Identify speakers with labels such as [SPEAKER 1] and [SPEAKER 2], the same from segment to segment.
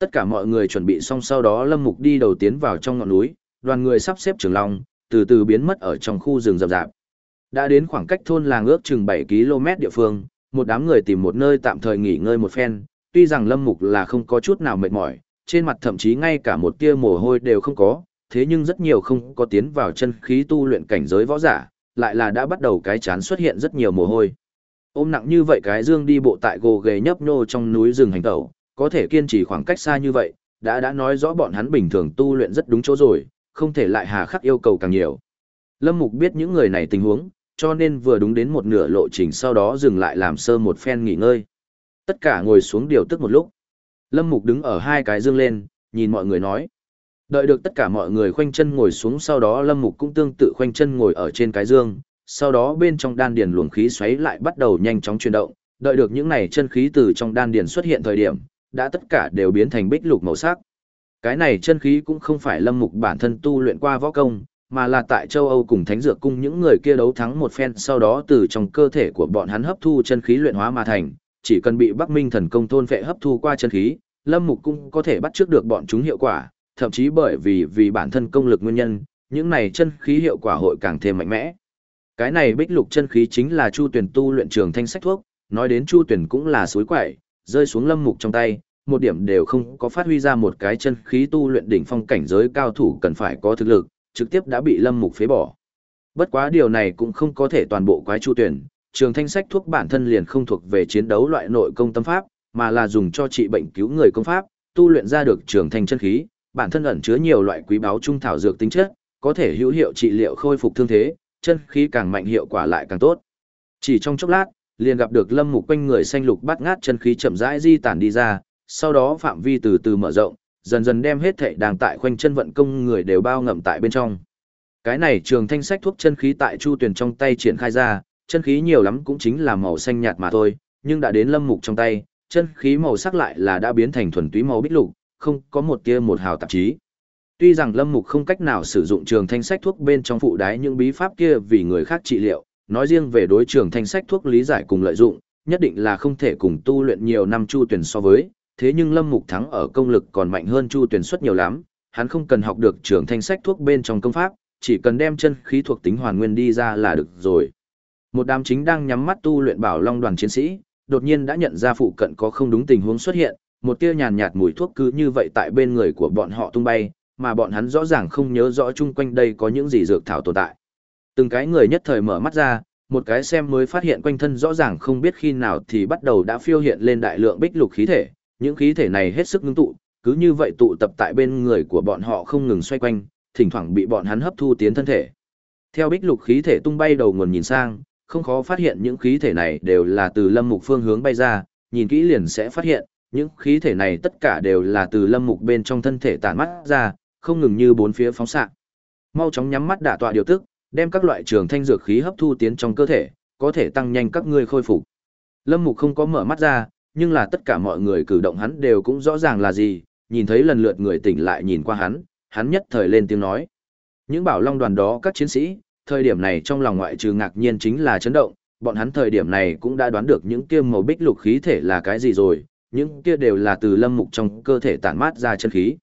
[SPEAKER 1] Tất cả mọi người chuẩn bị xong sau đó Lâm Mục đi đầu tiến vào trong ngọn núi, đoàn người sắp xếp trường long, từ từ biến mất ở trong khu rừng rậm rạp. Đã đến khoảng cách thôn làng ước chừng 7 km địa phương, một đám người tìm một nơi tạm thời nghỉ ngơi một phen, tuy rằng Lâm Mục là không có chút nào mệt mỏi, trên mặt thậm chí ngay cả một tia mồ hôi đều không có, thế nhưng rất nhiều không có tiến vào chân khí tu luyện cảnh giới võ giả, lại là đã bắt đầu cái chán xuất hiện rất nhiều mồ hôi. Ôm nặng như vậy cái dương đi bộ tại gồ ghề nhấp nhô trong núi rừng hành tẩu, có thể kiên trì khoảng cách xa như vậy, đã đã nói rõ bọn hắn bình thường tu luyện rất đúng chỗ rồi, không thể lại hà khắc yêu cầu càng nhiều. Lâm Mục biết những người này tình huống, cho nên vừa đúng đến một nửa lộ trình sau đó dừng lại làm sơ một phen nghỉ ngơi. Tất cả ngồi xuống điều tức một lúc. Lâm Mục đứng ở hai cái dương lên, nhìn mọi người nói. Đợi được tất cả mọi người khoanh chân ngồi xuống sau đó Lâm Mục cũng tương tự khoanh chân ngồi ở trên cái dương, sau đó bên trong đan điền luồng khí xoáy lại bắt đầu nhanh chóng chuyển động, đợi được những này chân khí từ trong đan điền xuất hiện thời điểm, đã tất cả đều biến thành bích lục màu sắc. Cái này chân khí cũng không phải Lâm Mục bản thân tu luyện qua võ công, mà là tại châu Âu cùng Thánh Dược Cung những người kia đấu thắng một phen sau đó từ trong cơ thể của bọn hắn hấp thu chân khí luyện hóa mà thành, chỉ cần bị Bắc Minh thần công thôn phệ hấp thu qua chân khí, Lâm Mục cũng có thể bắt trước được bọn chúng hiệu quả, thậm chí bởi vì vì bản thân công lực nguyên nhân, những này chân khí hiệu quả hội càng thêm mạnh mẽ. Cái này bích lục chân khí chính là Chu Tuyển tu luyện trường thanh sách thuốc, nói đến Chu Tuyển cũng là suối quậy, rơi xuống Lâm Mục trong tay, một điểm đều không có phát huy ra một cái chân khí tu luyện đỉnh phong cảnh giới cao thủ cần phải có thực lực, trực tiếp đã bị Lâm Mục phế bỏ. Bất quá điều này cũng không có thể toàn bộ quái Chu Tuyển, trường thanh sách thuốc bản thân liền không thuộc về chiến đấu loại nội công tâm pháp, mà là dùng cho trị bệnh cứu người công pháp, tu luyện ra được trường thanh chân khí, bản thân ẩn chứa nhiều loại quý báu trung thảo dược tính chất, có thể hữu hiệu trị liệu khôi phục thương thế, chân khí càng mạnh hiệu quả lại càng tốt. Chỉ trong chốc lát, liền gặp được Lâm Mục quanh người xanh lục bắt ngát chân khí chậm rãi di tản đi ra, sau đó phạm vi từ từ mở rộng, dần dần đem hết thảy đang tại quanh chân vận công người đều bao ngậm tại bên trong. Cái này trường thanh sách thuốc chân khí tại Chu Tuyền trong tay triển khai ra, chân khí nhiều lắm cũng chính là màu xanh nhạt mà thôi, nhưng đã đến Lâm Mục trong tay, chân khí màu sắc lại là đã biến thành thuần túy màu bích lục, không có một tia một hào tạp chí. Tuy rằng Lâm Mục không cách nào sử dụng trường thanh sách thuốc bên trong phụ đái những bí pháp kia vì người khác trị liệu, nói riêng về đối trường thanh sách thuốc lý giải cùng lợi dụng, nhất định là không thể cùng tu luyện nhiều năm Chu Tuyển so với, thế nhưng Lâm Mục thắng ở công lực còn mạnh hơn Chu Tuyển suất nhiều lắm, hắn không cần học được trường thanh sách thuốc bên trong công pháp, chỉ cần đem chân khí thuộc tính hoàn nguyên đi ra là được rồi. Một đám chính đang nhắm mắt tu luyện bảo long đoàn chiến sĩ, đột nhiên đã nhận ra phụ cận có không đúng tình huống xuất hiện, một tia nhàn nhạt mùi thuốc cứ như vậy tại bên người của bọn họ tung bay, mà bọn hắn rõ ràng không nhớ rõ chung quanh đây có những gì dược thảo tồn tại. Từng cái người nhất thời mở mắt ra, một cái xem mới phát hiện quanh thân rõ ràng không biết khi nào thì bắt đầu đã phiêu hiện lên đại lượng bích lục khí thể, những khí thể này hết sức ngưng tụ, cứ như vậy tụ tập tại bên người của bọn họ không ngừng xoay quanh, thỉnh thoảng bị bọn hắn hấp thu tiến thân thể. Theo bích lục khí thể tung bay đầu nguồn nhìn sang, không khó phát hiện những khí thể này đều là từ lâm mục phương hướng bay ra, nhìn kỹ liền sẽ phát hiện, những khí thể này tất cả đều là từ lâm mục bên trong thân thể tản mắt ra, không ngừng như bốn phía phóng xạ. Mau chóng nhắm mắt đả tọa điều tức, đem các loại trường thanh dược khí hấp thu tiến trong cơ thể, có thể tăng nhanh các ngươi khôi phục. Lâm Mục không có mở mắt ra, nhưng là tất cả mọi người cử động hắn đều cũng rõ ràng là gì, nhìn thấy lần lượt người tỉnh lại nhìn qua hắn, hắn nhất thời lên tiếng nói. Những bảo long đoàn đó các chiến sĩ, thời điểm này trong lòng ngoại trừ ngạc nhiên chính là chấn động, bọn hắn thời điểm này cũng đã đoán được những kia màu bích lục khí thể là cái gì rồi, những kia đều là từ lâm mục trong cơ thể tản mát ra chân khí.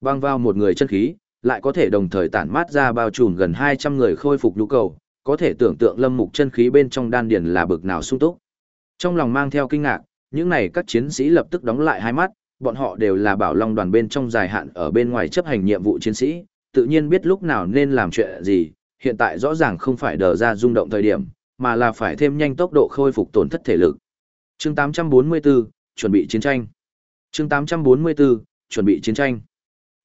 [SPEAKER 1] Bang vào một người chân khí, lại có thể đồng thời tản mát ra bao trùm gần 200 người khôi phục nhu cầu, có thể tưởng tượng lâm mục chân khí bên trong đan điền là bực nào sung túc. Trong lòng mang theo kinh ngạc, những này các chiến sĩ lập tức đóng lại hai mắt, bọn họ đều là bảo long đoàn bên trong dài hạn ở bên ngoài chấp hành nhiệm vụ chiến sĩ, tự nhiên biết lúc nào nên làm chuyện gì, hiện tại rõ ràng không phải đờ ra rung động thời điểm, mà là phải thêm nhanh tốc độ khôi phục tổn thất thể lực. Chương 844, chuẩn bị chiến tranh. Chương 844, chuẩn bị chiến tranh.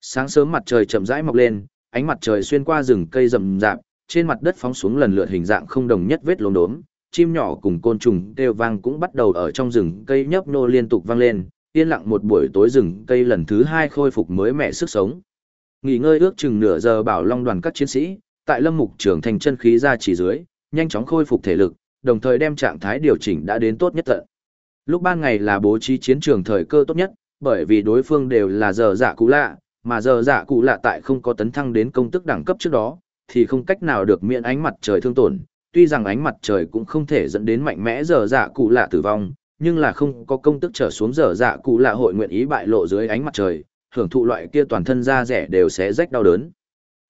[SPEAKER 1] Sáng sớm mặt trời chậm rãi mọc lên, ánh mặt trời xuyên qua rừng cây rậm rạp, trên mặt đất phóng xuống lần lượt hình dạng không đồng nhất vết lốm đốm, chim nhỏ cùng côn trùng kêu vang cũng bắt đầu ở trong rừng cây nhấp nô liên tục vang lên, yên lặng một buổi tối rừng cây lần thứ hai khôi phục mới mẻ sức sống. Nghỉ ngơi ước chừng nửa giờ bảo long đoàn các chiến sĩ, tại lâm mục trưởng thành chân khí ra chỉ dưới, nhanh chóng khôi phục thể lực, đồng thời đem trạng thái điều chỉnh đã đến tốt nhất tận. Lúc ban ngày là bố trí chiến trường thời cơ tốt nhất, bởi vì đối phương đều là giờ dạ cũ lạ, mà giờ dạ cụ lạ tại không có tấn thăng đến công tức đẳng cấp trước đó, thì không cách nào được miễn ánh mặt trời thương tổn. Tuy rằng ánh mặt trời cũng không thể dẫn đến mạnh mẽ giờ dạ cụ lạ tử vong, nhưng là không có công tức trở xuống giờ dạ cụ lạ hội nguyện ý bại lộ dưới ánh mặt trời, hưởng thụ loại kia toàn thân da rẻ đều sẽ rách đau đớn.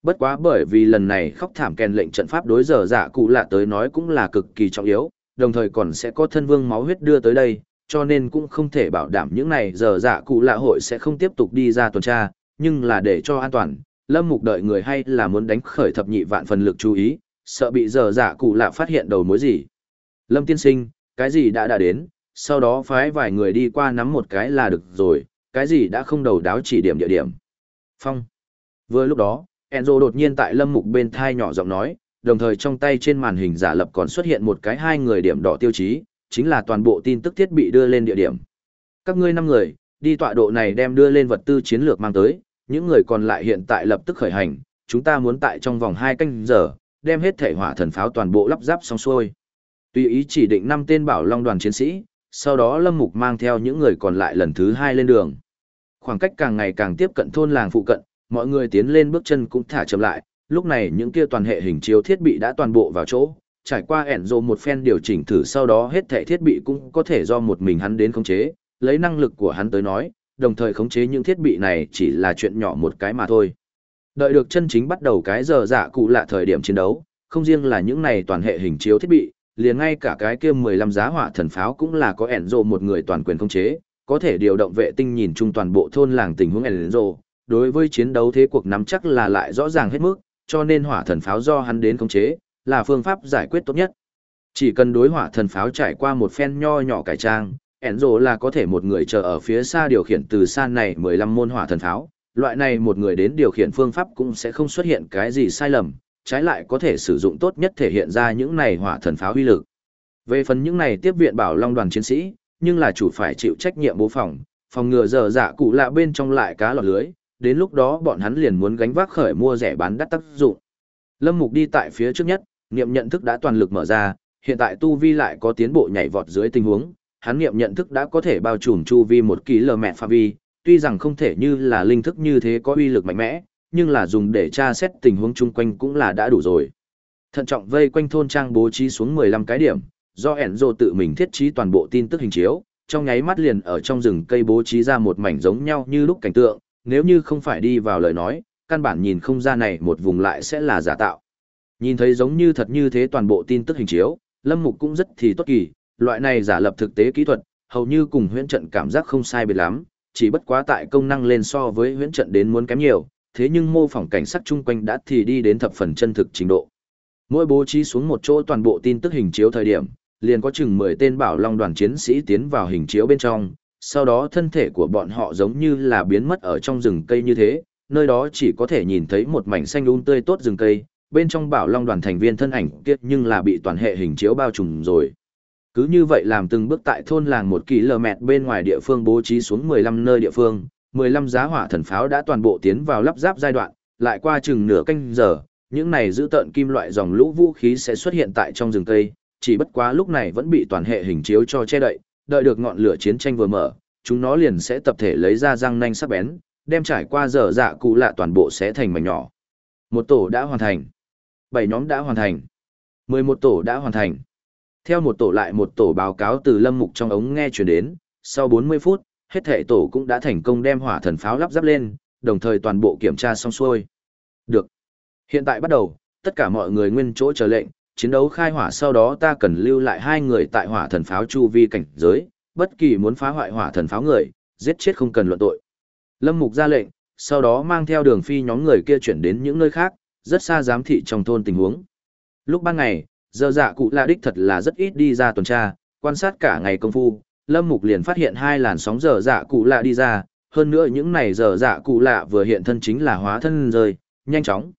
[SPEAKER 1] Bất quá bởi vì lần này khóc thảm kèn lệnh trận pháp đối giờ dạ cụ lạ tới nói cũng là cực kỳ trọng yếu, đồng thời còn sẽ có thân vương máu huyết đưa tới đây, cho nên cũng không thể bảo đảm những này giờ dạ cụ lạ hội sẽ không tiếp tục đi ra tuần tra, nhưng là để cho an toàn, lâm mục đợi người hay là muốn đánh khởi thập nhị vạn phần lực chú ý, sợ bị dở dạ cụ lạ phát hiện đầu mối gì. Lâm tiên sinh, cái gì đã đã đến, sau đó phái vài người đi qua nắm một cái là được rồi, cái gì đã không đầu đáo chỉ điểm địa điểm. Phong. Vừa lúc đó, Enzo đột nhiên tại lâm mục bên thai nhỏ giọng nói, đồng thời trong tay trên màn hình giả lập còn xuất hiện một cái hai người điểm đỏ tiêu chí, chính là toàn bộ tin tức thiết bị đưa lên địa điểm. Các ngươi năm người, đi tọa độ này đem đưa lên vật tư chiến lược mang tới, những người còn lại hiện tại lập tức khởi hành, chúng ta muốn tại trong vòng 2 canh giờ, đem hết thể hỏa thần pháo toàn bộ lắp ráp xong xuôi. Tùy ý chỉ định 5 tên bảo long đoàn chiến sĩ, sau đó Lâm Mục mang theo những người còn lại lần thứ 2 lên đường. Khoảng cách càng ngày càng tiếp cận thôn làng phụ cận, mọi người tiến lên bước chân cũng thả chậm lại, lúc này những kia toàn hệ hình chiếu thiết bị đã toàn bộ vào chỗ, trải qua ẻn rô một phen điều chỉnh thử sau đó hết thể thiết bị cũng có thể do một mình hắn đến khống chế, lấy năng lực của hắn tới nói, đồng thời khống chế những thiết bị này chỉ là chuyện nhỏ một cái mà thôi. Đợi được chân chính bắt đầu cái giờ dạ cụ lạ thời điểm chiến đấu, không riêng là những này toàn hệ hình chiếu thiết bị, liền ngay cả cái kia 15 giá hỏa thần pháo cũng là có ẻn rồ một người toàn quyền khống chế, có thể điều động vệ tinh nhìn chung toàn bộ thôn làng tình huống ẻn rồ. Đối với chiến đấu thế cuộc nắm chắc là lại rõ ràng hết mức, cho nên hỏa thần pháo do hắn đến khống chế, là phương pháp giải quyết tốt nhất. Chỉ cần đối hỏa thần pháo trải qua một phen nho nhỏ cải trang, Enzo là có thể một người chờ ở phía xa điều khiển từ xa này 15 môn hỏa thần pháo, loại này một người đến điều khiển phương pháp cũng sẽ không xuất hiện cái gì sai lầm, trái lại có thể sử dụng tốt nhất thể hiện ra những này hỏa thần pháo uy lực. Về phần những này tiếp viện bảo long đoàn chiến sĩ, nhưng là chủ phải chịu trách nhiệm bố phòng, phòng ngừa giờ dạ cụ lạ bên trong lại cá lọt lưới, đến lúc đó bọn hắn liền muốn gánh vác khởi mua rẻ bán đắt tác dụng. Lâm Mục đi tại phía trước nhất, niệm nhận thức đã toàn lực mở ra, hiện tại tu vi lại có tiến bộ nhảy vọt dưới tình huống, hắn niệm nhận thức đã có thể bao trùm chu vi một km phạm vi, tuy rằng không thể như là linh thức như thế có uy lực mạnh mẽ, nhưng là dùng để tra xét tình huống chung quanh cũng là đã đủ rồi. Thận trọng vây quanh thôn trang bố trí xuống 15 cái điểm, do ẻn rô tự mình thiết trí toàn bộ tin tức hình chiếu, trong nháy mắt liền ở trong rừng cây bố trí ra một mảnh giống nhau như lúc cảnh tượng, nếu như không phải đi vào lời nói, căn bản nhìn không ra này một vùng lại sẽ là giả tạo. Nhìn thấy giống như thật như thế toàn bộ tin tức hình chiếu, Lâm Mục cũng rất thì tốt kỳ, loại này giả lập thực tế kỹ thuật, hầu như cùng huyễn trận cảm giác không sai biệt lắm, chỉ bất quá tại công năng lên so với huyễn trận đến muốn kém nhiều, thế nhưng mô phỏng cảnh sắc chung quanh đã thì đi đến thập phần chân thực trình độ. Mỗi bố trí xuống một chỗ toàn bộ tin tức hình chiếu thời điểm, liền có chừng 10 tên bảo long đoàn chiến sĩ tiến vào hình chiếu bên trong, sau đó thân thể của bọn họ giống như là biến mất ở trong rừng cây như thế, nơi đó chỉ có thể nhìn thấy một mảnh xanh um tươi tốt rừng cây, bên trong bảo long đoàn thành viên thân ảnh kiết nhưng là bị toàn hệ hình chiếu bao trùm rồi. Cứ như vậy làm từng bước tại thôn làng một km bên ngoài địa phương bố trí xuống 15 nơi địa phương, 15 giá hỏa thần pháo đã toàn bộ tiến vào lắp ráp giai đoạn, lại qua chừng nửa canh giờ, những này giữ tợn kim loại dòng lũ vũ khí sẽ xuất hiện tại trong rừng cây, chỉ bất quá lúc này vẫn bị toàn hệ hình chiếu cho che đậy, đợi được ngọn lửa chiến tranh vừa mở, chúng nó liền sẽ tập thể lấy ra răng nanh sắc bén, đem trải qua giờ dạ cụ lạ toàn bộ sẽ thành mảnh nhỏ. Một tổ đã hoàn thành. Bảy nhóm đã hoàn thành. Mười một tổ đã hoàn thành. Theo một tổ lại một tổ báo cáo từ lâm mục trong ống nghe truyền đến, sau 40 phút, hết thể tổ cũng đã thành công đem hỏa thần pháo lắp ráp lên, đồng thời toàn bộ kiểm tra xong xuôi. Được. Hiện tại bắt đầu, tất cả mọi người nguyên chỗ chờ lệnh, chiến đấu khai hỏa sau đó ta cần lưu lại hai người tại hỏa thần pháo chu vi cảnh giới, bất kỳ muốn phá hoại hỏa thần pháo người, giết chết không cần luận tội. Lâm Mục ra lệnh, sau đó mang theo đường phi nhóm người kia chuyển đến những nơi khác, rất xa giám thị trong thôn tình huống. Lúc ban ngày, giờ dạ cụ lạ đích thật là rất ít đi ra tuần tra, quan sát cả ngày công phu, Lâm Mục liền phát hiện hai làn sóng giờ dạ cụ lạ đi ra, hơn nữa những này giờ dạ cụ lạ vừa hiện thân chính là hóa thân rơi, nhanh chóng.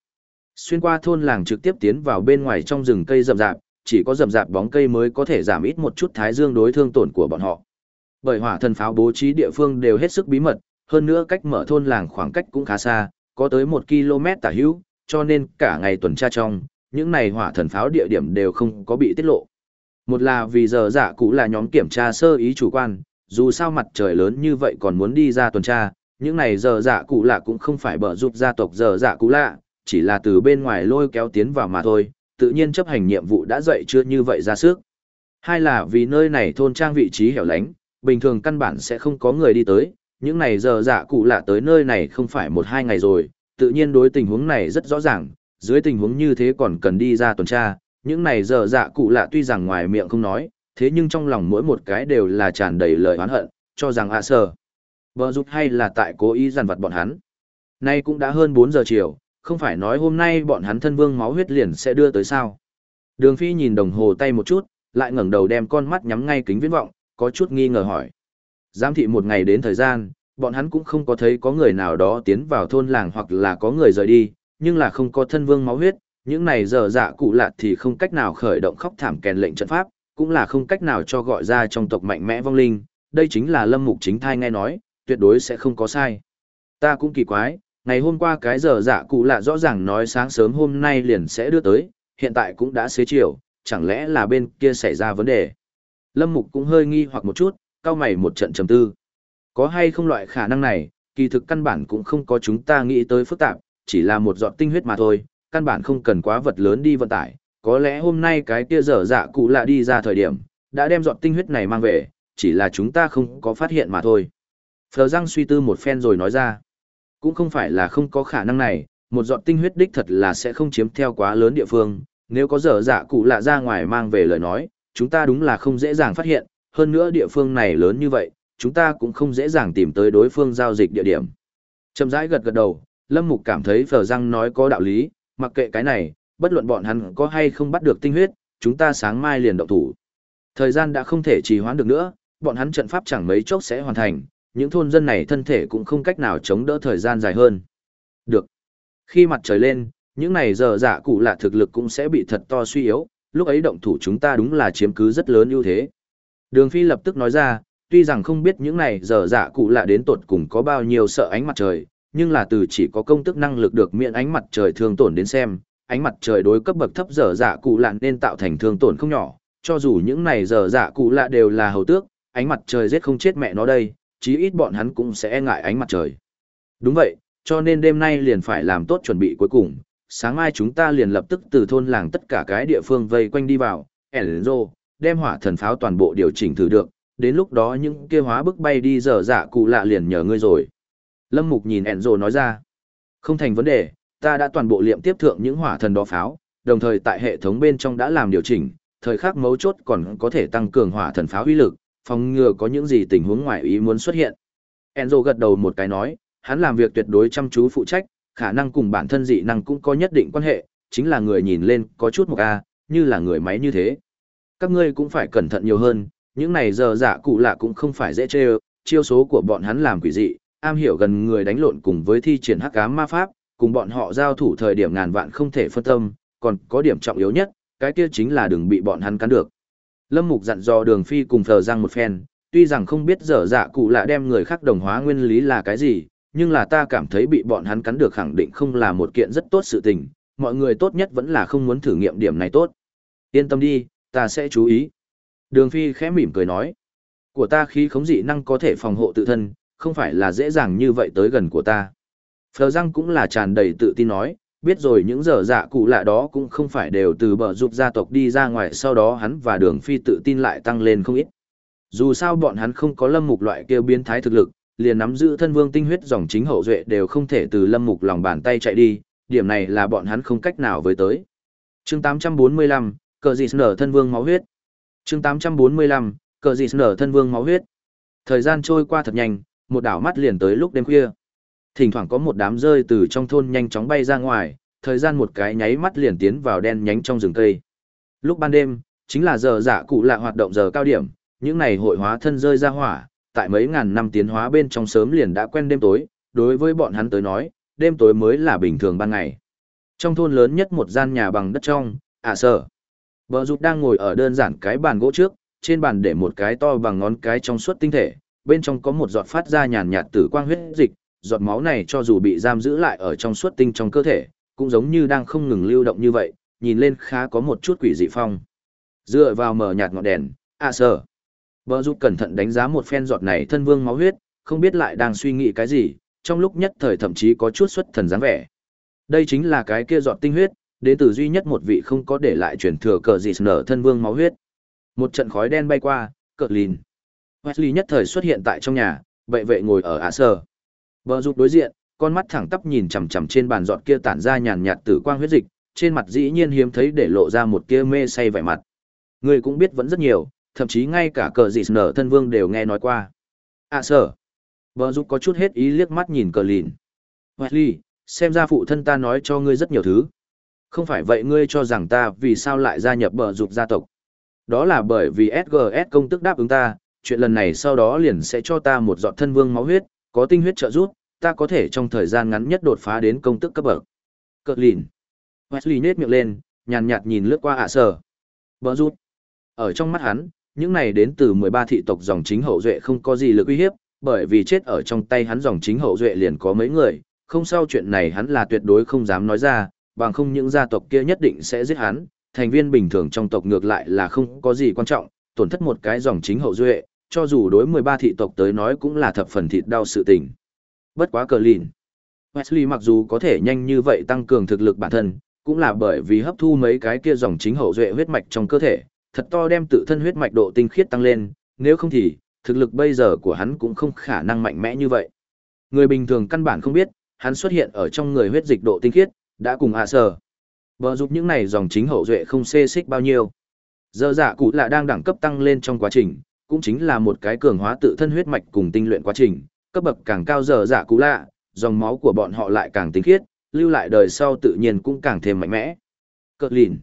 [SPEAKER 1] Xuyên qua thôn làng trực tiếp tiến vào bên ngoài trong rừng cây rậm rạp, chỉ có rậm rạp bóng cây mới có thể giảm ít một chút thái dương đối thương tổn của bọn họ. Bởi hỏa thần pháo bố trí địa phương đều hết sức bí mật, hơn nữa cách mở thôn làng khoảng cách cũng khá xa, có tới 1 km tả hữu, cho nên cả ngày tuần tra trong, những này hỏa thần pháo địa điểm đều không có bị tiết lộ. Một là vì giờ dạ giả cũ là nhóm kiểm tra sơ ý chủ quan, dù sao mặt trời lớn như vậy còn muốn đi ra tuần tra, những này giờ giả cũ lạ cũng không phải bở giúp gia tộc giờ dạ giả cũ lạ, chỉ là từ bên ngoài lôi kéo tiến vào mà thôi, tự nhiên chấp hành nhiệm vụ đã dậy chưa như vậy ra sức. Hai là vì nơi này thôn trang vị trí hẻo lánh, bình thường căn bản sẽ không có người đi tới, những này giờ giả cụ lạ tới nơi này không phải một hai ngày rồi, tự nhiên đối tình huống này rất rõ ràng, dưới tình huống như thế còn cần đi ra tuần tra, những này giờ dạ cụ lạ tuy rằng ngoài miệng không nói, thế nhưng trong lòng mỗi một cái đều là tràn đầy lời oán hận, cho rằng ạ à sờ. Bờ rút hay là tại cố ý giàn vật bọn hắn. Nay cũng đã hơn 4 giờ chiều, không phải nói hôm nay bọn hắn thân vương máu huyết liền sẽ đưa tới sao. Đường Phi nhìn đồng hồ tay một chút, lại ngẩng đầu đem con mắt nhắm ngay kính viễn vọng, có chút nghi ngờ hỏi. Giám thị một ngày đến thời gian, bọn hắn cũng không có thấy có người nào đó tiến vào thôn làng hoặc là có người rời đi, nhưng là không có thân vương máu huyết, những này giờ dạ cụ lạ thì không cách nào khởi động khóc thảm kèn lệnh trận pháp, cũng là không cách nào cho gọi ra trong tộc mạnh mẽ vong linh, đây chính là lâm mục chính thai nghe nói, tuyệt đối sẽ không có sai. Ta cũng kỳ quái, ngày hôm qua cái giờ dạ cụ lạ rõ ràng nói sáng sớm hôm nay liền sẽ đưa tới, hiện tại cũng đã xế chiều, chẳng lẽ là bên kia xảy ra vấn đề. Lâm mục cũng hơi nghi hoặc một chút, cao mày một trận trầm tư. Có hay không loại khả năng này, kỳ thực căn bản cũng không có chúng ta nghĩ tới phức tạp, chỉ là một giọt tinh huyết mà thôi, căn bản không cần quá vật lớn đi vận tải. Có lẽ hôm nay cái kia dở dạ cụ lạ đi ra thời điểm, đã đem giọt tinh huyết này mang về, chỉ là chúng ta không có phát hiện mà thôi. Phờ răng suy tư một phen rồi nói ra. Cũng không phải là không có khả năng này, một giọt tinh huyết đích thật là sẽ không chiếm theo quá lớn địa phương, nếu có dở dạ cụ lạ ra ngoài mang về lời nói, chúng ta đúng là không dễ dàng phát hiện, hơn nữa địa phương này lớn như vậy, chúng ta cũng không dễ dàng tìm tới đối phương giao dịch địa điểm. Chậm rãi gật gật đầu, Lâm Mục cảm thấy Phở Răng nói có đạo lý, mặc kệ cái này, bất luận bọn hắn có hay không bắt được tinh huyết, chúng ta sáng mai liền động thủ. Thời gian đã không thể trì hoãn được nữa, bọn hắn trận pháp chẳng mấy chốc sẽ hoàn thành, những thôn dân này thân thể cũng không cách nào chống đỡ thời gian dài hơn. Được. Khi mặt trời lên, những này giờ giả cụ lạ thực lực cũng sẽ bị thật to suy yếu, lúc ấy động thủ chúng ta đúng là chiếm cứ rất lớn ưu thế. Đường Phi lập tức nói ra, tuy rằng không biết những này giờ giả cụ lạ đến tột cùng có bao nhiêu sợ ánh mặt trời, nhưng là từ chỉ có công tức năng lực được miễn ánh mặt trời thương tổn đến xem, ánh mặt trời đối cấp bậc thấp dở dạ cụ lạ nên tạo thành thương tổn không nhỏ, cho dù những này dở dạ cụ lạ đều là hầu tước, ánh mặt trời giết không chết mẹ nó đây, chí ít bọn hắn cũng sẽ e ngại ánh mặt trời. Đúng vậy, cho nên đêm nay liền phải làm tốt chuẩn bị cuối cùng, sáng mai chúng ta liền lập tức từ thôn làng tất cả cái địa phương vây quanh đi vào, Enzo, đem hỏa thần pháo toàn bộ điều chỉnh thử được, đến lúc đó những kia hóa bức bay đi dở dạ cụ lạ liền nhờ ngươi rồi. Lâm Mục nhìn Enzo nói ra, không thành vấn đề, ta đã toàn bộ liệm tiếp thượng những hỏa thần đó pháo, đồng thời tại hệ thống bên trong đã làm điều chỉnh, thời khắc mấu chốt còn có thể tăng cường hỏa thần pháo uy lực, phòng ngừa có những gì tình huống ngoài ý muốn xuất hiện. Enzo gật đầu một cái nói, hắn làm việc tuyệt đối chăm chú phụ trách, khả năng cùng bản thân dị năng cũng có nhất định quan hệ, chính là người nhìn lên có chút một a, như là người máy như thế. Các ngươi cũng phải cẩn thận nhiều hơn, những này giờ giả cụ lạ cũng không phải dễ chơi, chiêu số của bọn hắn làm quỷ dị, am hiểu gần người đánh lộn cùng với thi triển hắc ám ma pháp, cùng bọn họ giao thủ thời điểm ngàn vạn không thể phân tâm, còn có điểm trọng yếu nhất, cái kia chính là đừng bị bọn hắn cắn được. Lâm Mục dặn dò Đường Phi cùng Phờ Giang một phen, tuy rằng không biết dở dạ cụ lạ đem người khác đồng hóa nguyên lý là cái gì, nhưng là ta cảm thấy bị bọn hắn cắn được khẳng định không là một kiện rất tốt sự tình, mọi người tốt nhất vẫn là không muốn thử nghiệm điểm này tốt. Yên tâm đi, ta sẽ chú ý. Đường Phi khẽ mỉm cười nói, của ta khí khống dị năng có thể phòng hộ tự thân, không phải là dễ dàng như vậy tới gần của ta. Phờ Giang cũng là tràn đầy tự tin nói, biết rồi những giờ dạ cụ lạ đó cũng không phải đều từ bờ giúp gia tộc đi ra ngoài sau đó hắn và đường phi tự tin lại tăng lên không ít. Dù sao bọn hắn không có lâm mục loại kêu biến thái thực lực, liền nắm giữ thân vương tinh huyết dòng chính hậu duệ đều không thể từ lâm mục lòng bàn tay chạy đi, điểm này là bọn hắn không cách nào với tới. Chương 845, cờ gì nở thân vương máu huyết. Chương 845, cờ gì nở thân vương máu huyết. Thời gian trôi qua thật nhanh, một đảo mắt liền tới lúc đêm khuya. Thỉnh thoảng có một đám rơi từ trong thôn nhanh chóng bay ra ngoài, thời gian một cái nháy mắt liền tiến vào đen nhánh trong rừng cây. Lúc ban đêm, chính là giờ dạ cụ lạ hoạt động giờ cao điểm, những này hội hóa thân rơi ra hỏa, tại mấy ngàn năm tiến hóa bên trong sớm liền đã quen đêm tối, đối với bọn hắn tới nói, đêm tối mới là bình thường ban ngày. Trong thôn lớn nhất một gian nhà bằng đất trong, à sở. Bờ rụt đang ngồi ở đơn giản cái bàn gỗ trước, trên bàn để một cái to bằng ngón cái trong suốt tinh thể, bên trong có một giọt phát ra nhàn nhạt tử quang huyết dịch, giọt máu này cho dù bị giam giữ lại ở trong suốt tinh trong cơ thể, cũng giống như đang không ngừng lưu động như vậy, nhìn lên khá có một chút quỷ dị phong. Dựa vào mở nhạt ngọn đèn, à sở. Bờ giúp cẩn thận đánh giá một phen giọt này thân vương máu huyết, không biết lại đang suy nghĩ cái gì, trong lúc nhất thời thậm chí có chút xuất thần dáng vẻ. Đây chính là cái kia giọt tinh huyết, đến từ duy nhất một vị không có để lại truyền thừa cờ gì nở thân vương máu huyết. Một trận khói đen bay qua, cờ lìn. Wesley nhất thời xuất hiện tại trong nhà, vệ vệ ngồi ở ả sở. Bờ rụt đối diện, con mắt thẳng tắp nhìn chằm chằm trên bàn giọt kia tản ra nhàn nhạt tử quang huyết dịch, trên mặt dĩ nhiên hiếm thấy để lộ ra một kia mê say vẻ mặt. Người cũng biết vẫn rất nhiều, thậm chí ngay cả cờ dị nở thân vương đều nghe nói qua. À sở. Bờ rụt có chút hết ý liếc mắt nhìn cờ lìn. Wesley, xem ra phụ thân ta nói cho ngươi rất nhiều thứ. Không phải vậy ngươi cho rằng ta vì sao lại gia nhập bờ rụt gia tộc. Đó là bởi vì SGS công tức đáp ứng ta, chuyện lần này sau đó liền sẽ cho ta một giọt thân vương máu huyết, có tinh huyết trợ giúp, ta có thể trong thời gian ngắn nhất đột phá đến công tức cấp bậc. Cợt lìn. Wesley nết miệng lên, nhàn nhạt nhìn lướt qua ạ à sở. Bờ rút. Ở trong mắt hắn, những này đến từ 13 thị tộc dòng chính hậu duệ không có gì lực uy hiếp, bởi vì chết ở trong tay hắn dòng chính hậu duệ liền có mấy người, không sau chuyện này hắn là tuyệt đối không dám nói ra, bằng không những gia tộc kia nhất định sẽ giết hắn, thành viên bình thường trong tộc ngược lại là không có gì quan trọng, tổn thất một cái dòng chính hậu duệ, cho dù đối 13 thị tộc tới nói cũng là thập phần thịt đau sự tình. Bất quá cờ lìn. Wesley mặc dù có thể nhanh như vậy tăng cường thực lực bản thân, cũng là bởi vì hấp thu mấy cái kia dòng chính hậu duệ huyết mạch trong cơ thể, thật to đem tự thân huyết mạch độ tinh khiết tăng lên, nếu không thì, thực lực bây giờ của hắn cũng không khả năng mạnh mẽ như vậy. Người bình thường căn bản không biết, hắn xuất hiện ở trong người huyết dịch độ tinh khiết, đã cùng hạ sở. Bờ giúp những này dòng chính hậu duệ không xê xích bao nhiêu. Giờ giả cụ là đang đẳng cấp tăng lên trong quá trình, cũng chính là một cái cường hóa tự thân huyết mạch cùng tinh luyện quá trình, cấp bậc càng cao giờ giả cũ lạ, dòng máu của bọn họ lại càng tinh khiết, lưu lại đời sau tự nhiên cũng càng thêm mạnh mẽ. Cợt lìn.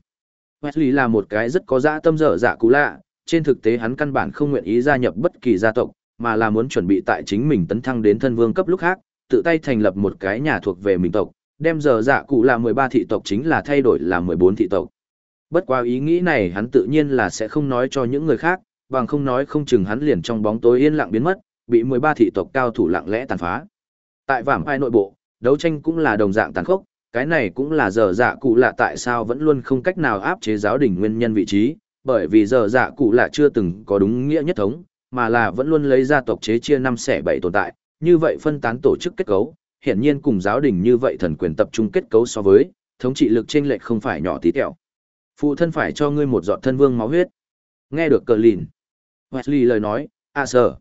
[SPEAKER 1] Wesley là một cái rất có dạ tâm dở dạ cũ lạ, trên thực tế hắn căn bản không nguyện ý gia nhập bất kỳ gia tộc, mà là muốn chuẩn bị tại chính mình tấn thăng đến thân vương cấp lúc khác, tự tay thành lập một cái nhà thuộc về mình tộc, đem dở dạ cũ là 13 thị tộc chính là thay đổi là 14 thị tộc. Bất qua ý nghĩ này hắn tự nhiên là sẽ không nói cho những người khác, bằng không nói không chừng hắn liền trong bóng tối yên lặng biến mất, bị 13 thị tộc cao thủ lặng lẽ tàn phá. Tại vảm ai nội bộ, đấu tranh cũng là đồng dạng tàn khốc, cái này cũng là giờ dạ cụ lạ tại sao vẫn luôn không cách nào áp chế giáo đình nguyên nhân vị trí, bởi vì giờ dạ cụ lạ chưa từng có đúng nghĩa nhất thống, mà là vẫn luôn lấy gia tộc chế chia năm xẻ bảy tồn tại, như vậy phân tán tổ chức kết cấu, hiển nhiên cùng giáo đình như vậy thần quyền tập trung kết cấu so với, thống trị lực chênh lệch không phải nhỏ tí tẹo. Phụ thân phải cho ngươi một giọt thân vương máu huyết. Nghe được cờ lìn. Wesley lời nói, à sở.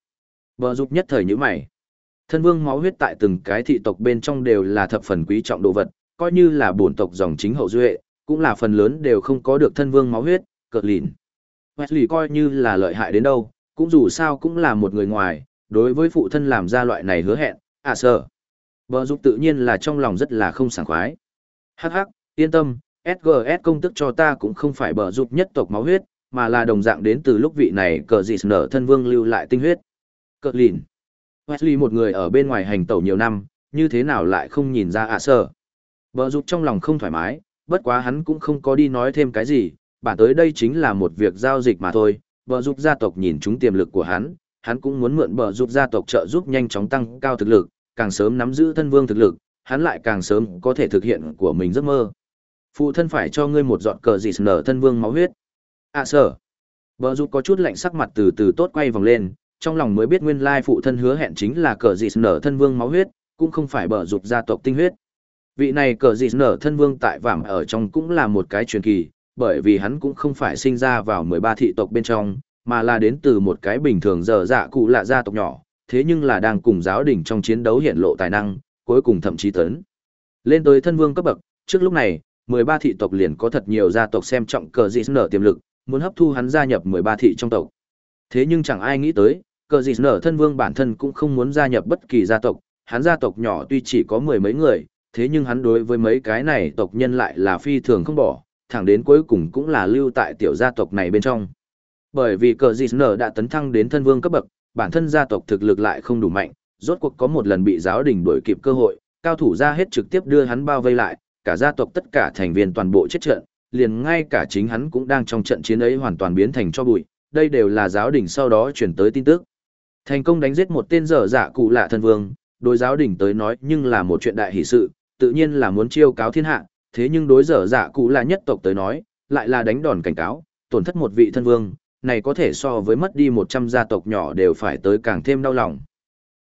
[SPEAKER 1] Bờ dục nhất thời như mày. Thân vương máu huyết tại từng cái thị tộc bên trong đều là thập phần quý trọng đồ vật, coi như là bổn tộc dòng chính hậu duệ, cũng là phần lớn đều không có được thân vương máu huyết, cợt lìn. Wesley coi như là lợi hại đến đâu, cũng dù sao cũng là một người ngoài, đối với phụ thân làm ra loại này hứa hẹn, à sở. Bờ dục tự nhiên là trong lòng rất là không sảng khoái. Hắc hắc, yên tâm, SGS công tức cho ta cũng không phải bờ dục nhất tộc máu huyết, mà là đồng dạng đến từ lúc vị này cờ dị nở thân vương lưu lại tinh huyết. Cờ lìn. Wesley một người ở bên ngoài hành tẩu nhiều năm, như thế nào lại không nhìn ra ạ à sở. Bờ dục trong lòng không thoải mái, bất quá hắn cũng không có đi nói thêm cái gì, bản tới đây chính là một việc giao dịch mà thôi. Bờ dục gia tộc nhìn chúng tiềm lực của hắn, hắn cũng muốn mượn bờ dục gia tộc trợ giúp nhanh chóng tăng cao thực lực, càng sớm nắm giữ thân vương thực lực, hắn lại càng sớm có thể thực hiện của mình giấc mơ. Phụ thân phải cho ngươi một giọt cờ dị nở thân vương máu huyết. À sở. Bờ rụt có chút lạnh sắc mặt từ từ tốt quay vòng lên, trong lòng mới biết nguyên lai phụ thân hứa hẹn chính là cờ dị nở thân vương máu huyết, cũng không phải bờ rụt gia tộc tinh huyết. Vị này cờ dị nở thân vương tại vảm ở trong cũng là một cái truyền kỳ, bởi vì hắn cũng không phải sinh ra vào 13 thị tộc bên trong, mà là đến từ một cái bình thường dở dạ cụ lạ gia tộc nhỏ, thế nhưng là đang cùng giáo đình trong chiến đấu hiện lộ tài năng, cuối cùng thậm chí tấn. Lên tới thân vương cấp bậc, trước lúc này, 13 thị tộc liền có thật nhiều gia tộc xem trọng cờ dị nở tiềm lực, muốn hấp thu hắn gia nhập 13 thị trong tộc. Thế nhưng chẳng ai nghĩ tới, cờ dị nở thân vương bản thân cũng không muốn gia nhập bất kỳ gia tộc, hắn gia tộc nhỏ tuy chỉ có mười mấy người, thế nhưng hắn đối với mấy cái này tộc nhân lại là phi thường không bỏ, thẳng đến cuối cùng cũng là lưu tại tiểu gia tộc này bên trong. Bởi vì cờ dị nở đã tấn thăng đến thân vương cấp bậc, bản thân gia tộc thực lực lại không đủ mạnh, rốt cuộc có một lần bị giáo đình đuổi kịp cơ hội, cao thủ ra hết trực tiếp đưa hắn bao vây lại, cả gia tộc tất cả thành viên toàn bộ chết trận, liền ngay cả chính hắn cũng đang trong trận chiến ấy hoàn toàn biến thành cho bụi, đây đều là giáo đình sau đó chuyển tới tin tức. Thành công đánh giết một tên dở dạ cụ lạ thân vương, đối giáo đình tới nói nhưng là một chuyện đại hỷ sự, tự nhiên là muốn chiêu cáo thiên hạ, thế nhưng đối dở dạ cụ lạ nhất tộc tới nói, lại là đánh đòn cảnh cáo, tổn thất một vị thân vương, này có thể so với mất đi 100 gia tộc nhỏ đều phải tới càng thêm đau lòng.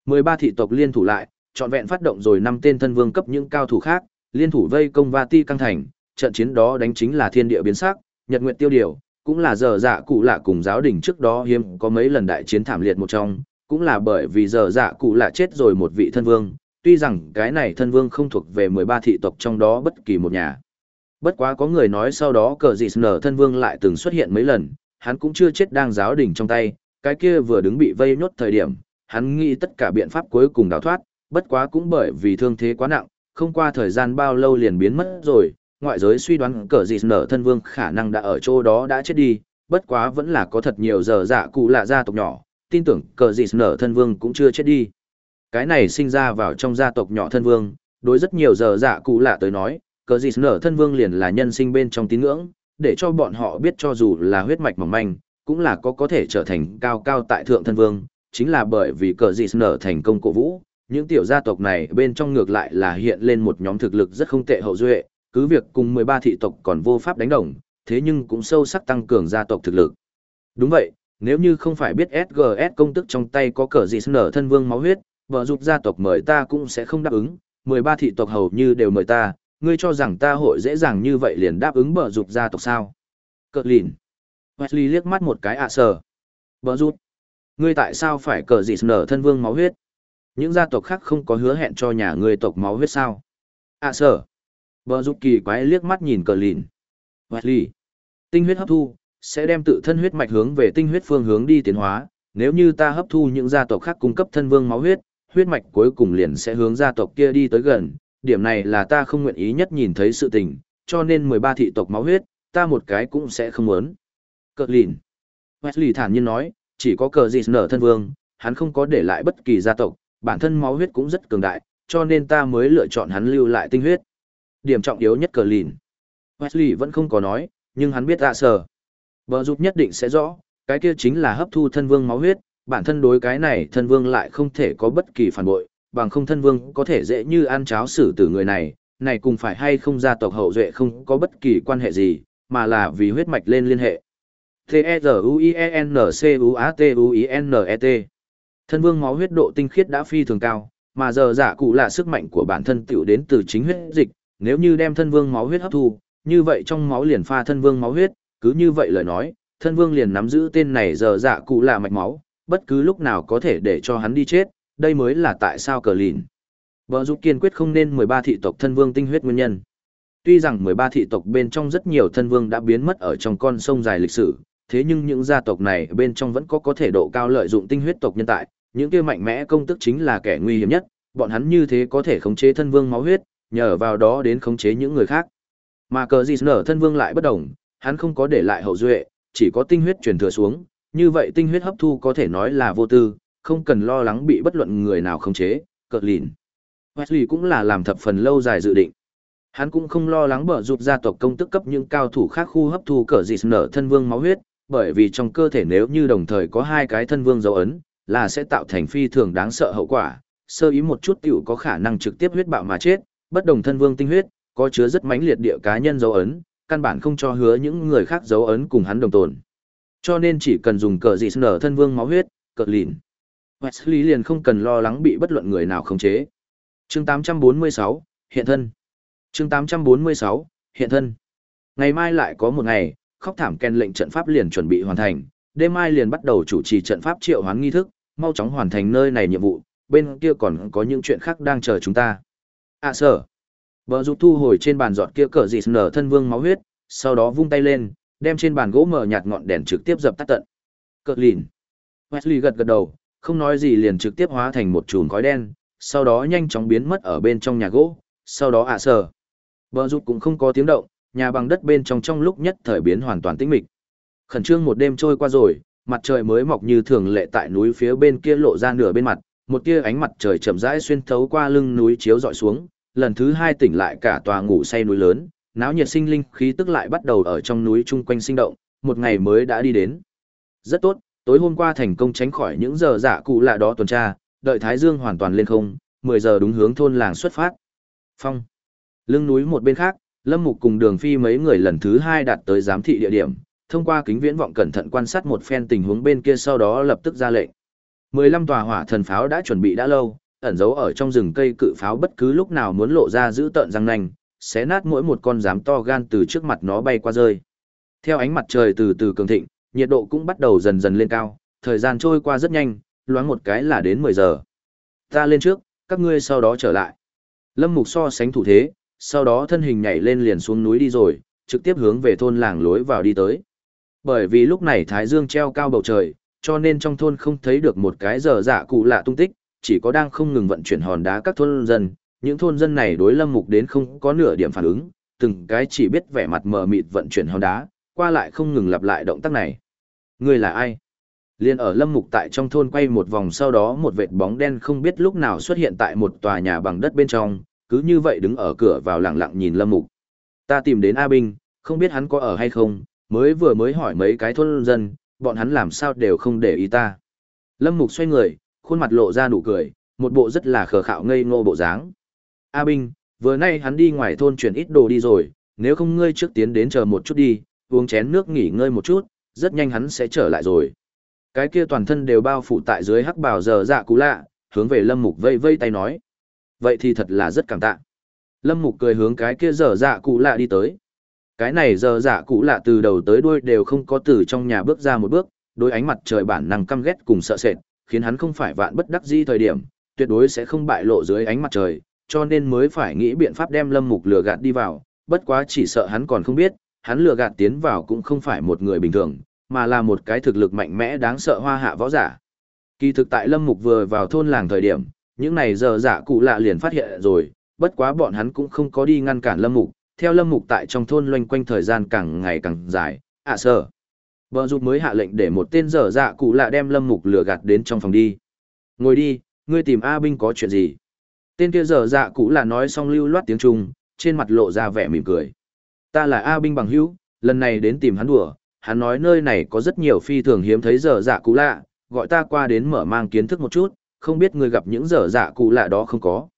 [SPEAKER 1] 13 thị tộc liên thủ lại, trọn vẹn phát động rồi năm tên thân vương cấp những cao thủ khác, liên thủ vây công Vati căng thành, trận chiến đó đánh chính là thiên địa biến sắc, nhật nguyệt tiêu điều, cũng là giờ dạ cụ lạ cùng giáo đình trước đó hiếm có mấy lần đại chiến thảm liệt một trong, cũng là bởi vì giờ dạ cụ lạ chết rồi một vị thân vương, tuy rằng cái này thân vương không thuộc về 13 thị tộc trong đó bất kỳ một nhà. Bất quá có người nói sau đó cờ dị nở thân vương lại từng xuất hiện mấy lần, hắn cũng chưa chết đang giáo đình trong tay, cái kia vừa đứng bị vây nhốt thời điểm, hắn nghĩ tất cả biện pháp cuối cùng đào thoát, bất quá cũng bởi vì thương thế quá nặng, không qua thời gian bao lâu liền biến mất rồi, ngoại giới suy đoán cờ dị nở thân vương khả năng đã ở chỗ đó đã chết đi, bất quá vẫn là có thật nhiều giờ dạ cụ lạ gia tộc nhỏ, tin tưởng cờ dị nở thân vương cũng chưa chết đi. Cái này sinh ra vào trong gia tộc nhỏ thân vương, đối rất nhiều giờ dạ cụ lạ tới nói, cờ dị nở thân vương liền là nhân sinh bên trong tín ngưỡng, để cho bọn họ biết cho dù là huyết mạch mỏng manh, cũng là có có thể trở thành cao cao tại thượng thân vương, chính là bởi vì cờ dị nở thành công cổ vũ, những tiểu gia tộc này bên trong ngược lại là hiện lên một nhóm thực lực rất không tệ hậu duệ, cứ việc cùng 13 thị tộc còn vô pháp đánh đồng, thế nhưng cũng sâu sắc tăng cường gia tộc thực lực. Đúng vậy, nếu như không phải biết SGS công tức trong tay có cờ gì nở thân vương máu huyết, vợ dục gia tộc mời ta cũng sẽ không đáp ứng, 13 thị tộc hầu như đều mời ta, ngươi cho rằng ta hội dễ dàng như vậy liền đáp ứng bờ dục gia tộc sao? Cờ lìn. Wesley liếc mắt một cái ạ à sờ. Bờ dục, Ngươi tại sao phải cờ gì nở thân vương máu huyết? Những gia tộc khác không có hứa hẹn cho nhà ngươi tộc máu huyết sao? à sờ. Bờ rút kỳ quái liếc mắt nhìn cờ lìn. Wesley. Tinh huyết hấp thu, sẽ đem tự thân huyết mạch hướng về tinh huyết phương hướng đi tiến hóa. Nếu như ta hấp thu những gia tộc khác cung cấp thân vương máu huyết, huyết mạch cuối cùng liền sẽ hướng gia tộc kia đi tới gần, điểm này là ta không nguyện ý nhất nhìn thấy sự tình, cho nên 13 thị tộc máu huyết, ta một cái cũng sẽ không muốn. Cờ lìn. Wesley thản nhiên nói, chỉ có cờ gì nở thân vương, hắn không có để lại bất kỳ gia tộc, bản thân máu huyết cũng rất cường đại, cho nên ta mới lựa chọn hắn lưu lại tinh huyết. Điểm trọng yếu nhất cờ lìn. Wesley vẫn không có nói, nhưng hắn biết ạ sở. Bờ giúp nhất định sẽ rõ, cái kia chính là hấp thu thân vương máu huyết, bản thân đối cái này thân vương lại không thể có bất kỳ phản bội, bằng không thân vương có thể dễ như ăn cháo xử tử người này, này cùng phải hay không gia tộc hậu duệ không có bất kỳ quan hệ gì, mà là vì huyết mạch lên liên hệ. T-E-Z-U-I-E-N-C-U-A-T-U-I-N-E-T Thân vương máu huyết độ tinh khiết đã phi thường cao, mà giờ giả cụ là sức mạnh của bản thân tiểu đến từ chính huyết dịch, nếu như đem thân vương máu huyết hấp thu, như vậy trong máu liền pha thân vương máu huyết, cứ như vậy lời nói, thân vương liền nắm giữ tên này giờ dạ cụ là mạch máu, bất cứ lúc nào có thể để cho hắn đi chết, đây mới là tại sao cờ lìn. Bờ giúp kiên quyết không nên 13 thị tộc thân vương tinh huyết nguyên nhân. Tuy rằng 13 thị tộc bên trong rất nhiều thân vương đã biến mất ở trong con sông dài lịch sử, thế nhưng những gia tộc này bên trong vẫn có có thể độ cao lợi dụng tinh huyết tộc nhân tại, những kia mạnh mẽ công tức chính là kẻ nguy hiểm nhất, bọn hắn như thế có thể khống chế thân vương máu huyết, nhờ vào đó đến khống chế những người khác. Mà cờ gì nở thân vương lại bất đồng, hắn không có để lại hậu duệ, chỉ có tinh huyết truyền thừa xuống, như vậy tinh huyết hấp thu có thể nói là vô tư, không cần lo lắng bị bất luận người nào khống chế, cờ lìn. Wesley cũng là làm thập phần lâu dài dự định. Hắn cũng không lo lắng bở rụt gia tộc công tức cấp những cao thủ khác khu hấp thu cờ gì nở thân vương máu huyết, bởi vì trong cơ thể nếu như đồng thời có hai cái thân vương dấu ấn, là sẽ tạo thành phi thường đáng sợ hậu quả, sơ ý một chút tiểu có khả năng trực tiếp huyết bạo mà chết, bất đồng thân vương tinh huyết, có chứa rất mãnh liệt địa cá nhân dấu ấn, căn bản không cho hứa những người khác dấu ấn cùng hắn đồng tồn. Cho nên chỉ cần dùng cờ dị nở thân vương máu huyết, cờ lìn. Wesley liền không cần lo lắng bị bất luận người nào khống chế. Chương 846, hiện thân. Chương 846, hiện thân. Ngày mai lại có một ngày, khóc thảm ken lệnh trận pháp liền chuẩn bị hoàn thành, đêm mai liền bắt đầu chủ trì trận pháp triệu hoán nghi thức, mau chóng hoàn thành nơi này nhiệm vụ, bên kia còn có những chuyện khác đang chờ chúng ta. À sở. Bờ rụt thu hồi trên bàn giọt kia cờ dị nở thân vương máu huyết, sau đó vung tay lên, đem trên bàn gỗ mở nhạt ngọn đèn trực tiếp dập tắt tận. Cờ lìn. Wesley gật gật đầu, không nói gì liền trực tiếp hóa thành một chùm khói đen, sau đó nhanh chóng biến mất ở bên trong nhà gỗ, sau đó ạ à sờ. Bờ rụt cũng không có tiếng động, nhà bằng đất bên trong trong lúc nhất thời biến hoàn toàn tĩnh mịch. Khẩn trương một đêm trôi qua rồi, mặt trời mới mọc như thường lệ tại núi phía bên kia lộ ra nửa bên mặt, một tia ánh mặt trời chậm rãi xuyên thấu qua lưng núi chiếu dọi xuống, lần thứ hai tỉnh lại cả tòa ngủ say núi lớn, náo nhiệt sinh linh khí tức lại bắt đầu ở trong núi chung quanh sinh động, một ngày mới đã đi đến. Rất tốt, tối hôm qua thành công tránh khỏi những giờ giả cụ lạ đó tuần tra, đợi Thái Dương hoàn toàn lên không, 10 giờ đúng hướng thôn làng xuất phát. Phong. Lưng núi một bên khác, Lâm Mục cùng Đường Phi mấy người lần thứ hai đạt tới giám thị địa điểm, thông qua kính viễn vọng cẩn thận quan sát một phen tình huống bên kia sau đó lập tức ra lệnh. 15 tòa hỏa thần pháo đã chuẩn bị đã lâu, ẩn giấu ở trong rừng cây cự pháo bất cứ lúc nào muốn lộ ra giữ tợn răng nanh, xé nát mỗi một con dám to gan từ trước mặt nó bay qua rơi. Theo ánh mặt trời từ từ cường thịnh, nhiệt độ cũng bắt đầu dần dần lên cao, thời gian trôi qua rất nhanh, loáng một cái là đến 10 giờ. Ta lên trước, các ngươi sau đó trở lại. Lâm Mục so sánh thủ thế, sau đó thân hình nhảy lên liền xuống núi đi rồi, trực tiếp hướng về thôn làng lối vào đi tới. Bởi vì lúc này Thái Dương treo cao bầu trời, cho nên trong thôn không thấy được một cái giờ dạ cụ lạ tung tích, chỉ có đang không ngừng vận chuyển hòn đá các thôn dân. Những thôn dân này đối Lâm Mục đến không có nửa điểm phản ứng, từng cái chỉ biết vẻ mặt mờ mịt vận chuyển hòn đá, qua lại không ngừng lặp lại động tác này. Người là ai? Liên ở Lâm Mục tại trong thôn quay một vòng sau đó một vệt bóng đen không biết lúc nào xuất hiện tại một tòa nhà bằng đất bên trong, cứ như vậy đứng ở cửa vào lặng lặng nhìn Lâm Mục. Ta tìm đến A Binh, không biết hắn có ở hay không, mới vừa mới hỏi mấy cái thôn dân, bọn hắn làm sao đều không để ý ta. Lâm Mục xoay người, khuôn mặt lộ ra nụ cười, một bộ rất là khờ khạo ngây ngô bộ dáng. A Binh, vừa nay hắn đi ngoài thôn chuyển ít đồ đi rồi, nếu không ngươi trước tiến đến chờ một chút đi, uống chén nước nghỉ ngơi một chút, rất nhanh hắn sẽ trở lại rồi. Cái kia toàn thân đều bao phủ tại dưới hắc bào giờ dạ cú lạ, hướng về Lâm Mục vây vây tay nói. Vậy thì thật là rất cảm tạ. Lâm Mục cười hướng cái kia giờ dạ cụ lạ đi tới. Cái này giờ dạ cụ lạ từ đầu tới đuôi đều không có từ trong nhà bước ra một bước, đôi ánh mặt trời bản năng căm ghét cùng sợ sệt, khiến hắn không phải vạn bất đắc di thời điểm, tuyệt đối sẽ không bại lộ dưới ánh mặt trời, cho nên mới phải nghĩ biện pháp đem Lâm Mục lừa gạt đi vào, bất quá chỉ sợ hắn còn không biết, hắn lừa gạt tiến vào cũng không phải một người bình thường, mà là một cái thực lực mạnh mẽ đáng sợ hoa hạ võ giả. Kỳ thực tại Lâm Mục vừa vào thôn làng thời điểm, những này giờ dạ cụ lạ liền phát hiện rồi, bất quá bọn hắn cũng không có đi ngăn cản Lâm Mục, theo lâm mục tại trong thôn loanh quanh thời gian càng ngày càng dài, ạ à sở vợ rụt mới hạ lệnh để một tên dở dạ cụ lạ đem lâm mục lừa gạt đến trong phòng đi. Ngồi đi, ngươi tìm a binh có chuyện gì? Tên kia dở dạ cụ lạ nói xong lưu loát tiếng trung, trên mặt lộ ra vẻ mỉm cười. Ta là a binh bằng hữu, lần này đến tìm hắn đùa, hắn nói nơi này có rất nhiều phi thường hiếm thấy dở dạ cụ lạ, gọi ta qua đến mở mang kiến thức một chút, không biết ngươi gặp những dở dạ cụ lạ đó không có?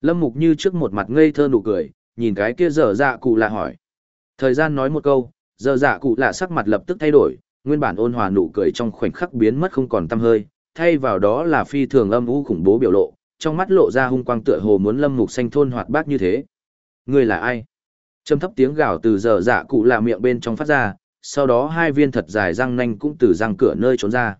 [SPEAKER 1] Lâm mục như trước một mặt ngây thơ nụ cười nhìn cái kia dở dạ cụ lạ hỏi. Thời gian nói một câu, dở dạ cụ lạ sắc mặt lập tức thay đổi, nguyên bản ôn hòa nụ cười trong khoảnh khắc biến mất không còn tăm hơi, thay vào đó là phi thường âm u khủng bố biểu lộ, trong mắt lộ ra hung quang tựa hồ muốn lâm mục xanh thôn hoạt bát như thế. Người là ai? Trầm thấp tiếng gào từ dở dạ cụ lạ miệng bên trong phát ra, sau đó hai viên thật dài răng nanh cũng từ răng cửa nơi trốn ra.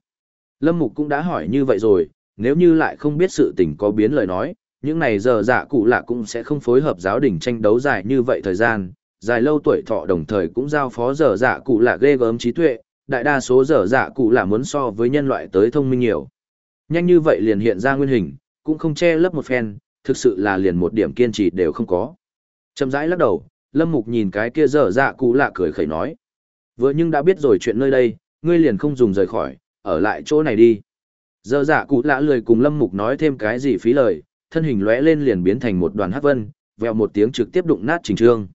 [SPEAKER 1] Lâm mục cũng đã hỏi như vậy rồi, nếu như lại không biết sự tình có biến lời nói, những này giờ dạ cụ lạ cũng sẽ không phối hợp giáo đình tranh đấu dài như vậy thời gian, dài lâu tuổi thọ đồng thời cũng giao phó giờ dạ cụ lạ ghê gớm trí tuệ, đại đa số giờ dạ cụ lạ muốn so với nhân loại tới thông minh nhiều. Nhanh như vậy liền hiện ra nguyên hình, cũng không che lấp một phen, thực sự là liền một điểm kiên trì đều không có. Chậm rãi lắc đầu, Lâm Mục nhìn cái kia dở dạ cụ lạ cười khẩy nói. Vừa nhưng đã biết rồi chuyện nơi đây, ngươi liền không dùng rời khỏi, ở lại chỗ này đi. Dở dạ cụ lạ lười cùng Lâm Mục nói thêm cái gì phí lời, thân hình lóe lên liền biến thành một đoàn hắc vân, vèo một tiếng trực tiếp đụng nát trình trương.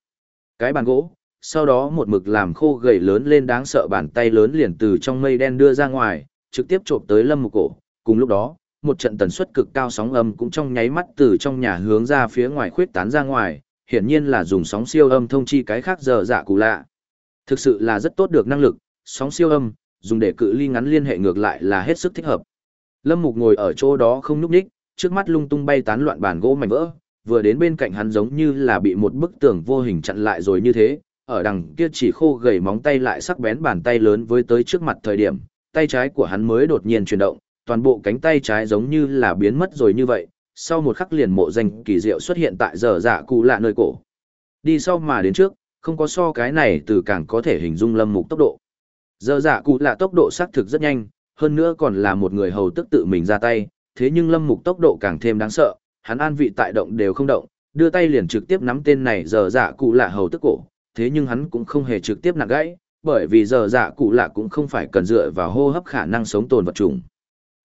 [SPEAKER 1] Cái bàn gỗ, sau đó một mực làm khô gầy lớn lên đáng sợ bàn tay lớn liền từ trong mây đen đưa ra ngoài, trực tiếp chộp tới lâm mục cổ. Cùng lúc đó, một trận tần suất cực cao sóng âm cũng trong nháy mắt từ trong nhà hướng ra phía ngoài khuyết tán ra ngoài, hiển nhiên là dùng sóng siêu âm thông chi cái khác giờ dạ cụ lạ. Thực sự là rất tốt được năng lực, sóng siêu âm, dùng để cự ly ngắn liên hệ ngược lại là hết sức thích hợp. Lâm Mục ngồi ở chỗ đó không nhúc nhích, trước mắt lung tung bay tán loạn bàn gỗ mảnh vỡ, vừa đến bên cạnh hắn giống như là bị một bức tường vô hình chặn lại rồi như thế, ở đằng kia chỉ khô gầy móng tay lại sắc bén bàn tay lớn với tới trước mặt thời điểm, tay trái của hắn mới đột nhiên chuyển động, toàn bộ cánh tay trái giống như là biến mất rồi như vậy, sau một khắc liền mộ danh kỳ diệu xuất hiện tại giờ dạ cụ lạ nơi cổ. Đi sau mà đến trước, không có so cái này từ càng có thể hình dung lâm mục tốc độ. Giờ dạ cụ lạ tốc độ xác thực rất nhanh, hơn nữa còn là một người hầu tức tự mình ra tay, thế nhưng lâm mục tốc độ càng thêm đáng sợ, hắn an vị tại động đều không động, đưa tay liền trực tiếp nắm tên này giờ dạ cụ lạ hầu tức cổ, thế nhưng hắn cũng không hề trực tiếp nặng gãy, bởi vì giờ dạ cụ lạ cũng không phải cần dựa vào hô hấp khả năng sống tồn vật trùng.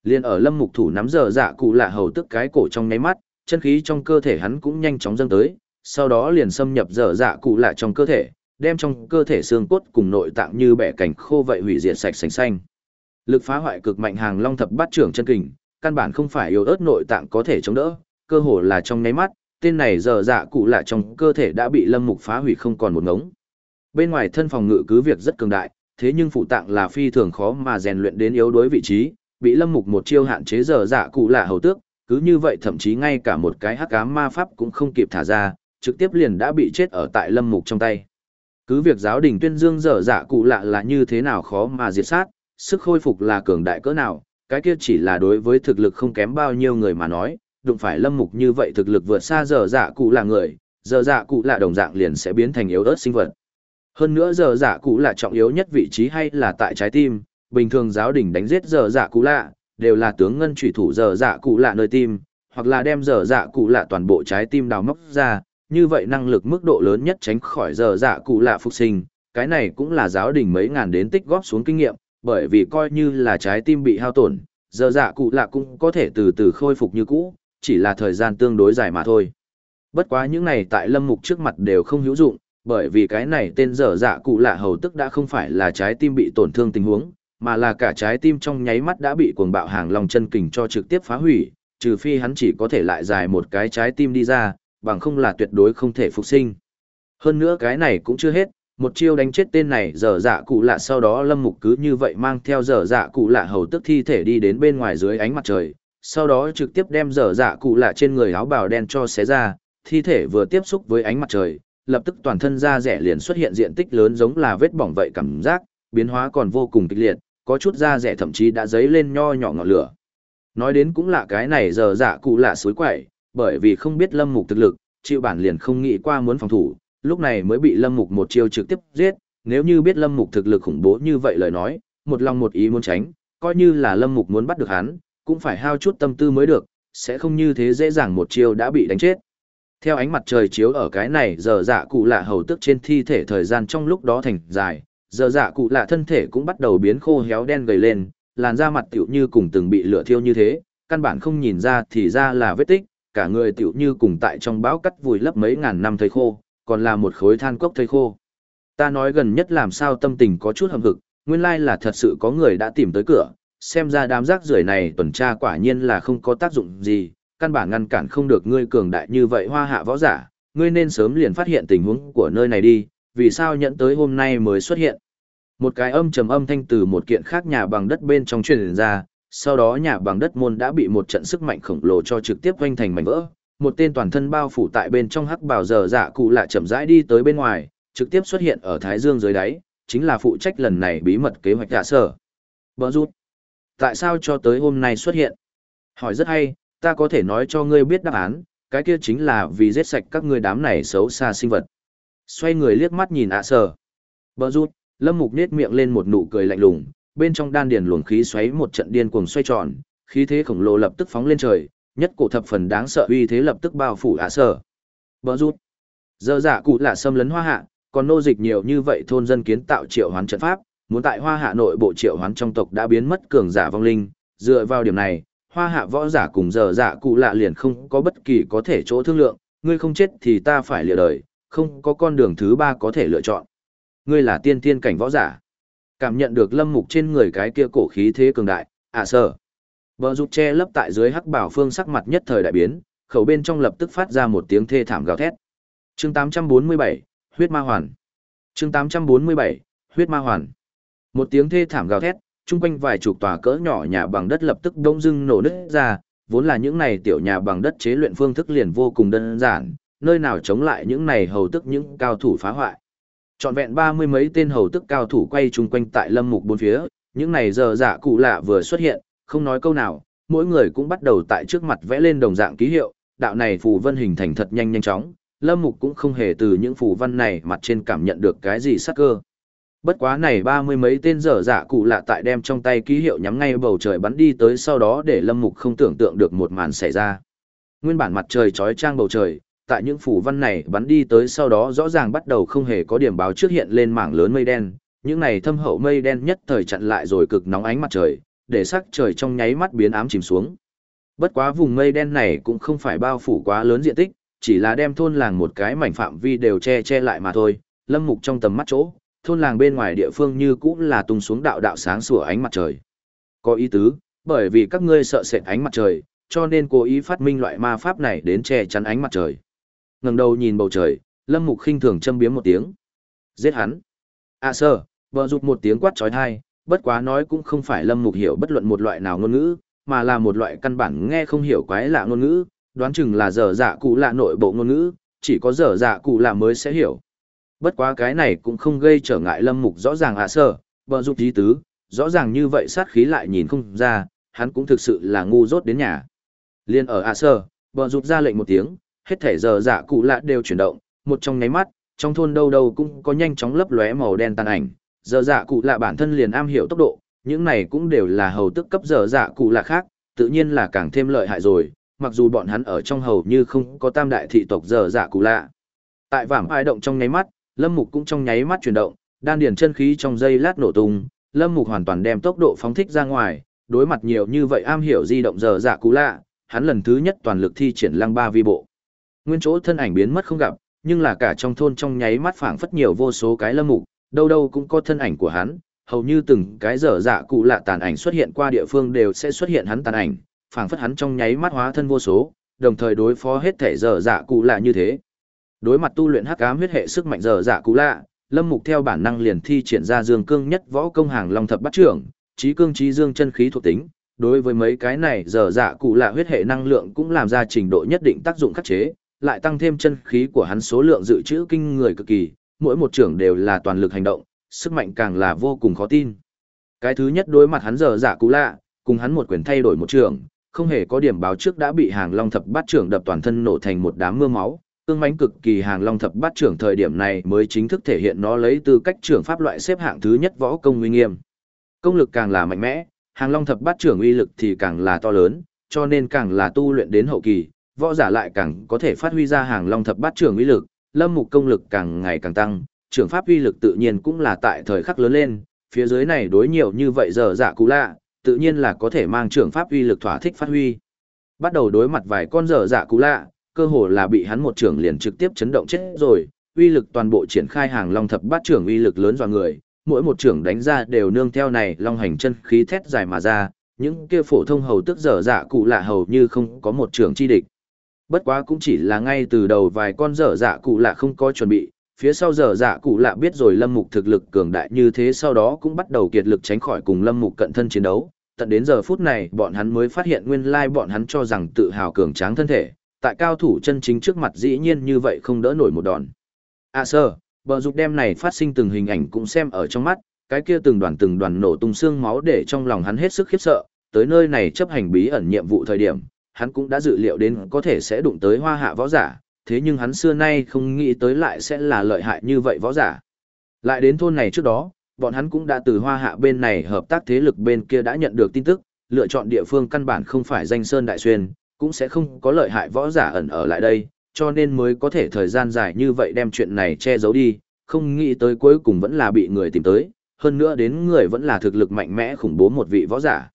[SPEAKER 1] Liên ở lâm mục thủ nắm giờ dạ cụ lạ hầu tức cái cổ trong nháy mắt, chân khí trong cơ thể hắn cũng nhanh chóng dâng tới, sau đó liền xâm nhập giờ dạ cụ lạ trong cơ thể, đem trong cơ thể xương cốt cùng nội tạng như bẻ cảnh khô vậy hủy diệt sạch sành xanh. Lực phá hoại cực mạnh hàng long thập bát trưởng chân kình, căn bản không phải yếu ớt nội tạng có thể chống đỡ, cơ hồ là trong nháy mắt, tên này giờ dạ cụ lạ trong cơ thể đã bị lâm mục phá hủy không còn một ngống. Bên ngoài thân phòng ngự cứ việc rất cường đại, thế nhưng phụ tạng là phi thường khó mà rèn luyện đến yếu đối vị trí, bị lâm mục một chiêu hạn chế giờ dạ cụ lạ hầu tước, cứ như vậy thậm chí ngay cả một cái hắc ám ma pháp cũng không kịp thả ra, trực tiếp liền đã bị chết ở tại lâm mục trong tay. Cứ việc giáo đình tuyên dương dở dạ cụ lạ là như thế nào khó mà diệt sát, sức khôi phục là cường đại cỡ nào, cái kia chỉ là đối với thực lực không kém bao nhiêu người mà nói, đụng phải lâm mục như vậy thực lực vượt xa dở dạ cụ là người, dở dạ cụ là đồng dạng liền sẽ biến thành yếu ớt sinh vật. Hơn nữa dở dạ cụ là trọng yếu nhất vị trí hay là tại trái tim, bình thường giáo đình đánh giết dở dạ cụ lạ, đều là tướng ngân trụy thủ dở dạ cụ lạ nơi tim, hoặc là đem dở dạ cụ lạ toàn bộ trái tim đào móc ra, như vậy năng lực mức độ lớn nhất tránh khỏi dở dạ cụ lạ phục sinh, cái này cũng là giáo đình mấy ngàn đến tích góp xuống kinh nghiệm, bởi vì coi như là trái tim bị hao tổn, dở dạ cụ lạ cũng có thể từ từ khôi phục như cũ, chỉ là thời gian tương đối dài mà thôi. Bất quá những này tại lâm mục trước mặt đều không hữu dụng, bởi vì cái này tên dở dạ cụ lạ hầu tức đã không phải là trái tim bị tổn thương tình huống, mà là cả trái tim trong nháy mắt đã bị cuồng bạo hàng lòng chân kình cho trực tiếp phá hủy, trừ phi hắn chỉ có thể lại dài một cái trái tim đi ra, bằng không là tuyệt đối không thể phục sinh. Hơn nữa cái này cũng chưa hết, một chiêu đánh chết tên này dở dạ cụ lạ sau đó lâm mục cứ như vậy mang theo dở dạ cụ lạ hầu tức thi thể đi đến bên ngoài dưới ánh mặt trời, sau đó trực tiếp đem dở dạ cụ lạ trên người áo bào đen cho xé ra, thi thể vừa tiếp xúc với ánh mặt trời, lập tức toàn thân da rẻ liền xuất hiện diện tích lớn giống là vết bỏng vậy cảm giác, biến hóa còn vô cùng kịch liệt, có chút da rẻ thậm chí đã dấy lên nho nhỏ ngọn lửa. Nói đến cũng là cái này dở dạ cụ lạ suối quậy, bởi vì không biết lâm mục thực lực, chịu bản liền không nghĩ qua muốn phòng thủ, lúc này mới bị lâm mục một chiêu trực tiếp giết, nếu như biết lâm mục thực lực khủng bố như vậy lời nói, một lòng một ý muốn tránh, coi như là lâm mục muốn bắt được hắn, cũng phải hao chút tâm tư mới được, sẽ không như thế dễ dàng một chiêu đã bị đánh chết. Theo ánh mặt trời chiếu ở cái này giờ dạ cụ lạ hầu tức trên thi thể thời gian trong lúc đó thành dài, giờ dạ cụ lạ thân thể cũng bắt đầu biến khô héo đen gầy lên, làn da mặt tiểu như cùng từng bị lửa thiêu như thế, căn bản không nhìn ra thì ra là vết tích, cả người tiểu như cùng tại trong bão cắt vùi lấp mấy ngàn năm thấy khô, còn là một khối than cốc thây khô. Ta nói gần nhất làm sao tâm tình có chút hầm hực, nguyên lai là thật sự có người đã tìm tới cửa, xem ra đám rác rưởi này tuần tra quả nhiên là không có tác dụng gì, căn bản ngăn cản không được ngươi cường đại như vậy hoa hạ võ giả, ngươi nên sớm liền phát hiện tình huống của nơi này đi, vì sao nhận tới hôm nay mới xuất hiện. Một cái âm trầm âm thanh từ một kiện khác nhà bằng đất bên trong truyền ra, sau đó nhà bằng đất môn đã bị một trận sức mạnh khổng lồ cho trực tiếp quanh thành mảnh vỡ. Một tên toàn thân bao phủ tại bên trong hắc bào giờ dạ cụ lạ chậm rãi đi tới bên ngoài, trực tiếp xuất hiện ở Thái Dương dưới đáy, chính là phụ trách lần này bí mật kế hoạch giả sở. Bờ rút. Tại sao cho tới hôm nay xuất hiện? Hỏi rất hay, ta có thể nói cho ngươi biết đáp án, cái kia chính là vì giết sạch các ngươi đám này xấu xa sinh vật. Xoay người liếc mắt nhìn ạ sở. Bờ rút, Lâm Mục nết miệng lên một nụ cười lạnh lùng, bên trong đan điền luồng khí xoáy một trận điên cuồng xoay tròn, khí thế khổng lồ lập tức phóng lên trời, nhất cổ thập phần đáng sợ uy thế lập tức bao phủ ả sở. Bờ rút. dơ dạ cụ là xâm lấn hoa hạ, còn nô dịch nhiều như vậy thôn dân kiến tạo triệu hoán trận pháp, muốn tại hoa hạ nội bộ triệu hoán trong tộc đã biến mất cường giả vong linh, dựa vào điểm này, hoa hạ võ giả cùng dơ dạ cụ lạ liền không có bất kỳ có thể chỗ thương lượng, ngươi không chết thì ta phải lựa đời, không có con đường thứ ba có thể lựa chọn ngươi là tiên tiên cảnh võ giả. Cảm nhận được lâm mục trên người cái kia cổ khí thế cường đại, à sở. Bờ rụt che lấp tại dưới hắc bảo phương sắc mặt nhất thời đại biến, khẩu bên trong lập tức phát ra một tiếng thê thảm gào thét. Chương 847, huyết ma hoàn. Chương 847, huyết ma hoàn. Một tiếng thê thảm gào thét, chung quanh vài chục tòa cỡ nhỏ nhà bằng đất lập tức đông dưng nổ nứt ra, vốn là những này tiểu nhà bằng đất chế luyện phương thức liền vô cùng đơn giản, nơi nào chống lại những này hầu tức những cao thủ phá hoại. Trọn vẹn ba mươi mấy tên hầu tức cao thủ quay chung quanh tại lâm mục bốn phía, những này giờ giả cụ lạ vừa xuất hiện, không nói câu nào, mỗi người cũng bắt đầu tại trước mặt vẽ lên đồng dạng ký hiệu, đạo này phù vân hình thành thật nhanh nhanh chóng, lâm mục cũng không hề từ những phù văn này mặt trên cảm nhận được cái gì sắc cơ. Bất quá này ba mươi mấy tên dở dạ cụ lạ tại đem trong tay ký hiệu nhắm ngay bầu trời bắn đi tới sau đó để lâm mục không tưởng tượng được một màn xảy ra. Nguyên bản mặt trời trói trang bầu trời, tại những phủ văn này bắn đi tới sau đó rõ ràng bắt đầu không hề có điểm báo trước hiện lên mảng lớn mây đen, những này thâm hậu mây đen nhất thời chặn lại rồi cực nóng ánh mặt trời, để sắc trời trong nháy mắt biến ám chìm xuống. Bất quá vùng mây đen này cũng không phải bao phủ quá lớn diện tích, chỉ là đem thôn làng một cái mảnh phạm vi đều che che lại mà thôi, lâm mục trong tầm mắt chỗ, thôn làng bên ngoài địa phương như cũng là tung xuống đạo đạo sáng sủa ánh mặt trời. Có ý tứ, bởi vì các ngươi sợ sệt ánh mặt trời, cho nên cố ý phát minh loại ma pháp này đến che chắn ánh mặt trời ngẩng đầu nhìn bầu trời, Lâm Mục khinh thường châm biếm một tiếng. Giết hắn. À sơ, bờ rụt một tiếng quát trói thai, bất quá nói cũng không phải Lâm Mục hiểu bất luận một loại nào ngôn ngữ, mà là một loại căn bản nghe không hiểu quái lạ ngôn ngữ, đoán chừng là dở dạ cụ lạ nội bộ ngôn ngữ, chỉ có dở dạ cụ lạ mới sẽ hiểu. Bất quá cái này cũng không gây trở ngại lâm mục rõ ràng ạ à sở, bờ giúp ý tứ, rõ ràng như vậy sát khí lại nhìn không ra, hắn cũng thực sự là ngu dốt đến nhà. Liên ở ạ à sở, bờ giúp ra lệnh một tiếng, hết thể giờ dạ cụ lạ đều chuyển động, một trong nháy mắt, trong thôn đâu đâu cũng có nhanh chóng lấp lóe màu đen tàn ảnh, giờ dạ cụ lạ bản thân liền am hiểu tốc độ, những này cũng đều là hầu tức cấp giờ dạ cụ lạ khác, tự nhiên là càng thêm lợi hại rồi, mặc dù bọn hắn ở trong hầu như không có tam đại thị tộc giờ dạ cụ lạ. Tại vảm ai động trong nháy mắt, Lâm Mục cũng trong nháy mắt chuyển động, đan điền chân khí trong dây lát nổ tung, Lâm Mục hoàn toàn đem tốc độ phóng thích ra ngoài, đối mặt nhiều như vậy am hiểu di động giờ dạ cụ lạ, hắn lần thứ nhất toàn lực thi triển lăng ba vi bộ. Nguyên chỗ thân ảnh biến mất không gặp, nhưng là cả trong thôn trong nháy mắt phảng phất nhiều vô số cái Lâm Mục, đâu đâu cũng có thân ảnh của hắn, hầu như từng cái dở dạ cụ lạ tàn ảnh xuất hiện qua địa phương đều sẽ xuất hiện hắn tàn ảnh, phảng phất hắn trong nháy mắt hóa thân vô số, đồng thời đối phó hết thể dở dạ cụ lạ như thế. Đối mặt tu luyện hắc ám huyết hệ sức mạnh dở dạ cụ lạ, Lâm Mục theo bản năng liền thi triển ra dương cương nhất võ công hàng long thập bát trưởng, trí cương trí dương chân khí thuộc tính. Đối với mấy cái này dở dạ cụ lạ huyết hệ năng lượng cũng làm ra trình độ nhất định tác dụng khắc chế, lại tăng thêm chân khí của hắn số lượng dự trữ kinh người cực kỳ, mỗi một trưởng đều là toàn lực hành động, sức mạnh càng là vô cùng khó tin. Cái thứ nhất đối mặt hắn giờ giả cũ lạ, cùng hắn một quyền thay đổi một trưởng, không hề có điểm báo trước đã bị hàng long thập bát trưởng đập toàn thân nổ thành một đám mưa máu, tương mãnh cực kỳ hàng long thập bát trưởng thời điểm này mới chính thức thể hiện nó lấy tư cách trưởng pháp loại xếp hạng thứ nhất võ công uy nghiêm. Công lực càng là mạnh mẽ, hàng long thập bát trưởng uy lực thì càng là to lớn, cho nên càng là tu luyện đến hậu kỳ, võ giả lại càng có thể phát huy ra hàng long thập bát trưởng uy lực, lâm mục công lực càng ngày càng tăng, trưởng pháp uy lực tự nhiên cũng là tại thời khắc lớn lên, phía dưới này đối nhiều như vậy giờ dạ cú lạ, tự nhiên là có thể mang trưởng pháp uy lực thỏa thích phát huy. Bắt đầu đối mặt vài con giờ dạ cú lạ, cơ hồ là bị hắn một trưởng liền trực tiếp chấn động chết rồi, uy lực toàn bộ triển khai hàng long thập bát trưởng uy lực lớn dọa người, mỗi một trưởng đánh ra đều nương theo này long hành chân khí thét dài mà ra, những kia phổ thông hầu tức dở dạ cụ lạ hầu như không có một trưởng chi địch. Bất quá cũng chỉ là ngay từ đầu vài con dở dạ cụ lạ không có chuẩn bị, phía sau dở dạ cụ lạ biết rồi lâm mục thực lực cường đại như thế sau đó cũng bắt đầu kiệt lực tránh khỏi cùng lâm mục cận thân chiến đấu. Tận đến giờ phút này bọn hắn mới phát hiện nguyên lai bọn hắn cho rằng tự hào cường tráng thân thể, tại cao thủ chân chính trước mặt dĩ nhiên như vậy không đỡ nổi một đòn. À sơ, bờ dục đem này phát sinh từng hình ảnh cũng xem ở trong mắt, cái kia từng đoàn từng đoàn nổ tung xương máu để trong lòng hắn hết sức khiếp sợ, tới nơi này chấp hành bí ẩn nhiệm vụ thời điểm, hắn cũng đã dự liệu đến có thể sẽ đụng tới hoa hạ võ giả, thế nhưng hắn xưa nay không nghĩ tới lại sẽ là lợi hại như vậy võ giả. Lại đến thôn này trước đó, bọn hắn cũng đã từ hoa hạ bên này hợp tác thế lực bên kia đã nhận được tin tức, lựa chọn địa phương căn bản không phải danh sơn đại xuyên, cũng sẽ không có lợi hại võ giả ẩn ở lại đây, cho nên mới có thể thời gian dài như vậy đem chuyện này che giấu đi, không nghĩ tới cuối cùng vẫn là bị người tìm tới, hơn nữa đến người vẫn là thực lực mạnh mẽ khủng bố một vị võ giả.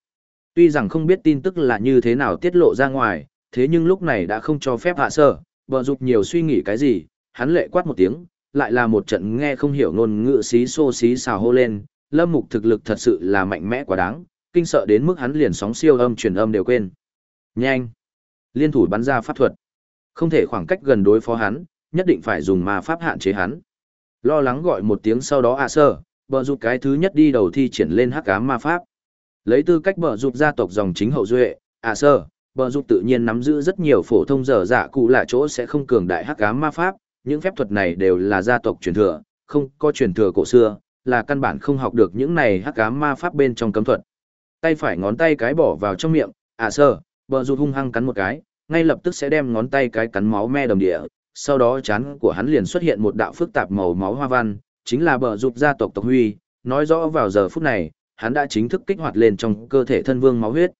[SPEAKER 1] Tuy rằng không biết tin tức là như thế nào tiết lộ ra ngoài, thế nhưng lúc này đã không cho phép hạ sơ, bờ rụt nhiều suy nghĩ cái gì, hắn lệ quát một tiếng, lại là một trận nghe không hiểu ngôn ngữ xí xô xí xào hô lên, lâm mục thực lực thật sự là mạnh mẽ quá đáng, kinh sợ đến mức hắn liền sóng siêu âm truyền âm đều quên. Nhanh! Liên thủ bắn ra pháp thuật. Không thể khoảng cách gần đối phó hắn, nhất định phải dùng ma pháp hạn chế hắn. Lo lắng gọi một tiếng sau đó hạ sơ, bờ rụt cái thứ nhất đi đầu thi triển lên hắc ám ma pháp. Lấy tư cách bờ rụt gia tộc dòng chính hậu duệ, ạ sơ, bờ rụt tự nhiên nắm giữ rất nhiều phổ thông dở dạ cụ là chỗ sẽ không cường đại hắc ám ma pháp, những phép thuật này đều là gia tộc truyền thừa, không có truyền thừa cổ xưa, là căn bản không học được những này hắc ám ma pháp bên trong cấm thuật. Tay phải ngón tay cái bỏ vào trong miệng, ạ sơ, bờ rụt hung hăng cắn một cái, ngay lập tức sẽ đem ngón tay cái cắn máu me đầm địa, sau đó chán của hắn liền xuất hiện một đạo phức tạp màu máu hoa văn, chính là bờ rụt gia tộc tộc huy, nói rõ vào giờ phút này, hắn đã chính thức kích hoạt lên trong cơ thể thân vương máu huyết.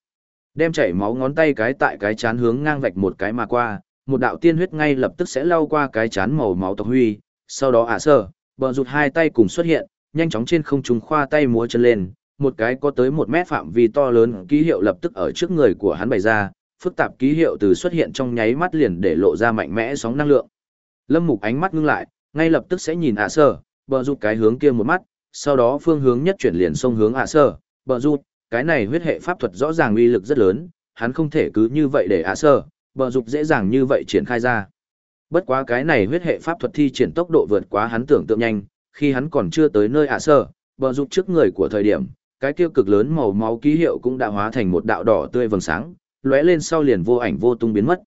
[SPEAKER 1] Đem chảy máu ngón tay cái tại cái chán hướng ngang vạch một cái mà qua, một đạo tiên huyết ngay lập tức sẽ lao qua cái chán màu máu tộc huy, sau đó ả à sơ, bờ rụt hai tay cùng xuất hiện, nhanh chóng trên không trung khoa tay múa chân lên, một cái có tới một mét phạm vi to lớn ký hiệu lập tức ở trước người của hắn bày ra, phức tạp ký hiệu từ xuất hiện trong nháy mắt liền để lộ ra mạnh mẽ sóng năng lượng. Lâm Mục ánh mắt ngưng lại, ngay lập tức sẽ nhìn ạ sơ, bờ rụt cái hướng kia một mắt, sau đó phương hướng nhất chuyển liền xông hướng ạ sơ, bờ rụt, cái này huyết hệ pháp thuật rõ ràng uy lực rất lớn, hắn không thể cứ như vậy để ạ sơ, bờ rụt dễ dàng như vậy triển khai ra. Bất quá cái này huyết hệ pháp thuật thi triển tốc độ vượt quá hắn tưởng tượng nhanh, khi hắn còn chưa tới nơi ạ sơ, bờ rụt trước người của thời điểm, cái tiêu cực lớn màu máu ký hiệu cũng đã hóa thành một đạo đỏ tươi vầng sáng, lóe lên sau liền vô ảnh vô tung biến mất.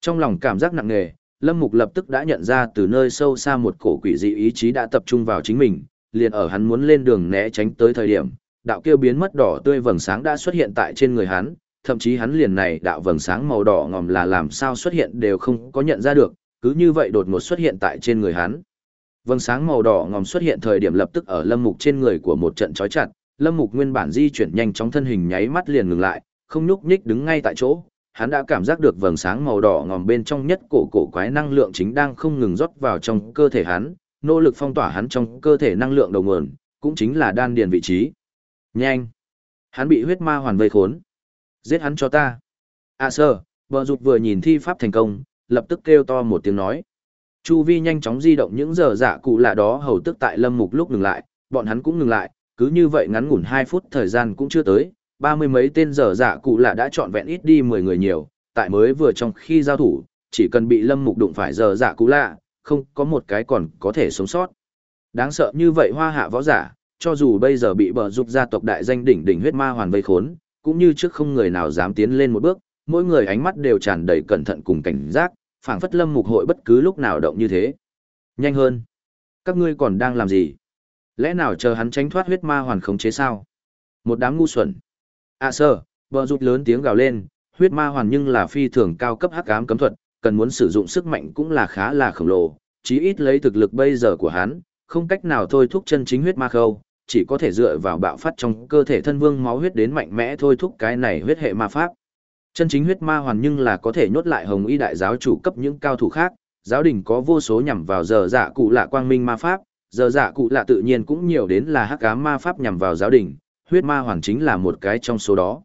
[SPEAKER 1] Trong lòng cảm giác nặng nề, Lâm Mục lập tức đã nhận ra từ nơi sâu xa một cổ quỷ dị ý chí đã tập trung vào chính mình, liền ở hắn muốn lên đường né tránh tới thời điểm, đạo kia biến mất đỏ tươi vầng sáng đã xuất hiện tại trên người hắn, thậm chí hắn liền này đạo vầng sáng màu đỏ ngòm là làm sao xuất hiện đều không có nhận ra được, cứ như vậy đột ngột xuất hiện tại trên người hắn. Vầng sáng màu đỏ ngòm xuất hiện thời điểm lập tức ở Lâm Mục trên người của một trận chói chặt, Lâm Mục nguyên bản di chuyển nhanh chóng thân hình nháy mắt liền ngừng lại, không nhúc nhích đứng ngay tại chỗ, hắn đã cảm giác được vầng sáng màu đỏ ngòm bên trong nhất cổ cổ quái năng lượng chính đang không ngừng rót vào trong cơ thể hắn, nỗ lực phong tỏa hắn trong cơ thể năng lượng đầu nguồn, cũng chính là đan điền vị trí. Nhanh! Hắn bị huyết ma hoàn vây khốn. Giết hắn cho ta. À sơ, vợ dục vừa nhìn thi pháp thành công, lập tức kêu to một tiếng nói. Chu vi nhanh chóng di động những giờ dạ cụ lạ đó hầu tức tại lâm mục lúc ngừng lại, bọn hắn cũng ngừng lại, cứ như vậy ngắn ngủn 2 phút thời gian cũng chưa tới, ba mươi mấy tên giờ dạ cụ lạ đã trọn vẹn ít đi 10 người nhiều, tại mới vừa trong khi giao thủ, chỉ cần bị lâm mục đụng phải giờ dạ cụ lạ, không có một cái còn có thể sống sót. Đáng sợ như vậy hoa hạ võ giả, cho dù bây giờ bị bờ dục gia tộc đại danh đỉnh đỉnh huyết ma hoàn vây khốn, cũng như trước không người nào dám tiến lên một bước, mỗi người ánh mắt đều tràn đầy cẩn thận cùng cảnh giác, phảng phất lâm mục hội bất cứ lúc nào động như thế. Nhanh hơn! Các ngươi còn đang làm gì? Lẽ nào chờ hắn tránh thoát huyết ma hoàn khống chế sao? Một đám ngu xuẩn. À sơ, bờ rụt lớn tiếng gào lên, huyết ma hoàn nhưng là phi thường cao cấp hắc ám cấm thuật, cần muốn sử dụng sức mạnh cũng là khá là khổng lồ, chí ít lấy thực lực bây giờ của hắn, không cách nào thôi thúc chân chính huyết ma khâu, chỉ có thể dựa vào bạo phát trong cơ thể thân vương máu huyết đến mạnh mẽ thôi thúc cái này huyết hệ ma pháp. Chân chính huyết ma hoàn nhưng là có thể nhốt lại hồng y đại giáo chủ cấp những cao thủ khác, giáo đình có vô số nhằm vào giờ dạ cụ lạ quang minh ma pháp, giờ dạ cụ lạ tự nhiên cũng nhiều đến là hắc ám ma pháp nhằm vào giáo đình, huyết ma hoàn chính là một cái trong số đó.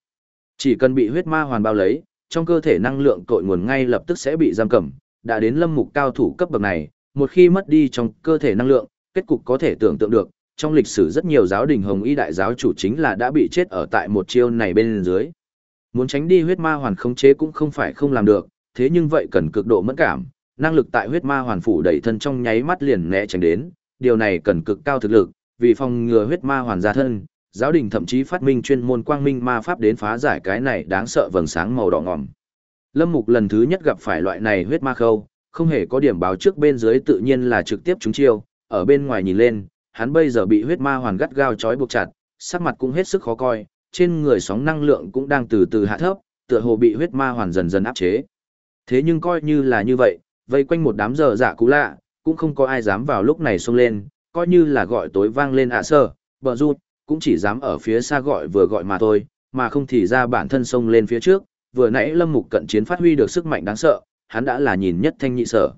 [SPEAKER 1] Chỉ cần bị huyết ma hoàn bao lấy, trong cơ thể năng lượng cội nguồn ngay lập tức sẽ bị giam cầm, đã đến lâm mục cao thủ cấp bậc này, một khi mất đi trong cơ thể năng lượng, kết cục có thể tưởng tượng được, trong lịch sử rất nhiều giáo đình hồng y đại giáo chủ chính là đã bị chết ở tại một chiêu này bên dưới. Muốn tránh đi huyết ma hoàn khống chế cũng không phải không làm được, thế nhưng vậy cần cực độ mẫn cảm, năng lực tại huyết ma hoàn phủ đẩy thân trong nháy mắt liền né tránh đến, điều này cần cực cao thực lực, vì phòng ngừa huyết ma hoàn ra thân, giáo đình thậm chí phát minh chuyên môn quang minh ma pháp đến phá giải cái này đáng sợ vầng sáng màu đỏ ngòm. Lâm Mục lần thứ nhất gặp phải loại này huyết ma khâu, không hề có điểm báo trước bên dưới tự nhiên là trực tiếp trúng chiêu, ở bên ngoài nhìn lên, hắn bây giờ bị huyết ma hoàn gắt gao trói buộc chặt, sắc mặt cũng hết sức khó coi, trên người sóng năng lượng cũng đang từ từ hạ thấp, tựa hồ bị huyết ma hoàn dần dần áp chế. Thế nhưng coi như là như vậy, vây quanh một đám giờ giả dạ cũ lạ, cũng không có ai dám vào lúc này xông lên, coi như là gọi tối vang lên ạ sơ, bờ rụt, cũng chỉ dám ở phía xa gọi vừa gọi mà thôi, mà không thì ra bản thân xông lên phía trước, vừa nãy lâm mục cận chiến phát huy được sức mạnh đáng sợ, hắn đã là nhìn nhất thanh nhị sở.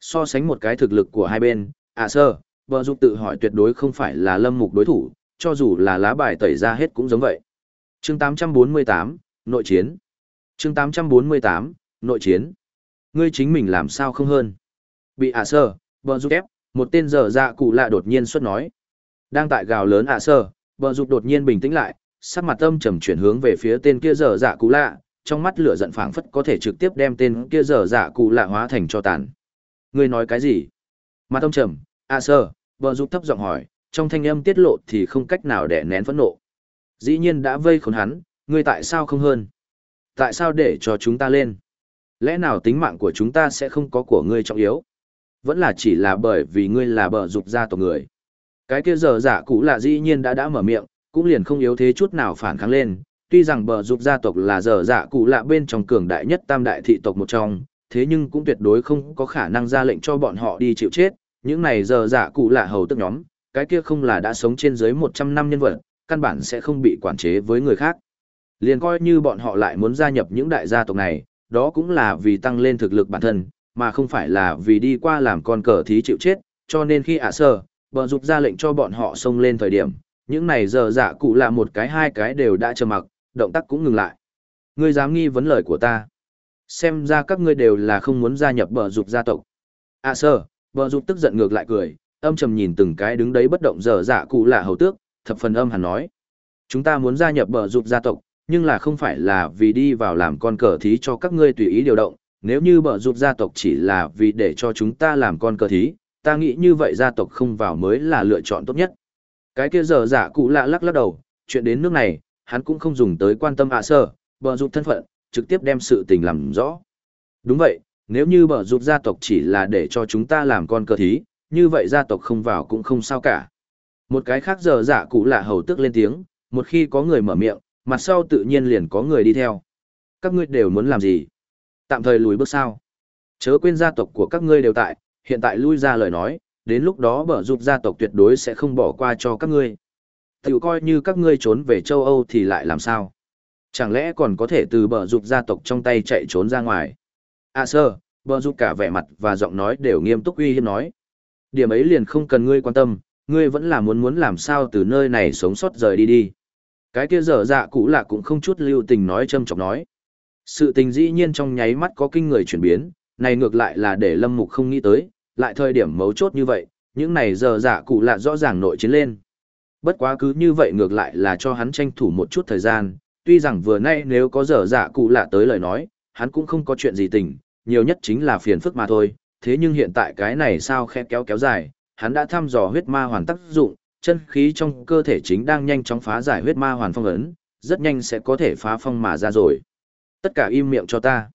[SPEAKER 1] So sánh một cái thực lực của hai bên, ạ sơ, vợ dục tự hỏi tuyệt đối không phải là lâm mục đối thủ, cho dù là lá bài tẩy ra hết cũng giống vậy. Chương 848, Nội chiến. Chương 848, Nội chiến. Ngươi chính mình làm sao không hơn. Bị ạ sơ, vợ dục ép, một tên dở dạ cụ lạ đột nhiên xuất nói. Đang tại gào lớn ạ sơ, bờ Dục đột nhiên bình tĩnh lại, sắc mặt tâm trầm chuyển hướng về phía tên kia dở dạ cụ lạ, trong mắt lửa giận phảng phất có thể trực tiếp đem tên kia dở dạ cụ lạ hóa thành cho tàn. Ngươi nói cái gì? Mặt âm trầm, ạ sơ, bờ Dục thấp giọng hỏi, trong thanh âm tiết lộ thì không cách nào để nén phẫn nộ. Dĩ nhiên đã vây khốn hắn, ngươi tại sao không hơn? Tại sao để cho chúng ta lên? Lẽ nào tính mạng của chúng ta sẽ không có của ngươi trọng yếu? Vẫn là chỉ là bởi vì ngươi là bờ dục gia tộc người. Cái kia giờ giả cũ là dĩ nhiên đã đã mở miệng, cũng liền không yếu thế chút nào phản kháng lên. Tuy rằng bờ dục gia tộc là giờ giả cụ lạ bên trong cường đại nhất tam đại thị tộc một trong, thế nhưng cũng tuyệt đối không có khả năng ra lệnh cho bọn họ đi chịu chết. Những này giờ giả cụ lạ hầu tức nhóm, cái kia không là đã sống trên dưới 100 năm nhân vật, căn bản sẽ không bị quản chế với người khác. Liền coi như bọn họ lại muốn gia nhập những đại gia tộc này, đó cũng là vì tăng lên thực lực bản thân, mà không phải là vì đi qua làm con cờ thí chịu chết, cho nên khi ả sơ, bờ rụt ra lệnh cho bọn họ xông lên thời điểm, những này giờ dạ cụ là một cái hai cái đều đã trầm mặc, động tác cũng ngừng lại. Ngươi dám nghi vấn lời của ta. Xem ra các ngươi đều là không muốn gia nhập bờ rụt gia tộc. À sơ, bờ rụt tức giận ngược lại cười, âm trầm nhìn từng cái đứng đấy bất động giờ dạ cụ là hầu tước, thập phần âm hẳn nói. Chúng ta muốn gia nhập bờ rụt gia tộc, nhưng là không phải là vì đi vào làm con cờ thí cho các ngươi tùy ý điều động, nếu như bờ rụt gia tộc chỉ là vì để cho chúng ta làm con cờ thí, ta nghĩ như vậy gia tộc không vào mới là lựa chọn tốt nhất. Cái kia giờ giả cụ lạ lắc lắc đầu, chuyện đến nước này, hắn cũng không dùng tới quan tâm ạ à bờ rụt thân phận, trực tiếp đem sự tình làm rõ. Đúng vậy, nếu như bờ rụt gia tộc chỉ là để cho chúng ta làm con cờ thí, như vậy gia tộc không vào cũng không sao cả. Một cái khác giờ dạ cụ lạ hầu tức lên tiếng, một khi có người mở miệng, mặt sau tự nhiên liền có người đi theo. Các ngươi đều muốn làm gì? Tạm thời lùi bước sao? Chớ quên gia tộc của các ngươi đều tại, hiện tại lui ra lời nói, đến lúc đó bở rụt gia tộc tuyệt đối sẽ không bỏ qua cho các ngươi. Tiểu coi như các ngươi trốn về châu Âu thì lại làm sao? Chẳng lẽ còn có thể từ bờ rụt gia tộc trong tay chạy trốn ra ngoài? À sơ, bờ rụt cả vẻ mặt và giọng nói đều nghiêm túc uy hiếp nói. Điểm ấy liền không cần ngươi quan tâm, ngươi vẫn là muốn muốn làm sao từ nơi này sống sót rời đi đi. Cái kia dở dạ cũ lạ cũng không chút lưu tình nói châm chọc nói. Sự tình dĩ nhiên trong nháy mắt có kinh người chuyển biến, này ngược lại là để lâm mục không nghĩ tới, lại thời điểm mấu chốt như vậy, những này giờ dạ cụ lạ rõ ràng nội chiến lên. Bất quá cứ như vậy ngược lại là cho hắn tranh thủ một chút thời gian, tuy rằng vừa nay nếu có giờ dạ cụ lạ tới lời nói, hắn cũng không có chuyện gì tình, nhiều nhất chính là phiền phức mà thôi, thế nhưng hiện tại cái này sao khe kéo kéo dài, hắn đã thăm dò huyết ma hoàn tác dụng, chân khí trong cơ thể chính đang nhanh chóng phá giải huyết ma hoàn phong ấn, rất nhanh sẽ có thể phá phong mà ra rồi. Tất cả im miệng cho ta.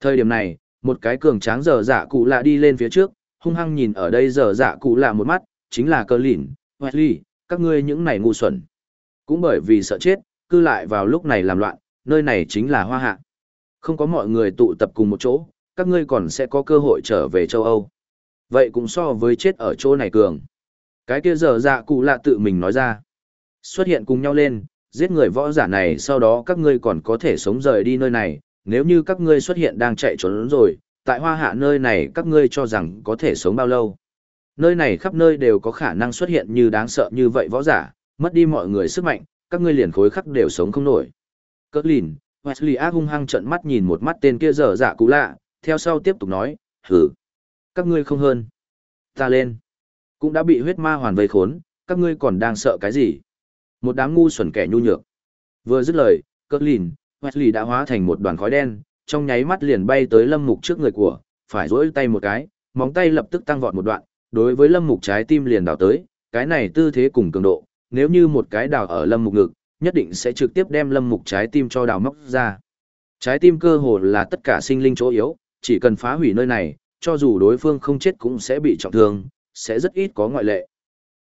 [SPEAKER 1] Thời điểm này, một cái cường tráng dở dạ cụ lạ đi lên phía trước, hung hăng nhìn ở đây dở dạ cụ lạ một mắt, chính là cơ lỉn, ly các ngươi những này ngu xuẩn. Cũng bởi vì sợ chết, cư lại vào lúc này làm loạn, nơi này chính là hoa hạ. Không có mọi người tụ tập cùng một chỗ, các ngươi còn sẽ có cơ hội trở về châu Âu. Vậy cũng so với chết ở chỗ này cường. Cái kia giờ dạ cụ lạ tự mình nói ra. Xuất hiện cùng nhau lên, giết người võ giả này sau đó các ngươi còn có thể sống rời đi nơi này, nếu như các ngươi xuất hiện đang chạy trốn rồi, tại hoa hạ nơi này các ngươi cho rằng có thể sống bao lâu. Nơi này khắp nơi đều có khả năng xuất hiện như đáng sợ như vậy võ giả, mất đi mọi người sức mạnh, các ngươi liền khối khắc đều sống không nổi. Cất lìn, Wesley ác hung hăng trận mắt nhìn một mắt tên kia dở dạ cũ lạ, theo sau tiếp tục nói, hử, các ngươi không hơn. Ta lên, cũng đã bị huyết ma hoàn vây khốn, các ngươi còn đang sợ cái gì? Một đám ngu xuẩn kẻ nhu nhược. Vừa dứt lời, cất lìn, Wesley đã hóa thành một đoàn khói đen, trong nháy mắt liền bay tới lâm mục trước người của, phải rỗi tay một cái, móng tay lập tức tăng vọt một đoạn, đối với lâm mục trái tim liền đào tới, cái này tư thế cùng cường độ, nếu như một cái đào ở lâm mục ngực, nhất định sẽ trực tiếp đem lâm mục trái tim cho đào móc ra. Trái tim cơ hồ là tất cả sinh linh chỗ yếu, chỉ cần phá hủy nơi này, cho dù đối phương không chết cũng sẽ bị trọng thương, sẽ rất ít có ngoại lệ.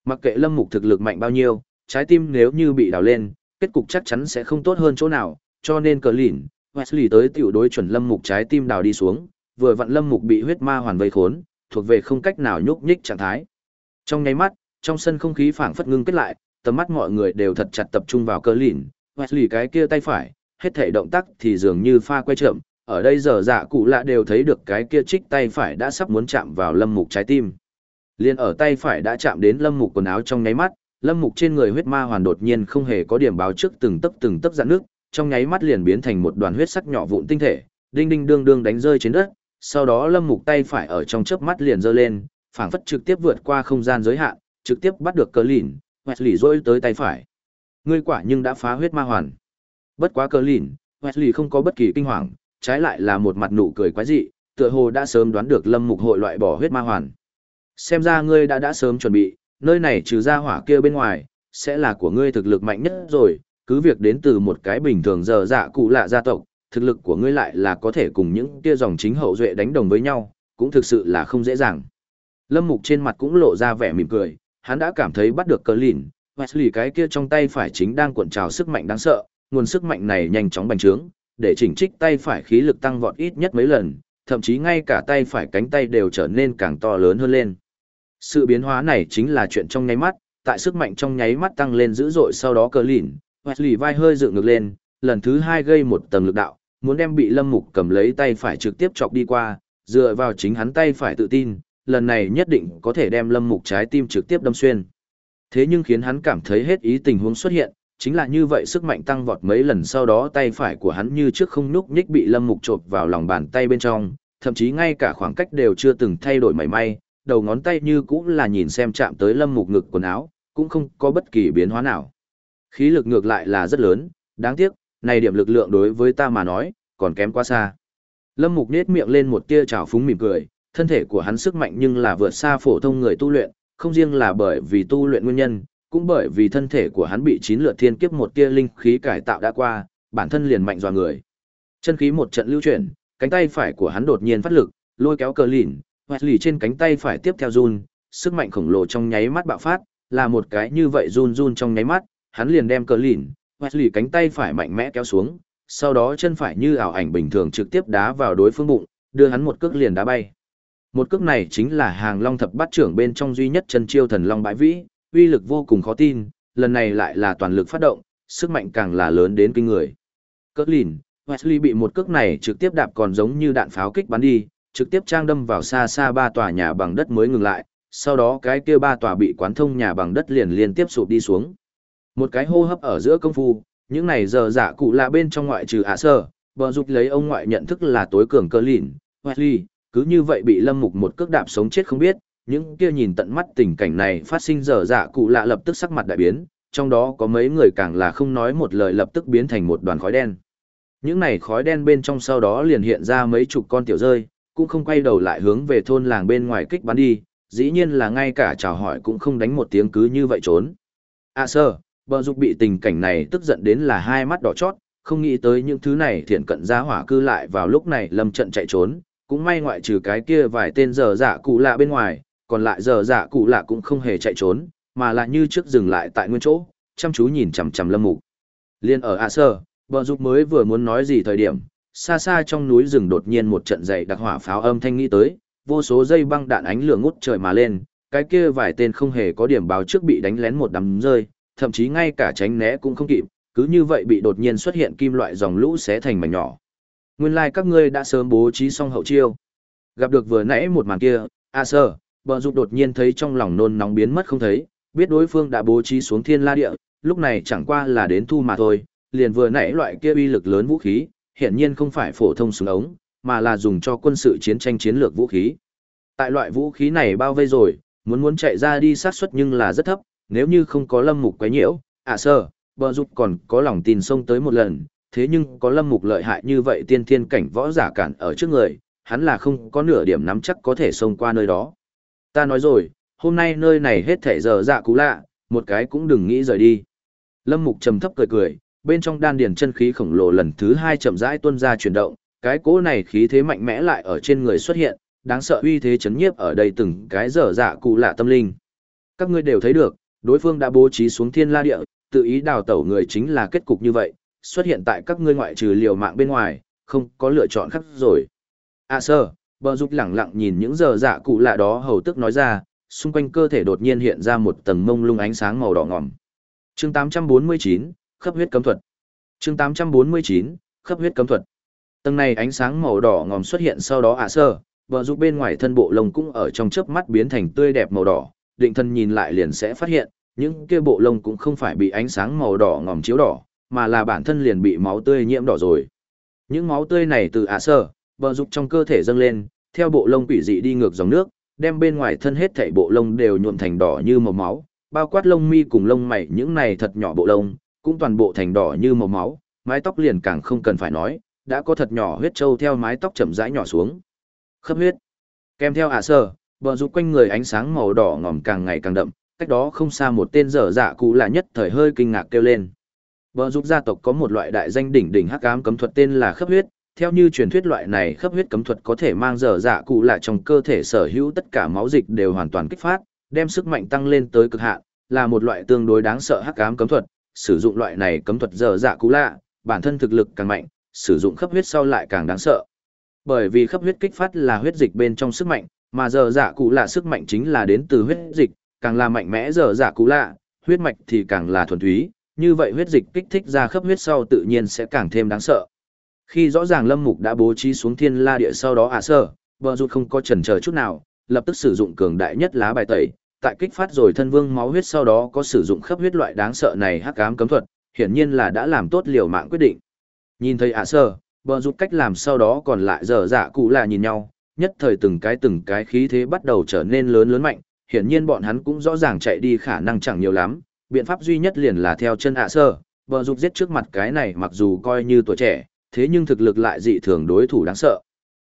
[SPEAKER 1] Mặc kệ lâm mục thực lực mạnh bao nhiêu, trái tim nếu như bị đào lên, kết cục chắc chắn sẽ không tốt hơn chỗ nào, cho nên cờ lỉn, Wesley tới tiểu đối chuẩn lâm mục trái tim đào đi xuống, vừa vặn lâm mục bị huyết ma hoàn vây khốn, thuộc về không cách nào nhúc nhích trạng thái. Trong nháy mắt, trong sân không khí phảng phất ngưng kết lại, tầm mắt mọi người đều thật chặt tập trung vào cơ lìn, Wesley cái kia tay phải, hết thể động tác thì dường như pha quay chậm, ở đây giờ dạ cụ lạ đều thấy được cái kia trích tay phải đã sắp muốn chạm vào lâm mục trái tim. Liên ở tay phải đã chạm đến lâm mục quần áo trong nháy mắt, lâm mục trên người huyết ma hoàn đột nhiên không hề có điểm báo trước từng tấc từng tấc giãn nước, trong nháy mắt liền biến thành một đoàn huyết sắc nhỏ vụn tinh thể, đinh đinh đương đương đánh rơi trên đất, sau đó Lâm Mục tay phải ở trong chớp mắt liền giơ lên, phảng phất trực tiếp vượt qua không gian giới hạn, trực tiếp bắt được cờ lìn, Wesley rôi tới tay phải. Ngươi quả nhưng đã phá huyết ma hoàn. Bất quá cờ lìn, Wesley không có bất kỳ kinh hoàng, trái lại là một mặt nụ cười quái dị, tựa hồ đã sớm đoán được Lâm Mục hội loại bỏ huyết ma hoàn. Xem ra ngươi đã đã sớm chuẩn bị, nơi này trừ ra hỏa kia bên ngoài, sẽ là của ngươi thực lực mạnh nhất rồi, cứ việc đến từ một cái bình thường giờ dạ cụ lạ gia tộc, thực lực của ngươi lại là có thể cùng những kia dòng chính hậu duệ đánh đồng với nhau, cũng thực sự là không dễ dàng. Lâm Mục trên mặt cũng lộ ra vẻ mỉm cười, hắn đã cảm thấy bắt được cờ lìn, Wesley cái kia trong tay phải chính đang cuộn trào sức mạnh đáng sợ, nguồn sức mạnh này nhanh chóng bành trướng, để chỉnh trích tay phải khí lực tăng vọt ít nhất mấy lần, thậm chí ngay cả tay phải cánh tay đều trở nên càng to lớn hơn lên. Sự biến hóa này chính là chuyện trong nháy mắt, tại sức mạnh trong nháy mắt tăng lên dữ dội sau đó cờ lìn, Wesley vai hơi dựng ngược lên, lần thứ hai gây một tầng lực đạo, muốn đem bị Lâm Mục cầm lấy tay phải trực tiếp chọc đi qua, dựa vào chính hắn tay phải tự tin, lần này nhất định có thể đem Lâm Mục trái tim trực tiếp đâm xuyên. Thế nhưng khiến hắn cảm thấy hết ý tình huống xuất hiện, chính là như vậy sức mạnh tăng vọt mấy lần sau đó tay phải của hắn như trước không núc nhích bị Lâm Mục chộp vào lòng bàn tay bên trong, thậm chí ngay cả khoảng cách đều chưa từng thay đổi mảy may, đầu ngón tay như cũng là nhìn xem chạm tới Lâm Mục ngực quần áo, cũng không có bất kỳ biến hóa nào. Khí lực ngược lại là rất lớn, đáng tiếc, này điểm lực lượng đối với ta mà nói, còn kém quá xa. Lâm Mục nết miệng lên một tia trào phúng mỉm cười, thân thể của hắn sức mạnh nhưng là vượt xa phổ thông người tu luyện, không riêng là bởi vì tu luyện nguyên nhân, cũng bởi vì thân thể của hắn bị chín lượt thiên kiếp một tia linh khí cải tạo đã qua, bản thân liền mạnh dọa người. Chân khí một trận lưu chuyển, cánh tay phải của hắn đột nhiên phát lực, lôi kéo cờ lìn, lì trên cánh tay phải tiếp theo run, sức mạnh khổng lồ trong nháy mắt bạo phát, là một cái như vậy run run trong nháy mắt, hắn liền đem cờ lìn, Wesley cánh tay phải mạnh mẽ kéo xuống, sau đó chân phải như ảo ảnh bình thường trực tiếp đá vào đối phương bụng, đưa hắn một cước liền đá bay. Một cước này chính là hàng long thập bát trưởng bên trong duy nhất chân chiêu thần long bãi vĩ, uy lực vô cùng khó tin, lần này lại là toàn lực phát động, sức mạnh càng là lớn đến kinh người. Cất lìn, Wesley bị một cước này trực tiếp đạp còn giống như đạn pháo kích bắn đi, trực tiếp trang đâm vào xa xa ba tòa nhà bằng đất mới ngừng lại, sau đó cái kia ba tòa bị quán thông nhà bằng đất liền liên tiếp sụp đi xuống. Một cái hô hấp ở giữa công phu, những này giờ giả cụ là bên trong ngoại trừ ạ sơ, bờ dục lấy ông ngoại nhận thức là tối cường cơ lìn, Wesley, cứ như vậy bị lâm mục một cước đạp sống chết không biết, những kia nhìn tận mắt tình cảnh này phát sinh giờ giả cụ lạ lập tức sắc mặt đại biến, trong đó có mấy người càng là không nói một lời lập tức biến thành một đoàn khói đen. Những này khói đen bên trong sau đó liền hiện ra mấy chục con tiểu rơi, cũng không quay đầu lại hướng về thôn làng bên ngoài kích bắn đi, dĩ nhiên là ngay cả chào hỏi cũng không đánh một tiếng cứ như vậy trốn. À sơ, bờ dục bị tình cảnh này tức giận đến là hai mắt đỏ chót, không nghĩ tới những thứ này thiện cận gia hỏa cư lại vào lúc này lâm trận chạy trốn, cũng may ngoại trừ cái kia vài tên giờ dạ cụ lạ bên ngoài, còn lại giờ dạ cụ lạ cũng không hề chạy trốn, mà là như trước dừng lại tại nguyên chỗ, chăm chú nhìn chằm chằm lâm mục. Liên ở A Sơ, bờ dục mới vừa muốn nói gì thời điểm, xa xa trong núi rừng đột nhiên một trận dày đặc hỏa pháo âm thanh nghĩ tới, vô số dây băng đạn ánh lửa ngút trời mà lên, cái kia vài tên không hề có điểm báo trước bị đánh lén một đám rơi, thậm chí ngay cả tránh né cũng không kịp, cứ như vậy bị đột nhiên xuất hiện kim loại dòng lũ xé thành mảnh nhỏ. Nguyên lai like các ngươi đã sớm bố trí xong hậu chiêu. Gặp được vừa nãy một màn kia, A Sơ, bờ dục đột nhiên thấy trong lòng nôn nóng biến mất không thấy, biết đối phương đã bố trí xuống thiên la địa, lúc này chẳng qua là đến thu mà thôi, liền vừa nãy loại kia uy lực lớn vũ khí, hiện nhiên không phải phổ thông súng ống, mà là dùng cho quân sự chiến tranh chiến lược vũ khí. Tại loại vũ khí này bao vây rồi, muốn muốn chạy ra đi sát suất nhưng là rất thấp, nếu như không có lâm mục quấy nhiễu, à sơ, bờ dục còn có lòng tin xông tới một lần, thế nhưng có lâm mục lợi hại như vậy tiên thiên cảnh võ giả cản ở trước người, hắn là không có nửa điểm nắm chắc có thể xông qua nơi đó. Ta nói rồi, hôm nay nơi này hết thể giờ dạ cú lạ, một cái cũng đừng nghĩ rời đi. Lâm mục trầm thấp cười cười, bên trong đan điền chân khí khổng lồ lần thứ hai chậm rãi tuôn ra chuyển động, cái cỗ này khí thế mạnh mẽ lại ở trên người xuất hiện, đáng sợ uy thế chấn nhiếp ở đây từng cái dở dạ cụ lạ tâm linh. Các ngươi đều thấy được, đối phương đã bố trí xuống thiên la địa, tự ý đào tẩu người chính là kết cục như vậy, xuất hiện tại các ngươi ngoại trừ liều mạng bên ngoài, không có lựa chọn khác rồi. À sơ, bờ dục lẳng lặng nhìn những giờ dạ cụ lạ đó hầu tức nói ra, xung quanh cơ thể đột nhiên hiện ra một tầng mông lung ánh sáng màu đỏ ngòm. Chương 849, khắp huyết cấm thuật. Chương 849, khắp huyết cấm thuật. Tầng này ánh sáng màu đỏ ngòm xuất hiện sau đó ạ sơ, Bờ dục bên ngoài thân bộ lông cũng ở trong chớp mắt biến thành tươi đẹp màu đỏ, định thân nhìn lại liền sẽ phát hiện, những kia bộ lông cũng không phải bị ánh sáng màu đỏ ngòm chiếu đỏ, mà là bản thân liền bị máu tươi nhiễm đỏ rồi. Những máu tươi này từ ả sơ, bờ dục trong cơ thể dâng lên, theo bộ lông quỷ dị đi ngược dòng nước, đem bên ngoài thân hết thảy bộ lông đều nhuộm thành đỏ như màu máu, bao quát lông mi cùng lông mày những này thật nhỏ bộ lông, cũng toàn bộ thành đỏ như màu máu, mái tóc liền càng không cần phải nói, đã có thật nhỏ huyết trâu theo mái tóc chậm rãi nhỏ xuống. Khớp huyết. Kèm theo ả sơ, bờ rụt quanh người ánh sáng màu đỏ ngòm càng ngày càng đậm, cách đó không xa một tên dở dạ cụ lạ nhất thời hơi kinh ngạc kêu lên. Bờ rụt gia tộc có một loại đại danh đỉnh đỉnh hắc ám cấm thuật tên là khớp huyết, theo như truyền thuyết loại này khớp huyết cấm thuật có thể mang dở dạ cụ lạ trong cơ thể sở hữu tất cả máu dịch đều hoàn toàn kích phát, đem sức mạnh tăng lên tới cực hạn, là một loại tương đối đáng sợ hắc ám cấm thuật, sử dụng loại này cấm thuật dở dạ cụ lạ, bản thân thực lực càng mạnh, sử dụng khớp huyết sau lại càng đáng sợ. Bởi vì khớp huyết kích phát là huyết dịch bên trong sức mạnh, mà dở dạ cụ lạ sức mạnh chính là đến từ huyết dịch, càng là mạnh mẽ dở dạ cụ lạ, huyết mạch thì càng là thuần túy, như vậy huyết dịch kích thích ra khớp huyết sau tự nhiên sẽ càng thêm đáng sợ. Khi rõ ràng Lâm Mục đã bố trí xuống thiên la địa sau đó à sơ, bờ rụt không có chần chờ chút nào, lập tức sử dụng cường đại nhất lá bài tẩy, tại kích phát rồi thân vương máu huyết sau đó có sử dụng khớp huyết loại đáng sợ này hắc ám cấm thuật, hiển nhiên là đã làm tốt liều mạng quyết định. Nhìn thấy ạ sơ, bờ rụt cách làm sau đó còn lại dở dạ cụ là nhìn nhau, nhất thời từng cái từng cái khí thế bắt đầu trở nên lớn lớn mạnh, hiển nhiên bọn hắn cũng rõ ràng chạy đi khả năng chẳng nhiều lắm, biện pháp duy nhất liền là theo chân ạ sơ, bờ rút giết trước mặt cái này mặc dù coi như tuổi trẻ, thế nhưng thực lực lại dị thường đối thủ đáng sợ.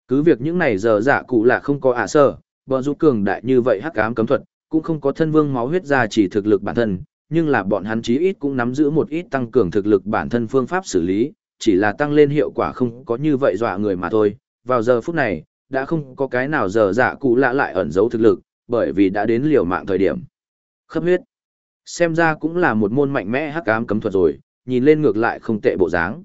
[SPEAKER 1] Cứ việc những này giờ giả cụ là không có ạ sơ, bờ rút cường đại như vậy hắc ám cấm thuật, cũng không có thân vương máu huyết ra chỉ thực lực bản thân, nhưng là bọn hắn chí ít cũng nắm giữ một ít tăng cường thực lực bản thân phương pháp xử lý, chỉ là tăng lên hiệu quả không có như vậy dọa người mà thôi. Vào giờ phút này, đã không có cái nào giờ dạ cụ lạ lại ẩn giấu thực lực, bởi vì đã đến liều mạng thời điểm. Khấp huyết. Xem ra cũng là một môn mạnh mẽ hắc ám cấm thuật rồi, nhìn lên ngược lại không tệ bộ dáng.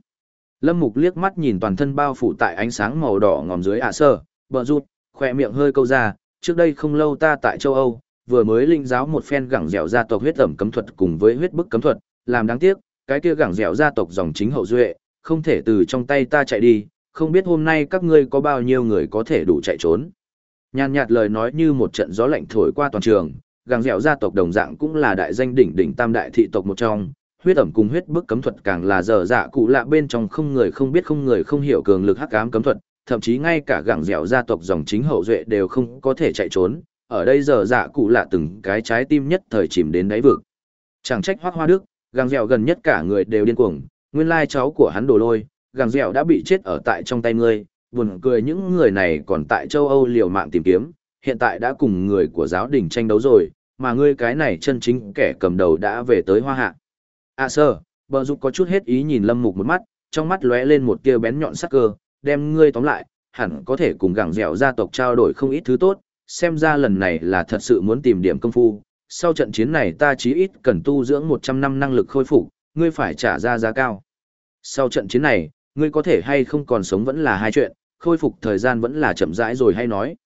[SPEAKER 1] Lâm Mục liếc mắt nhìn toàn thân bao phủ tại ánh sáng màu đỏ ngòm dưới ạ sơ, bờ rụt, khỏe miệng hơi câu ra, trước đây không lâu ta tại châu Âu, vừa mới linh giáo một phen gẳng dẻo gia tộc huyết ẩm cấm thuật cùng với huyết bức cấm thuật, làm đáng tiếc, cái kia gẳng dẻo gia tộc dòng chính hậu duệ, không thể từ trong tay ta chạy đi, không biết hôm nay các ngươi có bao nhiêu người có thể đủ chạy trốn. Nhàn nhạt lời nói như một trận gió lạnh thổi qua toàn trường, gàng dẻo gia tộc đồng dạng cũng là đại danh đỉnh đỉnh tam đại thị tộc một trong, huyết ẩm cùng huyết bức cấm thuật càng là dở dạ cụ lạ bên trong không người không biết không người không hiểu cường lực hắc ám cấm thuật, thậm chí ngay cả gàng dẻo gia tộc dòng chính hậu duệ đều không có thể chạy trốn, ở đây dở dạ cụ lạ từng cái trái tim nhất thời chìm đến đáy vực. Chẳng trách hoác Hoa Đức, gàng dẻo gần nhất cả người đều điên cuồng, nguyên lai cháu của hắn đồ lôi, gàng dẻo đã bị chết ở tại trong tay ngươi, buồn cười những người này còn tại châu Âu liều mạng tìm kiếm, hiện tại đã cùng người của giáo đình tranh đấu rồi, mà ngươi cái này chân chính kẻ cầm đầu đã về tới hoa hạ. À sơ, bờ dục có chút hết ý nhìn lâm mục một mắt, trong mắt lóe lên một tia bén nhọn sắc cơ, đem ngươi tóm lại, hẳn có thể cùng gẳng dẻo gia tộc trao đổi không ít thứ tốt, xem ra lần này là thật sự muốn tìm điểm công phu. Sau trận chiến này ta chí ít cần tu dưỡng 100 năm năng lực khôi phục, ngươi phải trả ra giá cao. Sau trận chiến này, ngươi có thể hay không còn sống vẫn là hai chuyện, khôi phục thời gian vẫn là chậm rãi rồi hay nói.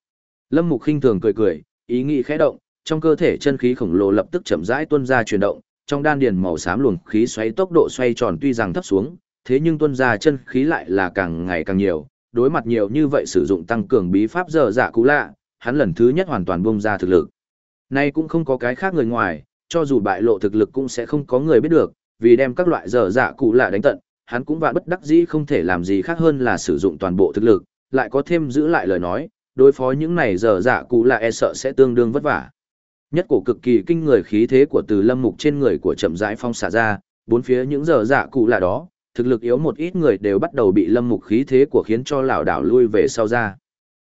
[SPEAKER 1] Lâm Mục khinh thường cười cười, ý nghĩ khẽ động, trong cơ thể chân khí khổng lồ lập tức chậm rãi tuôn ra chuyển động, trong đan điền màu xám luồng khí xoáy tốc độ xoay tròn tuy rằng thấp xuống, thế nhưng tuôn ra chân khí lại là càng ngày càng nhiều, đối mặt nhiều như vậy sử dụng tăng cường bí pháp dở dạ cũ lạ, hắn lần thứ nhất hoàn toàn bung ra thực lực. Nay cũng không có cái khác người ngoài, cho dù bại lộ thực lực cũng sẽ không có người biết được, vì đem các loại dở dạ cũ lạ đánh tận, hắn cũng vạn bất đắc dĩ không thể làm gì khác hơn là sử dụng toàn bộ thực lực, lại có thêm giữ lại lời nói, đối phó những này dở dạ cụ lạ e sợ sẽ tương đương vất vả. Nhất cổ cực kỳ kinh người khí thế của từ lâm mục trên người của chậm rãi phong xả ra, bốn phía những giờ dạ cụ là đó, thực lực yếu một ít người đều bắt đầu bị lâm mục khí thế của khiến cho lão đảo lui về sau ra.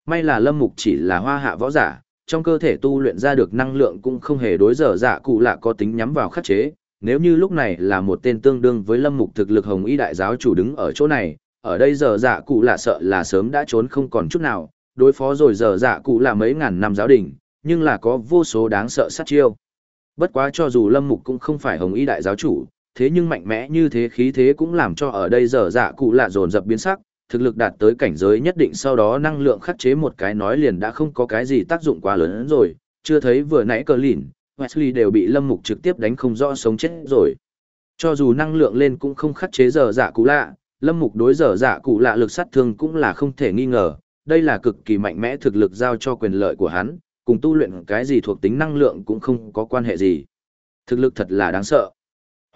[SPEAKER 1] May là lâm mục chỉ là hoa hạ võ giả, trong cơ thể tu luyện ra được năng lượng cũng không hề đối giờ dạ cụ lạ có tính nhắm vào khắc chế. Nếu như lúc này là một tên tương đương với lâm mục thực lực hồng y đại giáo chủ đứng ở chỗ này, ở đây giờ dạ cụ là sợ là sớm đã trốn không còn chút nào, đối phó rồi giờ dạ cụ là mấy ngàn năm giáo đình, nhưng là có vô số đáng sợ sát chiêu. Bất quá cho dù Lâm Mục cũng không phải Hồng Y đại giáo chủ, thế nhưng mạnh mẽ như thế khí thế cũng làm cho ở đây giờ dạ cụ là dồn dập biến sắc, thực lực đạt tới cảnh giới nhất định sau đó năng lượng khắc chế một cái nói liền đã không có cái gì tác dụng quá lớn rồi, chưa thấy vừa nãy cờ lỉn, Wesley đều bị Lâm Mục trực tiếp đánh không rõ sống chết rồi. Cho dù năng lượng lên cũng không khắc chế giờ dạ cụ lạ, Lâm Mục đối giờ dạ cụ lạ lực sát thương cũng là không thể nghi ngờ, đây là cực kỳ mạnh mẽ thực lực giao cho quyền lợi của hắn, cùng tu luyện cái gì thuộc tính năng lượng cũng không có quan hệ gì. Thực lực thật là đáng sợ.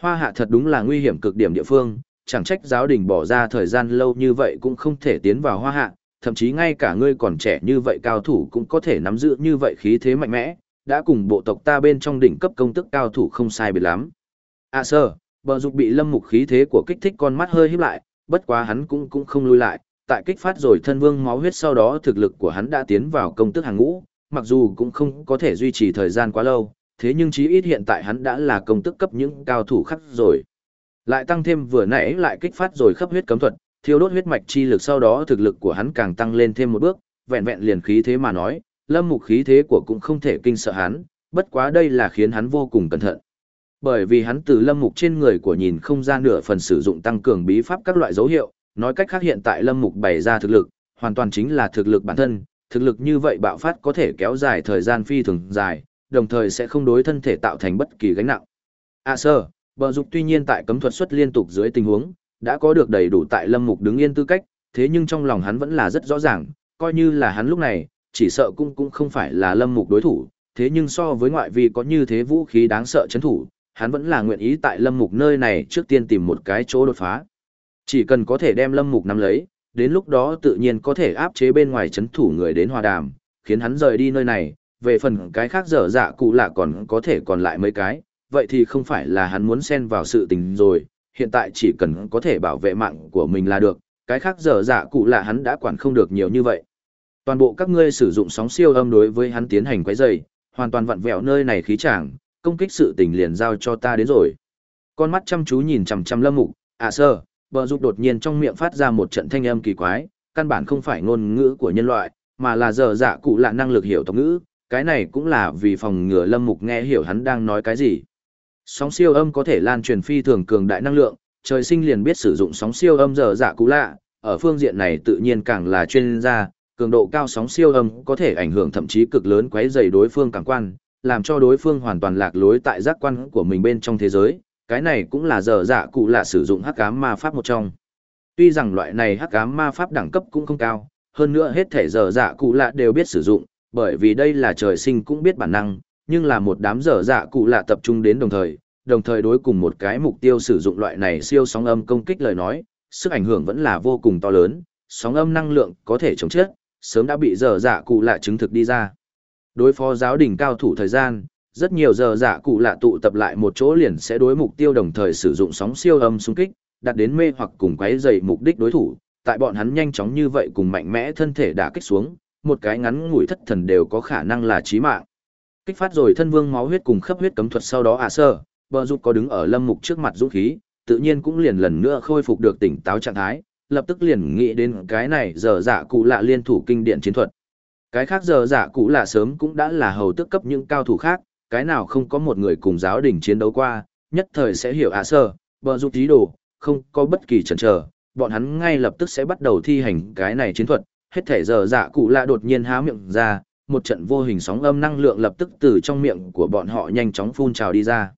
[SPEAKER 1] Hoa hạ thật đúng là nguy hiểm cực điểm địa phương, chẳng trách giáo đình bỏ ra thời gian lâu như vậy cũng không thể tiến vào hoa hạ, thậm chí ngay cả ngươi còn trẻ như vậy cao thủ cũng có thể nắm giữ như vậy khí thế mạnh mẽ, đã cùng bộ tộc ta bên trong đỉnh cấp công tức cao thủ không sai biệt lắm. À sơ, bờ dục bị lâm mục khí thế của kích thích con mắt hơi híp lại, bất quá hắn cũng cũng không lui lại, tại kích phát rồi thân vương máu huyết sau đó thực lực của hắn đã tiến vào công tức hàng ngũ, mặc dù cũng không có thể duy trì thời gian quá lâu, thế nhưng chí ít hiện tại hắn đã là công tức cấp những cao thủ khác rồi. Lại tăng thêm vừa nãy lại kích phát rồi khắp huyết cấm thuật, thiêu đốt huyết mạch chi lực sau đó thực lực của hắn càng tăng lên thêm một bước, vẹn vẹn liền khí thế mà nói, lâm mục khí thế của cũng không thể kinh sợ hắn, bất quá đây là khiến hắn vô cùng cẩn thận. Bởi vì hắn từ lâm mục trên người của nhìn không ra nửa phần sử dụng tăng cường bí pháp các loại dấu hiệu, nói cách khác hiện tại lâm mục bày ra thực lực, hoàn toàn chính là thực lực bản thân, thực lực như vậy bạo phát có thể kéo dài thời gian phi thường dài, đồng thời sẽ không đối thân thể tạo thành bất kỳ gánh nặng. À sơ, bờ dục tuy nhiên tại cấm thuật xuất liên tục dưới tình huống, đã có được đầy đủ tại lâm mục đứng yên tư cách, thế nhưng trong lòng hắn vẫn là rất rõ ràng, coi như là hắn lúc này, chỉ sợ cũng cũng không phải là lâm mục đối thủ, thế nhưng so với ngoại vi có như thế vũ khí đáng sợ chấn thủ, hắn vẫn là nguyện ý tại lâm mục nơi này trước tiên tìm một cái chỗ đột phá. Chỉ cần có thể đem lâm mục nắm lấy, đến lúc đó tự nhiên có thể áp chế bên ngoài chấn thủ người đến hòa đàm, khiến hắn rời đi nơi này, về phần cái khác dở dạ cụ lạ còn có thể còn lại mấy cái, vậy thì không phải là hắn muốn xen vào sự tình rồi, hiện tại chỉ cần có thể bảo vệ mạng của mình là được, cái khác dở dạ cụ lạ hắn đã quản không được nhiều như vậy. Toàn bộ các ngươi sử dụng sóng siêu âm đối với hắn tiến hành quấy rầy, hoàn toàn vặn vẹo nơi này khí chàng, công kích sự tình liền giao cho ta đến rồi. Con mắt chăm chú nhìn chằm chằm Lâm Mục, "À sơ, bờ dục đột nhiên trong miệng phát ra một trận thanh âm kỳ quái, căn bản không phải ngôn ngữ của nhân loại, mà là giờ dạ cụ lạ năng lực hiểu tộc ngữ, cái này cũng là vì phòng ngừa lâm mục nghe hiểu hắn đang nói cái gì. Sóng siêu âm có thể lan truyền phi thường cường đại năng lượng, trời sinh liền biết sử dụng sóng siêu âm giờ dạ cụ lạ, ở phương diện này tự nhiên càng là chuyên gia, cường độ cao sóng siêu âm có thể ảnh hưởng thậm chí cực lớn quấy dày đối phương cảm quan, làm cho đối phương hoàn toàn lạc lối tại giác quan của mình bên trong thế giới, cái này cũng là dở dạ cụ lạ sử dụng hắc ám ma pháp một trong. Tuy rằng loại này hắc ám ma pháp đẳng cấp cũng không cao, hơn nữa hết thể dở dạ cụ lạ đều biết sử dụng, bởi vì đây là trời sinh cũng biết bản năng, nhưng là một đám dở dạ cụ lạ tập trung đến đồng thời, đồng thời đối cùng một cái mục tiêu sử dụng loại này siêu sóng âm công kích lời nói, sức ảnh hưởng vẫn là vô cùng to lớn, sóng âm năng lượng có thể chống chết, sớm đã bị giờ dạ cụ lạ chứng thực đi ra. Đối phó giáo đình cao thủ thời gian, rất nhiều giờ dạ cụ lạ tụ tập lại một chỗ liền sẽ đối mục tiêu đồng thời sử dụng sóng siêu âm xung kích, đặt đến mê hoặc cùng quấy dày mục đích đối thủ, tại bọn hắn nhanh chóng như vậy cùng mạnh mẽ thân thể đã kích xuống, một cái ngắn ngủi thất thần đều có khả năng là chí mạng. Kích phát rồi thân vương máu huyết cùng khắp huyết cấm thuật sau đó à sơ, bờ rụt có đứng ở lâm mục trước mặt dũng khí, tự nhiên cũng liền lần nữa khôi phục được tỉnh táo trạng thái, lập tức liền nghĩ đến cái này giờ dạ cụ lạ liên thủ kinh điển chiến thuật. Cái khác giờ dạ cụ lạ sớm cũng đã là hầu tức cấp những cao thủ khác, cái nào không có một người cùng giáo đình chiến đấu qua, nhất thời sẽ hiểu ạ sơ, bờ giúp tí đồ, không có bất kỳ chần chờ, bọn hắn ngay lập tức sẽ bắt đầu thi hành cái này chiến thuật, hết thể giờ dạ cụ lạ đột nhiên há miệng ra, một trận vô hình sóng âm năng lượng lập tức từ trong miệng của bọn họ nhanh chóng phun trào đi ra.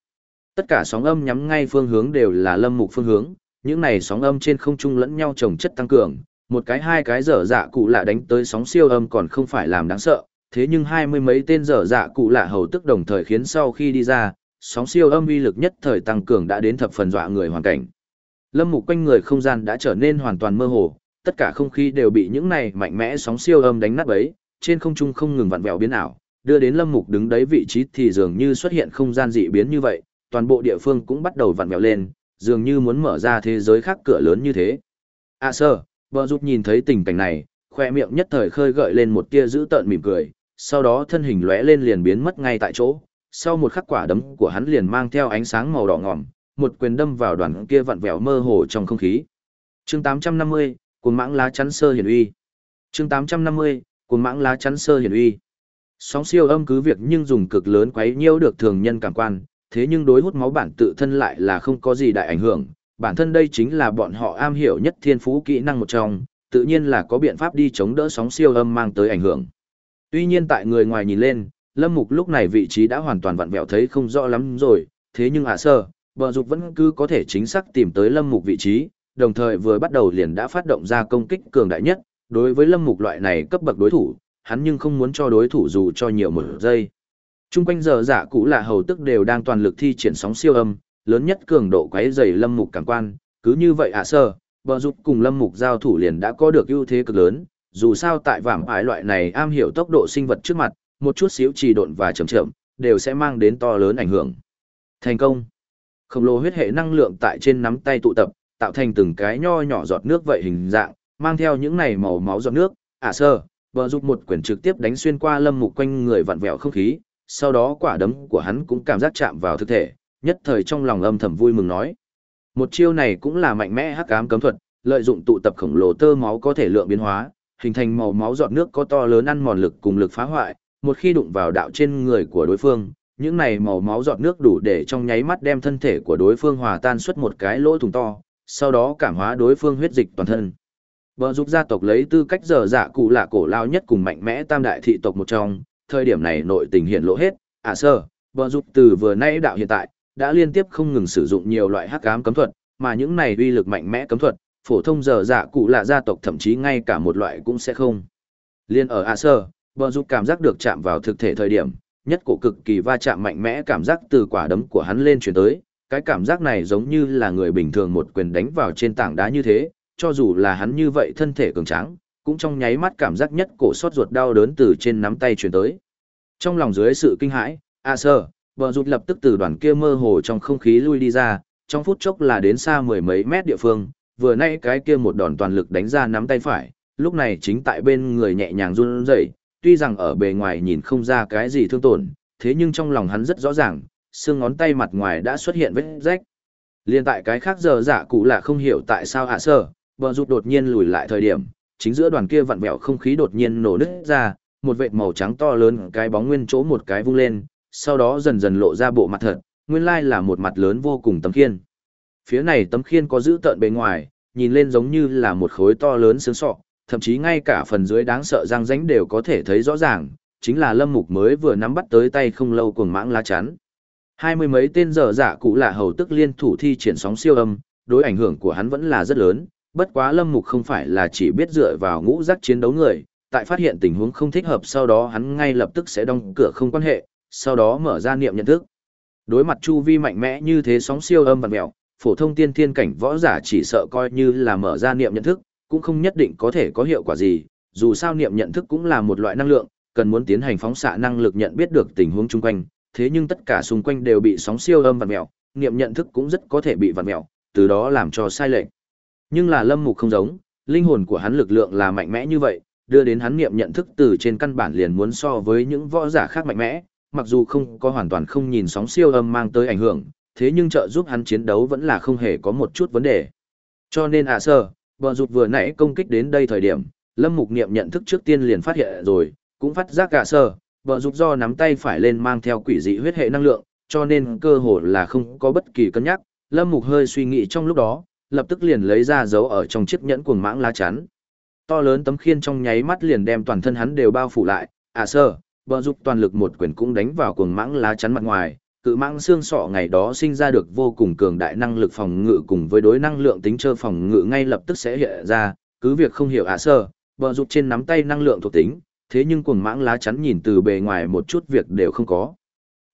[SPEAKER 1] Tất cả sóng âm nhắm ngay phương hướng đều là lâm mục phương hướng, những này sóng âm trên không trung lẫn nhau trồng chất tăng cường, một cái hai cái dở dạ cụ lạ đánh tới sóng siêu âm còn không phải làm đáng sợ, thế nhưng hai mươi mấy tên dở dạ cụ lạ hầu tức đồng thời khiến sau khi đi ra, sóng siêu âm uy lực nhất thời tăng cường đã đến thập phần dọa người hoàn cảnh. Lâm mục quanh người không gian đã trở nên hoàn toàn mơ hồ, tất cả không khí đều bị những này mạnh mẽ sóng siêu âm đánh nát bấy, trên không trung không ngừng vặn vẹo biến ảo, đưa đến Lâm Mục đứng đấy vị trí thì dường như xuất hiện không gian dị biến như vậy, toàn bộ địa phương cũng bắt đầu vặn vẹo lên, dường như muốn mở ra thế giới khác cửa lớn như thế. À sơ, bờ giúp nhìn thấy tình cảnh này, khoe miệng nhất thời khơi gợi lên một tia dữ tợn mỉm cười, sau đó thân hình lóe lên liền biến mất ngay tại chỗ, sau một khắc quả đấm của hắn liền mang theo ánh sáng màu đỏ ngòm, một quyền đâm vào đoàn kia vặn vẹo mơ hồ trong không khí. Chương 850, cuồng mãng lá chắn sơ hiển uy. Chương 850, cuồng mãng lá chắn sơ hiển uy. Sóng siêu âm cứ việc nhưng dùng cực lớn quấy nhiễu được thường nhân cảm quan, thế nhưng đối hút máu bản tự thân lại là không có gì đại ảnh hưởng, bản thân đây chính là bọn họ am hiểu nhất thiên phú kỹ năng một trong, tự nhiên là có biện pháp đi chống đỡ sóng siêu âm mang tới ảnh hưởng. Tuy nhiên tại người ngoài nhìn lên, Lâm Mục lúc này vị trí đã hoàn toàn vặn vẹo thấy không rõ lắm rồi, thế nhưng hạ sơ, bờ dục vẫn cứ có thể chính xác tìm tới Lâm Mục vị trí, đồng thời vừa bắt đầu liền đã phát động ra công kích cường đại nhất, đối với Lâm Mục loại này cấp bậc đối thủ, hắn nhưng không muốn cho đối thủ dù cho nhiều một giây. Trung quanh giờ giả cũ là hầu tức đều đang toàn lực thi triển sóng siêu âm, lớn nhất cường độ quấy dày lâm mục cảm quan, cứ như vậy ạ à sơ, bờ giúp cùng lâm mục giao thủ liền đã có được ưu thế cực lớn, dù sao tại vảm ái loại này am hiểu tốc độ sinh vật trước mặt, một chút xíu trì độn và chậm chậm, đều sẽ mang đến to lớn ảnh hưởng. Thành công. Khổng lồ huyết hệ năng lượng tại trên nắm tay tụ tập, tạo thành từng cái nho nhỏ giọt nước vậy hình dạng, mang theo những này màu máu giọt nước, ạ à sơ, bờ giúp một quyển trực tiếp đánh xuyên qua lâm mục quanh người vặn vẹo không khí, sau đó quả đấm của hắn cũng cảm giác chạm vào thực thể, nhất thời trong lòng âm thầm vui mừng nói. Một chiêu này cũng là mạnh mẽ hắc ám cấm thuật, lợi dụng tụ tập khổng lồ tơ máu có thể lượng biến hóa, hình thành màu máu giọt nước có to lớn ăn mòn lực cùng lực phá hoại, một khi đụng vào đạo trên người của đối phương, những này màu máu giọt nước đủ để trong nháy mắt đem thân thể của đối phương hòa tan xuất một cái lỗ thủng to, sau đó cảm hóa đối phương huyết dịch toàn thân. Bờ giúp gia tộc lấy tư cách dở dạ cụ là cổ lao nhất cùng mạnh mẽ tam đại thị tộc một trong, thời điểm này nội tình hiện lộ hết, à sơ, bọn dục từ vừa nay đạo hiện tại, đã liên tiếp không ngừng sử dụng nhiều loại hắc ám cấm thuật, mà những này uy lực mạnh mẽ cấm thuật, phổ thông giờ dạ cụ lạ gia tộc thậm chí ngay cả một loại cũng sẽ không. Liên ở à sơ, bọn dục cảm giác được chạm vào thực thể thời điểm, nhất cổ cực kỳ va chạm mạnh mẽ cảm giác từ quả đấm của hắn lên truyền tới, cái cảm giác này giống như là người bình thường một quyền đánh vào trên tảng đá như thế, cho dù là hắn như vậy thân thể cường tráng, cũng trong nháy mắt cảm giác nhất cổ sót ruột đau đớn từ trên nắm tay truyền tới. Trong lòng dưới sự kinh hãi, A Sơ, bờ rụt lập tức từ đoàn kia mơ hồ trong không khí lui đi ra, trong phút chốc là đến xa mười mấy mét địa phương, vừa nay cái kia một đòn toàn lực đánh ra nắm tay phải, lúc này chính tại bên người nhẹ nhàng run rẩy, tuy rằng ở bề ngoài nhìn không ra cái gì thương tổn, thế nhưng trong lòng hắn rất rõ ràng, xương ngón tay mặt ngoài đã xuất hiện vết rách. Liên tại cái khác giờ giả cụ là không hiểu tại sao hạ sơ, bờ rụt đột nhiên lùi lại thời điểm, chính giữa đoàn kia vặn vẹo không khí đột nhiên nổ nứt ra, một vệt màu trắng to lớn cái bóng nguyên chỗ một cái vung lên, sau đó dần dần lộ ra bộ mặt thật, nguyên lai là một mặt lớn vô cùng tấm khiên. Phía này tấm khiên có giữ tợn bề ngoài, nhìn lên giống như là một khối to lớn xương sọ, thậm chí ngay cả phần dưới đáng sợ răng ránh đều có thể thấy rõ ràng, chính là lâm mục mới vừa nắm bắt tới tay không lâu cuồng mãng lá chắn. Hai mươi mấy tên dở dạ cụ là hầu tức liên thủ thi triển sóng siêu âm, đối ảnh hưởng của hắn vẫn là rất lớn, bất quá lâm mục không phải là chỉ biết dựa vào ngũ giác chiến đấu người, tại phát hiện tình huống không thích hợp sau đó hắn ngay lập tức sẽ đóng cửa không quan hệ, sau đó mở ra niệm nhận thức. Đối mặt chu vi mạnh mẽ như thế sóng siêu âm vặn mèo, phổ thông tiên thiên cảnh võ giả chỉ sợ coi như là mở ra niệm nhận thức, cũng không nhất định có thể có hiệu quả gì, dù sao niệm nhận thức cũng là một loại năng lượng, cần muốn tiến hành phóng xạ năng lực nhận biết được tình huống chung quanh, thế nhưng tất cả xung quanh đều bị sóng siêu âm vặn mèo, niệm nhận thức cũng rất có thể bị vặn mèo, từ đó làm cho sai lệch. Nhưng là Lâm Mục không giống, linh hồn của hắn lực lượng là mạnh mẽ như vậy, đưa đến hắn niệm nhận thức từ trên căn bản liền muốn so với những võ giả khác mạnh mẽ, mặc dù không có hoàn toàn không nhìn sóng siêu âm mang tới ảnh hưởng, thế nhưng trợ giúp hắn chiến đấu vẫn là không hề có một chút vấn đề. Cho nên ạ à sơ, bờ rụt vừa nãy công kích đến đây thời điểm, Lâm Mục niệm nhận thức trước tiên liền phát hiện rồi, cũng phát giác cả sơ, bờ rụt do nắm tay phải lên mang theo quỷ dị huyết hệ năng lượng, cho nên cơ hồ là không có bất kỳ cân nhắc, Lâm Mục hơi suy nghĩ trong lúc đó, lập tức liền lấy ra dấu ở trong chiếc nhẫn cuồng mãng lá chắn. To lớn tấm khiên trong nháy mắt liền đem toàn thân hắn đều bao phủ lại, à sơ, bờ dục toàn lực một quyền cũng đánh vào cuồng mãng lá chắn mặt ngoài, cự mãng xương sọ ngày đó sinh ra được vô cùng cường đại năng lực phòng ngự cùng với đối năng lượng tính chơ phòng ngự ngay lập tức sẽ hiện ra, cứ việc không hiểu à sơ, bờ dục trên nắm tay năng lượng thuộc tính, thế nhưng cuồng mãng lá chắn nhìn từ bề ngoài một chút việc đều không có.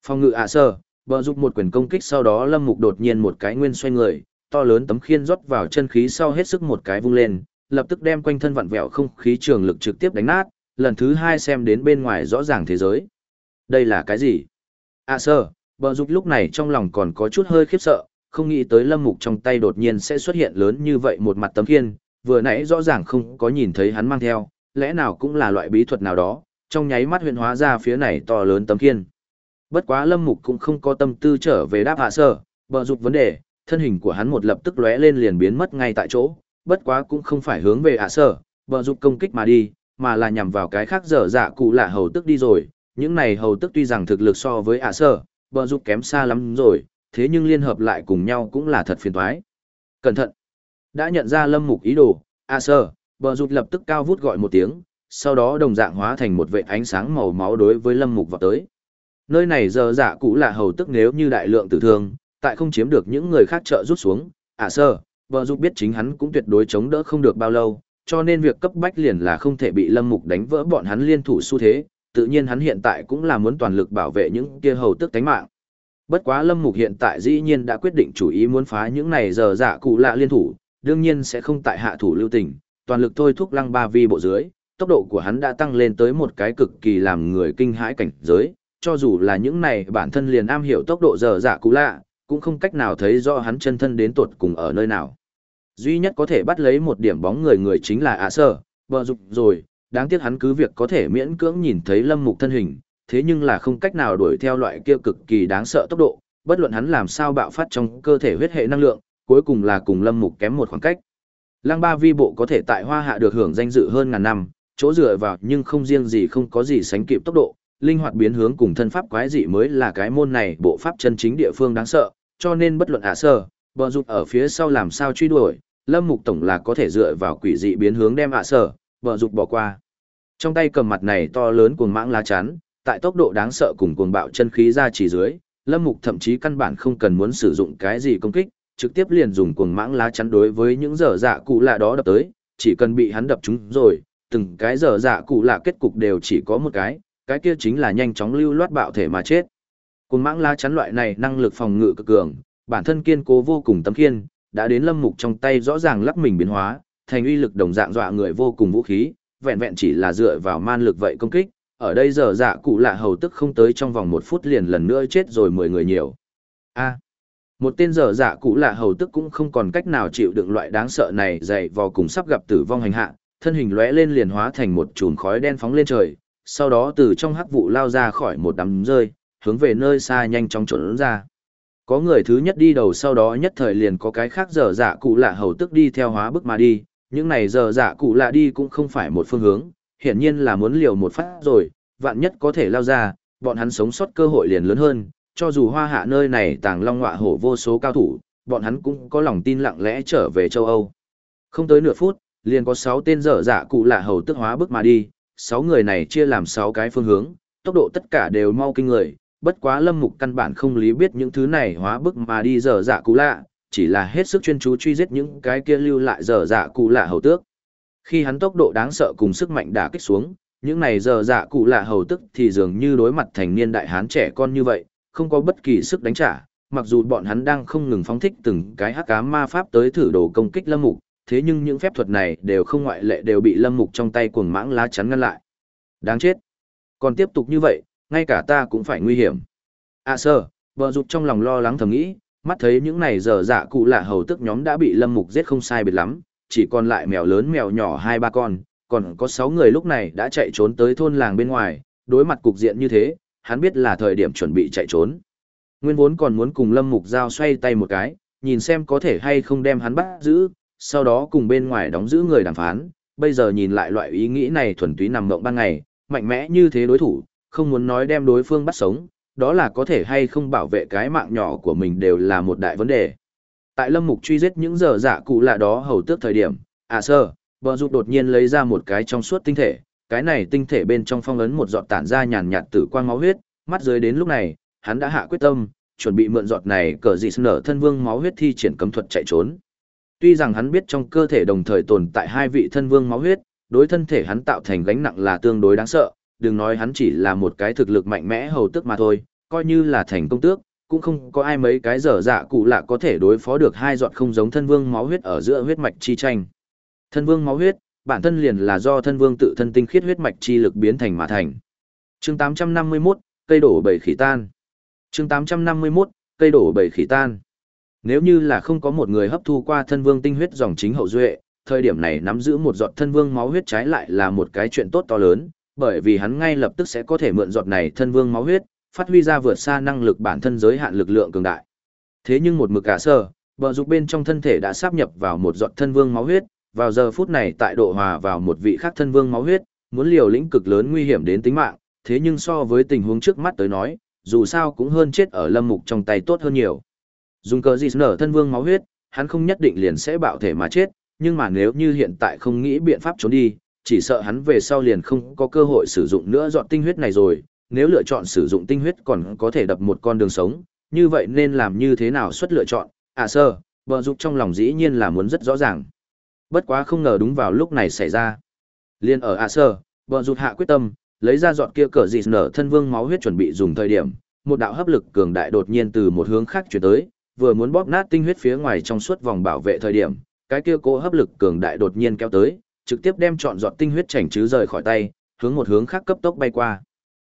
[SPEAKER 1] Phòng ngự à sơ, bờ dục một quyền công kích sau đó lâm mục đột nhiên một cái nguyên xoay người, to lớn tấm khiên rót vào chân khí sau hết sức một cái vung lên, lập tức đem quanh thân vặn vẹo không khí trường lực trực tiếp đánh nát, lần thứ hai xem đến bên ngoài rõ ràng thế giới. Đây là cái gì? À sơ, bờ dục lúc này trong lòng còn có chút hơi khiếp sợ, không nghĩ tới lâm mục trong tay đột nhiên sẽ xuất hiện lớn như vậy một mặt tấm khiên, vừa nãy rõ ràng không có nhìn thấy hắn mang theo, lẽ nào cũng là loại bí thuật nào đó, trong nháy mắt huyện hóa ra phía này to lớn tấm khiên. Bất quá lâm mục cũng không có tâm tư trở về đáp hạ sơ, bờ dục vấn đề, thân hình của hắn một lập tức lóe lên liền biến mất ngay tại chỗ, bất quá cũng không phải hướng về ạ sở, bờ dục công kích mà đi, mà là nhằm vào cái khác dở dạ cụ lạ hầu tức đi rồi. Những này hầu tức tuy rằng thực lực so với ạ sở, bờ dục kém xa lắm rồi, thế nhưng liên hợp lại cùng nhau cũng là thật phiền toái. Cẩn thận! Đã nhận ra lâm mục ý đồ, ạ sở, bờ dục lập tức cao vút gọi một tiếng, sau đó đồng dạng hóa thành một vệ ánh sáng màu máu đối với lâm mục vào tới. Nơi này giờ dạ cụ lạ hầu tức nếu như đại lượng tử thương, tại không chiếm được những người khác trợ rút xuống, ạ sơ, vợ giúp biết chính hắn cũng tuyệt đối chống đỡ không được bao lâu, cho nên việc cấp bách liền là không thể bị Lâm Mục đánh vỡ bọn hắn liên thủ xu thế, tự nhiên hắn hiện tại cũng là muốn toàn lực bảo vệ những kia hầu tức tánh mạng. Bất quá Lâm Mục hiện tại dĩ nhiên đã quyết định chủ ý muốn phá những này giờ dạ cụ lạ liên thủ, đương nhiên sẽ không tại hạ thủ lưu tình, toàn lực thôi thúc lăng ba vi bộ dưới, tốc độ của hắn đã tăng lên tới một cái cực kỳ làm người kinh hãi cảnh giới, cho dù là những này bản thân liền am hiểu tốc độ giờ dạ cụ lạ, cũng không cách nào thấy rõ hắn chân thân đến tột cùng ở nơi nào. Duy nhất có thể bắt lấy một điểm bóng người người chính là ạ sở, bờ dục rồi, đáng tiếc hắn cứ việc có thể miễn cưỡng nhìn thấy lâm mục thân hình, thế nhưng là không cách nào đuổi theo loại kia cực kỳ đáng sợ tốc độ, bất luận hắn làm sao bạo phát trong cơ thể huyết hệ năng lượng, cuối cùng là cùng lâm mục kém một khoảng cách. Lăng ba vi bộ có thể tại hoa hạ được hưởng danh dự hơn ngàn năm, chỗ dựa vào nhưng không riêng gì không có gì sánh kịp tốc độ, linh hoạt biến hướng cùng thân pháp quái dị mới là cái môn này bộ pháp chân chính địa phương đáng sợ, cho nên bất luận ả sơ, bờ rụt ở phía sau làm sao truy đuổi, lâm mục tổng là có thể dựa vào quỷ dị biến hướng đem ả sơ, bờ rụt bỏ qua. Trong tay cầm mặt này to lớn cuồng mãng lá chắn, tại tốc độ đáng sợ cùng cuồng bạo chân khí ra chỉ dưới, lâm mục thậm chí căn bản không cần muốn sử dụng cái gì công kích, trực tiếp liền dùng cuồng mãng lá chắn đối với những dở dạ cụ lạ đó đập tới, chỉ cần bị hắn đập trúng rồi, từng cái dở dạ cụ lạ kết cục đều chỉ có một cái, cái kia chính là nhanh chóng lưu loát bạo thể mà chết. Cùng mãng lá chắn loại này năng lực phòng ngự cực cường, bản thân kiên cố vô cùng tấm kiên, đã đến lâm mục trong tay rõ ràng lắc mình biến hóa, thành uy lực đồng dạng dọa người vô cùng vũ khí, vẹn vẹn chỉ là dựa vào man lực vậy công kích, ở đây giờ dạ cụ lạ hầu tức không tới trong vòng một phút liền lần nữa chết rồi mười người nhiều. A. một tên dở dạ cụ lạ hầu tức cũng không còn cách nào chịu đựng loại đáng sợ này dày vò cùng sắp gặp tử vong hành hạ, thân hình lóe lên liền hóa thành một chùm khói đen phóng lên trời, sau đó từ trong hắc vụ lao ra khỏi một đám rơi, hướng về nơi xa nhanh chóng trốn ra. Có người thứ nhất đi đầu sau đó nhất thời liền có cái khác dở dạ cụ lạ hầu tức đi theo hóa bức mà đi, những này dở dạ cụ lạ đi cũng không phải một phương hướng, hiển nhiên là muốn liều một phát rồi, vạn nhất có thể lao ra, bọn hắn sống sót cơ hội liền lớn hơn, cho dù hoa hạ nơi này tàng long ngọa hổ vô số cao thủ, bọn hắn cũng có lòng tin lặng lẽ trở về châu Âu. Không tới nửa phút, liền có 6 tên dở dạ cụ lạ hầu tức hóa bước mà đi, 6 người này chia làm 6 cái phương hướng, tốc độ tất cả đều mau kinh người, bất quá lâm mục căn bản không lý biết những thứ này hóa bức mà đi dở dạ cụ lạ, chỉ là hết sức chuyên chú truy giết những cái kia lưu lại dở dạ cụ lạ hầu tước. Khi hắn tốc độ đáng sợ cùng sức mạnh đả kích xuống, những này dở dạ cụ lạ hầu tức thì dường như đối mặt thành niên đại hán trẻ con như vậy, không có bất kỳ sức đánh trả, mặc dù bọn hắn đang không ngừng phóng thích từng cái hắc ám ma pháp tới thử đồ công kích lâm mục, thế nhưng những phép thuật này đều không ngoại lệ đều bị lâm mục trong tay cuồng mãng lá chắn ngăn lại. Đáng chết. Còn tiếp tục như vậy, ngay cả ta cũng phải nguy hiểm. À sơ, vợ rụt trong lòng lo lắng thầm nghĩ, mắt thấy những này giờ dạ cụ lạ hầu tức nhóm đã bị lâm mục giết không sai biệt lắm, chỉ còn lại mèo lớn mèo nhỏ hai ba con, còn có sáu người lúc này đã chạy trốn tới thôn làng bên ngoài, đối mặt cục diện như thế, hắn biết là thời điểm chuẩn bị chạy trốn. Nguyên vốn còn muốn cùng lâm mục giao xoay tay một cái, nhìn xem có thể hay không đem hắn bắt giữ, sau đó cùng bên ngoài đóng giữ người đàm phán, bây giờ nhìn lại loại ý nghĩ này thuần túy nằm mộng ban ngày, mạnh mẽ như thế đối thủ, không muốn nói đem đối phương bắt sống, đó là có thể hay không bảo vệ cái mạng nhỏ của mình đều là một đại vấn đề. Tại lâm mục truy giết những giờ giả cụ lạ đó hầu tước thời điểm, à sơ, bờ rụt đột nhiên lấy ra một cái trong suốt tinh thể, cái này tinh thể bên trong phong ấn một giọt tản ra nhàn nhạt tử quang máu huyết, mắt dưới đến lúc này, hắn đã hạ quyết tâm, chuẩn bị mượn giọt này cờ dị nở thân vương máu huyết thi triển cấm thuật chạy trốn. Tuy rằng hắn biết trong cơ thể đồng thời tồn tại hai vị thân vương máu huyết, đối thân thể hắn tạo thành gánh nặng là tương đối đáng sợ, đừng nói hắn chỉ là một cái thực lực mạnh mẽ hầu tước mà thôi, coi như là thành công tước, cũng không có ai mấy cái dở dạ cụ lạ có thể đối phó được hai giọt không giống thân vương máu huyết ở giữa huyết mạch chi tranh. Thân vương máu huyết, bản thân liền là do thân vương tự thân tinh khiết huyết mạch chi lực biến thành mà thành. Chương 851, cây đổ bảy khỉ tan. Chương 851, cây đổ bảy khỉ tan. Nếu như là không có một người hấp thu qua thân vương tinh huyết dòng chính hậu duệ, thời điểm này nắm giữ một giọt thân vương máu huyết trái lại là một cái chuyện tốt to lớn, bởi vì hắn ngay lập tức sẽ có thể mượn giọt này thân vương máu huyết, phát huy ra vượt xa năng lực bản thân giới hạn lực lượng cường đại. Thế nhưng một mực cả sơ, bờ dục bên trong thân thể đã sáp nhập vào một giọt thân vương máu huyết, vào giờ phút này tại độ hòa vào một vị khác thân vương máu huyết, muốn liều lĩnh cực lớn nguy hiểm đến tính mạng, thế nhưng so với tình huống trước mắt tới nói, dù sao cũng hơn chết ở lâm mục trong tay tốt hơn nhiều. Dùng cờ gì nở thân vương máu huyết, hắn không nhất định liền sẽ bạo thể mà chết, nhưng mà nếu như hiện tại không nghĩ biện pháp trốn đi, chỉ sợ hắn về sau liền không có cơ hội sử dụng nữa dọn tinh huyết này rồi, nếu lựa chọn sử dụng tinh huyết còn có thể đập một con đường sống, như vậy nên làm như thế nào xuất lựa chọn, à sơ, bờ dục trong lòng dĩ nhiên là muốn rất rõ ràng. Bất quá không ngờ đúng vào lúc này xảy ra. Liên ở à sơ, bờ dục hạ quyết tâm, lấy ra dọn kia cờ gì nở thân vương máu huyết chuẩn bị dùng thời điểm, một đạo hấp lực cường đại đột nhiên từ một hướng khác chuyển tới, vừa muốn bóp nát tinh huyết phía ngoài trong suốt vòng bảo vệ thời điểm, cái kia cố hấp lực cường đại đột nhiên kéo tới, trực tiếp đem trọn giọt tinh huyết chảnh chứ rời khỏi tay, hướng một hướng khác cấp tốc bay qua.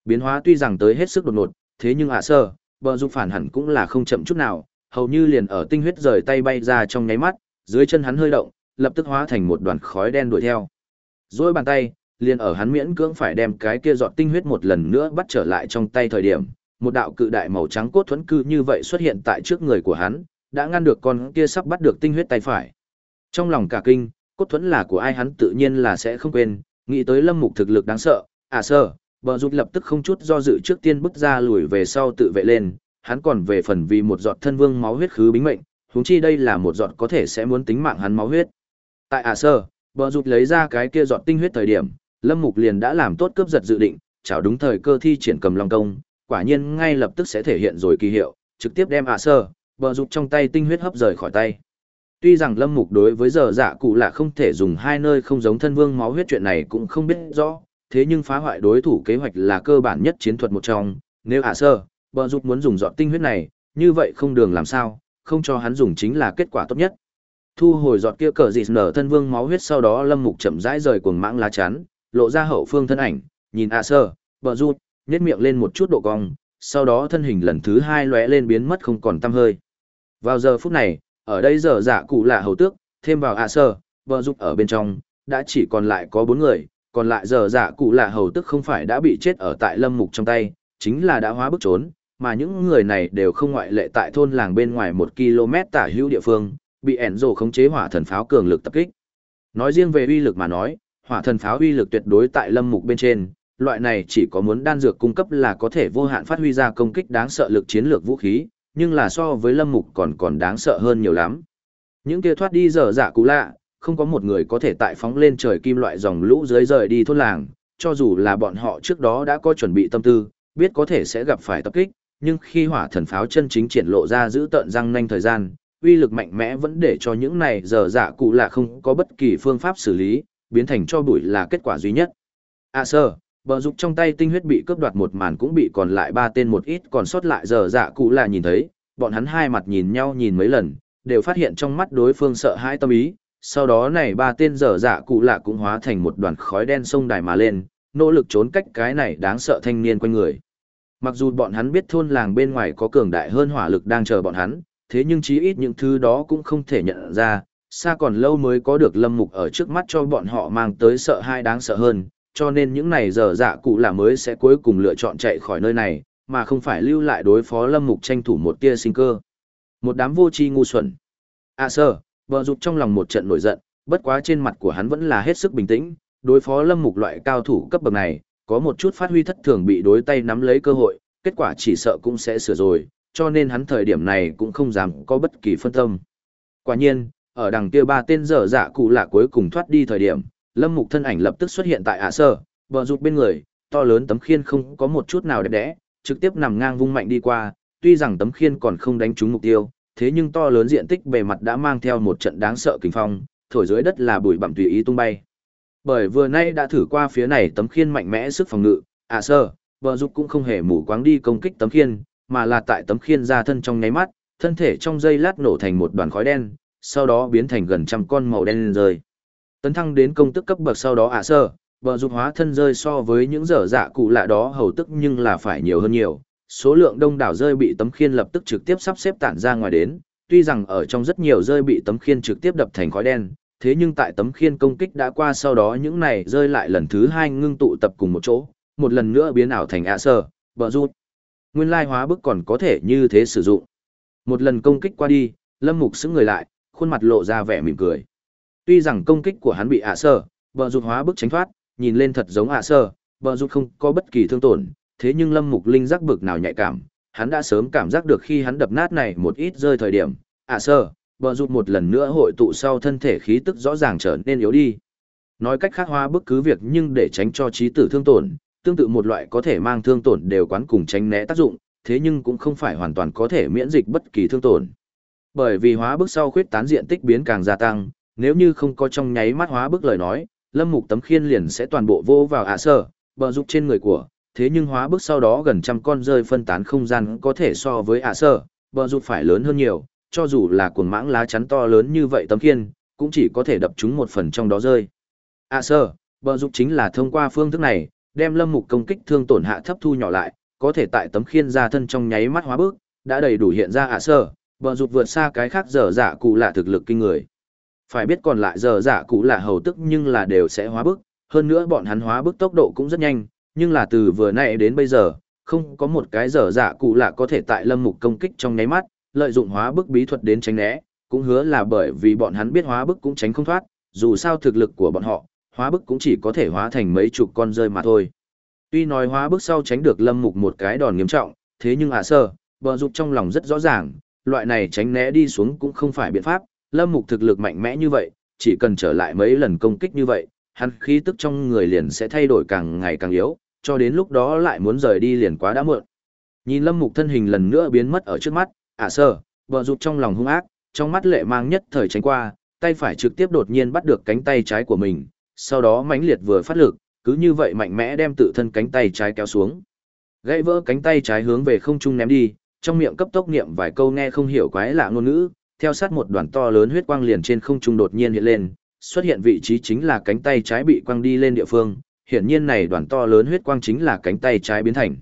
[SPEAKER 1] Biến hóa tuy rằng tới hết sức đột ngột, thế nhưng hạ sơ, bờ dục phản hẳn cũng là không chậm chút nào, hầu như liền ở tinh huyết rời tay bay ra trong nháy mắt, dưới chân hắn hơi động, lập tức hóa thành một đoàn khói đen đuổi theo. Rồi bàn tay, liền ở hắn miễn cưỡng phải đem cái kia giọt tinh huyết một lần nữa bắt trở lại trong tay thời điểm, một đạo cự đại màu trắng cốt thuẫn cư như vậy xuất hiện tại trước người của hắn, đã ngăn được con kia sắp bắt được tinh huyết tay phải. Trong lòng cả kinh, cốt thuẫn là của ai hắn tự nhiên là sẽ không quên, nghĩ tới lâm mục thực lực đáng sợ, à sơ, bờ rụt lập tức không chút do dự trước tiên bước ra lùi về sau tự vệ lên, hắn còn về phần vì một giọt thân vương máu huyết khứ bính mệnh, huống chi đây là một giọt có thể sẽ muốn tính mạng hắn máu huyết. Tại à sơ, bờ rụt lấy ra cái kia giọt tinh huyết thời điểm, lâm mục liền đã làm tốt cướp giật dự định, chào đúng thời cơ thi triển cầm long công, quả nhiên ngay lập tức sẽ thể hiện rồi kỳ hiệu, trực tiếp đem À sơ, bờ rụt trong tay tinh huyết hấp rời khỏi tay. Tuy rằng Lâm Mục đối với giờ dạ cụ là không thể dùng hai nơi không giống thân vương máu huyết chuyện này cũng không biết rõ, thế nhưng phá hoại đối thủ kế hoạch là cơ bản nhất chiến thuật một trong, nếu ạ sơ, bờ dục muốn dùng dọn tinh huyết này, như vậy không đường làm sao, không cho hắn dùng chính là kết quả tốt nhất. Thu hồi giọt kia cờ dị nở thân vương máu huyết sau đó Lâm Mục chậm rãi rời cuồng mãng lá chắn, lộ ra hậu phương thân ảnh, nhìn ạ sơ, bờ rụt, nhếch miệng lên một chút độ cong, sau đó thân hình lần thứ hai lóe lên biến mất không còn tăm hơi. Vào giờ phút này, ở đây giờ giả cụ là hầu tước, thêm vào ạ sơ, vợ giúp ở bên trong, đã chỉ còn lại có bốn người, còn lại giờ giả cụ là hầu tước không phải đã bị chết ở tại lâm mục trong tay, chính là đã hóa bước trốn, mà những người này đều không ngoại lệ tại thôn làng bên ngoài một km tả hữu địa phương, bị ẻn rồ khống chế hỏa thần pháo cường lực tập kích. Nói riêng về uy lực mà nói, hỏa thần pháo uy lực tuyệt đối tại lâm mục bên trên, loại này chỉ có muốn đan dược cung cấp là có thể vô hạn phát huy ra công kích đáng sợ lực chiến lược vũ khí, nhưng là so với lâm mục còn còn đáng sợ hơn nhiều lắm. Những kia thoát đi dở dạ cũ lạ, không có một người có thể tại phóng lên trời kim loại dòng lũ dưới rời đi thôn làng, cho dù là bọn họ trước đó đã có chuẩn bị tâm tư, biết có thể sẽ gặp phải tập kích, nhưng khi hỏa thần pháo chân chính triển lộ ra giữ tận răng nanh thời gian, uy lực mạnh mẽ vẫn để cho những này dở dạ cụ lạ không có bất kỳ phương pháp xử lý, biến thành cho bụi là kết quả duy nhất. À sơ, bờ dục trong tay tinh huyết bị cướp đoạt một màn cũng bị còn lại ba tên một ít còn sót lại dở dạ cụ lạ nhìn thấy, bọn hắn hai mặt nhìn nhau nhìn mấy lần, đều phát hiện trong mắt đối phương sợ hãi tâm ý, sau đó này ba tên dở dạ cụ lạ cũng hóa thành một đoàn khói đen sông đài mà lên, nỗ lực trốn cách cái này đáng sợ thanh niên quanh người. Mặc dù bọn hắn biết thôn làng bên ngoài có cường đại hơn hỏa lực đang chờ bọn hắn, thế nhưng chí ít những thứ đó cũng không thể nhận ra, xa còn lâu mới có được lâm mục ở trước mắt cho bọn họ mang tới sợ hãi đáng sợ hơn, cho nên những này giờ dạ cụ là mới sẽ cuối cùng lựa chọn chạy khỏi nơi này, mà không phải lưu lại đối phó lâm mục tranh thủ một tia sinh cơ. Một đám vô tri ngu xuẩn. À sơ, bờ rụt trong lòng một trận nổi giận, bất quá trên mặt của hắn vẫn là hết sức bình tĩnh, đối phó lâm mục loại cao thủ cấp bậc này, có một chút phát huy thất thường bị đối tay nắm lấy cơ hội, kết quả chỉ sợ cũng sẽ sửa rồi, cho nên hắn thời điểm này cũng không dám có bất kỳ phân tâm. Quả nhiên, ở đằng kia ba tên dở dạ cụ lạ cuối cùng thoát đi thời điểm, lâm mục thân ảnh lập tức xuất hiện tại ạ sơ, bờ rụt bên người, to lớn tấm khiên không có một chút nào đẹp đẽ, trực tiếp nằm ngang vung mạnh đi qua, tuy rằng tấm khiên còn không đánh trúng mục tiêu, thế nhưng to lớn diện tích bề mặt đã mang theo một trận đáng sợ kinh phong, thổi dưới đất là bụi bặm tùy ý tung bay. Bởi vừa nay đã thử qua phía này tấm khiên mạnh mẽ sức phòng ngự, ạ sơ, bờ rụt cũng không hề mù quáng đi công kích tấm khiên, mà là tại tấm khiên ra thân trong nháy mắt, thân thể trong dây lát nổ thành một đoàn khói đen, sau đó biến thành gần trăm con màu đen lên rơi. Tấn thăng đến công tức cấp bậc sau đó ạ à, sơ, bờ dục hóa thân rơi so với những dở dạ cụ lạ đó hầu tức nhưng là phải nhiều hơn nhiều. Số lượng đông đảo rơi bị tấm khiên lập tức trực tiếp sắp xếp tản ra ngoài đến, tuy rằng ở trong rất nhiều rơi bị tấm khiên trực tiếp đập thành khói đen, thế nhưng tại tấm khiên công kích đã qua sau đó những này rơi lại lần thứ hai ngưng tụ tập cùng một chỗ, một lần nữa biến ảo thành ạ à, sơ, bờ rút. Nguyên lai hóa bức còn có thể như thế sử dụng. Một lần công kích qua đi, Lâm Mục xứng người lại, khuôn mặt lộ ra vẻ mỉm cười. Tuy rằng công kích của hắn bị ạ sơ, bờ rụt hóa bức tránh thoát, nhìn lên thật giống ạ sơ, bờ rụt không có bất kỳ thương tổn, thế nhưng Lâm Mục Linh giác bực nào nhạy cảm, hắn đã sớm cảm giác được khi hắn đập nát này một ít rơi thời điểm, ạ sơ, bờ rụt một lần nữa hội tụ sau thân thể khí tức rõ ràng trở nên yếu đi. Nói cách khác hóa bức cứ việc nhưng để tránh cho trí tử thương tổn, tương tự một loại có thể mang thương tổn đều quán cùng tránh né tác dụng, thế nhưng cũng không phải hoàn toàn có thể miễn dịch bất kỳ thương tổn. Bởi vì hóa bức sau khuyết tán diện tích biến càng gia tăng, nếu như không có trong nháy mắt hóa bức lời nói, lâm mục tấm khiên liền sẽ toàn bộ vô vào ạ sở, bờ dục trên người của, thế nhưng hóa bức sau đó gần trăm con rơi phân tán không gian có thể so với ạ sở, bờ dục phải lớn hơn nhiều, cho dù là cuồng mãng lá chắn to lớn như vậy tấm khiên, cũng chỉ có thể đập chúng một phần trong đó rơi. ạ sở, bờ dục chính là thông qua phương thức này, đem lâm mục công kích thương tổn hạ thấp thu nhỏ lại, có thể tại tấm khiên ra thân trong nháy mắt hóa bức, đã đầy đủ hiện ra ạ sở, bờ dục vượt xa cái khác dở dạ cụ lạ thực lực kinh người. Phải biết còn lại dở dạ cụ là hầu tức nhưng là đều sẽ hóa bức, hơn nữa bọn hắn hóa bức tốc độ cũng rất nhanh, nhưng là từ vừa nãy đến bây giờ, không có một cái dở dạ cụ là có thể tại lâm mục công kích trong nháy mắt, lợi dụng hóa bức bí thuật đến tránh né, cũng hứa là bởi vì bọn hắn biết hóa bức cũng tránh không thoát, dù sao thực lực của bọn họ, hóa bức cũng chỉ có thể hóa thành mấy chục con rơi mà thôi. Tuy nói hóa bức sau tránh được lâm mục một cái đòn nghiêm trọng, thế nhưng hạ sơ, bờ rụt trong lòng rất rõ ràng, loại này tránh né đi xuống cũng không phải biện pháp, lâm mục thực lực mạnh mẽ như vậy, chỉ cần trở lại mấy lần công kích như vậy, hắn khí tức trong người liền sẽ thay đổi càng ngày càng yếu, cho đến lúc đó lại muốn rời đi liền quá đã muộn. Nhìn lâm mục thân hình lần nữa biến mất ở trước mắt, ả sơ, bờ rụt trong lòng hung ác, trong mắt lệ mang nhất thời tránh qua, tay phải trực tiếp đột nhiên bắt được cánh tay trái của mình, sau đó mãnh liệt vừa phát lực, cứ như vậy mạnh mẽ đem tự thân cánh tay trái kéo xuống. Gãy vỡ cánh tay trái hướng về không trung ném đi, trong miệng cấp tốc niệm vài câu nghe không hiểu quái lạ ngôn ngữ, theo sát một đoàn to lớn huyết quang liền trên không trung đột nhiên hiện lên, xuất hiện vị trí chính là cánh tay trái bị quang đi lên địa phương, hiển nhiên này đoàn to lớn huyết quang chính là cánh tay trái biến thành.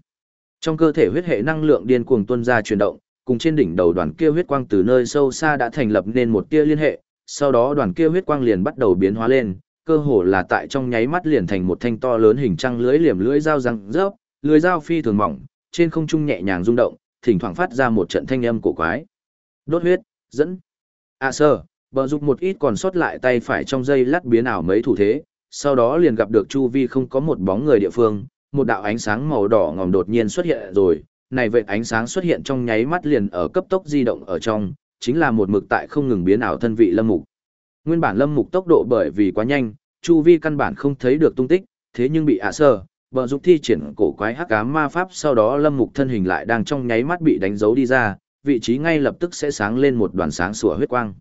[SPEAKER 1] Trong cơ thể huyết hệ năng lượng điên cuồng tuôn ra chuyển động, cùng trên đỉnh đầu đoàn kia huyết quang từ nơi sâu xa đã thành lập nên một tia liên hệ, sau đó đoàn kia huyết quang liền bắt đầu biến hóa lên, cơ hồ là tại trong nháy mắt liền thành một thanh to lớn hình trăng lưới liềm lưỡi dao răng rớp, lưới dao phi thường mỏng, trên không trung nhẹ nhàng rung động, thỉnh thoảng phát ra một trận thanh âm cổ quái. Đốt huyết, dẫn. À sơ, bờ dục một ít còn sót lại tay phải trong dây lát biến ảo mấy thủ thế, sau đó liền gặp được chu vi không có một bóng người địa phương, một đạo ánh sáng màu đỏ ngòm đột nhiên xuất hiện rồi, này vậy ánh sáng xuất hiện trong nháy mắt liền ở cấp tốc di động ở trong, chính là một mực tại không ngừng biến ảo thân vị lâm mục. Nguyên bản lâm mục tốc độ bởi vì quá nhanh, chu vi căn bản không thấy được tung tích, thế nhưng bị à, ả sơ, bờ dục thi triển cổ quái hắc ám ma pháp sau đó lâm mục thân hình lại đang trong nháy mắt bị đánh dấu đi ra, vị trí ngay lập tức sẽ sáng lên một đoàn sáng sủa huyết quang.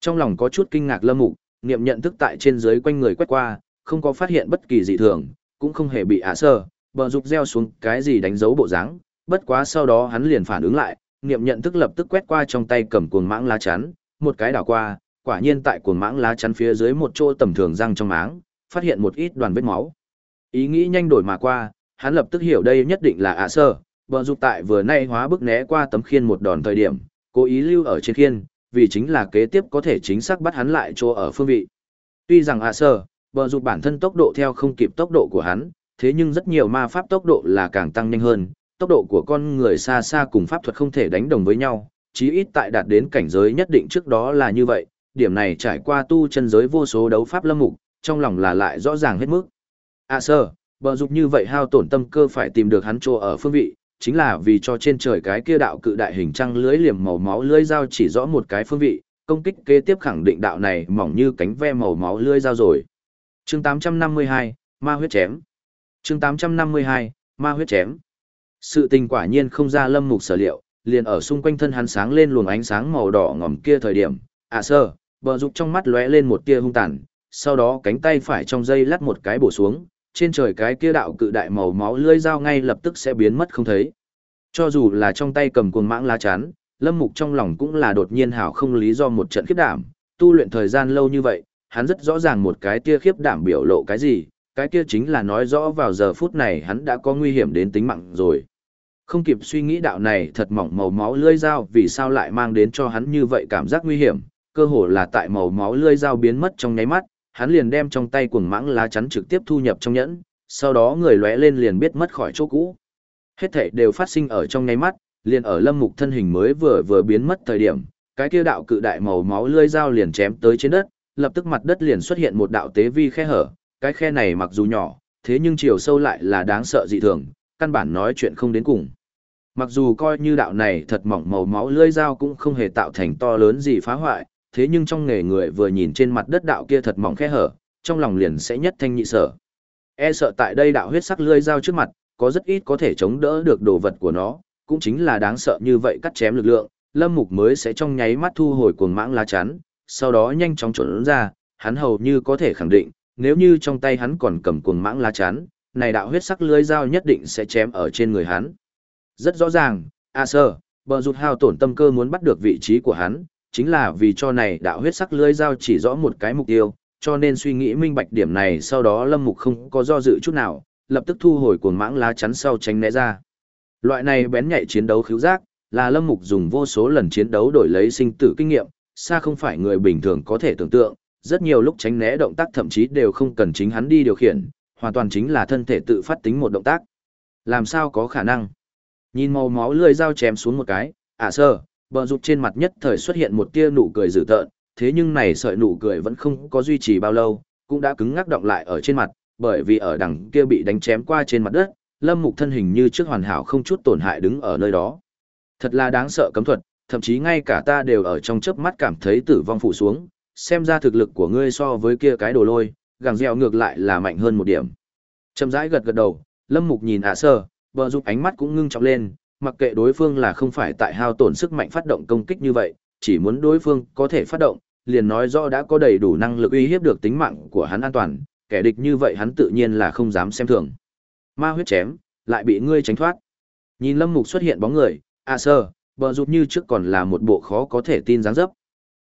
[SPEAKER 1] Trong lòng có chút kinh ngạc lâm mục, niệm nhận thức tại trên dưới quanh người quét qua, không có phát hiện bất kỳ dị thường, cũng không hề bị ả sơ, bờ dục gieo xuống cái gì đánh dấu bộ dáng, bất quá sau đó hắn liền phản ứng lại, niệm nhận thức lập tức quét qua trong tay cầm cuồng mãng lá chắn, một cái đảo qua, quả nhiên tại cuồng mãng lá chắn phía dưới một chỗ tầm thường răng trong máng, phát hiện một ít đoàn vết máu. Ý nghĩ nhanh đổi mà qua, hắn lập tức hiểu đây nhất định là ả sơ, bờ dục tại vừa nay hóa bức né qua tấm khiên một đòn thời điểm, cố ý lưu ở trên khiên, vì chính là kế tiếp có thể chính xác bắt hắn lại chỗ ở phương vị. Tuy rằng ả sơ, bờ dục bản thân tốc độ theo không kịp tốc độ của hắn, thế nhưng rất nhiều ma pháp tốc độ là càng tăng nhanh hơn, tốc độ của con người xa xa cùng pháp thuật không thể đánh đồng với nhau, chí ít tại đạt đến cảnh giới nhất định trước đó là như vậy, điểm này trải qua tu chân giới vô số đấu pháp lâm mục, trong lòng là lại rõ ràng hết mức. À sơ, bờ dục như vậy hao tổn tâm cơ phải tìm được hắn chỗ ở phương vị, chính là vì cho trên trời cái kia đạo cự đại hình trăng lưới liềm màu máu lưới dao chỉ rõ một cái phương vị, công kích kế tiếp khẳng định đạo này mỏng như cánh ve màu máu lưới dao rồi. Chương 852, Ma huyết chém. Chương 852, Ma huyết chém. Sự tình quả nhiên không ra lâm mục sở liệu, liền ở xung quanh thân hắn sáng lên luồng ánh sáng màu đỏ ngòm kia thời điểm, à sơ, bờ dục trong mắt lóe lên một tia hung tàn, sau đó cánh tay phải trong dây lắt một cái bổ xuống, trên trời cái kia đạo cự đại màu máu lưỡi dao ngay lập tức sẽ biến mất không thấy. Cho dù là trong tay cầm cuồng mãng lá chắn, lâm mục trong lòng cũng là đột nhiên hảo không lý do một trận khiếp đảm, tu luyện thời gian lâu như vậy, hắn rất rõ ràng một cái tia khiếp đảm biểu lộ cái gì, cái kia chính là nói rõ vào giờ phút này hắn đã có nguy hiểm đến tính mạng rồi. Không kịp suy nghĩ đạo này thật mỏng màu máu lưỡi dao vì sao lại mang đến cho hắn như vậy cảm giác nguy hiểm, cơ hồ là tại màu máu lưỡi dao biến mất trong nháy mắt, hắn liền đem trong tay cuồng mãng lá chắn trực tiếp thu nhập trong nhẫn, sau đó người lóe lên liền biết mất khỏi chỗ cũ. Hết thảy đều phát sinh ở trong nháy mắt, liền ở lâm mục thân hình mới vừa vừa biến mất thời điểm, cái kia đạo cự đại màu máu lưỡi dao liền chém tới trên đất, lập tức mặt đất liền xuất hiện một đạo tế vi khe hở, cái khe này mặc dù nhỏ, thế nhưng chiều sâu lại là đáng sợ dị thường, căn bản nói chuyện không đến cùng. Mặc dù coi như đạo này thật mỏng màu máu lưỡi dao cũng không hề tạo thành to lớn gì phá hoại, thế nhưng trong nghề người vừa nhìn trên mặt đất đạo kia thật mỏng khe hở, trong lòng liền sẽ nhất thanh nhị sở. E sợ tại đây đạo huyết sắc lưỡi dao trước mặt, có rất ít có thể chống đỡ được đồ vật của nó, cũng chính là đáng sợ như vậy cắt chém lực lượng, Lâm Mục mới sẽ trong nháy mắt thu hồi cuồng mãng lá chắn, sau đó nhanh chóng trốn ra, hắn hầu như có thể khẳng định, nếu như trong tay hắn còn cầm cuồng mãng lá chắn, này đạo huyết sắc lưỡi dao nhất định sẽ chém ở trên người hắn. Rất rõ ràng, A Sơ, bờ rụt hao tổn tâm cơ muốn bắt được vị trí của hắn, chính là vì cho này đạo huyết sắc lưỡi dao chỉ rõ một cái mục tiêu, cho nên suy nghĩ minh bạch điểm này sau đó Lâm Mục không có do dự chút nào, lập tức thu hồi cuồng mãng lá chắn sau tránh né ra. Loại này bén nhạy chiến đấu khiếu giác, là Lâm Mục dùng vô số lần chiến đấu đổi lấy sinh tử kinh nghiệm, xa không phải người bình thường có thể tưởng tượng, rất nhiều lúc tránh né động tác thậm chí đều không cần chính hắn đi điều khiển, hoàn toàn chính là thân thể tự phát tính một động tác. Làm sao có khả năng? Nhìn màu máu lưỡi dao chém xuống một cái, à sơ, bờ rụt trên mặt nhất thời xuất hiện một tia nụ cười dữ tợn, thế nhưng này sợi nụ cười vẫn không có duy trì bao lâu, cũng đã cứng ngắc động lại ở trên mặt, bởi vì ở đằng kia bị đánh chém qua trên mặt đất, lâm mục thân hình như trước hoàn hảo không chút tổn hại đứng ở nơi đó. Thật là đáng sợ cấm thuật, thậm chí ngay cả ta đều ở trong chớp mắt cảm thấy tử vong phủ xuống, xem ra thực lực của ngươi so với kia cái đồ lôi, gàng dẻo ngược lại là mạnh hơn một điểm. Chậm rãi gật gật đầu, lâm mục nhìn ạ sơ, bờ giúp ánh mắt cũng ngưng trọng lên, mặc kệ đối phương là không phải tại hao tổn sức mạnh phát động công kích như vậy, chỉ muốn đối phương có thể phát động, liền nói rõ đã có đầy đủ năng lực uy hiếp được tính mạng của hắn an toàn, kẻ địch như vậy hắn tự nhiên là không dám xem thường. Ma huyết chém, lại bị ngươi tránh thoát. Nhìn Lâm Mục xuất hiện bóng người, a sơ, bờ rụt như trước còn là một bộ khó có thể tin dáng dấp.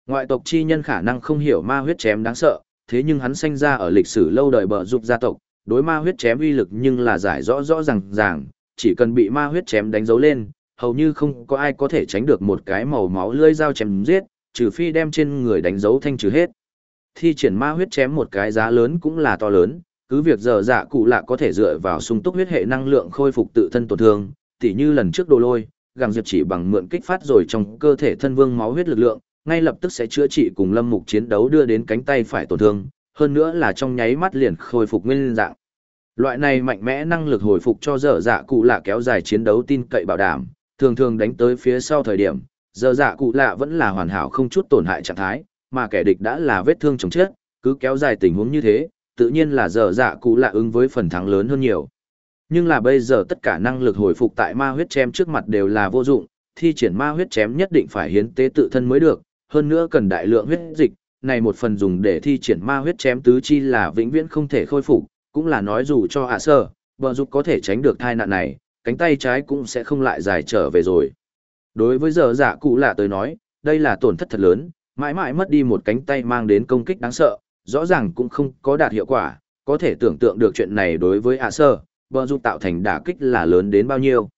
[SPEAKER 1] Ngoại tộc chi nhân khả năng không hiểu ma huyết chém đáng sợ, thế nhưng hắn sinh ra ở lịch sử lâu đời bờ rụt gia tộc, đối ma huyết chém uy lực nhưng là giải rõ rõ ràng ràng, chỉ cần bị ma huyết chém đánh dấu lên, hầu như không có ai có thể tránh được một cái màu máu lưỡi dao chém giết, trừ phi đem trên người đánh dấu thanh trừ hết. Thi triển ma huyết chém một cái giá lớn cũng là to lớn, cứ việc giờ dạ cụ lạ có thể dựa vào sung túc huyết hệ năng lượng khôi phục tự thân tổn thương, tỉ như lần trước đồ lôi, gàng diệp chỉ bằng mượn kích phát rồi trong cơ thể thân vương máu huyết lực lượng, ngay lập tức sẽ chữa trị cùng lâm mục chiến đấu đưa đến cánh tay phải tổn thương, hơn nữa là trong nháy mắt liền khôi phục nguyên dạng. Loại này mạnh mẽ năng lực hồi phục cho dở dạ cụ lạ kéo dài chiến đấu tin cậy bảo đảm, thường thường đánh tới phía sau thời điểm, dở dạ cụ lạ vẫn là hoàn hảo không chút tổn hại trạng thái, mà kẻ địch đã là vết thương chồng chết, cứ kéo dài tình huống như thế, tự nhiên là dở dạ cụ lạ ứng với phần thắng lớn hơn nhiều. Nhưng là bây giờ tất cả năng lực hồi phục tại ma huyết chém trước mặt đều là vô dụng, thi triển ma huyết chém nhất định phải hiến tế tự thân mới được, hơn nữa cần đại lượng huyết dịch, này một phần dùng để thi triển ma huyết chém tứ chi là vĩnh viễn không thể khôi phục, cũng là nói dù cho ạ sơ, bờ dục có thể tránh được tai nạn này, cánh tay trái cũng sẽ không lại dài trở về rồi. Đối với giờ giả cụ lạ tới nói, đây là tổn thất thật lớn, mãi mãi mất đi một cánh tay mang đến công kích đáng sợ, rõ ràng cũng không có đạt hiệu quả, có thể tưởng tượng được chuyện này đối với ạ sơ, bờ dục tạo thành đả kích là lớn đến bao nhiêu.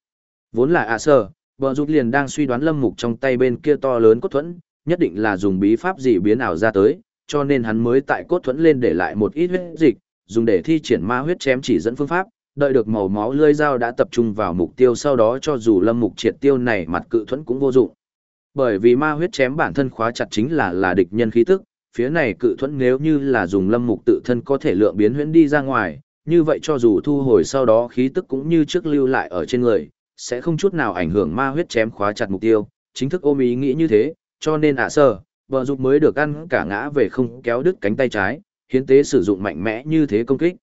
[SPEAKER 1] Vốn là ạ sơ, bờ dục liền đang suy đoán lâm mục trong tay bên kia to lớn cốt thuẫn, nhất định là dùng bí pháp gì biến ảo ra tới, cho nên hắn mới tại cốt thuẫn lên để lại một ít huyết dịch, dùng để thi triển ma huyết chém chỉ dẫn phương pháp, đợi được màu máu lưỡi dao đã tập trung vào mục tiêu sau đó cho dù lâm mục triệt tiêu này mặt cự thuẫn cũng vô dụng. Bởi vì ma huyết chém bản thân khóa chặt chính là là địch nhân khí tức, phía này cự thuẫn nếu như là dùng lâm mục tự thân có thể lượng biến huyễn đi ra ngoài, như vậy cho dù thu hồi sau đó khí tức cũng như trước lưu lại ở trên người, sẽ không chút nào ảnh hưởng ma huyết chém khóa chặt mục tiêu, chính thức ôm ý nghĩ như thế, cho nên ạ à sơ, vợ dục mới được ăn cả ngã về không kéo đứt cánh tay trái, hiến tế sử dụng mạnh mẽ như thế công kích.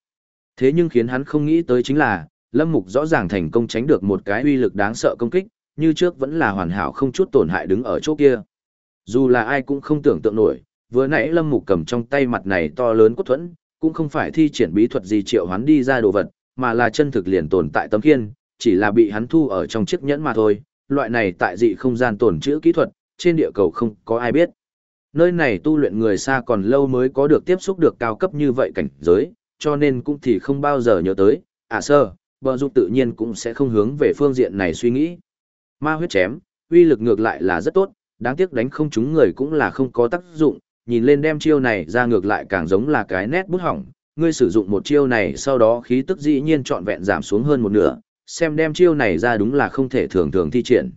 [SPEAKER 1] Thế nhưng khiến hắn không nghĩ tới chính là, Lâm Mục rõ ràng thành công tránh được một cái uy lực đáng sợ công kích, như trước vẫn là hoàn hảo không chút tổn hại đứng ở chỗ kia. Dù là ai cũng không tưởng tượng nổi, vừa nãy Lâm Mục cầm trong tay mặt này to lớn cốt thuẫn, cũng không phải thi triển bí thuật gì triệu hắn đi ra đồ vật, mà là chân thực liền tồn tại tấm khiên, chỉ là bị hắn thu ở trong chiếc nhẫn mà thôi. Loại này tại dị không gian tồn chữ kỹ thuật, trên địa cầu không có ai biết. Nơi này tu luyện người xa còn lâu mới có được tiếp xúc được cao cấp như vậy cảnh giới, cho nên cũng thì không bao giờ nhớ tới, à sơ, bờ dục tự nhiên cũng sẽ không hướng về phương diện này suy nghĩ. Ma huyết chém, uy lực ngược lại là rất tốt, đáng tiếc đánh không chúng người cũng là không có tác dụng, nhìn lên đem chiêu này ra ngược lại càng giống là cái nét bút hỏng, ngươi sử dụng một chiêu này sau đó khí tức dĩ nhiên trọn vẹn giảm xuống hơn một nửa, xem đem chiêu này ra đúng là không thể thường thường thi triển.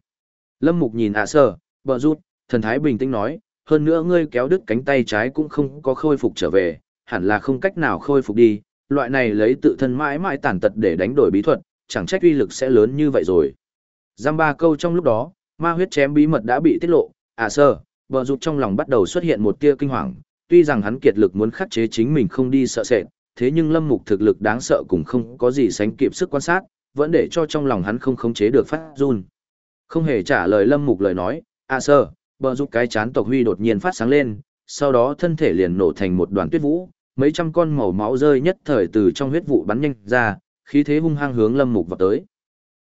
[SPEAKER 1] Lâm Mục nhìn ạ sơ, bờ rút, thần thái bình tĩnh nói, hơn nữa ngươi kéo đứt cánh tay trái cũng không có khôi phục trở về, hẳn là không cách nào khôi phục đi, loại này lấy tự thân mãi mãi tàn tật để đánh đổi bí thuật, chẳng trách uy lực sẽ lớn như vậy rồi. Giam ba câu trong lúc đó, ma huyết chém bí mật đã bị tiết lộ, à sơ, bờ rụt trong lòng bắt đầu xuất hiện một tia kinh hoàng, tuy rằng hắn kiệt lực muốn khắc chế chính mình không đi sợ sệt, thế nhưng lâm mục thực lực đáng sợ cũng không có gì sánh kịp sức quan sát, vẫn để cho trong lòng hắn không khống chế được phát run. Không hề trả lời lâm mục lời nói, à sơ, bờ rụt cái chán tộc huy đột nhiên phát sáng lên, sau đó thân thể liền nổ thành một đoàn tuyết vũ, mấy trăm con màu máu rơi nhất thời từ trong huyết vụ bắn nhanh ra, khí thế hung hăng hướng Lâm Mục vào tới.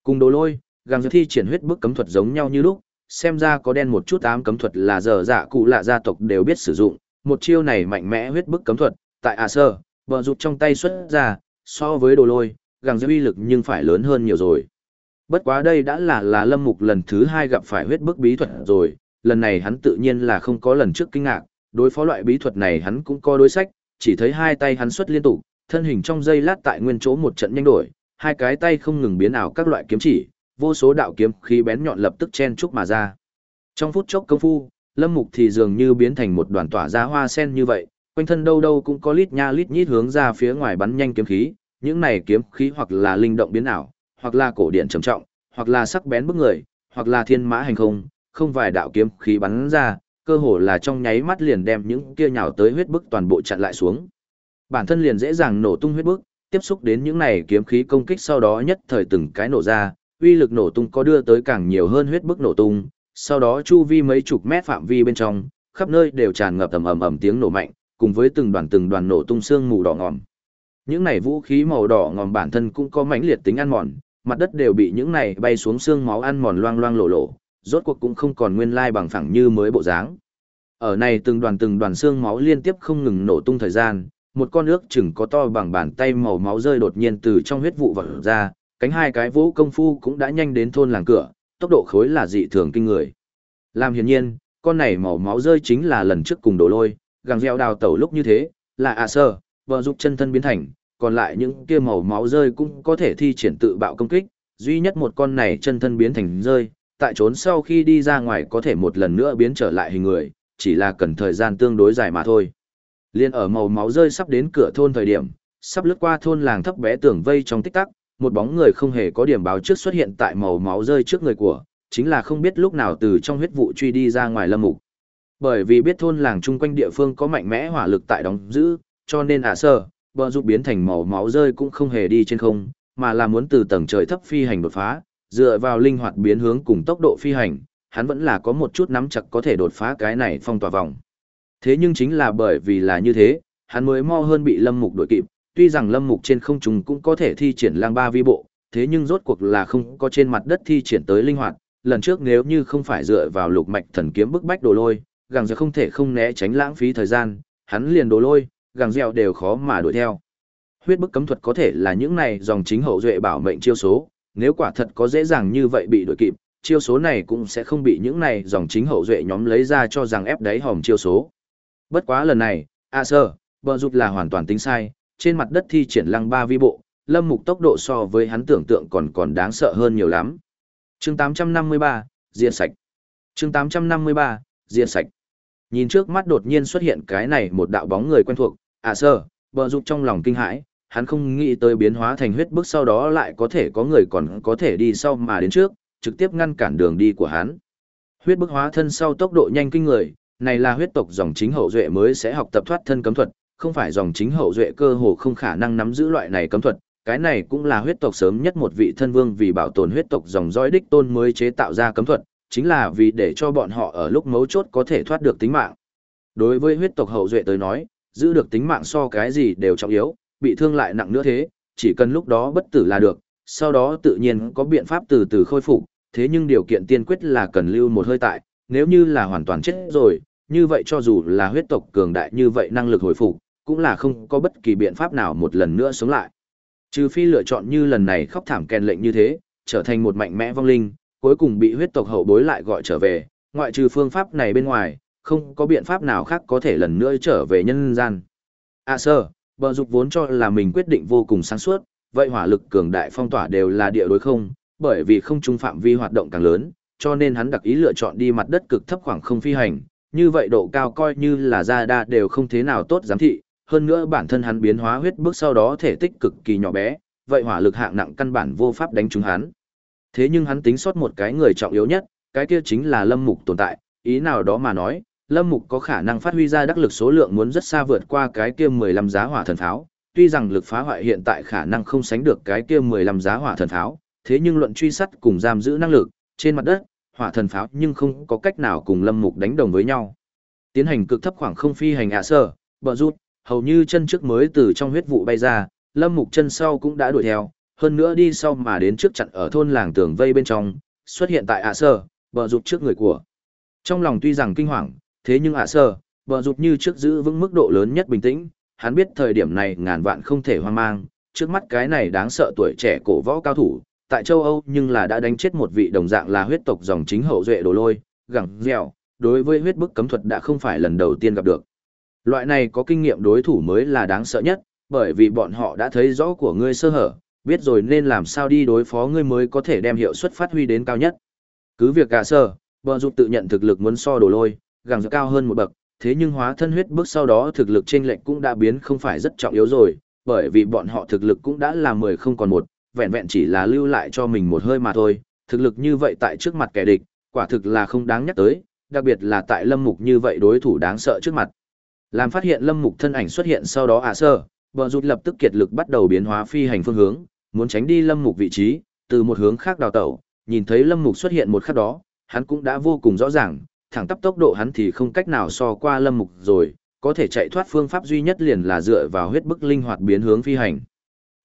[SPEAKER 1] Cùng đồ lôi, gàng dự thi triển huyết bức cấm thuật giống nhau như lúc, xem ra có đen một chút ám cấm thuật là giờ dạ cụ lạ gia tộc đều biết sử dụng, một chiêu này mạnh mẽ huyết bức cấm thuật, tại à Sơ, bờ rụt trong tay xuất ra, so với đồ lôi, gàng dự uy lực nhưng phải lớn hơn nhiều rồi. Bất quá đây đã là là Lâm Mục lần thứ hai gặp phải huyết bức bí thuật rồi, lần này hắn tự nhiên là không có lần trước kinh ngạc, đối phó loại bí thuật này hắn cũng có đối sách, chỉ thấy hai tay hắn xuất liên tục, thân hình trong giây lát tại nguyên chỗ một trận nhanh đổi, hai cái tay không ngừng biến ảo các loại kiếm chỉ, vô số đạo kiếm khí bén nhọn lập tức chen chúc mà ra. Trong phút chốc công phu, Lâm Mục thì dường như biến thành một đoàn tỏa ra hoa sen như vậy, quanh thân đâu đâu cũng có lít nha lít nhít hướng ra phía ngoài bắn nhanh kiếm khí, những này kiếm khí hoặc là linh động biến ảo, hoặc là cổ điện trầm trọng, hoặc là sắc bén bức người, hoặc là thiên mã hành không, không vài đạo kiếm khí bắn ra, cơ hồ là trong nháy mắt liền đem những kia nhào tới huyết bức toàn bộ chặn lại xuống. Bản thân liền dễ dàng nổ tung huyết bức, tiếp xúc đến những này kiếm khí công kích sau đó nhất thời từng cái nổ ra, uy lực nổ tung có đưa tới càng nhiều hơn huyết bức nổ tung, sau đó chu vi mấy chục mét phạm vi bên trong, khắp nơi đều tràn ngập ầm ầm ầm tiếng nổ mạnh, cùng với từng đoàn từng đoàn nổ tung xương mù đỏ ngòm. Những này vũ khí màu đỏ ngòm bản thân cũng có mãnh liệt tính ăn mòn, mặt đất đều bị những này bay xuống xương máu ăn mòn loang loang lộ lộ, rốt cuộc cũng không còn nguyên lai bằng phẳng như mới bộ dáng. Ở này từng đoàn từng đoàn xương máu liên tiếp không ngừng nổ tung thời gian, một con nước chừng có to bằng bàn tay màu máu rơi đột nhiên từ trong huyết vụ vỡ ra, cánh hai cái vũ công phu cũng đã nhanh đến thôn làng cửa, tốc độ khối là dị thường kinh người. Làm hiển nhiên, con này màu máu rơi chính là lần trước cùng đổ lôi, gàng gieo đào tẩu lúc như thế, là ạ sơ, vợ giúp chân thân biến thành, còn lại những kia màu máu rơi cũng có thể thi triển tự bạo công kích, duy nhất một con này chân thân biến thành rơi, tại trốn sau khi đi ra ngoài có thể một lần nữa biến trở lại hình người, chỉ là cần thời gian tương đối dài mà thôi. Liên ở màu máu rơi sắp đến cửa thôn thời điểm, sắp lướt qua thôn làng thấp bé tường vây trong tích tắc, một bóng người không hề có điểm báo trước xuất hiện tại màu máu rơi trước người của, chính là không biết lúc nào từ trong huyết vụ truy đi ra ngoài lâm mục. Bởi vì biết thôn làng chung quanh địa phương có mạnh mẽ hỏa lực tại đóng giữ, cho nên ả sơ, bờ giúp biến thành màu máu rơi cũng không hề đi trên không, mà là muốn từ tầng trời thấp phi hành đột phá, dựa vào linh hoạt biến hướng cùng tốc độ phi hành, hắn vẫn là có một chút nắm chặt có thể đột phá cái này phong tỏa vòng. Thế nhưng chính là bởi vì là như thế, hắn mới mo hơn bị Lâm Mục đuổi kịp, tuy rằng Lâm Mục trên không trung cũng có thể thi triển lang ba vi bộ, thế nhưng rốt cuộc là không có trên mặt đất thi triển tới linh hoạt, lần trước nếu như không phải dựa vào lục mạch thần kiếm bức bách đồ lôi, gàng giờ không thể không né tránh lãng phí thời gian, hắn liền đồ lôi, gàng dẻo đều khó mà đuổi theo. Huyết bức cấm thuật có thể là những này dòng chính hậu duệ bảo mệnh chiêu số, nếu quả thật có dễ dàng như vậy bị đuổi kịp, chiêu số này cũng sẽ không bị những này dòng chính hậu duệ nhóm lấy ra cho rằng ép đáy hòm chiêu số. Bất quá lần này, à, A sơ, bờ rụt là hoàn toàn tính sai, trên mặt đất thi triển lăng ba vi bộ, lâm mục tốc độ so với hắn tưởng tượng còn còn đáng sợ hơn nhiều lắm. chương 853, diệt sạch. chương 853, diệt sạch. Nhìn trước mắt đột nhiên xuất hiện cái này một đạo bóng người quen thuộc, à, A sơ, bờ rụt trong lòng kinh hãi, hắn không nghĩ tới biến hóa thành huyết bức sau đó lại có thể có người còn có thể đi sau mà đến trước, trực tiếp ngăn cản đường đi của hắn. Huyết bức hóa thân sau tốc độ nhanh kinh người, này là huyết tộc dòng chính hậu duệ mới sẽ học tập thoát thân cấm thuật, không phải dòng chính hậu duệ cơ hồ không khả năng nắm giữ loại này cấm thuật. Cái này cũng là huyết tộc sớm nhất một vị thân vương vì bảo tồn huyết tộc dòng dõi đích tôn mới chế tạo ra cấm thuật, chính là vì để cho bọn họ ở lúc mấu chốt có thể thoát được tính mạng. Đối với huyết tộc hậu duệ tới nói, giữ được tính mạng so cái gì đều trọng yếu, bị thương lại nặng nữa thế, chỉ cần lúc đó bất tử là được, sau đó tự nhiên có biện pháp từ từ khôi phục, thế nhưng điều kiện tiên quyết là cần lưu một hơi tại, nếu như là hoàn toàn chết rồi, như vậy cho dù là huyết tộc cường đại như vậy năng lực hồi phục, cũng là không có bất kỳ biện pháp nào một lần nữa sống lại. Trừ phi lựa chọn như lần này khóc thảm kèn lệnh như thế, trở thành một mạnh mẽ vong linh, cuối cùng bị huyết tộc hậu bối lại gọi trở về, ngoại trừ phương pháp này bên ngoài, không có biện pháp nào khác có thể lần nữa trở về nhân gian. À sơ, bờ dục vốn cho là mình quyết định vô cùng sáng suốt, vậy hỏa lực cường đại phong tỏa đều là địa đối không, bởi vì không trung phạm vi hoạt động càng lớn, cho nên hắn đặc ý lựa chọn đi mặt đất cực thấp khoảng không phi hành, như vậy độ cao coi như là ra đa đều không thế nào tốt giám thị, hơn nữa bản thân hắn biến hóa huyết bước sau đó thể tích cực kỳ nhỏ bé, vậy hỏa lực hạng nặng căn bản vô pháp đánh trúng hắn. Thế nhưng hắn tính sót một cái người trọng yếu nhất, cái kia chính là Lâm Mục tồn tại, ý nào đó mà nói, Lâm Mục có khả năng phát huy ra đắc lực số lượng muốn rất xa vượt qua cái kia 15 giá hỏa thần pháo, tuy rằng lực phá hoại hiện tại khả năng không sánh được cái kia 15 giá hỏa thần pháo, thế nhưng luận truy sát cùng giam giữ năng lực, trên mặt đất, hỏa thần pháo nhưng không có cách nào cùng lâm mục đánh đồng với nhau. Tiến hành cực thấp khoảng không phi hành ạ sơ, bờ rút, hầu như chân trước mới từ trong huyết vụ bay ra, lâm mục chân sau cũng đã đuổi theo, hơn nữa đi sau mà đến trước chặn ở thôn làng tường vây bên trong, xuất hiện tại ạ sơ, bờ rút trước người của. Trong lòng tuy rằng kinh hoàng, thế nhưng ạ à sơ, bờ rụt như trước giữ vững mức độ lớn nhất bình tĩnh, hắn biết thời điểm này ngàn vạn không thể hoang mang, trước mắt cái này đáng sợ tuổi trẻ cổ võ cao thủ, tại châu Âu nhưng là đã đánh chết một vị đồng dạng là huyết tộc dòng chính hậu duệ đồ lôi, gẳng dẻo, đối với huyết bức cấm thuật đã không phải lần đầu tiên gặp được. Loại này có kinh nghiệm đối thủ mới là đáng sợ nhất, bởi vì bọn họ đã thấy rõ của ngươi sơ hở, biết rồi nên làm sao đi đối phó ngươi mới có thể đem hiệu suất phát huy đến cao nhất. Cứ việc gà sơ, bờ rụt tự nhận thực lực muốn so đồ lôi, gẳng dẻo cao hơn một bậc, thế nhưng hóa thân huyết bước sau đó thực lực trên lệnh cũng đã biến không phải rất trọng yếu rồi, bởi vì bọn họ thực lực cũng đã là 10 không còn một, vẹn vẹn chỉ là lưu lại cho mình một hơi mà thôi, thực lực như vậy tại trước mặt kẻ địch, quả thực là không đáng nhắc tới, đặc biệt là tại Lâm Mục như vậy đối thủ đáng sợ trước mặt. Làm phát hiện Lâm Mục thân ảnh xuất hiện sau đó à sơ, bọn rụt lập tức kiệt lực bắt đầu biến hóa phi hành phương hướng, muốn tránh đi Lâm Mục vị trí, từ một hướng khác đào tẩu, nhìn thấy Lâm Mục xuất hiện một khắc đó, hắn cũng đã vô cùng rõ ràng, thẳng tắp tốc độ hắn thì không cách nào so qua Lâm Mục rồi, có thể chạy thoát phương pháp duy nhất liền là dựa vào huyết bức linh hoạt biến hướng phi hành.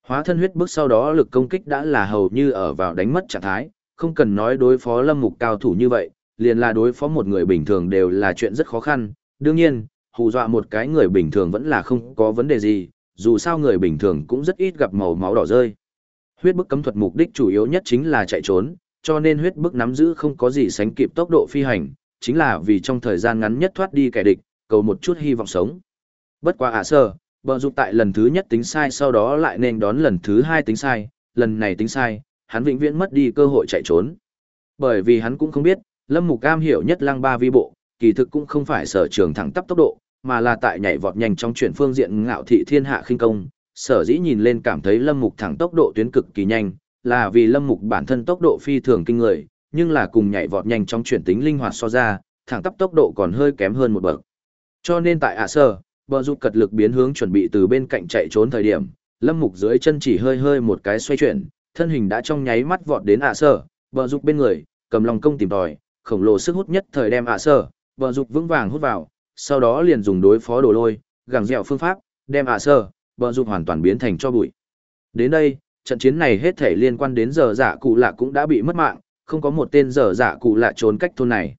[SPEAKER 1] Hóa thân huyết bức sau đó lực công kích đã là hầu như ở vào đánh mất trạng thái, không cần nói đối phó lâm mục cao thủ như vậy, liền là đối phó một người bình thường đều là chuyện rất khó khăn. Đương nhiên, hù dọa một cái người bình thường vẫn là không có vấn đề gì, dù sao người bình thường cũng rất ít gặp màu máu đỏ rơi. Huyết bức cấm thuật mục đích chủ yếu nhất chính là chạy trốn, cho nên huyết bức nắm giữ không có gì sánh kịp tốc độ phi hành, chính là vì trong thời gian ngắn nhất thoát đi kẻ địch, cầu một chút hy vọng sống. Bất quá ả sơ, Bờ dục tại lần thứ nhất tính sai sau đó lại nên đón lần thứ hai tính sai, lần này tính sai, hắn vĩnh viễn mất đi cơ hội chạy trốn. Bởi vì hắn cũng không biết, Lâm Mục Cam hiểu nhất lăng ba vi bộ, kỳ thực cũng không phải sở trường thẳng tắp tốc độ, mà là tại nhảy vọt nhanh trong chuyển phương diện ngạo thị thiên hạ khinh công, sở dĩ nhìn lên cảm thấy lâm mục thẳng tốc độ tuyến cực kỳ nhanh, là vì lâm mục bản thân tốc độ phi thường kinh người, nhưng là cùng nhảy vọt nhanh trong chuyển tính linh hoạt so ra, thẳng tắp tốc độ còn hơi kém hơn một bậc. Cho nên tại ạ sơ, bờ rụt cật lực biến hướng chuẩn bị từ bên cạnh chạy trốn thời điểm, lâm mục dưới chân chỉ hơi hơi một cái xoay chuyển, thân hình đã trong nháy mắt vọt đến ạ sơ, bờ rụt bên người, cầm lòng công tìm tòi, khổng lồ sức hút nhất thời đem ạ sơ, bờ rụt vững vàng hút vào, sau đó liền dùng đối phó đồ lôi, gẳng dẻo phương pháp, đem ạ sơ, bờ rụt hoàn toàn biến thành cho bụi. Đến đây, trận chiến này hết thể liên quan đến giờ dạ cụ lạ cũng đã bị mất mạng, không có một tên dở dạ cụ lạ trốn cách thôn này.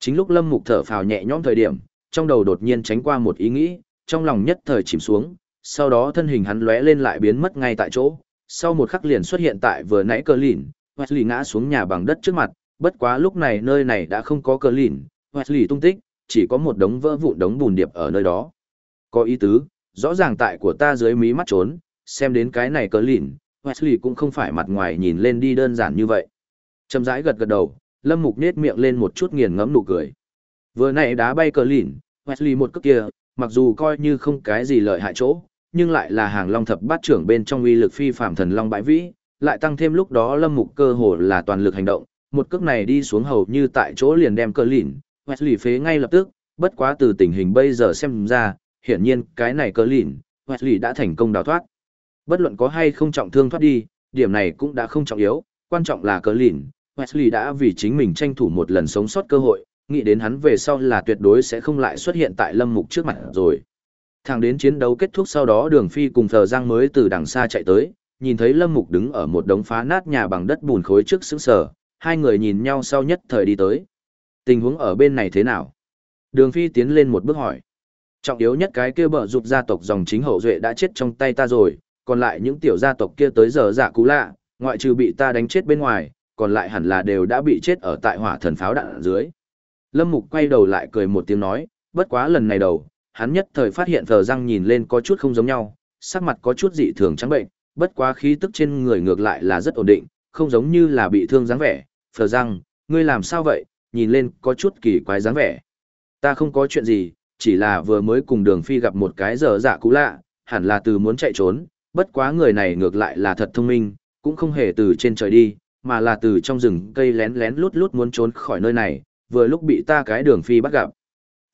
[SPEAKER 1] Chính lúc Lâm Mục thở phào nhẹ nhõm thời điểm, trong đầu đột nhiên tránh qua một ý nghĩ, trong lòng nhất thời chìm xuống, sau đó thân hình hắn lóe lên lại biến mất ngay tại chỗ, sau một khắc liền xuất hiện tại vừa nãy cờ lìn, Wesley ngã xuống nhà bằng đất trước mặt, bất quá lúc này nơi này đã không có cờ lìn, Wesley tung tích, chỉ có một đống vỡ vụn đống bùn điệp ở nơi đó. Có ý tứ, rõ ràng tại của ta dưới mí mắt trốn, xem đến cái này cờ lìn, Wesley cũng không phải mặt ngoài nhìn lên đi đơn giản như vậy chầm rãi gật gật đầu, Lâm Mục nết miệng lên một chút nghiền ngẫm nụ cười. Vừa nãy đá bay cờ lìn, Wesley một cước kia, mặc dù coi như không cái gì lợi hại chỗ, nhưng lại là hàng long thập bát trưởng bên trong uy lực phi phạm thần long bãi vĩ, lại tăng thêm lúc đó Lâm Mục cơ hồ là toàn lực hành động, một cước này đi xuống hầu như tại chỗ liền đem cờ lìn, Wesley phế ngay lập tức, bất quá từ tình hình bây giờ xem ra, hiển nhiên cái này cờ lìn, Wesley đã thành công đào thoát. Bất luận có hay không trọng thương thoát đi, điểm này cũng đã không trọng yếu, quan trọng là cờ lìn, Wesley đã vì chính mình tranh thủ một lần sống sót cơ hội, nghĩ đến hắn về sau là tuyệt đối sẽ không lại xuất hiện tại Lâm Mục trước mặt rồi. Thẳng đến chiến đấu kết thúc sau đó Đường Phi cùng Thờ Giang mới từ đằng xa chạy tới, nhìn thấy Lâm Mục đứng ở một đống phá nát nhà bằng đất bùn khối trước sững sờ, hai người nhìn nhau sau nhất thời đi tới. Tình huống ở bên này thế nào? Đường Phi tiến lên một bước hỏi. Trọng yếu nhất cái kia bợ rụt gia tộc dòng chính hậu duệ đã chết trong tay ta rồi, còn lại những tiểu gia tộc kia tới giờ giả cú lạ, ngoại trừ bị ta đánh chết bên ngoài, còn lại hẳn là đều đã bị chết ở tại hỏa thần pháo đạn dưới. Lâm Mục quay đầu lại cười một tiếng nói, bất quá lần này đầu, hắn nhất thời phát hiện thờ răng nhìn lên có chút không giống nhau, sắc mặt có chút dị thường trắng bệnh, bất quá khí tức trên người ngược lại là rất ổn định, không giống như là bị thương dáng vẻ. Phờ răng, ngươi làm sao vậy, nhìn lên có chút kỳ quái dáng vẻ. Ta không có chuyện gì, chỉ là vừa mới cùng đường phi gặp một cái dở dạ cũ lạ, hẳn là từ muốn chạy trốn, bất quá người này ngược lại là thật thông minh, cũng không hề từ trên trời đi, mà là từ trong rừng cây lén lén lút lút muốn trốn khỏi nơi này, vừa lúc bị ta cái đường phi bắt gặp.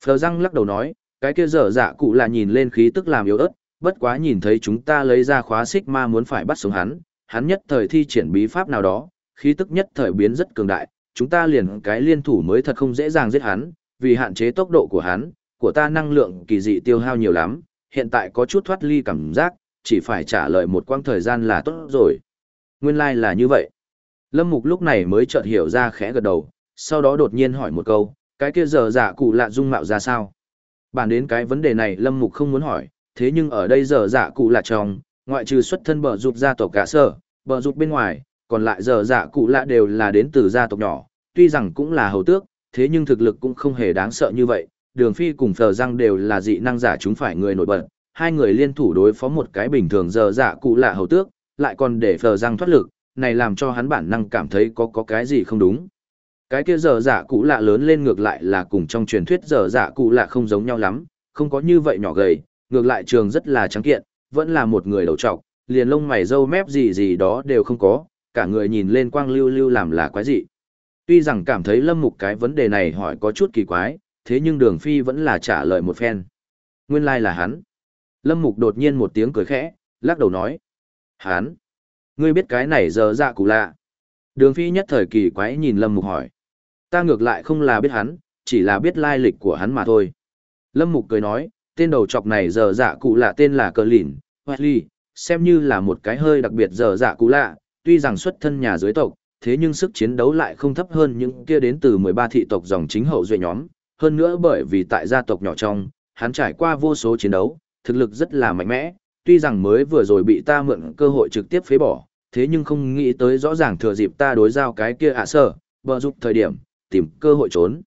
[SPEAKER 1] Phờ răng lắc đầu nói, cái kia dở dạ cụ là nhìn lên khí tức làm yếu ớt, bất quá nhìn thấy chúng ta lấy ra khóa xích ma muốn phải bắt sống hắn, hắn nhất thời thi triển bí pháp nào đó, khí tức nhất thời biến rất cường đại, chúng ta liền cái liên thủ mới thật không dễ dàng giết hắn, vì hạn chế tốc độ của hắn, của ta năng lượng kỳ dị tiêu hao nhiều lắm, hiện tại có chút thoát ly cảm giác, chỉ phải trả lời một quãng thời gian là tốt rồi. Nguyên lai like là như vậy. Lâm Mục lúc này mới chợt hiểu ra khẽ gật đầu, sau đó đột nhiên hỏi một câu, cái kia giờ dạ cụ lạ dung mạo ra sao? Bản đến cái vấn đề này Lâm Mục không muốn hỏi, thế nhưng ở đây giờ dạ cụ lạ trong, ngoại trừ xuất thân bờ rụt gia tộc cả sở, bờ rụt bên ngoài, còn lại giờ dạ cụ lạ đều là đến từ gia tộc nhỏ, tuy rằng cũng là hầu tước, thế nhưng thực lực cũng không hề đáng sợ như vậy. Đường Phi cùng Phờ Răng đều là dị năng giả chúng phải người nổi bật, hai người liên thủ đối phó một cái bình thường giờ dạ cụ lạ hầu tước, lại còn để Phờ Răng thoát lực, này làm cho hắn bản năng cảm thấy có có cái gì không đúng. Cái kia giờ dạ cụ lạ lớn lên ngược lại là cùng trong truyền thuyết giờ dạ cụ lạ không giống nhau lắm, không có như vậy nhỏ gầy, ngược lại trường rất là trắng kiện, vẫn là một người đầu trọc, liền lông mày râu mép gì gì đó đều không có, cả người nhìn lên quang lưu lưu làm là quái dị. Tuy rằng cảm thấy lâm mục cái vấn đề này hỏi có chút kỳ quái, thế nhưng đường phi vẫn là trả lời một phen. Nguyên lai like là hắn. Lâm mục đột nhiên một tiếng cười khẽ, lắc đầu nói. Hắn. Ngươi biết cái này giờ dạ cụ lạ. Đường phi nhất thời kỳ quái nhìn lâm mục hỏi. Ta ngược lại không là biết hắn, chỉ là biết lai lịch của hắn mà thôi. Lâm Mục cười nói, tên đầu chọc này giờ dạ cụ lạ tên là Cờ Lìn, Wesley, xem như là một cái hơi đặc biệt giờ dạ cụ lạ, tuy rằng xuất thân nhà dưới tộc, thế nhưng sức chiến đấu lại không thấp hơn những kia đến từ 13 thị tộc dòng chính hậu duệ nhóm. Hơn nữa bởi vì tại gia tộc nhỏ trong, hắn trải qua vô số chiến đấu, thực lực rất là mạnh mẽ, tuy rằng mới vừa rồi bị ta mượn cơ hội trực tiếp phế bỏ, thế nhưng không nghĩ tới rõ ràng thừa dịp ta đối giao cái kia ạ à sở, bờ giúp thời điểm, tìm cơ hội trốn.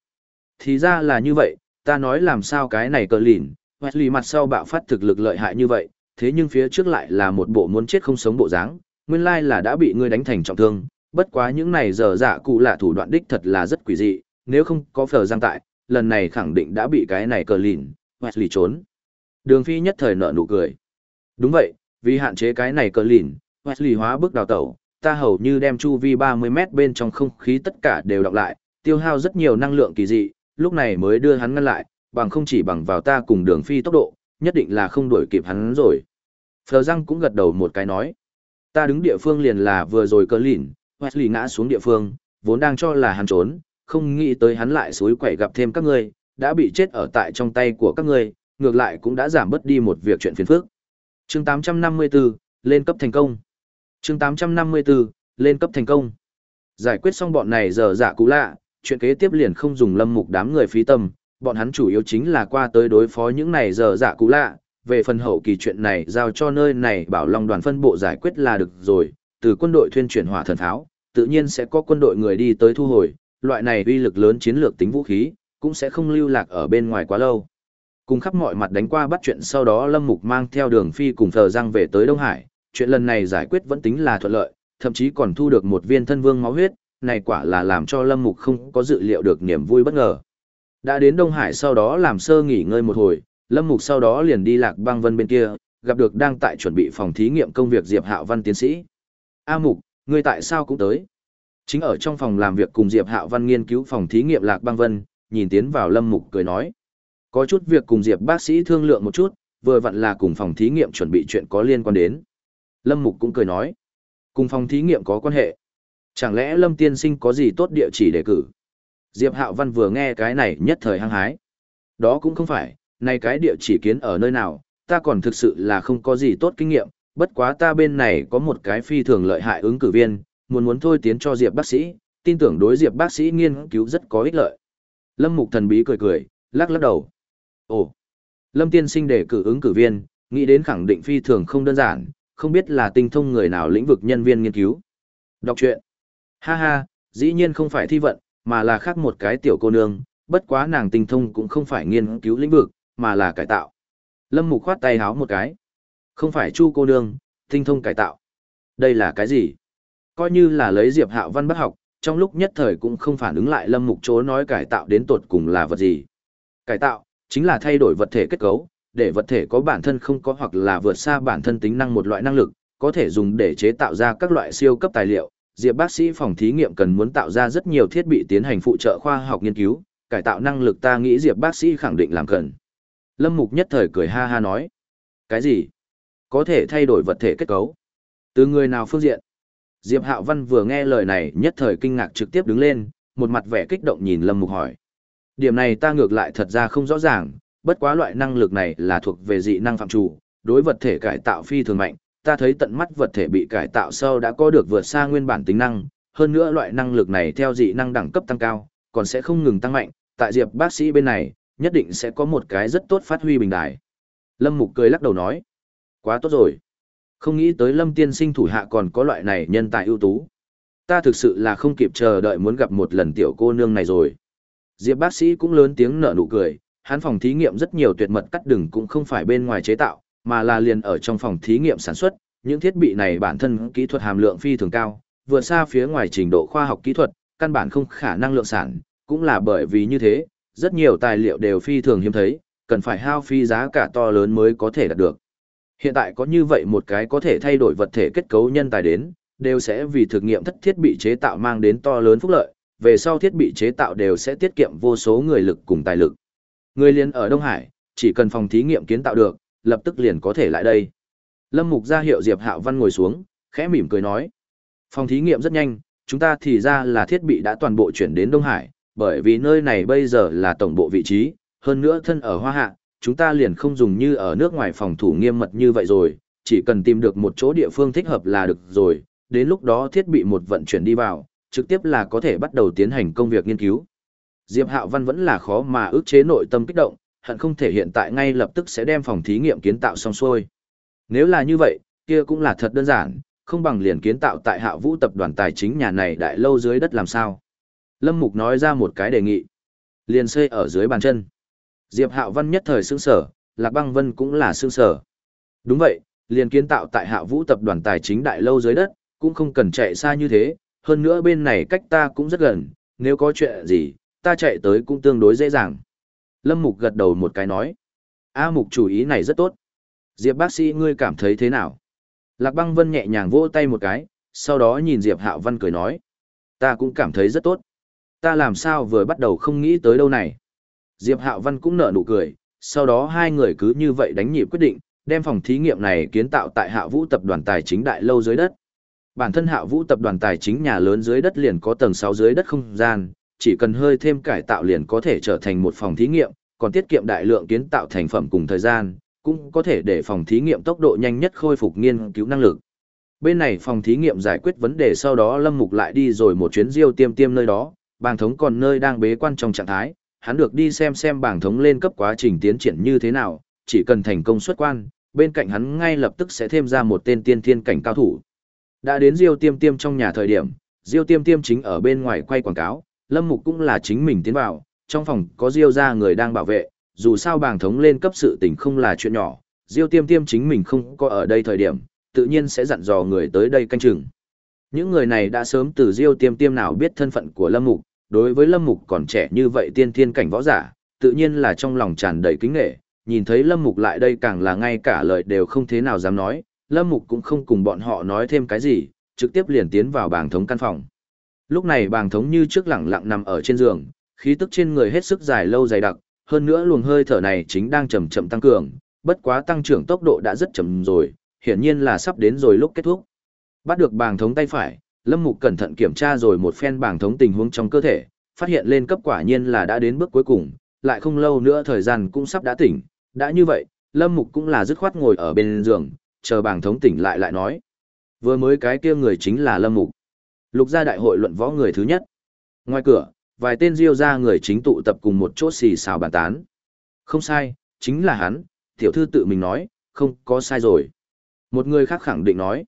[SPEAKER 1] Thì ra là như vậy, ta nói làm sao cái này cờ lìn, Wesley mặt sau bạo phát thực lực lợi hại như vậy, thế nhưng phía trước lại là một bộ muốn chết không sống bộ dáng, nguyên lai là đã bị ngươi đánh thành trọng thương, bất quá những này giờ dạ cụ lạ thủ đoạn đích thật là rất quỷ dị, nếu không có phở giang tại, lần này khẳng định đã bị cái này cờ lìn, lì trốn. Đường Phi nhất thời nở nụ cười. Đúng vậy, vì hạn chế cái này cờ lìn, Wesley hóa bước đào tẩu, ta hầu như đem chu vi 30 mét bên trong không khí tất cả đều đọc lại, tiêu hao rất nhiều năng lượng kỳ dị, lúc này mới đưa hắn ngăn lại, bằng không chỉ bằng vào ta cùng đường phi tốc độ, nhất định là không đuổi kịp hắn rồi. Phờ răng cũng gật đầu một cái nói. Ta đứng địa phương liền là vừa rồi cờ lìn, Wesley ngã xuống địa phương, vốn đang cho là hắn trốn, không nghĩ tới hắn lại suối quẩy gặp thêm các ngươi, đã bị chết ở tại trong tay của các ngươi, ngược lại cũng đã giảm bớt đi một việc chuyện phiền phức. Chương 854, lên cấp thành công. Chương 854, lên cấp thành công. Giải quyết xong bọn này giờ giả cũ lạ, chuyện kế tiếp liền không dùng lâm mục đám người phí tâm, bọn hắn chủ yếu chính là qua tới đối phó những này giờ giả cũ lạ, về phần hậu kỳ chuyện này giao cho nơi này bảo long đoàn phân bộ giải quyết là được rồi, từ quân đội thuyên chuyển hỏa thần tháo, tự nhiên sẽ có quân đội người đi tới thu hồi, loại này uy lực lớn chiến lược tính vũ khí, cũng sẽ không lưu lạc ở bên ngoài quá lâu. Cùng khắp mọi mặt đánh qua bắt chuyện sau đó Lâm Mục mang theo đường phi cùng thờ răng về tới Đông Hải, chuyện lần này giải quyết vẫn tính là thuận lợi, thậm chí còn thu được một viên thân vương máu huyết, này quả là làm cho Lâm Mục không có dự liệu được niềm vui bất ngờ. Đã đến Đông Hải sau đó làm sơ nghỉ ngơi một hồi, Lâm Mục sau đó liền đi Lạc Băng Vân bên kia, gặp được đang tại chuẩn bị phòng thí nghiệm công việc Diệp Hạo Văn tiến sĩ. A Mục, ngươi tại sao cũng tới? Chính ở trong phòng làm việc cùng Diệp Hạo Văn nghiên cứu phòng thí nghiệm Lạc Băng Vân, nhìn tiến vào Lâm Mục cười nói. Có chút việc cùng Diệp bác sĩ thương lượng một chút, vừa vặn là cùng phòng thí nghiệm chuẩn bị chuyện có liên quan đến. Lâm Mục cũng cười nói. Cùng phòng thí nghiệm có quan hệ. Chẳng lẽ Lâm Tiên Sinh có gì tốt địa chỉ để cử? Diệp Hạo Văn vừa nghe cái này nhất thời hăng hái. Đó cũng không phải, này cái địa chỉ kiến ở nơi nào, ta còn thực sự là không có gì tốt kinh nghiệm, bất quá ta bên này có một cái phi thường lợi hại ứng cử viên, muốn muốn thôi tiến cho Diệp bác sĩ, tin tưởng đối Diệp bác sĩ nghiên cứu rất có ích lợi. Lâm Mục thần bí cười cười, lắc lắc đầu. Ồ, Lâm Tiên Sinh để cử ứng cử viên, nghĩ đến khẳng định phi thường không đơn giản, không biết là tinh thông người nào lĩnh vực nhân viên nghiên cứu. Đọc truyện. Ha ha, dĩ nhiên không phải thi vận, mà là khác một cái tiểu cô nương, bất quá nàng tinh thông cũng không phải nghiên cứu lĩnh vực, mà là cải tạo. Lâm Mục khoát tay háo một cái. Không phải Chu cô nương, tinh thông cải tạo. Đây là cái gì? Coi như là lấy Diệp Hạo Văn bắt học, trong lúc nhất thời cũng không phản ứng lại Lâm Mục chỗ nói cải tạo đến tột cùng là vật gì. Cải tạo, chính là thay đổi vật thể kết cấu, để vật thể có bản thân không có hoặc là vượt xa bản thân tính năng một loại năng lực, có thể dùng để chế tạo ra các loại siêu cấp tài liệu. Diệp bác sĩ phòng thí nghiệm cần muốn tạo ra rất nhiều thiết bị tiến hành phụ trợ khoa học nghiên cứu, cải tạo năng lực ta nghĩ Diệp bác sĩ khẳng định làm cần. Lâm Mục nhất thời cười ha ha nói. Cái gì? Có thể thay đổi vật thể kết cấu? Từ người nào phương diện? Diệp Hạo Văn vừa nghe lời này nhất thời kinh ngạc trực tiếp đứng lên, một mặt vẻ kích động nhìn Lâm Mục hỏi. Điểm này ta ngược lại thật ra không rõ ràng, bất quá loại năng lực này là thuộc về dị năng phạm chủ, đối vật thể cải tạo phi thường mạnh, ta thấy tận mắt vật thể bị cải tạo sau đã có được vượt xa nguyên bản tính năng, hơn nữa loại năng lực này theo dị năng đẳng cấp tăng cao, còn sẽ không ngừng tăng mạnh, tại Diệp bác sĩ bên này, nhất định sẽ có một cái rất tốt phát huy bình đại. Lâm Mục cười lắc đầu nói, quá tốt rồi. Không nghĩ tới Lâm tiên sinh thủ hạ còn có loại này nhân tài ưu tú. Ta thực sự là không kịp chờ đợi muốn gặp một lần tiểu cô nương này rồi. Diệp bác sĩ cũng lớn tiếng nở nụ cười, hắn phòng thí nghiệm rất nhiều tuyệt mật cắt đừng cũng không phải bên ngoài chế tạo, mà là liền ở trong phòng thí nghiệm sản xuất, những thiết bị này bản thân kỹ thuật hàm lượng phi thường cao, vượt xa phía ngoài trình độ khoa học kỹ thuật, căn bản không khả năng lượng sản, cũng là bởi vì như thế, rất nhiều tài liệu đều phi thường hiếm thấy, cần phải hao phi giá cả to lớn mới có thể đạt được. Hiện tại có như vậy một cái có thể thay đổi vật thể kết cấu nhân tài đến, đều sẽ vì thực nghiệm thất thiết bị chế tạo mang đến to lớn phúc lợi, về sau thiết bị chế tạo đều sẽ tiết kiệm vô số người lực cùng tài lực. Người liền ở Đông Hải, chỉ cần phòng thí nghiệm kiến tạo được, lập tức liền có thể lại đây. Lâm Mục ra hiệu Diệp Hạo Văn ngồi xuống, khẽ mỉm cười nói. Phòng thí nghiệm rất nhanh, chúng ta thì ra là thiết bị đã toàn bộ chuyển đến Đông Hải, bởi vì nơi này bây giờ là tổng bộ vị trí, hơn nữa thân ở Hoa Hạ, chúng ta liền không dùng như ở nước ngoài phòng thủ nghiêm mật như vậy rồi, chỉ cần tìm được một chỗ địa phương thích hợp là được rồi, đến lúc đó thiết bị một vận chuyển đi vào, trực tiếp là có thể bắt đầu tiến hành công việc nghiên cứu. Diệp Hạo Văn vẫn là khó mà ức chế nội tâm kích động, hận không thể hiện tại ngay lập tức sẽ đem phòng thí nghiệm kiến tạo xong xuôi. Nếu là như vậy, kia cũng là thật đơn giản, không bằng liền kiến tạo tại Hạ Vũ tập đoàn tài chính nhà này đại lâu dưới đất làm sao. Lâm Mục nói ra một cái đề nghị. Liền xây ở dưới bàn chân. Diệp Hạo Văn nhất thời sững sở, Lạc Băng Vân cũng là sững sở. Đúng vậy, liền kiến tạo tại Hạ Vũ tập đoàn tài chính đại lâu dưới đất, cũng không cần chạy xa như thế, hơn nữa bên này cách ta cũng rất gần, nếu có chuyện gì, ta chạy tới cũng tương đối dễ dàng. Lâm Mục gật đầu một cái nói. A Mục chủ ý này rất tốt. Diệp bác sĩ ngươi cảm thấy thế nào? Lạc băng vân nhẹ nhàng vỗ tay một cái, sau đó nhìn Diệp Hạo Văn cười nói. Ta cũng cảm thấy rất tốt. Ta làm sao vừa bắt đầu không nghĩ tới đâu này. Diệp Hạo Văn cũng nở nụ cười, sau đó hai người cứ như vậy đánh nhịp quyết định, đem phòng thí nghiệm này kiến tạo tại Hạ Vũ tập đoàn tài chính đại lâu dưới đất. Bản thân Hạ Vũ tập đoàn tài chính nhà lớn dưới đất liền có tầng 6 dưới đất không gian, chỉ cần hơi thêm cải tạo liền có thể trở thành một phòng thí nghiệm, còn tiết kiệm đại lượng kiến tạo thành phẩm cùng thời gian, cũng có thể để phòng thí nghiệm tốc độ nhanh nhất khôi phục nghiên cứu năng lực. Bên này phòng thí nghiệm giải quyết vấn đề sau đó Lâm Mục lại đi rồi một chuyến diêu tiêm tiêm nơi đó, bàng thống còn nơi đang bế quan trong trạng thái, hắn được đi xem xem bảng thống lên cấp quá trình tiến triển như thế nào, chỉ cần thành công xuất quan, bên cạnh hắn ngay lập tức sẽ thêm ra một tên tiên thiên cảnh cao thủ. Đã đến Diêu Tiêm Tiêm trong nhà thời điểm, Diêu Tiêm Tiêm chính ở bên ngoài quay quảng cáo, Lâm Mục cũng là chính mình tiến vào, trong phòng có Diêu gia người đang bảo vệ, dù sao bảng thống lên cấp sự tình không là chuyện nhỏ, Diêu Tiêm Tiêm chính mình không có ở đây thời điểm, tự nhiên sẽ dặn dò người tới đây canh chừng. Những người này đã sớm từ Diêu Tiêm Tiêm nào biết thân phận của Lâm Mục, đối với Lâm Mục còn trẻ như vậy tiên thiên cảnh võ giả, tự nhiên là trong lòng tràn đầy kính nghệ, nhìn thấy Lâm Mục lại đây càng là ngay cả lời đều không thế nào dám nói, Lâm Mục cũng không cùng bọn họ nói thêm cái gì, trực tiếp liền tiến vào bảng thống căn phòng. Lúc này bàng thống như trước lẳng lặng nằm ở trên giường, khí tức trên người hết sức dài lâu dày đặc, hơn nữa luồng hơi thở này chính đang chậm chậm tăng cường, bất quá tăng trưởng tốc độ đã rất chậm rồi, hiển nhiên là sắp đến rồi lúc kết thúc. Bắt được bàng thống tay phải, Lâm Mục cẩn thận kiểm tra rồi một phen bảng thống tình huống trong cơ thể, phát hiện lên cấp quả nhiên là đã đến bước cuối cùng, lại không lâu nữa thời gian cũng sắp đã tỉnh, đã như vậy, Lâm Mục cũng là dứt khoát ngồi ở bên giường, chờ bảng thống tỉnh lại lại nói. Vừa mới cái kia người chính là Lâm Mục. Lục gia đại hội luận võ người thứ nhất. Ngoài cửa, vài tên diêu gia người chính tụ tập cùng một chỗ xì xào bàn tán. Không sai, chính là hắn, tiểu thư tự mình nói, không có sai rồi. Một người khác khẳng định nói.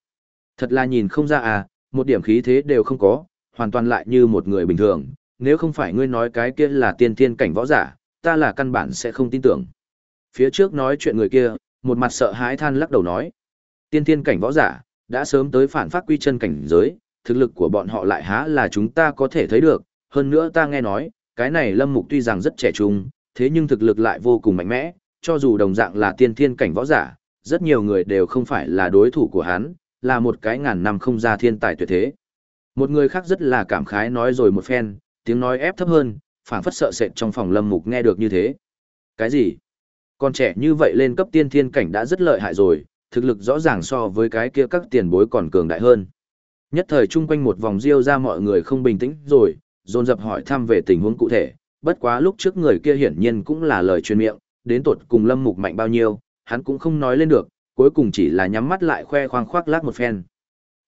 [SPEAKER 1] Thật là nhìn không ra à, một điểm khí thế đều không có, hoàn toàn lại như một người bình thường, nếu không phải ngươi nói cái kia là tiên thiên cảnh võ giả, ta là căn bản sẽ không tin tưởng. Phía trước nói chuyện người kia, một mặt sợ hãi than lắc đầu nói. Tiên thiên cảnh võ giả, đã sớm tới phản phát quy chân cảnh giới, thực lực của bọn họ lại há là chúng ta có thể thấy được, hơn nữa ta nghe nói, cái này lâm mục tuy rằng rất trẻ trung, thế nhưng thực lực lại vô cùng mạnh mẽ, cho dù đồng dạng là tiên thiên cảnh võ giả, rất nhiều người đều không phải là đối thủ của hắn, là một cái ngàn năm không ra thiên tài tuyệt thế. Một người khác rất là cảm khái nói rồi một phen, tiếng nói ép thấp hơn, phảng phất sợ sệt trong phòng lâm mục nghe được như thế. Cái gì? Con trẻ như vậy lên cấp tiên thiên cảnh đã rất lợi hại rồi, thực lực rõ ràng so với cái kia các tiền bối còn cường đại hơn. Nhất thời chung quanh một vòng riêu ra mọi người không bình tĩnh rồi, dồn dập hỏi thăm về tình huống cụ thể, bất quá lúc trước người kia hiển nhiên cũng là lời truyền miệng, đến tột cùng lâm mục mạnh bao nhiêu, hắn cũng không nói lên được, cuối cùng chỉ là nhắm mắt lại khoe khoang khoác lác một phen.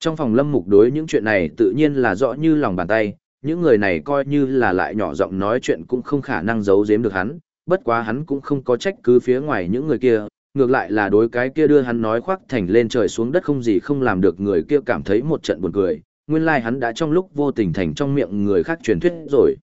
[SPEAKER 1] Trong phòng lâm mục đối những chuyện này tự nhiên là rõ như lòng bàn tay, những người này coi như là lại nhỏ giọng nói chuyện cũng không khả năng giấu giếm được hắn, bất quá hắn cũng không có trách cứ phía ngoài những người kia, ngược lại là đối cái kia đưa hắn nói khoác thành lên trời xuống đất không gì không làm được người kia cảm thấy một trận buồn cười, nguyên lai like hắn đã trong lúc vô tình thành trong miệng người khác truyền thuyết rồi.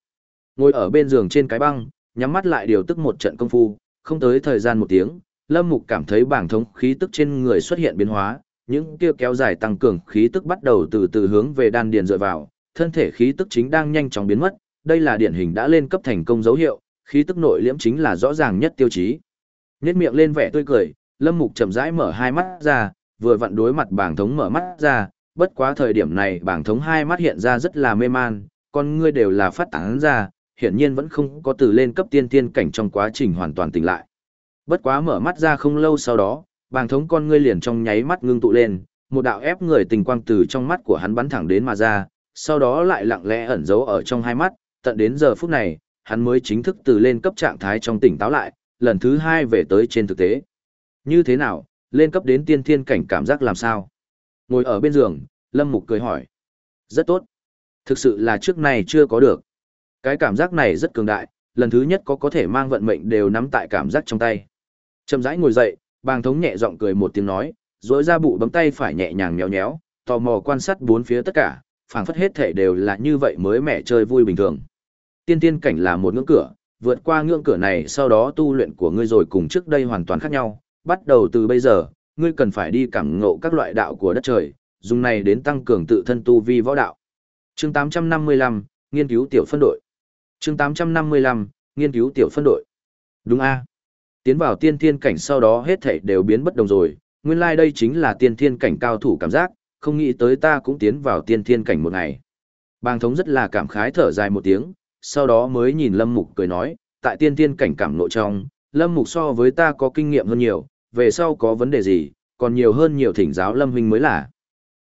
[SPEAKER 1] Ngồi ở bên giường trên cái băng, nhắm mắt lại điều tức một trận công phu, không tới thời gian một tiếng, Lâm Mục cảm thấy bảng thống khí tức trên người xuất hiện biến hóa, những kia kéo dài tăng cường khí tức bắt đầu từ từ hướng về đan điền dựa vào, thân thể khí tức chính đang nhanh chóng biến mất, đây là điển hình đã lên cấp thành công dấu hiệu, khí tức nội liễm chính là rõ ràng nhất tiêu chí. Nhét miệng lên vẻ tươi cười, Lâm Mục chậm rãi mở hai mắt ra, vừa vặn đối mặt bảng thống mở mắt ra, bất quá thời điểm này bảng thống hai mắt hiện ra rất là mê man, con ngươi đều là phát tán ra, hiển nhiên vẫn không có từ lên cấp tiên tiên cảnh trong quá trình hoàn toàn tỉnh lại. Bất quá mở mắt ra không lâu sau đó, bảng thống con ngươi liền trong nháy mắt ngưng tụ lên, một đạo ép người tình quang từ trong mắt của hắn bắn thẳng đến mà ra, sau đó lại lặng lẽ ẩn giấu ở trong hai mắt, tận đến giờ phút này, hắn mới chính thức từ lên cấp trạng thái trong tỉnh táo lại, lần thứ hai về tới trên thực tế. Như thế nào, lên cấp đến tiên thiên cảnh cảm giác làm sao? Ngồi ở bên giường, Lâm Mục cười hỏi. Rất tốt. Thực sự là trước này chưa có được. Cái cảm giác này rất cường đại, lần thứ nhất có có thể mang vận mệnh đều nắm tại cảm giác trong tay. Chậm rãi ngồi dậy, bàng thống nhẹ giọng cười một tiếng nói, rỗi ra bụ bấm tay phải nhẹ nhàng nhéo nhéo, tò mò quan sát bốn phía tất cả, phảng phất hết thể đều là như vậy mới mẻ chơi vui bình thường. Tiên tiên cảnh là một ngưỡng cửa, vượt qua ngưỡng cửa này sau đó tu luyện của ngươi rồi cùng trước đây hoàn toàn khác nhau, bắt đầu từ bây giờ, ngươi cần phải đi cảm ngộ các loại đạo của đất trời, dùng này đến tăng cường tự thân tu vi võ đạo. Chương 855, nghiên cứu tiểu phân đội. chương 855, nghiên cứu tiểu phân đội. Đúng a Tiến vào tiên thiên cảnh sau đó hết thảy đều biến bất đồng rồi, nguyên lai like đây chính là tiên thiên cảnh cao thủ cảm giác, không nghĩ tới ta cũng tiến vào tiên thiên cảnh một ngày. Bàng thống rất là cảm khái thở dài một tiếng, sau đó mới nhìn Lâm Mục cười nói, tại tiên tiên cảnh cảm nội trong, Lâm Mục so với ta có kinh nghiệm hơn nhiều, về sau có vấn đề gì, còn nhiều hơn nhiều thỉnh giáo Lâm Huynh mới là.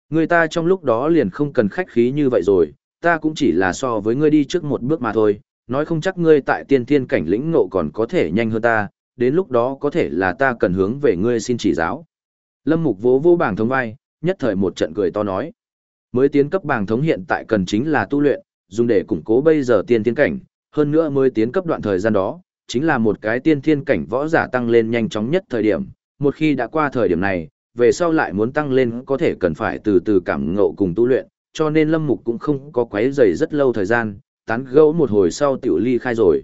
[SPEAKER 1] Người ta trong lúc đó liền không cần khách khí như vậy rồi, ta cũng chỉ là so với ngươi đi trước một bước mà thôi, nói không chắc ngươi tại tiên tiên cảnh lĩnh ngộ còn có thể nhanh hơn ta, đến lúc đó có thể là ta cần hướng về ngươi xin chỉ giáo. Lâm Mục vỗ vô bảng thống vai, nhất thời một trận cười to nói. Mới tiến cấp bảng thống hiện tại cần chính là tu luyện, dùng để củng cố bây giờ tiên thiên cảnh, hơn nữa mới tiến cấp đoạn thời gian đó, chính là một cái tiên thiên cảnh võ giả tăng lên nhanh chóng nhất thời điểm, một khi đã qua thời điểm này, về sau lại muốn tăng lên có thể cần phải từ từ cảm ngộ cùng tu luyện, cho nên Lâm Mục cũng không có quấy rầy rất lâu thời gian, tán gẫu một hồi sau tiểu ly khai rồi.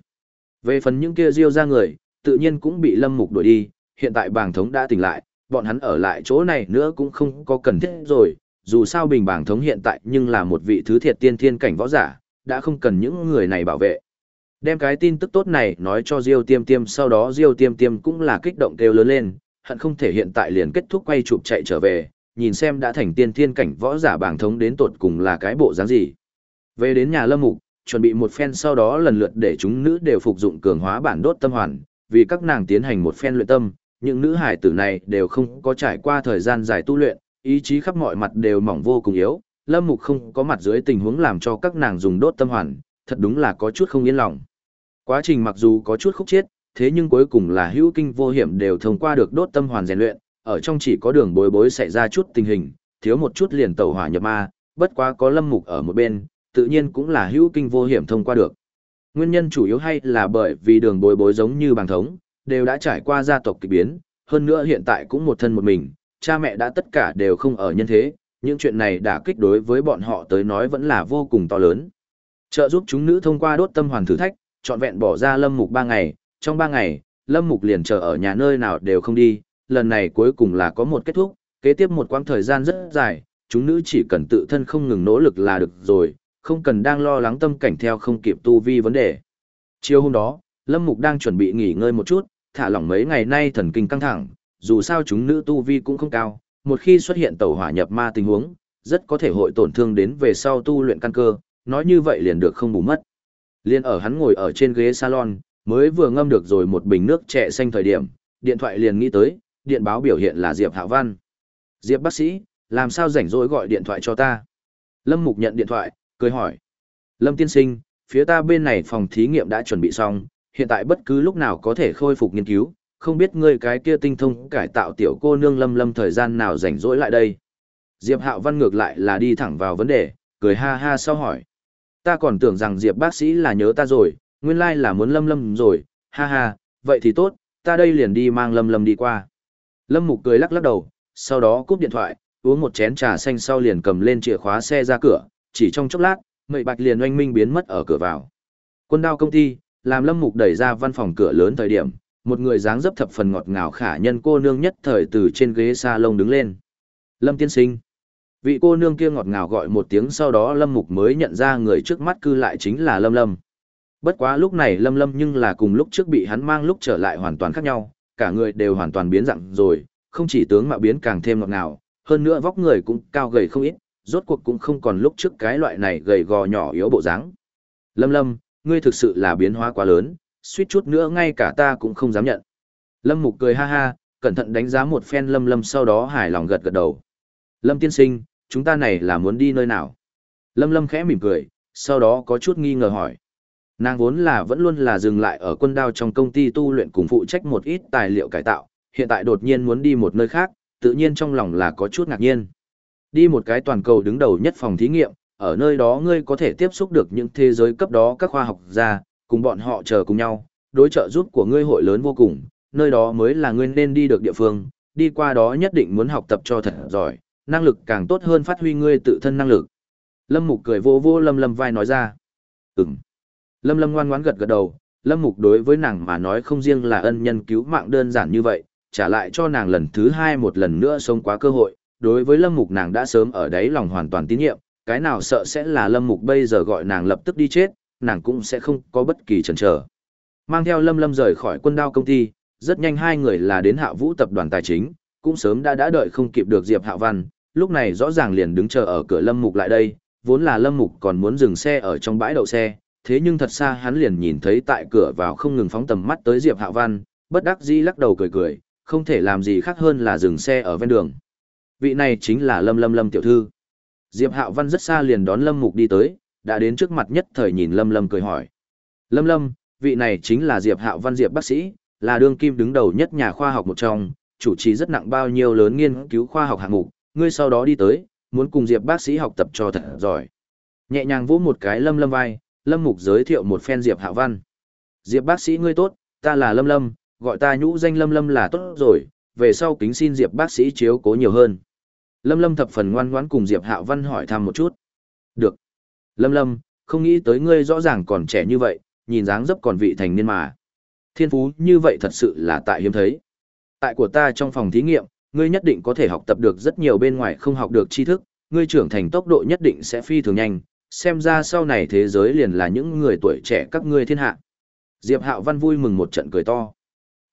[SPEAKER 1] Về phần những kia riêu ra người, tự nhiên cũng bị Lâm Mục đuổi đi, hiện tại bảng thống đã tỉnh lại, bọn hắn ở lại chỗ này nữa cũng không có cần thiết rồi, dù sao bình bảng thống hiện tại nhưng là một vị thứ thiệt tiên thiên cảnh võ giả, đã không cần những người này bảo vệ. Đem cái tin tức tốt này nói cho Diêu Tiêm Tiêm sau đó Diêu Tiêm Tiêm cũng là kích động kêu lớn lên, hận không thể hiện tại liền kết thúc quay chụp chạy trở về, nhìn xem đã thành tiên thiên cảnh võ giả bảng thống đến tột cùng là cái bộ dáng gì. Về đến nhà Lâm Mục, chuẩn bị một phen sau đó lần lượt để chúng nữ đều phục dụng cường hóa bản đốt tâm hoàn, vì các nàng tiến hành một phen luyện tâm, những nữ hải tử này đều không có trải qua thời gian dài tu luyện, ý chí khắp mọi mặt đều mỏng vô cùng yếu, Lâm Mục không có mặt dưới tình huống làm cho các nàng dùng đốt tâm hoàn, thật đúng là có chút không yên lòng. Quá trình mặc dù có chút khúc chết, thế nhưng cuối cùng là hữu kinh vô hiểm đều thông qua được đốt tâm hoàn rèn luyện, ở trong chỉ có đường bối bối xảy ra chút tình hình, thiếu một chút liền tẩu hỏa nhập ma, bất quá có lâm mục ở một bên, tự nhiên cũng là hữu kinh vô hiểm thông qua được. Nguyên nhân chủ yếu hay là bởi vì đường bối bối giống như bằng thống, đều đã trải qua gia tộc kỳ biến, hơn nữa hiện tại cũng một thân một mình, cha mẹ đã tất cả đều không ở nhân thế, những chuyện này đã kích đối với bọn họ tới nói vẫn là vô cùng to lớn. Trợ giúp chúng nữ thông qua đốt tâm hoàn thử thách, trọn vẹn bỏ ra lâm mục 3 ngày, trong 3 ngày, lâm mục liền chờ ở nhà nơi nào đều không đi, lần này cuối cùng là có một kết thúc, kế tiếp một quãng thời gian rất dài, chúng nữ chỉ cần tự thân không ngừng nỗ lực là được rồi, không cần đang lo lắng tâm cảnh theo không kịp tu vi vấn đề. Chiều hôm đó, Lâm Mục đang chuẩn bị nghỉ ngơi một chút, thả lỏng mấy ngày nay thần kinh căng thẳng, dù sao chúng nữ tu vi cũng không cao, một khi xuất hiện tẩu hỏa nhập ma tình huống, rất có thể hội tổn thương đến về sau tu luyện căn cơ, nói như vậy liền được không bù mất. Liên ở hắn ngồi ở trên ghế salon, mới vừa ngâm được rồi một bình nước trẻ xanh thời điểm, điện thoại liền nghĩ tới, điện báo biểu hiện là Diệp Hạo Văn. Diệp bác sĩ, làm sao rảnh rỗi gọi điện thoại cho ta? Lâm Mục nhận điện thoại, cười hỏi. Lâm tiên sinh, phía ta bên này phòng thí nghiệm đã chuẩn bị xong, hiện tại bất cứ lúc nào có thể khôi phục nghiên cứu, không biết ngươi cái kia tinh thông cải tạo tiểu cô nương Lâm Lâm thời gian nào rảnh rỗi lại đây. Diệp Hạo Văn ngược lại là đi thẳng vào vấn đề, cười ha ha sau hỏi. Ta còn tưởng rằng Diệp bác sĩ là nhớ ta rồi, nguyên lai là muốn Lâm Lâm rồi, ha ha, vậy thì tốt, ta đây liền đi mang Lâm Lâm đi qua. Lâm Mục cười lắc lắc đầu, sau đó cúp điện thoại, uống một chén trà xanh sau liền cầm lên chìa khóa xe ra cửa, chỉ trong chốc lát, mậy Bạch liền oanh minh biến mất ở cửa vào. Quân đao công ty, làm Lâm Mục đẩy ra văn phòng cửa lớn thời điểm, một người dáng dấp thập phần ngọt ngào khả nhân cô nương nhất thời từ trên ghế salon đứng lên. Lâm tiên sinh. Vị cô nương kia ngọt ngào gọi một tiếng sau đó Lâm Mục mới nhận ra người trước mắt cư lại chính là Lâm Lâm. Bất quá lúc này Lâm Lâm nhưng là cùng lúc trước bị hắn mang lúc trở lại hoàn toàn khác nhau, cả người đều hoàn toàn biến dạng rồi, không chỉ tướng mạo biến càng thêm ngọt ngào, hơn nữa vóc người cũng cao gầy không ít, rốt cuộc cũng không còn lúc trước cái loại này gầy gò nhỏ yếu bộ dáng. Lâm Lâm, ngươi thực sự là biến hóa quá lớn, suýt chút nữa ngay cả ta cũng không dám nhận. Lâm Mục cười ha ha, cẩn thận đánh giá một phen Lâm Lâm sau đó hài lòng gật gật đầu. Lâm tiên sinh, chúng ta này là muốn đi nơi nào? Lâm Lâm khẽ mỉm cười, sau đó có chút nghi ngờ hỏi. Nàng vốn là vẫn luôn là dừng lại ở quân đao trong công ty tu luyện cùng phụ trách một ít tài liệu cải tạo, hiện tại đột nhiên muốn đi một nơi khác, tự nhiên trong lòng là có chút ngạc nhiên. Đi một cái toàn cầu đứng đầu nhất phòng thí nghiệm, ở nơi đó ngươi có thể tiếp xúc được những thế giới cấp đó các khoa học gia, cùng bọn họ chờ cùng nhau, đối trợ giúp của ngươi hội lớn vô cùng, nơi đó mới là ngươi nên đi được địa phương, đi qua đó nhất định muốn học tập cho thật giỏi, năng lực càng tốt hơn phát huy ngươi tự thân năng lực. Lâm Mục cười vô vô Lâm Lâm vai nói ra. Ừm. Lâm Lâm ngoan ngoãn gật gật đầu, Lâm Mục đối với nàng mà nói không riêng là ân nhân cứu mạng đơn giản như vậy, trả lại cho nàng lần thứ hai một lần nữa sống quá cơ hội. Đối với Lâm Mục nàng đã sớm ở đấy lòng hoàn toàn tín nhiệm, cái nào sợ sẽ là Lâm Mục bây giờ gọi nàng lập tức đi chết, nàng cũng sẽ không có bất kỳ chần chờ. Mang theo Lâm Lâm rời khỏi quân đao công ty, rất nhanh hai người là đến Hạ Vũ tập đoàn tài chính, cũng sớm đã đã đợi không kịp được Diệp Hạ Văn, lúc này rõ ràng liền đứng chờ ở cửa Lâm Mục lại đây, vốn là Lâm Mục còn muốn dừng xe ở trong bãi đậu xe, thế nhưng thật xa hắn liền nhìn thấy tại cửa vào không ngừng phóng tầm mắt tới Diệp Hạ Văn, bất đắc dĩ lắc đầu cười cười, không thể làm gì khác hơn là dừng xe ở ven đường. Vị này chính là Lâm Lâm Lâm tiểu thư. Diệp Hạo Văn rất xa liền đón Lâm Mục đi tới, đã đến trước mặt nhất thời nhìn Lâm Lâm cười hỏi. Lâm Lâm, vị này chính là Diệp Hạo Văn Diệp bác sĩ, là đương kim đứng đầu nhất nhà khoa học một trong, chủ trì rất nặng bao nhiêu lớn nghiên cứu khoa học hạng mục, ngươi sau đó đi tới, muốn cùng Diệp bác sĩ học tập cho thật giỏi. Nhẹ nhàng vỗ một cái Lâm Lâm vai, Lâm Mục giới thiệu một phen Diệp Hạo Văn. Diệp bác sĩ ngươi tốt, ta là Lâm Lâm, gọi ta nhũ danh Lâm Lâm là tốt rồi, về sau kính xin Diệp bác sĩ chiếu cố nhiều hơn. Lâm Lâm thập phần ngoan ngoãn cùng Diệp Hạo Văn hỏi thăm một chút. Được. Lâm Lâm, không nghĩ tới ngươi rõ ràng còn trẻ như vậy, nhìn dáng dấp còn vị thành niên mà. Thiên phú như vậy thật sự là tại hiếm thấy. Tại của ta trong phòng thí nghiệm, ngươi nhất định có thể học tập được rất nhiều bên ngoài không học được tri thức, ngươi trưởng thành tốc độ nhất định sẽ phi thường nhanh, xem ra sau này thế giới liền là những người tuổi trẻ các ngươi thiên hạ. Diệp Hạo Văn vui mừng một trận cười to.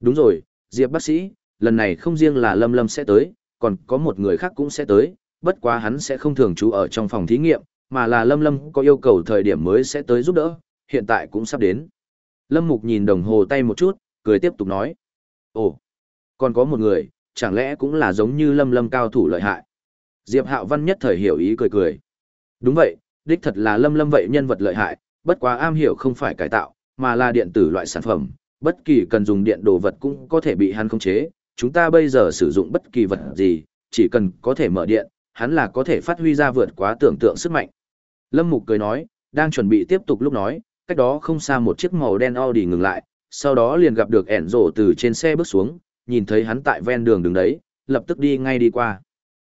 [SPEAKER 1] Đúng rồi, Diệp bác sĩ, lần này không riêng là Lâm Lâm sẽ tới, còn có một người khác cũng sẽ tới, bất quá hắn sẽ không thường trú ở trong phòng thí nghiệm, mà là Lâm Lâm có yêu cầu thời điểm mới sẽ tới giúp đỡ, hiện tại cũng sắp đến. Lâm Mục nhìn đồng hồ tay một chút, cười tiếp tục nói. Ồ, còn có một người, chẳng lẽ cũng là giống như Lâm Lâm cao thủ lợi hại. Diệp Hạo Văn nhất thời hiểu ý cười cười. Đúng vậy, đích thật là Lâm Lâm vậy nhân vật lợi hại, bất quá am hiểu không phải cải tạo, mà là điện tử loại sản phẩm, bất kỳ cần dùng điện đồ vật cũng có thể bị hắn khống chế, chúng ta bây giờ sử dụng bất kỳ vật gì, chỉ cần có thể mở điện, hắn là có thể phát huy ra vượt quá tưởng tượng sức mạnh. Lâm Mục cười nói, đang chuẩn bị tiếp tục lúc nói, cách đó không xa một chiếc màu đen Audi ngừng lại, sau đó liền gặp được ẻn rổ từ trên xe bước xuống, nhìn thấy hắn tại ven đường đứng đấy, lập tức đi ngay đi qua.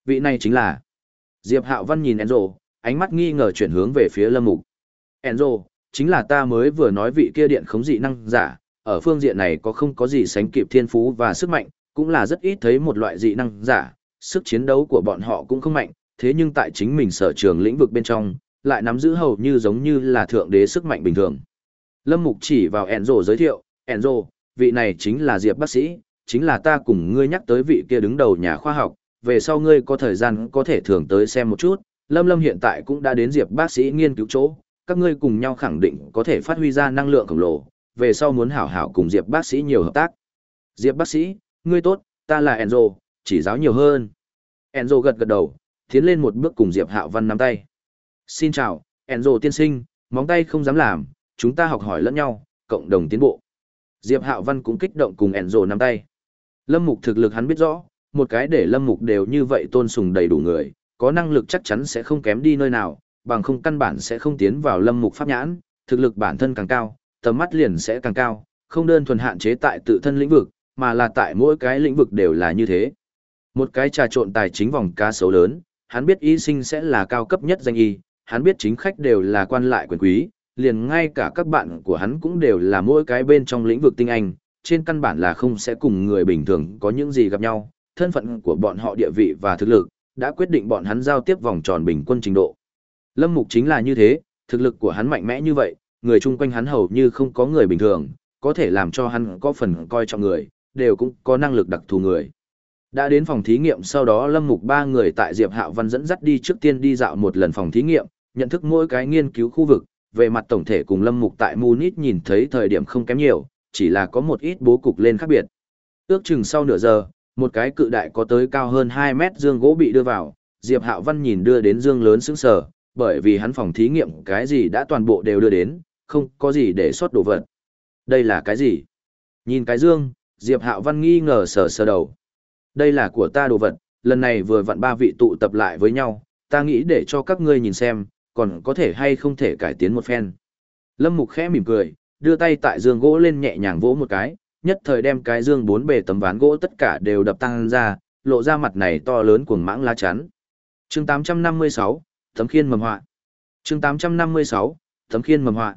[SPEAKER 1] Vị này chính là Diệp Hạo Văn nhìn Enzo, ánh mắt nghi ngờ chuyển hướng về phía Lâm Mục. Enzo, chính là ta mới vừa nói vị kia điện khống dị năng giả, ở phương diện này có không có gì sánh kịp thiên phú và sức mạnh, cũng là rất ít thấy một loại dị năng giả, sức chiến đấu của bọn họ cũng không mạnh, thế nhưng tại chính mình sở trường lĩnh vực bên trong, lại nắm giữ hầu như giống như là thượng đế sức mạnh bình thường. Lâm Mục chỉ vào Enzo giới thiệu, Enzo, vị này chính là Diệp bác sĩ, chính là ta cùng ngươi nhắc tới vị kia đứng đầu nhà khoa học, về sau ngươi có thời gian có thể thường tới xem một chút, Lâm Lâm hiện tại cũng đã đến Diệp bác sĩ nghiên cứu chỗ, các ngươi cùng nhau khẳng định có thể phát huy ra năng lượng khổng lồ, về sau muốn hảo hảo cùng Diệp bác sĩ nhiều hợp tác. Diệp bác sĩ, ngươi tốt, ta là Enzo, chỉ giáo nhiều hơn. Enzo gật gật đầu, tiến lên một bước cùng Diệp Hạo Văn nắm tay. Xin chào, Enzo tiên sinh, móng tay không dám làm, chúng ta học hỏi lẫn nhau, cộng đồng tiến bộ. Diệp Hạo Văn cũng kích động cùng Enzo nắm tay. Lâm Mục thực lực hắn biết rõ, một cái để Lâm Mục đều như vậy tôn sùng đầy đủ người, có năng lực chắc chắn sẽ không kém đi nơi nào, bằng không căn bản sẽ không tiến vào Lâm Mục pháp nhãn, thực lực bản thân càng cao, tầm mắt liền sẽ càng cao, không đơn thuần hạn chế tại tự thân lĩnh vực, mà là tại mỗi cái lĩnh vực đều là như thế. Một cái trà trộn tài chính vòng cá sấu lớn, hắn biết y sinh sẽ là cao cấp nhất danh y, hắn biết chính khách đều là quan lại quyền quý, liền ngay cả các bạn của hắn cũng đều là mỗi cái bên trong lĩnh vực tinh anh, trên căn bản là không sẽ cùng người bình thường có những gì gặp nhau, thân phận của bọn họ địa vị và thực lực, đã quyết định bọn hắn giao tiếp vòng tròn bình quân trình độ. Lâm Mục chính là như thế, thực lực của hắn mạnh mẽ như vậy, người chung quanh hắn hầu như không có người bình thường, có thể làm cho hắn có phần coi trọng người, đều cũng có năng lực đặc thù người. Đã đến phòng thí nghiệm sau đó Lâm Mục ba người tại Diệp Hạo Văn dẫn dắt đi trước tiên đi dạo một lần phòng thí nghiệm, nhận thức mỗi cái nghiên cứu khu vực, về mặt tổng thể cùng Lâm Mục tại Munich nhìn thấy thời điểm không kém nhiều, chỉ là có một ít bố cục lên khác biệt. Ước chừng sau nửa giờ, một cái cự đại có tới cao hơn 2 mét dương gỗ bị đưa vào, Diệp Hạo Văn nhìn đưa đến dương lớn sững sờ, bởi vì hắn phòng thí nghiệm cái gì đã toàn bộ đều đưa đến, không có gì để sót đồ vật. Đây là cái gì? Nhìn cái dương, Diệp Hạo Văn nghi ngờ sờ sờ đầu. Đây là của ta đồ vật, lần này vừa vặn ba vị tụ tập lại với nhau, ta nghĩ để cho các ngươi nhìn xem, còn có thể hay không thể cải tiến một phen. Lâm Mục khẽ mỉm cười, đưa tay tại giường gỗ lên nhẹ nhàng vỗ một cái, nhất thời đem cái giường bốn bề tấm ván gỗ tất cả đều đập tăng ra, lộ ra mặt này to lớn cuồng mãng lá chắn. Chương 856, tấm khiên mầm họa. Chương 856, tấm khiên mầm họa.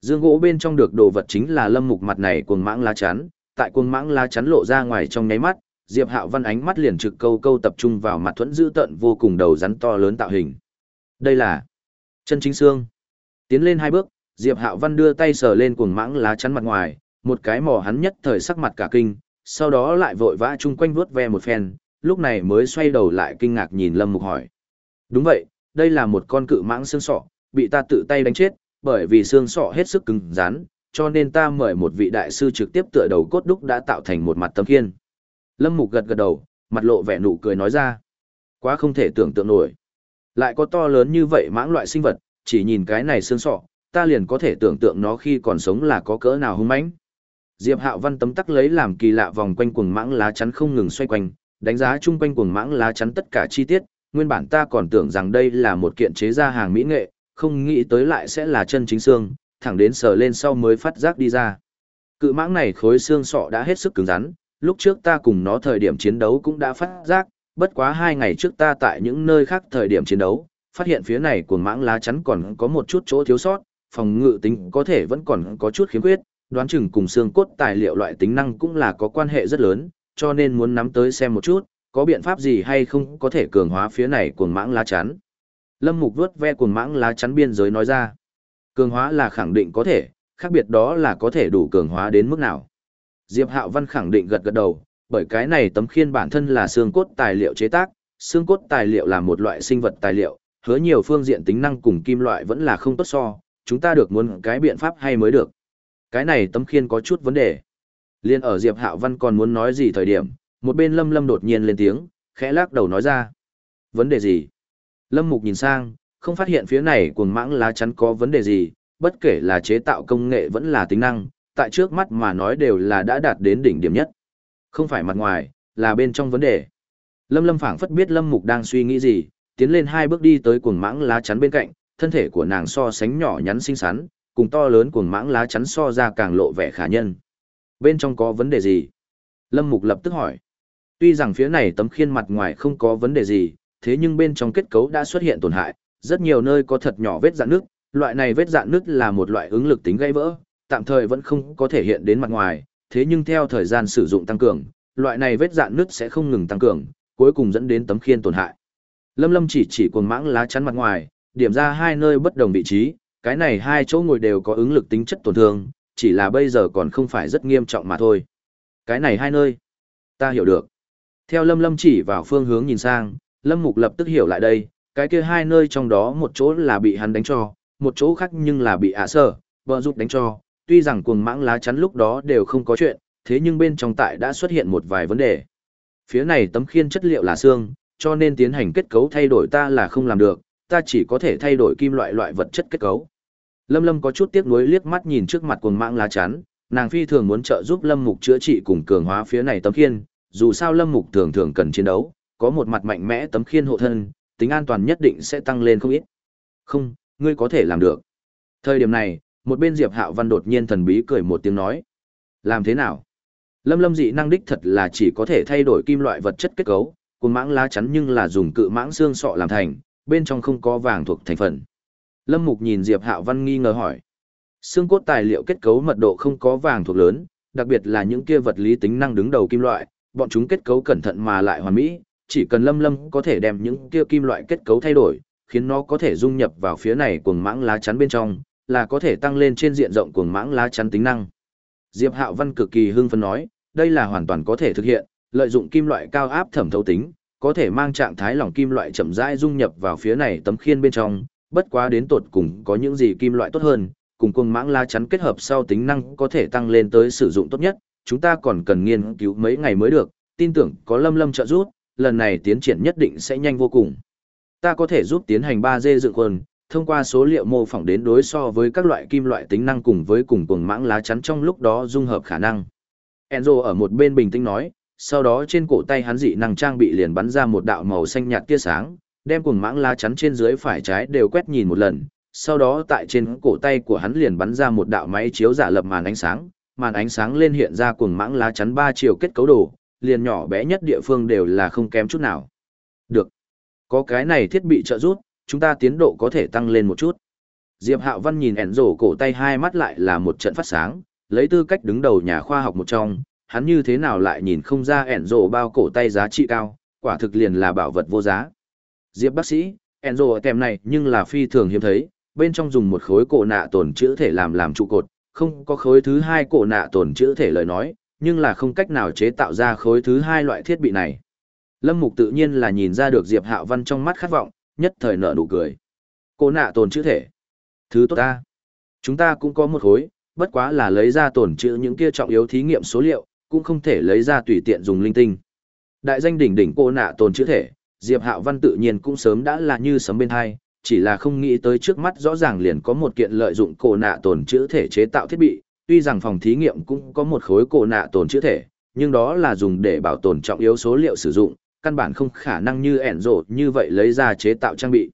[SPEAKER 1] Dương gỗ bên trong được đồ vật chính là lâm mục mặt này cuồng mãng lá chắn, tại cuồng mãng lá chắn lộ ra ngoài trong nháy mắt, Diệp Hạo Văn ánh mắt liền trực câu câu tập trung vào mặt thuẫn dữ tận vô cùng đầu rắn to lớn tạo hình. Đây là chân chính xương. Tiến lên hai bước, Diệp Hạo Văn đưa tay sờ lên cuồng mãng lá chắn mặt ngoài, một cái mò hắn nhất thời sắc mặt cả kinh, sau đó lại vội vã chung quanh vuốt ve một phen, lúc này mới xoay đầu lại kinh ngạc nhìn Lâm Mục hỏi. Đúng vậy, đây là một con cự mãng xương sọ, bị ta tự tay đánh chết, bởi vì xương sọ hết sức cứng rắn, cho nên ta mời một vị đại sư trực tiếp tựa đầu cốt đúc đã tạo thành một mặt tấm khiên. Lâm Mục gật gật đầu, mặt lộ vẻ nụ cười nói ra. Quá không thể tưởng tượng nổi. Lại có to lớn như vậy mãng loại sinh vật, chỉ nhìn cái này xương sọ, ta liền có thể tưởng tượng nó khi còn sống là có cỡ nào hung mãnh. Diệp Hạo Văn tấm tắc lấy làm kỳ lạ vòng quanh cuồng mãng lá chắn không ngừng xoay quanh, đánh giá chung quanh cuồng mãng lá chắn tất cả chi tiết, nguyên bản ta còn tưởng rằng đây là một kiện chế ra hàng mỹ nghệ, không nghĩ tới lại sẽ là chân chính xương, thẳng đến sờ lên sau mới phát giác đi ra. Cự mãng này khối xương sọ đã hết sức cứng rắn, lúc trước ta cùng nó thời điểm chiến đấu cũng đã phát giác, bất quá hai ngày trước ta tại những nơi khác thời điểm chiến đấu, phát hiện phía này cuồng mãng lá chắn còn có một chút chỗ thiếu sót, phòng ngự tính có thể vẫn còn có chút khiếm khuyết, đoán chừng cùng xương cốt tài liệu loại tính năng cũng là có quan hệ rất lớn, cho nên muốn nắm tới xem một chút, có biện pháp gì hay không có thể cường hóa phía này cuồng mãng lá chắn. Lâm Mục vớt ve cuồng mãng lá chắn biên giới nói ra. Cường hóa là khẳng định có thể, khác biệt đó là có thể đủ cường hóa đến mức nào. Diệp Hạo Văn khẳng định gật gật đầu, bởi cái này tấm khiên bản thân là xương cốt tài liệu chế tác, xương cốt tài liệu là một loại sinh vật tài liệu, hứa nhiều phương diện tính năng cùng kim loại vẫn là không tốt so, chúng ta được muốn cái biện pháp hay mới được. Cái này tấm khiên có chút vấn đề. Liên ở Diệp Hạo Văn còn muốn nói gì thời điểm, một bên Lâm Lâm đột nhiên lên tiếng, khẽ lắc đầu nói ra. Vấn đề gì? Lâm Mục nhìn sang, không phát hiện phía này cuồng mãng lá chắn có vấn đề gì, bất kể là chế tạo công nghệ vẫn là tính năng, tại trước mắt mà nói đều là đã đạt đến đỉnh điểm nhất. Không phải mặt ngoài, là bên trong vấn đề. Lâm Lâm phảng phất biết Lâm Mục đang suy nghĩ gì, tiến lên hai bước đi tới cuồng mãng lá chắn bên cạnh, thân thể của nàng so sánh nhỏ nhắn xinh xắn, cùng to lớn cuồng mãng lá chắn so ra càng lộ vẻ khả nhân. Bên trong có vấn đề gì? Lâm Mục lập tức hỏi. Tuy rằng phía này tấm khiên mặt ngoài không có vấn đề gì, thế nhưng bên trong kết cấu đã xuất hiện tổn hại, rất nhiều nơi có thật nhỏ vết dạn nước, loại này vết dạn nước là một loại ứng lực tính gây vỡ, tạm thời vẫn không có thể hiện đến mặt ngoài, thế nhưng theo thời gian sử dụng tăng cường, loại này vết dạn nứt sẽ không ngừng tăng cường, cuối cùng dẫn đến tấm khiên tổn hại. Lâm Lâm chỉ chỉ cuồng mãng lá chắn mặt ngoài, điểm ra hai nơi bất đồng vị trí, cái này hai chỗ ngồi đều có ứng lực tính chất tổn thương, chỉ là bây giờ còn không phải rất nghiêm trọng mà thôi. Cái này hai nơi, ta hiểu được. Theo Lâm Lâm chỉ vào phương hướng nhìn sang, Lâm Mục lập tức hiểu lại đây, cái kia hai nơi trong đó một chỗ là bị hắn đánh cho, một chỗ khác nhưng là bị ả sở, vợ giúp đánh cho, tuy rằng cuồng mãng lá chắn lúc đó đều không có chuyện, thế nhưng bên trong tại đã xuất hiện một vài vấn đề. Phía này tấm khiên chất liệu là xương, cho nên tiến hành kết cấu thay đổi ta là không làm được, ta chỉ có thể thay đổi kim loại loại vật chất kết cấu. Lâm Lâm có chút tiếc nuối liếc mắt nhìn trước mặt cuồng mãng lá chắn, nàng phi thường muốn trợ giúp Lâm Mục chữa trị cùng cường hóa phía này tấm khiên, dù sao Lâm Mục thường thường cần chiến đấu, có một mặt mạnh mẽ tấm khiên hộ thân, tính an toàn nhất định sẽ tăng lên không ít. Không, ngươi có thể làm được. Thời điểm này, một bên Diệp Hạo Văn đột nhiên thần bí cười một tiếng nói. Làm thế nào? Lâm lâm dị năng đích thật là chỉ có thể thay đổi kim loại vật chất kết cấu, cuồng mãng lá chắn nhưng là dùng cự mãng xương sọ làm thành, bên trong không có vàng thuộc thành phần. Lâm Mục nhìn Diệp Hạo Văn nghi ngờ hỏi. Xương cốt tài liệu kết cấu mật độ không có vàng thuộc lớn, đặc biệt là những kia vật lý tính năng đứng đầu kim loại, bọn chúng kết cấu cẩn thận mà lại hoàn mỹ, chỉ cần Lâm Lâm có thể đem những kia kim loại kết cấu thay đổi, khiến nó có thể dung nhập vào phía này cuồng mãng lá chắn bên trong, là có thể tăng lên trên diện rộng cuồng mãng lá chắn tính năng. Diệp Hạo Văn cực kỳ hưng phấn nói, đây là hoàn toàn có thể thực hiện, lợi dụng kim loại cao áp thẩm thấu tính, có thể mang trạng thái lỏng kim loại chậm rãi dung nhập vào phía này tấm khiên bên trong, bất quá đến tột cùng có những gì kim loại tốt hơn, cùng cuồng mãng lá chắn kết hợp sau tính năng có thể tăng lên tới sử dụng tốt nhất, chúng ta còn cần nghiên cứu mấy ngày mới được, tin tưởng có Lâm Lâm trợ giúp, lần này tiến triển nhất định sẽ nhanh vô cùng. Ta có thể giúp tiến hành 3D dựng quần, thông qua số liệu mô phỏng đến đối so với các loại kim loại tính năng cùng với cùng cuồng mãng lá chắn trong lúc đó dung hợp khả năng. Enzo ở một bên bình tĩnh nói, sau đó trên cổ tay hắn dị năng trang bị liền bắn ra một đạo màu xanh nhạt tia sáng, đem cuồng mãng lá chắn trên dưới phải trái đều quét nhìn một lần, sau đó tại trên cổ tay của hắn liền bắn ra một đạo máy chiếu giả lập màn ánh sáng, màn ánh sáng lên hiện ra cuồng mãng lá chắn ba chiều kết cấu đồ, liền nhỏ bé nhất địa phương đều là không kém chút nào. Được. Có cái này thiết bị trợ giúp, chúng ta tiến độ có thể tăng lên một chút. Diệp Hạo Văn nhìn ẻn rổ cổ tay hai mắt lại là một trận phát sáng, lấy tư cách đứng đầu nhà khoa học một trong, hắn như thế nào lại nhìn không ra ẻn rổ bao cổ tay giá trị cao, quả thực liền là bảo vật vô giá. Diệp bác sĩ, ẻn rổ tèm này nhưng là phi thường hiếm thấy, bên trong dùng một khối cổ nạ tổn chữ thể làm làm trụ cột, không có khối thứ hai cổ nạ tổn chữ thể lời nói, nhưng là không cách nào chế tạo ra khối thứ hai loại thiết bị này. Lâm Mục tự nhiên là nhìn ra được Diệp Hạo Văn trong mắt khát vọng, nhất thời nở nụ cười. cô nạ tồn chữ thể. Thứ tốt ta. Chúng ta cũng có một khối, bất quá là lấy ra tồn chữ những kia trọng yếu thí nghiệm số liệu, cũng không thể lấy ra tùy tiện dùng linh tinh. Đại danh đỉnh đỉnh cô nạ tồn chữ thể, Diệp Hạo Văn tự nhiên cũng sớm đã là như sấm bên hai, chỉ là không nghĩ tới trước mắt rõ ràng liền có một kiện lợi dụng cổ nạ tồn chữ thể chế tạo thiết bị, tuy rằng phòng thí nghiệm cũng có một khối cổ nạ tồn chữ thể, nhưng đó là dùng để bảo tồn trọng yếu số liệu sử dụng, căn bản không khả năng như ẻn rộ như vậy lấy ra chế tạo trang bị.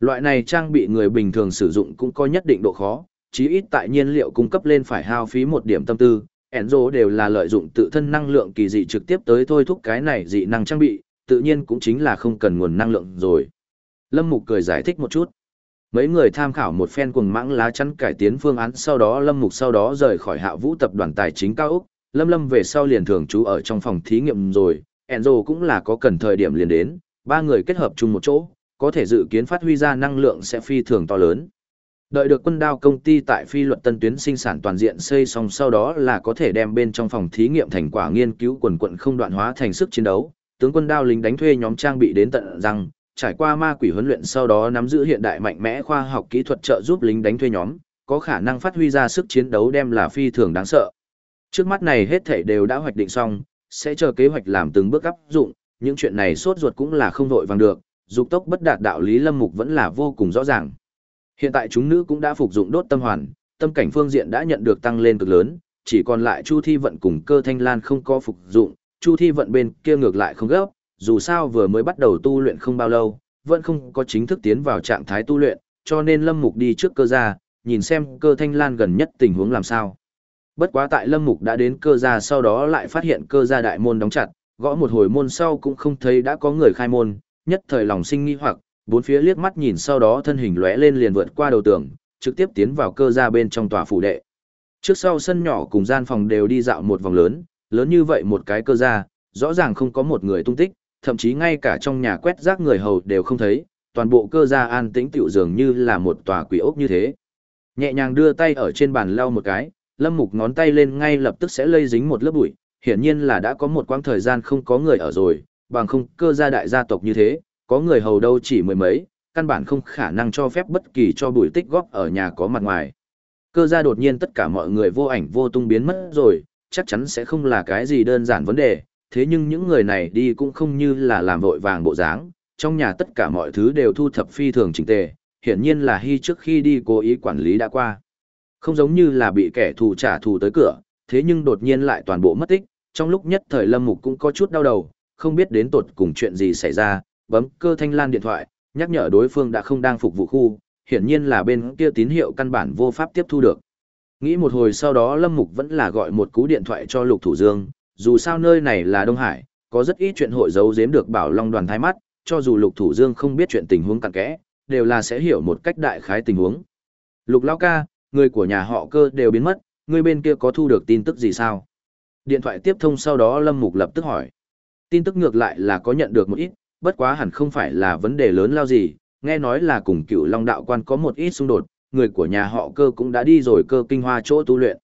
[SPEAKER 1] Loại này trang bị người bình thường sử dụng cũng có nhất định độ khó, chí ít tại nhiên liệu cung cấp lên phải hao phí một điểm tâm tư, ẻn rộ đều là lợi dụng tự thân năng lượng kỳ dị trực tiếp tới thôi thúc cái này dị năng trang bị, tự nhiên cũng chính là không cần nguồn năng lượng rồi. Lâm Mục cười giải thích một chút. Mấy người tham khảo một phen cuồng mãng lá chắn cải tiến phương án sau đó Lâm Mục sau đó rời khỏi hạ vũ tập đoàn tài chính cao Úc, Lâm Lâm về sau liền thường trú ở trong phòng thí nghiệm rồi, Enzo cũng là có cần thời điểm liền đến, ba người kết hợp chung một chỗ, có thể dự kiến phát huy ra năng lượng sẽ phi thường to lớn. Đợi được quân đao công ty tại phi luật tân tuyến sinh sản toàn diện xây xong sau đó là có thể đem bên trong phòng thí nghiệm thành quả nghiên cứu quần quận không đoạn hóa thành sức chiến đấu, tướng quân đao lính đánh thuê nhóm trang bị đến tận răng, trải qua ma quỷ huấn luyện sau đó nắm giữ hiện đại mạnh mẽ khoa học kỹ thuật trợ giúp lính đánh thuê nhóm, có khả năng phát huy ra sức chiến đấu đem là phi thường đáng sợ. Trước mắt này hết thảy đều đã hoạch định xong, sẽ chờ kế hoạch làm từng bước áp dụng, những chuyện này sốt ruột cũng là không vội vàng được, dục tốc bất đạt đạo lý lâm mục vẫn là vô cùng rõ ràng. Hiện tại chúng nữ cũng đã phục dụng đốt tâm hoàn, tâm cảnh phương diện đã nhận được tăng lên cực lớn, chỉ còn lại Chu Thi vận cùng cơ thanh lan không có phục dụng, Chu Thi vận bên kia ngược lại không gấp, dù sao vừa mới bắt đầu tu luyện không bao lâu, vẫn không có chính thức tiến vào trạng thái tu luyện, cho nên Lâm Mục đi trước cơ gia, nhìn xem cơ thanh lan gần nhất tình huống làm sao. Bất quá tại Lâm Mục đã đến cơ gia sau đó lại phát hiện cơ gia đại môn đóng chặt, gõ một hồi môn sau cũng không thấy đã có người khai môn, nhất thời lòng sinh nghi hoặc, bốn phía liếc mắt nhìn sau đó thân hình lóe lên liền vượt qua đầu tường, trực tiếp tiến vào cơ gia bên trong tòa phủ đệ. Trước sau sân nhỏ cùng gian phòng đều đi dạo một vòng lớn, lớn như vậy một cái cơ gia, rõ ràng không có một người tung tích, thậm chí ngay cả trong nhà quét rác người hầu đều không thấy, toàn bộ cơ gia an tĩnh tiểu dường như là một tòa quỷ ốc như thế. Nhẹ nhàng đưa tay ở trên bàn lau một cái, Lâm Mục ngón tay lên ngay lập tức sẽ lây dính một lớp bụi, hiển nhiên là đã có một quãng thời gian không có người ở rồi, bằng không cơ gia đại gia tộc như thế, có người hầu đâu chỉ mười mấy, căn bản không khả năng cho phép bất kỳ cho bụi tích góp ở nhà có mặt ngoài. Cơ gia đột nhiên tất cả mọi người vô ảnh vô tung biến mất rồi, chắc chắn sẽ không là cái gì đơn giản vấn đề, thế nhưng những người này đi cũng không như là làm vội vàng bộ dáng, trong nhà tất cả mọi thứ đều thu thập phi thường chỉnh tề, hiển nhiên là hy trước khi đi cố ý quản lý đã qua. Không giống như là bị kẻ thù trả thù tới cửa, thế nhưng đột nhiên lại toàn bộ mất tích, trong lúc nhất thời Lâm Mục cũng có chút đau đầu, không biết đến tột cùng chuyện gì xảy ra, bấm cơ thanh lan điện thoại, nhắc nhở đối phương đã không đang phục vụ khu, hiển nhiên là bên kia tín hiệu căn bản vô pháp tiếp thu được. Nghĩ một hồi sau đó Lâm Mục vẫn là gọi một cú điện thoại cho Lục Thủ Dương, dù sao nơi này là Đông Hải, có rất ít chuyện hội giấu giếm được bảo Long đoàn thái mắt, cho dù Lục Thủ Dương không biết chuyện tình huống cặn kẽ, đều là sẽ hiểu một cách đại khái tình huống. Lục Lao ca, người của nhà họ cơ đều biến mất, người bên kia có thu được tin tức gì sao? Điện thoại tiếp thông sau đó Lâm Mục lập tức hỏi. Tin tức ngược lại là có nhận được một ít, bất quá hẳn không phải là vấn đề lớn lao gì, nghe nói là cùng cựu Long đạo quan có một ít xung đột, người của nhà họ cơ cũng đã đi rồi cơ kinh hoa chỗ tu luyện.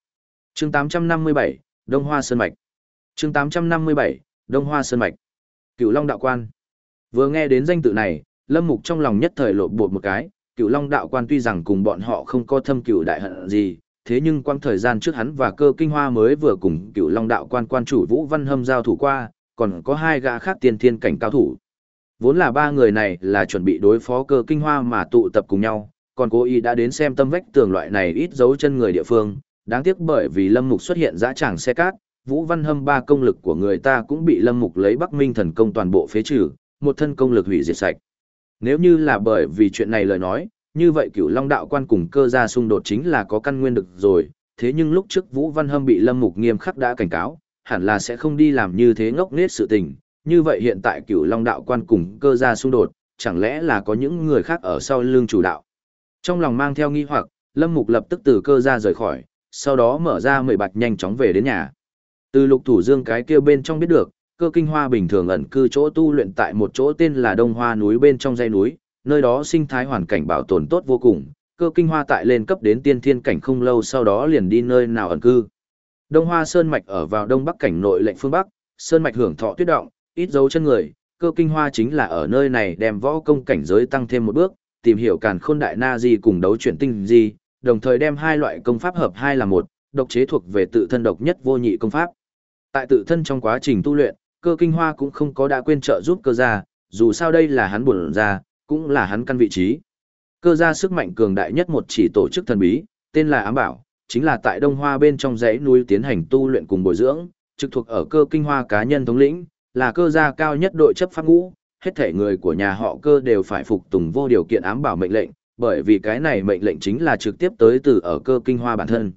[SPEAKER 1] chương 857, Đông Hoa Sơn Mạch chương 857, Đông Hoa Sơn Mạch. Cựu Long Đạo Quan. Vừa nghe đến danh tự này, Lâm Mục trong lòng nhất thời lộ bột một cái, Cựu Long Đạo Quan tuy rằng cùng bọn họ không có thâm cựu đại hận gì, thế nhưng quang thời gian trước hắn và cơ kinh hoa mới vừa cùng Cựu Long Đạo Quan quan chủ Vũ Văn Hâm giao thủ qua, còn có hai gã khác tiên thiên cảnh cao thủ. Vốn là ba người này là chuẩn bị đối phó cơ kinh hoa mà tụ tập cùng nhau, còn cố ý đã đến xem tâm vách tường loại này ít dấu chân người địa phương, đáng tiếc bởi vì Lâm Mục xuất hiện dã tràng xe cát, Vũ Văn Hâm ba công lực của người ta cũng bị Lâm Mục lấy Bắc Minh thần công toàn bộ phế trừ, một thân công lực hủy diệt sạch. Nếu như là bởi vì chuyện này lời nói, như vậy cửu Long đạo quan cùng cơ gia xung đột chính là có căn nguyên được rồi, thế nhưng lúc trước Vũ Văn Hâm bị Lâm Mục nghiêm khắc đã cảnh cáo, hẳn là sẽ không đi làm như thế ngốc nghếch sự tình, như vậy hiện tại cửu Long đạo quan cùng cơ gia xung đột, chẳng lẽ là có những người khác ở sau lưng chủ đạo. Trong lòng mang theo nghi hoặc, Lâm Mục lập tức từ cơ gia rời khỏi, sau đó mở ra mười bạch nhanh chóng về đến nhà. Từ lục thủ dương cái kia bên trong biết được, cơ kinh hoa bình thường ẩn cư chỗ tu luyện tại một chỗ tên là Đông Hoa núi bên trong dãy núi, nơi đó sinh thái hoàn cảnh bảo tồn tốt vô cùng, cơ kinh hoa tại lên cấp đến tiên thiên cảnh không lâu sau đó liền đi nơi nào ẩn cư. Đông Hoa Sơn Mạch ở vào đông bắc cảnh nội lệnh phương Bắc, Sơn Mạch hưởng thọ tuyết động, ít dấu chân người, cơ kinh hoa chính là ở nơi này đem võ công cảnh giới tăng thêm một bước, tìm hiểu càn khôn đại na di cùng đấu chuyển tinh di, đồng thời đem hai loại công pháp hợp hai là một, độc chế thuộc về tự thân độc nhất vô nhị công pháp. Tại tự thân trong quá trình tu luyện, cơ kinh hoa cũng không có đã quên trợ giúp cơ gia, dù sao đây là hắn buồn ra, cũng là hắn căn vị trí. Cơ gia sức mạnh cường đại nhất một chỉ tổ chức thần bí, tên là Ám Bảo, chính là tại Đông Hoa bên trong dãy núi tiến hành tu luyện cùng bồi dưỡng, trực thuộc ở cơ kinh hoa cá nhân thống lĩnh, là cơ gia cao nhất đội chấp pháp ngũ, hết thể người của nhà họ cơ đều phải phục tùng vô điều kiện ám bảo mệnh lệnh, bởi vì cái này mệnh lệnh chính là trực tiếp tới từ ở cơ kinh hoa bản thân.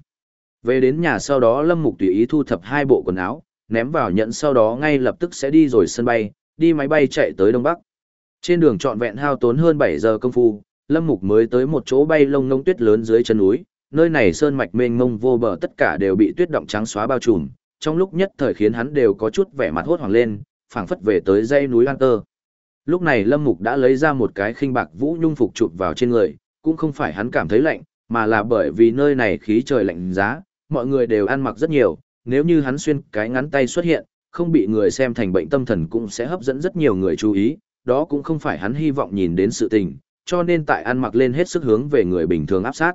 [SPEAKER 1] Về đến nhà sau đó Lâm Mục tùy ý thu thập hai bộ quần áo, ném vào nhận sau đó ngay lập tức sẽ đi rồi sân bay, đi máy bay chạy tới Đông Bắc. Trên đường trọn vẹn hao tốn hơn 7 giờ công phu, Lâm Mục mới tới một chỗ bay lông ngông tuyết lớn dưới chân núi, nơi này sơn mạch mênh mông vô bờ tất cả đều bị tuyết động trắng xóa bao trùm, trong lúc nhất thời khiến hắn đều có chút vẻ mặt hốt hoảng lên, phảng phất về tới dãy núi An Tơ. Lúc này Lâm Mục đã lấy ra một cái khinh bạc vũ nhung phục chụp vào trên người, cũng không phải hắn cảm thấy lạnh, mà là bởi vì nơi này khí trời lạnh giá, mọi người đều ăn mặc rất nhiều, nếu như hắn xuyên cái ngắn tay xuất hiện, không bị người xem thành bệnh tâm thần cũng sẽ hấp dẫn rất nhiều người chú ý, đó cũng không phải hắn hy vọng nhìn đến sự tình, cho nên tại ăn mặc lên hết sức hướng về người bình thường áp sát.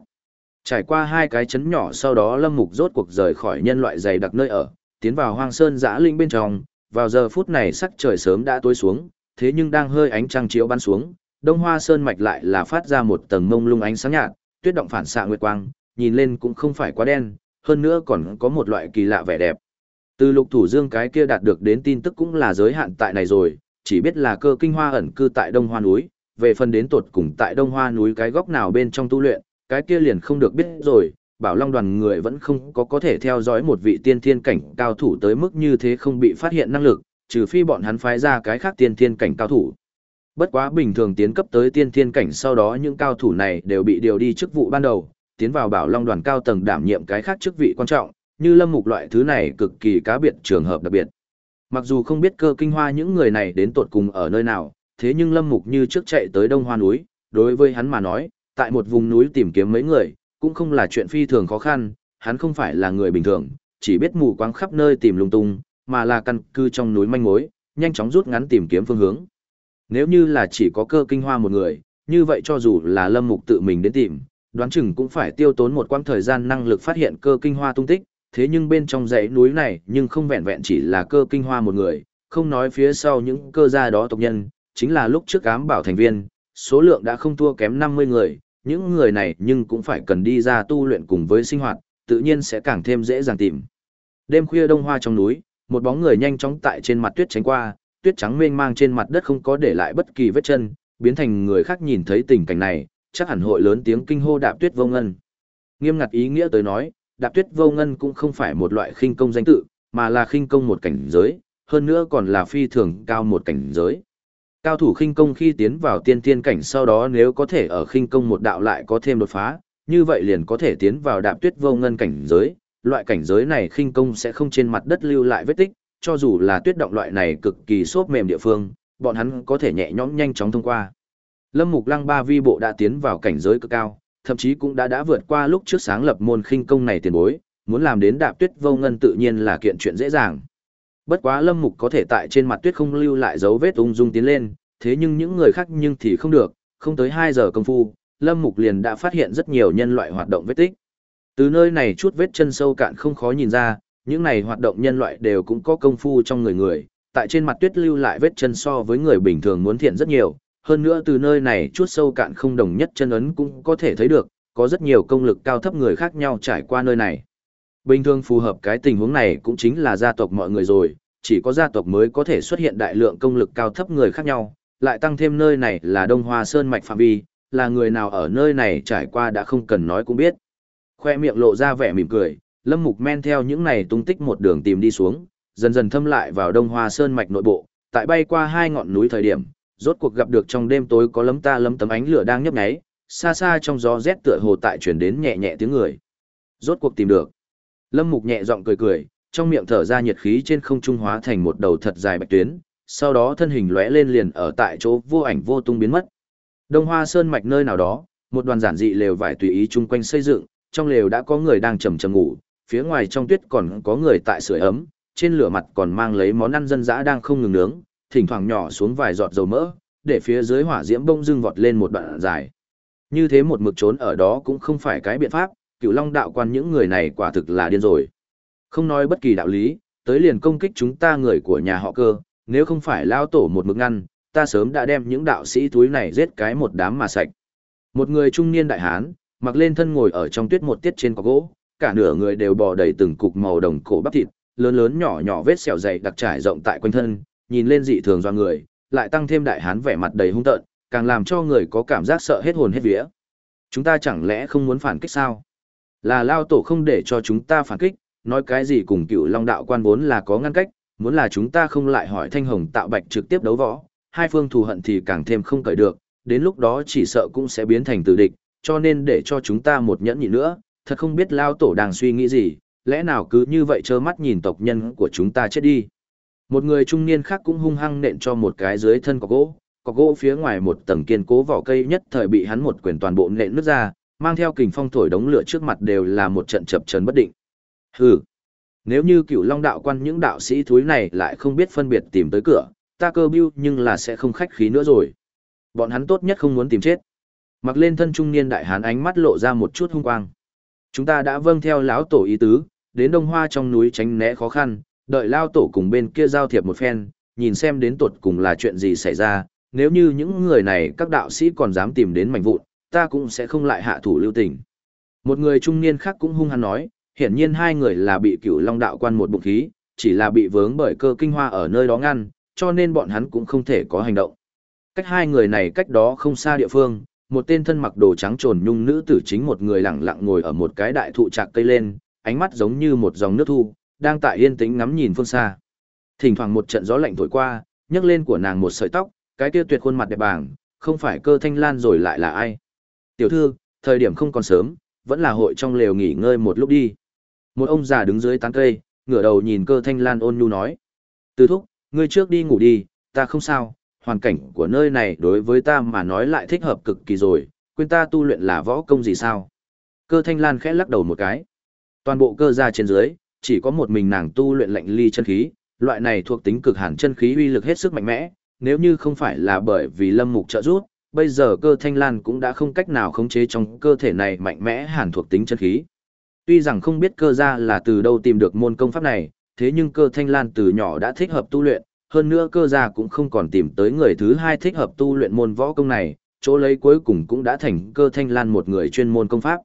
[SPEAKER 1] Trải qua hai cái chấn nhỏ sau đó Lâm Mục rốt cuộc rời khỏi nhân loại dày đặc nơi ở, tiến vào hoang sơn dã linh bên trong, vào giờ phút này sắc trời sớm đã tối xuống, thế nhưng đang hơi ánh trăng chiếu bắn xuống, Đông Hoa Sơn mạch lại là phát ra một tầng mông lung ánh sáng nhạt, tuyết động phản xạ nguyệt quang, nhìn lên cũng không phải quá đen, hơn nữa còn có một loại kỳ lạ vẻ đẹp. Từ Lục Thủ Dương cái kia đạt được đến tin tức cũng là giới hạn tại này rồi, chỉ biết là cơ kinh hoa ẩn cư tại Đông Hoa núi, về phần đến tột cùng tại Đông Hoa núi cái góc nào bên trong tu luyện, cái kia liền không được biết rồi, Bảo Long đoàn người vẫn không có có thể theo dõi một vị tiên thiên cảnh cao thủ tới mức như thế không bị phát hiện năng lực, trừ phi bọn hắn phái ra cái khác tiên thiên cảnh cao thủ. Bất quá bình thường tiến cấp tới tiên thiên cảnh sau đó những cao thủ này đều bị điều đi chức vụ ban đầu, tiến vào Bảo Long đoàn cao tầng đảm nhiệm cái khác chức vị quan trọng, như lâm mục loại thứ này cực kỳ cá biệt trường hợp đặc biệt. Mặc dù không biết cơ kinh hoa những người này đến tột cùng ở nơi nào, thế nhưng lâm mục như trước chạy tới đông hoa núi, đối với hắn mà nói, tại một vùng núi tìm kiếm mấy người, cũng không là chuyện phi thường khó khăn, hắn không phải là người bình thường, chỉ biết mù quáng khắp nơi tìm lung tung, mà là căn cư trong núi manh mối, nhanh chóng rút ngắn tìm kiếm phương hướng. Nếu như là chỉ có cơ kinh hoa một người, như vậy cho dù là lâm mục tự mình đến tìm, đoán chừng cũng phải tiêu tốn một quãng thời gian năng lực phát hiện cơ kinh hoa tung tích, thế nhưng bên trong dãy núi này nhưng không vẹn vẹn chỉ là cơ kinh hoa một người, không nói phía sau những cơ gia đó tộc nhân, chính là lúc trước ám bảo thành viên, số lượng đã không thua kém 50 người, những người này nhưng cũng phải cần đi ra tu luyện cùng với sinh hoạt, tự nhiên sẽ càng thêm dễ dàng tìm. Đêm khuya đông hoa trong núi, một bóng người nhanh chóng tại trên mặt tuyết tránh qua, tuyết trắng mênh mang trên mặt đất không có để lại bất kỳ vết chân, biến thành người khác nhìn thấy tình cảnh này, chắc hẳn hội lớn tiếng kinh hô đạp tuyết vô ngân. Nghiêm ngặt ý nghĩa tới nói, đạp tuyết vô ngân cũng không phải một loại khinh công danh tự, mà là khinh công một cảnh giới, hơn nữa còn là phi thường cao một cảnh giới. Cao thủ khinh công khi tiến vào tiên tiên cảnh sau đó nếu có thể ở khinh công một đạo lại có thêm đột phá, như vậy liền có thể tiến vào đạp tuyết vô ngân cảnh giới. Loại cảnh giới này khinh công sẽ không trên mặt đất lưu lại vết tích, cho dù là tuyết động loại này cực kỳ xốp mềm địa phương, bọn hắn có thể nhẹ nhõm nhanh chóng thông qua. Lâm Mục Lăng Ba Vi bộ đã tiến vào cảnh giới cực cao, thậm chí cũng đã đã vượt qua lúc trước sáng lập môn khinh công này tiền bối, muốn làm đến đạp tuyết vô ngân tự nhiên là kiện chuyện dễ dàng. Bất quá Lâm Mục có thể tại trên mặt tuyết không lưu lại dấu vết ung dung tiến lên, thế nhưng những người khác nhưng thì không được, không tới 2 giờ công phu, Lâm Mục liền đã phát hiện rất nhiều nhân loại hoạt động vết tích. Từ nơi này chút vết chân sâu cạn không khó nhìn ra, những này hoạt động nhân loại đều cũng có công phu trong người người, tại trên mặt tuyết lưu lại vết chân so với người bình thường muốn thiện rất nhiều, hơn nữa từ nơi này chút sâu cạn không đồng nhất chân ấn cũng có thể thấy được, có rất nhiều công lực cao thấp người khác nhau trải qua nơi này. Bình thường phù hợp cái tình huống này cũng chính là gia tộc mọi người rồi, chỉ có gia tộc mới có thể xuất hiện đại lượng công lực cao thấp người khác nhau, lại tăng thêm nơi này là Đông Hoa Sơn mạch phạm vi, là người nào ở nơi này trải qua đã không cần nói cũng biết. Khoe miệng lộ ra vẻ mỉm cười, Lâm Mục men theo những này tung tích một đường tìm đi xuống, dần dần thâm lại vào Đông Hoa Sơn mạch nội bộ, tại bay qua hai ngọn núi thời điểm, rốt cuộc gặp được trong đêm tối có lấm ta lấm tấm ánh lửa đang nhấp nháy, xa xa trong gió rét tựa hồ tại truyền đến nhẹ nhẹ tiếng người. Rốt cuộc tìm được. Lâm Mục nhẹ giọng cười cười, trong miệng thở ra nhiệt khí trên không trung hóa thành một đầu thật dài bạch tuyến, sau đó thân hình lóe lên liền ở tại chỗ vô ảnh vô tung biến mất. Đông Hoa Sơn mạch nơi nào đó, một đoàn giản dị lều vải tùy ý chung quanh xây dựng, trong lều đã có người đang trầm trầm ngủ, phía ngoài trong tuyết còn có người tại sưởi ấm, trên lửa mặt còn mang lấy món ăn dân dã đang không ngừng nướng, thỉnh thoảng nhỏ xuống vài giọt dầu mỡ, để phía dưới hỏa diễm bông dưng vọt lên một đoạn dài. Như thế một mực trốn ở đó cũng không phải cái biện pháp, cựu long đạo quan những người này quả thực là điên rồi. Không nói bất kỳ đạo lý, tới liền công kích chúng ta người của nhà họ cơ, nếu không phải lao tổ một mực ngăn, ta sớm đã đem những đạo sĩ túi này giết cái một đám mà sạch. Một người trung niên đại hán, mặc lên thân ngồi ở trong tuyết một tiết trên cọc gỗ, cả nửa người đều bò đầy từng cục màu đồng cổ bắp thịt, lớn lớn nhỏ nhỏ vết sẹo dày đặc trải rộng tại quanh thân, nhìn lên dị thường do người, lại tăng thêm đại hán vẻ mặt đầy hung tợn, càng làm cho người có cảm giác sợ hết hồn hết vía. Chúng ta chẳng lẽ không muốn phản kích sao? Là lao tổ không để cho chúng ta phản kích, nói cái gì cùng cựu long đạo quan vốn là có ngăn cách, muốn là chúng ta không lại hỏi thanh hồng tạo bạch trực tiếp đấu võ, hai phương thù hận thì càng thêm không cởi được, đến lúc đó chỉ sợ cũng sẽ biến thành tử địch, cho nên để cho chúng ta một nhẫn nhị nữa, thật không biết lao tổ đang suy nghĩ gì, lẽ nào cứ như vậy trơ mắt nhìn tộc nhân của chúng ta chết đi. Một người trung niên khác cũng hung hăng nện cho một cái dưới thân cọc gỗ, cọc gỗ phía ngoài một tầng kiên cố vỏ cây nhất thời bị hắn một quyền toàn bộ nện nứt ra, mang theo kình phong thổi đống lửa trước mặt đều là một trận chập chấn bất định. Hừ, nếu như cựu long đạo quan những đạo sĩ thúi này lại không biết phân biệt tìm tới cửa, ta cơ bưu nhưng là sẽ không khách khí nữa rồi. Bọn hắn tốt nhất không muốn tìm chết. Mặc lên thân trung niên đại hán ánh mắt lộ ra một chút hung quang. Chúng ta đã vâng theo lão tổ ý tứ, đến đông hoa trong núi tránh né khó khăn, đợi lao tổ cùng bên kia giao thiệp một phen, nhìn xem đến tuột cùng là chuyện gì xảy ra, nếu như những người này các đạo sĩ còn dám tìm đến mảnh vụn, ta cũng sẽ không lại hạ thủ lưu tình. Một người trung niên khác cũng hung hăng nói, hiển nhiên hai người là bị cửu long đạo quan một bụng khí, chỉ là bị vướng bởi cơ kinh hoa ở nơi đó ngăn, cho nên bọn hắn cũng không thể có hành động. Cách hai người này cách đó không xa địa phương, một tên thân mặc đồ trắng trồn nhung nữ tử chính một người lặng lặng ngồi ở một cái đại thụ trạc cây lên, ánh mắt giống như một dòng nước thu, đang tại yên tĩnh ngắm nhìn phương xa. Thỉnh thoảng một trận gió lạnh thổi qua, nhấc lên của nàng một sợi tóc, cái kia tuyệt khuôn mặt đẹp bảng, không phải cơ thanh lan rồi lại là ai. Tiểu thư, thời điểm không còn sớm, vẫn là hội trong lều nghỉ ngơi một lúc đi. Một ông già đứng dưới tán cây, ngửa đầu nhìn cơ thanh lan ôn nhu nói. Từ thúc, ngươi trước đi ngủ đi, ta không sao, hoàn cảnh của nơi này đối với ta mà nói lại thích hợp cực kỳ rồi, quên ta tu luyện là võ công gì sao. Cơ thanh lan khẽ lắc đầu một cái. Toàn bộ cơ gia trên dưới, chỉ có một mình nàng tu luyện lệnh ly chân khí, loại này thuộc tính cực hàn chân khí uy lực hết sức mạnh mẽ, nếu như không phải là bởi vì lâm mục trợ giúp, bây giờ cơ thanh lan cũng đã không cách nào khống chế trong cơ thể này mạnh mẽ hàn thuộc tính chân khí. Tuy rằng không biết cơ gia là từ đâu tìm được môn công pháp này, thế nhưng cơ thanh lan từ nhỏ đã thích hợp tu luyện, hơn nữa cơ gia cũng không còn tìm tới người thứ hai thích hợp tu luyện môn võ công này, chỗ lấy cuối cùng cũng đã thành cơ thanh lan một người chuyên môn công pháp.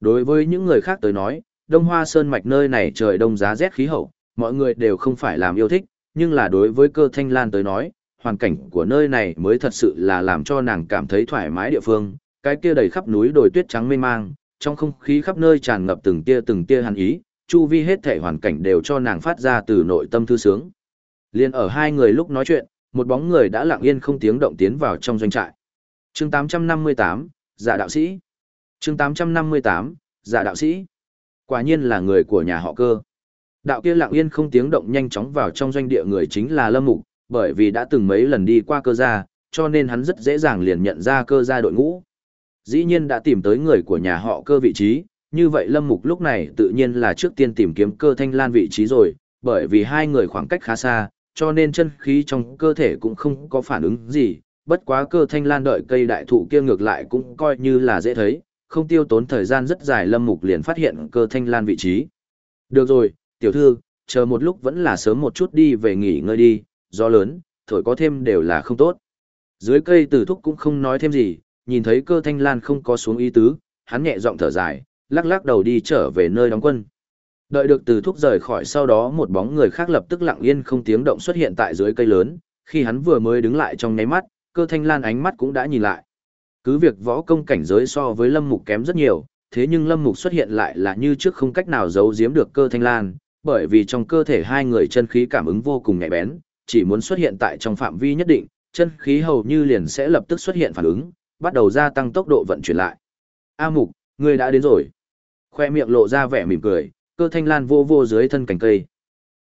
[SPEAKER 1] Đối với những người khác tới nói, Đông Hoa Sơn mạch nơi này trời đông giá rét khí hậu, mọi người đều không phải làm yêu thích, nhưng là đối với cơ thanh lan tới nói, hoàn cảnh của nơi này mới thật sự là làm cho nàng cảm thấy thoải mái địa phương, cái kia đầy khắp núi đồi tuyết trắng mênh mang, trong không khí khắp nơi tràn ngập từng tia từng tia hàn ý, chu vi hết thể hoàn cảnh đều cho nàng phát ra từ nội tâm thư sướng. Liên ở hai người lúc nói chuyện, một bóng người đã lặng yên không tiếng động tiến vào trong doanh trại. Chương 858, Giả dạ đạo sĩ. Chương 858, Giả dạ đạo sĩ. Quả nhiên là người của nhà họ cơ. Đạo kia lặng yên không tiếng động nhanh chóng vào trong doanh địa người chính là Lâm Mục, bởi vì đã từng mấy lần đi qua cơ gia, cho nên hắn rất dễ dàng liền nhận ra cơ gia đội ngũ. Dĩ nhiên đã tìm tới người của nhà họ cơ vị trí, như vậy Lâm Mục lúc này tự nhiên là trước tiên tìm kiếm cơ thanh lan vị trí rồi, bởi vì hai người khoảng cách khá xa, cho nên chân khí trong cơ thể cũng không có phản ứng gì, bất quá cơ thanh lan đợi cây đại thụ kia ngược lại cũng coi như là dễ thấy, không tiêu tốn thời gian rất dài Lâm Mục liền phát hiện cơ thanh lan vị trí. Được rồi, tiểu thư, chờ một lúc vẫn là sớm một chút đi về nghỉ ngơi đi, gió lớn, thổi có thêm đều là không tốt. Dưới cây tử thúc cũng không nói thêm gì, nhìn thấy cơ thanh lan không có xuống ý tứ, hắn nhẹ giọng thở dài, lắc lắc đầu đi trở về nơi đóng quân. Đợi được từ thúc rời khỏi sau đó một bóng người khác lập tức lặng yên không tiếng động xuất hiện tại dưới cây lớn, khi hắn vừa mới đứng lại trong nháy mắt, cơ thanh lan ánh mắt cũng đã nhìn lại. Cứ việc võ công cảnh giới so với lâm mục kém rất nhiều, thế nhưng lâm mục xuất hiện lại là như trước không cách nào giấu giếm được cơ thanh lan, bởi vì trong cơ thể hai người chân khí cảm ứng vô cùng nhạy bén, chỉ muốn xuất hiện tại trong phạm vi nhất định, chân khí hầu như liền sẽ lập tức xuất hiện phản ứng, bắt đầu gia tăng tốc độ vận chuyển lại. A mục, ngươi đã đến rồi. Khoe miệng lộ ra vẻ mỉm cười, cơ thanh lan vô vô dưới thân cành cây.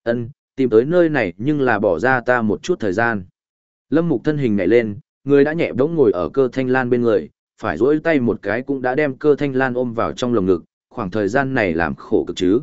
[SPEAKER 1] Ân, tìm tới nơi này nhưng là bỏ ra ta một chút thời gian. Lâm mục thân hình nhảy lên, người đã nhẹ bỗng ngồi ở cơ thanh lan bên người, phải rỗi tay một cái cũng đã đem cơ thanh lan ôm vào trong lồng ngực, khoảng thời gian này làm khổ cực chứ.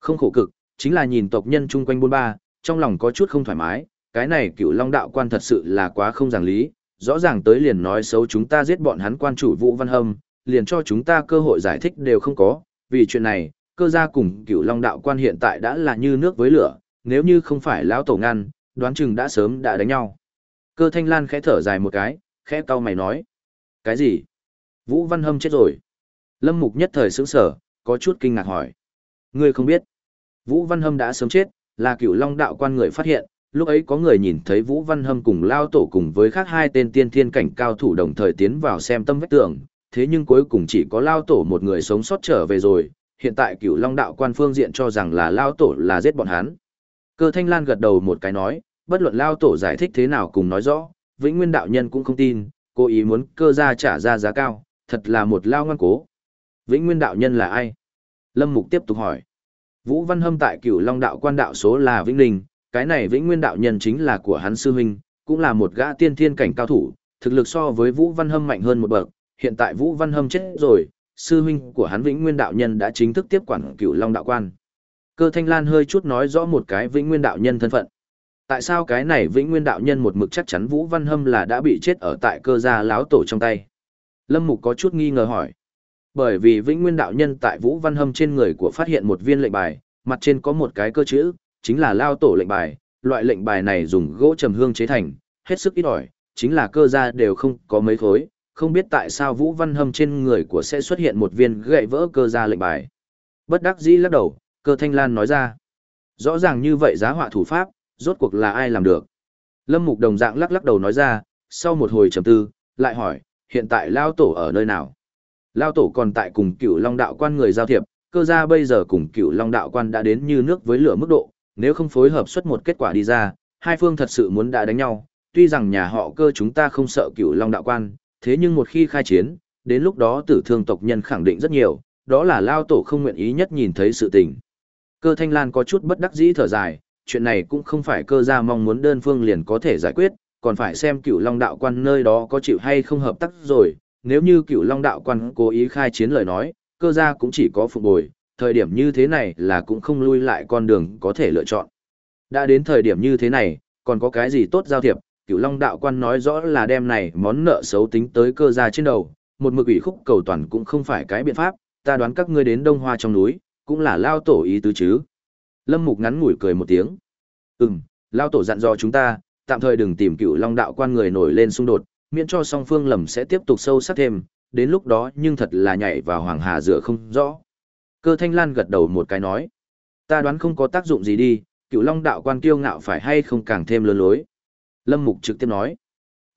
[SPEAKER 1] Không khổ cực, chính là nhìn tộc nhân chung quanh bôn ba, trong lòng có chút không thoải mái, cái này cựu long đạo quan thật sự là quá không giảng lý, rõ ràng tới liền nói xấu chúng ta giết bọn hắn quan chủ Vũ Văn Hâm, liền cho chúng ta cơ hội giải thích đều không có, vì chuyện này, cơ gia cùng cựu long đạo quan hiện tại đã là như nước với lửa, nếu như không phải lão tổ ngăn, đoán chừng đã sớm đã đánh nhau. Cơ thanh lan khẽ thở dài một cái, khẽ cau mày nói. Cái gì? Vũ Văn Hâm chết rồi. Lâm Mục nhất thời sững sở, có chút kinh ngạc hỏi. Ngươi không biết. Vũ Văn Hâm đã sớm chết, là cựu long đạo quan người phát hiện, lúc ấy có người nhìn thấy Vũ Văn Hâm cùng Lao Tổ cùng với khác hai tên tiên thiên cảnh cao thủ đồng thời tiến vào xem tâm vách tường, thế nhưng cuối cùng chỉ có Lao Tổ một người sống sót trở về rồi, hiện tại cựu long đạo quan phương diện cho rằng là Lao Tổ là giết bọn hắn. Cơ Thanh Lan gật đầu một cái nói, bất luận Lao Tổ giải thích thế nào cùng nói rõ, Vĩnh Nguyên đạo nhân cũng không tin, cố ý muốn cơ ra trả ra giá cao, thật là một lao ngoan cố. Vĩnh Nguyên đạo nhân là ai? Lâm Mục tiếp tục hỏi. Vũ Văn Hâm tại cửu Long đạo quan đạo số là Vĩnh Ninh, cái này Vĩnh Nguyên đạo nhân chính là của hắn sư huynh, cũng là một gã tiên thiên cảnh cao thủ, thực lực so với Vũ Văn Hâm mạnh hơn một bậc, hiện tại Vũ Văn Hâm chết rồi, sư huynh của hắn Vĩnh Nguyên đạo nhân đã chính thức tiếp quản cửu Long đạo quan. Cơ Thanh Lan hơi chút nói rõ một cái Vĩnh Nguyên đạo nhân thân phận. Tại sao cái này Vĩnh Nguyên đạo nhân một mực chắc chắn Vũ Văn Hâm là đã bị chết ở tại cơ gia láo tổ trong tay? Lâm Mục có chút nghi ngờ hỏi. Bởi vì Vĩnh Nguyên đạo nhân tại Vũ Văn Hâm trên người của phát hiện một viên lệnh bài, mặt trên có một cái cơ chữ, chính là lao tổ lệnh bài, loại lệnh bài này dùng gỗ trầm hương chế thành, hết sức ít ỏi, chính là cơ gia đều không có mấy khối, không biết tại sao Vũ Văn Hâm trên người của sẽ xuất hiện một viên gậy vỡ cơ gia lệnh bài. Bất đắc dĩ lắc đầu, cơ thanh lan nói ra. Rõ ràng như vậy giá họa thủ pháp, rốt cuộc là ai làm được. Lâm Mục đồng dạng lắc lắc đầu nói ra, sau một hồi trầm tư, lại hỏi, hiện tại Lao Tổ ở nơi nào? Lao Tổ còn tại cùng cựu Long Đạo quan người giao thiệp, cơ gia bây giờ cùng cựu Long Đạo quan đã đến như nước với lửa mức độ, nếu không phối hợp xuất một kết quả đi ra, hai phương thật sự muốn đã đánh nhau, tuy rằng nhà họ cơ chúng ta không sợ cựu Long Đạo quan, thế nhưng một khi khai chiến, đến lúc đó tử thương tộc nhân khẳng định rất nhiều, đó là Lao Tổ không nguyện ý nhất nhìn thấy sự tình. Cơ Thanh Lan có chút bất đắc dĩ thở dài, chuyện này cũng không phải cơ gia mong muốn đơn phương liền có thể giải quyết, còn phải xem cựu long đạo quan nơi đó có chịu hay không hợp tác rồi, nếu như cựu long đạo quan cố ý khai chiến lời nói, cơ gia cũng chỉ có phục bồi, thời điểm như thế này là cũng không lui lại con đường có thể lựa chọn. Đã đến thời điểm như thế này, còn có cái gì tốt giao thiệp, cựu long đạo quan nói rõ là đem này món nợ xấu tính tới cơ gia trên đầu, một mực ủy khúc cầu toàn cũng không phải cái biện pháp, ta đoán các ngươi đến đông hoa trong núi, cũng là lao tổ ý tứ chứ. Lâm Mục ngắn ngủi cười một tiếng. Ừm, lao tổ dặn dò chúng ta, tạm thời đừng tìm cựu long đạo quan người nổi lên xung đột, miễn cho song phương lầm sẽ tiếp tục sâu sắc thêm, đến lúc đó nhưng thật là nhảy vào hoàng hà rửa không rõ. Cơ thanh lan gật đầu một cái nói. Ta đoán không có tác dụng gì đi, cựu long đạo quan kiêu ngạo phải hay không càng thêm lớn lối. Lâm Mục trực tiếp nói.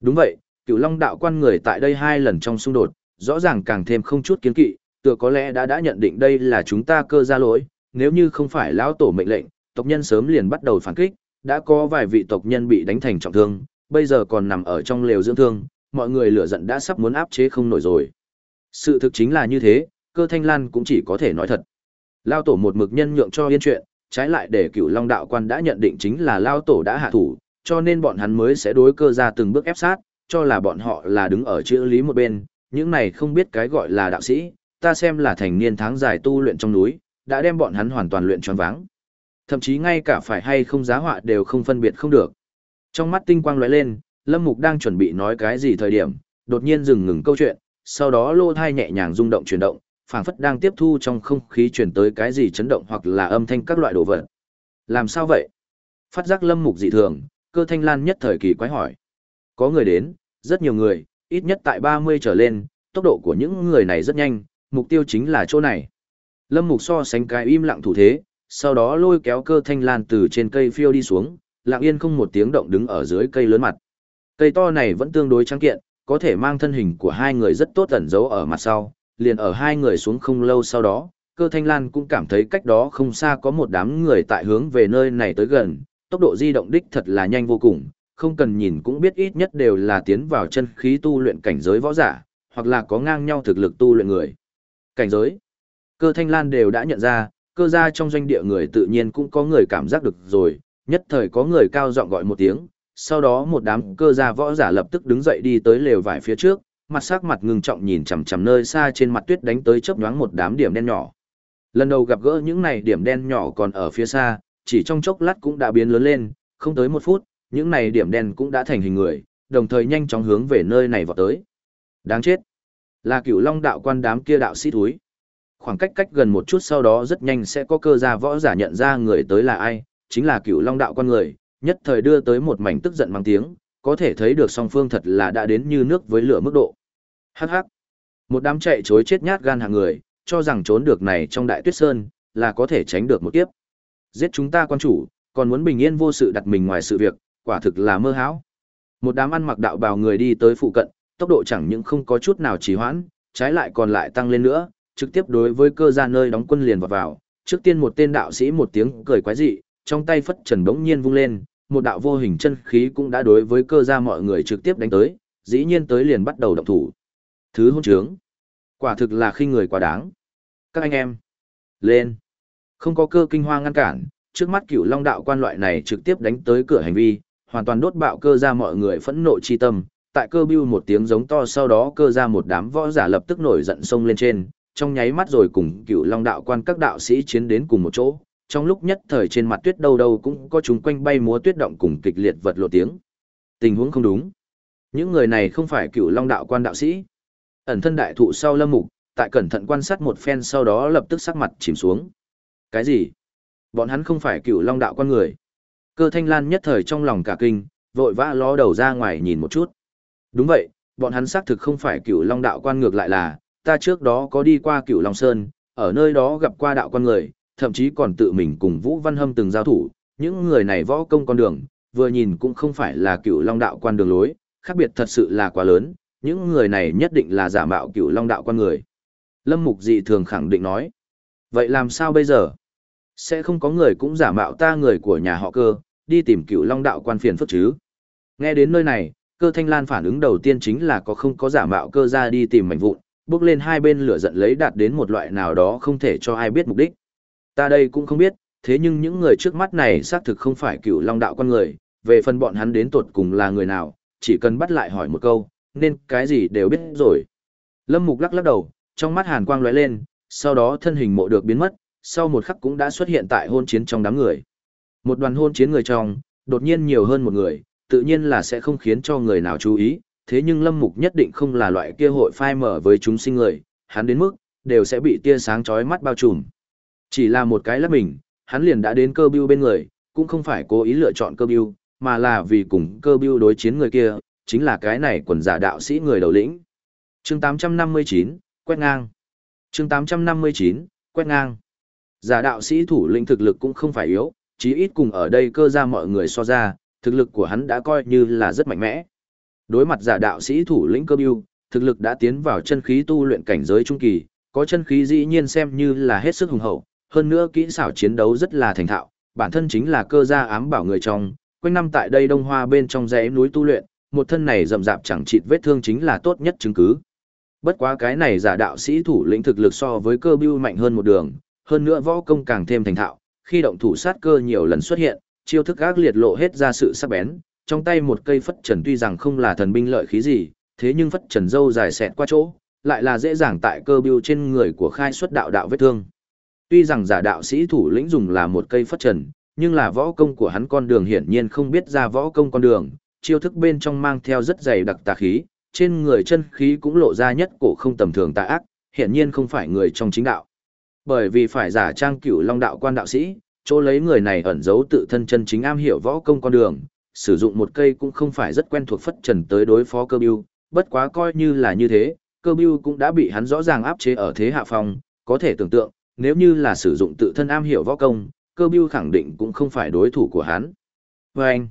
[SPEAKER 1] Đúng vậy, cựu long đạo quan người tại đây hai lần trong xung đột, rõ ràng càng thêm không chút kiến kỵ, tựa có lẽ đã đã nhận định đây là chúng ta cơ ra lỗi, nếu như không phải lão tổ mệnh lệnh, tộc nhân sớm liền bắt đầu phản kích, đã có vài vị tộc nhân bị đánh thành trọng thương, bây giờ còn nằm ở trong lều dưỡng thương, mọi người lửa giận đã sắp muốn áp chế không nổi rồi. Sự thực chính là như thế, cơ thanh lan cũng chỉ có thể nói thật. Lao tổ một mực nhân nhượng cho yên chuyện, trái lại để cửu long đạo quan đã nhận định chính là Lao tổ đã hạ thủ, cho nên bọn hắn mới sẽ đối cơ ra từng bước ép sát, cho là bọn họ là đứng ở chữ lý một bên, những này không biết cái gọi là đạo sĩ, ta xem là thành niên tháng dài tu luyện trong núi, đã đem bọn hắn hoàn toàn luyện tròn váng. Thậm chí ngay cả phải hay không giá họa đều không phân biệt không được. Trong mắt tinh quang lóe lên, Lâm Mục đang chuẩn bị nói cái gì thời điểm, đột nhiên dừng ngừng câu chuyện, sau đó lô thai nhẹ nhàng rung động chuyển động, phảng phất đang tiếp thu trong không khí truyền tới cái gì chấn động hoặc là âm thanh các loại đồ vật. Làm sao vậy? Phát giác Lâm Mục dị thường, cơ thanh lan nhất thời kỳ quái hỏi. Có người đến, rất nhiều người, ít nhất tại 30 trở lên, tốc độ của những người này rất nhanh, mục tiêu chính là chỗ này. Lâm Mục so sánh cái im lặng thủ thế, sau đó lôi kéo cơ thanh lan từ trên cây phiêu đi xuống, lặng yên không một tiếng động đứng ở dưới cây lớn mặt. Cây to này vẫn tương đối trắng kiện, có thể mang thân hình của hai người rất tốt ẩn giấu ở mặt sau, liền ở hai người xuống không lâu sau đó, cơ thanh lan cũng cảm thấy cách đó không xa có một đám người tại hướng về nơi này tới gần, tốc độ di động đích thật là nhanh vô cùng, không cần nhìn cũng biết ít nhất đều là tiến vào chân khí tu luyện cảnh giới võ giả, hoặc là có ngang nhau thực lực tu luyện người. Cảnh giới Cơ thanh lan đều đã nhận ra, cơ gia trong doanh địa người tự nhiên cũng có người cảm giác được rồi, nhất thời có người cao giọng gọi một tiếng, sau đó một đám cơ gia võ giả lập tức đứng dậy đi tới lều vải phía trước, mặt sắc mặt ngưng trọng nhìn chằm chằm nơi xa trên mặt tuyết đánh tới chớp nhoáng một đám điểm đen nhỏ. Lần đầu gặp gỡ những này điểm đen nhỏ còn ở phía xa, chỉ trong chốc lát cũng đã biến lớn lên, không tới một phút, những này điểm đen cũng đã thành hình người, đồng thời nhanh chóng hướng về nơi này vọt tới. Đáng chết! Là cửu long đạo quan đám kia đạo sĩ thúi. Khoảng cách cách gần một chút sau đó rất nhanh sẽ có cơ gia võ giả nhận ra người tới là ai, chính là cựu long đạo quan người, nhất thời đưa tới một mảnh tức giận mang tiếng, có thể thấy được song phương thật là đã đến như nước với lửa mức độ. Hắc hắc! Một đám chạy chối chết nhát gan hàng người, cho rằng trốn được này trong đại tuyết sơn, là có thể tránh được một kiếp. Giết chúng ta quan chủ, còn muốn bình yên vô sự đặt mình ngoài sự việc, quả thực là mơ hão. Một đám ăn mặc đạo bào người đi tới phụ cận, tốc độ chẳng những không có chút nào trì hoãn, trái lại còn lại tăng lên nữa, trực tiếp đối với cơ gia nơi đóng quân liền vào vào. Trước tiên một tên đạo sĩ một tiếng cười quái dị, trong tay phất trần bỗng nhiên vung lên, một đạo vô hình chân khí cũng đã đối với cơ gia mọi người trực tiếp đánh tới, dĩ nhiên tới liền bắt đầu động thủ. Thứ hôn trướng. Quả thực là khi người quá đáng. Các anh em, lên. Không có cơ kinh hoa ngăn cản, trước mắt cựu long đạo quan loại này trực tiếp đánh tới cửa hành vi, hoàn toàn đốt bạo cơ ra mọi người phẫn nộ chi tâm. Tại cơ bưu một tiếng giống to sau đó cơ ra một đám võ giả lập tức nổi giận sông lên trên, trong nháy mắt rồi cùng cựu long đạo quan các đạo sĩ chiến đến cùng một chỗ. Trong lúc nhất thời trên mặt tuyết đâu đâu cũng có chúng quanh bay múa tuyết động cùng kịch liệt vật lộ tiếng. Tình huống không đúng. Những người này không phải cựu long đạo quan đạo sĩ. Ẩn thân đại thụ sau lâm mục, tại cẩn thận quan sát một phen sau đó lập tức sắc mặt chìm xuống. Cái gì? Bọn hắn không phải cựu long đạo quan người. Cơ thanh lan nhất thời trong lòng cả kinh, vội vã ló đầu ra ngoài nhìn một chút. Đúng vậy, bọn hắn xác thực không phải cựu long đạo quan ngược lại là, ta trước đó có đi qua cựu long sơn, ở nơi đó gặp qua đạo quan người, thậm chí còn tự mình cùng Vũ Văn Hâm từng giao thủ, những người này võ công con đường, vừa nhìn cũng không phải là cựu long đạo quan đường lối, khác biệt thật sự là quá lớn, những người này nhất định là giả mạo cựu long đạo quan người. Lâm Mục dị thường khẳng định nói. Vậy làm sao bây giờ? Sẽ không có người cũng giả mạo ta người của nhà họ cơ, đi tìm cựu long đạo quan phiền phức chứ. Nghe đến nơi này, cơ thanh lan phản ứng đầu tiên chính là có không có giả mạo cơ ra đi tìm mảnh vụn, bước lên hai bên lửa giận lấy đạt đến một loại nào đó không thể cho ai biết mục đích. Ta đây cũng không biết, thế nhưng những người trước mắt này xác thực không phải cựu long đạo con người, về phần bọn hắn đến tuột cùng là người nào, chỉ cần bắt lại hỏi một câu, nên cái gì đều biết rồi. Lâm Mục lắc lắc đầu, trong mắt hàn quang lóe lên, sau đó thân hình mộ được biến mất, sau một khắc cũng đã xuất hiện tại hôn chiến trong đám người. Một đoàn hôn chiến người trong, đột nhiên nhiều hơn một người, tự nhiên là sẽ không khiến cho người nào chú ý, thế nhưng Lâm Mục nhất định không là loại kia hội phai mở với chúng sinh người, hắn đến mức, đều sẽ bị tia sáng chói mắt bao trùm. Chỉ là một cái lắp mình, hắn liền đã đến cơ biêu bên người, cũng không phải cố ý lựa chọn cơ biêu, mà là vì cùng cơ biêu đối chiến người kia, chính là cái này quần giả đạo sĩ người đầu lĩnh. chương 859, quét ngang. chương 859, quét ngang. Giả đạo sĩ thủ lĩnh thực lực cũng không phải yếu, chí ít cùng ở đây cơ ra mọi người so ra, thực lực của hắn đã coi như là rất mạnh mẽ. Đối mặt giả đạo sĩ thủ lĩnh cơ biêu, thực lực đã tiến vào chân khí tu luyện cảnh giới trung kỳ, có chân khí dĩ nhiên xem như là hết sức hùng hậu, hơn nữa kỹ xảo chiến đấu rất là thành thạo, bản thân chính là cơ gia ám bảo người trong, quanh năm tại đây đông hoa bên trong dãy núi tu luyện, một thân này rậm rạp chẳng chịt vết thương chính là tốt nhất chứng cứ. Bất quá cái này giả đạo sĩ thủ lĩnh thực lực so với cơ bưu mạnh hơn một đường, hơn nữa võ công càng thêm thành thạo, khi động thủ sát cơ nhiều lần xuất hiện, chiêu thức ác liệt lộ hết ra sự sắc bén, trong tay một cây phất trần tuy rằng không là thần binh lợi khí gì, thế nhưng phất trần dâu dài xẹt qua chỗ, lại là dễ dàng tại cơ bưu trên người của khai xuất đạo đạo vết thương. Tuy rằng giả đạo sĩ thủ lĩnh dùng là một cây phất trần, nhưng là võ công của hắn con đường hiển nhiên không biết ra võ công con đường, chiêu thức bên trong mang theo rất dày đặc tà khí, trên người chân khí cũng lộ ra nhất cổ không tầm thường tà ác, hiển nhiên không phải người trong chính đạo. Bởi vì phải giả trang cửu long đạo quan đạo sĩ, chỗ lấy người này ẩn giấu tự thân chân chính am hiểu võ công con đường, sử dụng một cây cũng không phải rất quen thuộc phất trần tới đối phó cơ bưu, bất quá coi như là như thế, cơ bưu cũng đã bị hắn rõ ràng áp chế ở thế hạ phong, có thể tưởng tượng, nếu như là sử dụng tự thân am hiểu võ công, cơ bưu khẳng định cũng không phải đối thủ của hắn. Và anh,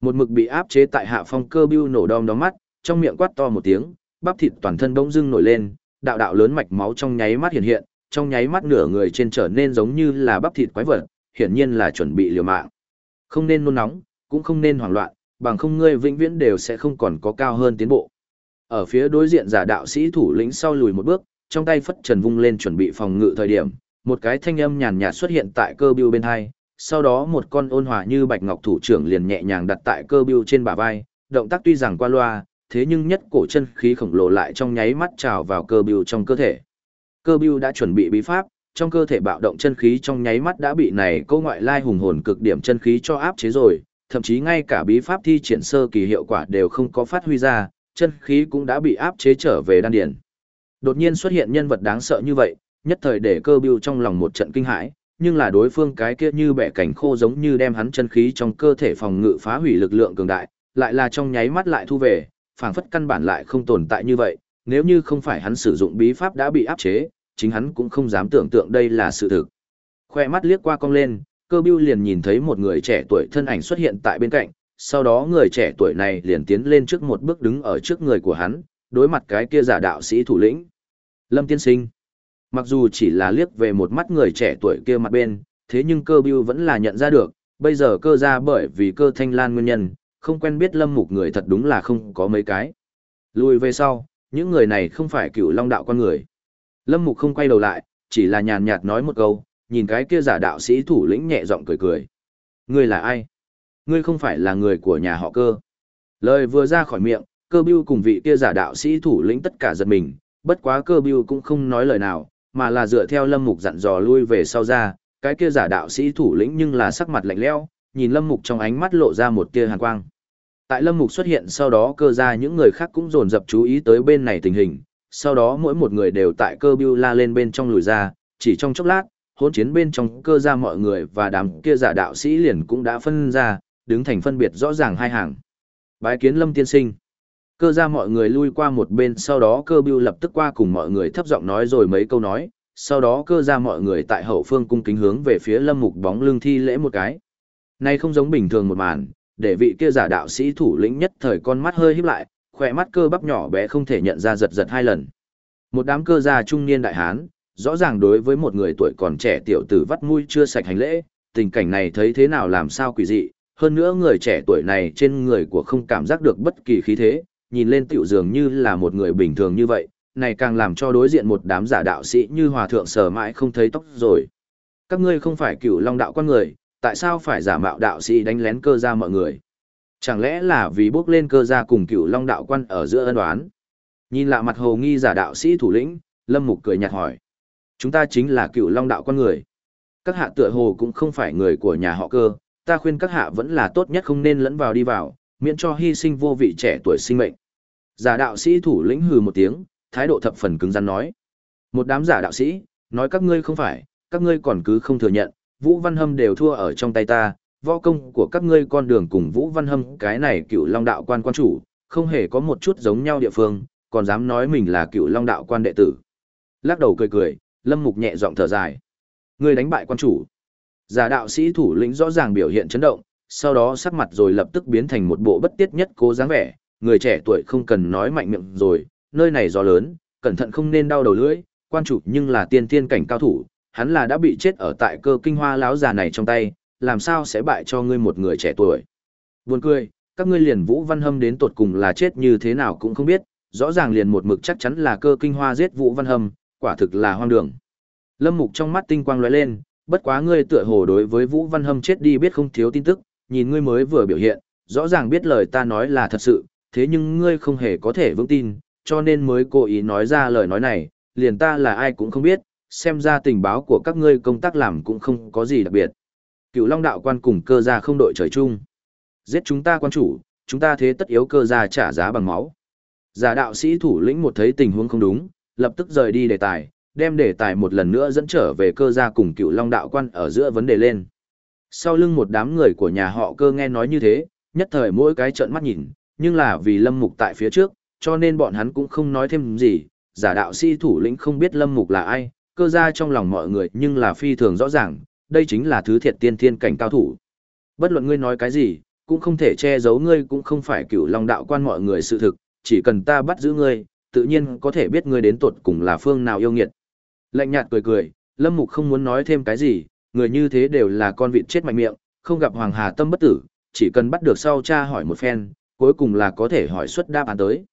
[SPEAKER 1] một mực bị áp chế tại hạ phong cơ bưu nổ đom đóm mắt, trong miệng quát to một tiếng, bắp thịt toàn thân bỗng dưng nổi lên, đạo đạo lớn mạch máu trong nháy mắt hiện hiện, trong nháy mắt nửa người trên trở nên giống như là bắp thịt quái vật, hiển nhiên là chuẩn bị liều mạng. Không nên nôn nóng, cũng không nên hoảng loạn, bằng không ngươi vĩnh viễn đều sẽ không còn có cao hơn tiến bộ. Ở phía đối diện giả đạo sĩ thủ lĩnh sau lùi một bước, trong tay phất trần vung lên chuẩn bị phòng ngự thời điểm, một cái thanh âm nhàn nhạt xuất hiện tại cơ bưu bên hai, sau đó một con ôn hòa như bạch ngọc thủ trưởng liền nhẹ nhàng đặt tại cơ bưu trên bả vai, động tác tuy rằng qua loa, thế nhưng nhất cổ chân khí khổng lồ lại trong nháy mắt trào vào cơ bưu trong cơ thể. Cơ bưu đã chuẩn bị bí pháp, trong cơ thể bạo động chân khí trong nháy mắt đã bị này câu ngoại lai hùng hồn cực điểm chân khí cho áp chế rồi, thậm chí ngay cả bí pháp thi triển sơ kỳ hiệu quả đều không có phát huy ra, chân khí cũng đã bị áp chế trở về đan điền. Đột nhiên xuất hiện nhân vật đáng sợ như vậy, nhất thời để cơ bưu trong lòng một trận kinh hãi, nhưng là đối phương cái kia như bẻ cảnh khô giống như đem hắn chân khí trong cơ thể phòng ngự phá hủy lực lượng cường đại, lại là trong nháy mắt lại thu về, phảng phất căn bản lại không tồn tại như vậy, nếu như không phải hắn sử dụng bí pháp đã bị áp chế, chính hắn cũng không dám tưởng tượng đây là sự thực. Khoe mắt liếc qua cong lên, cơ bưu liền nhìn thấy một người trẻ tuổi thân ảnh xuất hiện tại bên cạnh, sau đó người trẻ tuổi này liền tiến lên trước một bước đứng ở trước người của hắn, đối mặt cái kia giả đạo sĩ thủ lĩnh. Lâm tiên sinh. Mặc dù chỉ là liếc về một mắt người trẻ tuổi kia mặt bên, thế nhưng cơ bưu vẫn là nhận ra được, bây giờ cơ ra bởi vì cơ thanh lan nguyên nhân, không quen biết lâm mục người thật đúng là không có mấy cái. Lùi về sau, những người này không phải cựu long đạo con người. Lâm mục không quay đầu lại, chỉ là nhàn nhạt nói một câu, nhìn cái kia giả đạo sĩ thủ lĩnh nhẹ giọng cười cười. Ngươi là ai? Ngươi không phải là người của nhà họ cơ. Lời vừa ra khỏi miệng, cơ bưu cùng vị kia giả đạo sĩ thủ lĩnh tất cả giật mình, bất quá cơ bưu cũng không nói lời nào, mà là dựa theo lâm mục dặn dò lui về sau ra, cái kia giả đạo sĩ thủ lĩnh nhưng là sắc mặt lạnh lẽo, nhìn lâm mục trong ánh mắt lộ ra một tia hàn quang. Tại lâm mục xuất hiện sau đó cơ ra những người khác cũng dồn dập chú ý tới bên này tình hình, sau đó mỗi một người đều tại cơ bưu la lên bên trong lùi ra, chỉ trong chốc lát, hỗn chiến bên trong cơ ra mọi người và đám kia giả đạo sĩ liền cũng đã phân ra, đứng thành phân biệt rõ ràng hai hàng. Bái kiến lâm tiên sinh. Cơ ra mọi người lui qua một bên sau đó cơ bưu lập tức qua cùng mọi người thấp giọng nói rồi mấy câu nói, sau đó cơ ra mọi người tại hậu phương cung kính hướng về phía lâm mục bóng lưng thi lễ một cái. Này không giống bình thường một màn, để vị kia giả đạo sĩ thủ lĩnh nhất thời con mắt hơi híp lại, khỏe mắt cơ bắp nhỏ bé không thể nhận ra giật giật hai lần. Một đám cơ gia trung niên đại hán, rõ ràng đối với một người tuổi còn trẻ tiểu tử vắt mũi chưa sạch hành lễ, tình cảnh này thấy thế nào làm sao quỷ dị, hơn nữa người trẻ tuổi này trên người của không cảm giác được bất kỳ khí thế, nhìn lên tiểu dường như là một người bình thường như vậy, này càng làm cho đối diện một đám giả đạo sĩ như hòa thượng sờ mãi không thấy tóc rồi. Các ngươi không phải cựu long đạo con người, tại sao phải giả mạo đạo sĩ đánh lén cơ gia mọi người? Chẳng lẽ là vì bước lên cơ gia cùng cựu long đạo quan ở giữa ân đoán? Nhìn lạ mặt hồ nghi giả đạo sĩ thủ lĩnh, Lâm Mục cười nhạt hỏi. Chúng ta chính là cựu long đạo con người. Các hạ tựa hồ cũng không phải người của nhà họ cơ, ta khuyên các hạ vẫn là tốt nhất không nên lẫn vào đi vào, miễn cho hy sinh vô vị trẻ tuổi sinh mệnh. Giả đạo sĩ thủ lĩnh hừ một tiếng, thái độ thập phần cứng rắn nói. Một đám giả đạo sĩ, nói các ngươi không phải, các ngươi còn cứ không thừa nhận, Vũ Văn Hâm đều thua ở trong tay ta, võ công của các ngươi con đường cùng Vũ Văn Hâm cái này cựu long đạo quan quan chủ, không hề có một chút giống nhau địa phương, còn dám nói mình là cựu long đạo quan đệ tử. Lắc đầu cười cười, Lâm Mục nhẹ giọng thở dài. người đánh bại quan chủ. Giả đạo sĩ thủ lĩnh rõ ràng biểu hiện chấn động, sau đó sắc mặt rồi lập tức biến thành một bộ bất tiết nhất cố dáng vẻ, người trẻ tuổi không cần nói mạnh miệng rồi, nơi này gió lớn, cẩn thận không nên đau đầu lưỡi, quan chủ nhưng là tiên tiên cảnh cao thủ, hắn là đã bị chết ở tại cơ kinh hoa láo già này trong tay, làm sao sẽ bại cho ngươi một người trẻ tuổi. Buồn cười, các ngươi liền Vũ Văn Hâm đến tột cùng là chết như thế nào cũng không biết, rõ ràng liền một mực chắc chắn là cơ kinh hoa giết Vũ Văn Hâm, quả thực là hoang đường. Lâm Mục trong mắt tinh quang lóe lên, bất quá ngươi tựa hồ đối với Vũ Văn Hâm chết đi biết không thiếu tin tức, nhìn ngươi mới vừa biểu hiện, rõ ràng biết lời ta nói là thật sự, thế nhưng ngươi không hề có thể vững tin, cho nên mới cố ý nói ra lời nói này, liền ta là ai cũng không biết, xem ra tình báo của các ngươi công tác làm cũng không có gì đặc biệt. Cựu Long đạo quan cùng cơ gia không đội trời chung. Giết chúng ta quan chủ, chúng ta thế tất yếu cơ gia trả giá bằng máu. Giả đạo sĩ thủ lĩnh một thấy tình huống không đúng, lập tức rời đi đề tài, đem đề tài một lần nữa dẫn trở về cơ gia cùng cựu Long đạo quan ở giữa vấn đề lên. Sau lưng một đám người của nhà họ cơ nghe nói như thế, nhất thời mỗi cái trợn mắt nhìn, nhưng là vì lâm mục tại phía trước, cho nên bọn hắn cũng không nói thêm gì, giả đạo sĩ thủ lĩnh không biết lâm mục là ai, cơ Gia trong lòng mọi người nhưng là phi thường rõ ràng, đây chính là thứ thiệt tiên thiên cảnh cao thủ. Bất luận ngươi nói cái gì, cũng không thể che giấu ngươi cũng không phải Cựu long đạo quan mọi người sự thực, chỉ cần ta bắt giữ ngươi, tự nhiên có thể biết ngươi đến tuột cùng là phương nào yêu nghiệt. Lạnh nhạt cười cười, lâm mục không muốn nói thêm cái gì, người như thế đều là con vịt chết mạnh miệng, không gặp hoàng hà tâm bất tử, chỉ cần bắt được sau cha hỏi một phen, cuối cùng là có thể hỏi xuất đáp án tới.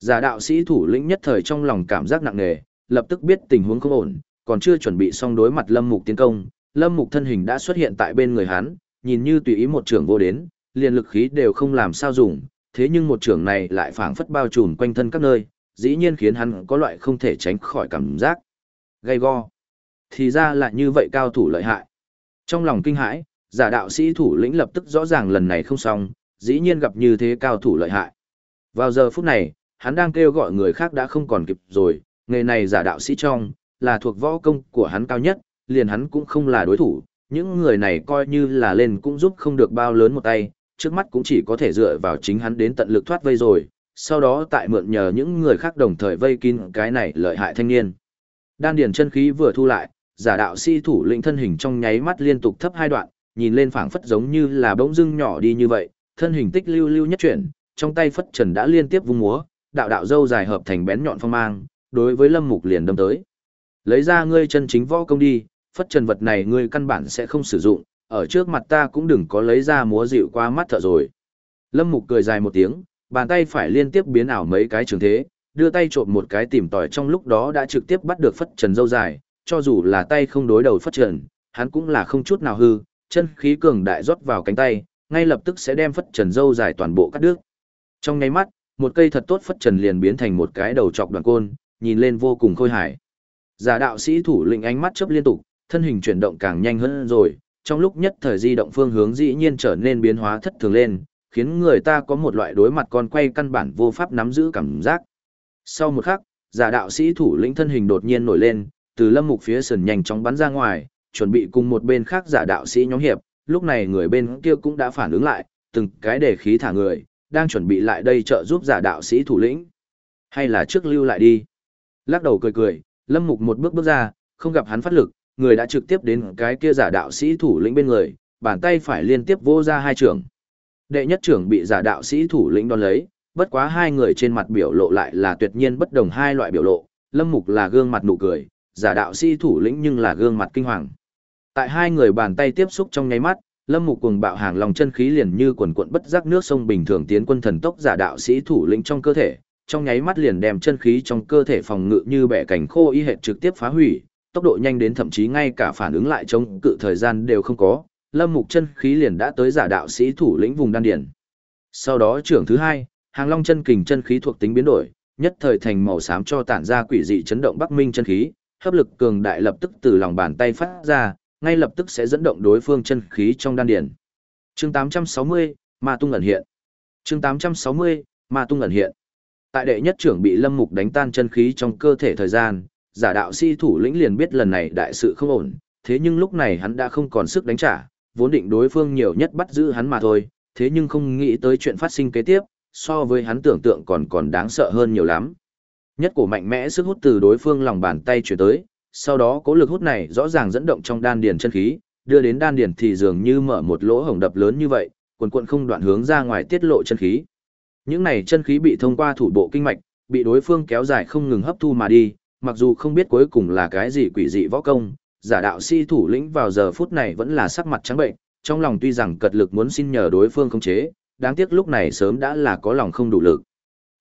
[SPEAKER 1] Giả đạo sĩ thủ lĩnh nhất thời trong lòng cảm giác nặng nề, lập tức biết tình huống không ổn, còn chưa chuẩn bị xong đối mặt Lâm Mục tiến công, Lâm Mục thân hình đã xuất hiện tại bên người hắn, nhìn như tùy ý một trưởng vô đến, liền lực khí đều không làm sao dùng, thế nhưng một trưởng này lại phảng phất bao trùm quanh thân các nơi, dĩ nhiên khiến hắn có loại không thể tránh khỏi cảm giác. Gây go. Thì ra là như vậy cao thủ lợi hại. Trong lòng kinh hãi, giả đạo sĩ thủ lĩnh lập tức rõ ràng lần này không xong, dĩ nhiên gặp như thế cao thủ lợi hại. Vào giờ phút này, hắn đang kêu gọi người khác đã không còn kịp rồi, nghề này giả đạo sĩ trong, là thuộc võ công của hắn cao nhất, liền hắn cũng không là đối thủ, những người này coi như là lên cũng giúp không được bao lớn một tay, trước mắt cũng chỉ có thể dựa vào chính hắn đến tận lực thoát vây rồi, sau đó tại mượn nhờ những người khác đồng thời vây kín cái này lợi hại thanh niên. Đan điền chân khí vừa thu lại, giả đạo sĩ thủ lĩnh thân hình trong nháy mắt liên tục thấp hai đoạn, nhìn lên phảng phất giống như là bỗng dưng nhỏ đi như vậy, thân hình tích lưu lưu nhất chuyển, trong tay phất trần đã liên tiếp vung múa, đạo đạo dâu dài hợp thành bén nhọn phong mang, đối với Lâm Mục liền đâm tới. Lấy ra ngươi chân chính võ công đi, phất trần vật này ngươi căn bản sẽ không sử dụng, ở trước mặt ta cũng đừng có lấy ra múa dịu qua mắt thợ rồi. Lâm Mục cười dài một tiếng, bàn tay phải liên tiếp biến ảo mấy cái trường thế, đưa tay trộm một cái tìm tòi trong lúc đó đã trực tiếp bắt được phất trần dâu dài, cho dù là tay không đối đầu phất trần, hắn cũng là không chút nào hư, chân khí cường đại rót vào cánh tay, ngay lập tức sẽ đem phất trần dâu dài toàn bộ cắt đứt. Trong nháy mắt, một cây thật tốt phất trần liền biến thành một cái đầu chọc đoàn côn, nhìn lên vô cùng khôi hài. Giả đạo sĩ thủ lĩnh ánh mắt chớp liên tục, thân hình chuyển động càng nhanh hơn rồi, trong lúc nhất thời di động phương hướng dĩ nhiên trở nên biến hóa thất thường lên, khiến người ta có một loại đối mặt con quay căn bản vô pháp nắm giữ cảm giác. Sau một khắc, giả đạo sĩ thủ lĩnh thân hình đột nhiên nổi lên, từ lâm mục phía sườn nhanh chóng bắn ra ngoài, chuẩn bị cùng một bên khác giả đạo sĩ nhóm hiệp, lúc này người bên kia cũng đã phản ứng lại, từng cái để khí thả người, đang chuẩn bị lại đây trợ giúp giả đạo sĩ thủ lĩnh. Hay là trước lưu lại đi. Lắc đầu cười cười, lâm mục một bước bước ra, không gặp hắn phát lực, người đã trực tiếp đến cái kia giả đạo sĩ thủ lĩnh bên người, bàn tay phải liên tiếp vô ra hai trường. Đệ nhất trưởng bị giả đạo sĩ thủ lĩnh đón lấy, bất quá hai người trên mặt biểu lộ lại là tuyệt nhiên bất đồng hai loại biểu lộ, lâm mục là gương mặt nụ cười, giả đạo sĩ thủ lĩnh nhưng là gương mặt kinh hoàng. Tại hai người bàn tay tiếp xúc trong nháy mắt, lâm mục cùng bạo hàng lòng chân khí liền như quần cuộn bất giác nước sông bình thường tiến quân thần tốc giả đạo sĩ thủ lĩnh trong cơ thể, trong nháy mắt liền đem chân khí trong cơ thể phòng ngự như bẻ cảnh khô y hệt trực tiếp phá hủy, tốc độ nhanh đến thậm chí ngay cả phản ứng lại chống cự thời gian đều không có, lâm mục chân khí liền đã tới giả đạo sĩ thủ lĩnh vùng đan điển. Sau đó trưởng thứ hai, hàng long chân kình chân khí thuộc tính biến đổi, nhất thời thành màu xám cho tản ra quỷ dị chấn động Bắc Minh chân khí, hấp lực cường đại lập tức từ lòng bàn tay phát ra, ngay lập tức sẽ dẫn động đối phương chân khí trong đan điển. Chương 860, Ma tung ẩn hiện. Chương 860, Ma tung ẩn hiện. Tại đệ nhất trưởng bị Lâm Mục đánh tan chân khí trong cơ thể thời gian, giả đạo sĩ thủ lĩnh liền biết lần này đại sự không ổn, thế nhưng lúc này hắn đã không còn sức đánh trả, vốn định đối phương nhiều nhất bắt giữ hắn mà thôi, thế nhưng không nghĩ tới chuyện phát sinh kế tiếp, so với hắn tưởng tượng còn còn đáng sợ hơn nhiều lắm. Nhất cổ mạnh mẽ sức hút từ đối phương lòng bàn tay chuyển tới, sau đó cố lực hút này rõ ràng dẫn động trong đan điền chân khí, đưa đến đan điền thì dường như mở một lỗ hổng đập lớn như vậy, quần quần không đoạn hướng ra ngoài tiết lộ chân khí. Những này chân khí bị thông qua thủ bộ kinh mạch, bị đối phương kéo dài không ngừng hấp thu mà đi, mặc dù không biết cuối cùng là cái gì quỷ dị võ công, giả đạo sĩ thủ lĩnh vào giờ phút này vẫn là sắc mặt trắng bệnh, trong lòng tuy rằng cật lực muốn xin nhờ đối phương khống chế, đáng tiếc lúc này sớm đã là có lòng không đủ lực.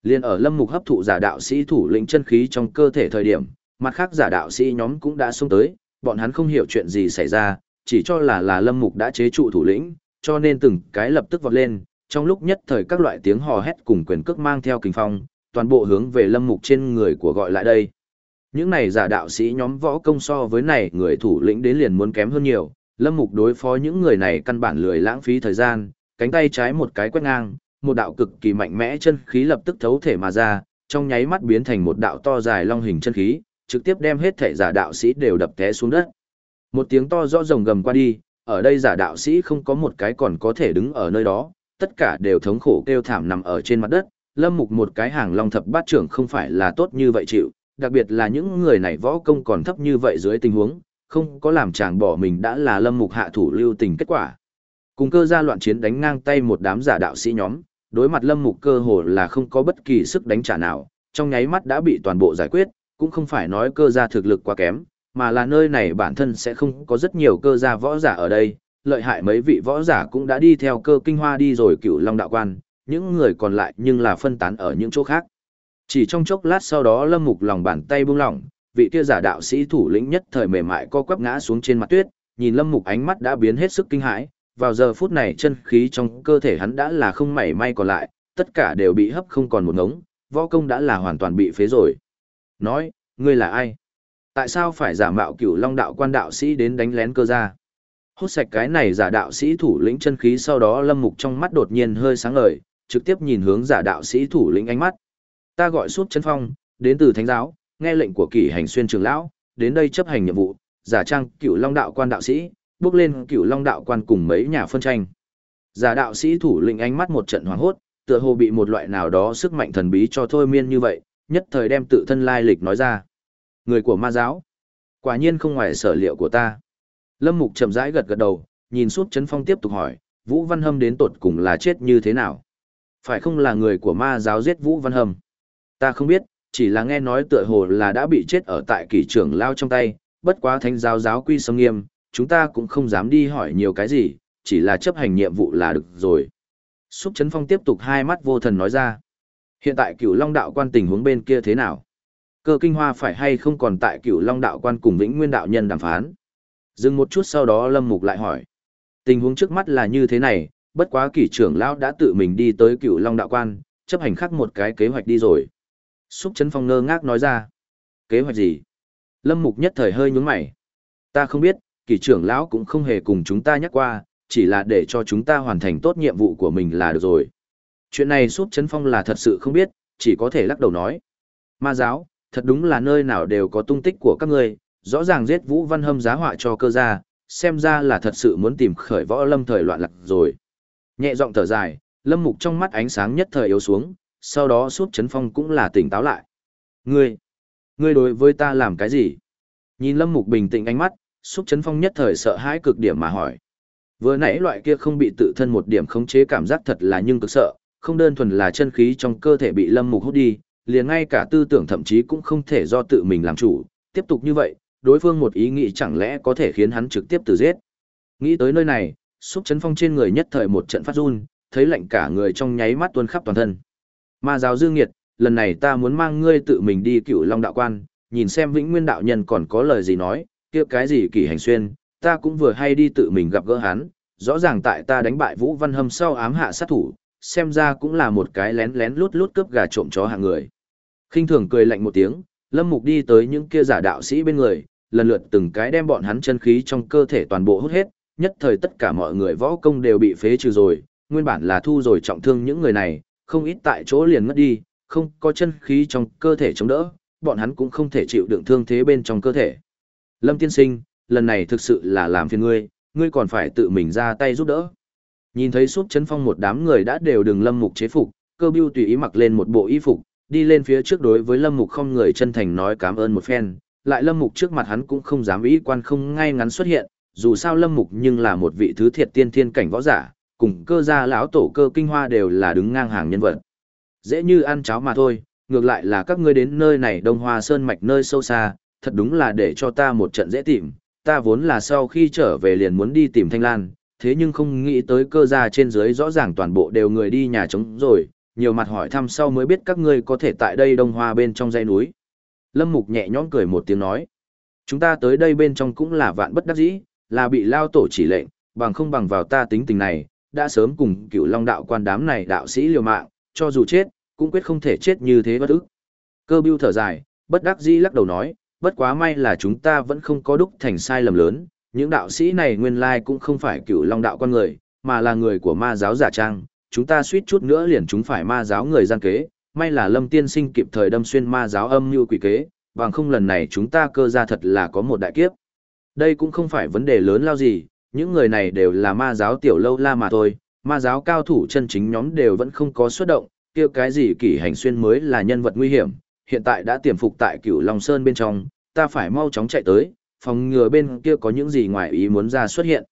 [SPEAKER 1] Liên ở lâm mục hấp thụ giả đạo sĩ thủ lĩnh chân khí trong cơ thể thời điểm, mặt khác giả đạo sĩ nhóm cũng đã xông tới, bọn hắn không hiểu chuyện gì xảy ra, chỉ cho là là lâm mục đã chế trụ thủ lĩnh, cho nên từng cái lập tức vọt lên, trong lúc nhất thời các loại tiếng hò hét cùng quyền cước mang theo kình phong, toàn bộ hướng về lâm mục trên người của gọi lại đây. Những này giả đạo sĩ nhóm võ công so với này người thủ lĩnh đến liền muốn kém hơn nhiều, lâm mục đối phó những người này căn bản lười lãng phí thời gian, cánh tay trái một cái quét ngang, một đạo cực kỳ mạnh mẽ chân khí lập tức thấu thể mà ra, trong nháy mắt biến thành một đạo to dài long hình chân khí, trực tiếp đem hết thể giả đạo sĩ đều đập té xuống đất. Một tiếng to rõ rồng gầm qua đi, ở đây giả đạo sĩ không có một cái còn có thể đứng ở nơi đó, tất cả đều thống khổ kêu thảm nằm ở trên mặt đất, lâm mục một cái hàng long thập bát trưởng không phải là tốt như vậy chịu, đặc biệt là những người này võ công còn thấp như vậy dưới tình huống, không có làm chàng bỏ mình đã là lâm mục hạ thủ lưu tình kết quả. Cùng cơ gia loạn chiến đánh ngang tay một đám giả đạo sĩ nhóm, đối mặt lâm mục cơ hồ là không có bất kỳ sức đánh trả nào, trong nháy mắt đã bị toàn bộ giải quyết, cũng không phải nói cơ gia thực lực quá kém, mà là nơi này bản thân sẽ không có rất nhiều cơ gia võ giả ở đây, lợi hại mấy vị võ giả cũng đã đi theo cơ kinh hoa đi rồi cựu long đạo quan, những người còn lại nhưng là phân tán ở những chỗ khác. Chỉ trong chốc lát sau đó lâm mục lòng bàn tay buông lỏng, vị kia giả đạo sĩ thủ lĩnh nhất thời mềm mại co quắp ngã xuống trên mặt tuyết, nhìn lâm mục ánh mắt đã biến hết sức kinh hãi, vào giờ phút này chân khí trong cơ thể hắn đã là không mảy may còn lại, tất cả đều bị hấp không còn một ngống, võ công đã là hoàn toàn bị phế rồi. Nói, ngươi là ai? Tại sao phải giả mạo cửu long đạo quan đạo sĩ đến đánh lén cơ gia? Hút sạch cái này giả đạo sĩ thủ lĩnh chân khí sau đó lâm mục trong mắt đột nhiên hơi sáng ngời, trực tiếp nhìn hướng giả đạo sĩ thủ lĩnh ánh mắt. Ta gọi suốt chân phong, đến từ thánh giáo, nghe lệnh của kỷ hành xuyên trường lão, đến đây chấp hành nhiệm vụ, giả trang cựu long đạo quan đạo sĩ, bước lên cựu long đạo quan cùng mấy nhà phân tranh. Giả đạo sĩ thủ lĩnh ánh mắt một trận hoảng hốt, tựa hồ bị một loại nào đó sức mạnh thần bí cho thôi miên như vậy, nhất thời đem tự thân lai lịch nói ra. Người của ma giáo. Quả nhiên không ngoài sở liệu của ta. Lâm Mục chậm rãi gật gật đầu, nhìn suốt chấn phong tiếp tục hỏi, Vũ Văn Hâm đến tột cùng là chết như thế nào? Phải không là người của ma giáo giết Vũ Văn Hâm? Ta không biết, chỉ là nghe nói tựa hồ là đã bị chết ở tại kỷ trưởng lao trong tay, bất quá thánh giáo giáo quy sâm nghiêm, chúng ta cũng không dám đi hỏi nhiều cái gì, chỉ là chấp hành nhiệm vụ là được rồi. Xúc Trấn Phong tiếp tục hai mắt vô thần nói ra. Hiện tại cửu long đạo quan tình huống bên kia thế nào? Cơ kinh hoa phải hay không còn tại cửu long đạo quan cùng vĩnh nguyên đạo nhân đàm phán? Dừng một chút sau đó Lâm Mục lại hỏi. Tình huống trước mắt là như thế này, bất quá kỷ trưởng lão đã tự mình đi tới cửu long đạo quan, chấp hành khắc một cái kế hoạch đi rồi. Xúc Trấn Phong ngơ ngác nói ra. Kế hoạch gì? Lâm Mục nhất thời hơi nhướng mày. Ta không biết, kỷ trưởng lão cũng không hề cùng chúng ta nhắc qua, chỉ là để cho chúng ta hoàn thành tốt nhiệm vụ của mình là được rồi. Chuyện này xúc chấn phong là thật sự không biết, chỉ có thể lắc đầu nói. Ma giáo, thật đúng là nơi nào đều có tung tích của các ngươi, rõ ràng giết Vũ Văn Hâm giá họa cho cơ gia, xem ra là thật sự muốn tìm khởi võ lâm thời loạn lạc rồi. Nhẹ giọng thở dài, lâm mục trong mắt ánh sáng nhất thời yếu xuống, sau đó suốt chấn phong cũng là tỉnh táo lại. Ngươi, ngươi đối với ta làm cái gì? Nhìn lâm mục bình tĩnh ánh mắt, suốt chấn phong nhất thời sợ hãi cực điểm mà hỏi. Vừa nãy loại kia không bị tự thân một điểm khống chế cảm giác thật là nhưng cực sợ, không đơn thuần là chân khí trong cơ thể bị lâm mục hút đi, liền ngay cả tư tưởng thậm chí cũng không thể do tự mình làm chủ, tiếp tục như vậy, đối phương một ý nghĩ chẳng lẽ có thể khiến hắn trực tiếp tử giết. Nghĩ tới nơi này, xúc chấn phong trên người nhất thời một trận phát run, thấy lạnh cả người trong nháy mắt tuôn khắp toàn thân. Ma giáo dương nghiệt, lần này ta muốn mang ngươi tự mình đi cựu long đạo quan, nhìn xem vĩnh nguyên đạo nhân còn có lời gì nói, kia cái gì kỳ hành xuyên, ta cũng vừa hay đi tự mình gặp gỡ hắn, rõ ràng tại ta đánh bại Vũ Văn Hâm sau ám hạ sát thủ, xem ra cũng là một cái lén lén lút lút cướp gà trộm chó hạng người. Khinh thường cười lạnh một tiếng, Lâm Mục đi tới những kia giả đạo sĩ bên người, lần lượt từng cái đem bọn hắn chân khí trong cơ thể toàn bộ hút hết, nhất thời tất cả mọi người võ công đều bị phế trừ rồi, nguyên bản là thu rồi trọng thương những người này, không ít tại chỗ liền ngất đi, không có chân khí trong cơ thể chống đỡ, bọn hắn cũng không thể chịu đựng thương thế bên trong cơ thể. Lâm tiên sinh, lần này thực sự là làm phiền ngươi, ngươi còn phải tự mình ra tay giúp đỡ. Nhìn thấy suốt chấn phong một đám người đã đều đừng lâm mục chế phục, cơ biêu tùy ý mặc lên một bộ y phục, đi lên phía trước đối với lâm mục không người chân thành nói cảm ơn một phen, lại lâm mục trước mặt hắn cũng không dám ý quan không ngay ngắn xuất hiện, dù sao lâm mục nhưng là một vị thứ thiệt tiên thiên cảnh võ giả, cùng cơ gia lão tổ cơ kinh hoa đều là đứng ngang hàng nhân vật. Dễ như ăn cháo mà thôi, ngược lại là các ngươi đến nơi này đông hoa sơn mạch nơi sâu xa, thật đúng là để cho ta một trận dễ tìm, ta vốn là sau khi trở về liền muốn đi tìm Thanh Lan, thế nhưng không nghĩ tới cơ gia trên dưới rõ ràng toàn bộ đều người đi nhà trống rồi, nhiều mặt hỏi thăm sau mới biết các ngươi có thể tại đây đông hoa bên trong dãy núi. Lâm Mục nhẹ nhõm cười một tiếng nói, chúng ta tới đây bên trong cũng là vạn bất đắc dĩ, là bị lao tổ chỉ lệnh, bằng không bằng vào ta tính tình này, đã sớm cùng cựu long đạo quan đám này đạo sĩ liều mạng, cho dù chết, cũng quyết không thể chết như thế bất ức. Cơ biêu thở dài, bất đắc dĩ lắc đầu nói, bất quá may là chúng ta vẫn không có đúc thành sai lầm lớn, những đạo sĩ này nguyên lai cũng không phải cựu long đạo con người, mà là người của ma giáo giả trang, chúng ta suýt chút nữa liền chúng phải ma giáo người gian kế, may là lâm tiên sinh kịp thời đâm xuyên ma giáo âm như quỷ kế, bằng không lần này chúng ta cơ ra thật là có một đại kiếp. Đây cũng không phải vấn đề lớn lao gì, những người này đều là ma giáo tiểu lâu la mà thôi, ma giáo cao thủ chân chính nhóm đều vẫn không có xuất động, kia cái gì kỷ hành xuyên mới là nhân vật nguy hiểm, hiện tại đã tiềm phục tại cửu Long Sơn bên trong, ta phải mau chóng chạy tới, phòng ngừa bên kia có những gì ngoài ý muốn ra xuất hiện.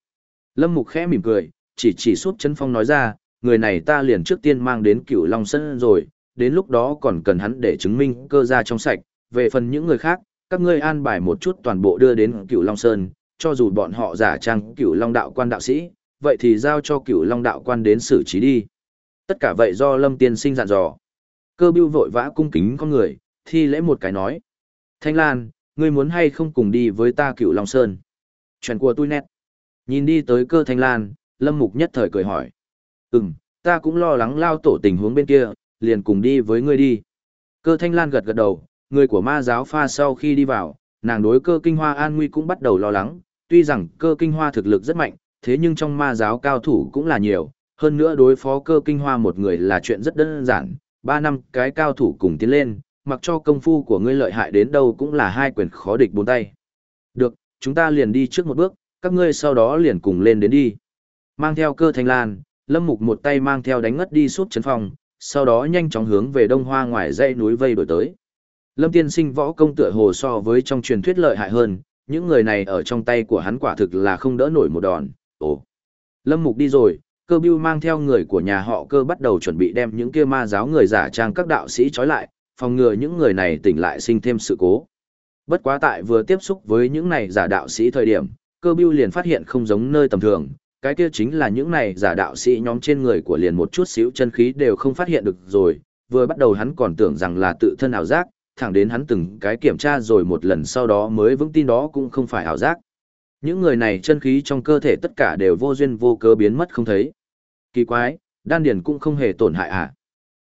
[SPEAKER 1] Lâm Mục khẽ mỉm cười, chỉ chỉ suốt chân phong nói ra, người này ta liền trước tiên mang đến cửu Long Sơn rồi, đến lúc đó còn cần hắn để chứng minh cơ ra trong sạch, về phần những người khác, các ngươi an bài một chút toàn bộ đưa đến cửu Long Sơn, cho dù bọn họ giả trang cửu Long đạo quan đạo sĩ, vậy thì giao cho cửu Long đạo quan đến xử trí đi. Tất cả vậy do Lâm Tiên sinh dặn dò. Cơ bưu vội vã cung kính con người, thi lễ một cái nói. Thanh Lan, ngươi muốn hay không cùng đi với ta cửu Long Sơn? Chuyện của tôi nét. Nhìn đi tới cơ Thanh Lan, Lâm Mục nhất thời cười hỏi. Ừm, ta cũng lo lắng lao tổ tình huống bên kia, liền cùng đi với ngươi đi. Cơ thanh lan gật gật đầu, người của ma giáo pha sau khi đi vào, nàng đối cơ kinh hoa an nguy cũng bắt đầu lo lắng, tuy rằng cơ kinh hoa thực lực rất mạnh, thế nhưng trong ma giáo cao thủ cũng là nhiều, hơn nữa đối phó cơ kinh hoa một người là chuyện rất đơn giản, ba năm cái cao thủ cùng tiến lên, mặc cho công phu của ngươi lợi hại đến đâu cũng là hai quyền khó địch bốn tay. Được, chúng ta liền đi trước một bước, các ngươi sau đó liền cùng lên đến đi. Mang theo cơ thanh lan, lâm mục một tay mang theo đánh ngất đi suốt chấn phòng, sau đó nhanh chóng hướng về đông hoa ngoài dãy núi vây đổi tới. Lâm tiên sinh võ công tựa hồ so với trong truyền thuyết lợi hại hơn, những người này ở trong tay của hắn quả thực là không đỡ nổi một đòn. Ồ, lâm mục đi rồi, cơ bưu mang theo người của nhà họ cơ bắt đầu chuẩn bị đem những kia ma giáo người giả trang các đạo sĩ trói lại, phòng ngừa những người này tỉnh lại sinh thêm sự cố. Bất quá tại vừa tiếp xúc với những này giả đạo sĩ thời điểm, cơ bưu liền phát hiện không giống nơi tầm thường, cái kia chính là những này giả đạo sĩ nhóm trên người của liền một chút xíu chân khí đều không phát hiện được rồi, vừa bắt đầu hắn còn tưởng rằng là tự thân ảo giác, thẳng đến hắn từng cái kiểm tra rồi một lần sau đó mới vững tin đó cũng không phải ảo giác. Những người này chân khí trong cơ thể tất cả đều vô duyên vô cớ biến mất không thấy. Kỳ quái, đan điền cũng không hề tổn hại à?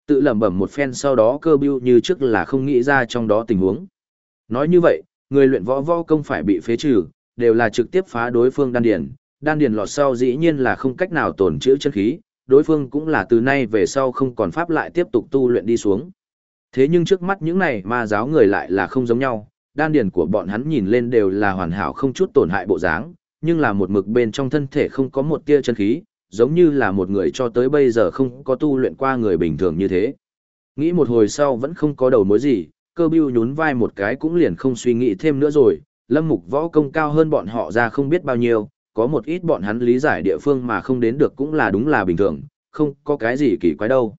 [SPEAKER 1] Tự lẩm bẩm một phen sau đó cơ bưu như trước là không nghĩ ra trong đó tình huống. Nói như vậy, người luyện võ võ công phải bị phế trừ, đều là trực tiếp phá đối phương đan điền, đan điền lọt sau dĩ nhiên là không cách nào tổn chữa chân khí, đối phương cũng là từ nay về sau không còn pháp lại tiếp tục tu luyện đi xuống. Thế nhưng trước mắt những này ma giáo người lại là không giống nhau, đan điền của bọn hắn nhìn lên đều là hoàn hảo không chút tổn hại bộ dáng, nhưng là một mực bên trong thân thể không có một tia chân khí, giống như là một người cho tới bây giờ không có tu luyện qua người bình thường như thế. Nghĩ một hồi sau vẫn không có đầu mối gì, cơ bưu nhún vai một cái cũng liền không suy nghĩ thêm nữa rồi, lâm mục võ công cao hơn bọn họ ra không biết bao nhiêu, có một ít bọn hắn lý giải địa phương mà không đến được cũng là đúng là bình thường, không có cái gì kỳ quái đâu.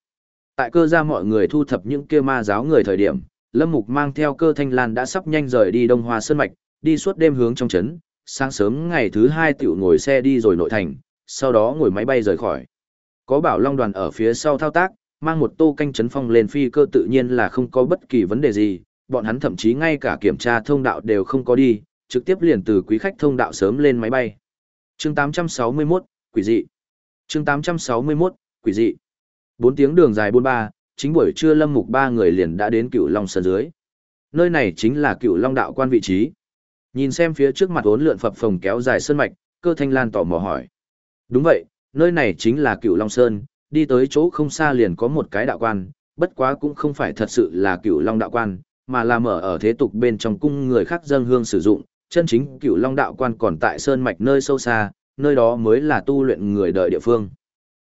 [SPEAKER 1] Tại cơ gia mọi người thu thập những kia ma giáo người thời điểm, Lâm Mục mang theo cơ thanh lan đã sắp nhanh rời đi Đông Hoa Sơn Mạch, đi suốt đêm hướng trong trấn, sáng sớm ngày thứ hai tiểu ngồi xe đi rồi nội thành, sau đó ngồi máy bay rời khỏi. Có bảo long đoàn ở phía sau thao tác, mang một tô canh chấn phong lên phi cơ tự nhiên là không có bất kỳ vấn đề gì, bọn hắn thậm chí ngay cả kiểm tra thông đạo đều không có đi, trực tiếp liền từ quý khách thông đạo sớm lên máy bay. Chương 861, quỷ dị. Chương 861, quỷ dị. Bốn tiếng đường dài buôn ba, chính buổi trưa Lâm Mục ba người liền đã đến Cựu Long Sơn dưới. Nơi này chính là Cựu Long đạo quan vị trí. Nhìn xem phía trước mặt uốn lượn phập phồng kéo dài sơn mạch, Cơ Thanh Lan tỏ mò hỏi. Đúng vậy, nơi này chính là Cựu Long Sơn, đi tới chỗ không xa liền có một cái đạo quan, bất quá cũng không phải thật sự là Cựu Long đạo quan, mà là mở ở thế tục bên trong cung người khác dân hương sử dụng, chân chính Cựu Long đạo quan còn tại sơn mạch nơi sâu xa, nơi đó mới là tu luyện người đợi địa phương.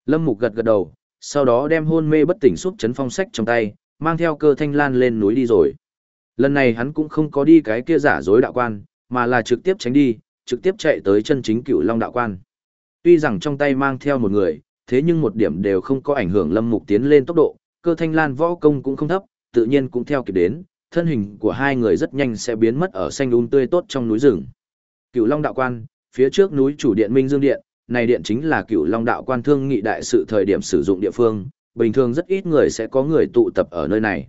[SPEAKER 1] Lâm Mục gật gật đầu, sau đó đem hôn mê bất tỉnh xúc chấn phong sách trong tay, mang theo cơ thanh lan lên núi đi rồi. Lần này hắn cũng không có đi cái kia giả dối đạo quan, mà là trực tiếp tránh đi, trực tiếp chạy tới chân chính cựu long đạo quan. Tuy rằng trong tay mang theo một người, thế nhưng một điểm đều không có ảnh hưởng lâm mục tiến lên tốc độ, cơ thanh lan võ công cũng không thấp, tự nhiên cũng theo kịp đến, thân hình của hai người rất nhanh sẽ biến mất ở xanh un tươi tốt trong núi rừng. Cựu long đạo quan, phía trước núi chủ điện Minh Dương Điện, này điện chính là cựu long đạo quan thương nghị đại sự thời điểm sử dụng địa phương, bình thường rất ít người sẽ có người tụ tập ở nơi này.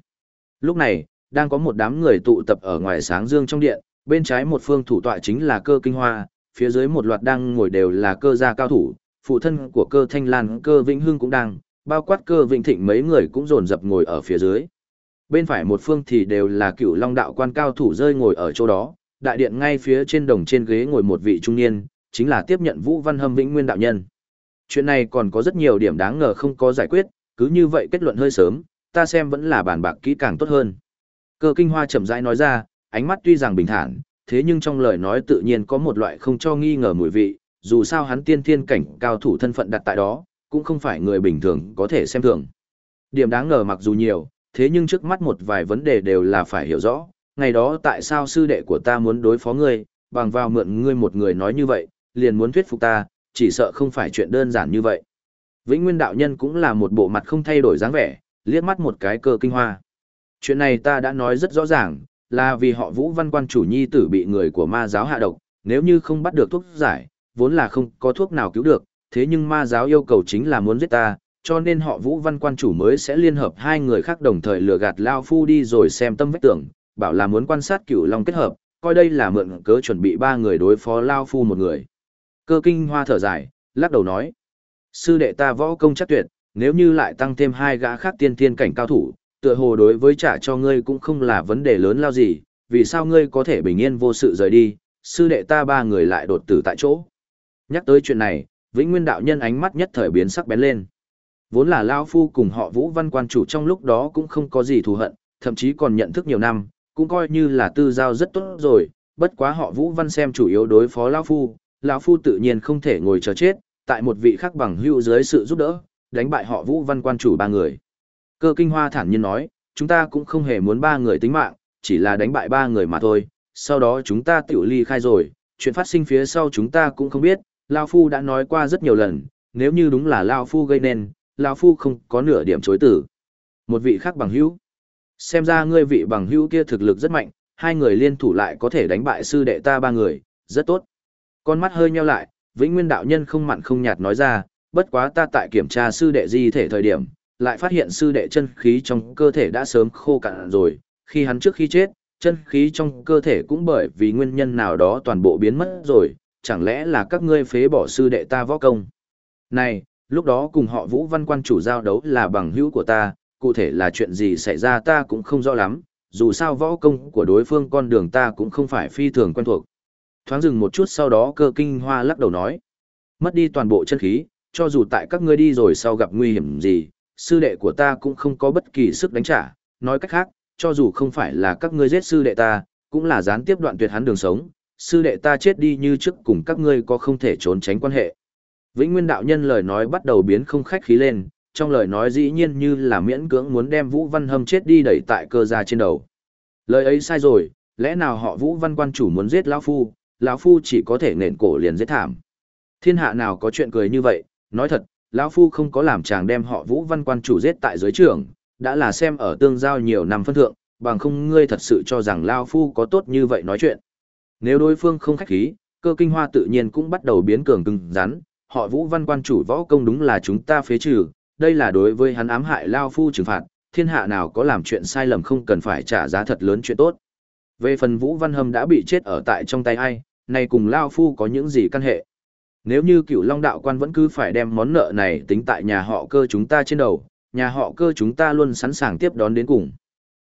[SPEAKER 1] Lúc này, đang có một đám người tụ tập ở ngoài sáng dương trong điện, bên trái một phương thủ tọa chính là cơ kinh hoa, phía dưới một loạt đang ngồi đều là cơ gia cao thủ, phụ thân của cơ thanh lan cơ vĩnh hưng cũng đang, bao quát cơ vĩnh thịnh mấy người cũng dồn dập ngồi ở phía dưới. Bên phải một phương thì đều là cựu long đạo quan cao thủ rơi ngồi ở chỗ đó, đại điện ngay phía trên đồng trên ghế ngồi một vị trung niên, chính là tiếp nhận Vũ Văn Hâm Vĩnh Nguyên đạo nhân. Chuyện này còn có rất nhiều điểm đáng ngờ không có giải quyết, cứ như vậy kết luận hơi sớm, ta xem vẫn là bàn bạc kỹ càng tốt hơn. Cơ Kinh Hoa chậm rãi nói ra, ánh mắt tuy rằng bình thản, thế nhưng trong lời nói tự nhiên có một loại không cho nghi ngờ mùi vị, dù sao hắn tiên thiên cảnh cao thủ thân phận đặt tại đó, cũng không phải người bình thường có thể xem thường. Điểm đáng ngờ mặc dù nhiều, thế nhưng trước mắt một vài vấn đề đều là phải hiểu rõ, ngày đó tại sao sư đệ của ta muốn đối phó ngươi, bằng vào mượn ngươi một người nói như vậy, liền muốn thuyết phục ta, chỉ sợ không phải chuyện đơn giản như vậy. Vĩnh Nguyên đạo nhân cũng là một bộ mặt không thay đổi dáng vẻ, liếc mắt một cái cơ kinh hoa. Chuyện này ta đã nói rất rõ ràng, là vì họ Vũ Văn Quan chủ nhi tử bị người của ma giáo hạ độc, nếu như không bắt được thuốc giải, vốn là không có thuốc nào cứu được, thế nhưng ma giáo yêu cầu chính là muốn giết ta, cho nên họ Vũ Văn Quan chủ mới sẽ liên hợp hai người khác đồng thời lừa gạt Lao Phu đi rồi xem tâm vách tưởng, bảo là muốn quan sát cửu long kết hợp, coi đây là mượn cớ chuẩn bị ba người đối phó Lao Phu một người. Cơ kinh hoa thở dài, lắc đầu nói. Sư đệ ta võ công chắc tuyệt, nếu như lại tăng thêm hai gã khác tiên thiên cảnh cao thủ, tựa hồ đối với trả cho ngươi cũng không là vấn đề lớn lao gì, vì sao ngươi có thể bình yên vô sự rời đi, sư đệ ta ba người lại đột tử tại chỗ. Nhắc tới chuyện này, Vĩnh Nguyên đạo nhân ánh mắt nhất thời biến sắc bén lên. Vốn là Lao Phu cùng họ Vũ Văn quan chủ trong lúc đó cũng không có gì thù hận, thậm chí còn nhận thức nhiều năm, cũng coi như là tư giao rất tốt rồi, bất quá họ Vũ Văn xem chủ yếu đối phó Lao Phu, Lão Phu tự nhiên không thể ngồi chờ chết, tại một vị khác bằng hữu dưới sự giúp đỡ, đánh bại họ Vũ Văn quan chủ ba người. Cơ Kinh Hoa thản nhiên nói, chúng ta cũng không hề muốn ba người tính mạng, chỉ là đánh bại ba người mà thôi, sau đó chúng ta tiểu ly khai rồi, chuyện phát sinh phía sau chúng ta cũng không biết, Lao Phu đã nói qua rất nhiều lần, nếu như đúng là Lao Phu gây nên, Lao Phu không có nửa điểm chối tử. Một vị khác bằng hữu. Xem ra ngươi vị bằng hữu kia thực lực rất mạnh, hai người liên thủ lại có thể đánh bại sư đệ ta ba người, rất tốt. Con mắt hơi nheo lại, Vĩnh Nguyên đạo nhân không mặn không nhạt nói ra, bất quá ta tại kiểm tra sư đệ di thể thời điểm, lại phát hiện sư đệ chân khí trong cơ thể đã sớm khô cạn rồi, khi hắn trước khi chết, chân khí trong cơ thể cũng bởi vì nguyên nhân nào đó toàn bộ biến mất rồi, chẳng lẽ là các ngươi phế bỏ sư đệ ta võ công. Này, lúc đó cùng họ Vũ Văn quan chủ giao đấu là bằng hữu của ta, cụ thể là chuyện gì xảy ra ta cũng không rõ lắm, dù sao võ công của đối phương con đường ta cũng không phải phi thường quen thuộc. Thoáng dừng một chút sau đó cơ kinh hoa lắc đầu nói. Mất đi toàn bộ chân khí, cho dù tại các ngươi đi rồi sau gặp nguy hiểm gì, sư đệ của ta cũng không có bất kỳ sức đánh trả, nói cách khác, cho dù không phải là các ngươi giết sư đệ ta, cũng là gián tiếp đoạn tuyệt hắn đường sống, sư đệ ta chết đi như trước cùng các ngươi có không thể trốn tránh quan hệ. Vĩnh Nguyên đạo nhân lời nói bắt đầu biến không khách khí lên, trong lời nói dĩ nhiên như là miễn cưỡng muốn đem Vũ Văn Hâm chết đi đẩy tại cơ gia trên đầu. Lời ấy sai rồi, lẽ nào họ Vũ Văn quan chủ muốn giết lão phu, lão phu chỉ có thể nện cổ liền giết thảm. Thiên hạ nào có chuyện cười như vậy, nói thật, lão phu không có làm chàng đem họ Vũ Văn quan chủ giết tại dưới trường, đã là xem ở tương giao nhiều năm phân thượng, bằng không ngươi thật sự cho rằng lão phu có tốt như vậy nói chuyện. Nếu đối phương không khách khí, cơ kinh hoa tự nhiên cũng bắt đầu biến cường cứng rắn, họ Vũ Văn quan chủ võ công đúng là chúng ta phế trừ, đây là đối với hắn ám hại lão phu trừng phạt, thiên hạ nào có làm chuyện sai lầm không cần phải trả giá thật lớn chuyện tốt. Về phần Vũ Văn Hâm đã bị chết ở tại trong tay ai, này cùng lao phu có những gì căn hệ. Nếu như cựu long đạo quan vẫn cứ phải đem món nợ này tính tại nhà họ cơ chúng ta trên đầu, nhà họ cơ chúng ta luôn sẵn sàng tiếp đón đến cùng.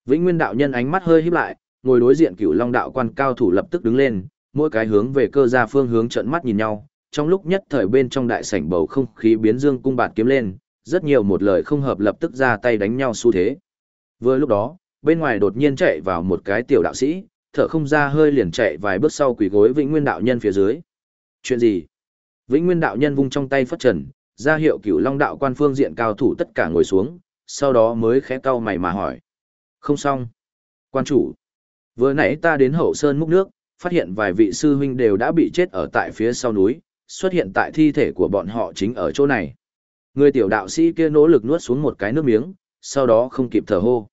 [SPEAKER 1] Vĩnh Nguyên đạo nhân ánh mắt hơi híp lại, ngồi đối diện cựu long đạo quan cao thủ lập tức đứng lên, mỗi cái hướng về cơ ra phương hướng trận mắt nhìn nhau, trong lúc nhất thời bên trong đại sảnh bầu không khí biến dương cung bạt kiếm lên, rất nhiều một lời không hợp lập tức ra tay đánh nhau xu thế. Vừa lúc đó, bên ngoài đột nhiên chạy vào một cái tiểu đạo sĩ, thở không ra hơi liền chạy vài bước sau quỳ gối Vĩnh Nguyên đạo nhân phía dưới. Chuyện gì? Vĩnh Nguyên đạo nhân vung trong tay phất trần, ra hiệu cửu long đạo quan phương diện cao thủ tất cả ngồi xuống, sau đó mới khẽ cau mày mà hỏi. Không xong. Quan chủ. Vừa nãy ta đến hậu sơn múc nước, phát hiện vài vị sư huynh đều đã bị chết ở tại phía sau núi, xuất hiện tại thi thể của bọn họ chính ở chỗ này. Người tiểu đạo sĩ kia nỗ lực nuốt xuống một cái nước miếng, sau đó không kịp thở hô.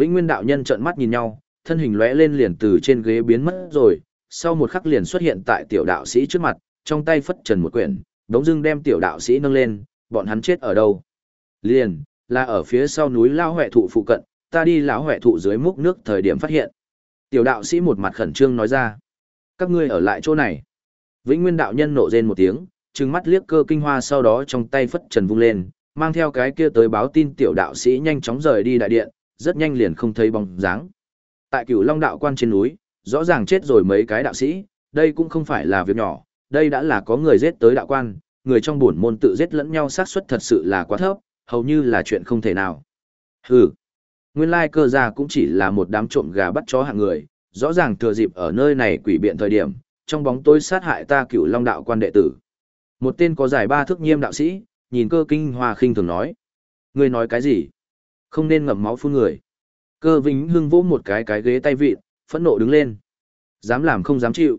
[SPEAKER 1] Vĩnh Nguyên đạo nhân trợn mắt nhìn nhau, thân hình lóe lên liền từ trên ghế biến mất rồi, sau một khắc liền xuất hiện tại tiểu đạo sĩ trước mặt, trong tay phất trần một quyển, đống dưng đem tiểu đạo sĩ nâng lên, bọn hắn chết ở đâu? Liền, là ở phía sau núi lao huệ thụ phụ cận, ta đi lão huệ thụ dưới múc nước thời điểm phát hiện. Tiểu đạo sĩ một mặt khẩn trương nói ra. Các ngươi ở lại chỗ này. Vĩnh Nguyên đạo nhân nộ rên một tiếng, trừng mắt liếc cơ kinh hoa sau đó trong tay phất trần vung lên, mang theo cái kia tới báo tin tiểu đạo sĩ nhanh chóng rời đi đại điện, rất nhanh liền không thấy bóng dáng. Tại Cửu Long đạo quan trên núi, rõ ràng chết rồi mấy cái đạo sĩ, đây cũng không phải là việc nhỏ, đây đã là có người giết tới đạo quan, người trong bổn môn tự giết lẫn nhau xác suất thật sự là quá thấp, hầu như là chuyện không thể nào. Hừ. Nguyên lai cơ gia cũng chỉ là một đám trộm gà bắt chó hạng người, rõ ràng thừa dịp ở nơi này quỷ biện thời điểm, trong bóng tối sát hại ta cửu long đạo quan đệ tử. Một tên có giải ba thước nhiêm đạo sĩ, nhìn cơ kinh hoa khinh thường nói. Ngươi nói cái gì? Không nên ngậm máu phun người. Cơ vĩnh hưng vỗ một cái cái ghế tay vịt, phẫn nộ đứng lên. Dám làm không dám chịu.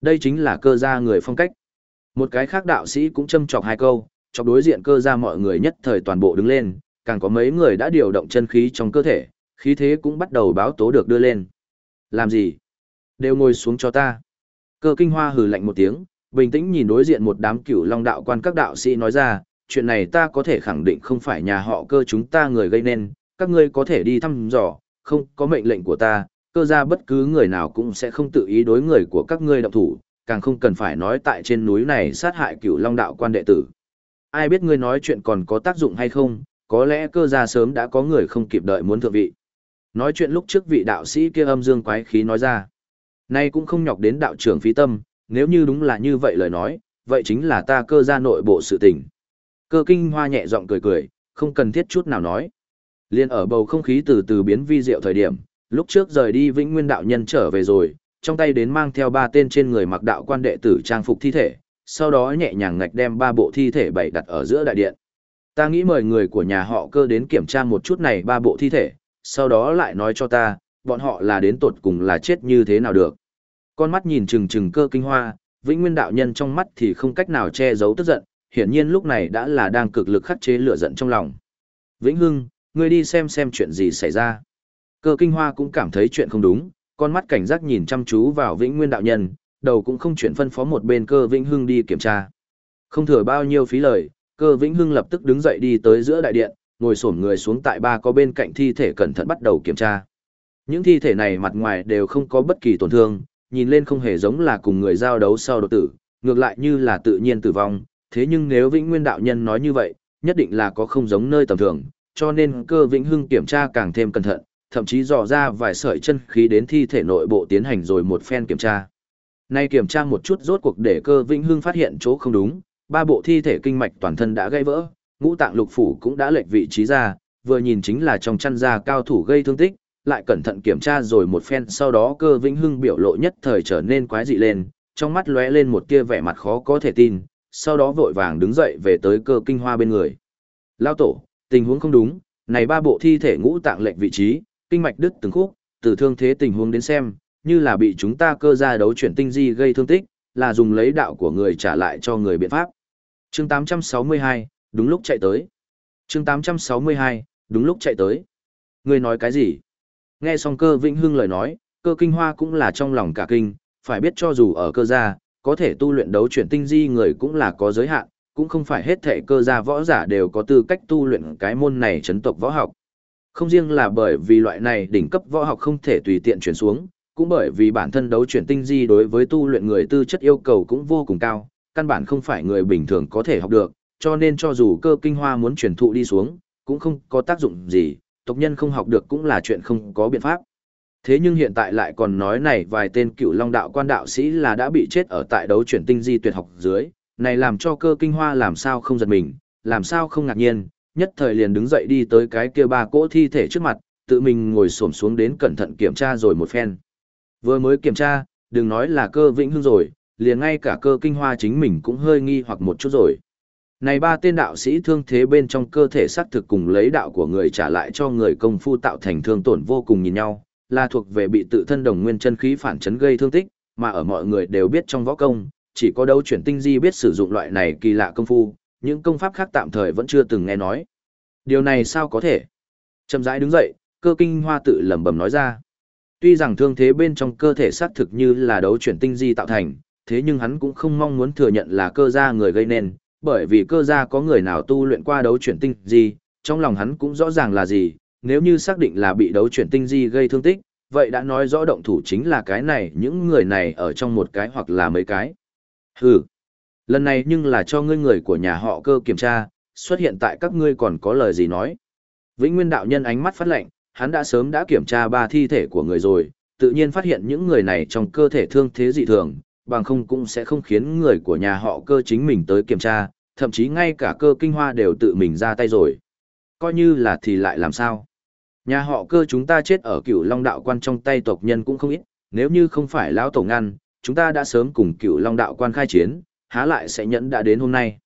[SPEAKER 1] Đây chính là cơ gia người phong cách. Một cái khác đạo sĩ cũng châm chọc hai câu, chọc đối diện cơ gia mọi người nhất thời toàn bộ đứng lên, càng có mấy người đã điều động chân khí trong cơ thể, khí thế cũng bắt đầu báo tố được đưa lên. Làm gì? Đều ngồi xuống cho ta. Cơ kinh hoa hừ lạnh một tiếng, bình tĩnh nhìn đối diện một đám cửu long đạo quan các đạo sĩ nói ra, chuyện này ta có thể khẳng định không phải nhà họ cơ chúng ta người gây nên, các ngươi có thể đi thăm dò, không có mệnh lệnh của ta, cơ ra bất cứ người nào cũng sẽ không tự ý đối người của các ngươi động thủ, càng không cần phải nói tại trên núi này sát hại cửu long đạo quan đệ tử. ai biết ngươi nói chuyện còn có tác dụng hay không, có lẽ cơ gia sớm đã có người không kịp đợi muốn thượng vị. Nói chuyện lúc trước vị đạo sĩ kia âm dương quái khí nói ra. Nay cũng không nhọc đến đạo trưởng phí tâm, nếu như đúng là như vậy lời nói, vậy chính là ta cơ gia nội bộ sự tình. Cơ kinh hoa nhẹ giọng cười cười, không cần thiết chút nào nói. Liên ở bầu không khí từ từ biến vi diệu thời điểm, lúc trước rời đi vĩnh nguyên đạo nhân trở về rồi, trong tay đến mang theo ba tên trên người mặc đạo quan đệ tử trang phục thi thể, sau đó nhẹ nhàng ngạch đem ba bộ thi thể bày đặt ở giữa đại điện. Ta nghĩ mời người của nhà họ cơ đến kiểm tra một chút này ba bộ thi thể, sau đó lại nói cho ta, bọn họ là đến tột cùng là chết như thế nào được. Con mắt nhìn chừng chừng cơ kinh hoa, vĩnh nguyên đạo nhân trong mắt thì không cách nào che giấu tức giận, hiển nhiên lúc này đã là đang cực lực khắc chế lửa giận trong lòng. Vĩnh Hưng, ngươi đi xem xem chuyện gì xảy ra. Cơ kinh hoa cũng cảm thấy chuyện không đúng, con mắt cảnh giác nhìn chăm chú vào vĩnh nguyên đạo nhân, đầu cũng không chuyển phân phó một bên cơ vĩnh hưng đi kiểm tra. Không thừa bao nhiêu phí lời, cơ vĩnh hưng lập tức đứng dậy đi tới giữa đại điện, ngồi xổm người xuống tại ba có bên cạnh thi thể cẩn thận bắt đầu kiểm tra. Những thi thể này mặt ngoài đều không có bất kỳ tổn thương, nhìn lên không hề giống là cùng người giao đấu sau đột tử, ngược lại như là tự nhiên tử vong, thế nhưng nếu Vĩnh Nguyên đạo nhân nói như vậy, nhất định là có không giống nơi tầm thường, cho nên cơ Vĩnh Hưng kiểm tra càng thêm cẩn thận, thậm chí dò ra vài sợi chân khí đến thi thể nội bộ tiến hành rồi một phen kiểm tra. Nay kiểm tra một chút rốt cuộc để cơ Vĩnh Hưng phát hiện chỗ không đúng, ba bộ thi thể kinh mạch toàn thân đã gãy vỡ, ngũ tạng lục phủ cũng đã lệch vị trí ra, vừa nhìn chính là trong chăn da cao thủ gây thương tích, lại cẩn thận kiểm tra rồi một phen sau đó cơ Vĩnh Hưng biểu lộ nhất thời trở nên quái dị lên, trong mắt lóe lên một tia vẻ mặt khó có thể tin, sau đó vội vàng đứng dậy về tới cơ kinh hoa bên người. Lao tổ, tình huống không đúng, này ba bộ thi thể ngũ tạng lệnh vị trí, kinh mạch đứt từng khúc, từ thương thế tình huống đến xem, như là bị chúng ta cơ ra đấu chuyển tinh di gây thương tích, là dùng lấy đạo của người trả lại cho người biện pháp. Chương 862, đúng lúc chạy tới. Chương 862, đúng lúc chạy tới. Người nói cái gì? Nghe xong cơ vĩnh hưng lời nói, cơ kinh hoa cũng là trong lòng cả kinh, phải biết cho dù ở cơ gia, có thể tu luyện đấu chuyển tinh di người cũng là có giới hạn, cũng không phải hết thể cơ gia võ giả đều có tư cách tu luyện cái môn này chấn tộc võ học. Không riêng là bởi vì loại này đỉnh cấp võ học không thể tùy tiện chuyển xuống, cũng bởi vì bản thân đấu chuyển tinh di đối với tu luyện người tư chất yêu cầu cũng vô cùng cao, căn bản không phải người bình thường có thể học được, cho nên cho dù cơ kinh hoa muốn truyền thụ đi xuống, cũng không có tác dụng gì, tộc nhân không học được cũng là chuyện không có biện pháp. Thế nhưng hiện tại lại còn nói này vài tên cựu long đạo quan đạo sĩ là đã bị chết ở tại đấu chuyển tinh di tuyệt học dưới, này làm cho cơ kinh hoa làm sao không giật mình, làm sao không ngạc nhiên, nhất thời liền đứng dậy đi tới cái kia ba cỗ thi thể trước mặt, tự mình ngồi xổm xuống đến cẩn thận kiểm tra rồi một phen. Vừa mới kiểm tra, đừng nói là cơ vĩnh hưng rồi, liền ngay cả cơ kinh hoa chính mình cũng hơi nghi hoặc một chút rồi. Này ba tên đạo sĩ thương thế bên trong cơ thể xác thực cùng lấy đạo của người trả lại cho người công phu tạo thành thương tổn vô cùng nhìn nhau, là thuộc về bị tự thân đồng nguyên chân khí phản chấn gây thương tích, mà ở mọi người đều biết trong võ công, chỉ có đấu chuyển tinh di biết sử dụng loại này kỳ lạ công phu, những công pháp khác tạm thời vẫn chưa từng nghe nói. Điều này sao có thể? Trầm rãi đứng dậy, cơ kinh hoa tự lẩm bẩm nói ra. Tuy rằng thương thế bên trong cơ thể xác thực như là đấu chuyển tinh di tạo thành, thế nhưng hắn cũng không mong muốn thừa nhận là cơ gia người gây nên, bởi vì cơ gia có người nào tu luyện qua đấu chuyển tinh di, trong lòng hắn cũng rõ ràng là gì, nếu như xác định là bị đấu chuyển tinh di gây thương tích, vậy đã nói rõ động thủ chính là cái này những người này ở trong một cái hoặc là mấy cái. Hừ, lần này nhưng là cho ngươi người của nhà họ cơ kiểm tra, xuất hiện tại các ngươi còn có lời gì nói. Vĩnh Nguyên đạo nhân ánh mắt phát lệnh, hắn đã sớm đã kiểm tra ba thi thể của người rồi, tự nhiên phát hiện những người này trong cơ thể thương thế dị thường, bằng không cũng sẽ không khiến người của nhà họ cơ chính mình tới kiểm tra, thậm chí ngay cả cơ kinh hoa đều tự mình ra tay rồi. Coi như là thì lại làm sao? Nhà họ cơ chúng ta chết ở Cửu long đạo quan trong tay tộc nhân cũng không ít, nếu như không phải lão tổ ngăn, chúng ta đã sớm cùng Cửu long đạo quan khai chiến, há lại sẽ nhẫn đã đến hôm nay.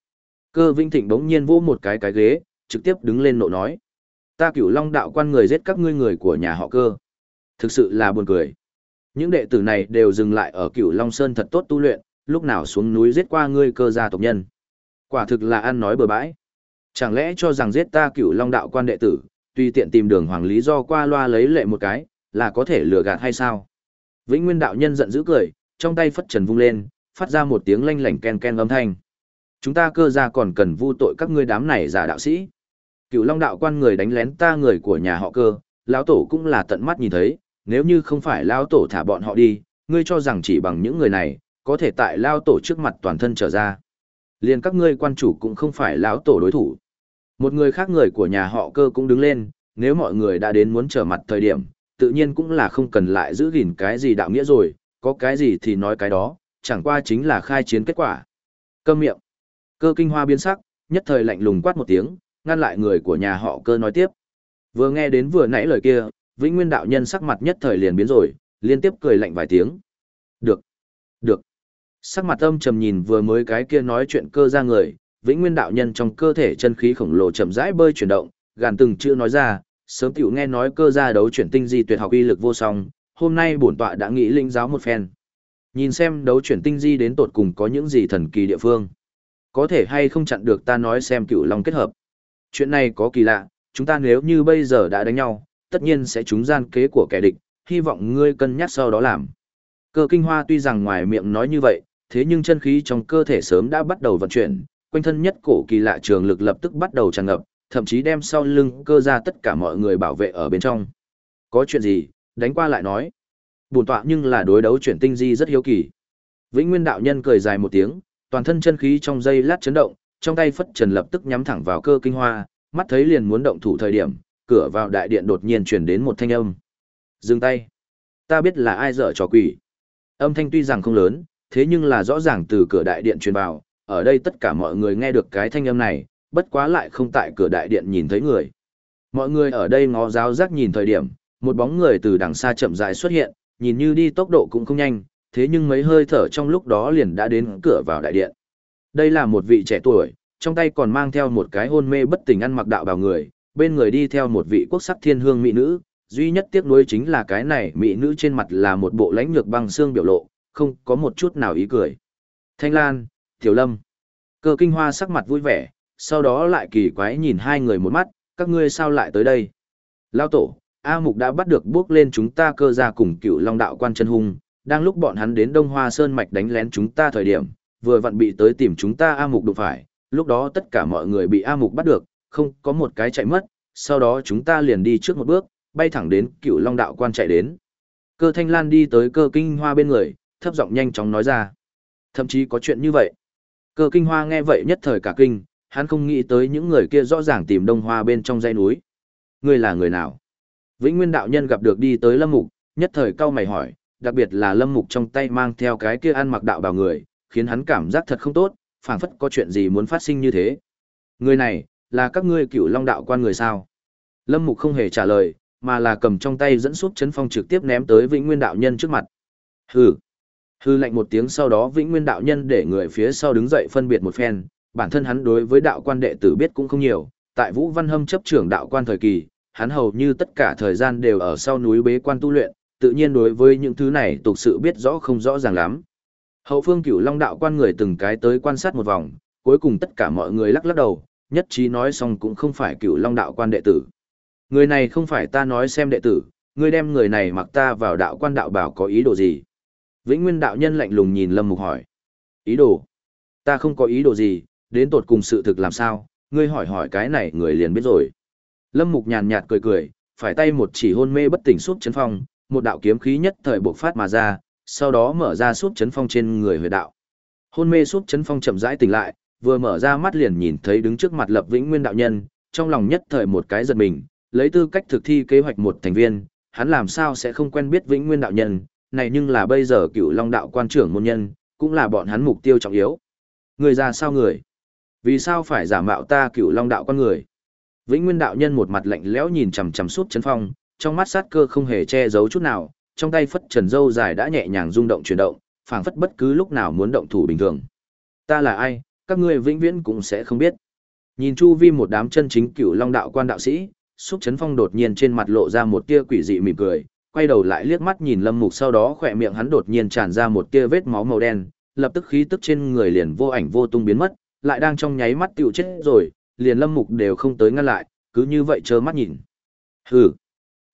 [SPEAKER 1] Cơ Vinh Thịnh đống nhiên vỗ một cái cái ghế, trực tiếp đứng lên nộ nói. Ta cửu long đạo quan người giết các ngươi người của nhà họ cơ. Thực sự là buồn cười. Những đệ tử này đều dừng lại ở cửu long sơn thật tốt tu luyện, lúc nào xuống núi giết qua ngươi cơ gia tộc nhân. Quả thực là ăn nói bừa bãi. Chẳng lẽ cho rằng giết ta cửu long đạo quan đệ tử, tùy tiện tìm đường hoàng lý do qua loa lấy lệ một cái, là có thể lừa gạt hay sao? Vĩnh Nguyên đạo nhân giận dữ cười, trong tay phất trần vung lên, phát ra một tiếng lanh lảnh ken ken âm thanh. Chúng ta cơ gia còn cần vu tội các ngươi đám này giả đạo sĩ. Cựu Long đạo quan người đánh lén ta người của nhà họ cơ, lão tổ cũng là tận mắt nhìn thấy, nếu như không phải lão tổ thả bọn họ đi, ngươi cho rằng chỉ bằng những người này, có thể tại lão tổ trước mặt toàn thân trở ra. Liền các ngươi quan chủ cũng không phải lão tổ đối thủ. Một người khác người của nhà họ cơ cũng đứng lên, nếu mọi người đã đến muốn trở mặt thời điểm, tự nhiên cũng là không cần lại giữ gìn cái gì đạo nghĩa rồi, có cái gì thì nói cái đó, chẳng qua chính là khai chiến kết quả. Câm miệng. Cơ kinh hoa biến sắc, nhất thời lạnh lùng quát một tiếng, ngăn lại người của nhà họ cơ nói tiếp. Vừa nghe đến vừa nãy lời kia, Vĩnh Nguyên đạo nhân sắc mặt nhất thời liền biến rồi, liên tiếp cười lạnh vài tiếng. Được. Được. Sắc mặt âm trầm nhìn vừa mới cái kia nói chuyện cơ ra người, Vĩnh Nguyên đạo nhân trong cơ thể chân khí khổng lồ chậm rãi bơi chuyển động, gàn từng chữ nói ra, sớm tiểu nghe nói cơ gia đấu chuyển tinh di tuyệt học uy lực vô song, hôm nay bổn tọa đã nghĩ linh giáo một phen. Nhìn xem đấu chuyển tinh di đến tột cùng có những gì thần kỳ địa phương. Có thể hay không chặn được ta nói xem cựu long kết hợp. Chuyện này có kỳ lạ, chúng ta nếu như bây giờ đã đánh nhau, tất nhiên sẽ trúng gian kế của kẻ địch, hy vọng ngươi cân nhắc sau đó làm. Cơ kinh hoa tuy rằng ngoài miệng nói như vậy, thế nhưng chân khí trong cơ thể sớm đã bắt đầu vận chuyển, quanh thân nhất cổ kỳ lạ trường lực lập tức bắt đầu tràn ngập, thậm chí đem sau lưng cơ ra tất cả mọi người bảo vệ ở bên trong. Có chuyện gì, đánh qua lại nói. Bùn tọa nhưng là đối đấu chuyển tinh di rất hiếu kỳ. Vĩnh Nguyên đạo nhân cười dài một tiếng, toàn thân chân khí trong dây lát chấn động, trong tay phất trần lập tức nhắm thẳng vào cơ kinh hoa, mắt thấy liền muốn động thủ thời điểm, cửa vào đại điện đột nhiên truyền đến một thanh âm. Dừng tay. Ta biết là ai dở trò quỷ. Âm thanh tuy rằng không lớn, thế nhưng là rõ ràng từ cửa đại điện truyền vào, ở đây tất cả mọi người nghe được cái thanh âm này, bất quá lại không tại cửa đại điện nhìn thấy người. Mọi người ở đây ngó giáo giác nhìn thời điểm, một bóng người từ đằng xa chậm rãi xuất hiện, nhìn như đi tốc độ cũng không nhanh, thế nhưng mấy hơi thở trong lúc đó liền đã đến cửa vào đại điện. Đây là một vị trẻ tuổi, trong tay còn mang theo một cái hôn mê bất tỉnh ăn mặc đạo bào người, bên người đi theo một vị quốc sắc thiên hương mỹ nữ, duy nhất tiếc nuối chính là cái này mỹ nữ trên mặt là một bộ lãnh nhược băng xương biểu lộ, không có một chút nào ý cười. Thanh Lan, Tiểu Lâm. Cơ kinh hoa sắc mặt vui vẻ, sau đó lại kỳ quái nhìn hai người một mắt, các ngươi sao lại tới đây? Lao tổ, A Mục đã bắt được bước lên chúng ta cơ ra cùng cựu long đạo quan chân hung, đang lúc bọn hắn đến Đông Hoa Sơn Mạch đánh lén chúng ta thời điểm, vừa vặn bị tới tìm chúng ta A Mục đụng phải, lúc đó tất cả mọi người bị A Mục bắt được, không có một cái chạy mất, sau đó chúng ta liền đi trước một bước, bay thẳng đến cựu long đạo quan chạy đến. Cơ thanh lan đi tới cơ kinh hoa bên người, thấp giọng nhanh chóng nói ra. Thậm chí có chuyện như vậy. Cơ kinh hoa nghe vậy nhất thời cả kinh, hắn không nghĩ tới những người kia rõ ràng tìm đông hoa bên trong dãy núi. Ngươi là người nào? Vĩnh Nguyên đạo nhân gặp được đi tới Lâm Mục, nhất thời cau mày hỏi, đặc biệt là Lâm Mục trong tay mang theo cái kia ăn mặc đạo bào người, khiến hắn cảm giác thật không tốt, phảng phất có chuyện gì muốn phát sinh như thế. Người này, là các ngươi cựu long đạo quan người sao? Lâm Mục không hề trả lời, mà là cầm trong tay dẫn suốt chấn phong trực tiếp ném tới Vĩnh Nguyên đạo nhân trước mặt. Hừ. Hư lạnh một tiếng sau đó Vĩnh Nguyên đạo nhân để người phía sau đứng dậy phân biệt một phen, bản thân hắn đối với đạo quan đệ tử biết cũng không nhiều, tại Vũ Văn Hâm chấp trưởng đạo quan thời kỳ, hắn hầu như tất cả thời gian đều ở sau núi bế quan tu luyện, tự nhiên đối với những thứ này tục sự biết rõ không rõ ràng lắm. Hậu phương cửu long đạo quan người từng cái tới quan sát một vòng, cuối cùng tất cả mọi người lắc lắc đầu, nhất trí nói xong cũng không phải cửu long đạo quan đệ tử. Người này không phải ta nói xem đệ tử, ngươi đem người này mặc ta vào đạo quan đạo bảo có ý đồ gì? Vĩnh Nguyên đạo nhân lạnh lùng nhìn Lâm Mục hỏi. Ý đồ? Ta không có ý đồ gì, đến tột cùng sự thực làm sao, ngươi hỏi hỏi cái này người liền biết rồi. Lâm Mục nhàn nhạt cười cười, phải tay một chỉ hôn mê bất tỉnh suốt chấn phong, một đạo kiếm khí nhất thời bộc phát mà ra, sau đó mở ra suốt chấn phong trên người huyệt đạo. Hôn mê suốt chấn phong chậm rãi tỉnh lại, vừa mở ra mắt liền nhìn thấy đứng trước mặt Lập Vĩnh Nguyên đạo nhân, trong lòng nhất thời một cái giật mình, lấy tư cách thực thi kế hoạch một thành viên, hắn làm sao sẽ không quen biết Vĩnh Nguyên đạo nhân, này nhưng là bây giờ Cựu Long đạo quan trưởng môn nhân, cũng là bọn hắn mục tiêu trọng yếu. Người ra sao người? Vì sao phải giả mạo ta Cựu Long đạo con người? Vĩnh Nguyên đạo nhân một mặt lạnh lẽo nhìn chằm chằm suốt chấn phong, trong mắt sát cơ không hề che giấu chút nào, trong tay phất trần dâu dài đã nhẹ nhàng rung động chuyển động, phảng phất bất cứ lúc nào muốn động thủ bình thường. Ta là ai, các ngươi vĩnh viễn cũng sẽ không biết. Nhìn chu vi một đám chân chính cựu long đạo quan đạo sĩ, xúc chấn phong đột nhiên trên mặt lộ ra một tia quỷ dị mỉm cười, quay đầu lại liếc mắt nhìn lâm mục sau đó khỏe miệng hắn đột nhiên tràn ra một tia vết máu màu đen, lập tức khí tức trên người liền vô ảnh vô tung biến mất, lại đang trong nháy mắt tiêu chết rồi, liền lâm mục đều không tới ngăn lại, cứ như vậy trơ mắt nhìn. Hừ,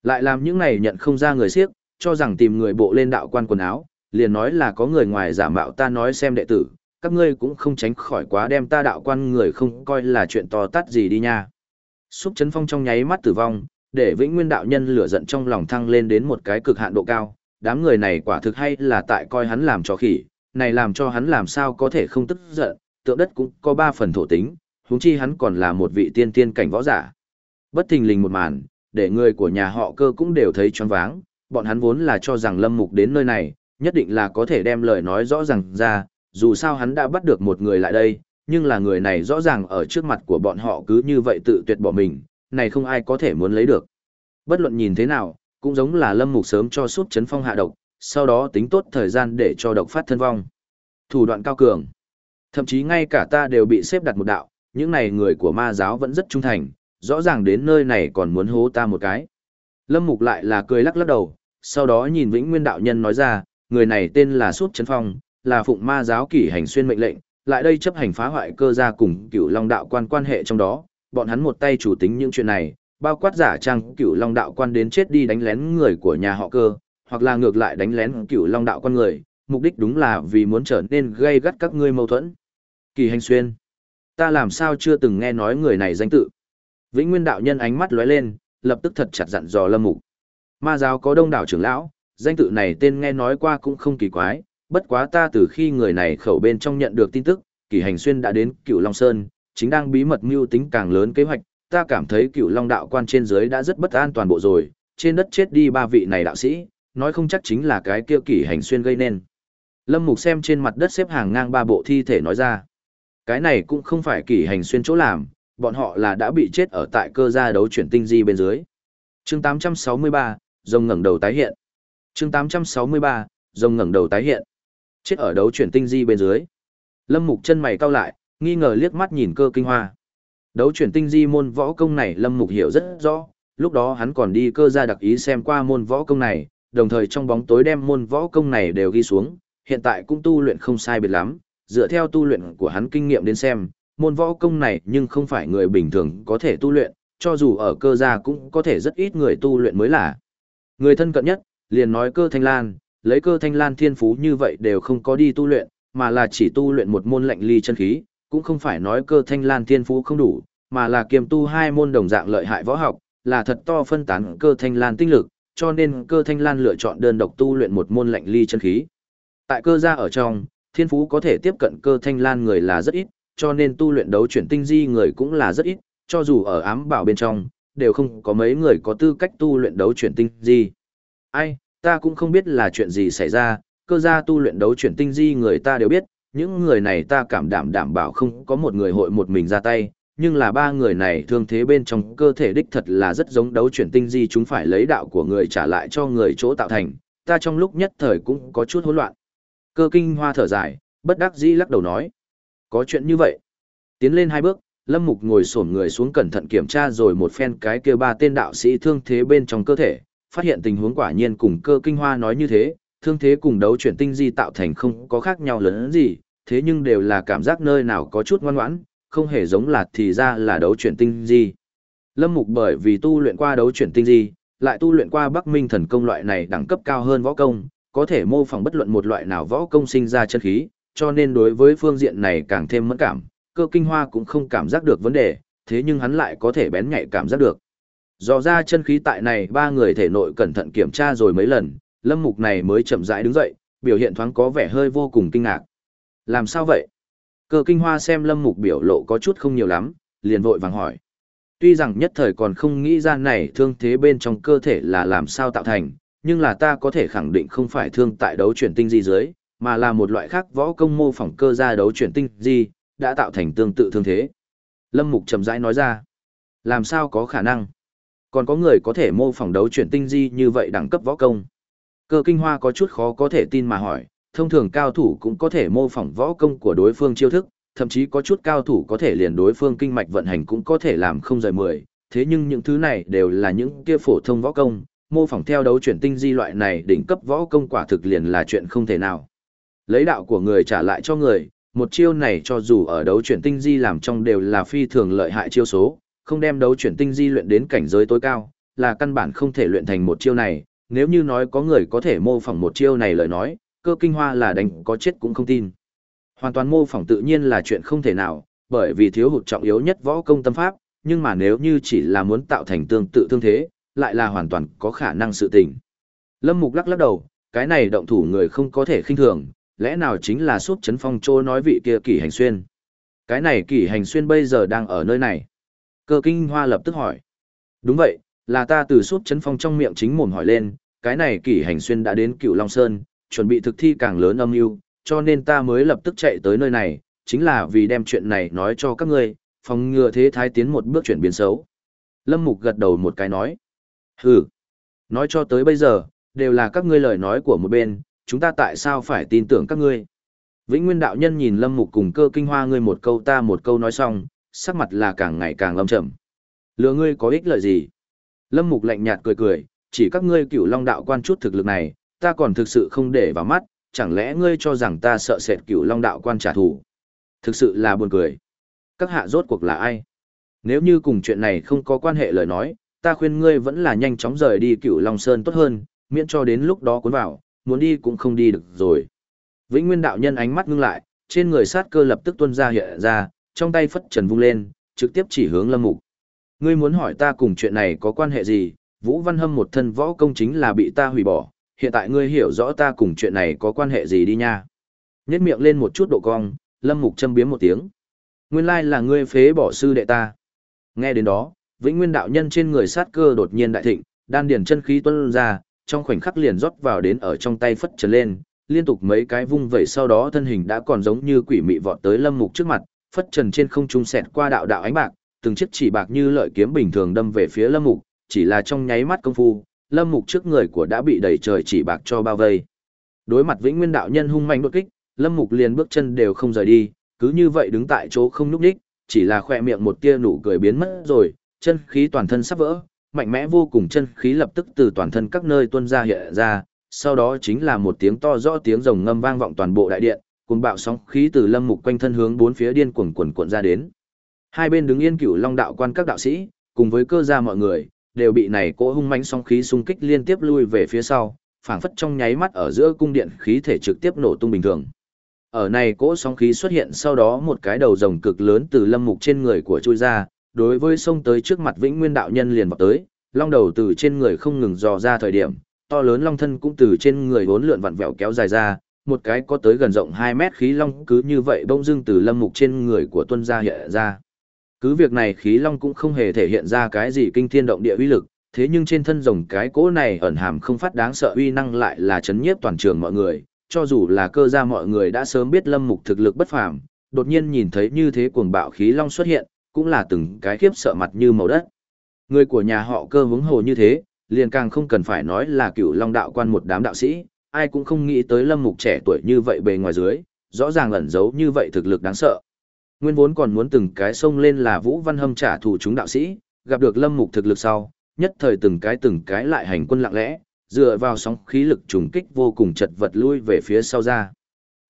[SPEAKER 1] lại làm những này nhận không ra người siếc, cho rằng tìm người bộ lên đạo quan quần áo, liền nói là có người ngoài giả mạo ta nói xem đệ tử, các ngươi cũng không tránh khỏi quá đem ta đạo quan người không coi là chuyện to tát gì đi nha. Xúc chấn phong trong nháy mắt tử vong, để vĩnh nguyên đạo nhân lửa giận trong lòng thăng lên đến một cái cực hạn độ cao, đám người này quả thực hay là tại coi hắn làm cho khỉ, này làm cho hắn làm sao có thể không tức giận, tượng đất cũng có ba phần thổ tính, huống chi hắn còn là một vị tiên tiên cảnh võ giả. Bất thình lình một màn, để người của nhà họ cơ cũng đều thấy choáng váng, bọn hắn vốn là cho rằng Lâm Mục đến nơi này, nhất định là có thể đem lời nói rõ ràng ra, dù sao hắn đã bắt được một người lại đây, nhưng là người này rõ ràng ở trước mặt của bọn họ cứ như vậy tự tuyệt bỏ mình, này không ai có thể muốn lấy được. Bất luận nhìn thế nào, cũng giống là Lâm Mục sớm cho suốt chấn phong hạ độc, sau đó tính tốt thời gian để cho độc phát thân vong. Thủ đoạn cao cường. Thậm chí ngay cả ta đều bị xếp đặt một đạo, những này người của ma giáo vẫn rất trung thành, rõ ràng đến nơi này còn muốn hố ta một cái. Lâm Mục lại là cười lắc lắc đầu, sau đó nhìn Vĩnh Nguyên đạo nhân nói ra, người này tên là Suốt Chấn Phong, là phụng ma giáo kỷ hành xuyên mệnh lệnh, lại đây chấp hành phá hoại cơ gia cùng cửu long đạo quan quan hệ trong đó, bọn hắn một tay chủ tính những chuyện này, bao quát giả trang cửu long đạo quan đến chết đi đánh lén người của nhà họ cơ, hoặc là ngược lại đánh lén cửu long đạo quan người, mục đích đúng là vì muốn trở nên gây gắt các ngươi mâu thuẫn. Kỳ hành xuyên. Ta làm sao chưa từng nghe nói người này danh tự. Vĩnh Nguyên đạo nhân ánh mắt lóe lên, lập tức thật chặt dặn dò Lâm Mục. Ma giáo có đông đảo trưởng lão, danh tự này tên nghe nói qua cũng không kỳ quái, bất quá ta từ khi người này khẩu bên trong nhận được tin tức, Kỳ Hành Xuyên đã đến cửu Long Sơn, chính đang bí mật mưu tính càng lớn kế hoạch, ta cảm thấy Cựu Long đạo quan trên dưới đã rất bất an toàn bộ rồi, trên đất chết đi ba vị này đạo sĩ, nói không chắc chính là cái kia kỷ Hành Xuyên gây nên. Lâm Mục xem trên mặt đất xếp hàng ngang ba bộ thi thể nói ra. Cái này cũng không phải kỷ Hành Xuyên chỗ làm, bọn họ là đã bị chết ở tại cơ gia đấu chuyển tinh di bên dưới. Chương 863, rồng ngẩng đầu tái hiện. Chương 863, rồng ngẩng đầu tái hiện. Chết ở đấu chuyển tinh di bên dưới. Lâm Mục chân mày cau lại, nghi ngờ liếc mắt nhìn cơ kinh hoa. Đấu chuyển tinh di môn võ công này Lâm Mục hiểu rất rõ, lúc đó hắn còn đi cơ gia đặc ý xem qua môn võ công này, đồng thời trong bóng tối đem môn võ công này đều ghi xuống, hiện tại cũng tu luyện không sai biệt lắm, dựa theo tu luyện của hắn kinh nghiệm đến xem, môn võ công này nhưng không phải người bình thường có thể tu luyện, cho dù ở cơ gia cũng có thể rất ít người tu luyện mới là. Người thân cận nhất, liền nói cơ thanh lan, lấy cơ thanh lan thiên phú như vậy đều không có đi tu luyện, mà là chỉ tu luyện một môn lạnh ly chân khí, cũng không phải nói cơ thanh lan thiên phú không đủ, mà là kiềm tu hai môn đồng dạng lợi hại võ học, là thật to phân tán cơ thanh lan tinh lực, cho nên cơ thanh lan lựa chọn đơn độc tu luyện một môn lạnh ly chân khí. Tại cơ gia ở trong, thiên phú có thể tiếp cận cơ thanh lan người là rất ít, cho nên tu luyện đấu chuyển tinh di người cũng là rất ít, cho dù ở ám bảo bên trong, đều không có mấy người có tư cách tu luyện đấu chuyển tinh di. Ai, ta cũng không biết là chuyện gì xảy ra, cơ gia tu luyện đấu chuyển tinh di người ta đều biết, những người này ta cảm đảm đảm bảo không có một người hội một mình ra tay, nhưng là ba người này thương thế bên trong cơ thể đích thật là rất giống đấu chuyển tinh di chúng phải lấy đạo của người trả lại cho người chỗ tạo thành, ta trong lúc nhất thời cũng có chút hỗn loạn. Cơ kinh hoa thở dài, bất đắc dĩ lắc đầu nói. Có chuyện như vậy. Tiến lên hai bước, Lâm Mục ngồi xổm người xuống cẩn thận kiểm tra rồi một phen cái kia ba tên đạo sĩ thương thế bên trong cơ thể, phát hiện tình huống quả nhiên cùng cơ kinh hoa nói như thế, thương thế cùng đấu chuyển tinh di tạo thành không có khác nhau lớn gì, thế nhưng đều là cảm giác nơi nào có chút ngoan ngoãn, không hề giống là thì ra là đấu chuyển tinh di. Lâm Mục bởi vì tu luyện qua đấu chuyển tinh di, lại tu luyện qua Bắc Minh thần công loại này đẳng cấp cao hơn võ công, có thể mô phỏng bất luận một loại nào võ công sinh ra chân khí, cho nên đối với phương diện này càng thêm mẫn cảm, cơ kinh hoa cũng không cảm giác được vấn đề, thế nhưng hắn lại có thể bén nhạy cảm giác được. Dò ra chân khí tại này ba người thể nội cẩn thận kiểm tra rồi mấy lần, lâm mục này mới chậm rãi đứng dậy, biểu hiện thoáng có vẻ hơi vô cùng kinh ngạc. Làm sao vậy? Cơ kinh hoa xem lâm mục biểu lộ có chút không nhiều lắm, liền vội vàng hỏi. Tuy rằng nhất thời còn không nghĩ ra này thương thế bên trong cơ thể là làm sao tạo thành, nhưng là ta có thể khẳng định không phải thương tại đấu chuyển tinh di dưới, mà là một loại khác võ công mô phỏng cơ ra đấu chuyển tinh di, đã tạo thành tương tự thương thế. Lâm Mục chậm rãi nói ra, làm sao có khả năng? Còn có người có thể mô phỏng đấu chuyển tinh di như vậy đẳng cấp võ công. Cơ kinh hoa có chút khó có thể tin mà hỏi, thông thường cao thủ cũng có thể mô phỏng võ công của đối phương chiêu thức, thậm chí có chút cao thủ có thể liền đối phương kinh mạch vận hành cũng có thể làm không rời mười. Thế nhưng những thứ này đều là những kia phổ thông võ công, mô phỏng theo đấu chuyển tinh di loại này đỉnh cấp võ công quả thực liền là chuyện không thể nào. Lấy đạo của người trả lại cho người, một chiêu này cho dù ở đấu chuyển tinh di làm trong đều là phi thường lợi hại chiêu số, không đem đấu chuyển tinh di luyện đến cảnh giới tối cao, là căn bản không thể luyện thành một chiêu này, nếu như nói có người có thể mô phỏng một chiêu này lời nói, cơ kinh hoa là đánh có chết cũng không tin. Hoàn toàn mô phỏng tự nhiên là chuyện không thể nào, bởi vì thiếu hụt trọng yếu nhất võ công tâm pháp, nhưng mà nếu như chỉ là muốn tạo thành tương tự thương thế, lại là hoàn toàn có khả năng sự tình. Lâm Mục lắc lắc đầu, cái này động thủ người không có thể khinh thường, lẽ nào chính là suốt chấn phong trô nói vị kia kỷ hành xuyên. Cái này kỷ hành xuyên bây giờ đang ở nơi này. Cơ kinh hoa lập tức hỏi. Đúng vậy, là ta từ suốt chấn phong trong miệng chính mồm hỏi lên, cái này kỷ hành xuyên đã đến cựu Long Sơn, chuẩn bị thực thi càng lớn âm mưu cho nên ta mới lập tức chạy tới nơi này, chính là vì đem chuyện này nói cho các ngươi, phòng ngừa thế thái tiến một bước chuyển biến xấu. Lâm Mục gật đầu một cái nói. Hừ, nói cho tới bây giờ, đều là các ngươi lời nói của một bên, chúng ta tại sao phải tin tưởng các ngươi. Vĩnh Nguyên đạo nhân nhìn Lâm Mục cùng cơ kinh hoa ngươi một câu ta một câu nói xong, sắc mặt là càng ngày càng lâm trầm. Lừa ngươi có ích lợi gì? Lâm Mục lạnh nhạt cười cười, chỉ các ngươi cửu long đạo quan chút thực lực này, ta còn thực sự không để vào mắt, chẳng lẽ ngươi cho rằng ta sợ sệt cửu long đạo quan trả thù? Thực sự là buồn cười. Các hạ rốt cuộc là ai? Nếu như cùng chuyện này không có quan hệ lời nói, ta khuyên ngươi vẫn là nhanh chóng rời đi cửu long sơn tốt hơn, miễn cho đến lúc đó cuốn vào, muốn đi cũng không đi được rồi. Vĩnh Nguyên đạo nhân ánh mắt ngưng lại, trên người sát cơ lập tức tuôn ra hiện ra, trong tay phất trần vung lên, trực tiếp chỉ hướng Lâm Mục. Ngươi muốn hỏi ta cùng chuyện này có quan hệ gì? Vũ Văn Hâm một thân võ công chính là bị ta hủy bỏ, hiện tại ngươi hiểu rõ ta cùng chuyện này có quan hệ gì đi nha. Nhét miệng lên một chút độ cong, Lâm Mục châm biếm một tiếng. Nguyên lai là ngươi phế bỏ sư đệ ta. Nghe đến đó, Vĩnh Nguyên đạo nhân trên người sát cơ đột nhiên đại thịnh, đan điển chân khí tuôn ra, trong khoảnh khắc liền rót vào đến ở trong tay phất trần lên, liên tục mấy cái vung vẩy sau đó thân hình đã còn giống như quỷ mị vọt tới Lâm Mục trước mặt, phất trần trên không trung xẹt qua đạo đạo ánh bạc, từng chiếc chỉ bạc như lợi kiếm bình thường đâm về phía Lâm Mục, chỉ là trong nháy mắt công phu, Lâm Mục trước người của đã bị đẩy trời chỉ bạc cho bao vây. Đối mặt Vĩnh Nguyên đạo nhân hung manh đột kích, Lâm Mục liền bước chân đều không rời đi, cứ như vậy đứng tại chỗ không nhúc nhích, chỉ là khỏe miệng một tia nụ cười biến mất rồi, chân khí toàn thân sắp vỡ, mạnh mẽ vô cùng chân khí lập tức từ toàn thân các nơi tuôn ra hiện ra, sau đó chính là một tiếng to rõ tiếng rồng ngâm vang vọng toàn bộ đại điện, cuồng bạo sóng khí từ Lâm Mục quanh thân hướng bốn phía điên cuồng cuồn cuộn ra đến. Hai bên đứng yên cửu long đạo quan các đạo sĩ, cùng với cơ gia mọi người, đều bị này cỗ hung mãnh sóng khí xung kích liên tiếp lui về phía sau, phảng phất trong nháy mắt ở giữa cung điện khí thể trực tiếp nổ tung bình thường. Ở này cỗ sóng khí xuất hiện sau đó một cái đầu rồng cực lớn từ lâm mục trên người của chui ra, đối với sông tới trước mặt Vĩnh Nguyên đạo nhân liền vọt tới, long đầu từ trên người không ngừng dò ra thời điểm, to lớn long thân cũng từ trên người vốn lượn vặn vẹo kéo dài ra, một cái có tới gần rộng 2 mét khí long cứ như vậy bỗng dưng từ lâm mục trên người của tuân gia hiện ra. Cứ việc này khí long cũng không hề thể hiện ra cái gì kinh thiên động địa uy lực, thế nhưng trên thân rồng cái cỗ này ẩn hàm không phát đáng sợ uy năng lại là chấn nhiếp toàn trường mọi người, cho dù là cơ gia mọi người đã sớm biết lâm mục thực lực bất phàm, đột nhiên nhìn thấy như thế cuồng bạo khí long xuất hiện, cũng là từng cái khiếp sợ mặt như màu đất. Người của nhà họ cơ vững hồ như thế, liền càng không cần phải nói là cựu long đạo quan một đám đạo sĩ, ai cũng không nghĩ tới lâm mục trẻ tuổi như vậy bề ngoài dưới, rõ ràng ẩn giấu như vậy thực lực đáng sợ. Nguyên vốn còn muốn từng cái xông lên là Vũ Văn Hâm trả thù chúng đạo sĩ, gặp được lâm mục thực lực sau, nhất thời từng cái từng cái lại hành quân lặng lẽ, dựa vào sóng khí lực trùng kích vô cùng chật vật lui về phía sau ra.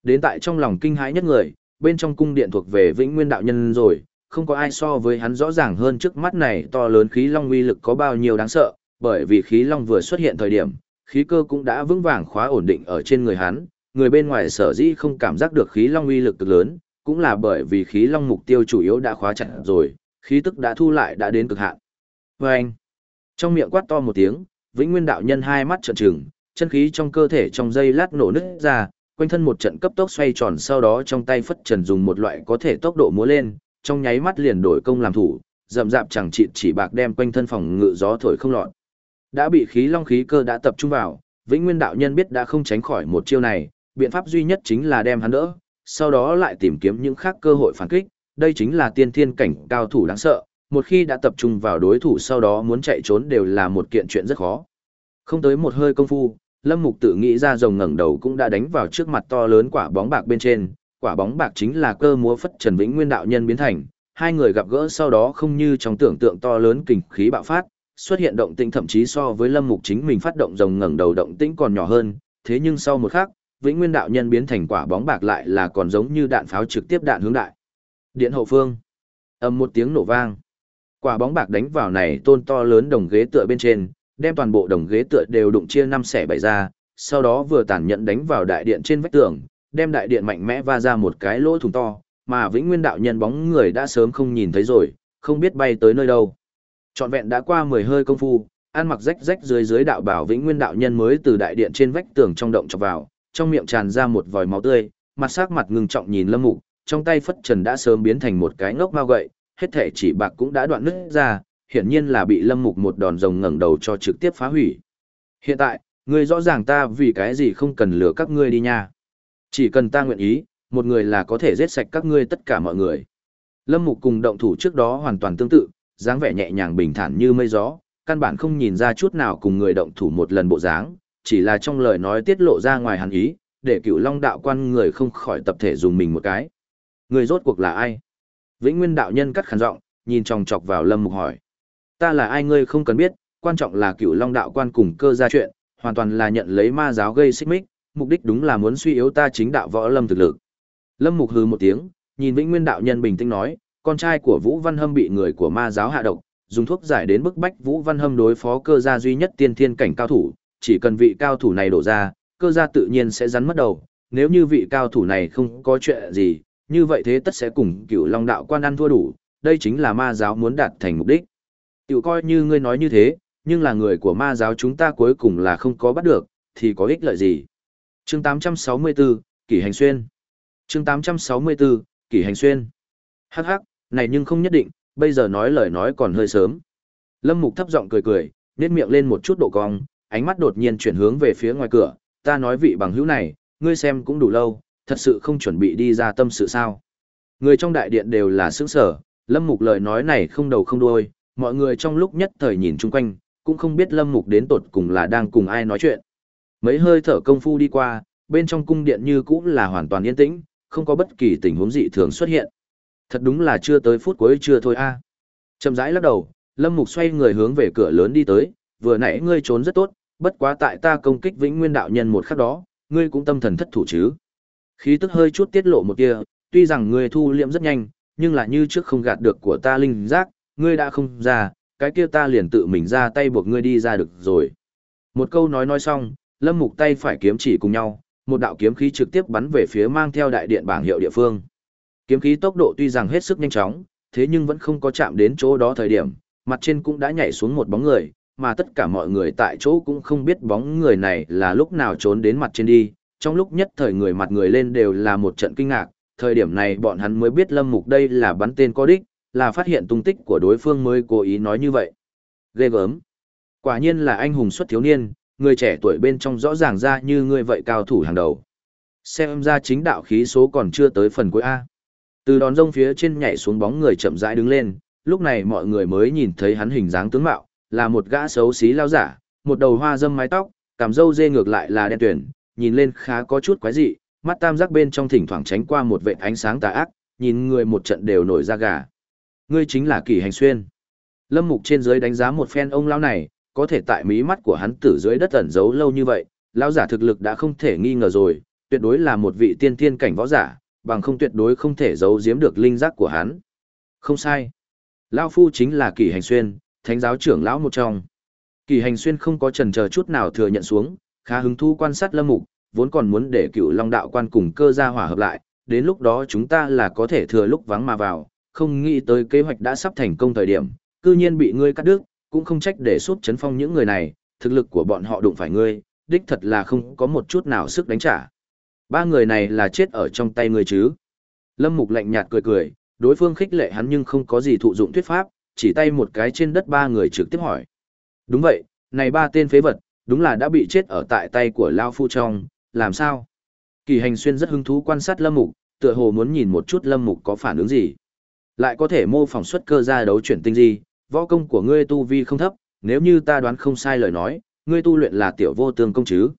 [SPEAKER 1] Đến tại trong lòng kinh hãi nhất người, bên trong cung điện thuộc về Vĩnh Nguyên đạo nhân rồi, không có ai so với hắn rõ ràng hơn trước mắt này to lớn khí long uy lực có bao nhiêu đáng sợ, bởi vì khí long vừa xuất hiện thời điểm, khí cơ cũng đã vững vàng khóa ổn định ở trên người hắn, người bên ngoài sở dĩ không cảm giác được khí long uy lực cực lớn, cũng là bởi vì khí long mục tiêu chủ yếu đã khóa chặt rồi, khí tức đã thu lại đã đến cực hạn. Và anh, trong miệng quát to một tiếng, Vĩnh Nguyên đạo nhân hai mắt trợn trừng, chân khí trong cơ thể trong dây lát nổ nứt ra, quanh thân một trận cấp tốc xoay tròn sau đó trong tay phất trần dùng một loại có thể tốc độ múa lên, trong nháy mắt liền đổi công làm thủ, rậm rạp chẳng chịt chỉ bạc đem quanh thân phòng ngự gió thổi không lọt. Đã bị khí long khí cơ đã tập trung vào, Vĩnh Nguyên đạo nhân biết đã không tránh khỏi một chiêu này, biện pháp duy nhất chính là đem hắn đỡ, sau đó lại tìm kiếm những khác cơ hội phản kích, đây chính là tiên thiên cảnh cao thủ đáng sợ, một khi đã tập trung vào đối thủ sau đó muốn chạy trốn đều là một kiện chuyện rất khó. Không tới một hơi công phu, Lâm Mục tự nghĩ ra rồng ngẩng đầu cũng đã đánh vào trước mặt to lớn quả bóng bạc bên trên, quả bóng bạc chính là cơ múa phất Trần Vĩnh Nguyên đạo nhân biến thành, hai người gặp gỡ sau đó không như trong tưởng tượng to lớn kình khí bạo phát, xuất hiện động tĩnh thậm chí so với Lâm Mục chính mình phát động rồng ngẩng đầu động tĩnh còn nhỏ hơn, thế nhưng sau một khắc, Vĩnh Nguyên đạo nhân biến thành quả bóng bạc lại là còn giống như đạn pháo trực tiếp đạn hướng đại. Điện hậu phương. Ầm một tiếng nổ vang. Quả bóng bạc đánh vào này tôn to lớn đồng ghế tựa bên trên, đem toàn bộ đồng ghế tựa đều đụng chia năm xẻ bảy ra, sau đó vừa tàn nhẫn đánh vào đại điện trên vách tường, đem đại điện mạnh mẽ va ra một cái lỗ thủng to, mà Vĩnh Nguyên đạo nhân bóng người đã sớm không nhìn thấy rồi, không biết bay tới nơi đâu. Trọn vẹn đã qua mười hơi công phu, ăn mặc rách rách dưới dưới đạo bảo Vĩnh Nguyên đạo nhân mới từ đại điện trên vách tường trong động chọc vào, trong miệng tràn ra một vòi máu tươi, mặt sắc mặt ngưng trọng nhìn Lâm Mục, trong tay phất trần đã sớm biến thành một cái ngốc mao gậy, hết thể chỉ bạc cũng đã đoạn nứt ra, hiển nhiên là bị Lâm Mục một đòn rồng ngẩng đầu cho trực tiếp phá hủy. Hiện tại, ngươi rõ ràng ta vì cái gì không cần lừa các ngươi đi nha. Chỉ cần ta nguyện ý, một người là có thể giết sạch các ngươi tất cả mọi người. Lâm Mục cùng động thủ trước đó hoàn toàn tương tự, dáng vẻ nhẹ nhàng bình thản như mây gió, căn bản không nhìn ra chút nào cùng người động thủ một lần bộ dáng, chỉ là trong lời nói tiết lộ ra ngoài hàn ý, để cựu long đạo quan người không khỏi tập thể dùng mình một cái. Người rốt cuộc là ai? Vĩnh Nguyên đạo nhân cắt khàn giọng, nhìn chòng chọc vào Lâm Mục hỏi. Ta là ai ngươi không cần biết, quan trọng là cựu long đạo quan cùng cơ ra chuyện, hoàn toàn là nhận lấy ma giáo gây xích mích, mục đích đúng là muốn suy yếu ta chính đạo võ lâm thực lực. Lâm Mục hừ một tiếng, nhìn Vĩnh Nguyên đạo nhân bình tĩnh nói, con trai của Vũ Văn Hâm bị người của ma giáo hạ độc, dùng thuốc giải đến bức bách Vũ Văn Hâm đối phó cơ gia duy nhất tiên thiên cảnh cao thủ, chỉ cần vị cao thủ này đổ ra, cơ gia tự nhiên sẽ rắn mất đầu, nếu như vị cao thủ này không có chuyện gì, như vậy thế tất sẽ cùng cựu long đạo quan ăn thua đủ, đây chính là ma giáo muốn đạt thành mục đích. Tiểu coi như ngươi nói như thế, nhưng là người của ma giáo chúng ta cuối cùng là không có bắt được, thì có ích lợi gì. Chương 864, Kỷ Hành Xuyên Chương 864, Kỷ Hành Xuyên Hắc hắc, này nhưng không nhất định, bây giờ nói lời nói còn hơi sớm. Lâm Mục thấp giọng cười cười, nét miệng lên một chút độ cong, ánh mắt đột nhiên chuyển hướng về phía ngoài cửa, ta nói vị bằng hữu này, ngươi xem cũng đủ lâu, thật sự không chuẩn bị đi ra tâm sự sao. Người trong đại điện đều là sướng sở, Lâm Mục lời nói này không đầu không đuôi, mọi người trong lúc nhất thời nhìn chung quanh, cũng không biết Lâm Mục đến tột cùng là đang cùng ai nói chuyện. Mấy hơi thở công phu đi qua, bên trong cung điện như cũ là hoàn toàn yên tĩnh, không có bất kỳ tình huống dị thường xuất hiện. Thật đúng là chưa tới phút cuối chưa thôi a. À. Chậm rãi lắc đầu, Lâm Mục xoay người hướng về cửa lớn đi tới, vừa nãy ngươi trốn rất tốt, bất quá tại ta công kích Vĩnh Nguyên đạo nhân một khắc đó, ngươi cũng tâm thần thất thủ chứ. Khí tức hơi chút tiết lộ một tia, tuy rằng ngươi thu liệm rất nhanh, nhưng là như trước không gạt được của ta linh giác, ngươi đã không ra, cái kia ta liền tự mình ra tay buộc ngươi đi ra được rồi. Một câu nói nói xong, Lâm Mục tay phải kiếm chỉ cùng nhau, một đạo kiếm khí trực tiếp bắn về phía mang theo đại điện bảng hiệu địa phương. Kiếm khí tốc độ tuy rằng hết sức nhanh chóng, thế nhưng vẫn không có chạm đến chỗ đó thời điểm, mặt trên cũng đã nhảy xuống một bóng người, mà tất cả mọi người tại chỗ cũng không biết bóng người này là lúc nào trốn đến mặt trên đi. Trong lúc nhất thời người mặt người lên đều là một trận kinh ngạc, thời điểm này bọn hắn mới biết Lâm Mục đây là bắn tên có đích, là phát hiện tung tích của đối phương mới cố ý nói như vậy. Ghê gớm. Quả nhiên là anh hùng xuất thiếu niên, người trẻ tuổi bên trong rõ ràng ra như ngươi vậy cao thủ hàng đầu. Xem ra chính đạo khí số còn chưa tới phần cuối A. Từ đòn rông phía trên nhảy xuống bóng người chậm rãi đứng lên, lúc này mọi người mới nhìn thấy hắn hình dáng tướng mạo, là một gã xấu xí lao giả, một đầu hoa dâm mái tóc, cằm râu dê ngược lại là đen tuyển, nhìn lên khá có chút quái dị, mắt tam giác bên trong thỉnh thoảng tránh qua một vệt ánh sáng tà ác, nhìn người một trận đều nổi da gà. Ngươi chính là Kỳ Hành Xuyên. Lâm Mục trên dưới đánh giá một phen ông lão này, có thể tại mí mắt của hắn tử dưới đất ẩn giấu lâu như vậy, lão giả thực lực đã không thể nghi ngờ rồi, tuyệt đối là một vị tiên thiên cảnh võ giả, bằng không tuyệt đối không thể giấu giếm được linh giác của hắn. Không sai. Lão phu chính là Kỳ Hành Xuyên, thánh giáo trưởng lão một trong. Kỳ Hành Xuyên không có chần chờ chút nào thừa nhận xuống, khá hứng thú quan sát Lâm Mục, vốn còn muốn để Cựu Long đạo quan cùng cơ gia hỏa hợp lại, đến lúc đó chúng ta là có thể thừa lúc vắng mà vào, không nghĩ tới kế hoạch đã sắp thành công thời điểm, cư nhiên bị ngươi cắt đứt, cũng không trách để suốt chấn phong những người này, thực lực của bọn họ đụng phải ngươi, đích thật là không có một chút nào sức đánh trả. Ba người này là chết ở trong tay ngươi chứ. Lâm Mục lạnh nhạt cười cười, đối phương khích lệ hắn nhưng không có gì thụ dụng thuyết pháp, chỉ tay một cái trên đất ba người trực tiếp hỏi. Đúng vậy, này ba tên phế vật, đúng là đã bị chết ở tại tay của Lao Phu trong, làm sao? Kỳ hành xuyên rất hứng thú quan sát Lâm Mục, tựa hồ muốn nhìn một chút Lâm Mục có phản ứng gì. Lại có thể mô phỏng xuất cơ ra đấu chuyển tinh gì, võ công của ngươi tu vi không thấp, nếu như ta đoán không sai lời nói, ngươi tu luyện là tiểu vô tương công chứ.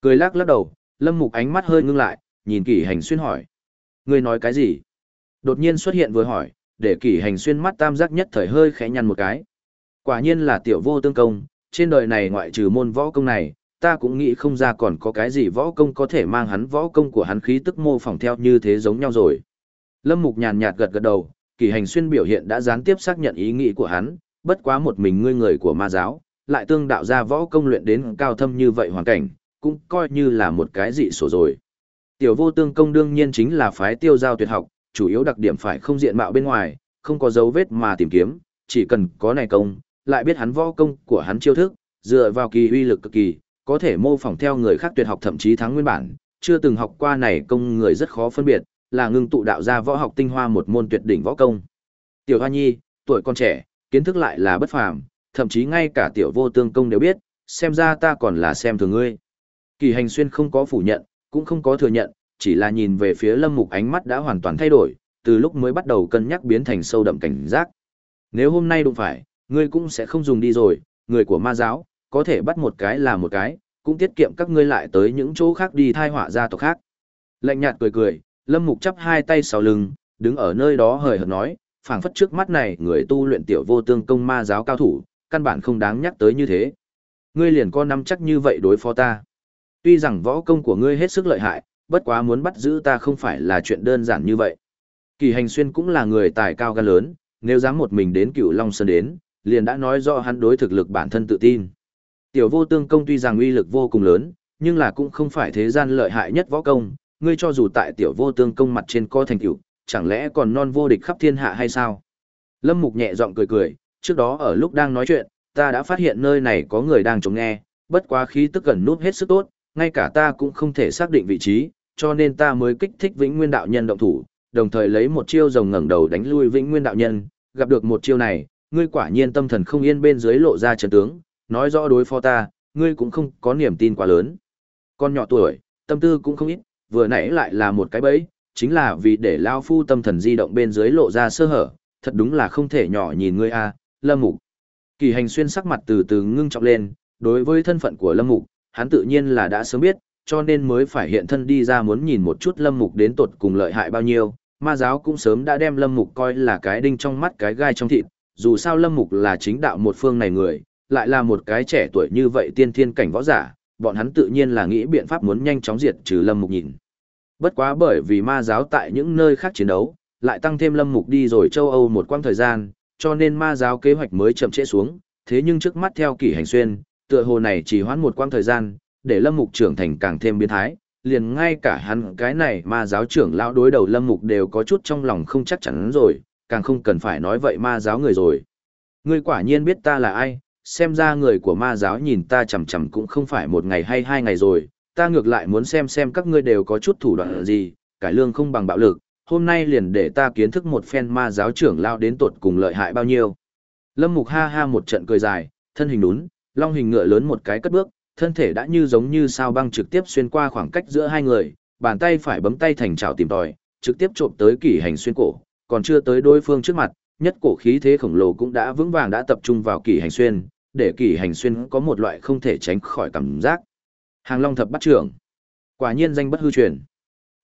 [SPEAKER 1] Cười lắc lắc đầu, lâm mục ánh mắt hơi ngưng lại, nhìn kỳ hành xuyên hỏi. Ngươi nói cái gì? Đột nhiên xuất hiện vừa hỏi, để kỷ hành xuyên mắt tam giác nhất thời hơi khẽ nhăn một cái. Quả nhiên là tiểu vô tương công, trên đời này ngoại trừ môn võ công này, ta cũng nghĩ không ra còn có cái gì võ công có thể mang hắn võ công của hắn khí tức mô phỏng theo như thế giống nhau rồi. Lâm Mục nhàn nhạt gật gật đầu, kỳ hành xuyên biểu hiện đã gián tiếp xác nhận ý nghĩ của hắn, bất quá một mình ngươi người của ma giáo, lại tương đạo ra võ công luyện đến cao thâm như vậy hoàn cảnh, cũng coi như là một cái dị sổ rồi. Tiểu vô tương công đương nhiên chính là phái tiêu giao tuyệt học, chủ yếu đặc điểm phải không diện mạo bên ngoài, không có dấu vết mà tìm kiếm, chỉ cần có này công, lại biết hắn võ công của hắn chiêu thức, dựa vào kỳ uy lực cực kỳ, có thể mô phỏng theo người khác tuyệt học thậm chí thắng nguyên bản, chưa từng học qua này công người rất khó phân biệt, là ngưng tụ đạo ra võ học tinh hoa một môn tuyệt đỉnh võ công. Tiểu Hoa Nhi, tuổi còn trẻ, kiến thức lại là bất phàm, thậm chí ngay cả tiểu vô tương công đều biết, xem ra ta còn là xem thường ngươi. Kỳ hành xuyên không có phủ nhận, cũng không có thừa nhận, chỉ là nhìn về phía lâm mục ánh mắt đã hoàn toàn thay đổi, từ lúc mới bắt đầu cân nhắc biến thành sâu đậm cảnh giác. Nếu hôm nay đụng phải, ngươi cũng sẽ không dùng đi rồi, người của ma giáo, có thể bắt một cái là một cái, cũng tiết kiệm các ngươi lại tới những chỗ khác đi thai họa gia tộc khác. Lạnh nhạt cười cười, lâm mục chắp hai tay sau lưng, đứng ở nơi đó hời hợt nói, phảng phất trước mắt này người tu luyện tiểu vô tương công ma giáo cao thủ, căn bản không đáng nhắc tới như thế. Ngươi liền có nắm chắc như vậy đối phó ta. Tuy rằng võ công của ngươi hết sức lợi hại, bất quá muốn bắt giữ ta không phải là chuyện đơn giản như vậy. Kỳ hành xuyên cũng là người tài cao gan lớn, nếu dám một mình đến cựu Long Sơn đến, liền đã nói rõ hắn đối thực lực bản thân tự tin. Tiểu vô tương công tuy rằng uy lực vô cùng lớn, nhưng là cũng không phải thế gian lợi hại nhất võ công, ngươi cho dù tại tiểu vô tương công mặt trên co thành cựu, chẳng lẽ còn non vô địch khắp thiên hạ hay sao? Lâm Mục nhẹ giọng cười cười, trước đó ở lúc đang nói chuyện, ta đã phát hiện nơi này có người đang chống nghe, bất quá khí tức gần nút hết sức tốt, ngay cả ta cũng không thể xác định vị trí, cho nên ta mới kích thích Vĩnh Nguyên đạo nhân động thủ, đồng thời lấy một chiêu rồng ngẩng đầu đánh lui Vĩnh Nguyên đạo nhân, gặp được một chiêu này, ngươi quả nhiên tâm thần không yên bên dưới lộ ra trận tướng, nói rõ đối phó ta, ngươi cũng không có niềm tin quá lớn. Con nhỏ tuổi, tâm tư cũng không ít, vừa nãy lại là một cái bẫy, chính là vì để lao phu tâm thần di động bên dưới lộ ra sơ hở, thật đúng là không thể nhỏ nhìn ngươi a, Lâm Mục. Kỳ Hành xuyên sắc mặt từ từ ngưng trọng lên, đối với thân phận của Lâm Mục, hắn tự nhiên là đã sớm biết, cho nên mới phải hiện thân đi ra muốn nhìn một chút Lâm Mục đến tột cùng lợi hại bao nhiêu. Ma giáo cũng sớm đã đem Lâm Mục coi là cái đinh trong mắt cái gai trong thịt, dù sao Lâm Mục là chính đạo một phương này người, lại là một cái trẻ tuổi như vậy tiên thiên cảnh võ giả, bọn hắn tự nhiên là nghĩ biện pháp muốn nhanh chóng diệt trừ Lâm Mục nhìn. Bất quá bởi vì ma giáo tại những nơi khác chiến đấu, lại tăng thêm Lâm Mục đi rồi châu Âu một quãng thời gian, cho nên ma giáo kế hoạch mới chậm trễ xuống, thế nhưng trước mắt theo kỷ hành xuyên, tựa hồ này chỉ hoãn một quãng thời gian, để Lâm Mục trưởng thành càng thêm biến thái, liền ngay cả hắn cái này ma giáo trưởng lão đối đầu Lâm Mục đều có chút trong lòng không chắc chắn rồi, càng không cần phải nói vậy ma giáo người rồi. Ngươi quả nhiên biết ta là ai, xem ra người của ma giáo nhìn ta chằm chằm cũng không phải một ngày hay hai ngày rồi, ta ngược lại muốn xem xem các ngươi đều có chút thủ đoạn gì, cải lương không bằng bạo lực, hôm nay liền để ta kiến thức một phen ma giáo trưởng lao đến tột cùng lợi hại bao nhiêu. Lâm Mục ha ha một trận cười dài, thân hình đún, long hình ngựa lớn một cái cất bước, thân thể đã như giống như sao băng trực tiếp xuyên qua khoảng cách giữa hai người, bàn tay phải bấm tay thành chảo tìm tòi, trực tiếp trộm tới kỷ hành xuyên cổ, còn chưa tới đối phương trước mặt, nhất cổ khí thế khổng lồ cũng đã vững vàng đã tập trung vào kỷ hành xuyên, để kỷ hành xuyên có một loại không thể tránh khỏi cảm giác. Hàng Long thập bắt trưởng. Quả nhiên danh bất hư truyền.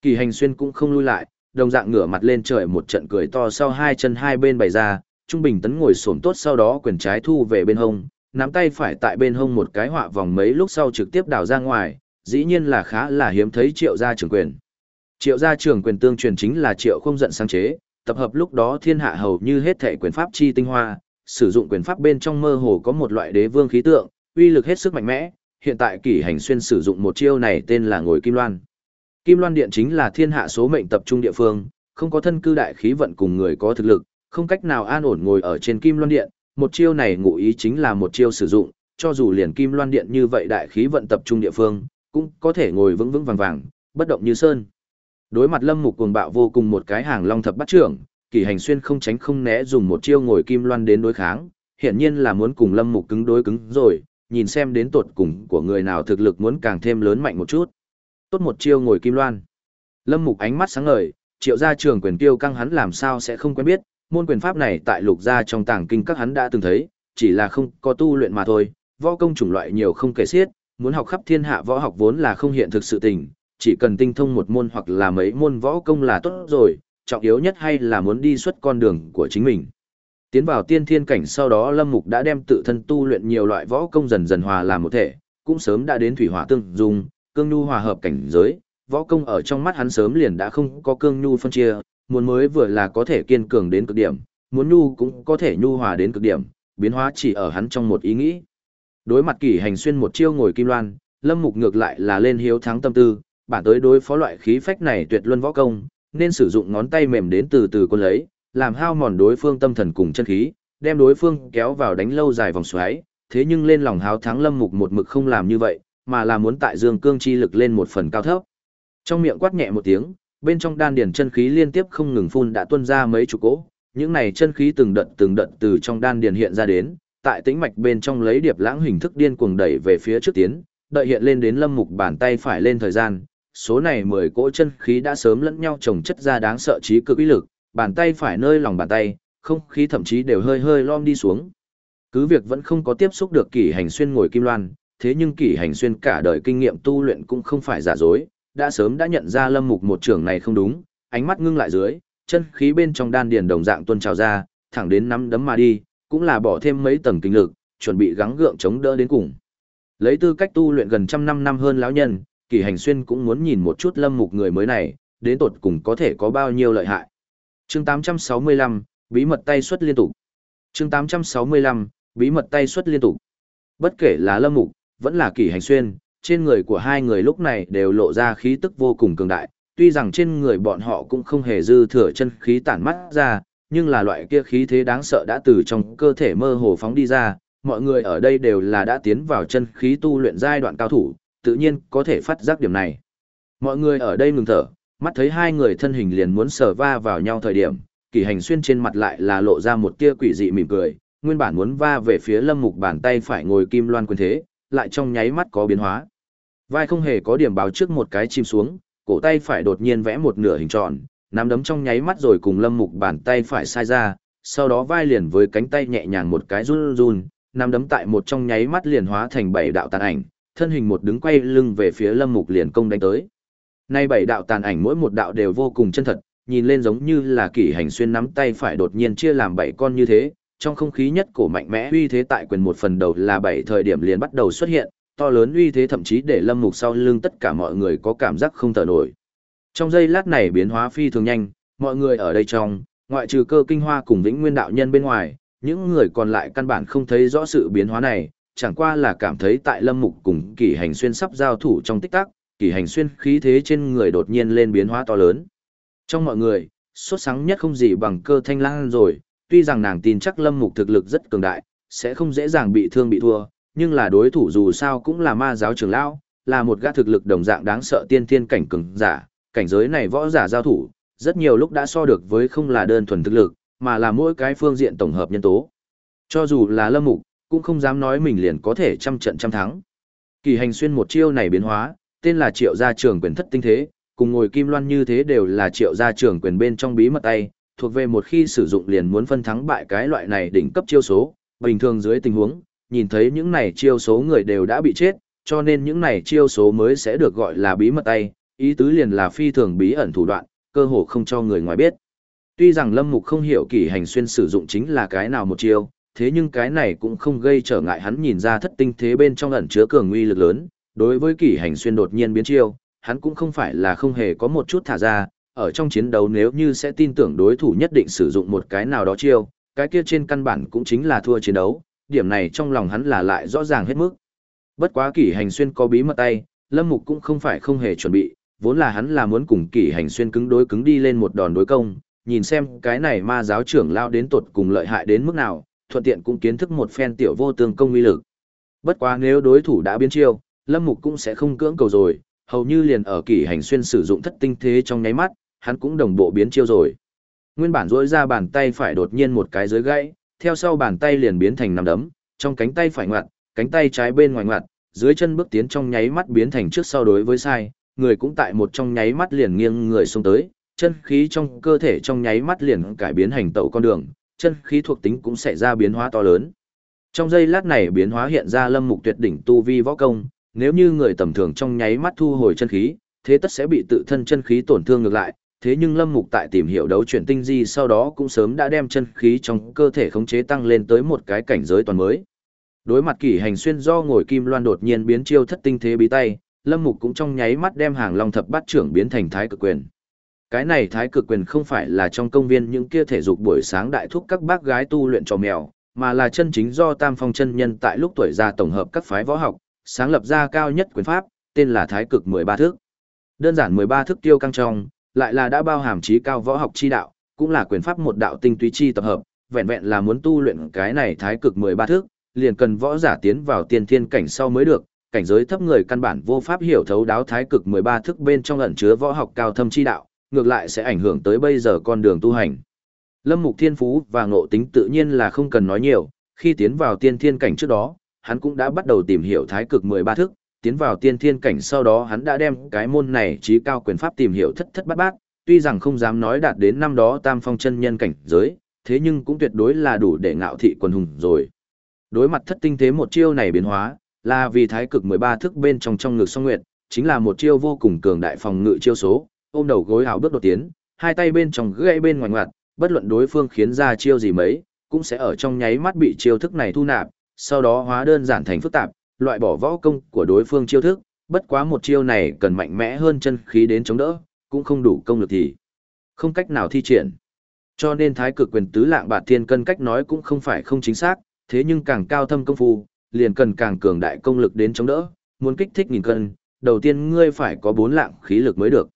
[SPEAKER 1] Kỷ hành xuyên cũng không lui lại, đồng dạng ngửa mặt lên trời một trận cười to sau hai chân hai bên bày ra, trung bình tấn ngồi xổm tốt sau đó quyền trái thu về bên hông, nắm tay phải tại bên hông một cái họa vòng mấy lúc sau trực tiếp đào ra ngoài, dĩ nhiên là khá là hiếm thấy triệu gia trưởng quyền. Triệu gia trưởng quyền tương truyền chính là triệu không giận sáng chế, tập hợp lúc đó thiên hạ hầu như hết thể quyền pháp chi tinh hoa, sử dụng quyền pháp bên trong mơ hồ có một loại đế vương khí tượng, uy lực hết sức mạnh mẽ, hiện tại kỷ hành xuyên sử dụng một chiêu này tên là ngồi kim loan. Kim loan điện chính là thiên hạ số mệnh tập trung địa phương, không có thân cư đại khí vận cùng người có thực lực, không cách nào an ổn ngồi ở trên kim loan điện, một chiêu này ngụ ý chính là một chiêu sử dụng, cho dù liền kim loan điện như vậy đại khí vận tập trung địa phương, cũng có thể ngồi vững vững vàng vàng, bất động như sơn. Đối mặt Lâm Mục cuồng bạo vô cùng một cái hàng long thập bắt trưởng, Kỷ Hành Xuyên không tránh không né dùng một chiêu ngồi kim loan đến đối kháng, hiển nhiên là muốn cùng Lâm Mục cứng đối cứng rồi, nhìn xem đến tột cùng của người nào thực lực muốn càng thêm lớn mạnh một chút. Tốt một chiêu ngồi kim loan. Lâm Mục ánh mắt sáng ngời, triệu gia trường quyền tiêu căng hắn làm sao sẽ không quen biết, môn quyền pháp này tại lục gia trong tàng kinh các hắn đã từng thấy, chỉ là không có tu luyện mà thôi, võ công chủng loại nhiều không kể xiết, muốn học khắp thiên hạ võ học vốn là không hiện thực sự tình, chỉ cần tinh thông một môn hoặc là mấy môn võ công là tốt rồi, trọng yếu nhất hay là muốn đi xuất con đường của chính mình. Tiến vào tiên thiên cảnh sau đó Lâm Mục đã đem tự thân tu luyện nhiều loại võ công dần dần hòa làm một thể, cũng sớm đã đến thủy hỏa tương dung, cương nhu hòa hợp cảnh giới, võ công ở trong mắt hắn sớm liền đã không có cương nhu phân chia, muốn mới vừa là có thể kiên cường đến cực điểm, muốn nhu cũng có thể nhu hòa đến cực điểm, biến hóa chỉ ở hắn trong một ý nghĩ. Đối mặt kỷ hành xuyên một chiêu ngồi kim loan, Lâm Mục ngược lại là lên hiếu thắng tâm tư, bản tới đối phó loại khí phách này tuyệt luân võ công, nên sử dụng ngón tay mềm đến từ từ cuốn lấy, làm hao mòn đối phương tâm thần cùng chân khí, đem đối phương kéo vào đánh lâu dài vòng xoáy, thế nhưng lên lòng háo thắng Lâm Mục một mực không làm như vậy, mà là muốn tại dương cương chi lực lên một phần cao thấp. Trong miệng quát nhẹ một tiếng, Bên trong đan điền chân khí liên tiếp không ngừng phun đã tuôn ra mấy chục cỗ, những này chân khí từng đợt từng đợt từ trong đan điền hiện ra đến, tại tĩnh mạch bên trong lấy điệp lãng hình thức điên cuồng đẩy về phía trước tiến, đợi hiện lên đến lâm mục bàn tay phải lên thời gian, số này 10 cỗ chân khí đã sớm lẫn nhau chồng chất ra đáng sợ trí cực ý lực, bàn tay phải nơi lòng bàn tay, không khí thậm chí đều hơi hơi lom đi xuống. Cứ việc vẫn không có tiếp xúc được kỷ hành xuyên ngồi kim loan, thế nhưng kỷ hành xuyên cả đời kinh nghiệm tu luyện cũng không phải giả dối, đã sớm đã nhận ra lâm mục một trưởng này không đúng, ánh mắt ngưng lại dưới, chân khí bên trong đan điền đồng dạng tuôn trào ra, thẳng đến nắm đấm mà đi, cũng là bỏ thêm mấy tầng kinh lực, chuẩn bị gắng gượng chống đỡ đến cùng. Lấy tư cách tu luyện gần trăm năm năm hơn lão nhân, kỳ Hành Xuyên cũng muốn nhìn một chút Lâm Mục người mới này, đến tột cùng có thể có bao nhiêu lợi hại. Chương 865, bí mật tay xuất liên tục. Chương 865, bí mật tay xuất liên tục. Bất kể là Lâm Mục, vẫn là kỳ Hành Xuyên, trên người của hai người lúc này đều lộ ra khí tức vô cùng cường đại, tuy rằng trên người bọn họ cũng không hề dư thừa chân khí tản mắt ra, nhưng là loại kia khí thế đáng sợ đã từ trong cơ thể mơ hồ phóng đi ra, mọi người ở đây đều là đã tiến vào chân khí tu luyện giai đoạn cao thủ, tự nhiên có thể phát giác điểm này. Mọi người ở đây ngừng thở, mắt thấy hai người thân hình liền muốn sờ va vào nhau thời điểm, kỳ hành xuyên trên mặt lại là lộ ra một tia quỷ dị mỉm cười, nguyên bản muốn va về phía lâm mục bàn tay phải ngồi kim loan quyền thế, lại trong nháy mắt có biến hóa. Vai không hề có điểm báo trước một cái chim xuống, cổ tay phải đột nhiên vẽ một nửa hình tròn, nắm đấm trong nháy mắt rồi cùng lâm mục bàn tay phải sai ra, sau đó vai liền với cánh tay nhẹ nhàng một cái run run, nắm đấm tại một trong nháy mắt liền hóa thành bảy đạo tàn ảnh, thân hình một đứng quay lưng về phía lâm mục liền công đánh tới. Nay bảy đạo tàn ảnh mỗi một đạo đều vô cùng chân thật, nhìn lên giống như là kỷ hành xuyên nắm tay phải đột nhiên chia làm bảy con như thế, trong không khí nhất cổ mạnh mẽ uy thế tại quyền một phần đầu là bảy thời điểm liền bắt đầu xuất hiện, to lớn uy thế thậm chí để lâm mục sau lưng tất cả mọi người có cảm giác không thở nổi. Trong giây lát này biến hóa phi thường nhanh, mọi người ở đây trong, ngoại trừ cơ kinh hoa cùng vĩnh nguyên đạo nhân bên ngoài, những người còn lại căn bản không thấy rõ sự biến hóa này, chẳng qua là cảm thấy tại lâm mục cùng kỳ hành xuyên sắp giao thủ trong tích tắc, kỳ hành xuyên khí thế trên người đột nhiên lên biến hóa to lớn. Trong mọi người, xuất sáng nhất không gì bằng cơ thanh lang rồi, tuy rằng nàng tin chắc lâm mục thực lực rất cường đại, sẽ không dễ dàng bị thương bị thua, nhưng là đối thủ dù sao cũng là ma giáo trưởng lão, là một gã thực lực đồng dạng đáng sợ tiên thiên cảnh cường giả, cảnh giới này võ giả giao thủ, rất nhiều lúc đã so được với không là đơn thuần thực lực, mà là mỗi cái phương diện tổng hợp nhân tố. Cho dù là lâm mục, cũng không dám nói mình liền có thể trăm trận trăm thắng. Kỳ hành xuyên một chiêu này biến hóa, tên là triệu gia trưởng quyền thất tinh thế, cùng ngồi kim loan như thế đều là triệu gia trưởng quyền bên trong bí mật tay, thuộc về một khi sử dụng liền muốn phân thắng bại cái loại này đỉnh cấp chiêu số, bình thường dưới tình huống, nhìn thấy những này chiêu số người đều đã bị chết, cho nên những này chiêu số mới sẽ được gọi là bí mật tay, ý tứ liền là phi thường bí ẩn thủ đoạn, cơ hồ không cho người ngoài biết. Tuy rằng Lâm Mục không hiểu kỷ hành xuyên sử dụng chính là cái nào một chiêu, thế nhưng cái này cũng không gây trở ngại hắn nhìn ra thất tinh thế bên trong ẩn chứa cường uy lực lớn. Đối với kỷ hành xuyên đột nhiên biến chiêu, hắn cũng không phải là không hề có một chút thả ra, ở trong chiến đấu nếu như sẽ tin tưởng đối thủ nhất định sử dụng một cái nào đó chiêu, cái kia trên căn bản cũng chính là thua chiến đấu, điểm này trong lòng hắn là lại rõ ràng hết mức. Bất quá kỷ hành xuyên có bí mật tay, Lâm Mục cũng không phải không hề chuẩn bị, vốn là hắn là muốn cùng kỷ hành xuyên cứng đối cứng đi lên một đòn đối công, nhìn xem cái này ma giáo trưởng lao đến tột cùng lợi hại đến mức nào, thuận tiện cũng kiến thức một phen tiểu vô tương công uy lực. Bất quá nếu đối thủ đã biến chiêu, Lâm Mục cũng sẽ không cưỡng cầu rồi, hầu như liền ở kỷ hành xuyên sử dụng thất tinh thế trong nháy mắt, hắn cũng đồng bộ biến chiêu rồi. Nguyên bản rỗi ra bàn tay phải đột nhiên một cái dưới gãy, theo sau bàn tay liền biến thành nằm đấm, trong cánh tay phải ngoặt, cánh tay trái bên ngoài ngoặt, dưới chân bước tiến trong nháy mắt biến thành trước sau đối với sai, người cũng tại một trong nháy mắt liền nghiêng người xuống tới, chân khí trong cơ thể trong nháy mắt liền cải biến hành tẩu con đường, chân khí thuộc tính cũng sẽ ra biến hóa to lớn. Trong giây lát này biến hóa hiện ra lâm mục tuyệt đỉnh tu vi võ công, nếu như người tầm thường trong nháy mắt thu hồi chân khí, thế tất sẽ bị tự thân chân khí tổn thương ngược lại, thế nhưng lâm mục tại tìm hiểu đấu chuyển tinh di sau đó cũng sớm đã đem chân khí trong cơ thể khống chế tăng lên tới một cái cảnh giới toàn mới. Đối mặt kỷ hành xuyên do ngồi kim loan đột nhiên biến chiêu thất tinh thế bí tay, lâm mục cũng trong nháy mắt đem hàng long thập bát trưởng biến thành thái cực quyền. Cái này thái cực quyền không phải là trong công viên những kia thể dục buổi sáng đại thúc các bác gái tu luyện trò mèo, mà là chân chính do tam phong chân nhân tại lúc tuổi già tổng hợp các phái võ học, sáng lập ra cao nhất quyền pháp, tên là thái cực 13 thước. Đơn giản 13 thước tiêu căng trong, lại là đã bao hàm trí cao võ học chi đạo, cũng là quyền pháp một đạo tinh túy chi tập hợp, vẹn vẹn là muốn tu luyện cái này thái cực 13 thước, liền cần võ giả tiến vào tiên thiên cảnh sau mới được, cảnh giới thấp người căn bản vô pháp hiểu thấu đáo thái cực 13 thức bên trong ẩn chứa võ học cao thâm chi đạo, ngược lại sẽ ảnh hưởng tới bây giờ con đường tu hành. Lâm Mục Thiên Phú và ngộ tính tự nhiên là không cần nói nhiều, khi tiến vào tiên thiên cảnh trước đó, hắn cũng đã bắt đầu tìm hiểu thái cực 13 thức, tiến vào tiên thiên cảnh sau đó hắn đã đem cái môn này trí cao quyền pháp tìm hiểu thất thất bát bát, tuy rằng không dám nói đạt đến năm đó tam phong chân nhân cảnh giới, thế nhưng cũng tuyệt đối là đủ để ngạo thị quần hùng rồi. Đối mặt thất tinh thế một chiêu này biến hóa, là vì thái cực 13 thức bên trong trong ngực song nguyệt, chính là một chiêu vô cùng cường đại phòng ngự chiêu số, ôm đầu gối hào bước đột tiến, hai tay bên trong gãy bên ngoài ngoặt, bất luận đối phương khiến ra chiêu gì mấy, cũng sẽ ở trong nháy mắt bị chiêu thức này thu nạp, sau đó hóa đơn giản thành phức tạp, loại bỏ võ công của đối phương chiêu thức, bất quá một chiêu này cần mạnh mẽ hơn chân khí đến chống đỡ, cũng không đủ công lực thì không cách nào thi triển. Cho nên thái cực quyền tứ lạng bạt thiên cân cách nói cũng không phải không chính xác, thế nhưng càng cao thâm công phu, liền cần càng cường đại công lực đến chống đỡ, muốn kích thích nghìn cân, đầu tiên ngươi phải có bốn lạng khí lực mới được.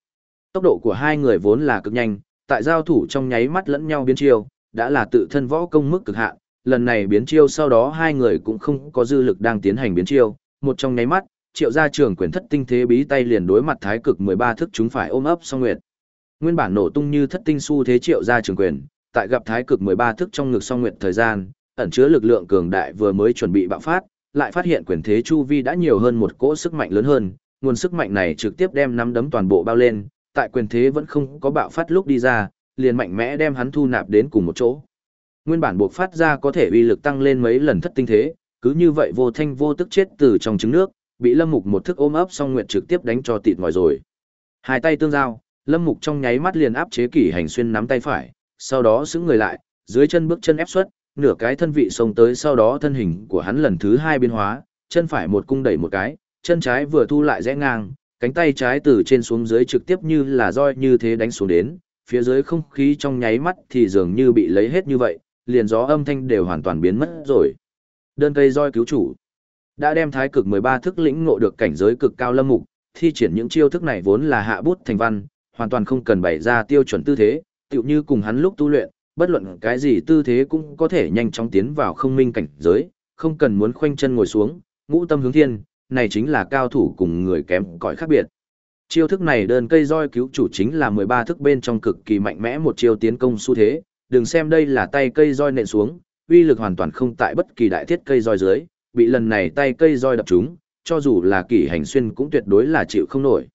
[SPEAKER 1] Tốc độ của hai người vốn là cực nhanh, tại giao thủ trong nháy mắt lẫn nhau biến chiêu, đã là tự thân võ công mức cực hạn, lần này biến chiêu sau đó hai người cũng không có dư lực đang tiến hành biến chiêu, một trong nháy mắt, triệu gia trưởng quyền thất tinh thế bí tay liền đối mặt thái cực 13 thức chúng phải ôm ấp song nguyệt. Nguyên bản nổ tung như thất tinh su thế triệu gia trưởng quyền, tại gặp thái cực 13 thức trong ngực song nguyệt thời gian, ẩn chứa lực lượng cường đại vừa mới chuẩn bị bạo phát, lại phát hiện quyền thế chu vi đã nhiều hơn một cỗ sức mạnh lớn hơn, nguồn sức mạnh này trực tiếp đem nắm đấm toàn bộ bao lên, tại quyền thế vẫn không có bạo phát lúc đi ra, liền mạnh mẽ đem hắn thu nạp đến cùng một chỗ. Nguyên bản buộc phát ra có thể uy lực tăng lên mấy lần thất tinh thế, cứ như vậy vô thanh vô tức chết từ trong trứng nước, bị Lâm Mục một thức ôm ấp xong nguyện trực tiếp đánh cho tịt ngòi rồi. Hai tay tương giao, Lâm Mục trong nháy mắt liền áp chế kỷ hành xuyên nắm tay phải, sau đó xứng người lại, dưới chân bước chân ép xuất, nửa cái thân vị xông tới sau đó thân hình của hắn lần thứ hai biến hóa, chân phải một cung đẩy một cái, chân trái vừa thu lại rẽ ngang, cánh tay trái từ trên xuống dưới trực tiếp như là roi như thế đánh xuống đến, phía dưới không khí trong nháy mắt thì dường như bị lấy hết như vậy, liền gió âm thanh đều hoàn toàn biến mất rồi. Đơn cây roi cứu chủ đã đem thái cực 13 thức lĩnh ngộ được cảnh giới cực cao lâm mục, thi triển những chiêu thức này vốn là hạ bút thành văn, hoàn toàn không cần bày ra tiêu chuẩn tư thế, tựu như cùng hắn lúc tu luyện, bất luận cái gì tư thế cũng có thể nhanh chóng tiến vào không minh cảnh giới, không cần muốn khoanh chân ngồi xuống, ngũ tâm hướng thiên, này chính là cao thủ cùng người kém cỏi khác biệt. Chiêu thức này đơn cây roi cứu chủ chính là 13 thức bên trong cực kỳ mạnh mẽ một chiêu tiến công xu thế, đừng xem đây là tay cây roi nện xuống, uy lực hoàn toàn không tại bất kỳ đại thiết cây roi dưới, bị lần này tay cây roi đập trúng, cho dù là kỷ hành xuyên cũng tuyệt đối là chịu không nổi.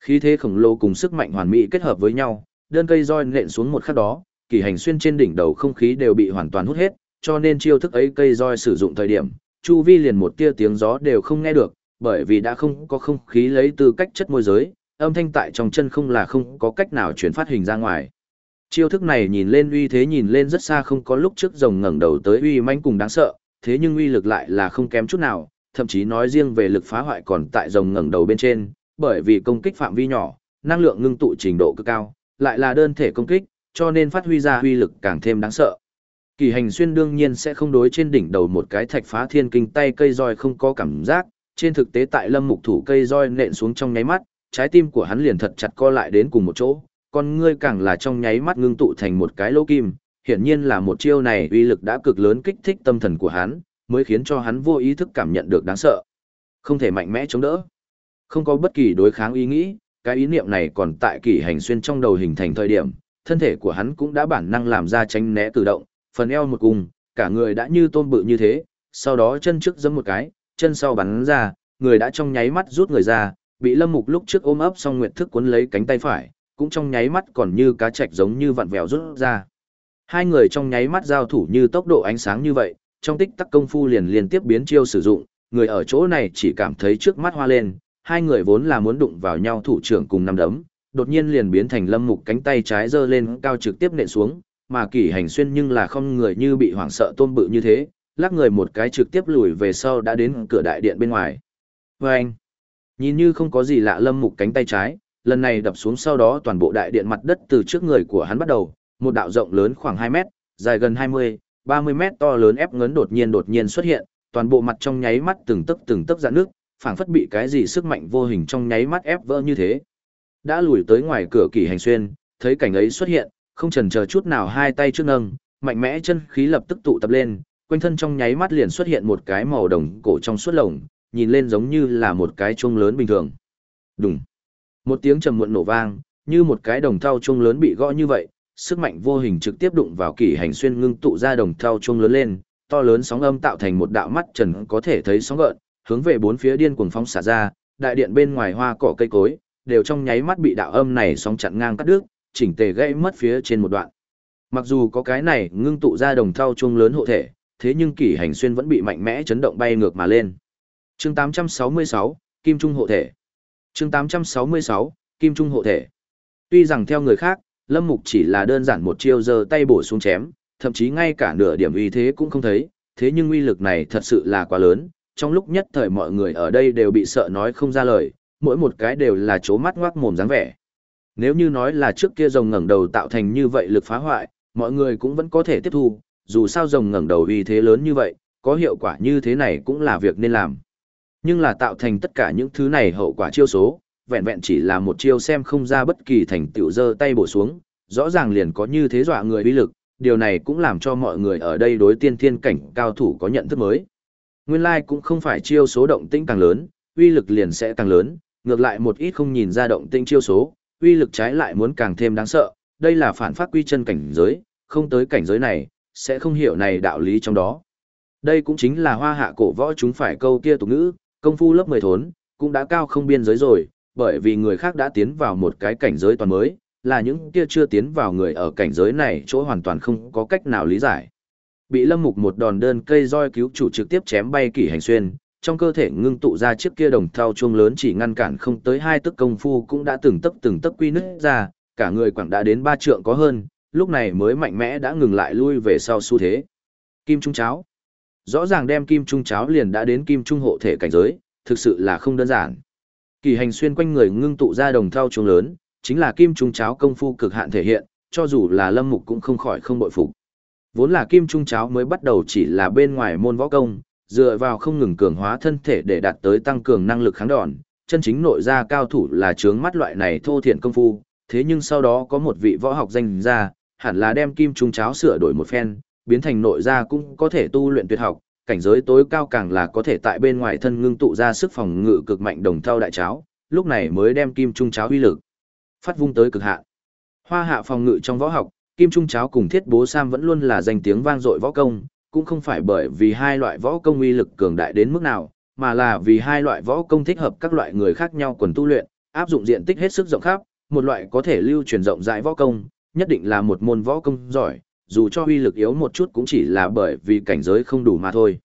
[SPEAKER 1] Khí thế khổng lồ cùng sức mạnh hoàn mỹ kết hợp với nhau, đơn cây roi nện xuống một khắc đó, kỷ hành xuyên trên đỉnh đầu không khí đều bị hoàn toàn hút hết, cho nên chiêu thức ấy cây roi sử dụng thời điểm, chu vi liền một tia tiếng gió đều không nghe được, bởi vì đã không có không khí lấy từ cách chất môi giới, âm thanh tại trong chân không là không có cách nào chuyển phát hình ra ngoài. Chiêu thức này nhìn lên uy thế nhìn lên rất xa không có lúc trước rồng ngẩng đầu tới uy manh cùng đáng sợ, thế nhưng uy lực lại là không kém chút nào, thậm chí nói riêng về lực phá hoại còn tại rồng ngẩng đầu bên trên, bởi vì công kích phạm vi nhỏ, năng lượng ngưng tụ trình độ cực cao, lại là đơn thể công kích, cho nên phát huy ra uy lực càng thêm đáng sợ. Kỳ hành xuyên đương nhiên sẽ không đối trên đỉnh đầu một cái thạch phá thiên kinh tay cây roi không có cảm giác, trên thực tế tại lâm mục thủ cây roi nện xuống trong nháy mắt, trái tim của hắn liền thật chặt co lại đến cùng một chỗ, con ngươi càng là trong nháy mắt ngưng tụ thành một cái lỗ kim, hiển nhiên là một chiêu này uy lực đã cực lớn kích thích tâm thần của hắn, mới khiến cho hắn vô ý thức cảm nhận được đáng sợ. Không thể mạnh mẽ chống đỡ. Không có bất kỳ đối kháng ý nghĩ, cái ý niệm này còn tại kỷ hành xuyên trong đầu hình thành thời điểm, thân thể của hắn cũng đã bản năng làm ra tránh né cử động, phần eo một cùng, cả người đã như tôm bự như thế, sau đó chân trước giẫm một cái, chân sau bắn ra, người đã trong nháy mắt rút người ra, bị Lâm Mục lúc trước ôm ấp xong nguyện thức cuốn lấy cánh tay phải, cũng trong nháy mắt còn như cá trạch giống như vặn vẹo rút ra. Hai người trong nháy mắt giao thủ như tốc độ ánh sáng như vậy, trong tích tắc công phu liền liên tiếp biến chiêu sử dụng, người ở chỗ này chỉ cảm thấy trước mắt hoa lên, hai người vốn là muốn đụng vào nhau thủ trưởng cùng năm đấm, đột nhiên liền biến thành lâm mục cánh tay trái giơ lên cao trực tiếp nện xuống, mà kỷ hành xuyên nhưng là không người như bị hoảng sợ tôm bự như thế, lắc người một cái trực tiếp lùi về sau đã đến cửa đại điện bên ngoài. Và anh, nhìn như không có gì lạ lâm mục cánh tay trái, lần này đập xuống sau đó toàn bộ đại điện mặt đất từ trước người của hắn bắt đầu, một đạo rộng lớn khoảng 2 mét, dài gần 20, 30 mét to lớn ép ngấn đột nhiên đột nhiên xuất hiện, toàn bộ mặt trong nháy mắt từng tấc từng tấc ra nước, phảng phất bị cái gì sức mạnh vô hình trong nháy mắt ép vỡ như thế. Đã lùi tới ngoài cửa kỳ hành xuyên, thấy cảnh ấy xuất hiện, không chần chờ chút nào hai tay trước nâng, mạnh mẽ chân khí lập tức tụ tập lên, quanh thân trong nháy mắt liền xuất hiện một cái màu đồng cổ trong suốt lồng, nhìn lên giống như là một cái chuông lớn bình thường. Đùng. Một tiếng trầm muộn nổ vang, như một cái đồng thau chuông lớn bị gõ như vậy, sức mạnh vô hình trực tiếp đụng vào kỷ hành xuyên ngưng tụ ra đồng thau chuông lớn lên, to lớn sóng âm tạo thành một đạo mắt trần có thể thấy sóng gợn, hướng về bốn phía điên cuồng phóng xả ra, đại điện bên ngoài hoa cỏ cây cối đều trong nháy mắt bị đạo âm này sóng chặn ngang cắt đứt, chỉnh tề gãy mất phía trên một đoạn. Mặc dù có cái này ngưng tụ ra đồng thau chuông lớn hộ thể, thế nhưng kỷ hành xuyên vẫn bị mạnh mẽ chấn động bay ngược mà lên. Chương 866, Kim Trung hộ thể. Chương 866, Kim Trung hộ thể. Tuy rằng theo người khác, Lâm Mục chỉ là đơn giản một chiêu giơ tay bổ xuống chém, thậm chí ngay cả nửa điểm uy thế cũng không thấy, thế nhưng uy lực này thật sự là quá lớn, trong lúc nhất thời mọi người ở đây đều bị sợ nói không ra lời, mỗi một cái đều là chố mắt ngoác mồm dáng vẻ. Nếu như nói là trước kia rồng ngẩng đầu tạo thành như vậy lực phá hoại, mọi người cũng vẫn có thể tiếp thu, dù sao rồng ngẩng đầu uy thế lớn như vậy, có hiệu quả như thế này cũng là việc nên làm. Nhưng là tạo thành tất cả những thứ này hậu quả chiêu số, vẹn vẹn chỉ là một chiêu xem không ra bất kỳ thành tựu giơ tay bổ xuống, rõ ràng liền có như thế dọa người uy lực, điều này cũng làm cho mọi người ở đây đối tiên thiên cảnh cao thủ có nhận thức mới. Nguyên lai like cũng không phải chiêu số động tĩnh càng lớn, uy lực liền sẽ càng lớn, ngược lại một ít không nhìn ra động tĩnh chiêu số, uy lực trái lại muốn càng thêm đáng sợ, đây là phản phát quy chân cảnh giới, không tới cảnh giới này, sẽ không hiểu này đạo lý trong đó. Đây cũng chính là hoa hạ cổ võ chúng phải câu kia tục ngữ, công phu lớp 10 thốn, cũng đã cao không biên giới rồi, bởi vì người khác đã tiến vào một cái cảnh giới toàn mới, là những kia chưa tiến vào người ở cảnh giới này chỗ hoàn toàn không có cách nào lý giải. Bị Lâm Mục một đòn đơn cây roi cứu chủ trực tiếp chém bay kỷ hành xuyên, trong cơ thể ngưng tụ ra chiếc kia đồng thau chuông lớn chỉ ngăn cản không tới hai tức công phu cũng đã từng tấc từng tấc quy nứt ra, cả người quảng đã đến ba trượng có hơn, lúc này mới mạnh mẽ đã ngừng lại lui về sau xu thế. Kim Trung Cháo Rõ ràng đem Kim Trung Cháo liền đã đến Kim Trung hộ thể cảnh giới, thực sự là không đơn giản. Kỳ hành xuyên quanh người ngưng tụ ra đồng thau chuông lớn, chính là Kim Trung Cháo công phu cực hạn thể hiện, cho dù là Lâm Mục cũng không khỏi không bội phục. Vốn là Kim Trung Cháo mới bắt đầu chỉ là bên ngoài môn võ công, dựa vào không ngừng cường hóa thân thể để đạt tới tăng cường năng lực kháng đòn, chân chính nội gia cao thủ là chướng mắt loại này thô thiện công phu, thế nhưng sau đó có một vị võ học danh ra, hẳn là đem kim trung cháo sửa đổi một phen, biến thành nội gia cũng có thể tu luyện tuyệt học, cảnh giới tối cao càng là có thể tại bên ngoài thân ngưng tụ ra sức phòng ngự cực mạnh đồng thau đại cháo, lúc này mới đem kim trung cháo uy lực phát vung tới cực hạn. Hoa hạ phòng ngự trong võ học, kim trung cháo cùng thiết bố sam vẫn luôn là danh tiếng vang dội võ công, cũng không phải bởi vì hai loại võ công uy lực cường đại đến mức nào, mà là vì hai loại võ công thích hợp các loại người khác nhau quần tu luyện, áp dụng diện tích hết sức rộng khắp, một loại có thể lưu truyền rộng rãi võ công, nhất định là một môn võ công giỏi, dù cho uy lực yếu một chút cũng chỉ là bởi vì cảnh giới không đủ mà thôi.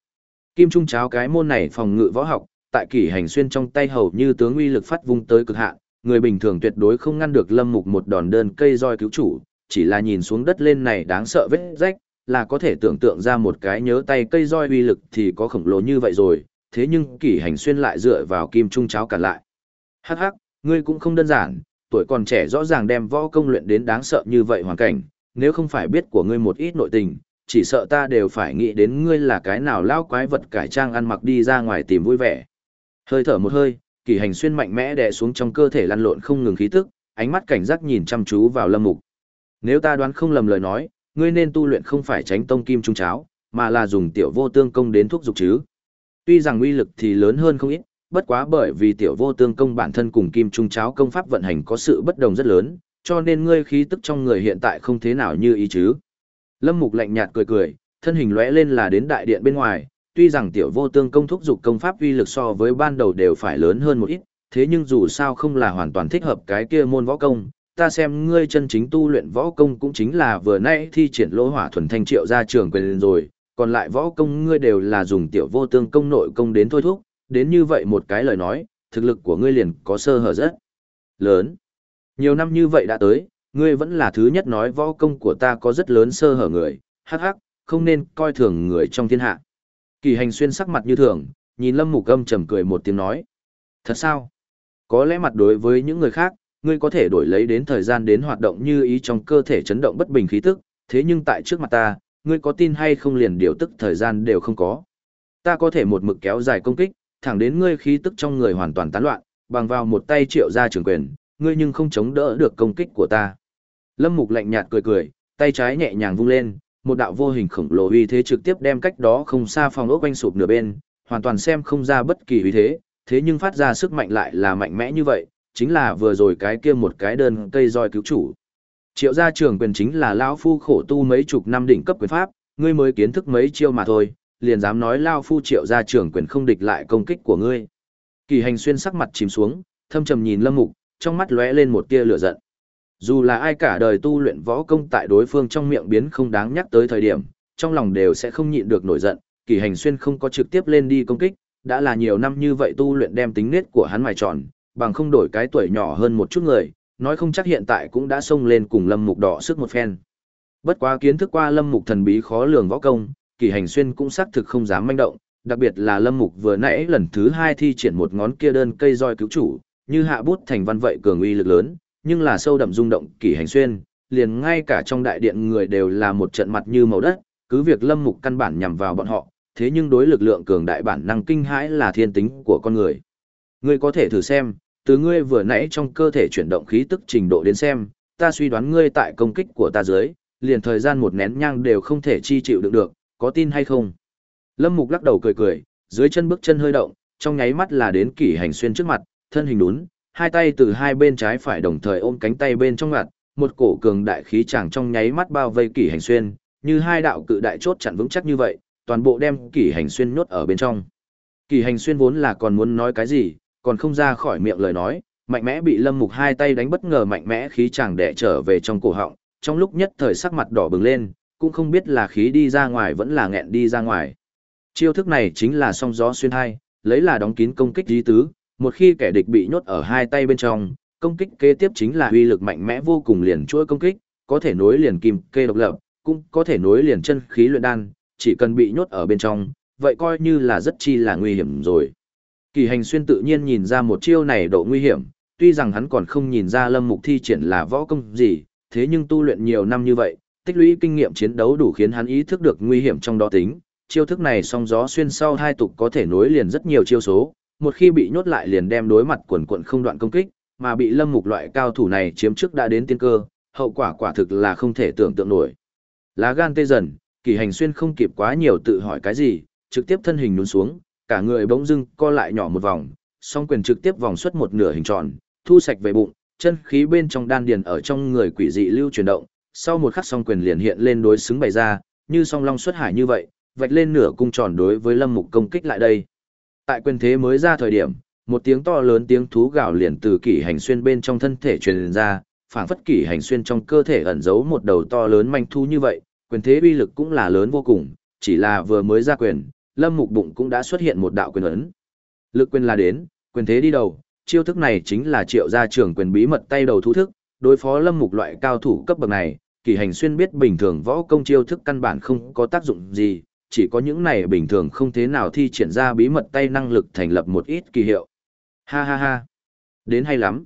[SPEAKER 1] Kim Trung cháo cái môn này phòng ngự võ học, tại kỷ hành xuyên trong tay hầu như tướng uy lực phát vung tới cực hạn, người bình thường tuyệt đối không ngăn được Lâm Mục một đòn đơn cây roi cứu chủ, chỉ là nhìn xuống đất lên này đáng sợ vết rách, là có thể tưởng tượng ra một cái nhớ tay cây roi uy lực thì có khổng lồ như vậy rồi, thế nhưng kỷ hành xuyên lại dựa vào kim trung cháo cản lại. Hắc hắc, ngươi cũng không đơn giản, tuổi còn trẻ rõ ràng đem võ công luyện đến đáng sợ như vậy hoàn cảnh, nếu không phải biết của ngươi một ít nội tình, chỉ sợ ta đều phải nghĩ đến ngươi là cái nào lao quái vật cải trang ăn mặc đi ra ngoài tìm vui vẻ. Hơi thở một hơi, kỷ hành xuyên mạnh mẽ đè xuống trong cơ thể lăn lộn không ngừng khí tức, ánh mắt cảnh giác nhìn chăm chú vào lâm mục. Nếu ta đoán không lầm lời nói, ngươi nên tu luyện không phải tránh tông kim trung cháo, mà là dùng tiểu vô tương công đến thuốc dục chứ. Tuy rằng uy lực thì lớn hơn không ít, bất quá bởi vì tiểu vô tương công bản thân cùng kim trung cháo công pháp vận hành có sự bất đồng rất lớn, cho nên ngươi khí tức trong người hiện tại không thế nào như ý chứ. Lâm Mục lạnh nhạt cười cười, thân hình lóe lên là đến đại điện bên ngoài, tuy rằng tiểu vô tương công thúc dục công pháp uy lực so với ban đầu đều phải lớn hơn một ít, thế nhưng dù sao không là hoàn toàn thích hợp cái kia môn võ công, ta xem ngươi chân chính tu luyện võ công cũng chính là vừa nãy thi triển lỗ hỏa thuần thanh triệu ra trường quyền rồi, còn lại võ công ngươi đều là dùng tiểu vô tương công nội công đến thôi thúc, đến như vậy một cái lời nói, thực lực của ngươi liền có sơ hở rất lớn. Nhiều năm như vậy đã tới, ngươi vẫn là thứ nhất nói võ công của ta có rất lớn sơ hở người, hắc hắc, không nên coi thường người trong thiên hạ. Kỳ hành xuyên sắc mặt như thường, nhìn lâm mục âm trầm cười một tiếng nói. Thật sao? Có lẽ mặt đối với những người khác, ngươi có thể đổi lấy đến thời gian đến hoạt động như ý trong cơ thể chấn động bất bình khí tức, thế nhưng tại trước mặt ta, ngươi có tin hay không liền điều tức thời gian đều không có. Ta có thể một mực kéo dài công kích, thẳng đến ngươi khí tức trong người hoàn toàn tán loạn, bằng vào một tay triệu ra trường quyền, ngươi nhưng không chống đỡ được công kích của ta. Lâm Mục lạnh nhạt cười cười, tay trái nhẹ nhàng vung lên, một đạo vô hình khổng lồ uy thế trực tiếp đem cách đó không xa phòng ốc quanh sụp nửa bên, hoàn toàn xem không ra bất kỳ uy thế, thế nhưng phát ra sức mạnh lại là mạnh mẽ như vậy, chính là vừa rồi cái kia một cái đơn cây roi cứu chủ. Triệu gia trưởng quyền chính là lão phu khổ tu mấy chục năm đỉnh cấp quyền pháp, ngươi mới kiến thức mấy chiêu mà thôi, liền dám nói lão phu triệu gia trưởng quyền không địch lại công kích của ngươi. Kỳ Hành xuyên sắc mặt chìm xuống, thâm trầm nhìn Lâm Mục, trong mắt lóe lên một tia lửa giận. Dù là ai cả đời tu luyện võ công tại đối phương trong miệng biến không đáng nhắc tới thời điểm, trong lòng đều sẽ không nhịn được nổi giận, Kỳ Hành xuyên không có trực tiếp lên đi công kích, đã là nhiều năm như vậy tu luyện đem tính nết của hắn mài tròn, bằng không đổi cái tuổi nhỏ hơn một chút người, nói không chắc hiện tại cũng đã xông lên cùng Lâm Mục đỏ sức một phen. Bất quá kiến thức qua Lâm Mục thần bí khó lường võ công, Kỳ Hành Xuyên cũng xác thực không dám manh động, đặc biệt là Lâm Mục vừa nãy lần thứ hai thi triển một ngón kia đơn cây roi cứu chủ, như hạ bút thành văn vậy cường uy lực lớn, nhưng là sâu đậm rung động Kỳ Hành Xuyên, liền ngay cả trong đại điện người đều là một trận mặt như màu đất, cứ việc Lâm Mục căn bản nhằm vào bọn họ, thế nhưng đối lực lượng cường đại bản năng kinh hãi là thiên tính của con người. Ngươi có thể thử xem, từ ngươi vừa nãy trong cơ thể chuyển động khí tức trình độ đến xem, ta suy đoán ngươi tại công kích của ta dưới, liền thời gian một nén nhang đều không thể chi chịu được được, có tin hay không? Lâm Mục lắc đầu cười cười, dưới chân bước chân hơi động, trong nháy mắt là đến kỷ hành xuyên trước mặt, thân hình đún, hai tay từ hai bên trái phải đồng thời ôm cánh tay bên trong ngặt, một cổ cường đại khí chàng trong nháy mắt bao vây kỷ hành xuyên, như hai đạo cự đại chốt chặn vững chắc như vậy, toàn bộ đem kỷ hành xuyên nhốt ở bên trong. Kỷ hành xuyên vốn là còn muốn nói cái gì, còn không ra khỏi miệng lời nói, mạnh mẽ bị lâm mục hai tay đánh bất ngờ mạnh mẽ khí chàng đẻ trở về trong cổ họng, trong lúc nhất thời sắc mặt đỏ bừng lên, cũng không biết là khí đi ra ngoài vẫn là nghẹn đi ra ngoài. Chiêu thức này chính là song gió xuyên hai, lấy là đóng kín công kích dí tứ, một khi kẻ địch bị nhốt ở hai tay bên trong, công kích kế tiếp chính là uy lực mạnh mẽ vô cùng liền chuỗi công kích, có thể nối liền kim kê độc lập, cũng có thể nối liền chân khí luyện đan, chỉ cần bị nhốt ở bên trong, vậy coi như là rất chi là nguy hiểm rồi. Kỳ hành xuyên tự nhiên nhìn ra một chiêu này độ nguy hiểm, tuy rằng hắn còn không nhìn ra lâm mục thi triển là võ công gì, thế nhưng tu luyện nhiều năm như vậy, tích lũy kinh nghiệm chiến đấu đủ khiến hắn ý thức được nguy hiểm trong đó tính. Chiêu thức này song gió xuyên sau hai tục có thể nối liền rất nhiều chiêu số, một khi bị nhốt lại liền đem đối mặt quần quận không đoạn công kích, mà bị lâm mục loại cao thủ này chiếm trước đã đến tiên cơ, hậu quả quả thực là không thể tưởng tượng nổi. Lá gan tê dần, kỳ hành xuyên không kịp quá nhiều tự hỏi cái gì, trực tiếp thân hình nhún xuống, cả người bỗng dưng co lại nhỏ một vòng, song quyền trực tiếp vòng xuất một nửa hình tròn, thu sạch về bụng, chân khí bên trong đan điền ở trong người quỷ dị lưu chuyển động, sau một khắc song quyền liền hiện lên đối xứng bày ra, như song long xuất hải như vậy, vạch lên nửa cung tròn đối với Lâm Mục công kích lại đây. Tại quyền thế mới ra thời điểm, một tiếng to lớn tiếng thú gào liền từ kỷ hành xuyên bên trong thân thể truyền ra, phảng phất kỷ hành xuyên trong cơ thể ẩn giấu một đầu to lớn manh thú như vậy, quyền thế uy lực cũng là lớn vô cùng, chỉ là vừa mới ra quyền, lâm mục bụng cũng đã xuất hiện một đạo quyền ấn. Lực quyền là đến, quyền thế đi đầu, chiêu thức này chính là triệu gia trưởng quyền bí mật tay đầu thú thức, đối phó lâm mục loại cao thủ cấp bậc này, kỳ hành xuyên biết bình thường võ công chiêu thức căn bản không có tác dụng gì, chỉ có những này bình thường không thế nào thi triển ra bí mật tay năng lực thành lập một ít kỳ hiệu. Ha ha ha, đến hay lắm.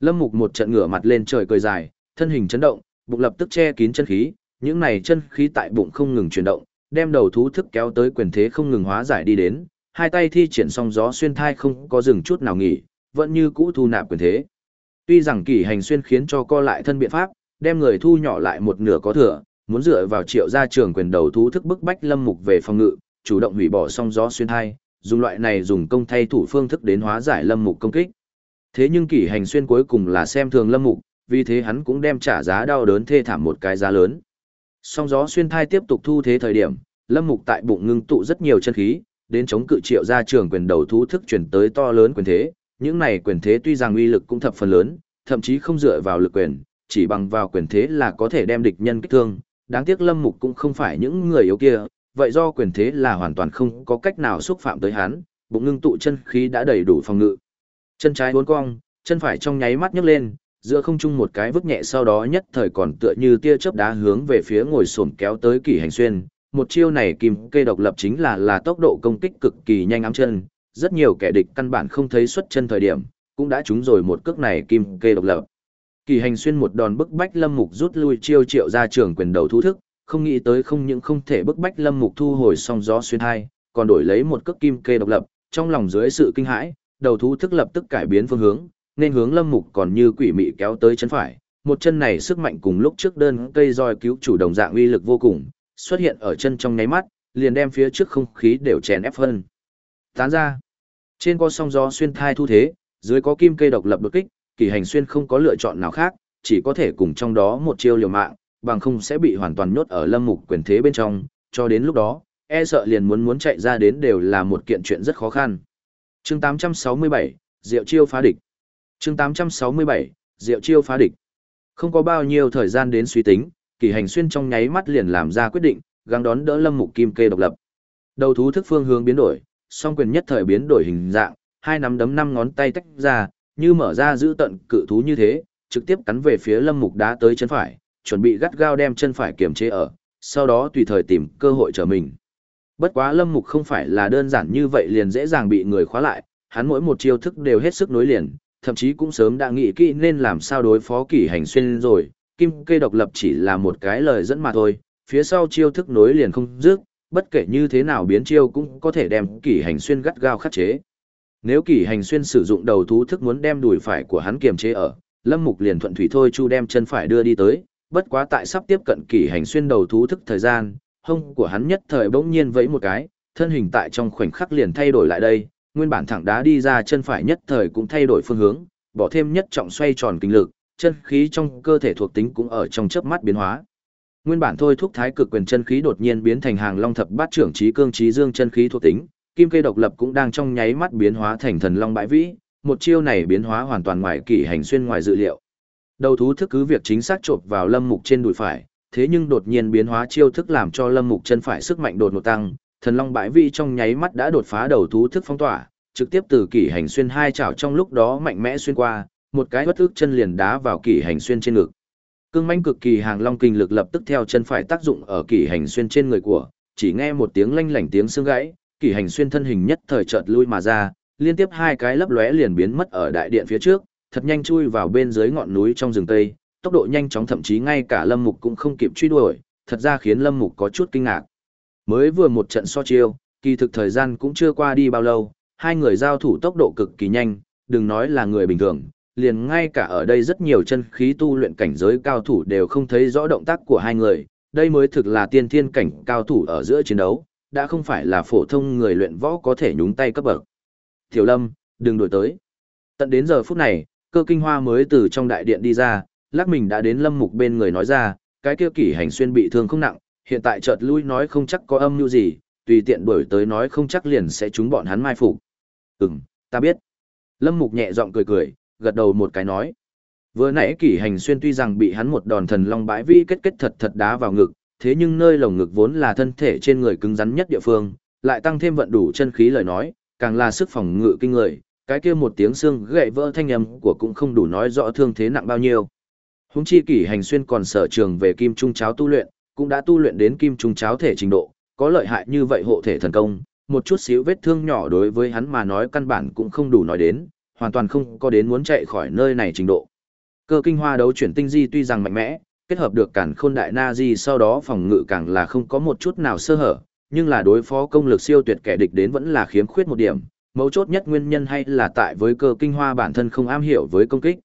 [SPEAKER 1] Lâm mục một trận ngửa mặt lên trời cười dài, thân hình chấn động, bụng lập tức che kín chân khí, những này chân khí tại bụng không ngừng chuyển động, đem đầu thú thức kéo tới quyền thế không ngừng hóa giải đi đến, hai tay thi triển song gió xuyên thai không có dừng chút nào nghỉ, vẫn như cũ thu nạp quyền thế. Tuy rằng kỳ hành xuyên khiến cho co lại thân biện pháp, đem người thu nhỏ lại một nửa có thừa, muốn dựa vào triệu gia trường quyền đầu thú thức bức bách lâm mục về phòng ngự, chủ động hủy bỏ song gió xuyên thai, dùng loại này dùng công thay thủ phương thức đến hóa giải lâm mục công kích. Thế nhưng kỷ hành xuyên cuối cùng là xem thường lâm mục, vì thế hắn cũng đem trả giá đau đớn thê thảm một cái giá lớn. Song gió xuyên thai tiếp tục thu thế thời điểm, Lâm Mục tại bụng ngưng tụ rất nhiều chân khí, đến chống cự triệu gia trường quyền đầu thú thức chuyển tới to lớn quyền thế, những này quyền thế tuy rằng uy lực cũng thập phần lớn, thậm chí không dựa vào lực quyền, chỉ bằng vào quyền thế là có thể đem địch nhân kích thương, đáng tiếc Lâm Mục cũng không phải những người yếu kia, vậy do quyền thế là hoàn toàn không có cách nào xúc phạm tới hắn, bụng ngưng tụ chân khí đã đầy đủ phòng ngự. Chân trái uốn cong, chân phải trong nháy mắt nhấc lên, giữa không trung một cái vứt nhẹ sau đó nhất thời còn tựa như tia chớp đá hướng về phía ngồi xổm kéo tới kỳ hành xuyên. Một chiêu này kim kê độc lập chính là là tốc độ công kích cực kỳ nhanh ám chân, rất nhiều kẻ địch căn bản không thấy xuất chân thời điểm, cũng đã trúng rồi một cước này kim kê độc lập. Kỳ hành xuyên một đòn bức bách lâm mục rút lui chiêu triệu ra trường quyền đầu thú thức, không nghĩ tới không những không thể bức bách lâm mục thu hồi song gió xuyên hai, còn đổi lấy một cước kim kê độc lập, trong lòng dưới sự kinh hãi, đầu thú thức lập tức cải biến phương hướng, nên hướng lâm mục còn như quỷ mị kéo tới chân phải, một chân này sức mạnh cùng lúc trước đơn cây roi cứu chủ đồng dạng uy lực vô cùng, xuất hiện ở chân trong nháy mắt, liền đem phía trước không khí đều chèn ép hơn. Tán ra, trên có song gió xuyên thai thu thế, dưới có kim cây độc lập đột kích, kỳ hành xuyên không có lựa chọn nào khác, chỉ có thể cùng trong đó một chiêu liều mạng, bằng không sẽ bị hoàn toàn nhốt ở lâm mục quyền thế bên trong, cho đến lúc đó, e sợ liền muốn muốn chạy ra đến đều là một kiện chuyện rất khó khăn. Chương 867, Diệu chiêu phá địch. Chương 867, Diệu chiêu phá địch. Không có bao nhiêu thời gian đến suy tính, kỳ hành xuyên trong nháy mắt liền làm ra quyết định, gắng đón đỡ lâm mục kim kê độc lập. Đầu thú thức phương hướng biến đổi, song quyền nhất thời biến đổi hình dạng, hai nắm đấm năm ngón tay tách ra, như mở ra giữ tận cự thú như thế, trực tiếp cắn về phía lâm mục đá tới chân phải, chuẩn bị gắt gao đem chân phải kiềm chế ở, sau đó tùy thời tìm cơ hội trở mình. Bất quá lâm mục không phải là đơn giản như vậy liền dễ dàng bị người khóa lại, hắn mỗi một chiêu thức đều hết sức nối liền, thậm chí cũng sớm đã nghĩ kỹ nên làm sao đối phó kỷ hành xuyên rồi, kim kê độc lập chỉ là một cái lời dẫn mà thôi, phía sau chiêu thức nối liền không dứt, bất kể như thế nào biến chiêu cũng có thể đem kỷ hành xuyên gắt gao khắc chế. Nếu kỷ hành xuyên sử dụng đầu thú thức muốn đem đùi phải của hắn kiềm chế ở, lâm mục liền thuận thủy thôi chu đem chân phải đưa đi tới, bất quá tại sắp tiếp cận kỷ hành xuyên đầu thú thức thời gian, hông của hắn nhất thời bỗng nhiên vẫy một cái, thân hình tại trong khoảnh khắc liền thay đổi lại đây, nguyên bản thẳng đá đi ra chân phải nhất thời cũng thay đổi phương hướng, bỏ thêm nhất trọng xoay tròn kinh lực, chân khí trong cơ thể thuộc tính cũng ở trong chớp mắt biến hóa. Nguyên bản thôi thúc thái cực quyền chân khí đột nhiên biến thành hàng long thập bát trưởng trí cương trí dương chân khí thuộc tính, kim kê độc lập cũng đang trong nháy mắt biến hóa thành thần long bãi vĩ, một chiêu này biến hóa hoàn toàn ngoài kỷ hành xuyên ngoài dự liệu. Đầu thú thức cứ việc chính xác chộp vào lâm mục trên đùi phải, thế nhưng đột nhiên biến hóa chiêu thức làm cho lâm mục chân phải sức mạnh đột ngột tăng, thần long bãi vĩ trong nháy mắt đã đột phá đầu thú thức phong tỏa, trực tiếp từ kỷ hành xuyên hai chảo trong lúc đó mạnh mẽ xuyên qua, một cái bất ức chân liền đá vào kỷ hành xuyên trên ngực. Cương mãnh cực kỳ hàng long kinh lực lập tức theo chân phải tác dụng ở kỷ hành xuyên trên người của, chỉ nghe một tiếng lanh lảnh tiếng xương gãy, kỷ hành xuyên thân hình nhất thời chợt lui mà ra, liên tiếp hai cái lấp lóe liền biến mất ở đại điện phía trước, thật nhanh chui vào bên dưới ngọn núi trong rừng tây, tốc độ nhanh chóng thậm chí ngay cả Lâm Mục cũng không kịp truy đuổi, thật ra khiến Lâm Mục có chút kinh ngạc. Mới vừa một trận so chiêu, kỳ thực thời gian cũng chưa qua đi bao lâu, hai người giao thủ tốc độ cực kỳ nhanh, đừng nói là người bình thường, liền ngay cả ở đây rất nhiều chân khí tu luyện cảnh giới cao thủ đều không thấy rõ động tác của hai người, đây mới thực là tiên thiên cảnh cao thủ ở giữa chiến đấu, đã không phải là phổ thông người luyện võ có thể nhúng tay cấp bậc. Tiểu Lâm, đừng đổi tới. Tận đến giờ phút này, cơ kinh hoa mới từ trong đại điện đi ra, lắc mình đã đến Lâm Mục bên người nói ra, cái kia kỷ hành xuyên bị thương không nặng, hiện tại chợt lui nói không chắc có âm như gì, tùy tiện đuổi tới nói không chắc liền sẽ chúng bọn hắn mai phục. Ừm, ta biết. Lâm Mục nhẹ giọng cười cười, gật đầu một cái nói. Vừa nãy kỷ hành xuyên tuy rằng bị hắn một đòn thần long bãi vi kết kết thật thật đá vào ngực, thế nhưng nơi lồng ngực vốn là thân thể trên người cứng rắn nhất địa phương, lại tăng thêm vận đủ chân khí lời nói, càng là sức phòng ngự kinh người, cái kia một tiếng xương gãy vỡ thanh âm của cũng không đủ nói rõ thương thế nặng bao nhiêu. Húng chi kỷ hành xuyên còn sở trường về kim trung cháo tu luyện, cũng đã tu luyện đến kim trung cháo thể trình độ, có lợi hại như vậy hộ thể thần công, một chút xíu vết thương nhỏ đối với hắn mà nói căn bản cũng không đủ nói đến, hoàn toàn không có đến muốn chạy khỏi nơi này trình độ. Cơ kinh hoa đấu chuyển tinh di tuy rằng mạnh mẽ, kết hợp được cản khôn đại na di sau đó phòng ngự càng là không có một chút nào sơ hở, nhưng là đối phó công lực siêu tuyệt kẻ địch đến vẫn là khiếm khuyết một điểm, mấu chốt nhất nguyên nhân hay là tại với cơ kinh hoa bản thân không am hiểu với công kích.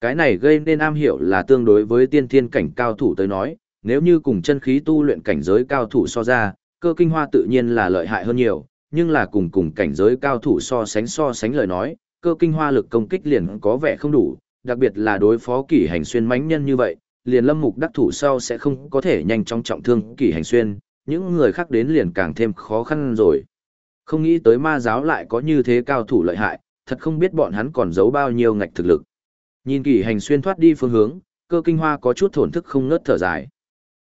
[SPEAKER 1] Cái này gây nên am hiểu là tương đối với tiên thiên cảnh cao thủ tới nói, nếu như cùng chân khí tu luyện cảnh giới cao thủ so ra, cơ kinh hoa tự nhiên là lợi hại hơn nhiều, nhưng là cùng cùng cảnh giới cao thủ so sánh so sánh lời nói, cơ kinh hoa lực công kích liền có vẻ không đủ, đặc biệt là đối phó kỷ hành xuyên mãnh nhân như vậy, liền lâm mục đắc thủ sau sẽ không có thể nhanh chóng trọng thương kỳ hành xuyên, những người khác đến liền càng thêm khó khăn rồi. Không nghĩ tới ma giáo lại có như thế cao thủ lợi hại, thật không biết bọn hắn còn giấu bao nhiêu ngạch thực lực. Nhìn kỳ hành xuyên thoát đi phương hướng, cơ kinh hoa có chút thổn thức không ngớt thở dài.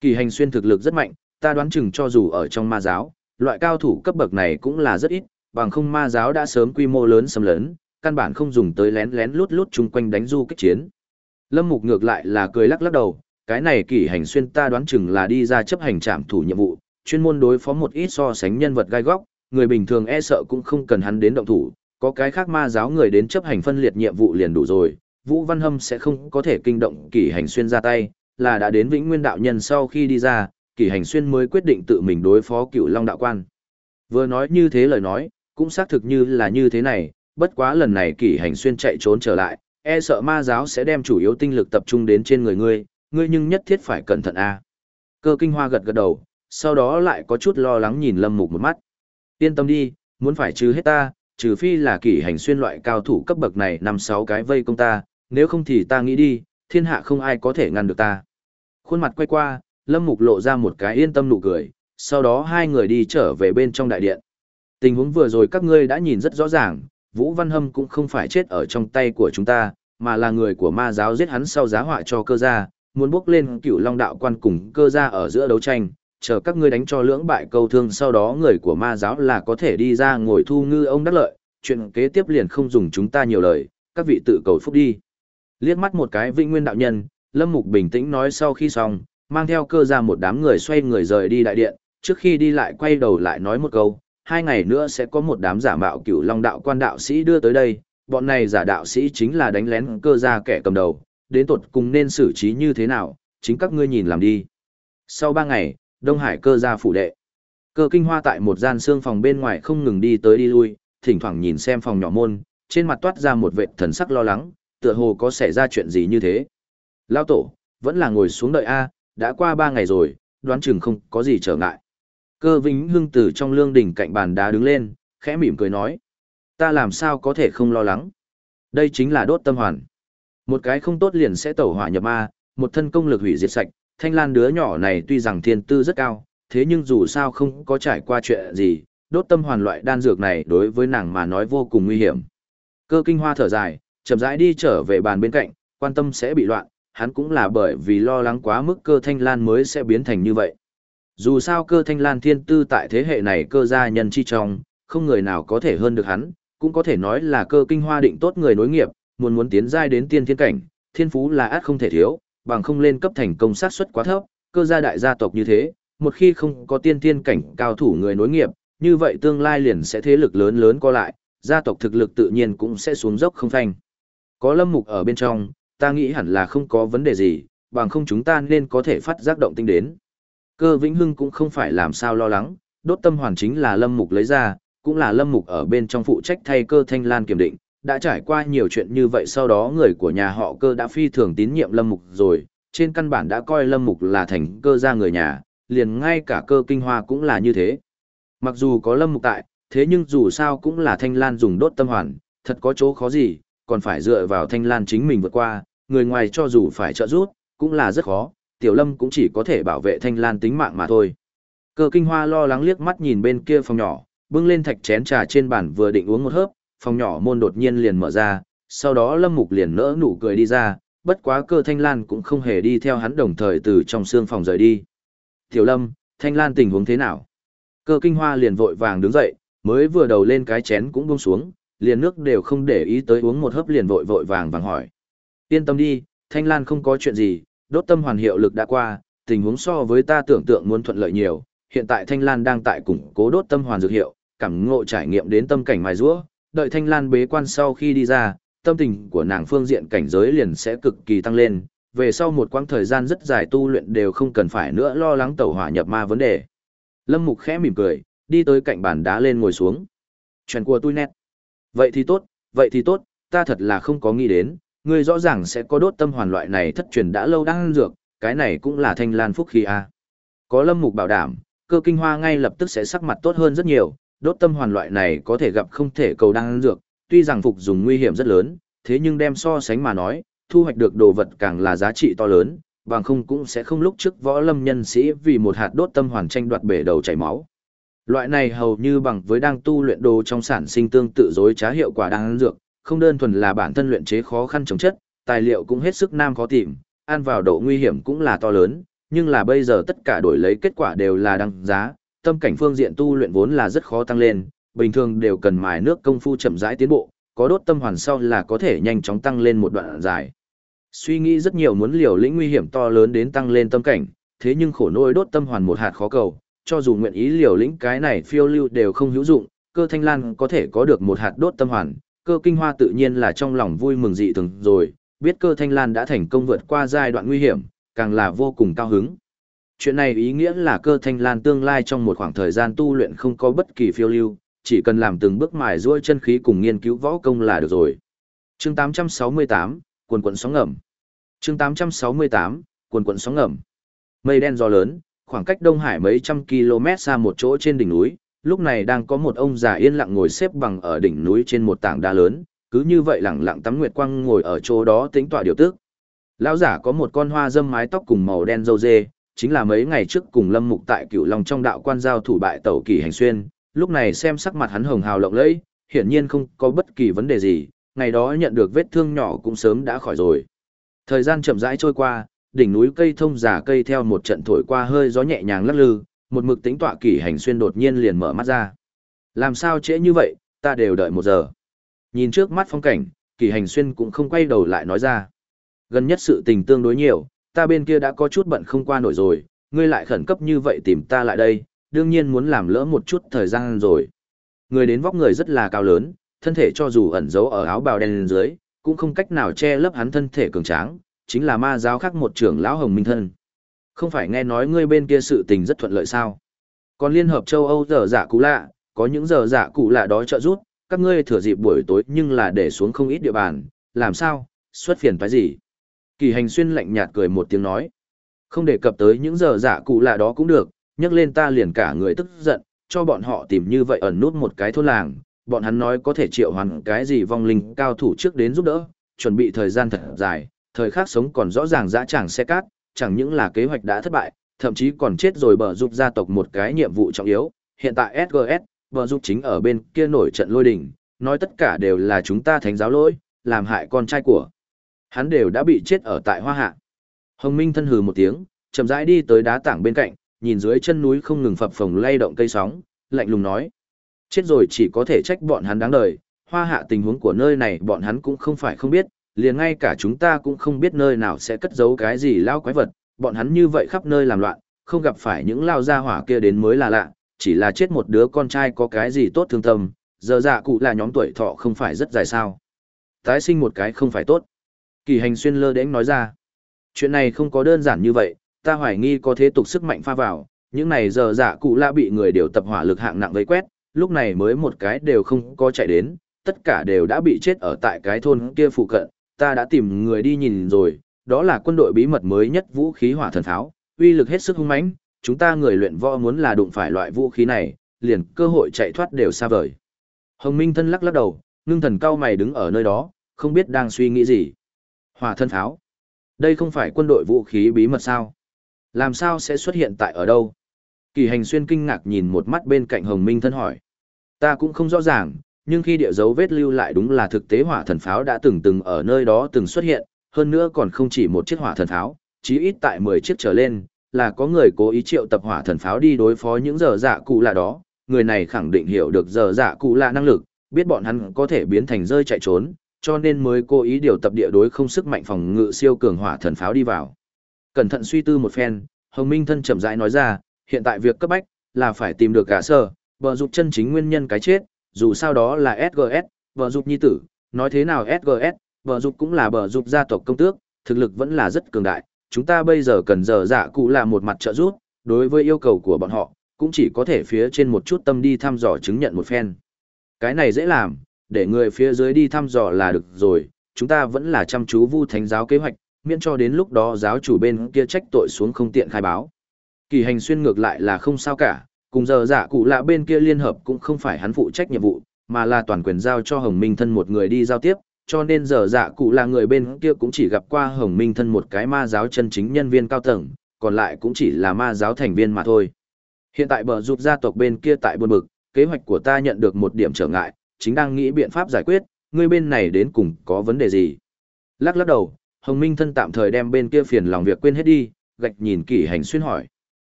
[SPEAKER 1] kỳ hành xuyên thực lực rất mạnh, ta đoán chừng cho dù ở trong ma giáo, loại cao thủ cấp bậc này cũng là rất ít, bằng không ma giáo đã sớm quy mô lớn xâm lớn căn bản không dùng tới lén lén lút lút chung quanh đánh du kích chiến. Lâm Mục ngược lại là cười lắc lắc đầu, cái này kỷ hành xuyên ta đoán chừng là đi ra chấp hành trạm thủ nhiệm vụ, chuyên môn đối phó một ít so sánh nhân vật gai góc, người bình thường e sợ cũng không cần hắn đến động thủ, có cái khác ma giáo người đến chấp hành phân liệt nhiệm vụ liền đủ rồi, Vũ Văn Hâm sẽ không có thể kinh động kỷ hành xuyên ra tay, là đã đến Vĩnh Nguyên đạo nhân sau khi đi ra, kỷ hành xuyên mới quyết định tự mình đối phó cựu Long đạo quan. Vừa nói như thế lời nói, cũng xác thực như là như thế này, bất quá lần này kỷ hành xuyên chạy trốn trở lại, e sợ ma giáo sẽ đem chủ yếu tinh lực tập trung đến trên người ngươi, ngươi nhưng nhất thiết phải cẩn thận a. Cơ kinh hoa gật gật đầu, sau đó lại có chút lo lắng nhìn lâm mục một mắt. Yên tâm đi, muốn phải trừ hết ta, trừ phi là kỷ hành xuyên loại cao thủ cấp bậc này năm sáu cái vây công ta, nếu không thì ta nghĩ đi, thiên hạ không ai có thể ngăn được ta. Khuôn mặt quay qua, Lâm Mục lộ ra một cái yên tâm nụ cười, sau đó hai người đi trở về bên trong đại điện. Tình huống vừa rồi các ngươi đã nhìn rất rõ ràng, Vũ Văn Hâm cũng không phải chết ở trong tay của chúng ta, mà là người của ma giáo giết hắn sau giá họa cho cơ gia, muốn bước lên Cửu long đạo quan cùng cơ gia ở giữa đấu tranh, chờ các ngươi đánh cho lưỡng bại câu thương sau đó người của ma giáo là có thể đi ra ngồi thu ngư ông đắc lợi, chuyện kế tiếp liền không dùng chúng ta nhiều lời, các vị tự cầu phúc đi. Liếc mắt một cái vĩnh nguyên đạo nhân, Lâm Mục bình tĩnh nói sau khi xong, mang theo cơ ra một đám người xoay người rời đi đại điện, trước khi đi lại quay đầu lại nói một câu, hai ngày nữa sẽ có một đám giả mạo cửu long đạo quan đạo sĩ đưa tới đây, bọn này giả đạo sĩ chính là đánh lén cơ ra kẻ cầm đầu, đến tột cùng nên xử trí như thế nào, chính các ngươi nhìn làm đi. Sau ba ngày, Đông Hải cơ ra phủ đệ. Cơ kinh hoa tại một gian xương phòng bên ngoài không ngừng đi tới đi lui, thỉnh thoảng nhìn xem phòng nhỏ môn, trên mặt toát ra một vệ thần sắc lo lắng, tựa hồ có xảy ra chuyện gì như thế. Lao tổ, vẫn là ngồi xuống đợi A, đã qua ba ngày rồi, đoán chừng không có gì trở ngại. Cơ Vĩnh Hưng từ trong lương đỉnh cạnh bàn đá đứng lên, khẽ mỉm cười nói. Ta làm sao có thể không lo lắng. Đây chính là đốt tâm hoàn. Một cái không tốt liền sẽ tẩu hỏa nhập ma, một thân công lực hủy diệt sạch. Thanh Lan đứa nhỏ này tuy rằng thiên tư rất cao, thế nhưng dù sao không có trải qua chuyện gì, đốt tâm hoàn loại đan dược này đối với nàng mà nói vô cùng nguy hiểm. Cơ kinh hoa thở dài, chậm rãi đi trở về bàn bên cạnh, quan tâm sẽ bị loạn, hắn cũng là bởi vì lo lắng quá mức cơ thanh lan mới sẽ biến thành như vậy. Dù sao cơ thanh lan thiên tư tại thế hệ này cơ gia nhân chi trong, không người nào có thể hơn được hắn, cũng có thể nói là cơ kinh hoa định tốt người nối nghiệp, muốn muốn tiến giai đến tiên thiên cảnh, thiên phú là át không thể thiếu, bằng không lên cấp thành công sát suất quá thấp, cơ gia đại gia tộc như thế, một khi không có tiên thiên cảnh cao thủ người nối nghiệp, như vậy tương lai liền sẽ thế lực lớn lớn co lại, gia tộc thực lực tự nhiên cũng sẽ xuống dốc không phanh. Có lâm mục ở bên trong, ta nghĩ hẳn là không có vấn đề gì, bằng không chúng ta nên có thể phát giác động tinh đến. Cơ Vĩnh Hưng cũng không phải làm sao lo lắng, đốt tâm hoàn chính là lâm mục lấy ra, cũng là lâm mục ở bên trong phụ trách thay cơ thanh lan kiểm định, đã trải qua nhiều chuyện như vậy sau đó người của nhà họ cơ đã phi thường tín nhiệm lâm mục rồi, trên căn bản đã coi lâm mục là thành cơ gia người nhà, liền ngay cả cơ kinh hoa cũng là như thế. Mặc dù có lâm mục tại, thế nhưng dù sao cũng là thanh lan dùng đốt tâm hoàn, thật có chỗ khó gì, còn phải dựa vào thanh lan chính mình vượt qua, người ngoài cho dù phải trợ giúp, cũng là rất khó, tiểu lâm cũng chỉ có thể bảo vệ thanh lan tính mạng mà thôi. Cơ kinh hoa lo lắng liếc mắt nhìn bên kia phòng nhỏ, bưng lên thạch chén trà trên bàn vừa định uống một hớp, phòng nhỏ môn đột nhiên liền mở ra, sau đó lâm mục liền nỡ nụ cười đi ra, bất quá cơ thanh lan cũng không hề đi theo hắn đồng thời từ trong xương phòng rời đi. Tiểu lâm, thanh lan tình huống thế nào? Cơ kinh hoa liền vội vàng đứng dậy, mới vừa đầu lên cái chén cũng buông xuống, liền nước đều không để ý tới uống một hớp liền vội vội vàng vàng hỏi. Yên tâm đi, Thanh Lan không có chuyện gì, đốt tâm hoàn hiệu lực đã qua, tình huống so với ta tưởng tượng muốn thuận lợi nhiều, hiện tại Thanh Lan đang tại củng cố đốt tâm hoàn dược hiệu, cảm ngộ trải nghiệm đến tâm cảnh mài rũa, đợi Thanh Lan bế quan sau khi đi ra, tâm tình của nàng phương diện cảnh giới liền sẽ cực kỳ tăng lên, về sau một quãng thời gian rất dài tu luyện đều không cần phải nữa lo lắng tẩu hỏa nhập ma vấn đề. Lâm Mục khẽ mỉm cười, đi tới cạnh bàn đá lên ngồi xuống. Chuyện của tôi nét. Vậy thì tốt, vậy thì tốt, ta thật là không có nghĩ đến, ngươi rõ ràng sẽ có đốt tâm hoàn loại này thất truyền đã lâu đang ăn dược, cái này cũng là thanh lan phúc khí a. Có lâm mục bảo đảm, cơ kinh hoa ngay lập tức sẽ sắc mặt tốt hơn rất nhiều, đốt tâm hoàn loại này có thể gặp không thể cầu đang ăn dược, tuy rằng phục dùng nguy hiểm rất lớn, thế nhưng đem so sánh mà nói, thu hoạch được đồ vật càng là giá trị to lớn, bằng không cũng sẽ không lúc trước võ lâm nhân sĩ vì một hạt đốt tâm hoàn tranh đoạt bể đầu chảy máu. Loại này hầu như bằng với đang tu luyện đồ trong sản sinh tương tự dối trá hiệu quả đang ăn dược, không đơn thuần là bản thân luyện chế khó khăn chống chất, tài liệu cũng hết sức nam khó tìm, ăn vào độ nguy hiểm cũng là to lớn, nhưng là bây giờ tất cả đổi lấy kết quả đều là đăng giá, tâm cảnh phương diện tu luyện vốn là rất khó tăng lên, bình thường đều cần mài nước công phu chậm rãi tiến bộ, có đốt tâm hoàn sau là có thể nhanh chóng tăng lên một đoạn dài. Suy nghĩ rất nhiều muốn liều lĩnh nguy hiểm to lớn đến tăng lên tâm cảnh, thế nhưng khổ nỗi đốt tâm hoàn một hạt khó cầu, cho dù nguyện ý liều lĩnh cái này phiêu lưu đều không hữu dụng, cơ thanh lan có thể có được một hạt đốt tâm hoàn, cơ kinh hoa tự nhiên là trong lòng vui mừng dị thường rồi, biết cơ thanh lan đã thành công vượt qua giai đoạn nguy hiểm, càng là vô cùng cao hứng. Chuyện này ý nghĩa là cơ thanh lan tương lai trong một khoảng thời gian tu luyện không có bất kỳ phiêu lưu, chỉ cần làm từng bước mài ruôi chân khí cùng nghiên cứu võ công là được rồi. Chương 868, quần quần sóng ngầm. Chương 868, quần quần sóng ngầm. Mây đen gió lớn, khoảng cách Đông Hải mấy trăm km xa một chỗ trên đỉnh núi, lúc này đang có một ông già yên lặng ngồi xếp bằng ở đỉnh núi trên một tảng đá lớn, cứ như vậy lẳng lặng tắm nguyệt quang ngồi ở chỗ đó tính tọa điều tức. Lão giả có một con hoa dâm mái tóc cùng màu đen râu dê, chính là mấy ngày trước cùng Lâm Mục tại Cửu Long trong đạo quan giao thủ bại tẩu kỳ hành xuyên, lúc này xem sắc mặt hắn hồng hào lộng lẫy, hiển nhiên không có bất kỳ vấn đề gì, ngày đó nhận được vết thương nhỏ cũng sớm đã khỏi rồi. Thời gian chậm rãi trôi qua, đỉnh núi cây thông giả cây theo một trận thổi qua hơi gió nhẹ nhàng lắc lư, một mực tính tọa kỳ hành xuyên đột nhiên liền mở mắt ra. Làm sao trễ như vậy, ta đều đợi một giờ. Nhìn trước mắt phong cảnh, kỳ hành xuyên cũng không quay đầu lại nói ra. Gần nhất sự tình tương đối nhiều, ta bên kia đã có chút bận không qua nổi rồi, ngươi lại khẩn cấp như vậy tìm ta lại đây, đương nhiên muốn làm lỡ một chút thời gian rồi. Người đến vóc người rất là cao lớn, thân thể cho dù ẩn giấu ở áo bào đen dưới, cũng không cách nào che lấp hắn thân thể cường tráng, chính là ma giáo khác một trưởng lão hồng minh thân. Không phải nghe nói ngươi bên kia sự tình rất thuận lợi sao? Còn Liên hợp châu Âu giờ giả dạ cũ lạ, có những giờ giả dạ cũ lạ đó trợ giúp, các ngươi thừa dịp buổi tối nhưng là để xuống không ít địa bàn, làm sao, xuất phiền phải gì? Kỳ hành xuyên lạnh nhạt cười một tiếng nói. Không đề cập tới những giờ giả cụ lạ đó cũng được, nhắc lên ta liền cả người tức giận, cho bọn họ tìm như vậy ẩn nút một cái thôn làng, bọn hắn nói có thể triệu hoàn cái gì vong linh cao thủ trước đến giúp đỡ, chuẩn bị thời gian thật dài, thời khắc sống còn rõ ràng dã tràng xe cát, chẳng những là kế hoạch đã thất bại, thậm chí còn chết rồi bờ giúp gia tộc một cái nhiệm vụ trọng yếu, hiện tại SGS, bờ giúp chính ở bên kia nổi trận lôi đình, nói tất cả đều là chúng ta thánh giáo lỗi, làm hại con trai của. Hắn đều đã bị chết ở tại hoa hạ. Hồng Minh thân hừ một tiếng, chậm rãi đi tới đá tảng bên cạnh, nhìn dưới chân núi không ngừng phập phồng lay động cây sóng, lạnh lùng nói. Chết rồi chỉ có thể trách bọn hắn đáng đời, hoa hạ tình huống của nơi này bọn hắn cũng không phải không biết, liền ngay cả chúng ta cũng không biết nơi nào sẽ cất giấu cái gì lao quái vật, bọn hắn như vậy khắp nơi làm loạn, không gặp phải những lao gia hỏa kia đến mới là lạ, chỉ là chết một đứa con trai có cái gì tốt thương tâm, giờ dạ cụ là nhóm tuổi thọ không phải rất dài sao. Tái sinh một cái không phải tốt. Kỳ hành xuyên lơ đến nói ra. Chuyện này không có đơn giản như vậy, ta hoài nghi có thế tục sức mạnh pha vào, những này giờ dạ cụ lạ bị người điều tập hỏa lực hạng nặng vây quét, lúc này mới một cái đều không có chạy đến, tất cả đều đã bị chết ở tại cái thôn kia phụ cận, ta đã tìm người đi nhìn rồi, đó là quân đội bí mật mới nhất vũ khí hỏa thần tháo, uy lực hết sức hung mãnh, chúng ta người luyện võ muốn là đụng phải loại vũ khí này, liền cơ hội chạy thoát đều xa vời. Hồng Minh thân lắc lắc đầu, ngưng thần cao mày đứng ở nơi đó, không biết đang suy nghĩ gì. Hỏa thân pháo. Đây không phải quân đội vũ khí bí mật sao? Làm sao sẽ xuất hiện tại ở đâu? Kỳ hành xuyên kinh ngạc nhìn một mắt bên cạnh Hồng Minh thân hỏi. Ta cũng không rõ ràng, nhưng khi địa dấu vết lưu lại đúng là thực tế hỏa thần pháo đã từng từng ở nơi đó từng xuất hiện, hơn nữa còn không chỉ một chiếc hỏa thần pháo, chí ít tại 10 chiếc trở lên, là có người cố ý triệu tập hỏa thần pháo đi đối phó những giờ dạ cụ lạ đó, người này khẳng định hiểu được giờ dạ cụ lạ năng lực, biết bọn hắn có thể biến thành rơi chạy trốn, cho nên mới cố ý điều tập địa đối không sức mạnh phòng ngự siêu cường hỏa thần pháo đi vào. Cẩn thận suy tư một phen, Hồng Minh thân chậm rãi nói ra, hiện tại việc cấp bách là phải tìm được cả sở, bờ dục chân chính nguyên nhân cái chết, dù sao đó là SGS, vợ dục nhi tử, nói thế nào SGS, vợ dục cũng là vợ dục gia tộc công tước, thực lực vẫn là rất cường đại, chúng ta bây giờ cần giờ dạ cụ là một mặt trợ giúp, đối với yêu cầu của bọn họ, cũng chỉ có thể phía trên một chút tâm đi thăm dò chứng nhận một phen. Cái này dễ làm, để người phía dưới đi thăm dò là được rồi, chúng ta vẫn là chăm chú vu thánh giáo kế hoạch, miễn cho đến lúc đó giáo chủ bên kia trách tội xuống không tiện khai báo. Kỳ hành xuyên ngược lại là không sao cả, cùng giờ giả cụ lạ bên kia liên hợp cũng không phải hắn phụ trách nhiệm vụ, mà là toàn quyền giao cho Hồng Minh thân một người đi giao tiếp, cho nên giờ giả cụ là người bên kia cũng chỉ gặp qua Hồng Minh thân một cái ma giáo chân chính nhân viên cao tầng, còn lại cũng chỉ là ma giáo thành viên mà thôi. Hiện tại bờ giúp gia tộc bên kia tại buồn bực, kế hoạch của ta nhận được một điểm trở ngại, chính đang nghĩ biện pháp giải quyết, ngươi bên này đến cùng có vấn đề gì? Lắc lắc đầu, Hồng Minh thân tạm thời đem bên kia phiền lòng việc quên hết đi, gạch nhìn kỷ hành xuyên hỏi.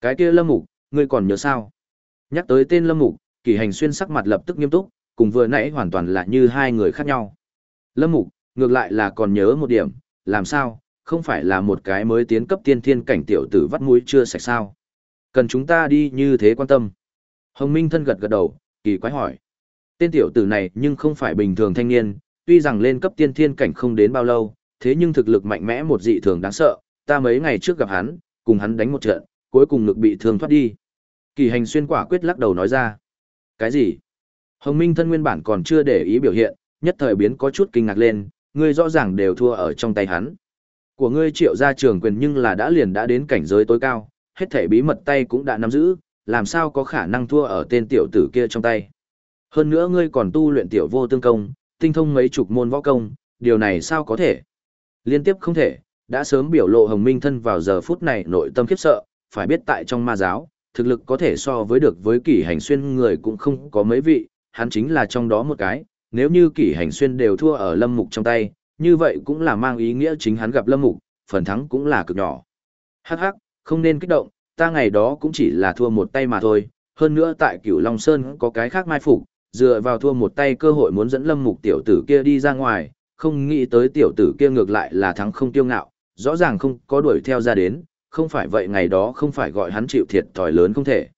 [SPEAKER 1] Cái kia lâm mục, ngươi còn nhớ sao? Nhắc tới tên lâm mục, kỳ hành xuyên sắc mặt lập tức nghiêm túc, cùng vừa nãy hoàn toàn là như hai người khác nhau. Lâm mục, ngược lại là còn nhớ một điểm, làm sao, không phải là một cái mới tiến cấp tiên thiên cảnh tiểu tử vắt mũi chưa sạch sao? Cần chúng ta đi như thế quan tâm. Hồng Minh thân gật gật đầu, kỳ quái hỏi. Tên tiểu tử này nhưng không phải bình thường thanh niên, tuy rằng lên cấp tiên thiên cảnh không đến bao lâu, thế nhưng thực lực mạnh mẽ một dị thường đáng sợ, ta mấy ngày trước gặp hắn, cùng hắn đánh một trận, cuối cùng ngực bị thương thoát đi. Kỳ hành xuyên quả quyết lắc đầu nói ra. Cái gì? Hồng Minh thân nguyên bản còn chưa để ý biểu hiện, nhất thời biến có chút kinh ngạc lên, ngươi rõ ràng đều thua ở trong tay hắn. Của ngươi triệu ra trường quyền nhưng là đã liền đã đến cảnh giới tối cao, hết thể bí mật tay cũng đã nắm giữ, làm sao có khả năng thua ở tên tiểu tử kia trong tay. Hơn nữa ngươi còn tu luyện tiểu vô tương công, tinh thông mấy chục môn võ công, điều này sao có thể? Liên tiếp không thể, đã sớm biểu lộ Hồng Minh thân vào giờ phút này nội tâm khiếp sợ, phải biết tại trong ma giáo, thực lực có thể so với được với kỷ hành xuyên người cũng không có mấy vị, hắn chính là trong đó một cái, nếu như kỷ hành xuyên đều thua ở lâm mục trong tay, như vậy cũng là mang ý nghĩa chính hắn gặp lâm mục, phần thắng cũng là cực nhỏ. Hắc hắc, không nên kích động, ta ngày đó cũng chỉ là thua một tay mà thôi, hơn nữa tại cửu Long Sơn có cái khác mai phục, dựa vào thua một tay cơ hội muốn dẫn lâm mục tiểu tử kia đi ra ngoài, không nghĩ tới tiểu tử kia ngược lại là thắng không tiêu ngạo, rõ ràng không có đuổi theo ra đến, không phải vậy ngày đó không phải gọi hắn chịu thiệt thòi lớn không thể.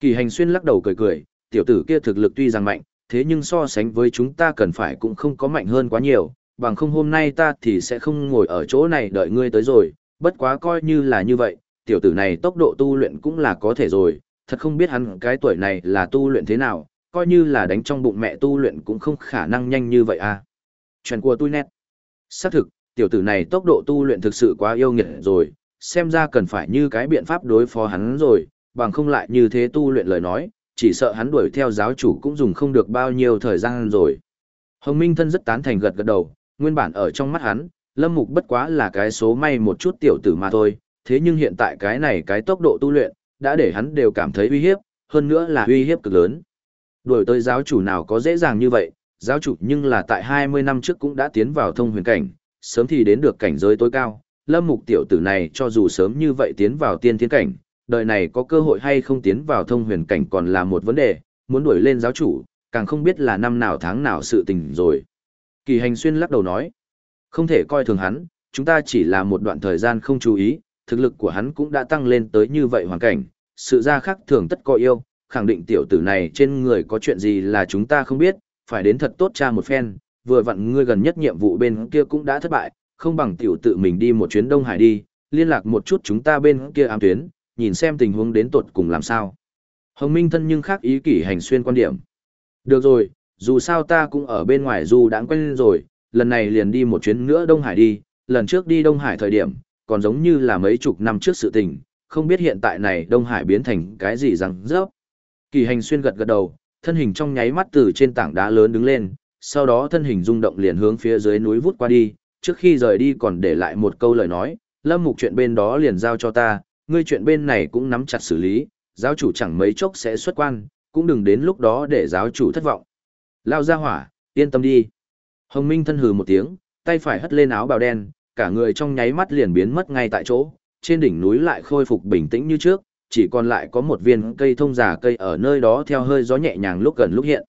[SPEAKER 1] Kỳ hành xuyên lắc đầu cười cười, tiểu tử kia thực lực tuy rằng mạnh, thế nhưng so sánh với chúng ta cần phải cũng không có mạnh hơn quá nhiều, bằng không hôm nay ta thì sẽ không ngồi ở chỗ này đợi ngươi tới rồi, bất quá coi như là như vậy, tiểu tử này tốc độ tu luyện cũng là có thể rồi, thật không biết hắn cái tuổi này là tu luyện thế nào, coi như là đánh trong bụng mẹ tu luyện cũng không khả năng nhanh như vậy à. Chuyện của tôi nét. Xác thực, tiểu tử này tốc độ tu luyện thực sự quá yêu nghiệt rồi, xem ra cần phải như cái biện pháp đối phó hắn rồi, bằng không lại như thế tu luyện lời nói, chỉ sợ hắn đuổi theo giáo chủ cũng dùng không được bao nhiêu thời gian rồi. Hồng Minh thân rất tán thành gật gật đầu, nguyên bản ở trong mắt hắn, Lâm Mục bất quá là cái số may một chút tiểu tử mà thôi, thế nhưng hiện tại cái này cái tốc độ tu luyện, đã để hắn đều cảm thấy uy hiếp, hơn nữa là uy hiếp cực lớn. Đuổi tới giáo chủ nào có dễ dàng như vậy, giáo chủ nhưng là tại 20 năm trước cũng đã tiến vào thông huyền cảnh, sớm thì đến được cảnh giới tối cao. Lâm mục tiểu tử này cho dù sớm như vậy tiến vào tiên thiên cảnh, đời này có cơ hội hay không tiến vào thông huyền cảnh còn là một vấn đề, muốn đuổi lên giáo chủ, càng không biết là năm nào tháng nào sự tình rồi. Kỳ hành xuyên lắc đầu nói, không thể coi thường hắn, chúng ta chỉ là một đoạn thời gian không chú ý, thực lực của hắn cũng đã tăng lên tới như vậy hoàn cảnh, sự ra khác thường tất có yêu, khẳng định tiểu tử này trên người có chuyện gì là chúng ta không biết, phải đến thật tốt cha một phen, vừa vặn ngươi gần nhất nhiệm vụ bên kia cũng đã thất bại, không bằng tiểu tự mình đi một chuyến Đông Hải đi, liên lạc một chút chúng ta bên kia ám tuyến, nhìn xem tình huống đến tột cùng làm sao. Hồng Minh thân nhưng khác ý kỷ hành xuyên quan điểm. Được rồi, dù sao ta cũng ở bên ngoài dù đã quen rồi, lần này liền đi một chuyến nữa Đông Hải đi, lần trước đi Đông Hải thời điểm, còn giống như là mấy chục năm trước sự tình, không biết hiện tại này Đông Hải biến thành cái gì răng rớp. Kỳ hành xuyên gật gật đầu, thân hình trong nháy mắt từ trên tảng đá lớn đứng lên, sau đó thân hình rung động liền hướng phía dưới núi vút qua đi, trước khi rời đi còn để lại một câu lời nói, lâm mục chuyện bên đó liền giao cho ta, ngươi chuyện bên này cũng nắm chặt xử lý, giáo chủ chẳng mấy chốc sẽ xuất quan, cũng đừng đến lúc đó để giáo chủ thất vọng. Lao ra hỏa, yên tâm đi. Hồng Minh thân hừ một tiếng, tay phải hất lên áo bào đen, cả người trong nháy mắt liền biến mất ngay tại chỗ, trên đỉnh núi lại khôi phục bình tĩnh như trước, chỉ còn lại có một viên cây thông giả cây ở nơi đó theo hơi gió nhẹ nhàng lúc gần lúc hiện.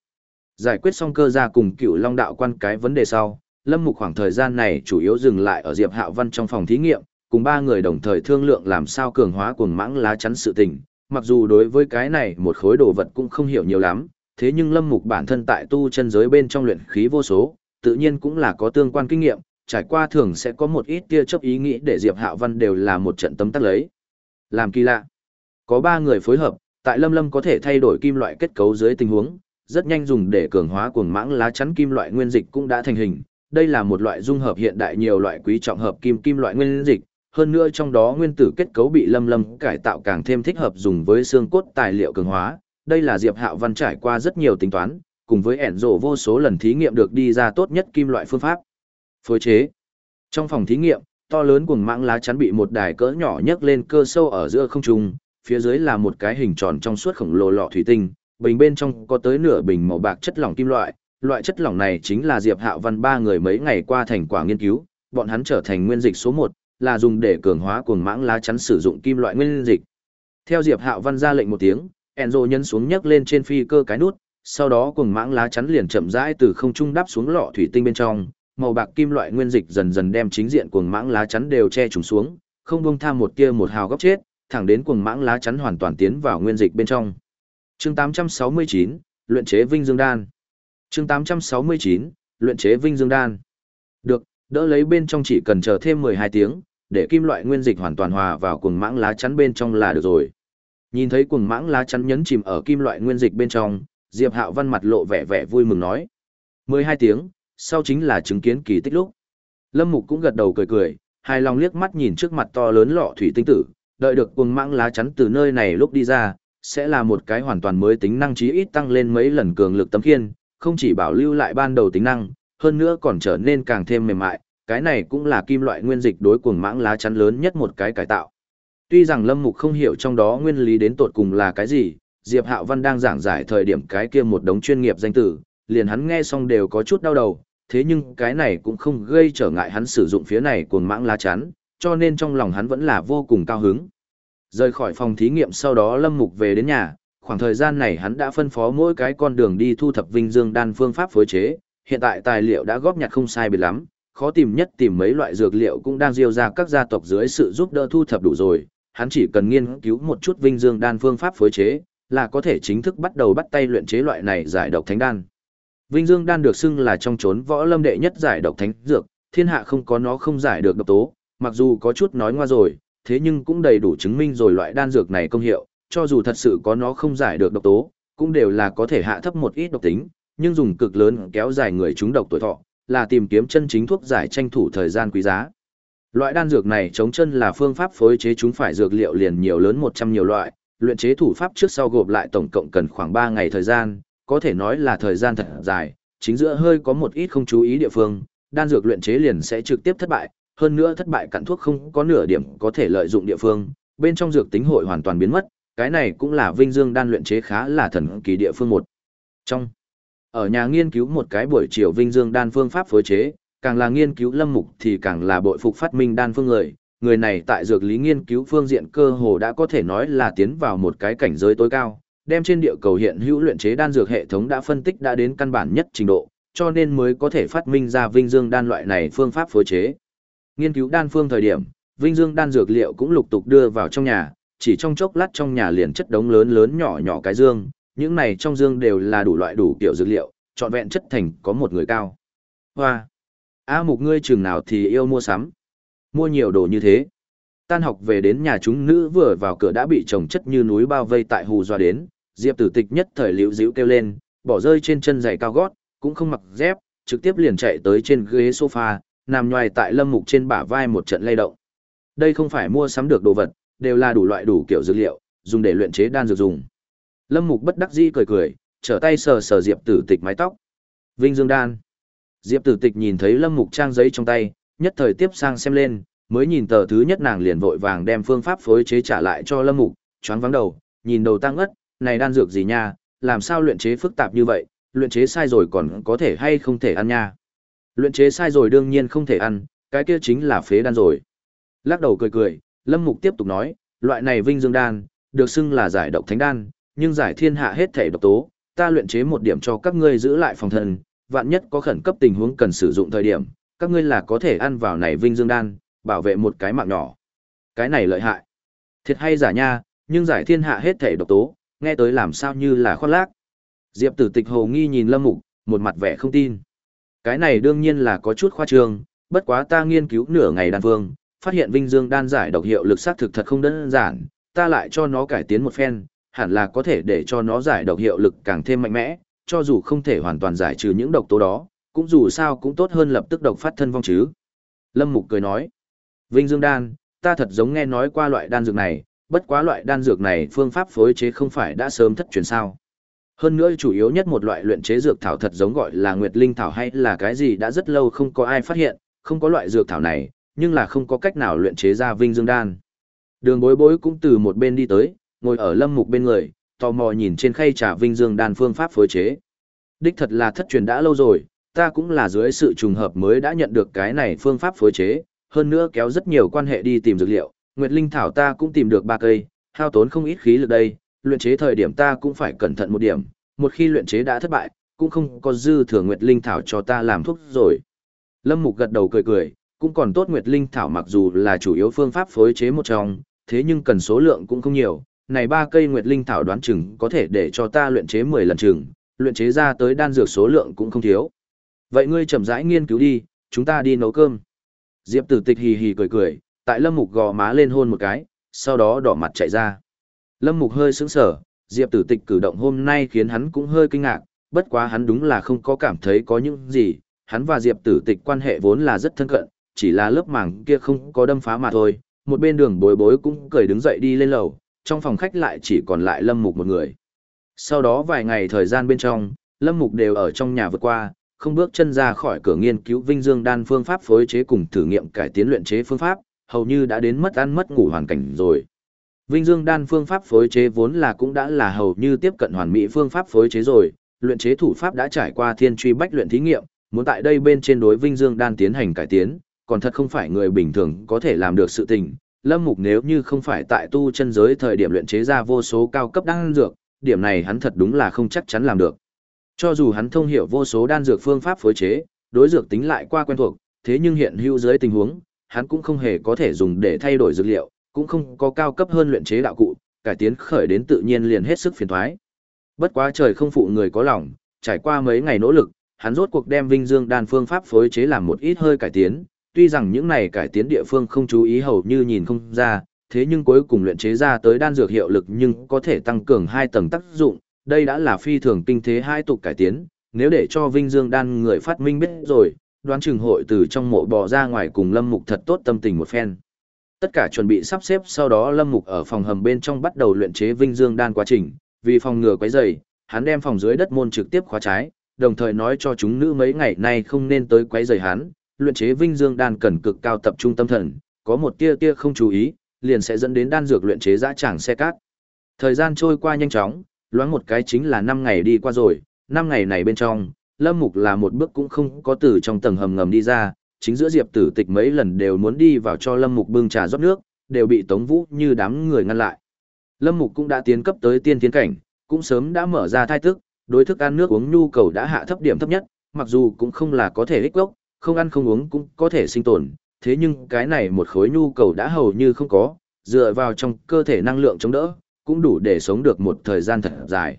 [SPEAKER 1] Giải quyết xong cơ gia cùng cựu long đạo quan cái vấn đề sau, Lâm Mục khoảng thời gian này chủ yếu dừng lại ở Diệp Hạo Văn trong phòng thí nghiệm, cùng ba người đồng thời thương lượng làm sao cường hóa cuồng mãng lá chắn sự tình. Mặc dù đối với cái này một khối đồ vật cũng không hiểu nhiều lắm, thế nhưng Lâm Mục bản thân tại tu chân giới bên trong luyện khí vô số, tự nhiên cũng là có tương quan kinh nghiệm, trải qua thường sẽ có một ít tia chấp ý nghĩ để Diệp Hạo Văn đều là một trận tấm tắc lấy. Làm kỳ lạ. Có ba người phối hợp, tại Lâm Lâm có thể thay đổi kim loại kết cấu dưới tình huống, rất nhanh dùng để cường hóa cuồng mãng lá chắn kim loại nguyên dịch cũng đã thành hình. Đây là một loại dung hợp hiện đại nhiều loại quý trọng hợp kim kim loại nguyên dịch, hơn nữa trong đó nguyên tử kết cấu bị Lâm Lâm cải tạo càng thêm thích hợp dùng với xương cốt tài liệu cường hóa. Đây là Diệp Hạo Văn trải qua rất nhiều tính toán, cùng với ẻn rổ vô số lần thí nghiệm được đi ra tốt nhất kim loại phương pháp. Phối chế. Trong phòng thí nghiệm, to lớn cuồng mãng lá chắn bị một đài cỡ nhỏ nhấc lên cơ sâu ở giữa không trung, phía dưới là một cái hình tròn trong suốt khổng lồ lọ thủy tinh, bình bên trong có tới nửa bình màu bạc chất lỏng kim loại, loại chất lỏng này chính là Diệp Hạo Văn ba người mấy ngày qua thành quả nghiên cứu, bọn hắn trở thành nguyên dịch số 1, là dùng để cường hóa cuồng mãng lá chắn sử dụng kim loại nguyên dịch. Theo Diệp Hạo Văn ra lệnh một tiếng, Enzo nhấn xuống nhấc lên trên phi cơ cái nút, sau đó cuồng mãng lá chắn liền chậm rãi từ không trung đáp xuống lọ thủy tinh bên trong, màu bạc kim loại nguyên dịch dần dần đem chính diện cuồng mãng lá chắn đều che trùng xuống, không buông tham một tia một hào góc chết, thẳng đến cuồng mãng lá chắn hoàn toàn tiến vào nguyên dịch bên trong. Chương 869, luyện chế Vinh Dương đan. Chương 869, luyện chế Vinh Dương đan. Được, đỡ lấy bên trong chỉ cần chờ thêm 12 tiếng, để kim loại nguyên dịch hoàn toàn hòa vào cuồng mãng lá chắn bên trong là được rồi. Nhìn thấy cuồng mãng lá chắn nhấn chìm ở kim loại nguyên dịch bên trong, Diệp Hạo Văn mặt lộ vẻ vẻ vui mừng nói: "12 tiếng, sau chính là chứng kiến kỳ tích lúc." Lâm Mục cũng gật đầu cười cười, hài lòng liếc mắt nhìn trước mặt to lớn lọ thủy tinh tử, đợi được cuồng mãng lá chắn từ nơi này lúc đi ra, sẽ là một cái hoàn toàn mới tính năng trí ít tăng lên mấy lần cường lực tấm khiên, không chỉ bảo lưu lại ban đầu tính năng, hơn nữa còn trở nên càng thêm mềm mại, cái này cũng là kim loại nguyên dịch đối cuồng mãng lá chắn lớn nhất một cái cải tạo. Tuy rằng Lâm Mục không hiểu trong đó nguyên lý đến tột cùng là cái gì, Diệp Hạo Văn đang giảng giải thời điểm cái kia một đống chuyên nghiệp danh từ, liền hắn nghe xong đều có chút đau đầu, thế nhưng cái này cũng không gây trở ngại hắn sử dụng phía này cuồng mãng lá chắn, cho nên trong lòng hắn vẫn là vô cùng cao hứng. Rời khỏi phòng thí nghiệm sau đó Lâm Mục về đến nhà, khoảng thời gian này hắn đã phân phó mỗi cái con đường đi thu thập vinh dương đan phương pháp phối chế, hiện tại tài liệu đã góp nhặt không sai biệt lắm, khó tìm nhất tìm mấy loại dược liệu cũng đang diêu ra các gia tộc dưới sự giúp đỡ thu thập đủ rồi, hắn chỉ cần nghiên cứu một chút vinh dương đan phương pháp phối chế, là có thể chính thức bắt đầu bắt tay luyện chế loại này giải độc thánh đan. Vinh dương đan được xưng là trong chốn võ lâm đệ nhất giải độc thánh dược, thiên hạ không có nó không giải được độc tố, mặc dù có chút nói ngoa rồi, thế nhưng cũng đầy đủ chứng minh rồi loại đan dược này công hiệu, cho dù thật sự có nó không giải được độc tố, cũng đều là có thể hạ thấp một ít độc tính, nhưng dùng cực lớn kéo dài người chúng độc tuổi thọ, là tìm kiếm chân chính thuốc giải tranh thủ thời gian quý giá. Loại đan dược này chống chân là phương pháp phối chế chúng phải dược liệu liền nhiều lớn 100 nhiều loại, luyện chế thủ pháp trước sau gộp lại tổng cộng cần khoảng 3 ngày thời gian, có thể nói là thời gian thật dài, chính giữa hơi có một ít không chú ý địa phương, đan dược luyện chế liền sẽ trực tiếp thất bại, hơn nữa thất bại cặn thuốc không có nửa điểm có thể lợi dụng địa phương, bên trong dược tính hội hoàn toàn biến mất, cái này cũng là Vinh Dương đan luyện chế khá là thần kỳ địa phương một. Trong ở nhà nghiên cứu một cái buổi chiều Vinh Dương đan phương pháp phối chế, càng là nghiên cứu lâm mục thì càng là bội phục phát minh đan phương người, người này tại dược lý nghiên cứu phương diện cơ hồ đã có thể nói là tiến vào một cái cảnh giới tối cao, đem trên địa cầu hiện hữu luyện chế đan dược hệ thống đã phân tích đã đến căn bản nhất trình độ, cho nên mới có thể phát minh ra Vinh Dương đan loại này phương pháp phối chế. Nghiên cứu đan phương thời điểm, Vinh Dương đan dược liệu cũng lục tục đưa vào trong nhà, chỉ trong chốc lát trong nhà liền chất đống lớn lớn nhỏ nhỏ cái dương, những này trong dương đều là đủ loại đủ kiểu dược liệu, trọn vẹn chất thành có một người cao. Hoa! A mục ngươi trường nào thì yêu mua sắm. Mua nhiều đồ như thế. Tan học về đến nhà chúng nữ vừa vào cửa đã bị chồng chất như núi bao vây tại hù doa đến, Diệp tử tịch nhất thời liễu dĩu kêu lên, bỏ rơi trên chân giày cao gót, cũng không mặc dép, trực tiếp liền chạy tới trên ghế sofa, nằm nhoài tại lâm mục trên bả vai một trận lay động. Đây không phải mua sắm được đồ vật, đều là đủ loại đủ kiểu dược liệu, dùng để luyện chế đan dược dùng. Lâm Mục bất đắc dĩ cười cười, trở tay sờ sờ Diệp Tử Tịch mái tóc. Vinh Dương đan. Diệp Tử Tịch nhìn thấy Lâm Mục trang giấy trong tay, nhất thời tiếp sang xem lên, mới nhìn tờ thứ nhất nàng liền vội vàng đem phương pháp phối chế trả lại cho Lâm Mục, choáng vắng đầu, nhìn đầu tăng ngất, này đan dược gì nha, làm sao luyện chế phức tạp như vậy, luyện chế sai rồi còn có thể hay không thể ăn nha. Luyện chế sai rồi đương nhiên không thể ăn, cái kia chính là phế đan rồi. Lắc đầu cười cười, Lâm Mục tiếp tục nói, loại này vinh dương đan, được xưng là giải độc thánh đan, nhưng giải thiên hạ hết thể độc tố, ta luyện chế một điểm cho các ngươi giữ lại phòng thân, vạn nhất có khẩn cấp tình huống cần sử dụng thời điểm, các ngươi là có thể ăn vào này vinh dương đan, bảo vệ một cái mạng nhỏ. Cái này lợi hại. Thiệt hay giả nha, nhưng giải thiên hạ hết thể độc tố, nghe tới làm sao như là khoác lác. Diệp tử tịch hồ nghi nhìn lâm mục, một mặt vẻ không tin. Cái này đương nhiên là có chút khoa trương, bất quá ta nghiên cứu nửa ngày đan phương, phát hiện Vinh Dương đan giải độc hiệu lực sát thực thật không đơn giản, ta lại cho nó cải tiến một phen, hẳn là có thể để cho nó giải độc hiệu lực càng thêm mạnh mẽ, cho dù không thể hoàn toàn giải trừ những độc tố đó, cũng dù sao cũng tốt hơn lập tức độc phát thân vong chứ. Lâm Mục cười nói, Vinh Dương đan, ta thật giống nghe nói qua loại đan dược này, bất quá loại đan dược này phương pháp phối chế không phải đã sớm thất truyền sao. Hơn nữa chủ yếu nhất một loại luyện chế dược thảo thật giống gọi là Nguyệt Linh thảo hay là cái gì đã rất lâu không có ai phát hiện, không có loại dược thảo này, nhưng là không có cách nào luyện chế ra vinh dương đan. Đường bối bối cũng từ một bên đi tới, ngồi ở lâm mục bên người, tò mò nhìn trên khay trà vinh dương đan phương pháp phối chế. Đích thật là thất truyền đã lâu rồi, ta cũng là dưới sự trùng hợp mới đã nhận được cái này phương pháp phối chế, hơn nữa kéo rất nhiều quan hệ đi tìm dược liệu, Nguyệt Linh Thảo ta cũng tìm được ba cây, hao tốn không ít khí lực đây, luyện chế thời điểm ta cũng phải cẩn thận một điểm, một khi luyện chế đã thất bại, cũng không có dư thừa Nguyệt Linh Thảo cho ta làm thuốc rồi. Lâm Mục gật đầu cười cười, cũng còn tốt Nguyệt Linh Thảo mặc dù là chủ yếu phương pháp phối chế một trong, thế nhưng cần số lượng cũng không nhiều, này ba cây Nguyệt Linh Thảo đoán chừng có thể để cho ta luyện chế 10 lần chừng, luyện chế ra tới đan dược số lượng cũng không thiếu. Vậy ngươi chậm rãi nghiên cứu đi, chúng ta đi nấu cơm. Diệp Tử Tịch hì hì cười cười, tại Lâm Mục gò má lên hôn một cái, sau đó đỏ mặt chạy ra. Lâm Mục hơi sững sờ, Diệp Tử Tịch cử động hôm nay khiến hắn cũng hơi kinh ngạc, bất quá hắn đúng là không có cảm thấy có những gì, hắn và Diệp Tử Tịch quan hệ vốn là rất thân cận, chỉ là lớp màng kia không có đâm phá mà thôi. Một bên đường bối bối cũng cười đứng dậy đi lên lầu, trong phòng khách lại chỉ còn lại Lâm Mục một người. Sau đó vài ngày thời gian bên trong, Lâm Mục đều ở trong nhà vượt qua, không bước chân ra khỏi cửa nghiên cứu Vinh Dương đan phương pháp phối chế cùng thử nghiệm cải tiến luyện chế phương pháp, hầu như đã đến mất ăn mất ngủ hoàn cảnh rồi. Vinh Dương đan phương pháp phối chế vốn là cũng đã là hầu như tiếp cận hoàn mỹ phương pháp phối chế rồi, luyện chế thủ pháp đã trải qua thiên truy bách luyện thí nghiệm, muốn tại đây bên trên đối Vinh Dương đan tiến hành cải tiến, còn thật không phải người bình thường có thể làm được sự tình. Lâm Mục nếu như không phải tại tu chân giới thời điểm luyện chế ra vô số cao cấp đan dược, điểm này hắn thật đúng là không chắc chắn làm được. Cho dù hắn thông hiểu vô số đan dược phương pháp phối chế, đối dược tính lại qua quen thuộc, thế nhưng hiện hữu dưới tình huống, hắn cũng không hề có thể dùng để thay đổi dược liệu, cũng không có cao cấp hơn luyện chế đạo cụ, cải tiến khởi đến tự nhiên liền hết sức phiền toái. Bất quá trời không phụ người có lòng, trải qua mấy ngày nỗ lực, hắn rốt cuộc đem Vinh Dương đan phương pháp phối chế làm một ít hơi cải tiến, tuy rằng những này cải tiến địa phương không chú ý hầu như nhìn không ra, thế nhưng cuối cùng luyện chế ra tới đan dược hiệu lực nhưng có thể tăng cường hai tầng tác dụng, đây đã là phi thường kinh thế hai tục cải tiến, nếu để cho Vinh Dương đan người phát minh biết rồi, đoán chừng hội từ trong mộ bò ra ngoài cùng Lâm Mục thật tốt tâm tình một phen. Tất cả chuẩn bị sắp xếp sau đó Lâm Mục ở phòng hầm bên trong bắt đầu luyện chế Vinh Dương đan quá trình, vì phòng ngừa quấy rầy, hắn đem phòng dưới đất môn trực tiếp khóa trái, đồng thời nói cho chúng nữ mấy ngày nay không nên tới quấy rầy hắn, luyện chế Vinh Dương đan cần cực cao tập trung tâm thần, có một tia tia không chú ý, liền sẽ dẫn đến đan dược luyện chế dã tràng xe cát. Thời gian trôi qua nhanh chóng, loáng một cái chính là 5 ngày đi qua rồi, 5 ngày này bên trong, Lâm Mục là một bước cũng không có từ trong tầng hầm ngầm đi ra, chính giữa Diệp Tử Tịch mấy lần đều muốn đi vào cho Lâm Mục bưng trà rót nước, đều bị Tống Vũ như đám người ngăn lại. Lâm Mục cũng đã tiến cấp tới tiên tiến cảnh, cũng sớm đã mở ra thai thức, đối thức ăn nước uống nhu cầu đã hạ thấp điểm thấp nhất, mặc dù cũng không là có thể ích gốc, không ăn không uống cũng có thể sinh tồn, thế nhưng cái này một khối nhu cầu đã hầu như không có, dựa vào trong cơ thể năng lượng chống đỡ, cũng đủ để sống được một thời gian thật dài.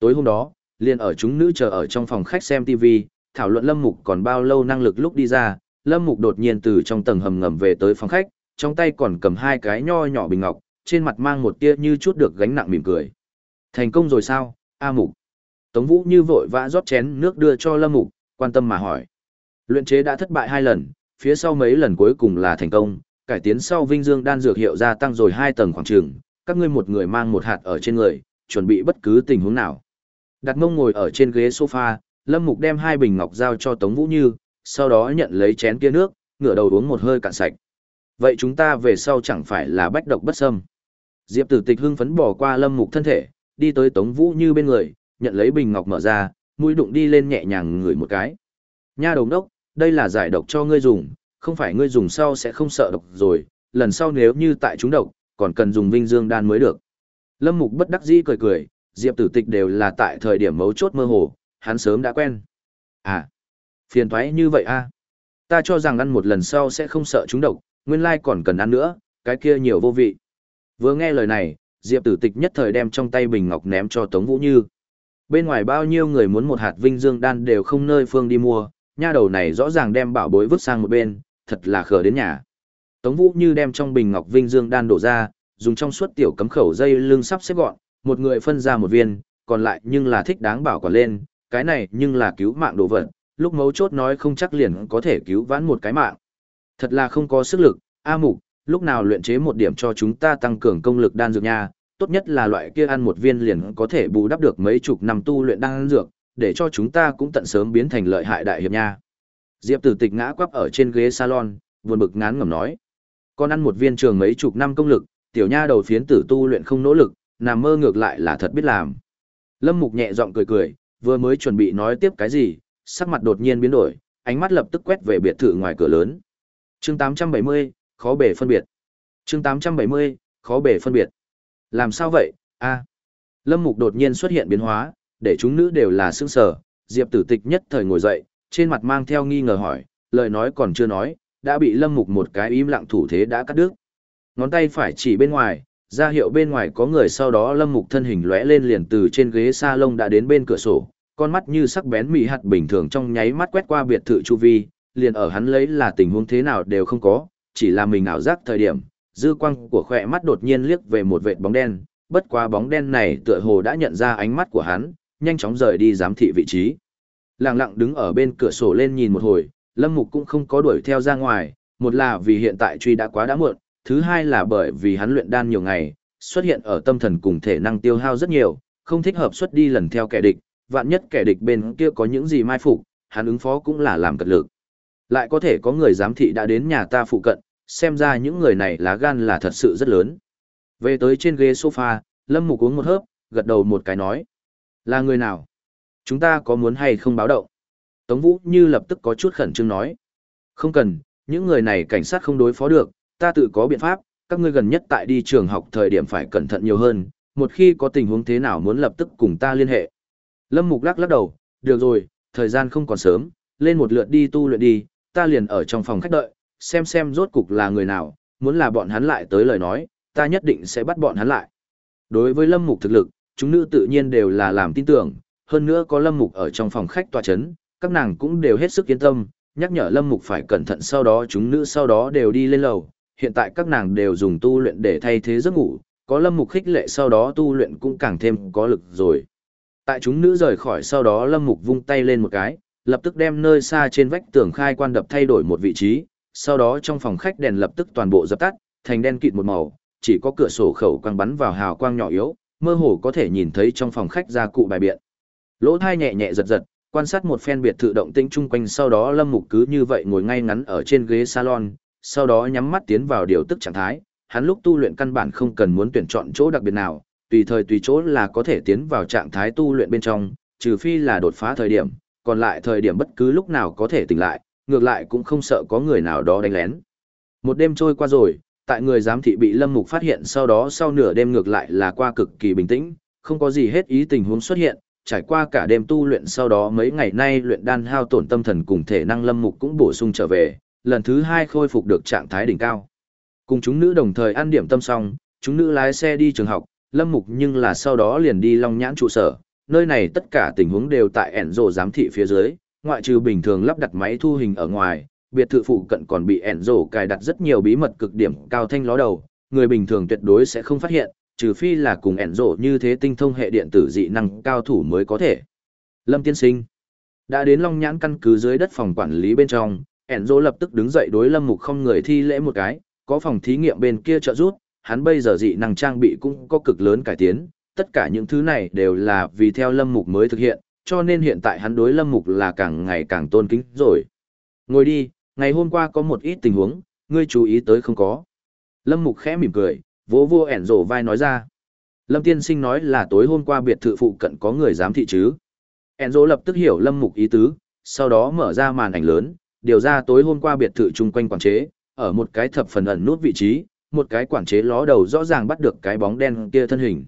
[SPEAKER 1] Tối hôm đó, liền ở chúng nữ chờ ở trong phòng khách xem TV, thảo luận Lâm Mục còn bao lâu năng lực lúc đi ra, Lâm Mục đột nhiên từ trong tầng hầm ngầm về tới phòng khách, trong tay còn cầm hai cái nho nhỏ bình ngọc, trên mặt mang một tia như chút được gánh nặng mỉm cười. Thành công rồi sao, A Mục? Tống Vũ như vội vã rót chén nước đưa cho Lâm Mục, quan tâm mà hỏi. Luyện chế đã thất bại hai lần, phía sau mấy lần cuối cùng là thành công, cải tiến sau Vinh Dương đan dược hiệu gia tăng rồi hai tầng khoảng trường, các ngươi một người mang một hạt ở trên người, chuẩn bị bất cứ tình huống nào. Đặt mông ngồi ở trên ghế sofa, Lâm Mục đem hai bình ngọc giao cho Tống Vũ Như, sau đó nhận lấy chén kia nước, ngửa đầu uống một hơi cạn sạch. Vậy chúng ta về sau chẳng phải là bách độc bất xâm. Diệp Tử Tịch hưng phấn bỏ qua Lâm Mục thân thể, đi tới Tống Vũ Như bên người, nhận lấy bình ngọc mở ra, mũi đụng đi lên nhẹ nhàng ngửi một cái. Nha đồng đốc, đây là giải độc cho ngươi dùng, không phải ngươi dùng sau sẽ không sợ độc rồi, lần sau nếu như tại chúng độc, còn cần dùng vinh dương đan mới được. Lâm Mục bất đắc dĩ cười cười, Diệp Tử Tịch đều là tại thời điểm mấu chốt mơ hồ, hắn sớm đã quen. À, phiền toái như vậy a. À? Ta cho rằng ăn một lần sau sẽ không sợ chúng độc, nguyên lai còn cần ăn nữa, cái kia nhiều vô vị. Vừa nghe lời này, Diệp Tử Tịch nhất thời đem trong tay bình ngọc ném cho Tống Vũ Như. Bên ngoài bao nhiêu người muốn một hạt vinh dương đan đều không nơi phương đi mua, nha đầu này rõ ràng đem bảo bối vứt sang một bên, thật là khờ đến nhà. Tống Vũ Như đem trong bình ngọc vinh dương đan đổ ra, dùng trong suốt tiểu cấm khẩu dây lưng sắp xếp gọn, một người phân ra một viên, còn lại nhưng là thích đáng bảo quản lên, cái này nhưng là cứu mạng đồ vật, lúc mấu chốt nói không chắc liền có thể cứu vãn một cái mạng. Thật là không có sức lực, A Mục, lúc nào luyện chế một điểm cho chúng ta tăng cường công lực đan dược nha, tốt nhất là loại kia ăn một viên liền có thể bù đắp được mấy chục năm tu luyện đan dược, để cho chúng ta cũng tận sớm biến thành lợi hại đại hiệp nha. Diệp Tử Tịch ngã quắp ở trên ghế salon, buồn bực ngán ngẩm nói. Con ăn một viên trường mấy chục năm công lực, tiểu nha đầu phiến tử tu luyện không nỗ lực, nằm mơ ngược lại là thật biết làm. Lâm Mục nhẹ giọng cười cười, vừa mới chuẩn bị nói tiếp cái gì, sắc mặt đột nhiên biến đổi, ánh mắt lập tức quét về biệt thự ngoài cửa lớn. Chương 870, khó bể phân biệt. Chương 870, khó bể phân biệt. Làm sao vậy, a Lâm Mục đột nhiên xuất hiện biến hóa, để chúng nữ đều là sững sờ, Diệp Tử Tịch nhất thời ngồi dậy, trên mặt mang theo nghi ngờ hỏi, lời nói còn chưa nói, đã bị Lâm Mục một cái im lặng thủ thế đã cắt đứt. Ngón tay phải chỉ bên ngoài, ra hiệu bên ngoài có người sau đó Lâm Mục thân hình lóe lên liền từ trên ghế salon đã đến bên cửa sổ, con mắt như sắc bén mị hạt bình thường trong nháy mắt quét qua biệt thự chu vi, liền ở hắn lấy là tình huống thế nào đều không có, chỉ là mình ảo giác thời điểm, dư quang của khỏe mắt đột nhiên liếc về một vệt bóng đen, bất quá bóng đen này tựa hồ đã nhận ra ánh mắt của hắn, nhanh chóng rời đi giám thị vị trí. Lặng lặng đứng ở bên cửa sổ lên nhìn một hồi, Lâm Mục cũng không có đuổi theo ra ngoài, một là vì hiện tại truy đã quá đã muộn, thứ hai là bởi vì hắn luyện đan nhiều ngày, xuất hiện ở tâm thần cùng thể năng tiêu hao rất nhiều, không thích hợp xuất đi lần theo kẻ địch, vạn nhất kẻ địch bên kia có những gì mai phục, hắn ứng phó cũng là làm cật lực. Lại có thể có người giám thị đã đến nhà ta phụ cận, xem ra những người này lá gan là thật sự rất lớn. Về tới trên ghế sofa, Lâm Mục uống một hớp, gật đầu một cái nói. Là người nào? Chúng ta có muốn hay không báo động? Tống Vũ như lập tức có chút khẩn trương nói. Không cần, những người này cảnh sát không đối phó được, ta tự có biện pháp, các ngươi gần nhất tại đi trường học thời điểm phải cẩn thận nhiều hơn, một khi có tình huống thế nào muốn lập tức cùng ta liên hệ. Lâm Mục lắc lắc đầu, được rồi, thời gian không còn sớm, lên một lượt đi tu luyện đi, ta liền ở trong phòng khách đợi, xem xem rốt cục là người nào, muốn là bọn hắn lại tới lời nói, ta nhất định sẽ bắt bọn hắn lại. Đối với Lâm Mục thực lực, chúng nữ tự nhiên đều là làm tin tưởng, hơn nữa có Lâm Mục ở trong phòng khách tòa chấn, các nàng cũng đều hết sức yên tâm, nhắc nhở Lâm Mục phải cẩn thận sau đó chúng nữ sau đó đều đi lên lầu, hiện tại các nàng đều dùng tu luyện để thay thế giấc ngủ, có Lâm Mục khích lệ sau đó tu luyện cũng càng thêm có lực rồi. Tại chúng nữ rời khỏi sau đó Lâm Mục vung tay lên một cái, lập tức đem nơi xa trên vách tường khai quan đập thay đổi một vị trí, sau đó trong phòng khách đèn lập tức toàn bộ dập tắt, thành đen kịt một màu, chỉ có cửa sổ khẩu quang bắn vào hào quang nhỏ yếu, mơ hồ có thể nhìn thấy trong phòng khách gia cụ bài biện. Lỗ thai nhẹ nhẹ giật giật, quan sát một phen biệt thự động tĩnh chung quanh sau đó Lâm Mục cứ như vậy ngồi ngay ngắn ở trên ghế salon, sau đó nhắm mắt tiến vào điều tức trạng thái, hắn lúc tu luyện căn bản không cần muốn tuyển chọn chỗ đặc biệt nào, tùy thời tùy chỗ là có thể tiến vào trạng thái tu luyện bên trong, trừ phi là đột phá thời điểm, còn lại thời điểm bất cứ lúc nào có thể tỉnh lại, ngược lại cũng không sợ có người nào đó đánh lén. Một đêm trôi qua rồi, tại người giám thị bị Lâm Mục phát hiện sau đó sau nửa đêm ngược lại là qua cực kỳ bình tĩnh, không có gì hết ý tình huống xuất hiện, trải qua cả đêm tu luyện sau đó mấy ngày nay luyện đan hao tổn tâm thần cùng thể năng Lâm Mục cũng bổ sung trở về, lần thứ hai khôi phục được trạng thái đỉnh cao. Cùng chúng nữ đồng thời ăn điểm tâm xong, chúng nữ lái xe đi trường học, Lâm Mục nhưng là sau đó liền đi Long Nhãn trụ sở, nơi này tất cả tình huống đều tại ẻn rồ giám thị phía dưới, ngoại trừ bình thường lắp đặt máy thu hình ở ngoài, biệt thự phụ cận còn bị ẻn rổ cài đặt rất nhiều bí mật cực điểm cao thanh ló đầu, người bình thường tuyệt đối sẽ không phát hiện, trừ phi là cùng ẻn rổ như thế tinh thông hệ điện tử dị năng cao thủ mới có thể. Lâm Tiên Sinh đã đến Long Nhãn căn cứ dưới đất phòng quản lý bên trong, ẻn rổ lập tức đứng dậy đối Lâm Mục không người thi lễ một cái, có phòng thí nghiệm bên kia trợ giúp, hắn bây giờ dị năng trang bị cũng có cực lớn cải tiến, tất cả những thứ này đều là vì theo Lâm Mục mới thực hiện, cho nên hiện tại hắn đối Lâm Mục là càng ngày càng tôn kính rồi. Ngồi đi, ngày hôm qua có một ít tình huống, ngươi chú ý tới không có. Lâm Mục khẽ mỉm cười, vỗ vô ẻn rổ vai nói ra. Lâm Tiên Sinh nói là tối hôm qua biệt thự phụ cận có người giám thị chứ. ẻn rổ lập tức hiểu Lâm Mục ý tứ, sau đó mở ra màn ảnh lớn, điều ra tối hôm qua biệt thự chung quanh quản chế, ở một cái thập phần ẩn nút vị trí, một cái quản chế ló đầu rõ ràng bắt được cái bóng đen kia thân hình.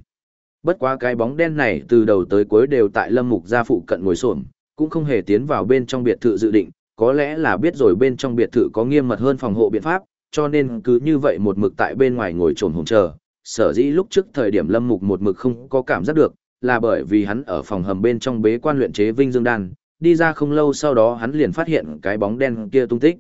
[SPEAKER 1] Bất quá cái bóng đen này từ đầu tới cuối đều tại Lâm Mục gia phụ cận ngồi xổm, cũng không hề tiến vào bên trong biệt thự dự định, có lẽ là biết rồi bên trong biệt thự có nghiêm mật hơn phòng hộ biện pháp, cho nên cứ như vậy một mực tại bên ngoài ngồi trồn hồng chờ. Sở dĩ lúc trước thời điểm Lâm Mục một mực không có cảm giác được, là bởi vì hắn ở phòng hầm bên trong bế quan luyện chế Vinh Dương Đan, đi ra không lâu sau đó hắn liền phát hiện cái bóng đen kia tung tích.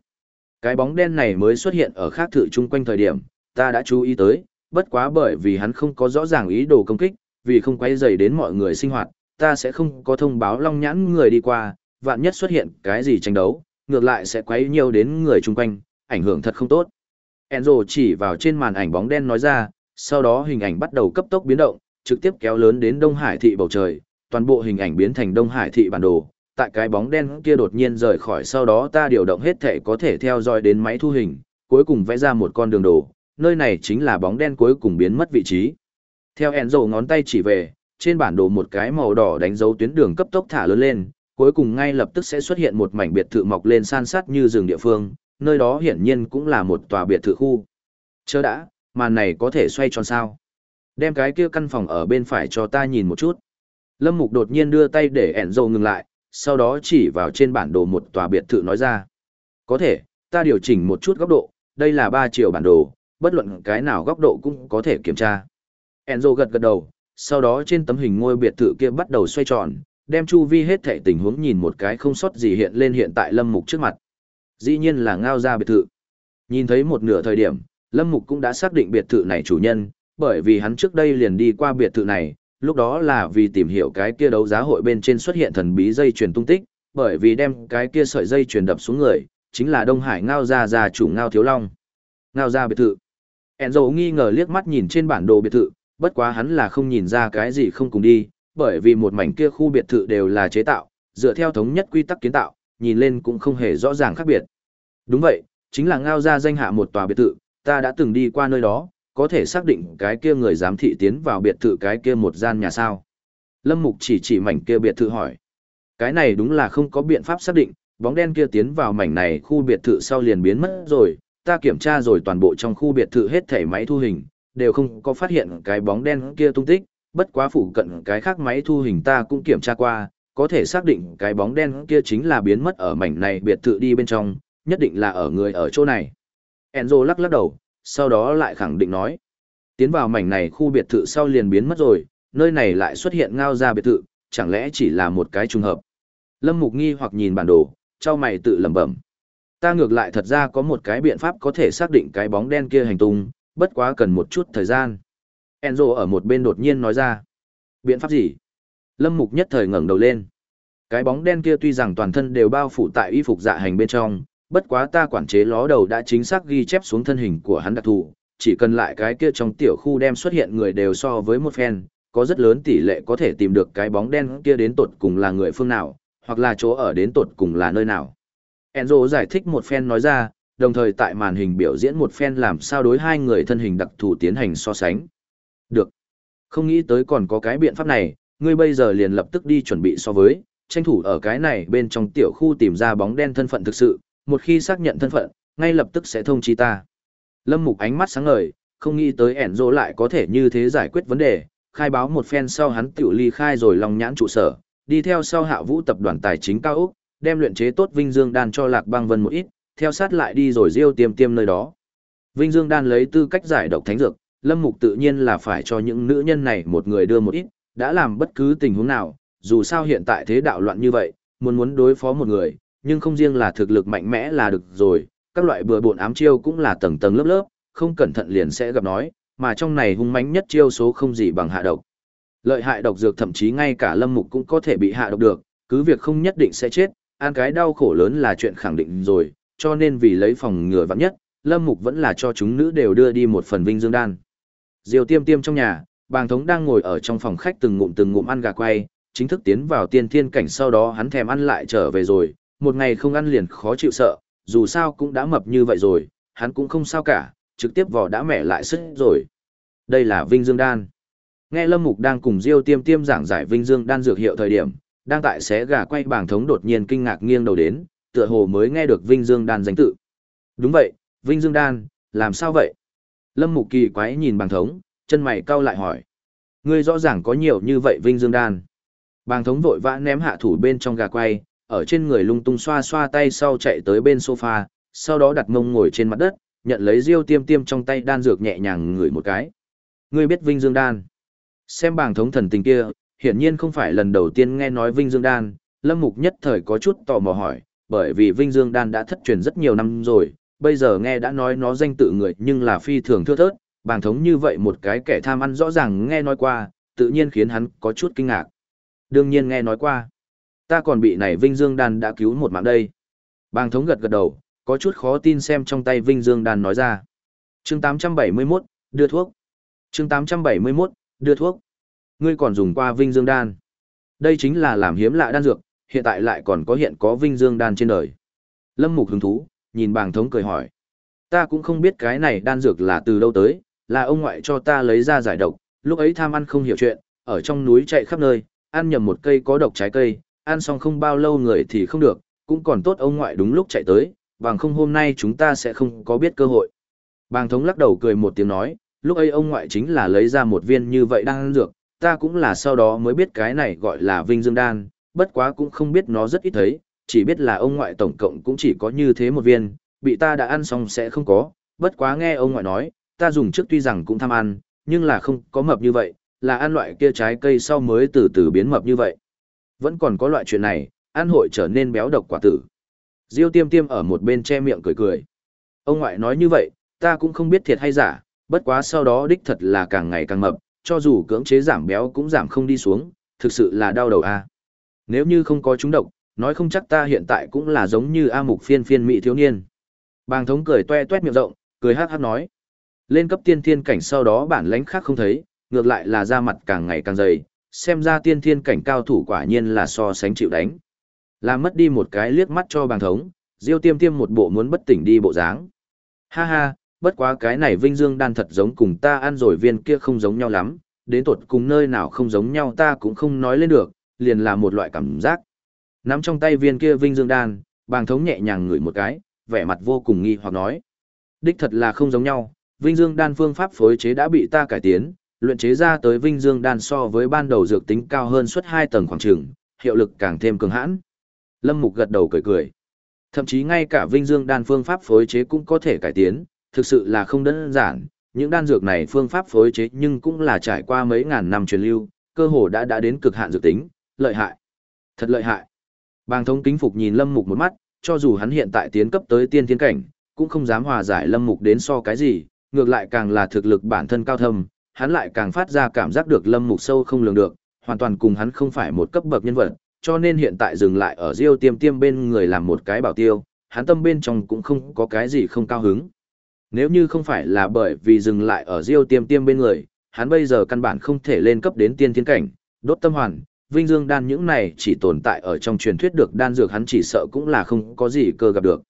[SPEAKER 1] Cái bóng đen này mới xuất hiện ở khác thự chung quanh thời điểm, ta đã chú ý tới, bất quá bởi vì hắn không có rõ ràng ý đồ công kích, vì không quay dày đến mọi người sinh hoạt, ta sẽ không có thông báo long nhãn người đi qua, vạn nhất xuất hiện cái gì tranh đấu, ngược lại sẽ quấy nhiều đến người chung quanh, ảnh hưởng thật không tốt. Enzo chỉ vào trên màn ảnh bóng đen nói ra, sau đó hình ảnh bắt đầu cấp tốc biến động, trực tiếp kéo lớn đến Đông Hải thị bầu trời, toàn bộ hình ảnh biến thành Đông Hải thị bản đồ. Tại cái bóng đen kia đột nhiên rời khỏi sau đó ta điều động hết thể có thể theo dõi đến máy thu hình, cuối cùng vẽ ra một con đường đồ, nơi này chính là bóng đen cuối cùng biến mất vị trí. Theo Enzo ngón tay chỉ về, trên bản đồ một cái màu đỏ đánh dấu tuyến đường cấp tốc thả lớn lên, cuối cùng ngay lập tức sẽ xuất hiện một mảnh biệt thự mọc lên san sát như rừng địa phương, nơi đó hiển nhiên cũng là một tòa biệt thự khu. Chớ đã, màn này có thể xoay tròn sao? Đem cái kia căn phòng ở bên phải cho ta nhìn một chút. Lâm Mục đột nhiên đưa tay để Enzo ngừng lại, sau đó chỉ vào trên bản đồ một tòa biệt thự nói ra. Có thể, ta điều chỉnh một chút góc độ, đây là 3 chiều bản đồ, bất luận cái nào góc độ cũng có thể kiểm tra. Enzo gật gật đầu, sau đó trên tấm hình ngôi biệt thự kia bắt đầu xoay tròn, đem chu vi hết thảy tình huống nhìn một cái không sót gì hiện lên hiện tại Lâm Mục trước mặt. Dĩ nhiên là ngao ra biệt thự. Nhìn thấy một nửa thời điểm, Lâm Mục cũng đã xác định biệt thự này chủ nhân, bởi vì hắn trước đây liền đi qua biệt thự này, lúc đó là vì tìm hiểu cái kia đấu giá hội bên trên xuất hiện thần bí dây truyền tung tích, bởi vì đem cái kia sợi dây truyền đập xuống người, chính là Đông Hải ngao ra gia chủ ngao thiếu long. Ngao ra biệt thự. Enzo nghi ngờ liếc mắt nhìn trên bản đồ biệt thự, bất quá hắn là không nhìn ra cái gì không cùng đi, bởi vì một mảnh kia khu biệt thự đều là chế tạo, dựa theo thống nhất quy tắc kiến tạo, nhìn lên cũng không hề rõ ràng khác biệt. Đúng vậy, chính là ngao ra danh hạ một tòa biệt thự, ta đã từng đi qua nơi đó, có thể xác định cái kia người giám thị tiến vào biệt thự cái kia một gian nhà sao. Lâm Mục chỉ chỉ mảnh kia biệt thự hỏi. Cái này đúng là không có biện pháp xác định, bóng đen kia tiến vào mảnh này khu biệt thự sau liền biến mất rồi, ta kiểm tra rồi toàn bộ trong khu biệt thự hết thảy máy thu hình, đều không có phát hiện cái bóng đen kia tung tích, bất quá phủ cận cái khác máy thu hình ta cũng kiểm tra qua, có thể xác định cái bóng đen kia chính là biến mất ở mảnh này biệt thự đi bên trong, nhất định là ở người ở chỗ này. Enzo lắc lắc đầu, sau đó lại khẳng định nói. Tiến vào mảnh này khu biệt thự sau liền biến mất rồi, nơi này lại xuất hiện ngao ra biệt thự, chẳng lẽ chỉ là một cái trùng hợp. Lâm Mục nghi hoặc nhìn bản đồ, cho mày tự lẩm bẩm. Ta ngược lại thật ra có một cái biện pháp có thể xác định cái bóng đen kia hành tung, bất quá cần một chút thời gian. Enzo ở một bên đột nhiên nói ra. Biện pháp gì? Lâm Mục nhất thời ngẩng đầu lên. Cái bóng đen kia tuy rằng toàn thân đều bao phủ tại y phục dạ hành bên trong, bất quá ta quản chế ló đầu đã chính xác ghi chép xuống thân hình của hắn đặc thù, chỉ cần lại cái kia trong tiểu khu đem xuất hiện người đều so với một phen, có rất lớn tỷ lệ có thể tìm được cái bóng đen kia đến tột cùng là người phương nào, hoặc là chỗ ở đến tột cùng là nơi nào. Enzo giải thích một phen nói ra, đồng thời tại màn hình biểu diễn một phen làm sao đối hai người thân hình đặc thù tiến hành so sánh. Được. Không nghĩ tới còn có cái biện pháp này, ngươi bây giờ liền lập tức đi chuẩn bị so với, tranh thủ ở cái này bên trong tiểu khu tìm ra bóng đen thân phận thực sự, một khi xác nhận thân phận, ngay lập tức sẽ thông chi ta. Lâm Mục ánh mắt sáng ngời, không nghĩ tới ẻn rỗ lại có thể như thế giải quyết vấn đề, khai báo một phen sau hắn tiểu ly khai rồi lòng nhãn trụ sở, đi theo sau hạ vũ tập đoàn tài chính cao Úc, đem luyện chế tốt Vinh Dương đan cho Lạc Băng Vân một ít, theo sát lại đi rồi riêu tiêm tiêm nơi đó. Vinh Dương đan lấy tư cách giải độc thánh dược, Lâm Mục tự nhiên là phải cho những nữ nhân này một người đưa một ít, đã làm bất cứ tình huống nào, dù sao hiện tại thế đạo loạn như vậy, muốn muốn đối phó một người, nhưng không riêng là thực lực mạnh mẽ là được rồi, các loại bừa bộn ám chiêu cũng là tầng tầng lớp lớp, không cẩn thận liền sẽ gặp nói, mà trong này hung mãnh nhất chiêu số không gì bằng hạ độc. Lợi hại độc dược thậm chí ngay cả Lâm Mục cũng có thể bị hạ độc được, cứ việc không nhất định sẽ chết, ăn cái đau khổ lớn là chuyện khẳng định rồi, cho nên vì lấy phòng ngừa vạn nhất, Lâm Mục vẫn là cho chúng nữ đều đưa đi một phần vinh dương đan. Diều tiêm tiêm trong nhà, bàng thống đang ngồi ở trong phòng khách từng ngụm từng ngụm ăn gà quay, chính thức tiến vào tiên thiên cảnh sau đó hắn thèm ăn lại trở về rồi, một ngày không ăn liền khó chịu sợ, dù sao cũng đã mập như vậy rồi, hắn cũng không sao cả, trực tiếp vỏ đã mẻ lại sức rồi. Đây là Vinh Dương Đan. Nghe Lâm Mục đang cùng Diêu Tiêm Tiêm giảng giải Vinh Dương Đan dược hiệu thời điểm, đang tại xé gà quay bảng thống đột nhiên kinh ngạc nghiêng đầu đến, tựa hồ mới nghe được Vinh Dương Đan danh tự. Đúng vậy, Vinh Dương Đan, làm sao vậy? Lâm Mục kỳ quái nhìn bàng thống, chân mày cau lại hỏi. Ngươi rõ ràng có nhiều như vậy Vinh Dương Đan. Bàng thống vội vã ném hạ thủ bên trong gà quay, ở trên người lung tung xoa xoa tay sau chạy tới bên sofa, sau đó đặt mông ngồi trên mặt đất, nhận lấy riêu tiêm tiêm trong tay đan dược nhẹ nhàng ngửi một cái. Ngươi biết Vinh Dương Đan. Xem bàng thống thần tình kia, hiển nhiên không phải lần đầu tiên nghe nói Vinh Dương Đan, Lâm Mục nhất thời có chút tò mò hỏi, bởi vì Vinh Dương Đan đã thất truyền rất nhiều năm rồi, bây giờ nghe đã nói nó danh tự người nhưng là phi thường thưa thớt, bàng thống như vậy một cái kẻ tham ăn rõ ràng nghe nói qua, tự nhiên khiến hắn có chút kinh ngạc. Đương nhiên nghe nói qua. Ta còn bị này Vinh Dương Đan đã cứu một mạng đây. Bàng thống gật gật đầu, có chút khó tin xem trong tay Vinh Dương Đan nói ra. chương 871, đưa thuốc. chương 871, đưa thuốc. Ngươi còn dùng qua Vinh Dương Đan. Đây chính là làm hiếm lạ đan dược, hiện tại lại còn có hiện có Vinh Dương Đan trên đời. Lâm Mục hứng thú, nhìn bàng thống cười hỏi. Ta cũng không biết cái này đan dược là từ đâu tới, là ông ngoại cho ta lấy ra giải độc, lúc ấy tham ăn không hiểu chuyện, ở trong núi chạy khắp nơi, ăn nhầm một cây có độc trái cây, ăn xong không bao lâu người thì không được, cũng còn tốt ông ngoại đúng lúc chạy tới, bằng không hôm nay chúng ta sẽ không có biết cơ hội. Bàng thống lắc đầu cười một tiếng nói, lúc ấy ông ngoại chính là lấy ra một viên như vậy đang ăn dược, ta cũng là sau đó mới biết cái này gọi là vinh dương đan, bất quá cũng không biết nó rất ít thấy, chỉ biết là ông ngoại tổng cộng cũng chỉ có như thế một viên, bị ta đã ăn xong sẽ không có, bất quá nghe ông ngoại nói, ta dùng trước tuy rằng cũng tham ăn, nhưng là không có mập như vậy, là ăn loại kia trái cây sau mới từ từ biến mập như vậy. Vẫn còn có loại chuyện này, ăn hội trở nên béo độc quả tử. Diêu tiêm tiêm ở một bên che miệng cười cười. Ông ngoại nói như vậy, ta cũng không biết thiệt hay giả, bất quá sau đó đích thật là càng ngày càng mập, cho dù cưỡng chế giảm béo cũng giảm không đi xuống, thực sự là đau đầu a. Nếu như không có chúng độc, nói không chắc ta hiện tại cũng là giống như A mục phiên phiên mỹ thiếu niên. Bàng thống cười toe toét miệng rộng, cười hát hát nói. Lên cấp tiên thiên cảnh sau đó bản lãnh khác không thấy, ngược lại là da mặt càng ngày càng dày, xem ra tiên thiên cảnh cao thủ quả nhiên là so sánh chịu đánh. Làm mất đi một cái liếc mắt cho bàng thống, Diêu Tiêm Tiêm một bộ muốn bất tỉnh đi bộ dáng. Ha ha, bất quá cái này Vinh Dương đan thật giống cùng ta ăn rồi viên kia không giống nhau lắm, đến tột cùng nơi nào không giống nhau ta cũng không nói lên được, liền là một loại cảm giác. Nắm trong tay viên kia Vinh Dương đan, bàng thống nhẹ nhàng ngửi một cái, vẻ mặt vô cùng nghi hoặc nói. Đích thật là không giống nhau, Vinh Dương đan phương pháp phối chế đã bị ta cải tiến, luyện chế ra tới Vinh Dương đan so với ban đầu dược tính cao hơn suốt hai tầng khoảng trường, hiệu lực càng thêm cường hãn. Lâm Mục gật đầu cười cười. Thậm chí ngay cả Vinh Dương đan phương pháp phối chế cũng có thể cải tiến, thực sự là không đơn giản. Những đan dược này phương pháp phối chế nhưng cũng là trải qua mấy ngàn năm truyền lưu, cơ hồ đã đã đến cực hạn dược tính, lợi hại. Thật lợi hại. Bàng thống kính phục nhìn Lâm Mục một mắt, cho dù hắn hiện tại tiến cấp tới tiên thiên cảnh, cũng không dám hòa giải Lâm Mục đến so cái gì, ngược lại càng là thực lực bản thân cao thâm, hắn lại càng phát ra cảm giác được Lâm Mục sâu không lường được, hoàn toàn cùng hắn không phải một cấp bậc nhân vật, cho nên hiện tại dừng lại ở Diêu Tiêm Tiêm bên người làm một cái bảo tiêu, hắn tâm bên trong cũng không có cái gì không cao hứng. Nếu như không phải là bởi vì dừng lại ở Diêu Tiêm Tiêm bên người, hắn bây giờ căn bản không thể lên cấp đến tiên thiên cảnh, đốt tâm hoàn, vinh dương đan những này chỉ tồn tại ở trong truyền thuyết được đan dược hắn chỉ sợ cũng là không có gì cơ gặp được.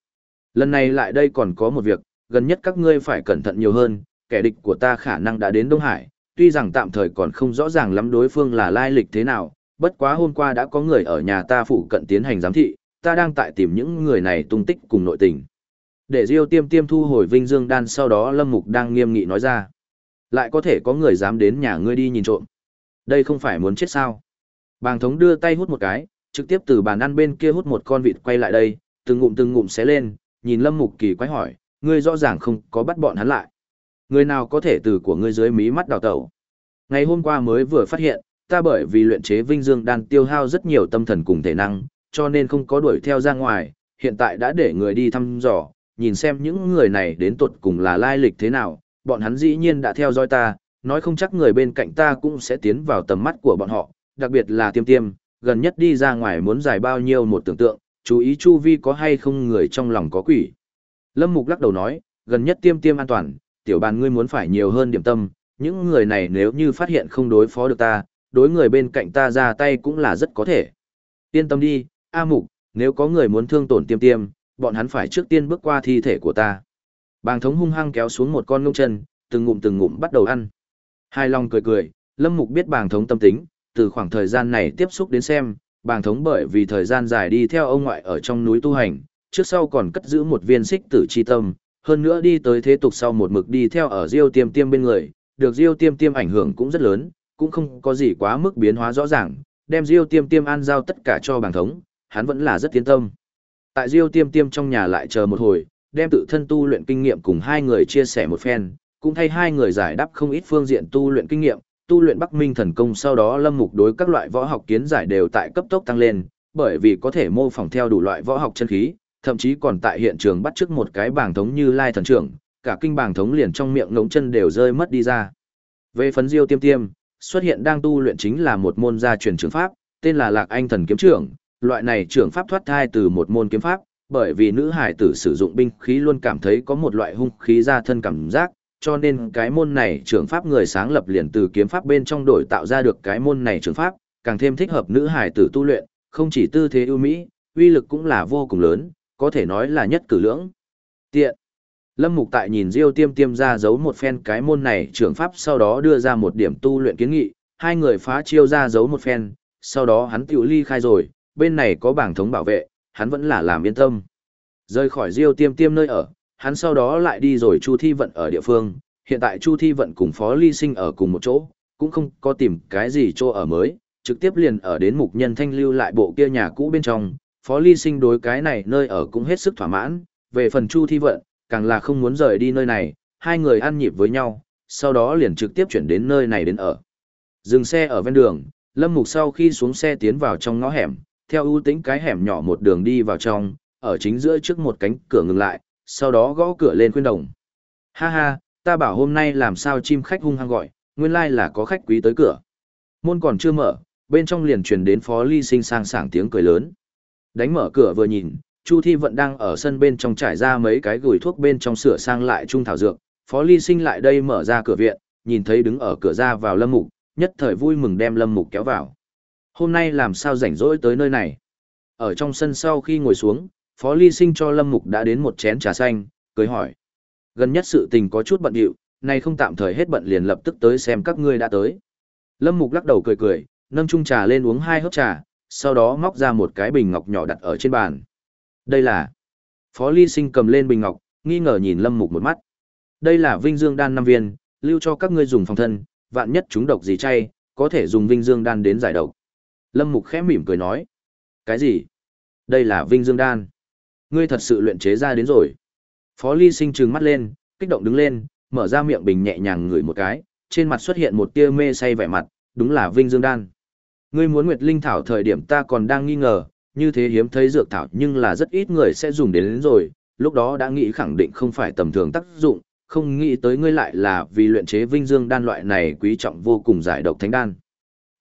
[SPEAKER 1] Lần này lại đây còn có một việc, gần nhất các ngươi phải cẩn thận nhiều hơn, kẻ địch của ta khả năng đã đến Đông Hải, tuy rằng tạm thời còn không rõ ràng lắm đối phương là lai lịch thế nào, bất quá hôm qua đã có người ở nhà ta phụ cận tiến hành giám thị, ta đang tại tìm những người này tung tích cùng nội tình. Để Diêu Tiêm Tiêm thu hồi Vinh Dương đan sau đó Lâm Mục đang nghiêm nghị nói ra. Lại có thể có người dám đến nhà ngươi đi nhìn trộm. Đây không phải muốn chết sao? Bàng thống đưa tay hút một cái, trực tiếp từ bàn ăn bên kia hút một con vịt quay lại đây, từng ngụm từng ngụm xé lên, nhìn Lâm Mục kỳ quái hỏi, ngươi rõ ràng không có bắt bọn hắn lại. Người nào có thể từ của ngươi dưới mí mắt đào tẩu? Ngày hôm qua mới vừa phát hiện, ta bởi vì luyện chế vinh dương đan tiêu hao rất nhiều tâm thần cùng thể năng, cho nên không có đuổi theo ra ngoài, hiện tại đã để người đi thăm dò, nhìn xem những người này đến tuột cùng là lai lịch thế nào, bọn hắn dĩ nhiên đã theo dõi ta, nói không chắc người bên cạnh ta cũng sẽ tiến vào tầm mắt của bọn họ, đặc biệt là tiêm tiêm, gần nhất đi ra ngoài muốn giải bao nhiêu một tưởng tượng, chú ý chu vi có hay không người trong lòng có quỷ. Lâm Mục lắc đầu nói, gần nhất tiêm tiêm an toàn, tiểu bàn ngươi muốn phải nhiều hơn điểm tâm, những người này nếu như phát hiện không đối phó được ta, đối người bên cạnh ta ra tay cũng là rất có thể. Yên tâm đi, A Mục, nếu có người muốn thương tổn tiêm tiêm, bọn hắn phải trước tiên bước qua thi thể của ta. Bàng thống hung hăng kéo xuống một con ngông chân, từng ngụm từng ngụm bắt đầu ăn. Hai lòng cười cười, Lâm Mục biết bàng thống tâm tính, từ khoảng thời gian này tiếp xúc đến xem, bàng thống bởi vì thời gian dài đi theo ông ngoại ở trong núi tu hành, trước sau còn cất giữ một viên xích tử chi tâm, hơn nữa đi tới thế tục sau một mực đi theo ở Diêu Tiêm Tiêm bên người, được Diêu Tiêm Tiêm ảnh hưởng cũng rất lớn, cũng không có gì quá mức biến hóa rõ ràng, đem Diêu Tiêm Tiêm an giao tất cả cho bàng thống, hắn vẫn là rất tiến tâm. Tại Diêu Tiêm Tiêm trong nhà lại chờ một hồi, đem tự thân tu luyện kinh nghiệm cùng hai người chia sẻ một phen, cũng thay hai người giải đáp không ít phương diện tu luyện kinh nghiệm, tu luyện Bắc Minh thần công sau đó Lâm Mục đối các loại võ học kiến giải đều tại cấp tốc tăng lên, bởi vì có thể mô phỏng theo đủ loại võ học chân khí, thậm chí còn tại hiện trường bắt chước một cái bảng thống như Lai thần trưởng, cả kinh bảng thống liền trong miệng ngỗng chân đều rơi mất đi ra. Về phấn diêu tiêm tiêm, xuất hiện đang tu luyện chính là một môn gia truyền trường pháp, tên là Lạc Anh thần kiếm trưởng, loại này trưởng pháp thoát thai từ một môn kiếm pháp, bởi vì nữ hải tử sử dụng binh khí luôn cảm thấy có một loại hung khí ra thân cảm giác, cho nên cái môn này trường pháp người sáng lập liền từ kiếm pháp bên trong đổi tạo ra được cái môn này trường pháp, càng thêm thích hợp nữ hải tử tu luyện, không chỉ tư thế ưu mỹ, uy lực cũng là vô cùng lớn, có thể nói là nhất cử lưỡng. Tiện. Lâm Mục tại nhìn Diêu Tiêm Tiêm ra giấu một phen cái môn này trưởng pháp sau đó đưa ra một điểm tu luyện kiến nghị, hai người phá chiêu ra giấu một phen, sau đó hắn tiểu ly khai rồi, bên này có bảng thống bảo vệ, hắn vẫn là làm yên tâm. Rời khỏi Diêu Tiêm Tiêm nơi ở, hắn sau đó lại đi rồi Chu Thi Vận ở địa phương, hiện tại Chu Thi Vận cùng Phó Ly Sinh ở cùng một chỗ, cũng không có tìm cái gì chỗ ở mới, trực tiếp liền ở đến mục nhân thanh lưu lại bộ kia nhà cũ bên trong, Phó Ly Sinh đối cái này nơi ở cũng hết sức thỏa mãn, về phần Chu Thi Vận, càng là không muốn rời đi nơi này, hai người ăn nhịp với nhau, sau đó liền trực tiếp chuyển đến nơi này đến ở. Dừng xe ở ven đường, Lâm Mục sau khi xuống xe tiến vào trong ngõ hẻm, theo ưu tính cái hẻm nhỏ một đường đi vào trong, ở chính giữa trước một cánh cửa ngừng lại, sau đó gõ cửa lên khuyên đồng. Ha ha, ta bảo hôm nay làm sao chim khách hung hăng gọi, nguyên lai là có khách quý tới cửa. Môn còn chưa mở, bên trong liền truyền đến phó ly sinh sang sảng tiếng cười lớn. Đánh mở cửa vừa nhìn, Chu Thi Vận đang ở sân bên trong trải ra mấy cái gửi thuốc bên trong sửa sang lại trung thảo dược. Phó Ly Sinh lại đây mở ra cửa viện, nhìn thấy đứng ở cửa ra vào Lâm Mục, nhất thời vui mừng đem Lâm Mục kéo vào. Hôm nay làm sao rảnh rỗi tới nơi này? Ở trong sân sau khi ngồi xuống, Phó Ly Sinh cho Lâm Mục đã đến một chén trà xanh, cười hỏi. Gần nhất sự tình có chút bận điệu, nay không tạm thời hết bận liền lập tức tới xem các ngươi đã tới. Lâm Mục lắc đầu cười cười, nâng chung trà lên uống hai hớp trà, sau đó móc ra một cái bình ngọc nhỏ đặt ở trên bàn. Đây là... Phó Ly Sinh cầm lên bình ngọc, nghi ngờ nhìn Lâm Mục một mắt. Đây là Vinh Dương đan năm viên, lưu cho các ngươi dùng phòng thân, vạn nhất chúng độc gì chay, có thể dùng Vinh Dương đan đến giải độc. Lâm Mục khẽ mỉm cười nói. Cái gì? Đây là Vinh Dương đan. Ngươi thật sự luyện chế ra đến rồi. Phó Ly Sinh trừng mắt lên, kích động đứng lên, mở ra miệng bình nhẹ nhàng ngửi một cái, trên mặt xuất hiện một tia mê say vẻ mặt, đúng là Vinh Dương đan. Ngươi muốn Nguyệt Linh thảo thời điểm ta còn đang nghi ngờ, như thế hiếm thấy dược thảo nhưng là rất ít người sẽ dùng đến, đến rồi, lúc đó đã nghĩ khẳng định không phải tầm thường tác dụng, không nghĩ tới ngươi lại là vì luyện chế Vinh Dương đan loại này quý trọng vô cùng giải độc thánh đan.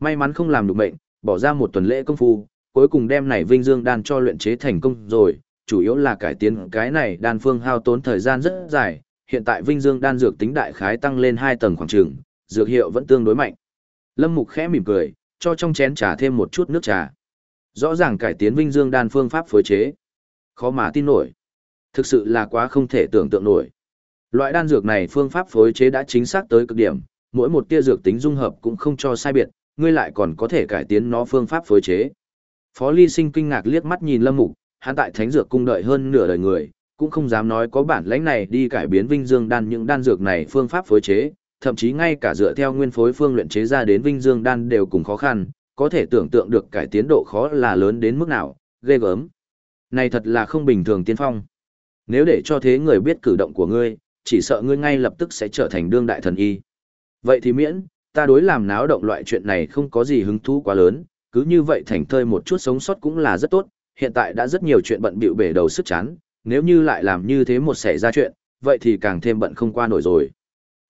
[SPEAKER 1] May mắn không làm được mệnh, bỏ ra một tuần lễ công phu, cuối cùng đem này Vinh Dương đan cho luyện chế thành công rồi, chủ yếu là cải tiến cái này đan phương hao tốn thời gian rất dài, hiện tại Vinh Dương đan dược tính đại khái tăng lên 2 tầng khoảng trường, dược hiệu vẫn tương đối mạnh. Lâm Mục khẽ mỉm cười, cho trong chén trà thêm một chút nước trà. Rõ ràng cải tiến Vinh Dương đan phương pháp phối chế. Khó mà tin nổi. Thực sự là quá không thể tưởng tượng nổi. Loại đan dược này phương pháp phối chế đã chính xác tới cực điểm, mỗi một tia dược tính dung hợp cũng không cho sai biệt, ngươi lại còn có thể cải tiến nó phương pháp phối chế. Phó Ly Sinh kinh ngạc liếc mắt nhìn Lâm Mục, hắn tại Thánh Dược cung đợi hơn nửa đời người, cũng không dám nói có bản lãnh này đi cải biến Vinh Dương đan những đan dược này phương pháp phối chế, thậm chí ngay cả dựa theo nguyên phối phương luyện chế ra đến Vinh Dương đan đều cùng khó khăn, có thể tưởng tượng được cải tiến độ khó là lớn đến mức nào, ghê gớm. Này thật là không bình thường tiên phong. Nếu để cho thế người biết cử động của ngươi, chỉ sợ ngươi ngay lập tức sẽ trở thành đương đại thần y. Vậy thì miễn, ta đối làm náo động loại chuyện này không có gì hứng thú quá lớn, cứ như vậy thành thơi một chút sống sót cũng là rất tốt, hiện tại đã rất nhiều chuyện bận bịu bể đầu sức chán, nếu như lại làm như thế một xảy ra chuyện, vậy thì càng thêm bận không qua nổi rồi.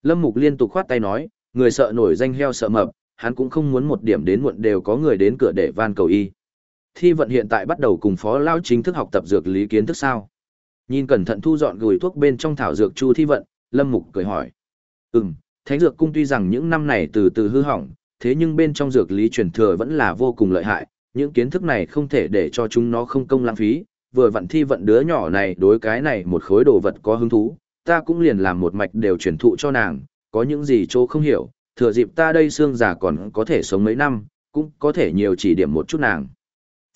[SPEAKER 1] Lâm Mục liên tục khoát tay nói, người sợ nổi danh heo sợ mập, hắn cũng không muốn một điểm đến muộn đều có người đến cửa để van cầu y. Thi vận hiện tại bắt đầu cùng phó lao chính thức học tập dược lý kiến thức sao. Nhìn cẩn thận thu dọn gửi thuốc bên trong thảo dược chu thi vận, Lâm Mục cười hỏi. Ừm, Thánh Dược Cung tuy rằng những năm này từ từ hư hỏng, thế nhưng bên trong dược lý truyền thừa vẫn là vô cùng lợi hại, những kiến thức này không thể để cho chúng nó không công lãng phí, vừa vận thi vận đứa nhỏ này đối cái này một khối đồ vật có hứng thú, ta cũng liền làm một mạch đều truyền thụ cho nàng, có những gì chỗ không hiểu, thừa dịp ta đây xương già còn có thể sống mấy năm, cũng có thể nhiều chỉ điểm một chút nàng.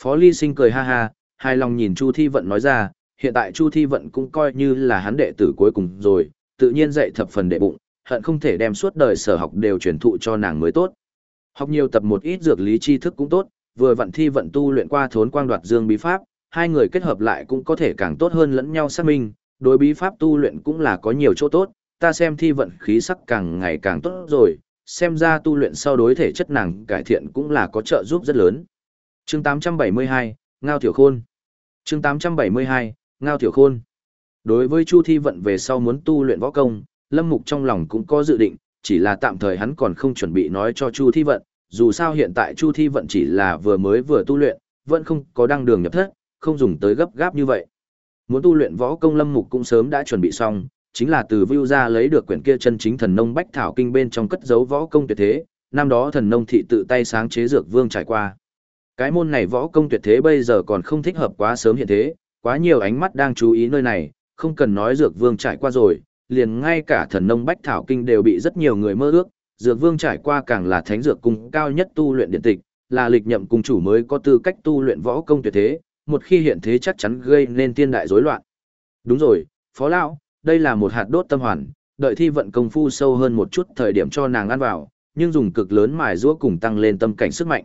[SPEAKER 1] Phó Ly Sinh cười ha ha, hai lòng nhìn Chu Thi Vận nói ra, hiện tại Chu Thi Vận cũng coi như là hắn đệ tử cuối cùng rồi, tự nhiên dạy thập phần đệ bụng, hận không thể đem suốt đời sở học đều truyền thụ cho nàng mới tốt. Học nhiều tập một ít dược lý tri thức cũng tốt, vừa vận thi vận tu luyện qua thốn quang đoạt dương bí pháp, hai người kết hợp lại cũng có thể càng tốt hơn lẫn nhau xác minh, đối bí pháp tu luyện cũng là có nhiều chỗ tốt, ta xem thi vận khí sắc càng ngày càng tốt rồi, xem ra tu luyện sau đối thể chất nàng cải thiện cũng là có trợ giúp rất lớn. Chương 872, Ngao Tiểu Khôn Chương 872, Ngao Tiểu Khôn Đối với Chu Thi Vận về sau muốn tu luyện võ công, Lâm Mục trong lòng cũng có dự định, chỉ là tạm thời hắn còn không chuẩn bị nói cho Chu Thi Vận, dù sao hiện tại Chu Thi Vận chỉ là vừa mới vừa tu luyện, vẫn không có đăng đường nhập thất, không dùng tới gấp gáp như vậy. Muốn tu luyện võ công Lâm Mục cũng sớm đã chuẩn bị xong, chính là từ Vưu ra lấy được quyển kia chân chính thần nông bách thảo kinh bên trong cất giấu võ công tuyệt thế, năm đó thần nông thị tự tay sáng chế dược vương trải qua. Cái môn này võ công tuyệt thế bây giờ còn không thích hợp quá sớm hiện thế, quá nhiều ánh mắt đang chú ý nơi này, không cần nói dược vương trải qua rồi, liền ngay cả thần nông bách thảo kinh đều bị rất nhiều người mơ ước, dược vương trải qua càng là thánh dược cung cao nhất tu luyện điện tịch, là lịch nhậm cung chủ mới có tư cách tu luyện võ công tuyệt thế, một khi hiện thế chắc chắn gây nên tiên đại rối loạn. Đúng rồi, phó lão, đây là một hạt đốt tâm hoàn, đợi thi vận công phu sâu hơn một chút thời điểm cho nàng ăn vào, nhưng dùng cực lớn mài giũa cùng tăng lên tâm cảnh sức mạnh.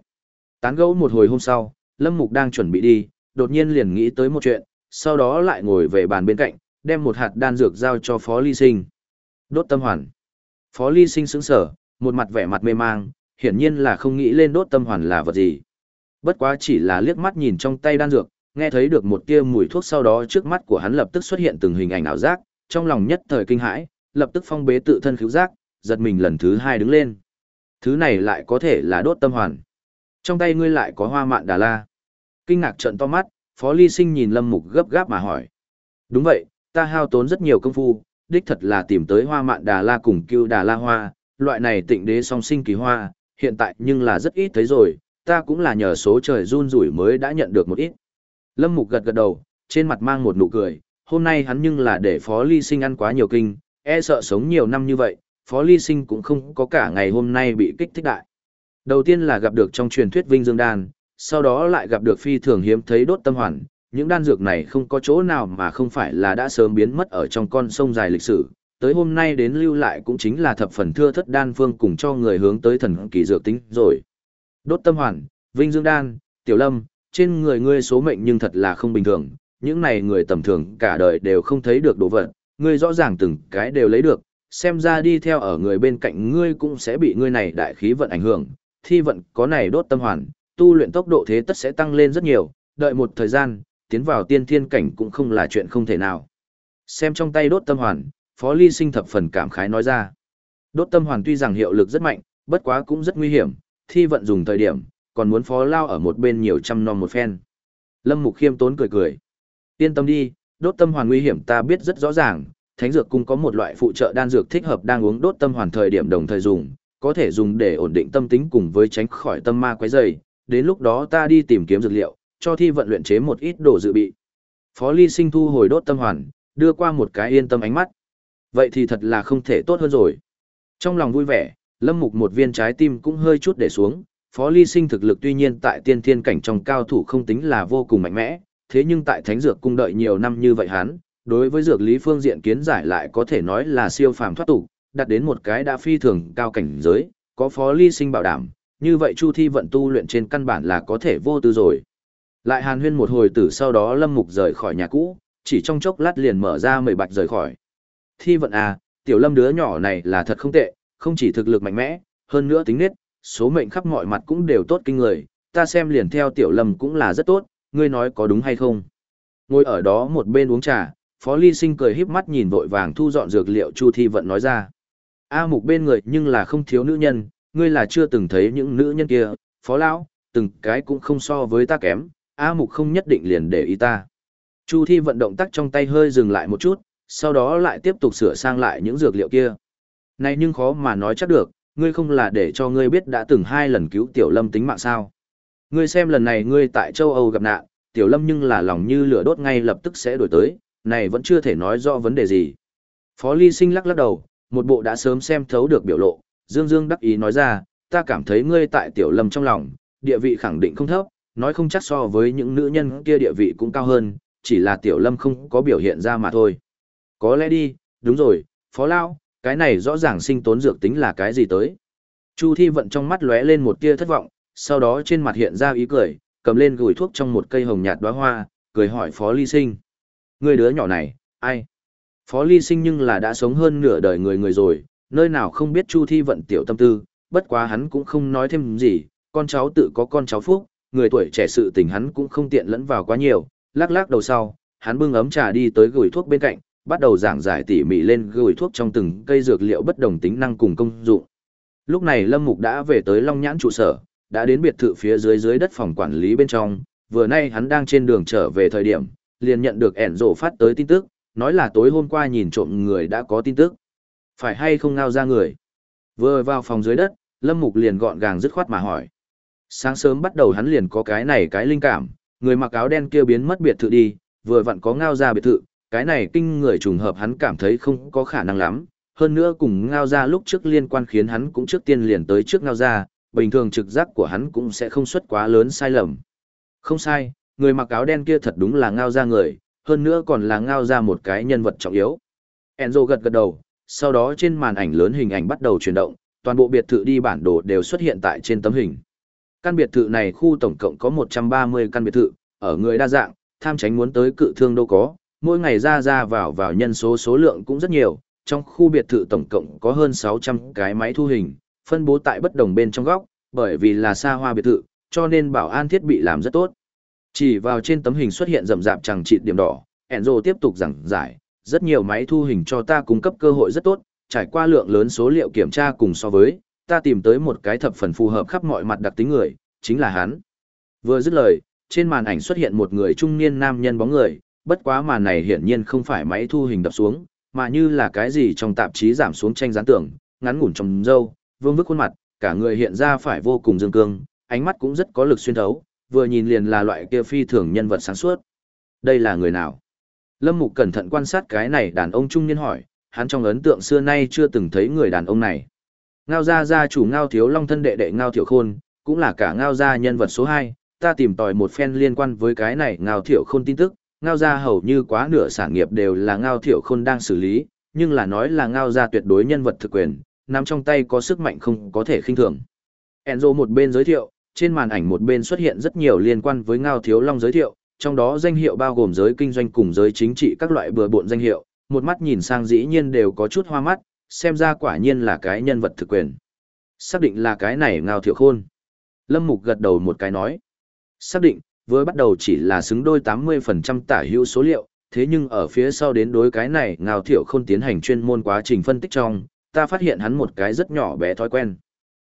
[SPEAKER 1] Tán gẫu một hồi hôm sau, Lâm Mục đang chuẩn bị đi, đột nhiên liền nghĩ tới một chuyện, sau đó lại ngồi về bàn bên cạnh, đem một hạt đan dược giao cho Phó Ly Sinh. Đốt tâm hoàn. Phó Ly Sinh sững sờ một mặt vẻ mặt mê mang, hiển nhiên là không nghĩ lên đốt tâm hoàn là vật gì. Bất quá chỉ là liếc mắt nhìn trong tay đan dược, nghe thấy được một tia mùi thuốc sau đó trước mắt của hắn lập tức xuất hiện từng hình ảnh ảo giác, trong lòng nhất thời kinh hãi, lập tức phong bế tự thân khiếu giác, giật mình lần thứ hai đứng lên. Thứ này lại có thể là đốt tâm hoàn. Trong tay ngươi lại có hoa mạn đà la. Kinh ngạc trận to mắt, Phó Ly Sinh nhìn Lâm Mục gấp gáp mà hỏi. Đúng vậy, ta hao tốn rất nhiều công phu, đích thật là tìm tới hoa mạn đà la cùng cưu đà la hoa, loại này tịnh đế song sinh kỳ hoa, hiện tại nhưng là rất ít thấy rồi, ta cũng là nhờ số trời run rủi mới đã nhận được một ít. Lâm Mục gật gật đầu, trên mặt mang một nụ cười, hôm nay hắn nhưng là để Phó Ly Sinh ăn quá nhiều kinh, e sợ sống nhiều năm như vậy, Phó Ly Sinh cũng không có cả ngày hôm nay bị kích thích đại. Đầu tiên là gặp được trong truyền thuyết Vinh Dương Đan, sau đó lại gặp được phi thường hiếm thấy đốt tâm hoàn, những đan dược này không có chỗ nào mà không phải là đã sớm biến mất ở trong con sông dài lịch sử, tới hôm nay đến lưu lại cũng chính là thập phần thưa thất đan phương cùng cho người hướng tới thần kỳ dược tính rồi. Đốt tâm hoàn, Vinh Dương Đan, Tiểu Lâm, trên người ngươi số mệnh nhưng thật là không bình thường, những này người tầm thường cả đời đều không thấy được đồ vật, ngươi rõ ràng từng cái đều lấy được, xem ra đi theo ở người bên cạnh ngươi cũng sẽ bị ngươi này đại khí vận ảnh hưởng, thi vận có này đốt tâm hoàn, tu luyện tốc độ thế tất sẽ tăng lên rất nhiều, đợi một thời gian, tiến vào tiên thiên cảnh cũng không là chuyện không thể nào. Xem trong tay đốt tâm hoàn, Phó Ly Sinh thập phần cảm khái nói ra. Đốt tâm hoàn tuy rằng hiệu lực rất mạnh, bất quá cũng rất nguy hiểm, thi vận dùng thời điểm, còn muốn phó lao ở một bên nhiều trăm non một phen. Lâm Mục khiêm tốn cười cười. Yên tâm đi, đốt tâm hoàn nguy hiểm ta biết rất rõ ràng, thánh dược cung có một loại phụ trợ đan dược thích hợp đang uống đốt tâm hoàn thời điểm đồng thời dùng, có thể dùng để ổn định tâm tính cùng với tránh khỏi tâm ma quấy rầy. Đến lúc đó ta đi tìm kiếm dược liệu, cho thi vận luyện chế một ít đồ dự bị. Phó Ly Sinh thu hồi đốt tâm hoàn, đưa qua một cái yên tâm ánh mắt. Vậy thì thật là không thể tốt hơn rồi. Trong lòng vui vẻ, Lâm Mục một viên trái tim cũng hơi chút để xuống, Phó Ly Sinh thực lực tuy nhiên tại tiên thiên cảnh trong cao thủ không tính là vô cùng mạnh mẽ, thế nhưng tại Thánh Dược cung đợi nhiều năm như vậy hắn, đối với dược lý phương diện kiến giải lại có thể nói là siêu phàm thoát tục, đạt đến một cái đã phi thường cao cảnh giới, có Phó Ly Sinh bảo đảm, như vậy Chu Thi vận tu luyện trên căn bản là có thể vô tư rồi. Lại hàn huyên một hồi tử sau đó Lâm Mục rời khỏi nhà cũ, chỉ trong chốc lát liền mở ra mười bạch rời khỏi. Thi vận à, tiểu lâm đứa nhỏ này là thật không tệ, không chỉ thực lực mạnh mẽ, hơn nữa tính nết, số mệnh khắp mọi mặt cũng đều tốt kinh người, ta xem liền theo tiểu lâm cũng là rất tốt, ngươi nói có đúng hay không. Ngồi ở đó một bên uống trà, Phó Ly Sinh cười híp mắt nhìn vội vàng thu dọn dược liệu Chu Thi Vận nói ra. A mục bên người nhưng là không thiếu nữ nhân, ngươi là chưa từng thấy những nữ nhân kia, Phó Lão, từng cái cũng không so với ta kém, A mục không nhất định liền để ý ta. Chu Thi Vận động tác trong tay hơi dừng lại một chút, sau đó lại tiếp tục sửa sang lại những dược liệu kia. Này nhưng khó mà nói chắc được, ngươi không là để cho ngươi biết đã từng hai lần cứu Tiểu Lâm tính mạng sao. Ngươi xem lần này ngươi tại châu Âu gặp nạn, Tiểu Lâm nhưng là lòng như lửa đốt ngay lập tức sẽ đổi tới, này vẫn chưa thể nói rõ vấn đề gì. Phó Ly Sinh lắc lắc đầu, một bộ đã sớm xem thấu được biểu lộ, Dương Dương đắc ý nói ra, ta cảm thấy ngươi tại Tiểu Lâm trong lòng, địa vị khẳng định không thấp, nói không chắc so với những nữ nhân kia địa vị cũng cao hơn, chỉ là Tiểu Lâm không có biểu hiện ra mà thôi. Có lẽ đi, đúng rồi, Phó Lao, cái này rõ ràng sinh tốn dược tính là cái gì tới. Chu Thi Vận trong mắt lóe lên một tia thất vọng, sau đó trên mặt hiện ra ý cười, cầm lên gửi thuốc trong một cây hồng nhạt đóa hoa, cười hỏi Phó Ly Sinh. Người đứa nhỏ này, ai? Phó Ly Sinh nhưng là đã sống hơn nửa đời người người rồi, nơi nào không biết Chu Thi Vận tiểu tâm tư, bất quá hắn cũng không nói thêm gì, con cháu tự có con cháu phúc, người tuổi trẻ sự tình hắn cũng không tiện lẫn vào quá nhiều, lắc lắc đầu sau, hắn bưng ấm trà đi tới gửi thuốc bên cạnh, bắt đầu giảng giải tỉ mỉ lên gửi thuốc trong từng cây dược liệu bất đồng tính năng cùng công dụng. Lúc này Lâm Mục đã về tới Long Nhãn trụ sở, đã đến biệt thự phía dưới dưới đất phòng quản lý bên trong, vừa nay hắn đang trên đường trở về thời điểm, liền nhận được ẻn rộ phát tới tin tức, nói là tối hôm qua nhìn trộm người đã có tin tức. Phải hay không ngao ra người? Vừa vào phòng dưới đất, Lâm Mục liền gọn gàng dứt khoát mà hỏi. Sáng sớm bắt đầu hắn liền có cái này cái linh cảm, người mặc áo đen kia biến mất biệt thự đi, vừa vặn có ngao ra biệt thự, cái này kinh người trùng hợp hắn cảm thấy không có khả năng lắm, hơn nữa cùng ngao ra lúc trước liên quan khiến hắn cũng trước tiên liền tới trước ngao ra, bình thường trực giác của hắn cũng sẽ không xuất quá lớn sai lầm. Không sai, người mặc áo đen kia thật đúng là ngao ra người, hơn nữa còn là ngao ra một cái nhân vật trọng yếu. Enzo gật gật đầu, sau đó trên màn ảnh lớn hình ảnh bắt đầu chuyển động, toàn bộ biệt thự đi bản đồ đều xuất hiện tại trên tấm hình. Căn biệt thự này khu tổng cộng có 130 căn biệt thự, ở người đa dạng, tham tránh muốn tới cự thương đâu có, mỗi ngày ra ra vào vào nhân số số lượng cũng rất nhiều, trong khu biệt thự tổng cộng có hơn 600 cái máy thu hình, phân bố tại bất đồng bên trong góc, bởi vì là xa hoa biệt thự, cho nên bảo an thiết bị làm rất tốt. Chỉ vào trên tấm hình xuất hiện rầm rạp chẳng chịt điểm đỏ, Enzo tiếp tục giảng giải, rất nhiều máy thu hình cho ta cung cấp cơ hội rất tốt, trải qua lượng lớn số liệu kiểm tra cùng so với, ta tìm tới một cái thập phần phù hợp khắp mọi mặt đặc tính người, chính là hắn. Vừa dứt lời, trên màn ảnh xuất hiện một người trung niên nam nhân bóng người, bất quá màn này hiển nhiên không phải máy thu hình đập xuống, mà như là cái gì trong tạp chí giảm xuống tranh gián tưởng, ngắn ngủn trong dâu, vương vức khuôn mặt, cả người hiện ra phải vô cùng dương cương, ánh mắt cũng rất có lực xuyên thấu, vừa nhìn liền là loại kia phi thường nhân vật sáng suốt. Đây là người nào? Lâm Mục cẩn thận quan sát cái này đàn ông trung niên hỏi, hắn trong ấn tượng xưa nay chưa từng thấy người đàn ông này. Ngao gia gia chủ Ngao Thiếu Long thân đệ đệ Ngao Thiểu Khôn, cũng là cả Ngao gia nhân vật số 2, ta tìm tòi một phen liên quan với cái này Ngao Thiểu Khôn tin tức, Ngao gia hầu như quá nửa sản nghiệp đều là Ngao Thiểu Khôn đang xử lý, nhưng là nói là Ngao gia tuyệt đối nhân vật thực quyền, nắm trong tay có sức mạnh không có thể khinh thường. Enzo một bên giới thiệu, trên màn ảnh một bên xuất hiện rất nhiều liên quan với Ngao Thiếu Long giới thiệu, trong đó danh hiệu bao gồm giới kinh doanh cùng giới chính trị các loại bừa bộn danh hiệu, một mắt nhìn sang dĩ nhiên đều có chút hoa mắt, xem ra quả nhiên là cái nhân vật thực quyền. Xác định là cái này Ngao Thiểu Khôn. Lâm Mục gật đầu một cái nói. Xác định, với bắt đầu chỉ là xứng đôi 80% tả hữu số liệu, thế nhưng ở phía sau đến đối cái này Ngao Thiểu không tiến hành chuyên môn quá trình phân tích trong, ta phát hiện hắn một cái rất nhỏ bé thói quen.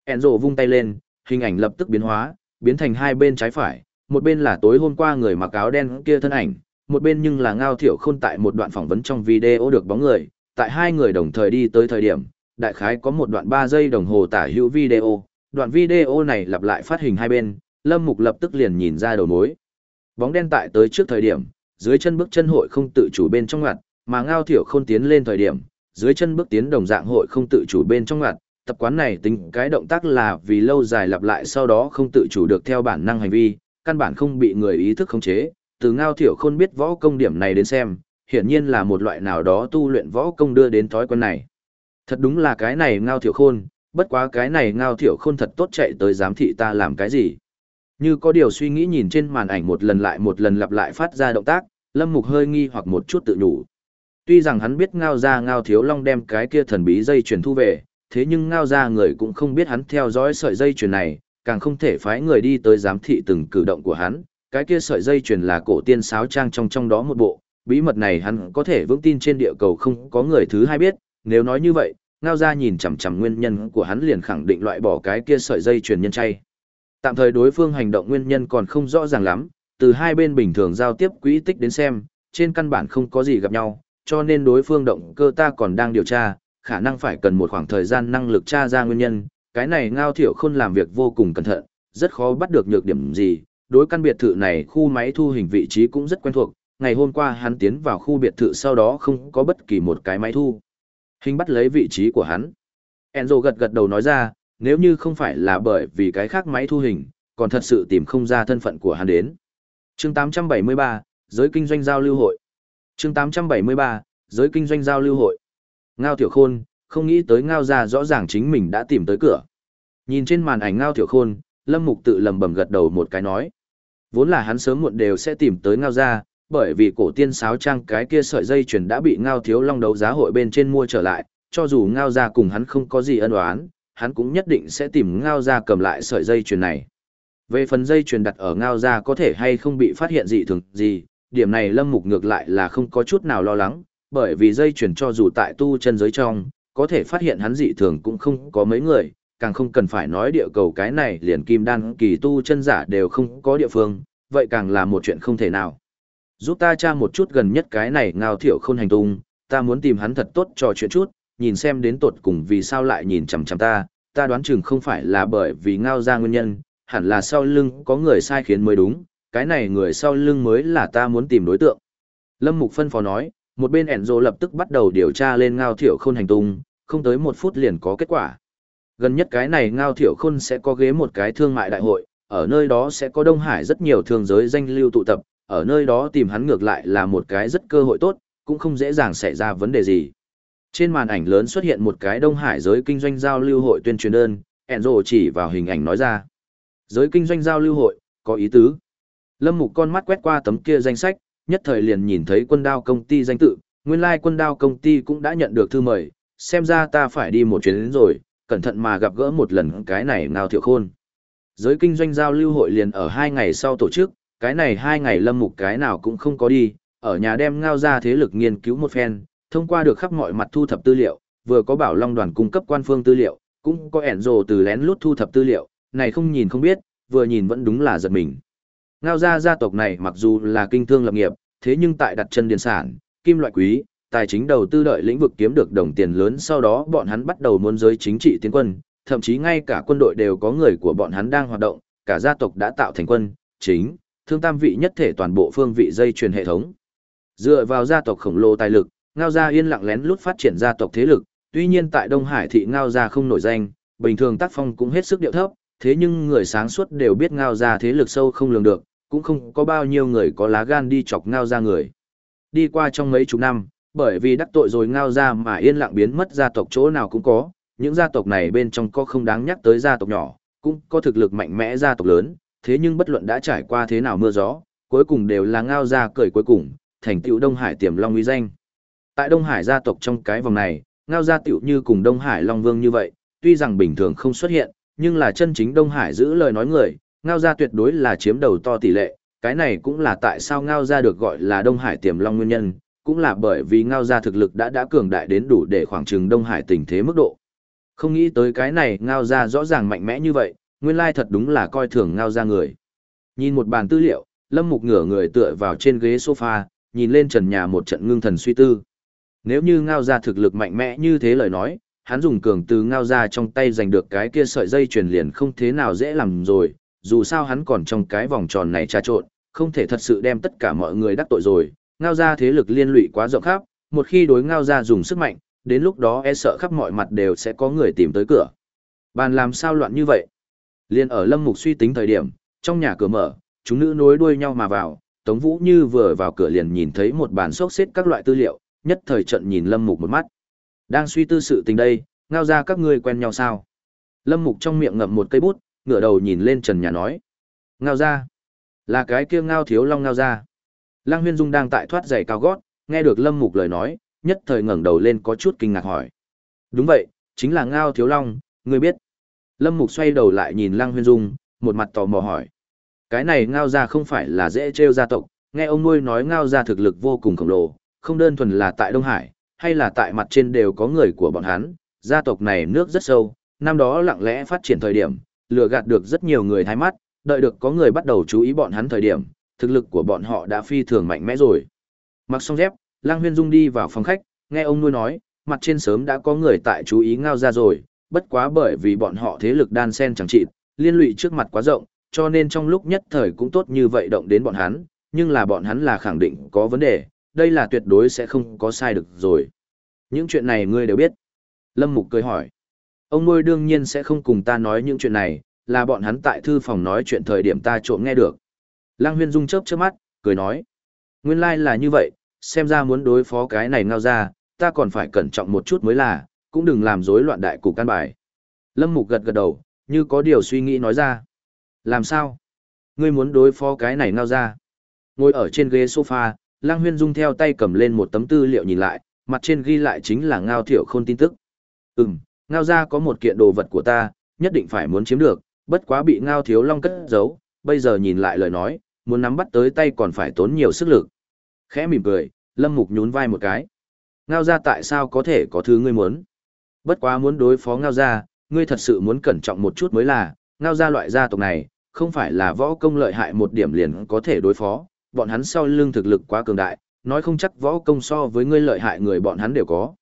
[SPEAKER 1] Enzo vung tay lên, hình ảnh lập tức biến hóa, biến thành hai bên trái phải, một bên là tối hôm qua người mặc áo đen kia thân ảnh, một bên nhưng là ngao thiểu khôn tại một đoạn phỏng vấn trong video được bóng người, tại hai người đồng thời đi tới thời điểm, đại khái có một đoạn 3 giây đồng hồ tả hữu video, đoạn video này lặp lại phát hình hai bên, Lâm Mục lập tức liền nhìn ra đầu mối. Bóng đen tại tới trước thời điểm, dưới chân bước chân hội không tự chủ bên trong ngặt mà ngao thiểu khôn tiến lên thời điểm, dưới chân bước tiến đồng dạng hội không tự chủ bên trong ngặt tập quán này tính cái động tác là vì lâu dài lặp lại sau đó không tự chủ được theo bản năng hành vi, căn bản không bị người ý thức khống chế. Từ ngao thiểu khôn biết võ công điểm này đến xem, hiển nhiên là một loại nào đó tu luyện võ công đưa đến thói quen này. Thật đúng là cái này ngao thiểu khôn, bất quá cái này ngao thiểu khôn thật tốt chạy tới giám thị ta làm cái gì. Như có điều suy nghĩ nhìn trên màn ảnh một lần lại một lần lặp lại phát ra động tác, Lâm Mục hơi nghi hoặc một chút tự nhủ. Tuy rằng hắn biết ngao ra ngao thiếu long đem cái kia thần bí dây chuyển thu về, thế nhưng ngao ra người cũng không biết hắn theo dõi sợi dây chuyền này, càng không thể phái người đi tới giám thị từng cử động của hắn, cái kia sợi dây chuyền là cổ tiên sáo trang trong trong đó một bộ, bí mật này hắn có thể vững tin trên địa cầu không có người thứ hai biết, nếu nói như vậy, ngao ra nhìn chằm chằm nguyên nhân của hắn liền khẳng định loại bỏ cái kia sợi dây chuyền nhân chay. Tạm thời đối phương hành động nguyên nhân còn không rõ ràng lắm, từ hai bên bình thường giao tiếp quỹ tích đến xem, trên căn bản không có gì gặp nhau, cho nên đối phương động cơ ta còn đang điều tra, khả năng phải cần một khoảng thời gian năng lực tra ra nguyên nhân, cái này ngao thiểu khôn làm việc vô cùng cẩn thận, rất khó bắt được nhược điểm gì, đối căn biệt thự này khu máy thu hình vị trí cũng rất quen thuộc, ngày hôm qua hắn tiến vào khu biệt thự sau đó không có bất kỳ một cái máy thu. Hình bắt lấy vị trí của hắn. Enzo gật gật đầu nói ra, nếu như không phải là bởi vì cái khác máy thu hình, còn thật sự tìm không ra thân phận của hắn đến. Chương 873, giới kinh doanh giao lưu hội. Chương 873, giới kinh doanh giao lưu hội. Ngao Tiểu Khôn, không nghĩ tới Ngao gia rõ ràng chính mình đã tìm tới cửa. Nhìn trên màn ảnh Ngao Tiểu Khôn, Lâm Mục tự lầm bầm gật đầu một cái nói. Vốn là hắn sớm muộn đều sẽ tìm tới Ngao gia bởi vì cổ tiên sáo trang cái kia sợi dây chuyền đã bị Ngao Thiếu Long đấu giá hội bên trên mua trở lại, cho dù Ngao gia cùng hắn không có gì ân oán, hắn cũng nhất định sẽ tìm Ngao ra cầm lại sợi dây chuyền này. Về phần dây chuyền đặt ở Ngao ra có thể hay không bị phát hiện dị thường gì, điểm này Lâm Mục ngược lại là không có chút nào lo lắng, bởi vì dây chuyền cho dù tại tu chân giới trong, có thể phát hiện hắn dị thường cũng không có mấy người, càng không cần phải nói địa cầu cái này liền kim đan kỳ tu chân giả đều không có địa phương, vậy càng là một chuyện không thể nào. Giúp ta tra một chút gần nhất cái này ngao thiểu khôn hành tung, ta muốn tìm hắn thật tốt trò chuyện chút, nhìn xem đến tột cùng vì sao lại nhìn chằm chằm ta, ta đoán chừng không phải là bởi vì ngao ra nguyên nhân, hẳn là sau lưng có người sai khiến mới đúng, cái này người sau lưng mới là ta muốn tìm đối tượng. Lâm Mục phân phó nói, một bên Enzo lập tức bắt đầu điều tra lên ngao thiểu khôn hành tung, không tới một phút liền có kết quả. Gần nhất cái này ngao thiểu khôn sẽ có ghế một cái thương mại đại hội, ở nơi đó sẽ có Đông Hải rất nhiều thương giới danh lưu tụ tập, ở nơi đó tìm hắn ngược lại là một cái rất cơ hội tốt, cũng không dễ dàng xảy ra vấn đề gì. Trên màn ảnh lớn xuất hiện một cái Đông Hải giới kinh doanh giao lưu hội tuyên truyền đơn, Enzo chỉ vào hình ảnh nói ra. Giới kinh doanh giao lưu hội, có ý tứ. Lâm Mục con mắt quét qua tấm kia danh sách, nhất thời liền nhìn thấy quân đao công ty danh tự, nguyên lai like quân đao công ty cũng đã nhận được thư mời, xem ra ta phải đi một chuyến đến rồi, cẩn thận mà gặp gỡ một lần cái này nào thiệu khôn. Giới kinh doanh giao lưu hội liền ở hai ngày sau tổ chức, cái này hai ngày lâm mục cái nào cũng không có đi, ở nhà đem ngao ra thế lực nghiên cứu một phen, thông qua được khắp mọi mặt thu thập tư liệu, vừa có bảo long đoàn cung cấp quan phương tư liệu, cũng có ẻn rồ từ lén lút thu thập tư liệu, này không nhìn không biết, vừa nhìn vẫn đúng là giật mình. Ngao gia gia tộc này mặc dù là kinh thương lập nghiệp, thế nhưng tại đặt chân điền sản, kim loại quý, tài chính đầu tư đợi lĩnh vực kiếm được đồng tiền lớn sau đó bọn hắn bắt đầu muốn giới chính trị tiến quân, thậm chí ngay cả quân đội đều có người của bọn hắn đang hoạt động, cả gia tộc đã tạo thành quân, chính, thương tam vị nhất thể toàn bộ phương vị dây truyền hệ thống. Dựa vào gia tộc khổng lồ tài lực, Ngao gia yên lặng lén lút phát triển gia tộc thế lực, tuy nhiên tại Đông Hải thị Ngao gia không nổi danh, bình thường tác phong cũng hết sức điệu thấp, thế nhưng người sáng suốt đều biết Ngao gia thế lực sâu không lường được, cũng không có bao nhiêu người có lá gan đi chọc Ngao gia người. Đi qua trong mấy chục năm, bởi vì đắc tội rồi Ngao gia mà yên lặng biến mất gia tộc chỗ nào cũng có, những gia tộc này bên trong có không đáng nhắc tới gia tộc nhỏ, cũng có thực lực mạnh mẽ gia tộc lớn, thế nhưng bất luận đã trải qua thế nào mưa gió, cuối cùng đều là Ngao gia cởi cuối cùng, thành tựu Đông Hải tiềm long uy danh. Tại Đông Hải gia tộc trong cái vòng này, Ngao gia tiểu như cùng Đông Hải Long Vương như vậy, tuy rằng bình thường không xuất hiện, nhưng là chân chính Đông Hải giữ lời nói người, Ngao gia tuyệt đối là chiếm đầu to tỷ lệ, cái này cũng là tại sao Ngao gia được gọi là Đông Hải tiềm long nguyên nhân, cũng là bởi vì Ngao gia thực lực đã đã cường đại đến đủ để khoảng trừng Đông Hải tình thế mức độ. Không nghĩ tới cái này Ngao gia rõ ràng mạnh mẽ như vậy, nguyên lai thật đúng là coi thường Ngao gia người. Nhìn một bàn tư liệu, Lâm Mục ngửa người tựa vào trên ghế sofa, nhìn lên trần nhà một trận ngưng thần suy tư. Nếu như Ngao gia thực lực mạnh mẽ như thế lời nói, hắn dùng cường từ Ngao gia trong tay giành được cái kia sợi dây truyền liền không thế nào dễ làm rồi, dù sao hắn còn trong cái vòng tròn này trà trộn, không thể thật sự đem tất cả mọi người đắc tội rồi, Ngao gia thế lực liên lụy quá rộng khắp, một khi đối Ngao gia dùng sức mạnh, đến lúc đó e sợ khắp mọi mặt đều sẽ có người tìm tới cửa. Bàn làm sao loạn như vậy? Liên ở Lâm Mục suy tính thời điểm, trong nhà cửa mở, chúng nữ nối đuôi nhau mà vào, Tống Vũ Như vừa vào cửa liền nhìn thấy một bàn xốc xếp các loại tư liệu, nhất thời trận nhìn Lâm Mục một mắt. Đang suy tư sự tình đây, ngao ra các ngươi quen nhau sao? Lâm Mục trong miệng ngậm một cây bút, ngửa đầu nhìn lên trần nhà nói. Ngao ra. Là cái kia ngao thiếu long ngao ra. Lăng Huyên Dung đang tại thoát giày cao gót, nghe được Lâm Mục lời nói, nhất thời ngẩng đầu lên có chút kinh ngạc hỏi. Đúng vậy, chính là ngao thiếu long, ngươi biết. Lâm Mục xoay đầu lại nhìn Lăng Huyên Dung, một mặt tò mò hỏi. Cái này ngao ra không phải là dễ trêu gia tộc, nghe ông nuôi nói ngao ra thực lực vô cùng khổng lồ, không đơn thuần là tại Đông Hải, hay là tại mặt trên đều có người của bọn hắn, gia tộc này nước rất sâu, năm đó lặng lẽ phát triển thời điểm, lừa gạt được rất nhiều người thái mắt, đợi được có người bắt đầu chú ý bọn hắn thời điểm, thực lực của bọn họ đã phi thường mạnh mẽ rồi. Mặc xong dép, Lang Huyên Dung đi vào phòng khách, nghe ông nuôi nói, mặt trên sớm đã có người tại chú ý ngao ra rồi, bất quá bởi vì bọn họ thế lực đan sen chẳng trị, liên lụy trước mặt quá rộng, cho nên trong lúc nhất thời cũng tốt như vậy động đến bọn hắn, nhưng là bọn hắn là khẳng định có vấn đề, đây là tuyệt đối sẽ không có sai được rồi. Những chuyện này ngươi đều biết. Lâm Mục cười hỏi. Ông nuôi đương nhiên sẽ không cùng ta nói những chuyện này, là bọn hắn tại thư phòng nói chuyện thời điểm ta trộm nghe được. Lăng huyên dung chớp chớp mắt, cười nói. Nguyên lai like là như vậy, xem ra muốn đối phó cái này ngao ra, ta còn phải cẩn trọng một chút mới là, cũng đừng làm rối loạn đại cục căn bài. Lâm Mục gật gật đầu, như có điều suy nghĩ nói ra. Làm sao? Ngươi muốn đối phó cái này ngao ra. Ngồi ở trên ghế sofa, Lăng Huyên Dung theo tay cầm lên một tấm tư liệu nhìn lại, mặt trên ghi lại chính là ngao thiểu khôn tin tức. Ừm, ngao Gia có một kiện đồ vật của ta, nhất định phải muốn chiếm được, bất quá bị ngao thiếu long cất giấu, bây giờ nhìn lại lời nói, muốn nắm bắt tới tay còn phải tốn nhiều sức lực. Khẽ mỉm cười, Lâm Mục nhún vai một cái. Ngao Gia tại sao có thể có thứ ngươi muốn? Bất quá muốn đối phó ngao Gia, ngươi thật sự muốn cẩn trọng một chút mới là, ngao Gia loại gia tộc này, không phải là võ công lợi hại một điểm liền có thể đối phó, bọn hắn sau lưng thực lực quá cường đại, nói không chắc võ công so với ngươi lợi hại người bọn hắn đều có.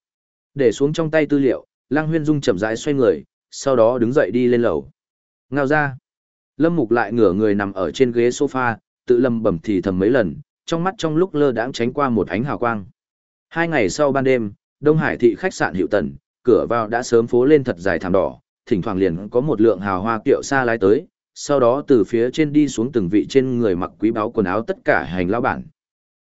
[SPEAKER 1] Để xuống trong tay tư liệu, Lăng Huyên Dung chậm rãi xoay người, sau đó đứng dậy đi lên lầu. Ngao ra. Lâm Mục lại ngửa người nằm ở trên ghế sofa, tự lầm bẩm thì thầm mấy lần, trong mắt trong lúc lơ đãng tránh qua một ánh hào quang. Hai ngày sau ban đêm, Đông Hải thị khách sạn Hiệu Tần, cửa vào đã sớm phố lên thật dài thảm đỏ, thỉnh thoảng liền có một lượng hào hoa kiệu xa lái tới, sau đó từ phía trên đi xuống từng vị trên người mặc quý báo quần áo tất cả hành lao bản.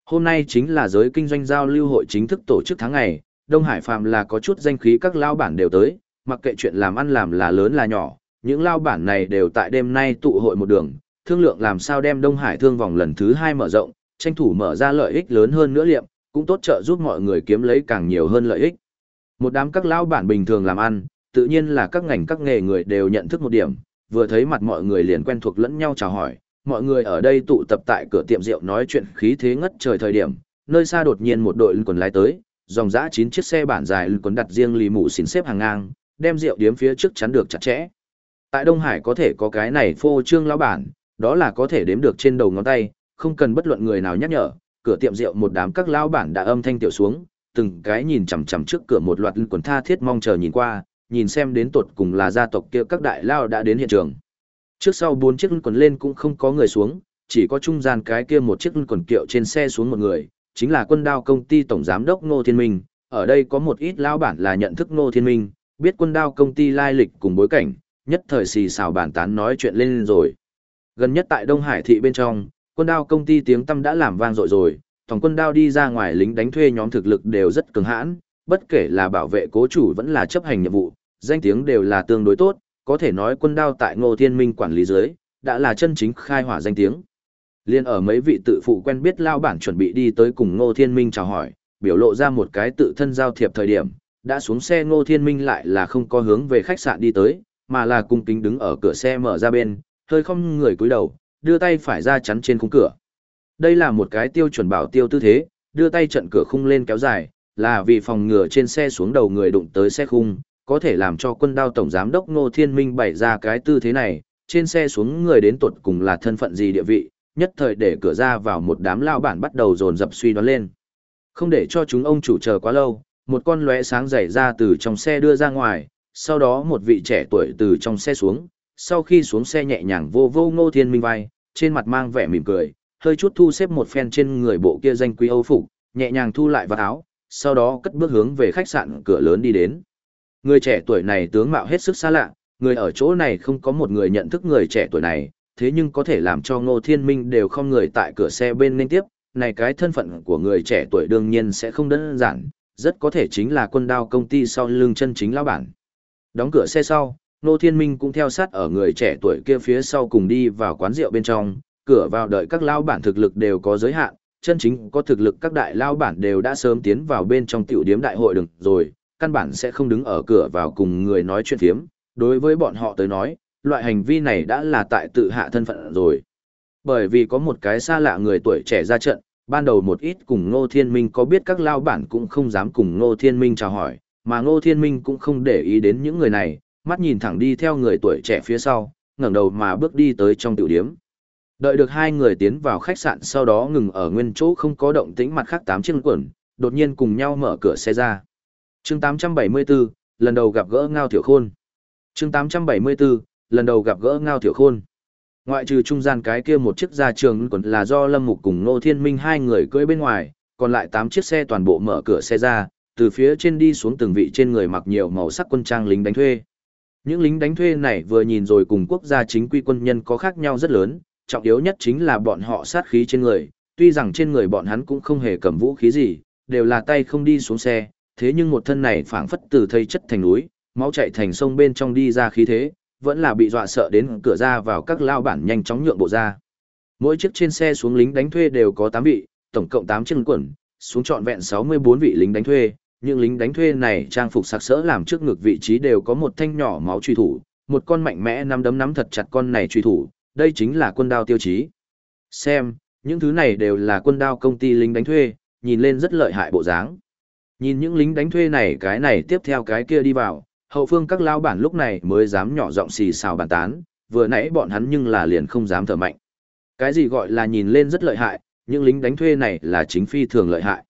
[SPEAKER 1] Hôm nay chính là giới kinh doanh giao lưu hội chính thức tổ chức tháng ngày, Đông Hải Phạm là có chút danh khí các lao bản đều tới, mặc kệ chuyện làm ăn làm là lớn là nhỏ, những lao bản này đều tại đêm nay tụ hội một đường, thương lượng làm sao đem Đông Hải thương vòng lần thứ hai mở rộng, tranh thủ mở ra lợi ích lớn hơn nữa liệm, cũng tốt trợ giúp mọi người kiếm lấy càng nhiều hơn lợi ích. Một đám các lao bản bình thường làm ăn, tự nhiên là các ngành các nghề người đều nhận thức một điểm, vừa thấy mặt mọi người liền quen thuộc lẫn nhau chào hỏi, mọi người ở đây tụ tập tại cửa tiệm rượu nói chuyện khí thế ngất trời thời điểm, nơi xa đột nhiên một đội quần lái tới, dòng dã chín chiếc xe bản dài quần đặt riêng lì mụ xỉn xếp hàng ngang, đem rượu điếm phía trước chắn được chặt chẽ. Tại Đông Hải có thể có cái này phô trương lão bản, đó là có thể đếm được trên đầu ngón tay, không cần bất luận người nào nhắc nhở, cửa tiệm rượu một đám các lão bản đã âm thanh tiểu xuống, từng cái nhìn chằm chằm trước cửa một loạt quần tha thiết mong chờ nhìn qua, nhìn xem đến tột cùng là gia tộc kia các đại lao đã đến hiện trường. Trước sau bốn chiếc quần lên cũng không có người xuống, chỉ có trung gian cái kia một chiếc quần kiệu trên xe xuống một người, chính là quân đao công ty tổng giám đốc Ngô Thiên Minh, ở đây có một ít lao bản là nhận thức Ngô Thiên Minh, biết quân đao công ty lai lịch cùng bối cảnh, nhất thời xì xào bàn tán nói chuyện lên rồi. Gần nhất tại Đông Hải thị bên trong, quân đao công ty tiếng tâm đã làm vang dội rồi, tổng quân đao đi ra ngoài lính đánh thuê nhóm thực lực đều rất cứng hãn, bất kể là bảo vệ cố chủ vẫn là chấp hành nhiệm vụ, danh tiếng đều là tương đối tốt, có thể nói quân đao tại Ngô Thiên Minh quản lý dưới, đã là chân chính khai hỏa danh tiếng. Liên ở mấy vị tự phụ quen biết lao bản chuẩn bị đi tới cùng Ngô Thiên Minh chào hỏi, biểu lộ ra một cái tự thân giao thiệp thời điểm, đã xuống xe Ngô Thiên Minh lại là không có hướng về khách sạn đi tới, mà là cung kính đứng ở cửa xe mở ra bên, hơi không người cúi đầu, đưa tay phải ra chắn trên khung cửa. Đây là một cái tiêu chuẩn bảo tiêu tư thế, đưa tay trận cửa khung lên kéo dài, là vì phòng ngừa trên xe xuống đầu người đụng tới xe khung, có thể làm cho quân đao tổng giám đốc Ngô Thiên Minh bày ra cái tư thế này, trên xe xuống người đến tuột cùng là thân phận gì địa vị, nhất thời để cửa ra vào một đám lao bản bắt đầu dồn dập suy đoán lên. Không để cho chúng ông chủ chờ quá lâu, một con lóe sáng dày ra từ trong xe đưa ra ngoài, sau đó một vị trẻ tuổi từ trong xe xuống, sau khi xuống xe nhẹ nhàng vô vô ngô thiên minh vai, trên mặt mang vẻ mỉm cười, hơi chút thu xếp một phen trên người bộ kia danh quý âu phục, nhẹ nhàng thu lại vào áo, sau đó cất bước hướng về khách sạn cửa lớn đi đến. Người trẻ tuổi này tướng mạo hết sức xa lạ, người ở chỗ này không có một người nhận thức người trẻ tuổi này, thế nhưng có thể làm cho Ngô Thiên Minh đều không người tại cửa xe bên nên tiếp, này cái thân phận của người trẻ tuổi đương nhiên sẽ không đơn giản, rất có thể chính là quân đao công ty sau lưng chân chính lão bản. Đóng cửa xe sau, Ngô Thiên Minh cũng theo sát ở người trẻ tuổi kia phía sau cùng đi vào quán rượu bên trong, cửa vào đợi các lão bản thực lực đều có giới hạn, chân chính có thực lực các đại lão bản đều đã sớm tiến vào bên trong tiểu điếm đại hội đừng rồi, căn bản sẽ không đứng ở cửa vào cùng người nói chuyện phiếm, đối với bọn họ tới nói, loại hành vi này đã là tại tự hạ thân phận rồi. Bởi vì có một cái xa lạ người tuổi trẻ ra trận, ban đầu một ít cùng Ngô Thiên Minh có biết các lao bản cũng không dám cùng Ngô Thiên Minh chào hỏi, mà Ngô Thiên Minh cũng không để ý đến những người này, mắt nhìn thẳng đi theo người tuổi trẻ phía sau, ngẩng đầu mà bước đi tới trong tiểu điếm. Đợi được hai người tiến vào khách sạn sau đó ngừng ở nguyên chỗ không có động tĩnh mặt khác tám chiếc quần, đột nhiên cùng nhau mở cửa xe ra chương 874, lần đầu gặp gỡ Ngao Tiểu Khôn. chương 874, lần đầu gặp gỡ Ngao Tiểu Khôn. Ngoại trừ trung gian cái kia một chiếc ra trường còn là do Lâm Mục cùng Nô Thiên Minh hai người cưỡi bên ngoài, còn lại tám chiếc xe toàn bộ mở cửa xe ra, từ phía trên đi xuống từng vị trên người mặc nhiều màu sắc quân trang lính đánh thuê. Những lính đánh thuê này vừa nhìn rồi cùng quốc gia chính quy quân nhân có khác nhau rất lớn, trọng yếu nhất chính là bọn họ sát khí trên người, tuy rằng trên người bọn hắn cũng không hề cầm vũ khí gì, đều là tay không đi xuống xe, thế nhưng một thân này phảng phất từ thây chất thành núi, máu chảy thành sông bên trong đi ra khí thế, vẫn là bị dọa sợ đến cửa ra vào các lao bản nhanh chóng nhượng bộ ra. Mỗi chiếc trên xe xuống lính đánh thuê đều có 8 vị, tổng cộng 8 chiếc quần, xuống trọn vẹn 64 vị lính đánh thuê. Những lính đánh thuê này trang phục sặc sỡ làm trước ngực vị trí đều có một thanh nhỏ máu truy thủ, một con mạnh mẽ nắm đấm nắm thật chặt con này truy thủ, đây chính là quân đao tiêu chí. Xem, những thứ này đều là quân đao công ty lính đánh thuê, nhìn lên rất lợi hại bộ dáng. Nhìn những lính đánh thuê này cái này tiếp theo cái kia đi vào, hậu phương các lao bản lúc này mới dám nhỏ giọng xì xào bàn tán, vừa nãy bọn hắn nhưng là liền không dám thở mạnh. Cái gì gọi là nhìn lên rất lợi hại, những lính đánh thuê này là chính phi thường lợi hại.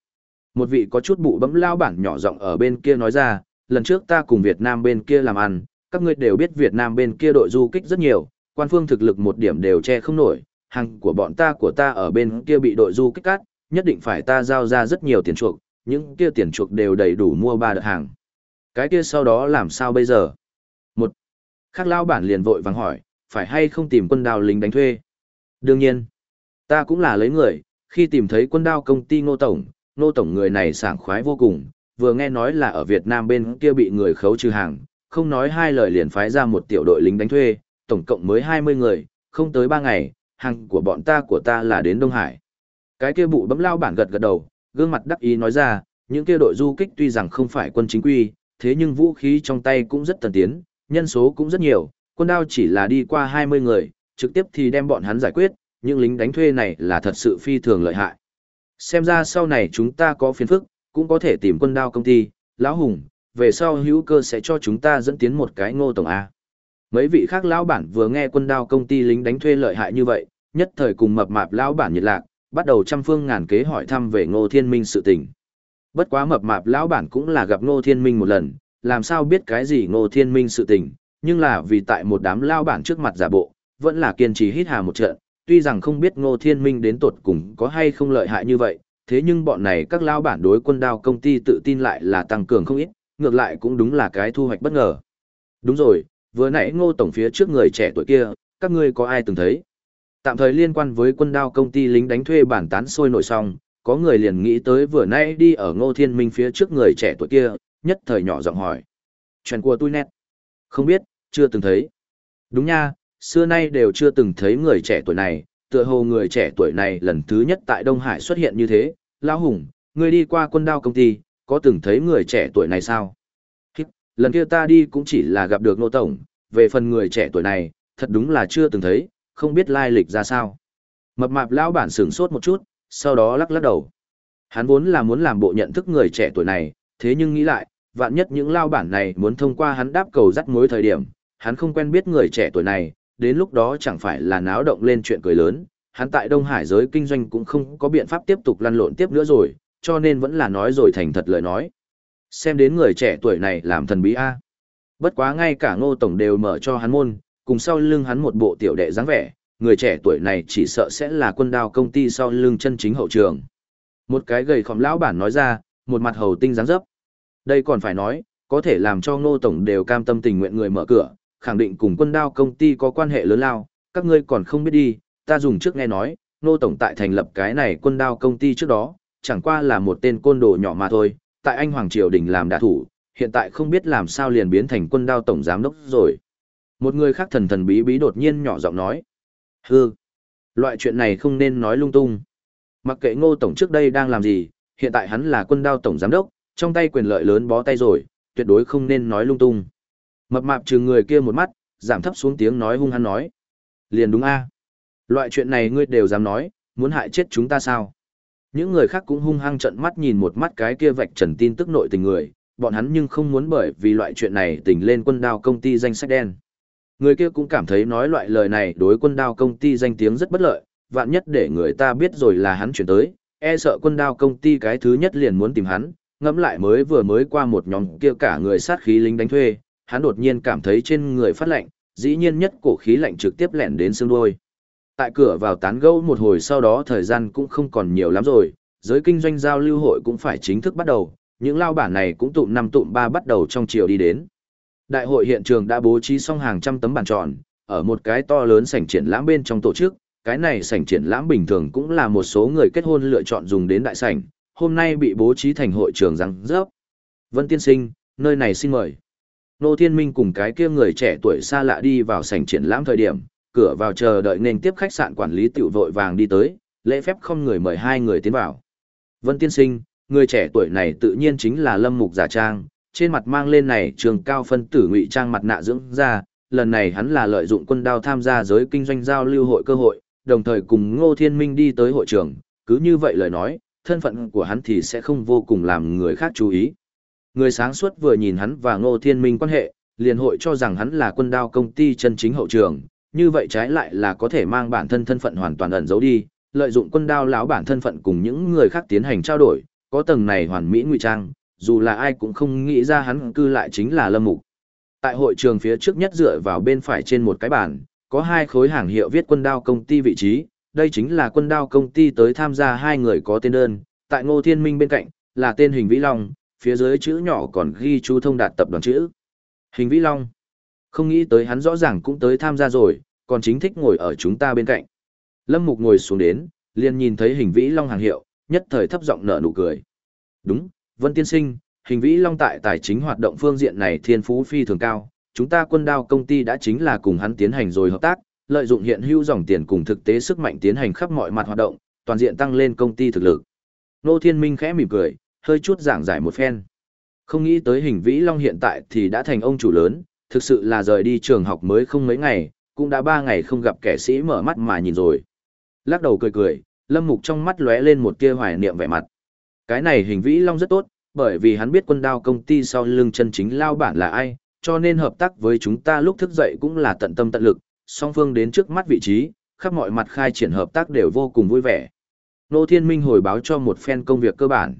[SPEAKER 1] Một vị có chút bụ bấm lao bản nhỏ giọng ở bên kia nói ra, lần trước ta cùng Việt Nam bên kia làm ăn, các ngươi đều biết Việt Nam bên kia đội du kích rất nhiều, quan phương thực lực một điểm đều che không nổi, hàng của bọn ta của ta ở bên kia bị đội du kích cắt, nhất định phải ta giao ra rất nhiều tiền chuộc, những kia tiền chuộc đều đầy đủ mua ba đợt hàng. Cái kia sau đó làm sao bây giờ? Một. Khác lao bản liền vội vàng hỏi, phải hay không tìm quân đao lính đánh thuê? Đương nhiên. Ta cũng là lấy người, khi tìm thấy quân đao công ty ngô tổng, ngô tổng người này sảng khoái vô cùng, vừa nghe nói là ở Việt Nam bên kia bị người khấu trừ hàng, không nói hai lời liền phái ra một tiểu đội lính đánh thuê, tổng cộng mới 20 người, không tới 3 ngày, hàng của bọn ta của ta là đến Đông Hải. Cái kia bụ bấm lao bản gật gật đầu, gương mặt đắc ý nói ra, những kia đội du kích tuy rằng không phải quân chính quy, thế nhưng vũ khí trong tay cũng rất tần tiến, nhân số cũng rất nhiều, quân đao chỉ là đi qua 20 người, trực tiếp thì đem bọn hắn giải quyết, những lính đánh thuê này là thật sự phi thường lợi hại. Xem ra sau này chúng ta có phiền phức, cũng có thể tìm quân đao công ty, lão hùng, về sau hữu cơ sẽ cho chúng ta dẫn tiến một cái ngô tổng A. Mấy vị khác lão bản vừa nghe quân đao công ty lính đánh thuê lợi hại như vậy, nhất thời cùng mập mạp lão bản nhiệt lạc, bắt đầu trăm phương ngàn kế hỏi thăm về ngô thiên minh sự tình. Bất quá mập mạp lão bản cũng là gặp Ngô Thiên Minh một lần, làm sao biết cái gì Ngô Thiên Minh sự tình, nhưng là vì tại một đám lão bản trước mặt giả bộ, vẫn là kiên trì hít hà một trận, tuy rằng không biết Ngô Thiên Minh đến tột cùng có hay không lợi hại như vậy, thế nhưng bọn này các lão bản đối quân đao công ty tự tin lại là tăng cường không ít, ngược lại cũng đúng là cái thu hoạch bất ngờ. Đúng rồi, vừa nãy Ngô Tổng phía trước người trẻ tuổi kia, các ngươi có ai từng thấy? Tạm thời liên quan với quân đao công ty lính đánh thuê bản tán sôi nổi xong, có người liền nghĩ tới vừa nãy đi ở Ngô Thiên Minh phía trước người trẻ tuổi kia, nhất thời nhỏ giọng hỏi. Chuyện của tôi nét. Không biết, chưa từng thấy. Đúng nha, xưa nay đều chưa từng thấy người trẻ tuổi này, tựa hồ người trẻ tuổi này lần thứ nhất tại Đông Hải xuất hiện như thế. Lão Hùng, người đi qua quân đao công ty, có từng thấy người trẻ tuổi này sao? Lần kia ta đi cũng chỉ là gặp được Ngô Tổng, về phần người trẻ tuổi này, thật đúng là chưa từng thấy, không biết lai lịch ra sao. Mập mạp lão bản sửng sốt một chút, sau đó lắc lắc đầu. Hắn vốn là muốn làm bộ nhận thức người trẻ tuổi này, thế nhưng nghĩ lại, vạn nhất những lao bản này muốn thông qua hắn đáp cầu dắt mối thời điểm, hắn không quen biết người trẻ tuổi này, đến lúc đó chẳng phải là náo động lên chuyện cười lớn, hắn tại Đông Hải giới kinh doanh cũng không có biện pháp tiếp tục lăn lộn tiếp nữa rồi, cho nên vẫn là nói rồi thành thật lời nói. Xem đến người trẻ tuổi này làm thần bí A. Bất quá ngay cả ngô tổng đều mở cho hắn môn, cùng sau lưng hắn một bộ tiểu đệ dáng vẻ, người trẻ tuổi này chỉ sợ sẽ là quân đao công ty sau lưng chân chính hậu trường. Một cái gầy khòm lão bản nói ra, một mặt hầu tinh dáng dấp. Đây còn phải nói, có thể làm cho ngô tổng đều cam tâm tình nguyện người mở cửa, khẳng định cùng quân đao công ty có quan hệ lớn lao, các ngươi còn không biết đi, ta dùng trước nghe nói, ngô tổng tại thành lập cái này quân đao công ty trước đó, chẳng qua là một tên côn đồ nhỏ mà thôi, tại anh Hoàng Triều Đình làm đả thủ, hiện tại không biết làm sao liền biến thành quân đao tổng giám đốc rồi. Một người khác thần thần bí bí đột nhiên nhỏ giọng nói. Hừ, loại chuyện này không nên nói lung tung. Mặc kệ ngô tổng trước đây đang làm gì, hiện tại hắn là quân đao tổng giám đốc, trong tay quyền lợi lớn bó tay rồi, tuyệt đối không nên nói lung tung. Mập mạp trừ người kia một mắt, giảm thấp xuống tiếng nói hung hăng nói. Liền đúng a Loại chuyện này ngươi đều dám nói, muốn hại chết chúng ta sao? Những người khác cũng hung hăng trận mắt nhìn một mắt cái kia vạch trần tin tức nội tình người, bọn hắn nhưng không muốn bởi vì loại chuyện này tình lên quân đao công ty danh sách đen. Người kia cũng cảm thấy nói loại lời này đối quân đao công ty danh tiếng rất bất lợi, vạn nhất để người ta biết rồi là hắn chuyển tới, e sợ quân đao công ty cái thứ nhất liền muốn tìm hắn, ngẫm lại mới vừa mới qua một nhóm kia cả người sát khí lính đánh thuê, hắn đột nhiên cảm thấy trên người phát lạnh, dĩ nhiên nhất cổ khí lạnh trực tiếp lẻn đến xương đuôi. Tại cửa vào tán gẫu một hồi sau đó thời gian cũng không còn nhiều lắm rồi, giới kinh doanh giao lưu hội cũng phải chính thức bắt đầu, những lao bản này cũng tụm năm tụm ba bắt đầu trong chiều đi đến. Đại hội hiện trường đã bố trí xong hàng trăm tấm bàn tròn, ở một cái to lớn sảnh triển lãm bên trong tổ chức, cái này sảnh triển lãm bình thường cũng là một số người kết hôn lựa chọn dùng đến đại sảnh, hôm nay bị bố trí thành hội trường răng rớp. Vân Tiên Sinh, nơi này xin mời. Nô Thiên Minh cùng cái kia người trẻ tuổi xa lạ đi vào sảnh triển lãm thời điểm, cửa vào chờ đợi nên tiếp khách sạn quản lý tiểu vội vàng đi tới, lễ phép không người mời hai người tiến vào. Vân Tiên Sinh, người trẻ tuổi này tự nhiên chính là Lâm Mục giả trang, trên mặt mang lên này trường cao phân tử ngụy trang mặt nạ dưỡng ra, lần này hắn là lợi dụng quân đao tham gia giới kinh doanh giao lưu hội cơ hội, đồng thời cùng Ngô Thiên Minh đi tới hội trường, cứ như vậy lời nói, thân phận của hắn thì sẽ không vô cùng làm người khác chú ý. Người sáng suốt vừa nhìn hắn và Ngô Thiên Minh quan hệ, liền hội cho rằng hắn là quân đao công ty chân chính hậu trường, như vậy trái lại là có thể mang bản thân thân phận hoàn toàn ẩn giấu đi, lợi dụng quân đao lão bản thân phận cùng những người khác tiến hành trao đổi, có tầng này hoàn mỹ ngụy trang, dù là ai cũng không nghĩ ra hắn cư lại chính là Lâm Mục. Tại hội trường phía trước nhất dựa vào bên phải trên một cái bàn, có hai khối hàng hiệu viết quân đao công ty vị trí, đây chính là quân đao công ty tới tham gia hai người có tên đơn, tại Ngô Thiên Minh bên cạnh, là tên Hình Vĩ Long, phía dưới chữ nhỏ còn ghi chú thông đạt tập đoàn chữ. Hình Vĩ Long. Không nghĩ tới hắn rõ ràng cũng tới tham gia rồi, còn chính thích ngồi ở chúng ta bên cạnh. Lâm Mục ngồi xuống đến, liền nhìn thấy Hình Vĩ Long hàng hiệu, nhất thời thấp giọng nở nụ cười. Đúng, Vân Tiên Sinh, Hình Vĩ Long tại tài chính hoạt động phương diện này thiên phú phi thường cao, chúng ta quân đao công ty đã chính là cùng hắn tiến hành rồi hợp tác, lợi dụng hiện hữu dòng tiền cùng thực tế sức mạnh tiến hành khắp mọi mặt hoạt động, toàn diện tăng lên công ty thực lực. Nô Thiên Minh khẽ mỉm cười, hơi chút giảng giải một phen. Không nghĩ tới hình vĩ long hiện tại thì đã thành ông chủ lớn, thực sự là rời đi trường học mới không mấy ngày, cũng đã ba ngày không gặp kẻ sĩ mở mắt mà nhìn rồi. Lắc đầu cười cười, lâm mục trong mắt lóe lên một tia hoài niệm vẻ mặt. Cái này hình vĩ long rất tốt, bởi vì hắn biết quân đao công ty sau lưng chân chính lao bản là ai, cho nên hợp tác với chúng ta lúc thức dậy cũng là tận tâm tận lực, song phương đến trước mắt vị trí, khắp mọi mặt khai triển hợp tác đều vô cùng vui vẻ. Nô Thiên Minh hồi báo cho một phen công việc cơ bản.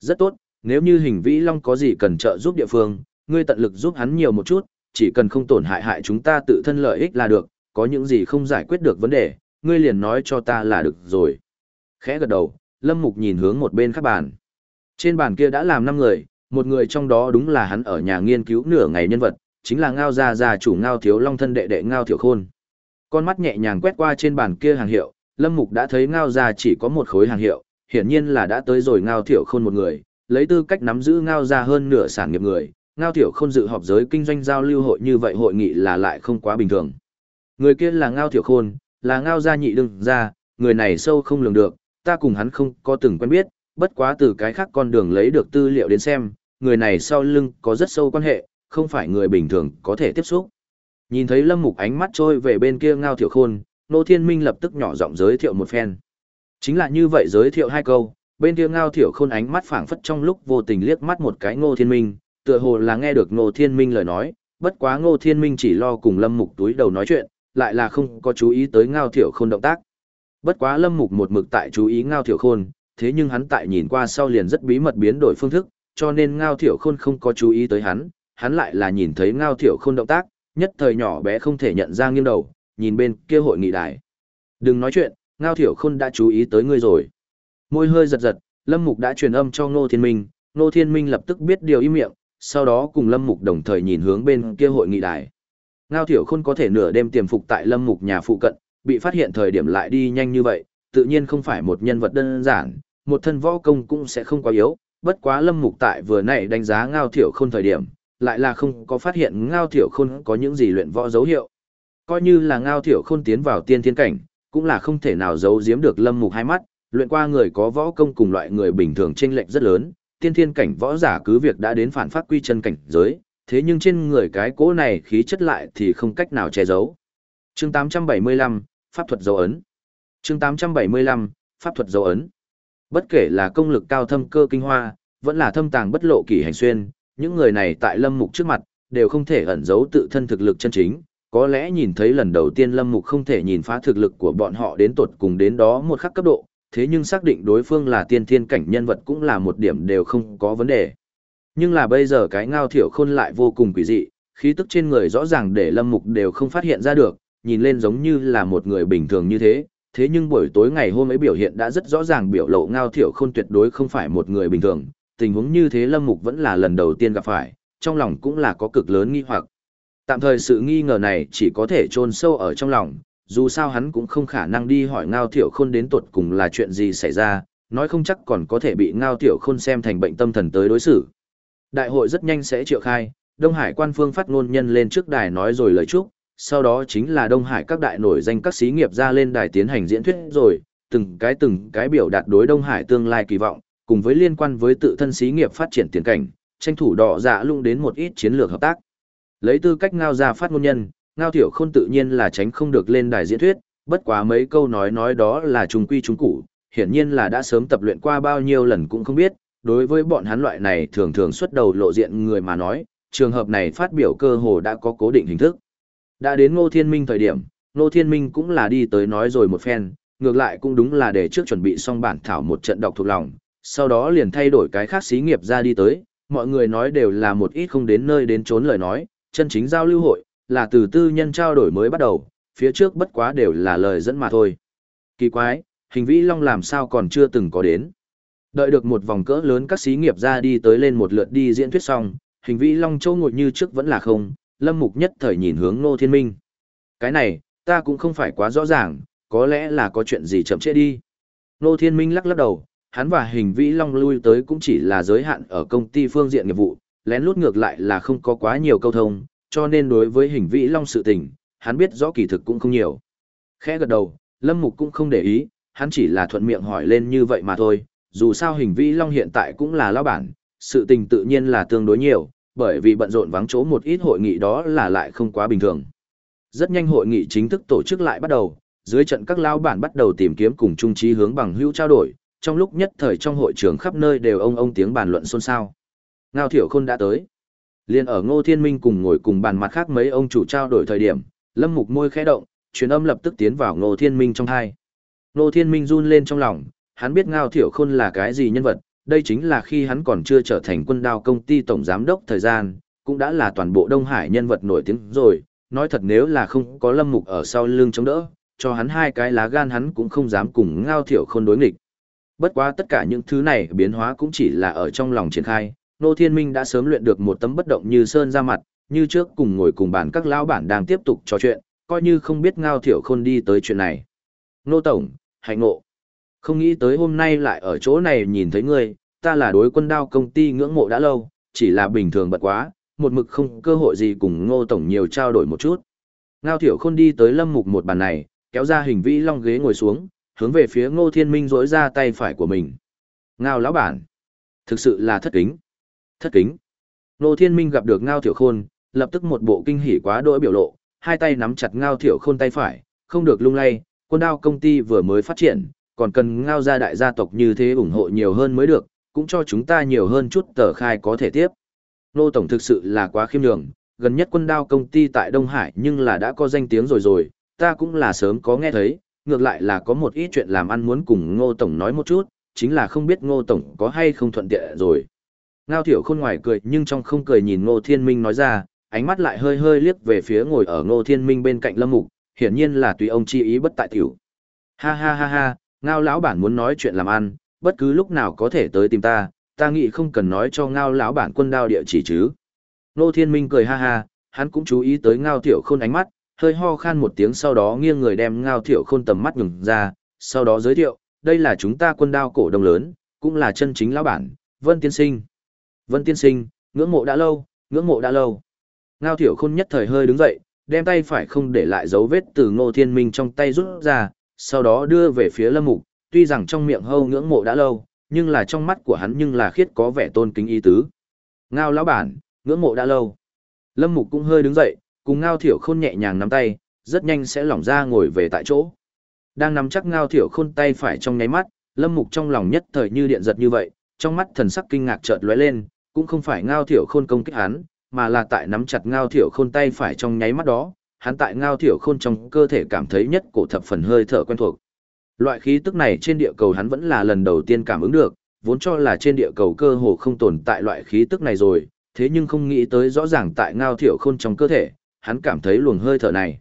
[SPEAKER 1] Rất tốt, nếu như hình vĩ long có gì cần trợ giúp địa phương, ngươi tận lực giúp hắn nhiều một chút, chỉ cần không tổn hại hại chúng ta tự thân lợi ích là được, có những gì không giải quyết được vấn đề, ngươi liền nói cho ta là được rồi. Khẽ gật đầu, Lâm Mục nhìn hướng một bên các bàn. Trên bàn kia đã làm 5 người, một người trong đó đúng là hắn ở nhà nghiên cứu nửa ngày nhân vật, chính là Ngao Gia Gia chủ Ngao Thiếu Long thân đệ đệ Ngao Thiểu Khôn. Con mắt nhẹ nhàng quét qua trên bàn kia hàng hiệu, Lâm Mục đã thấy Ngao Gia chỉ có một khối hàng hiệu, hiển nhiên là đã tới rồi Ngao Thiểu Khôn một người, lấy tư cách nắm giữ Ngao Gia hơn nửa sản nghiệp người, Ngao Thiểu Khôn dự họp giới kinh doanh giao lưu hội như vậy hội nghị là lại không quá bình thường. Người kia là Ngao Thiểu Khôn, là Ngao Gia nhị đương gia, người này sâu không lường được, ta cùng hắn không có từng quen biết, bất quá từ cái khác con đường lấy được tư liệu đến xem, người này sau lưng có rất sâu quan hệ, không phải người bình thường có thể tiếp xúc. Nhìn thấy Lâm Mục ánh mắt trôi về bên kia Ngao Thiểu Khôn, Nô Thiên Minh lập tức nhỏ giọng giới thiệu một phen. Chính là như vậy giới thiệu hai câu, bên kia Ngao Thiểu Khôn ánh mắt phảng phất trong lúc vô tình liếc mắt một cái Ngô Thiên Minh, tựa hồ là nghe được Ngô Thiên Minh lời nói, bất quá Ngô Thiên Minh chỉ lo cùng Lâm Mục túi đầu nói chuyện, lại là không có chú ý tới Ngao Thiểu Khôn động tác. Bất quá Lâm Mục một mực tại chú ý Ngao Thiểu Khôn, thế nhưng hắn tại nhìn qua sau liền rất bí mật biến đổi phương thức, cho nên Ngao Thiểu Khôn không có chú ý tới hắn, hắn lại là nhìn thấy Ngao Thiểu Khôn động tác, nhất thời nhỏ bé không thể nhận ra nghiêng đầu, nhìn bên kia hội nghị đài. Đừng nói chuyện, Ngao Thiểu Khôn đã chú ý tới ngươi rồi. Môi hơi giật giật, Lâm Mục đã truyền âm cho Ngô Thiên Minh, Ngô Thiên Minh lập tức biết điều im miệng, sau đó cùng Lâm Mục đồng thời nhìn hướng bên kia hội nghị đài. Ngao Thiểu Khôn có thể nửa đêm tiềm phục tại Lâm Mục nhà phụ cận, bị phát hiện thời điểm lại đi nhanh như vậy, tự nhiên không phải một nhân vật đơn giản, một thân võ công cũng sẽ không quá yếu, bất quá Lâm Mục tại vừa nãy đánh giá Ngao Thiểu Khôn thời điểm, lại là không có phát hiện Ngao Thiểu Khôn có những gì luyện võ dấu hiệu. Coi như là Ngao Thiểu Khôn tiến vào tiên thiên cảnh, cũng là không thể nào giấu giếm được Lâm Mục hai mắt, luyện qua người có võ công cùng loại người bình thường chênh lệch rất lớn, tiên thiên cảnh võ giả cứ việc đã đến phản phát quy chân cảnh giới, thế nhưng trên người cái cỗ này khí chất lại thì không cách nào che giấu. Chương 875, Pháp thuật dấu ấn. Chương 875, Pháp thuật dấu ấn. Bất kể là công lực cao thâm cơ kinh hoa, vẫn là thâm tàng bất lộ kỳ hành xuyên, những người này tại Lâm Mục trước mặt, đều không thể ẩn giấu tự thân thực lực chân chính. Có lẽ nhìn thấy lần đầu tiên Lâm Mục không thể nhìn phá thực lực của bọn họ đến tột cùng đến đó một khắc cấp độ, thế nhưng xác định đối phương là tiên thiên cảnh nhân vật cũng là một điểm đều không có vấn đề. Nhưng là bây giờ cái ngao thiểu khôn lại vô cùng quỷ dị, khí tức trên người rõ ràng để Lâm Mục đều không phát hiện ra được, nhìn lên giống như là một người bình thường như thế, thế nhưng buổi tối ngày hôm ấy biểu hiện đã rất rõ ràng biểu lộ ngao thiểu khôn tuyệt đối không phải một người bình thường, tình huống như thế Lâm Mục vẫn là lần đầu tiên gặp phải, trong lòng cũng là có cực lớn nghi hoặc. Tạm thời sự nghi ngờ này chỉ có thể chôn sâu ở trong lòng, dù sao hắn cũng không khả năng đi hỏi ngao thiểu khôn đến tuột cùng là chuyện gì xảy ra, nói không chắc còn có thể bị ngao thiểu khôn xem thành bệnh tâm thần tới đối xử. Đại hội rất nhanh sẽ triệu khai, Đông Hải quan phương phát ngôn nhân lên trước đài nói rồi lời chúc, sau đó chính là Đông Hải các đại nổi danh các xí nghiệp ra lên đài tiến hành diễn thuyết rồi, từng cái từng cái biểu đạt đối Đông Hải tương lai kỳ vọng, cùng với liên quan với tự thân xí nghiệp phát triển tiền cảnh, tranh thủ đỏ dạ lung đến một ít chiến lược hợp tác. Lấy tư cách ngao ra phát ngôn nhân, ngao tiểu khôn tự nhiên là tránh không được lên đài diễn thuyết, bất quá mấy câu nói nói đó là trùng quy trùng cũ hiển nhiên là đã sớm tập luyện qua bao nhiêu lần cũng không biết, đối với bọn hắn loại này thường thường xuất đầu lộ diện người mà nói, trường hợp này phát biểu cơ hồ đã có cố định hình thức. Đã đến Ngô Thiên Minh thời điểm, Ngô Thiên Minh cũng là đi tới nói rồi một phen, ngược lại cũng đúng là để trước chuẩn bị xong bản thảo một trận đọc thuộc lòng, sau đó liền thay đổi cái khác xí nghiệp ra đi tới, mọi người nói đều là một ít không đến nơi đến trốn lời nói, chân chính giao lưu hội, là từ tư nhân trao đổi mới bắt đầu, phía trước bất quá đều là lời dẫn mà thôi. Kỳ quái, hình vĩ long làm sao còn chưa từng có đến. Đợi được một vòng cỡ lớn các xí nghiệp ra đi tới lên một lượt đi diễn thuyết xong, hình vĩ long châu ngồi như trước vẫn là không, lâm mục nhất thời nhìn hướng Ngô Thiên Minh. Cái này, ta cũng không phải quá rõ ràng, có lẽ là có chuyện gì chậm trễ đi. Ngô Thiên Minh lắc lắc đầu, hắn và hình vĩ long lui tới cũng chỉ là giới hạn ở công ty phương diện nghiệp vụ, lén lút ngược lại là không có quá nhiều câu thông, cho nên đối với hình vĩ long sự tình, hắn biết rõ kỳ thực cũng không nhiều. Khẽ gật đầu, lâm mục cũng không để ý, hắn chỉ là thuận miệng hỏi lên như vậy mà thôi, dù sao hình vĩ long hiện tại cũng là lão bản, sự tình tự nhiên là tương đối nhiều, bởi vì bận rộn vắng chỗ một ít hội nghị đó là lại không quá bình thường. Rất nhanh hội nghị chính thức tổ chức lại bắt đầu, dưới trận các lao bản bắt đầu tìm kiếm cùng chung trí hướng bằng hữu trao đổi, trong lúc nhất thời trong hội trường khắp nơi đều ông ông tiếng bàn luận xôn xao. Ngao Thiểu Khôn đã tới. Liên ở Ngô Thiên Minh cùng ngồi cùng bàn mặt khác mấy ông chủ trao đổi thời điểm, Lâm Mục môi khẽ động, truyền âm lập tức tiến vào Ngô Thiên Minh trong hai. Ngô Thiên Minh run lên trong lòng, hắn biết Ngao Thiểu Khôn là cái gì nhân vật, đây chính là khi hắn còn chưa trở thành quân đao công ty tổng giám đốc thời gian, cũng đã là toàn bộ Đông Hải nhân vật nổi tiếng rồi, nói thật nếu là không có Lâm Mục ở sau lưng chống đỡ, cho hắn hai cái lá gan hắn cũng không dám cùng ngao thiểu khôn đối nghịch. Bất quá tất cả những thứ này biến hóa cũng chỉ là ở trong lòng triển khai, Nô Thiên Minh đã sớm luyện được một tấm bất động như sơn ra mặt, như trước cùng ngồi cùng bàn các lão bản đang tiếp tục trò chuyện, coi như không biết ngao thiểu khôn đi tới chuyện này. Nô Tổng, hạnh ngộ. Không nghĩ tới hôm nay lại ở chỗ này nhìn thấy ngươi, ta là đối quân đao công ty ngưỡng mộ đã lâu, chỉ là bình thường bật quá, một mực không cơ hội gì cùng ngô tổng nhiều trao đổi một chút. Ngao thiểu khôn đi tới lâm mục một bàn này, kéo ra hình vĩ long ghế ngồi xuống, hướng về phía ngô thiên minh rỗi ra tay phải của mình. Ngao lão bản, thực sự là thất kính. Thất kính. Ngô thiên minh gặp được ngao thiểu khôn, lập tức một bộ kinh hỉ quá đỗi biểu lộ, hai tay nắm chặt ngao thiểu khôn tay phải, không được lung lay, quân đao công ty vừa mới phát triển, còn cần ngao gia đại gia tộc như thế ủng hộ nhiều hơn mới được, cũng cho chúng ta nhiều hơn chút tờ khai có thể tiếp. Nô Tổng thực sự là quá khiêm nhường, gần nhất quân đao công ty tại Đông Hải nhưng là đã có danh tiếng rồi rồi, ta cũng là sớm có nghe thấy, ngược lại là có một ít chuyện làm ăn muốn cùng Ngô Tổng nói một chút, chính là không biết Ngô Tổng có hay không thuận tiện rồi. Ngao Thiểu Khôn ngoài cười nhưng trong không cười nhìn Ngô Thiên Minh nói ra, ánh mắt lại hơi hơi liếc về phía ngồi ở Ngô Thiên Minh bên cạnh Lâm Mục, hiển nhiên là tùy ông chi ý bất tại tiểu. Ha ha ha ha, Ngao lão bản muốn nói chuyện làm ăn, bất cứ lúc nào có thể tới tìm ta, ta nghĩ không cần nói cho ngao lão bản quân đao địa chỉ chứ. Nô Thiên Minh cười ha ha, hắn cũng chú ý tới ngao thiểu khôn ánh mắt, hơi ho khan một tiếng sau đó nghiêng người đem ngao thiểu khôn tầm mắt ngừng ra, sau đó giới thiệu, đây là chúng ta quân đao cổ đông lớn, cũng là chân chính lão bản, Vân Tiên Sinh. Vân Tiên Sinh, ngưỡng mộ đã lâu, ngưỡng mộ đã lâu. Ngao thiểu khôn nhất thời hơi đứng dậy, đem tay phải không để lại dấu vết từ ngô thiên minh trong tay rút ra, sau đó đưa về phía lâm mục, tuy rằng trong miệng hâu ngưỡng mộ đã lâu, nhưng là trong mắt của hắn nhưng là khiết có vẻ tôn kính ý tứ. Ngao lão bản, ngưỡng mộ đã lâu. Lâm Mục cũng hơi đứng dậy, cùng Ngao Thiểu Khôn nhẹ nhàng nắm tay, rất nhanh sẽ lỏng ra ngồi về tại chỗ. Đang nắm chắc Ngao Thiểu Khôn tay phải trong nháy mắt, Lâm Mục trong lòng nhất thời như điện giật như vậy, trong mắt thần sắc kinh ngạc chợt lóe lên, cũng không phải Ngao Thiểu Khôn công kích hắn, mà là tại nắm chặt Ngao Thiểu Khôn tay phải trong nháy mắt đó, hắn tại Ngao Thiểu Khôn trong cơ thể cảm thấy nhất cổ thập phần hơi thở quen thuộc. Loại khí tức này trên địa cầu hắn vẫn là lần đầu tiên cảm ứng được, vốn cho là trên địa cầu cơ hồ không tồn tại loại khí tức này rồi, thế nhưng không nghĩ tới rõ ràng tại ngao thiểu khôn trong cơ thể, hắn cảm thấy luồng hơi thở này.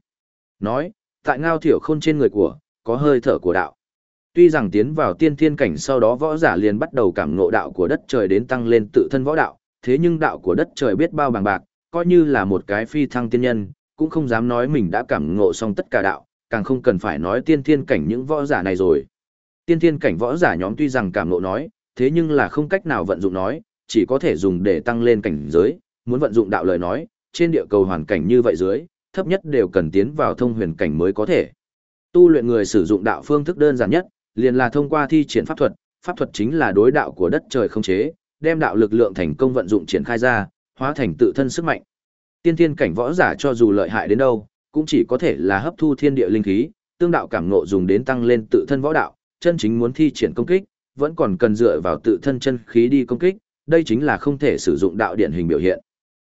[SPEAKER 1] Nói, tại ngao thiểu khôn trên người của, có hơi thở của đạo. Tuy rằng tiến vào tiên thiên cảnh sau đó võ giả liền bắt đầu cảm ngộ đạo của đất trời đến tăng lên tự thân võ đạo, thế nhưng đạo của đất trời biết bao bằng bạc, coi như là một cái phi thăng tiên nhân, cũng không dám nói mình đã cảm ngộ xong tất cả đạo, càng không cần phải nói tiên thiên cảnh những võ giả này rồi. Tiên thiên cảnh võ giả nhóm tuy rằng cảm ngộ nói, thế nhưng là không cách nào vận dụng nói, chỉ có thể dùng để tăng lên cảnh giới, muốn vận dụng đạo lời nói, trên địa cầu hoàn cảnh như vậy dưới, thấp nhất đều cần tiến vào thông huyền cảnh mới có thể. Tu luyện người sử dụng đạo phương thức đơn giản nhất, liền là thông qua thi triển pháp thuật, pháp thuật chính là đối đạo của đất trời không chế, đem đạo lực lượng thành công vận dụng triển khai ra, hóa thành tự thân sức mạnh. Tiên thiên cảnh võ giả cho dù lợi hại đến đâu, cũng chỉ có thể là hấp thu thiên địa linh khí, tương đạo cảm ngộ dùng đến tăng lên tự thân võ đạo, chân chính muốn thi triển công kích, vẫn còn cần dựa vào tự thân chân khí đi công kích, đây chính là không thể sử dụng đạo điển hình biểu hiện.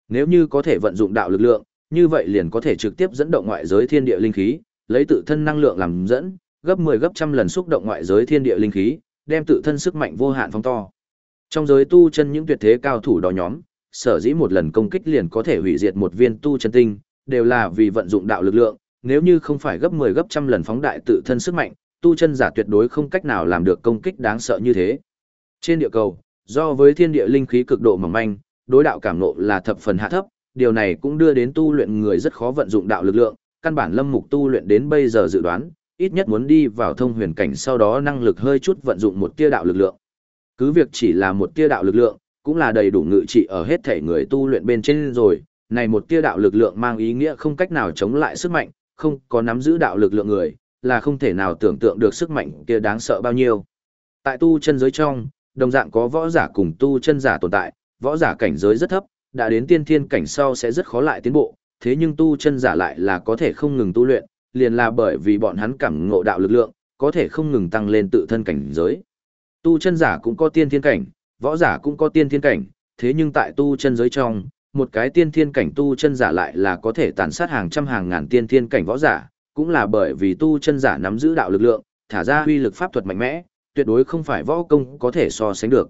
[SPEAKER 1] Nếu như có thể vận dụng đạo lực lượng, như vậy liền có thể trực tiếp dẫn động ngoại giới thiên địa linh khí, lấy tự thân năng lượng làm dẫn, gấp 10 gấp trăm lần xúc động ngoại giới thiên địa linh khí, đem tự thân sức mạnh vô hạn phóng to. Trong giới tu chân những tuyệt thế cao thủ đó nhóm, sở dĩ một lần công kích liền có thể hủy diệt một viên tu chân tinh, đều là vì vận dụng đạo lực lượng, nếu như không phải gấp 10 gấp trăm lần phóng đại tự thân sức mạnh, tu chân giả tuyệt đối không cách nào làm được công kích đáng sợ như thế. Trên địa cầu, do với thiên địa linh khí cực độ mỏng manh, đối đạo cảm nộ là thập phần hạ thấp, điều này cũng đưa đến tu luyện người rất khó vận dụng đạo lực lượng, căn bản lâm mục tu luyện đến bây giờ dự đoán, ít nhất muốn đi vào thông huyền cảnh sau đó năng lực hơi chút vận dụng một tia đạo lực lượng. Cứ việc chỉ là một tia đạo lực lượng, cũng là đầy đủ ngự trị ở hết thể người tu luyện bên trên rồi, này một tia đạo lực lượng mang ý nghĩa không cách nào chống lại sức mạnh, không có nắm giữ đạo lực lượng người, là không thể nào tưởng tượng được sức mạnh kia đáng sợ bao nhiêu. Tại tu chân giới trong, đồng dạng có võ giả cùng tu chân giả tồn tại, võ giả cảnh giới rất thấp, đã đến tiên thiên cảnh sau sẽ rất khó lại tiến bộ, thế nhưng tu chân giả lại là có thể không ngừng tu luyện, liền là bởi vì bọn hắn cảm ngộ đạo lực lượng, có thể không ngừng tăng lên tự thân cảnh giới. Tu chân giả cũng có tiên thiên cảnh, võ giả cũng có tiên thiên cảnh, thế nhưng tại tu chân giới trong, một cái tiên thiên cảnh tu chân giả lại là có thể tàn sát hàng trăm hàng ngàn tiên thiên cảnh võ giả, cũng là bởi vì tu chân giả nắm giữ đạo lực lượng, thả ra uy lực pháp thuật mạnh mẽ, tuyệt đối không phải võ công có thể so sánh được.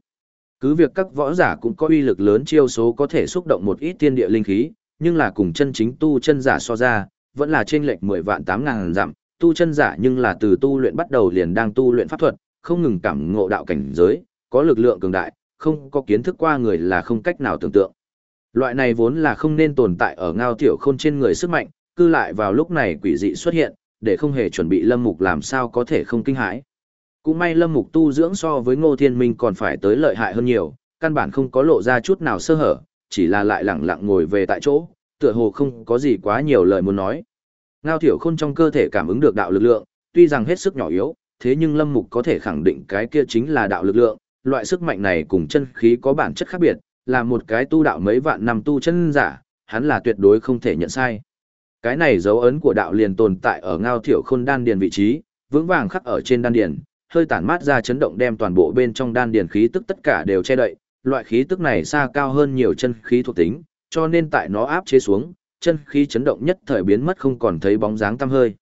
[SPEAKER 1] Cứ việc các võ giả cũng có uy lực lớn chiêu số có thể xúc động một ít tiên địa linh khí, nhưng là cùng chân chính tu chân giả so ra, vẫn là trên lệch 10 vạn 8 ngàn dặm, tu chân giả nhưng là từ tu luyện bắt đầu liền đang tu luyện pháp thuật, không ngừng cảm ngộ đạo cảnh giới, có lực lượng cường đại, không có kiến thức qua người là không cách nào tưởng tượng. Loại này vốn là không nên tồn tại ở ngao tiểu khôn trên người sức mạnh, cư lại vào lúc này quỷ dị xuất hiện, để không hề chuẩn bị lâm mục làm sao có thể không kinh hãi. Cũng may lâm mục tu dưỡng so với ngô thiên minh còn phải tới lợi hại hơn nhiều, căn bản không có lộ ra chút nào sơ hở, chỉ là lại lặng lặng ngồi về tại chỗ, tựa hồ không có gì quá nhiều lời muốn nói. Ngao Thiểu Khôn trong cơ thể cảm ứng được đạo lực lượng, tuy rằng hết sức nhỏ yếu, thế nhưng Lâm Mục có thể khẳng định cái kia chính là đạo lực lượng, loại sức mạnh này cùng chân khí có bản chất khác biệt, là một cái tu đạo mấy vạn năm tu chân giả, hắn là tuyệt đối không thể nhận sai. Cái này dấu ấn của đạo liền tồn tại ở Ngao Thiểu Khôn đan điền vị trí, vững vàng khắc ở trên đan điền, hơi tản mát ra chấn động đem toàn bộ bên trong đan điền khí tức tất cả đều che đậy, loại khí tức này xa cao hơn nhiều chân khí thuộc tính, cho nên tại nó áp chế xuống, chân khí chấn động nhất thời biến mất không còn thấy bóng dáng tăm hơi.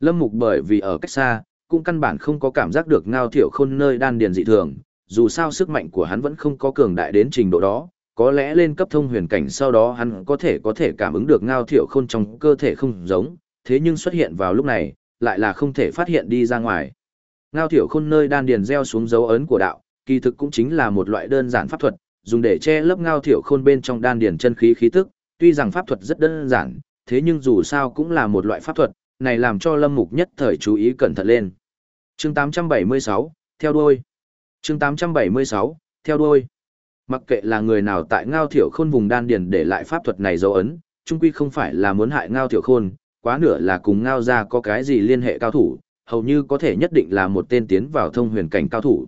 [SPEAKER 1] Lâm Mục bởi vì ở cách xa, cũng căn bản không có cảm giác được ngao thiểu khôn nơi đan điền dị thường, dù sao sức mạnh của hắn vẫn không có cường đại đến trình độ đó, có lẽ lên cấp thông huyền cảnh sau đó hắn có thể có thể cảm ứng được ngao thiểu khôn trong cơ thể không giống, thế nhưng xuất hiện vào lúc này, lại là không thể phát hiện đi ra ngoài. Ngao thiểu khôn nơi đan điền gieo xuống dấu ấn của đạo, kỳ thực cũng chính là một loại đơn giản pháp thuật, dùng để che lấp ngao thiểu khôn bên trong đan điền chân khí khí tức, tuy rằng pháp thuật rất đơn giản, thế nhưng dù sao cũng là một loại pháp thuật, này làm cho Lâm Mục nhất thời chú ý cẩn thận lên. Chương 876, theo đuôi. Chương 876, theo đuôi. Mặc kệ là người nào tại Ngao Thiểu Khôn vùng đan điền để lại pháp thuật này dấu ấn, chung quy không phải là muốn hại Ngao Thiểu Khôn, quá nửa là cùng Ngao gia có cái gì liên hệ cao thủ, hầu như có thể nhất định là một tên tiến vào thông huyền cảnh cao thủ.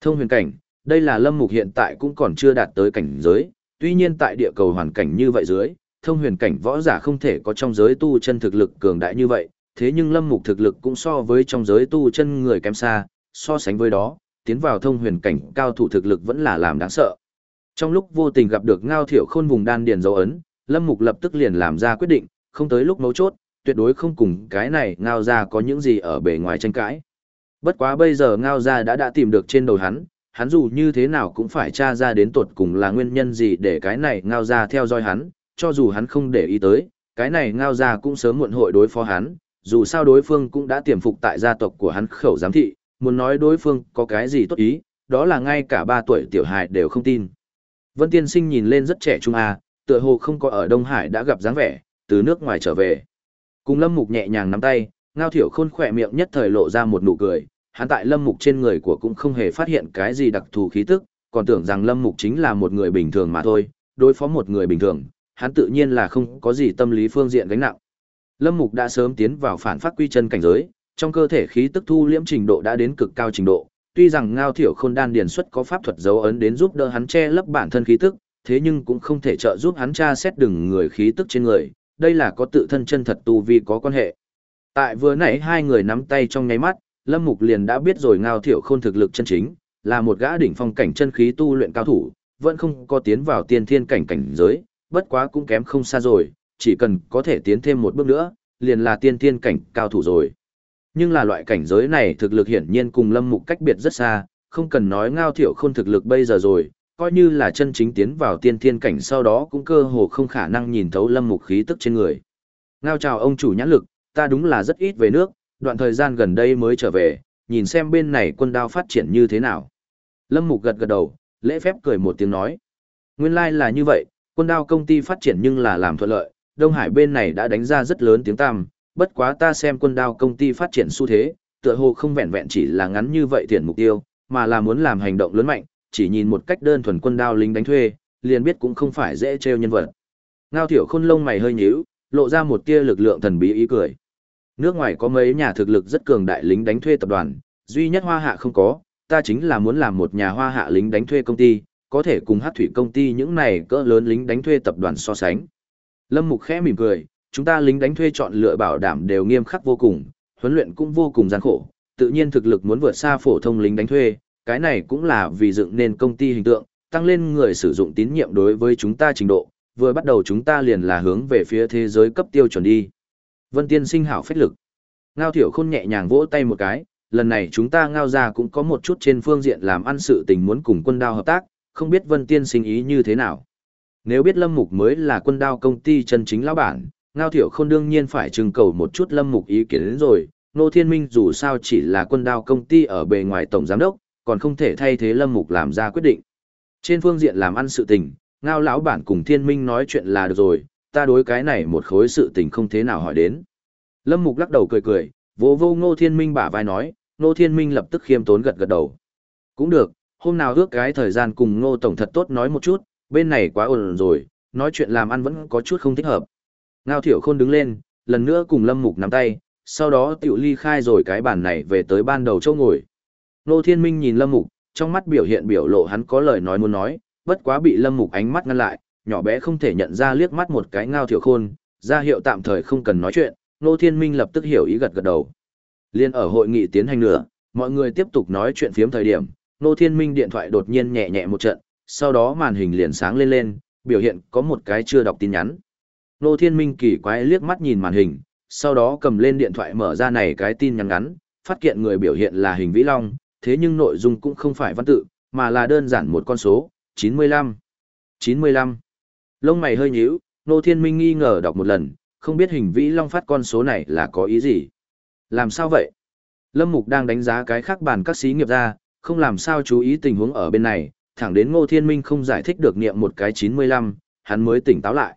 [SPEAKER 1] Thông huyền cảnh, đây là Lâm Mục hiện tại cũng còn chưa đạt tới cảnh giới, tuy nhiên tại địa cầu hoàn cảnh như vậy dưới, thông huyền cảnh võ giả không thể có trong giới tu chân thực lực cường đại như vậy, thế nhưng Lâm Mục thực lực cũng so với trong giới tu chân người kém xa, so sánh với đó, tiến vào thông huyền cảnh cao thủ thực lực vẫn là làm đáng sợ. Trong lúc vô tình gặp được Ngao Thiểu Khôn vùng đan điền dấu ấn, Lâm Mục lập tức liền làm ra quyết định, không tới lúc mấu chốt, tuyệt đối không cùng cái này Ngao gia có những gì ở bề ngoài tranh cãi. Bất quá bây giờ Ngao gia đã đã tìm được trên đầu hắn, hắn dù như thế nào cũng phải tra ra đến tột cùng là nguyên nhân gì để cái này Ngao gia theo dõi hắn, cho dù hắn không để ý tới, cái này Ngao gia cũng sớm muộn hội đối phó hắn, dù sao đối phương cũng đã tiềm phục tại gia tộc của hắn khẩu giám thị, muốn nói đối phương có cái gì tốt ý, đó là ngay cả ba tuổi tiểu hài đều không tin. Vân Tiên Sinh nhìn lên rất trẻ trung à tựa hồ không có ở Đông Hải đã gặp dáng vẻ, từ nước ngoài trở về. Cùng Lâm Mục nhẹ nhàng nắm tay, Ngao Thiểu Khôn khỏe miệng nhất thời lộ ra một nụ cười, hắn tại Lâm Mục trên người của cũng không hề phát hiện cái gì đặc thù khí tức, còn tưởng rằng Lâm Mục chính là một người bình thường mà thôi, đối phó một người bình thường, hắn tự nhiên là không có gì tâm lý phương diện gánh nặng. Lâm Mục đã sớm tiến vào phản phát quy chân cảnh giới, trong cơ thể khí tức thu liễm trình độ đã đến cực cao trình độ, tuy rằng Ngao Thiểu Khôn đan điền xuất có pháp thuật dấu ấn đến giúp đỡ hắn che lấp bản thân khí tức, thế nhưng cũng không thể trợ giúp hắn tra xét đừng người khí tức trên người, đây là có tự thân chân thật tu vi có quan hệ. Tại vừa nãy hai người nắm tay trong nháy mắt, Lâm Mục liền đã biết rồi Ngao Thiểu Khôn thực lực chân chính, là một gã đỉnh phong cảnh chân khí tu luyện cao thủ, vẫn không có tiến vào tiên thiên cảnh cảnh giới, bất quá cũng kém không xa rồi, chỉ cần có thể tiến thêm một bước nữa, liền là tiên thiên cảnh cao thủ rồi. Nhưng là loại cảnh giới này thực lực hiển nhiên cùng Lâm Mục cách biệt rất xa, không cần nói Ngao Thiểu Khôn thực lực bây giờ rồi, coi như là chân chính tiến vào tiên thiên cảnh sau đó cũng cơ hồ không khả năng nhìn thấu Lâm Mục khí tức trên người. Ngao chào ông chủ nhãn lực, ta đúng là rất ít về nước, đoạn thời gian gần đây mới trở về, nhìn xem bên này quân đao phát triển như thế nào. Lâm Mục gật gật đầu, lễ phép cười một tiếng nói. Nguyên lai like là như vậy, quân đao công ty phát triển nhưng là làm thuận lợi, Đông Hải bên này đã đánh ra rất lớn tiếng tăm, bất quá ta xem quân đao công ty phát triển xu thế, tựa hồ không vẹn vẹn chỉ là ngắn như vậy tiền mục tiêu, mà là muốn làm hành động lớn mạnh, chỉ nhìn một cách đơn thuần quân đao lính đánh thuê, liền biết cũng không phải dễ trêu nhân vật. Ngao tiểu Khôn lông mày hơi nhíu, lộ ra một tia lực lượng thần bí ý cười. Nước ngoài có mấy nhà thực lực rất cường đại lính đánh thuê tập đoàn, duy nhất Hoa Hạ không có, ta chính là muốn làm một nhà Hoa Hạ lính đánh thuê công ty, có thể cùng Hát thủy công ty những này cỡ lớn lính đánh thuê tập đoàn so sánh. Lâm Mục khẽ mỉm cười, chúng ta lính đánh thuê chọn lựa bảo đảm đều nghiêm khắc vô cùng, huấn luyện cũng vô cùng gian khổ, tự nhiên thực lực muốn vượt xa phổ thông lính đánh thuê, cái này cũng là vì dựng nên công ty hình tượng, tăng lên người sử dụng tín nhiệm đối với chúng ta trình độ, vừa bắt đầu chúng ta liền là hướng về phía thế giới cấp tiêu chuẩn đi. Vân Tiên sinh hảo phách lực. Ngao Thiểu Khôn nhẹ nhàng vỗ tay một cái, lần này chúng ta ngao ra cũng có một chút trên phương diện làm ăn sự tình muốn cùng quân đao hợp tác, không biết Vân Tiên sinh ý như thế nào. Nếu biết Lâm Mục mới là quân đao công ty chân chính lão bản, Ngao Thiểu Khôn đương nhiên phải trưng cầu một chút Lâm Mục ý kiến đến rồi, Nô Thiên Minh dù sao chỉ là quân đao công ty ở bề ngoài tổng giám đốc, còn không thể thay thế Lâm Mục làm ra quyết định. Trên phương diện làm ăn sự tình, ngao lão bản cùng Thiên Minh nói chuyện là được rồi, ta đối cái này một khối sự tình không thế nào hỏi đến. Lâm Mục lắc đầu cười cười, vô vô Ngô Thiên Minh bả vai nói, Ngô Thiên Minh lập tức khiêm tốn gật gật đầu. Cũng được, hôm nào ước cái thời gian cùng Ngô Tổng thật tốt nói một chút, bên này quá ồn rồi, nói chuyện làm ăn vẫn có chút không thích hợp. Ngao Thiểu Khôn đứng lên, lần nữa cùng Lâm Mục nắm tay, sau đó tiểu ly khai rồi cái bàn này về tới ban đầu châu ngồi. Nô Thiên Minh nhìn Lâm Mục, trong mắt biểu hiện biểu lộ hắn có lời nói muốn nói, bất quá bị Lâm Mục ánh mắt ngăn lại, nhỏ bé không thể nhận ra liếc mắt một cái Ngao Thiểu Khôn, ra hiệu tạm thời không cần nói chuyện, Nô Thiên Minh lập tức hiểu ý gật gật đầu. Liên ở hội nghị tiến hành nữa, mọi người tiếp tục nói chuyện phiếm thời điểm, Nô Thiên Minh điện thoại đột nhiên nhẹ nhẹ một trận, sau đó màn hình liền sáng lên lên, biểu hiện có một cái chưa đọc tin nhắn. Ngô Thiên Minh kỳ quái liếc mắt nhìn màn hình, sau đó cầm lên điện thoại mở ra này cái tin nhắn ngắn, phát hiện người biểu hiện là hình vĩ long, thế nhưng nội dung cũng không phải văn tự, mà là đơn giản một con số, 95. 95. Lông mày hơi nhíu, Nô Thiên Minh nghi ngờ đọc một lần, không biết hình vĩ long phát con số này là có ý gì. Làm sao vậy? Lâm Mục đang đánh giá cái khác bàn các sĩ nghiệp ra, không làm sao chú ý tình huống ở bên này, thẳng đến Ngô Thiên Minh không giải thích được niệm một cái 95, hắn mới tỉnh táo lại.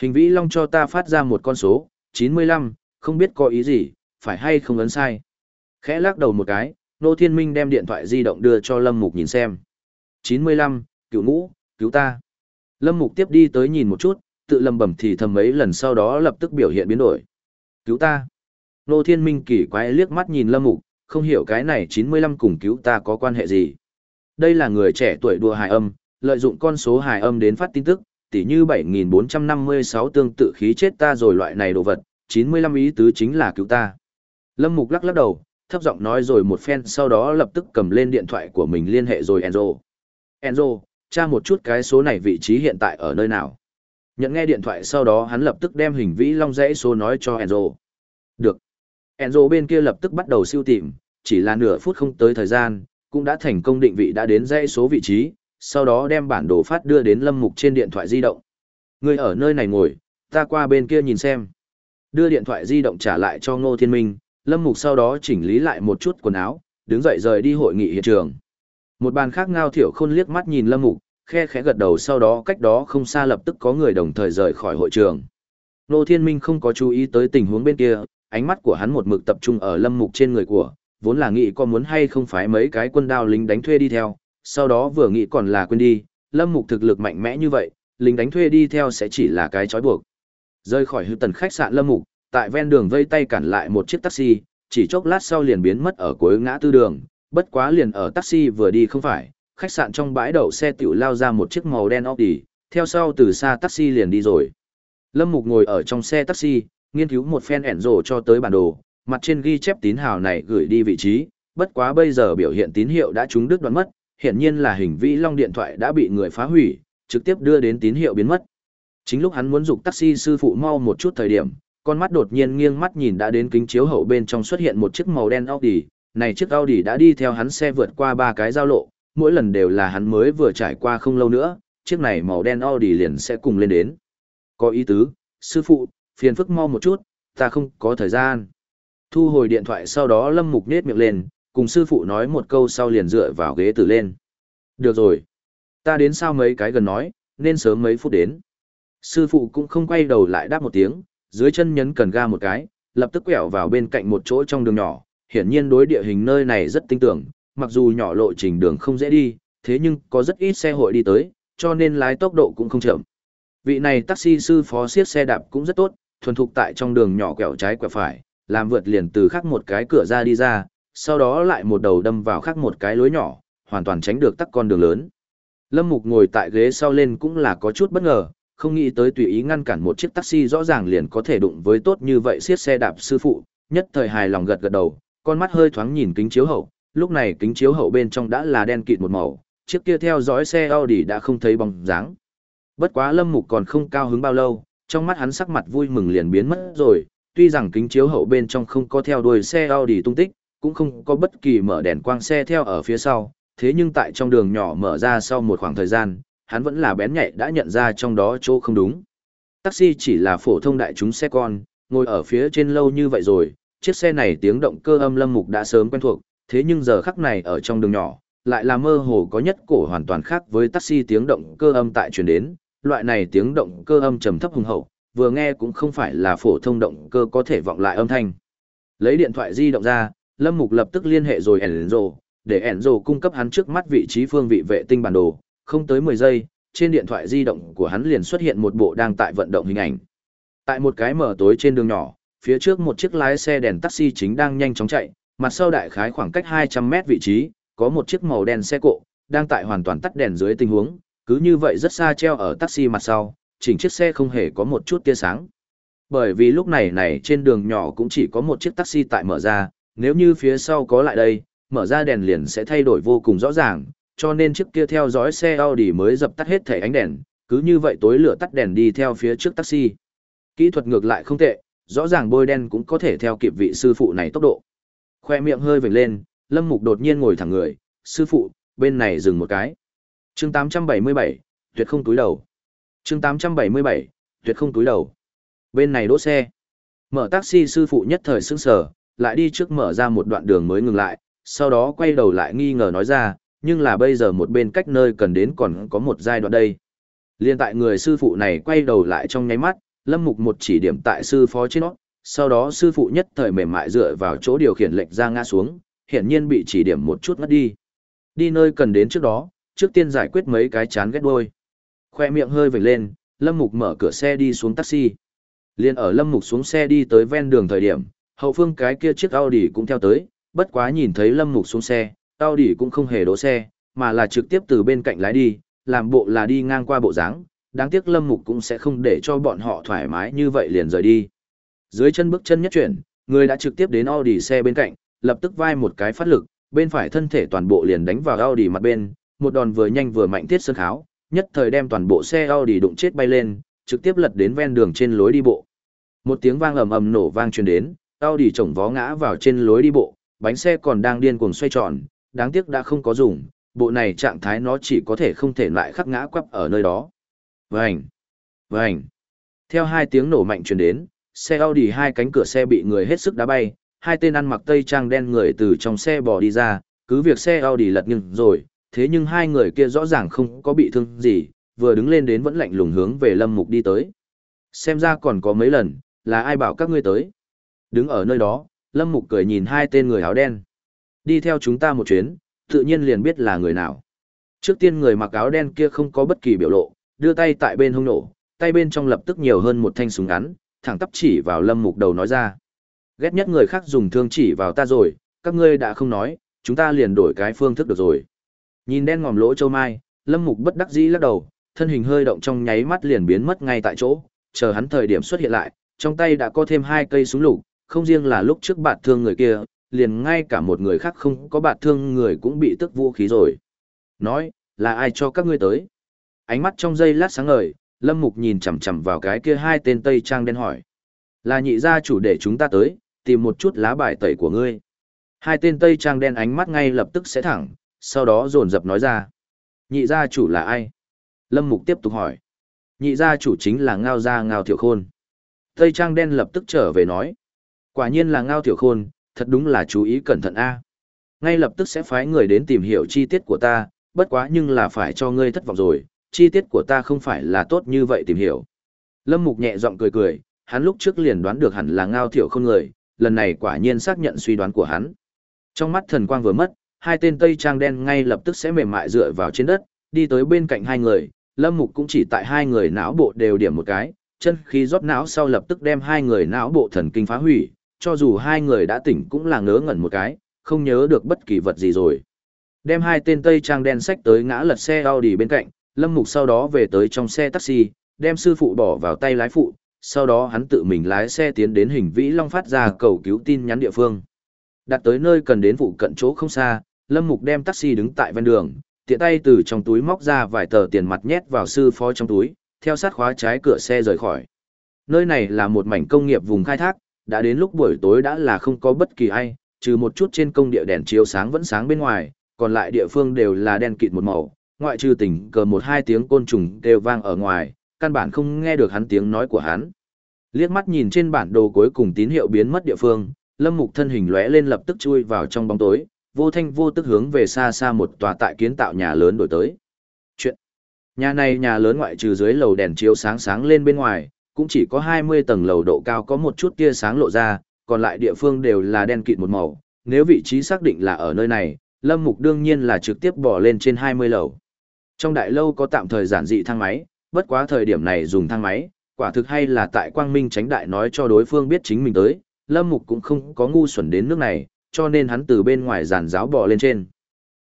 [SPEAKER 1] Hình vĩ long cho ta phát ra một con số, 95, không biết có ý gì, phải hay không ấn sai. Khẽ lắc đầu một cái, Nô Thiên Minh đem điện thoại di động đưa cho Lâm Mục nhìn xem. 95, cứu ngũ, cứu ta. Lâm Mục tiếp đi tới nhìn một chút, tự lầm bẩm thì thầm mấy lần sau đó lập tức biểu hiện biến đổi. Cứu ta. Nô Thiên Minh kỳ quái liếc mắt nhìn Lâm Mục, không hiểu cái này 95 cùng cứu ta có quan hệ gì. Đây là người trẻ tuổi đùa hài âm, lợi dụng con số hài âm đến phát tin tức, tỉ như 7456 tương tự khí chết ta rồi loại này đồ vật, 95 ý tứ chính là cứu ta. Lâm Mục lắc lắc đầu, thấp giọng nói rồi một phen sau đó lập tức cầm lên điện thoại của mình liên hệ rồi Enzo. Enzo, tra một chút cái số này vị trí hiện tại ở nơi nào. Nhận nghe điện thoại sau đó hắn lập tức đem hình vĩ long dãy số nói cho Enzo. Được. Enzo bên kia lập tức bắt đầu siêu tìm, chỉ là nửa phút không tới thời gian, cũng đã thành công định vị đã đến dãy số vị trí, sau đó đem bản đồ phát đưa đến Lâm Mục trên điện thoại di động. Người ở nơi này ngồi, ta qua bên kia nhìn xem. Đưa điện thoại di động trả lại cho Ngô Thiên Minh, Lâm Mục sau đó chỉnh lý lại một chút quần áo, đứng dậy rời đi hội nghị hiện trường. Một bàn khác ngao thiểu khôn liếc mắt nhìn Lâm Mục, khe khẽ gật đầu sau đó cách đó không xa lập tức có người đồng thời rời khỏi hội trường. Nô Thiên Minh không có chú ý tới tình huống bên kia, ánh mắt của hắn một mực tập trung ở lâm mục trên người của, vốn là nghĩ có muốn hay không phải mấy cái quân đao lính đánh thuê đi theo, sau đó vừa nghĩ còn là quên đi, lâm mục thực lực mạnh mẽ như vậy, lính đánh thuê đi theo sẽ chỉ là cái trói buộc. Rơi khỏi hư tần khách sạn lâm mục, tại ven đường vây tay cản lại một chiếc taxi, chỉ chốc lát sau liền biến mất ở cuối ngã tư đường, bất quá liền ở taxi vừa đi không phải, khách sạn trong bãi đậu xe tiểu lao ra một chiếc màu đen Audi, theo sau từ xa taxi liền đi rồi. Lâm Mục ngồi ở trong xe taxi, nghiên cứu một phen ẻn rổ cho tới bản đồ, mặt trên ghi chép tín hào này gửi đi vị trí, bất quá bây giờ biểu hiện tín hiệu đã trúng đứt đoạn mất, hiện nhiên là hình vĩ long điện thoại đã bị người phá hủy, trực tiếp đưa đến tín hiệu biến mất. Chính lúc hắn muốn dục taxi sư phụ mau một chút thời điểm, con mắt đột nhiên nghiêng mắt nhìn đã đến kính chiếu hậu bên trong xuất hiện một chiếc màu đen Audi, này chiếc Audi đã đi theo hắn xe vượt qua ba cái giao lộ, mỗi lần đều là hắn mới vừa trải qua không lâu nữa, chiếc này màu đen Audi liền sẽ cùng lên đến. Có ý tứ, sư phụ, phiền phức mau một chút, ta không có thời gian. Thu hồi điện thoại sau đó Lâm Mục nết miệng lên, cùng sư phụ nói một câu sau liền dựa vào ghế tử lên. Được rồi. Ta đến sao mấy cái gần nói, nên sớm mấy phút đến. Sư phụ cũng không quay đầu lại đáp một tiếng, dưới chân nhấn cần ga một cái, lập tức quẹo vào bên cạnh một chỗ trong đường nhỏ, hiển nhiên đối địa hình nơi này rất tinh tưởng, mặc dù nhỏ lộ trình đường không dễ đi, thế nhưng có rất ít xe hội đi tới, cho nên lái tốc độ cũng không chậm. Vị này taxi sư phó siết xe đạp cũng rất tốt, thuần thục tại trong đường nhỏ quẹo trái quẹo phải, làm vượt liền từ khác một cái cửa ra đi ra, sau đó lại một đầu đâm vào khác một cái lối nhỏ, hoàn toàn tránh được tắc con đường lớn. Lâm Mục ngồi tại ghế sau lên cũng là có chút bất ngờ, không nghĩ tới tùy ý ngăn cản một chiếc taxi rõ ràng liền có thể đụng với tốt như vậy siết xe đạp sư phụ, nhất thời hài lòng gật gật đầu, con mắt hơi thoáng nhìn kính chiếu hậu, lúc này kính chiếu hậu bên trong đã là đen kịt một màu, chiếc kia theo dõi xe Audi đã không thấy bóng dáng. Bất quá Lâm Mục còn không cao hứng bao lâu, trong mắt hắn sắc mặt vui mừng liền biến mất rồi, tuy rằng kính chiếu hậu bên trong không có theo đuôi xe Audi tung tích, cũng không có bất kỳ mở đèn quang xe theo ở phía sau, thế nhưng tại trong đường nhỏ mở ra sau một khoảng thời gian, hắn vẫn là bén nhạy đã nhận ra trong đó chỗ không đúng. Taxi chỉ là phổ thông đại chúng xe con, ngồi ở phía trên lâu như vậy rồi, chiếc xe này tiếng động cơ âm Lâm Mục đã sớm quen thuộc, thế nhưng giờ khắc này ở trong đường nhỏ, lại là mơ hồ có nhất cổ hoàn toàn khác với taxi tiếng động cơ âm tại truyền đến, loại này tiếng động cơ âm trầm thấp hùng hậu, vừa nghe cũng không phải là phổ thông động cơ có thể vọng lại âm thanh. Lấy điện thoại di động ra, Lâm Mục lập tức liên hệ rồi Enzo, để Enzo cung cấp hắn trước mắt vị trí phương vị vệ tinh bản đồ, không tới 10 giây, trên điện thoại di động của hắn liền xuất hiện một bộ đang tại vận động hình ảnh. Tại một cái mở tối trên đường nhỏ, phía trước một chiếc lái xe đèn taxi chính đang nhanh chóng chạy, mặt sau đại khái khoảng cách 200 mét vị trí, có một chiếc màu đen xe cộ, đang tại hoàn toàn tắt đèn dưới tình huống, cứ như vậy rất xa treo ở taxi mặt sau, chỉnh chiếc xe không hề có một chút tia sáng. Bởi vì lúc này này trên đường nhỏ cũng chỉ có một chiếc taxi tại mở ra, nếu như phía sau có lại đây, mở ra đèn liền sẽ thay đổi vô cùng rõ ràng, cho nên chiếc kia theo dõi xe Audi mới dập tắt hết thể ánh đèn, cứ như vậy tối lửa tắt đèn đi theo phía trước taxi. Kỹ thuật ngược lại không tệ, rõ ràng bôi đen cũng có thể theo kịp vị sư phụ này tốc độ. Khoe miệng hơi vểnh lên, Lâm Mục đột nhiên ngồi thẳng người, sư phụ, bên này dừng một cái. chương 877, tuyệt không túi đầu. chương 877, tuyệt không túi đầu. Bên này đỗ xe. Mở taxi sư phụ nhất thời sững sờ, lại đi trước mở ra một đoạn đường mới ngừng lại, sau đó quay đầu lại nghi ngờ nói ra, nhưng là bây giờ một bên cách nơi cần đến còn có một giai đoạn đây. Liên tại người sư phụ này quay đầu lại trong nháy mắt, Lâm Mục một chỉ điểm tại sư phó trên nó, sau đó sư phụ nhất thời mềm mại dựa vào chỗ điều khiển lệch ra ngã xuống, hiển nhiên bị chỉ điểm một chút ngất đi. Đi nơi cần đến trước đó, trước tiên giải quyết mấy cái chán ghét đôi. Khoe miệng hơi vểnh lên, Lâm Mục mở cửa xe đi xuống taxi. Liên ở Lâm Mục xuống xe đi tới ven đường thời điểm, hậu phương cái kia chiếc Audi cũng theo tới, bất quá nhìn thấy Lâm Mục xuống xe, Audi cũng không hề đỗ xe, mà là trực tiếp từ bên cạnh lái đi, làm bộ là đi ngang qua bộ dáng, đáng tiếc Lâm Mục cũng sẽ không để cho bọn họ thoải mái như vậy liền rời đi. Dưới chân bước chân nhất chuyển, người đã trực tiếp đến Audi xe bên cạnh, lập tức vai một cái phát lực, bên phải thân thể toàn bộ liền đánh vào Audi mặt bên, một đòn vừa nhanh vừa mạnh tiết sơn kháo, nhất thời đem toàn bộ xe Audi đụng chết bay lên, trực tiếp lật đến ven đường trên lối đi bộ. Một tiếng vang ầm ầm nổ vang truyền đến, tao đi chổng vó ngã vào trên lối đi bộ, bánh xe còn đang điên cuồng xoay tròn, đáng tiếc đã không có dùng, bộ này trạng thái nó chỉ có thể không thể lại khắc ngã quắp ở nơi đó. Vành! Vành! Theo hai tiếng nổ mạnh truyền đến, xe Audi hai cánh cửa xe bị người hết sức đá bay, hai tên ăn mặc tây trang đen người từ trong xe bò đi ra, cứ việc xe Audi lật nghiêng rồi, thế nhưng hai người kia rõ ràng không có bị thương gì, vừa đứng lên đến vẫn lạnh lùng hướng về Lâm Mục đi tới. Xem ra còn có mấy lần, là ai bảo các ngươi tới. Đứng ở nơi đó, Lâm Mục cười nhìn hai tên người áo đen. Đi theo chúng ta một chuyến, tự nhiên liền biết là người nào. Trước tiên người mặc áo đen kia không có bất kỳ biểu lộ, đưa tay tại bên hông nổ, tay bên trong lập tức nhiều hơn một thanh súng ngắn, thẳng tắp chỉ vào Lâm Mục đầu nói ra. Ghét nhất người khác dùng thương chỉ vào ta rồi, các ngươi đã không nói, chúng ta liền đổi cái phương thức được rồi. Nhìn đen ngòm lỗ châu mai, Lâm Mục bất đắc dĩ lắc đầu, thân hình hơi động trong nháy mắt liền biến mất ngay tại chỗ, chờ hắn thời điểm xuất hiện lại, trong tay đã có thêm hai cây súng lục, không riêng là lúc trước bạt thương người kia, liền ngay cả một người khác không có bạt thương người cũng bị tức vũ khí rồi. Nói, là ai cho các ngươi tới? Ánh mắt trong giây lát sáng ngời, Lâm Mục nhìn chằm chằm vào cái kia hai tên Tây Trang đen hỏi. Là nhị gia chủ để chúng ta tới, tìm một chút lá bài tẩy của ngươi. Hai tên Tây Trang đen ánh mắt ngay lập tức sẽ thẳng, sau đó dồn dập nói ra. Nhị gia chủ là ai? Lâm Mục tiếp tục hỏi. Nhị gia chủ chính là Ngao Gia Ngao Thiểu Khôn. Tây Trang đen lập tức trở về nói. Quả nhiên là Ngao tiểu Khôn, thật đúng là chú ý cẩn thận a. Ngay lập tức sẽ phái người đến tìm hiểu chi tiết của ta, bất quá nhưng là phải cho ngươi thất vọng rồi, chi tiết của ta không phải là tốt như vậy tìm hiểu. Lâm Mục nhẹ giọng cười cười, hắn lúc trước liền đoán được hẳn là Ngao tiểu Khôn người, lần này quả nhiên xác nhận suy đoán của hắn. Trong mắt thần quang vừa mất, hai tên Tây Trang đen ngay lập tức sẽ mềm mại dựa vào trên đất, đi tới bên cạnh hai người, Lâm Mục cũng chỉ tại hai người não bộ đều điểm một cái, chân khí rót não sau lập tức đem hai người não bộ thần kinh phá hủy, cho dù hai người đã tỉnh cũng là ngớ ngẩn một cái, không nhớ được bất kỳ vật gì rồi. Đem hai tên Tây Trang đen sách tới ngã lật xe Audi bên cạnh, Lâm Mục sau đó về tới trong xe taxi, đem sư phụ bỏ vào tay lái phụ, sau đó hắn tự mình lái xe tiến đến hình vĩ long phát ra cầu cứu tin nhắn địa phương. Đặt tới nơi cần đến vụ cận chỗ không xa, Lâm Mục đem taxi đứng tại ven đường, tiện tay từ trong túi móc ra vài tờ tiền mặt nhét vào sư phó trong túi, theo sát khóa trái cửa xe rời khỏi. Nơi này là một mảnh công nghiệp vùng khai thác, đã đến lúc buổi tối đã là không có bất kỳ ai, trừ một chút trên công địa đèn chiếu sáng vẫn sáng bên ngoài, còn lại địa phương đều là đen kịt một màu, ngoại trừ tỉnh cờ một hai tiếng côn trùng đều vang ở ngoài, căn bản không nghe được hắn tiếng nói của hắn. Liếc mắt nhìn trên bản đồ cuối cùng tín hiệu biến mất địa phương, Lâm Mục thân hình lóe lên lập tức chui vào trong bóng tối, vô thanh vô tức hướng về xa xa một tòa tại kiến tạo nhà lớn đổi tới. Chuyện Nhà này nhà lớn ngoại trừ dưới lầu đèn chiếu sáng sáng lên bên ngoài, cũng chỉ có 20 tầng lầu độ cao có một chút tia sáng lộ ra, còn lại địa phương đều là đen kịt một màu. Nếu vị trí xác định là ở nơi này, Lâm Mục đương nhiên là trực tiếp bỏ lên trên 20 lầu. Trong đại lâu có tạm thời giản dị thang máy, bất quá thời điểm này dùng thang máy, quả thực hay là tại Quang Minh tránh đại nói cho đối phương biết chính mình tới, Lâm Mục cũng không có ngu xuẩn đến nước này, cho nên hắn từ bên ngoài giàn giáo bò lên trên.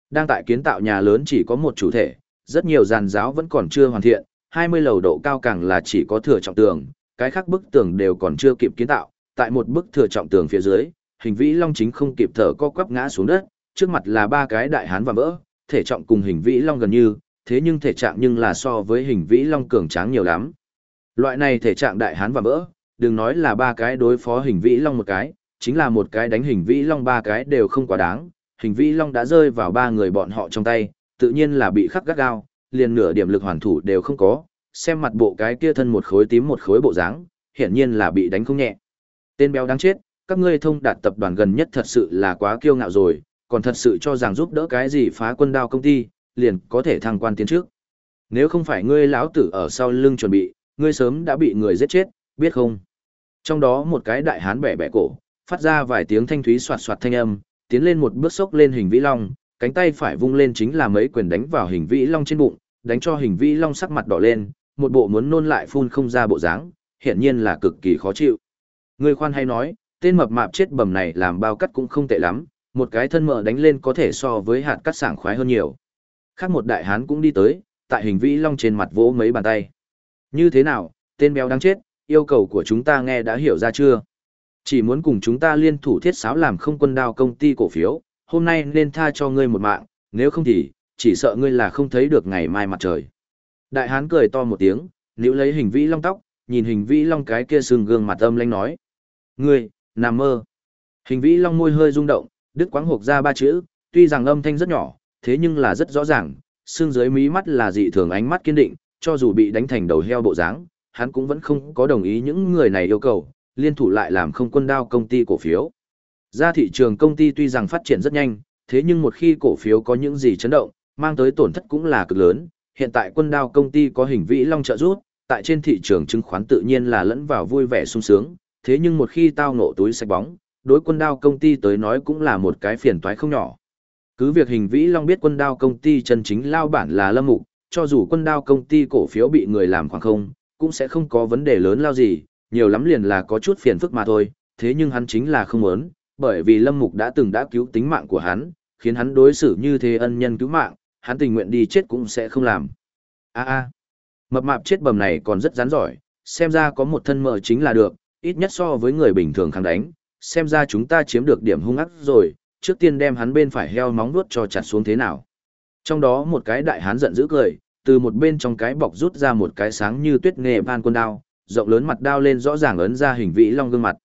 [SPEAKER 1] Đang tại kiến tạo nhà lớn chỉ có một chủ thể, rất nhiều giàn giáo vẫn còn chưa hoàn thiện, 20 lầu độ cao càng là chỉ có thừa trọng tường, cái khác bức tường đều còn chưa kịp kiến tạo, tại một bức thừa trọng tường phía dưới, hình vĩ long chính không kịp thở co quắp ngã xuống đất, trước mặt là ba cái đại hán và vỡ, thể trọng cùng hình vĩ long gần như, thế nhưng thể trạng nhưng là so với hình vĩ long cường tráng nhiều lắm. Loại này thể trạng đại hán và vỡ, đừng nói là ba cái đối phó hình vĩ long một cái, chính là một cái đánh hình vĩ long ba cái đều không quá đáng, hình vĩ long đã rơi vào ba người bọn họ trong tay, tự nhiên là bị khắc gắt gao, liền nửa điểm lực hoàn thủ đều không có, xem mặt bộ cái kia thân một khối tím một khối bộ dáng, hiển nhiên là bị đánh không nhẹ. Tên béo đáng chết, các ngươi thông đạt tập đoàn gần nhất thật sự là quá kiêu ngạo rồi, còn thật sự cho rằng giúp đỡ cái gì phá quân đao công ty, liền có thể thăng quan tiến trước. Nếu không phải ngươi lão tử ở sau lưng chuẩn bị, ngươi sớm đã bị người giết chết, biết không? Trong đó một cái đại hán bẻ bẻ cổ, phát ra vài tiếng thanh thúy soạt soạt thanh âm, tiến lên một bước sốc lên hình vĩ long, cánh tay phải vung lên chính là mấy quyền đánh vào hình vĩ long trên bụng, đánh cho hình vĩ long sắc mặt đỏ lên, một bộ muốn nôn lại phun không ra bộ dáng, hiện nhiên là cực kỳ khó chịu. Người khoan hay nói, tên mập mạp chết bầm này làm bao cắt cũng không tệ lắm, một cái thân mỡ đánh lên có thể so với hạt cắt sảng khoái hơn nhiều. Khác một đại hán cũng đi tới, tại hình vĩ long trên mặt vỗ mấy bàn tay. Như thế nào, tên béo đáng chết, yêu cầu của chúng ta nghe đã hiểu ra chưa? Chỉ muốn cùng chúng ta liên thủ thiết sáo làm không quân đao công ty cổ phiếu, hôm nay nên tha cho ngươi một mạng, nếu không thì, chỉ sợ ngươi là không thấy được ngày mai mặt trời. Đại hán cười to một tiếng, níu lấy hình vĩ long tóc, nhìn hình vĩ long cái kia sừng gương mặt âm lanh nói. Ngươi, nằm mơ. Hình vĩ long môi hơi rung động, đứt quáng hộp ra ba chữ, tuy rằng âm thanh rất nhỏ, thế nhưng là rất rõ ràng, xương dưới mí mắt là dị thường ánh mắt kiên định, cho dù bị đánh thành đầu heo bộ dáng, hắn cũng vẫn không có đồng ý những người này yêu cầu, liên thủ lại làm không quân đao công ty cổ phiếu. Ra thị trường công ty tuy rằng phát triển rất nhanh, thế nhưng một khi cổ phiếu có những gì chấn động, mang tới tổn thất cũng là cực lớn. Hiện tại quân đao công ty có hình vĩ long trợ rút, tại trên thị trường chứng khoán tự nhiên là lẫn vào vui vẻ sung sướng, thế nhưng một khi tao ngộ túi sạch bóng, đối quân đao công ty tới nói cũng là một cái phiền toái không nhỏ. Cứ việc hình vĩ long biết quân đao công ty chân chính lao bản là lâm mục, cho dù quân đao công ty cổ phiếu bị người làm khoảng không, cũng sẽ không có vấn đề lớn lao gì, nhiều lắm liền là có chút phiền phức mà thôi, thế nhưng hắn chính là không muốn, bởi vì Lâm Mục đã từng đã cứu tính mạng của hắn, khiến hắn đối xử như thế ân nhân cứu mạng, hắn tình nguyện đi chết cũng sẽ không làm. A a, mập mạp chết bầm này còn rất rắn giỏi, xem ra có một thân mỡ chính là được, ít nhất so với người bình thường kháng đánh, xem ra chúng ta chiếm được điểm hung ác rồi, trước tiên đem hắn bên phải heo móng nuốt cho chặt xuống thế nào. Trong đó một cái đại hán giận dữ cười, từ một bên trong cái bọc rút ra một cái sáng như tuyết nghề van quân đao, rộng lớn mặt đao lên rõ ràng ấn ra hình vĩ long gương mặt.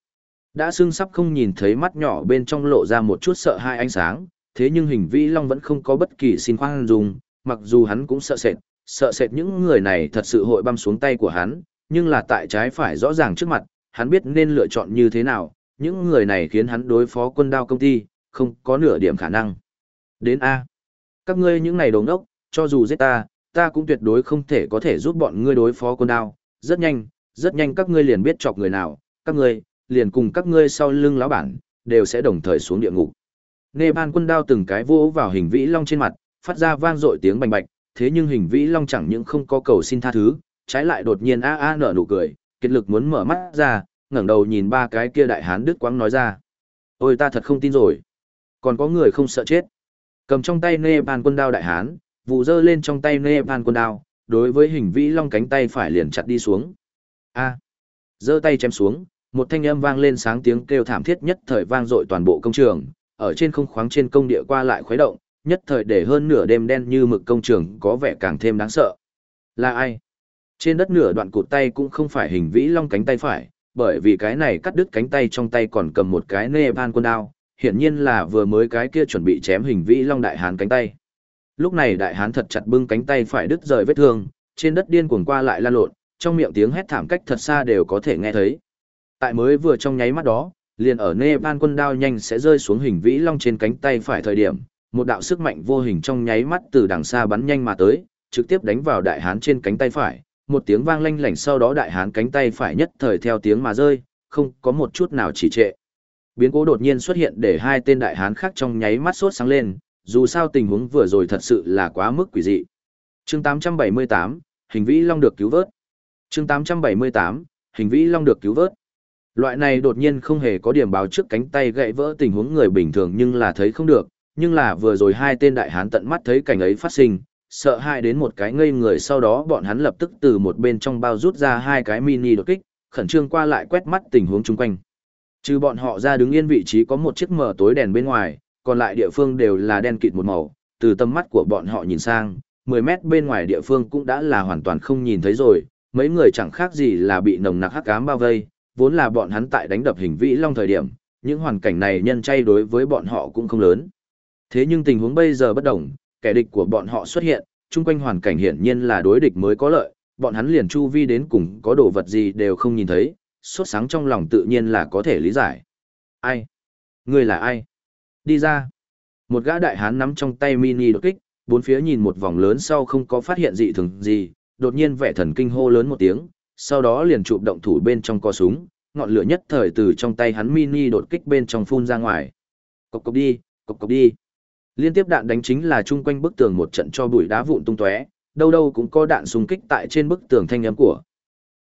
[SPEAKER 1] Đã sưng sắp không nhìn thấy mắt nhỏ bên trong lộ ra một chút sợ hai ánh sáng, thế nhưng hình vĩ long vẫn không có bất kỳ xin khoan dung, mặc dù hắn cũng sợ sệt, sợ sệt những người này thật sự hội băm xuống tay của hắn, nhưng là tại trái phải rõ ràng trước mặt, hắn biết nên lựa chọn như thế nào, những người này khiến hắn đối phó quân đao công ty, không có nửa điểm khả năng. Đến A. Các ngươi những này đồng đốc, cho dù giết ta, ta cũng tuyệt đối không thể có thể giúp bọn ngươi đối phó quân đao, rất nhanh, rất nhanh các ngươi liền biết chọc người nào, các ngươi, liền cùng các ngươi sau lưng lão bản, đều sẽ đồng thời xuống địa ngục. Nê ban quân đao từng cái vỗ vào hình vĩ long trên mặt, phát ra vang dội tiếng bành bạch, thế nhưng hình vĩ long chẳng những không có cầu xin tha thứ, trái lại đột nhiên a a nở nụ cười, kiệt lực muốn mở mắt ra, ngẩng đầu nhìn ba cái kia đại hán đức quáng nói ra. Ôi ta thật không tin rồi. Còn có người không sợ chết. Cầm trong tay nê ban quân đao đại hán, vụ dơ lên trong tay nê ban quân đao, đối với hình vĩ long cánh tay phải liền chặt đi xuống. A. Giơ tay chém xuống, một thanh âm vang lên sáng tiếng kêu thảm thiết nhất thời vang dội toàn bộ công trường, ở trên không khoáng trên công địa qua lại khuấy động, nhất thời để hơn nửa đêm đen như mực công trường có vẻ càng thêm đáng sợ. Là ai? Trên đất nửa đoạn cụt tay cũng không phải hình vĩ long cánh tay phải, bởi vì cái này cắt đứt cánh tay trong tay còn cầm một cái nê ban quân đao, hiển nhiên là vừa mới cái kia chuẩn bị chém hình vĩ long đại hán cánh tay. Lúc này đại hán thật chặt bưng cánh tay phải đứt rời vết thương, trên đất điên cuồng qua lại lan lộn, trong miệng tiếng hét thảm cách thật xa đều có thể nghe thấy. Tại mới vừa trong nháy mắt đó, liền ở Nepal quân đao nhanh sẽ rơi xuống hình vĩ long trên cánh tay phải thời điểm, một đạo sức mạnh vô hình trong nháy mắt từ đằng xa bắn nhanh mà tới, trực tiếp đánh vào đại hán trên cánh tay phải, một tiếng vang lanh lảnh sau đó đại hán cánh tay phải nhất thời theo tiếng mà rơi, không có một chút nào chỉ trệ. Biến cố đột nhiên xuất hiện để hai tên đại hán khác trong nháy mắt sốt sáng lên, dù sao tình huống vừa rồi thật sự là quá mức quỷ dị. Chương 878, hình vĩ long được cứu vớt. Chương 878, hình vĩ long được cứu vớt. Loại này đột nhiên không hề có điểm báo trước cánh tay gãy vỡ tình huống người bình thường nhưng là thấy không được, nhưng là vừa rồi hai tên đại hán tận mắt thấy cảnh ấy phát sinh, sợ hai đến một cái ngây người sau đó bọn hắn lập tức từ một bên trong bao rút ra hai cái mini đột kích, khẩn trương qua lại quét mắt tình huống chung quanh. Trừ bọn họ ra đứng yên vị trí có một chiếc mở tối đèn bên ngoài, còn lại địa phương đều là đen kịt một màu, từ tầm mắt của bọn họ nhìn sang, 10 mét bên ngoài địa phương cũng đã là hoàn toàn không nhìn thấy rồi, mấy người chẳng khác gì là bị nồng nặc hắc ám bao vây, vốn là bọn hắn tại đánh đập hình vĩ long thời điểm, những hoàn cảnh này nhân chay đối với bọn họ cũng không lớn. Thế nhưng tình huống bây giờ bất đồng, kẻ địch của bọn họ xuất hiện, chung quanh hoàn cảnh hiển nhiên là đối địch mới có lợi, bọn hắn liền chu vi đến cùng có đồ vật gì đều không nhìn thấy, sốt sáng trong lòng tự nhiên là có thể lý giải. Ai? Người là ai? Đi ra. Một gã đại hán nắm trong tay mini đột kích, bốn phía nhìn một vòng lớn sau không có phát hiện gì thường gì, đột nhiên vẻ thần kinh hô lớn một tiếng, sau đó liền chụp động thủ bên trong co súng, ngọn lửa nhất thời từ trong tay hắn mini đột kích bên trong phun ra ngoài. Cộc cộc đi, cộc cộc đi. Liên tiếp đạn đánh chính là chung quanh bức tường một trận cho bụi đá vụn tung tóe, đâu đâu cũng có đạn xung kích tại trên bức tường thanh âm của,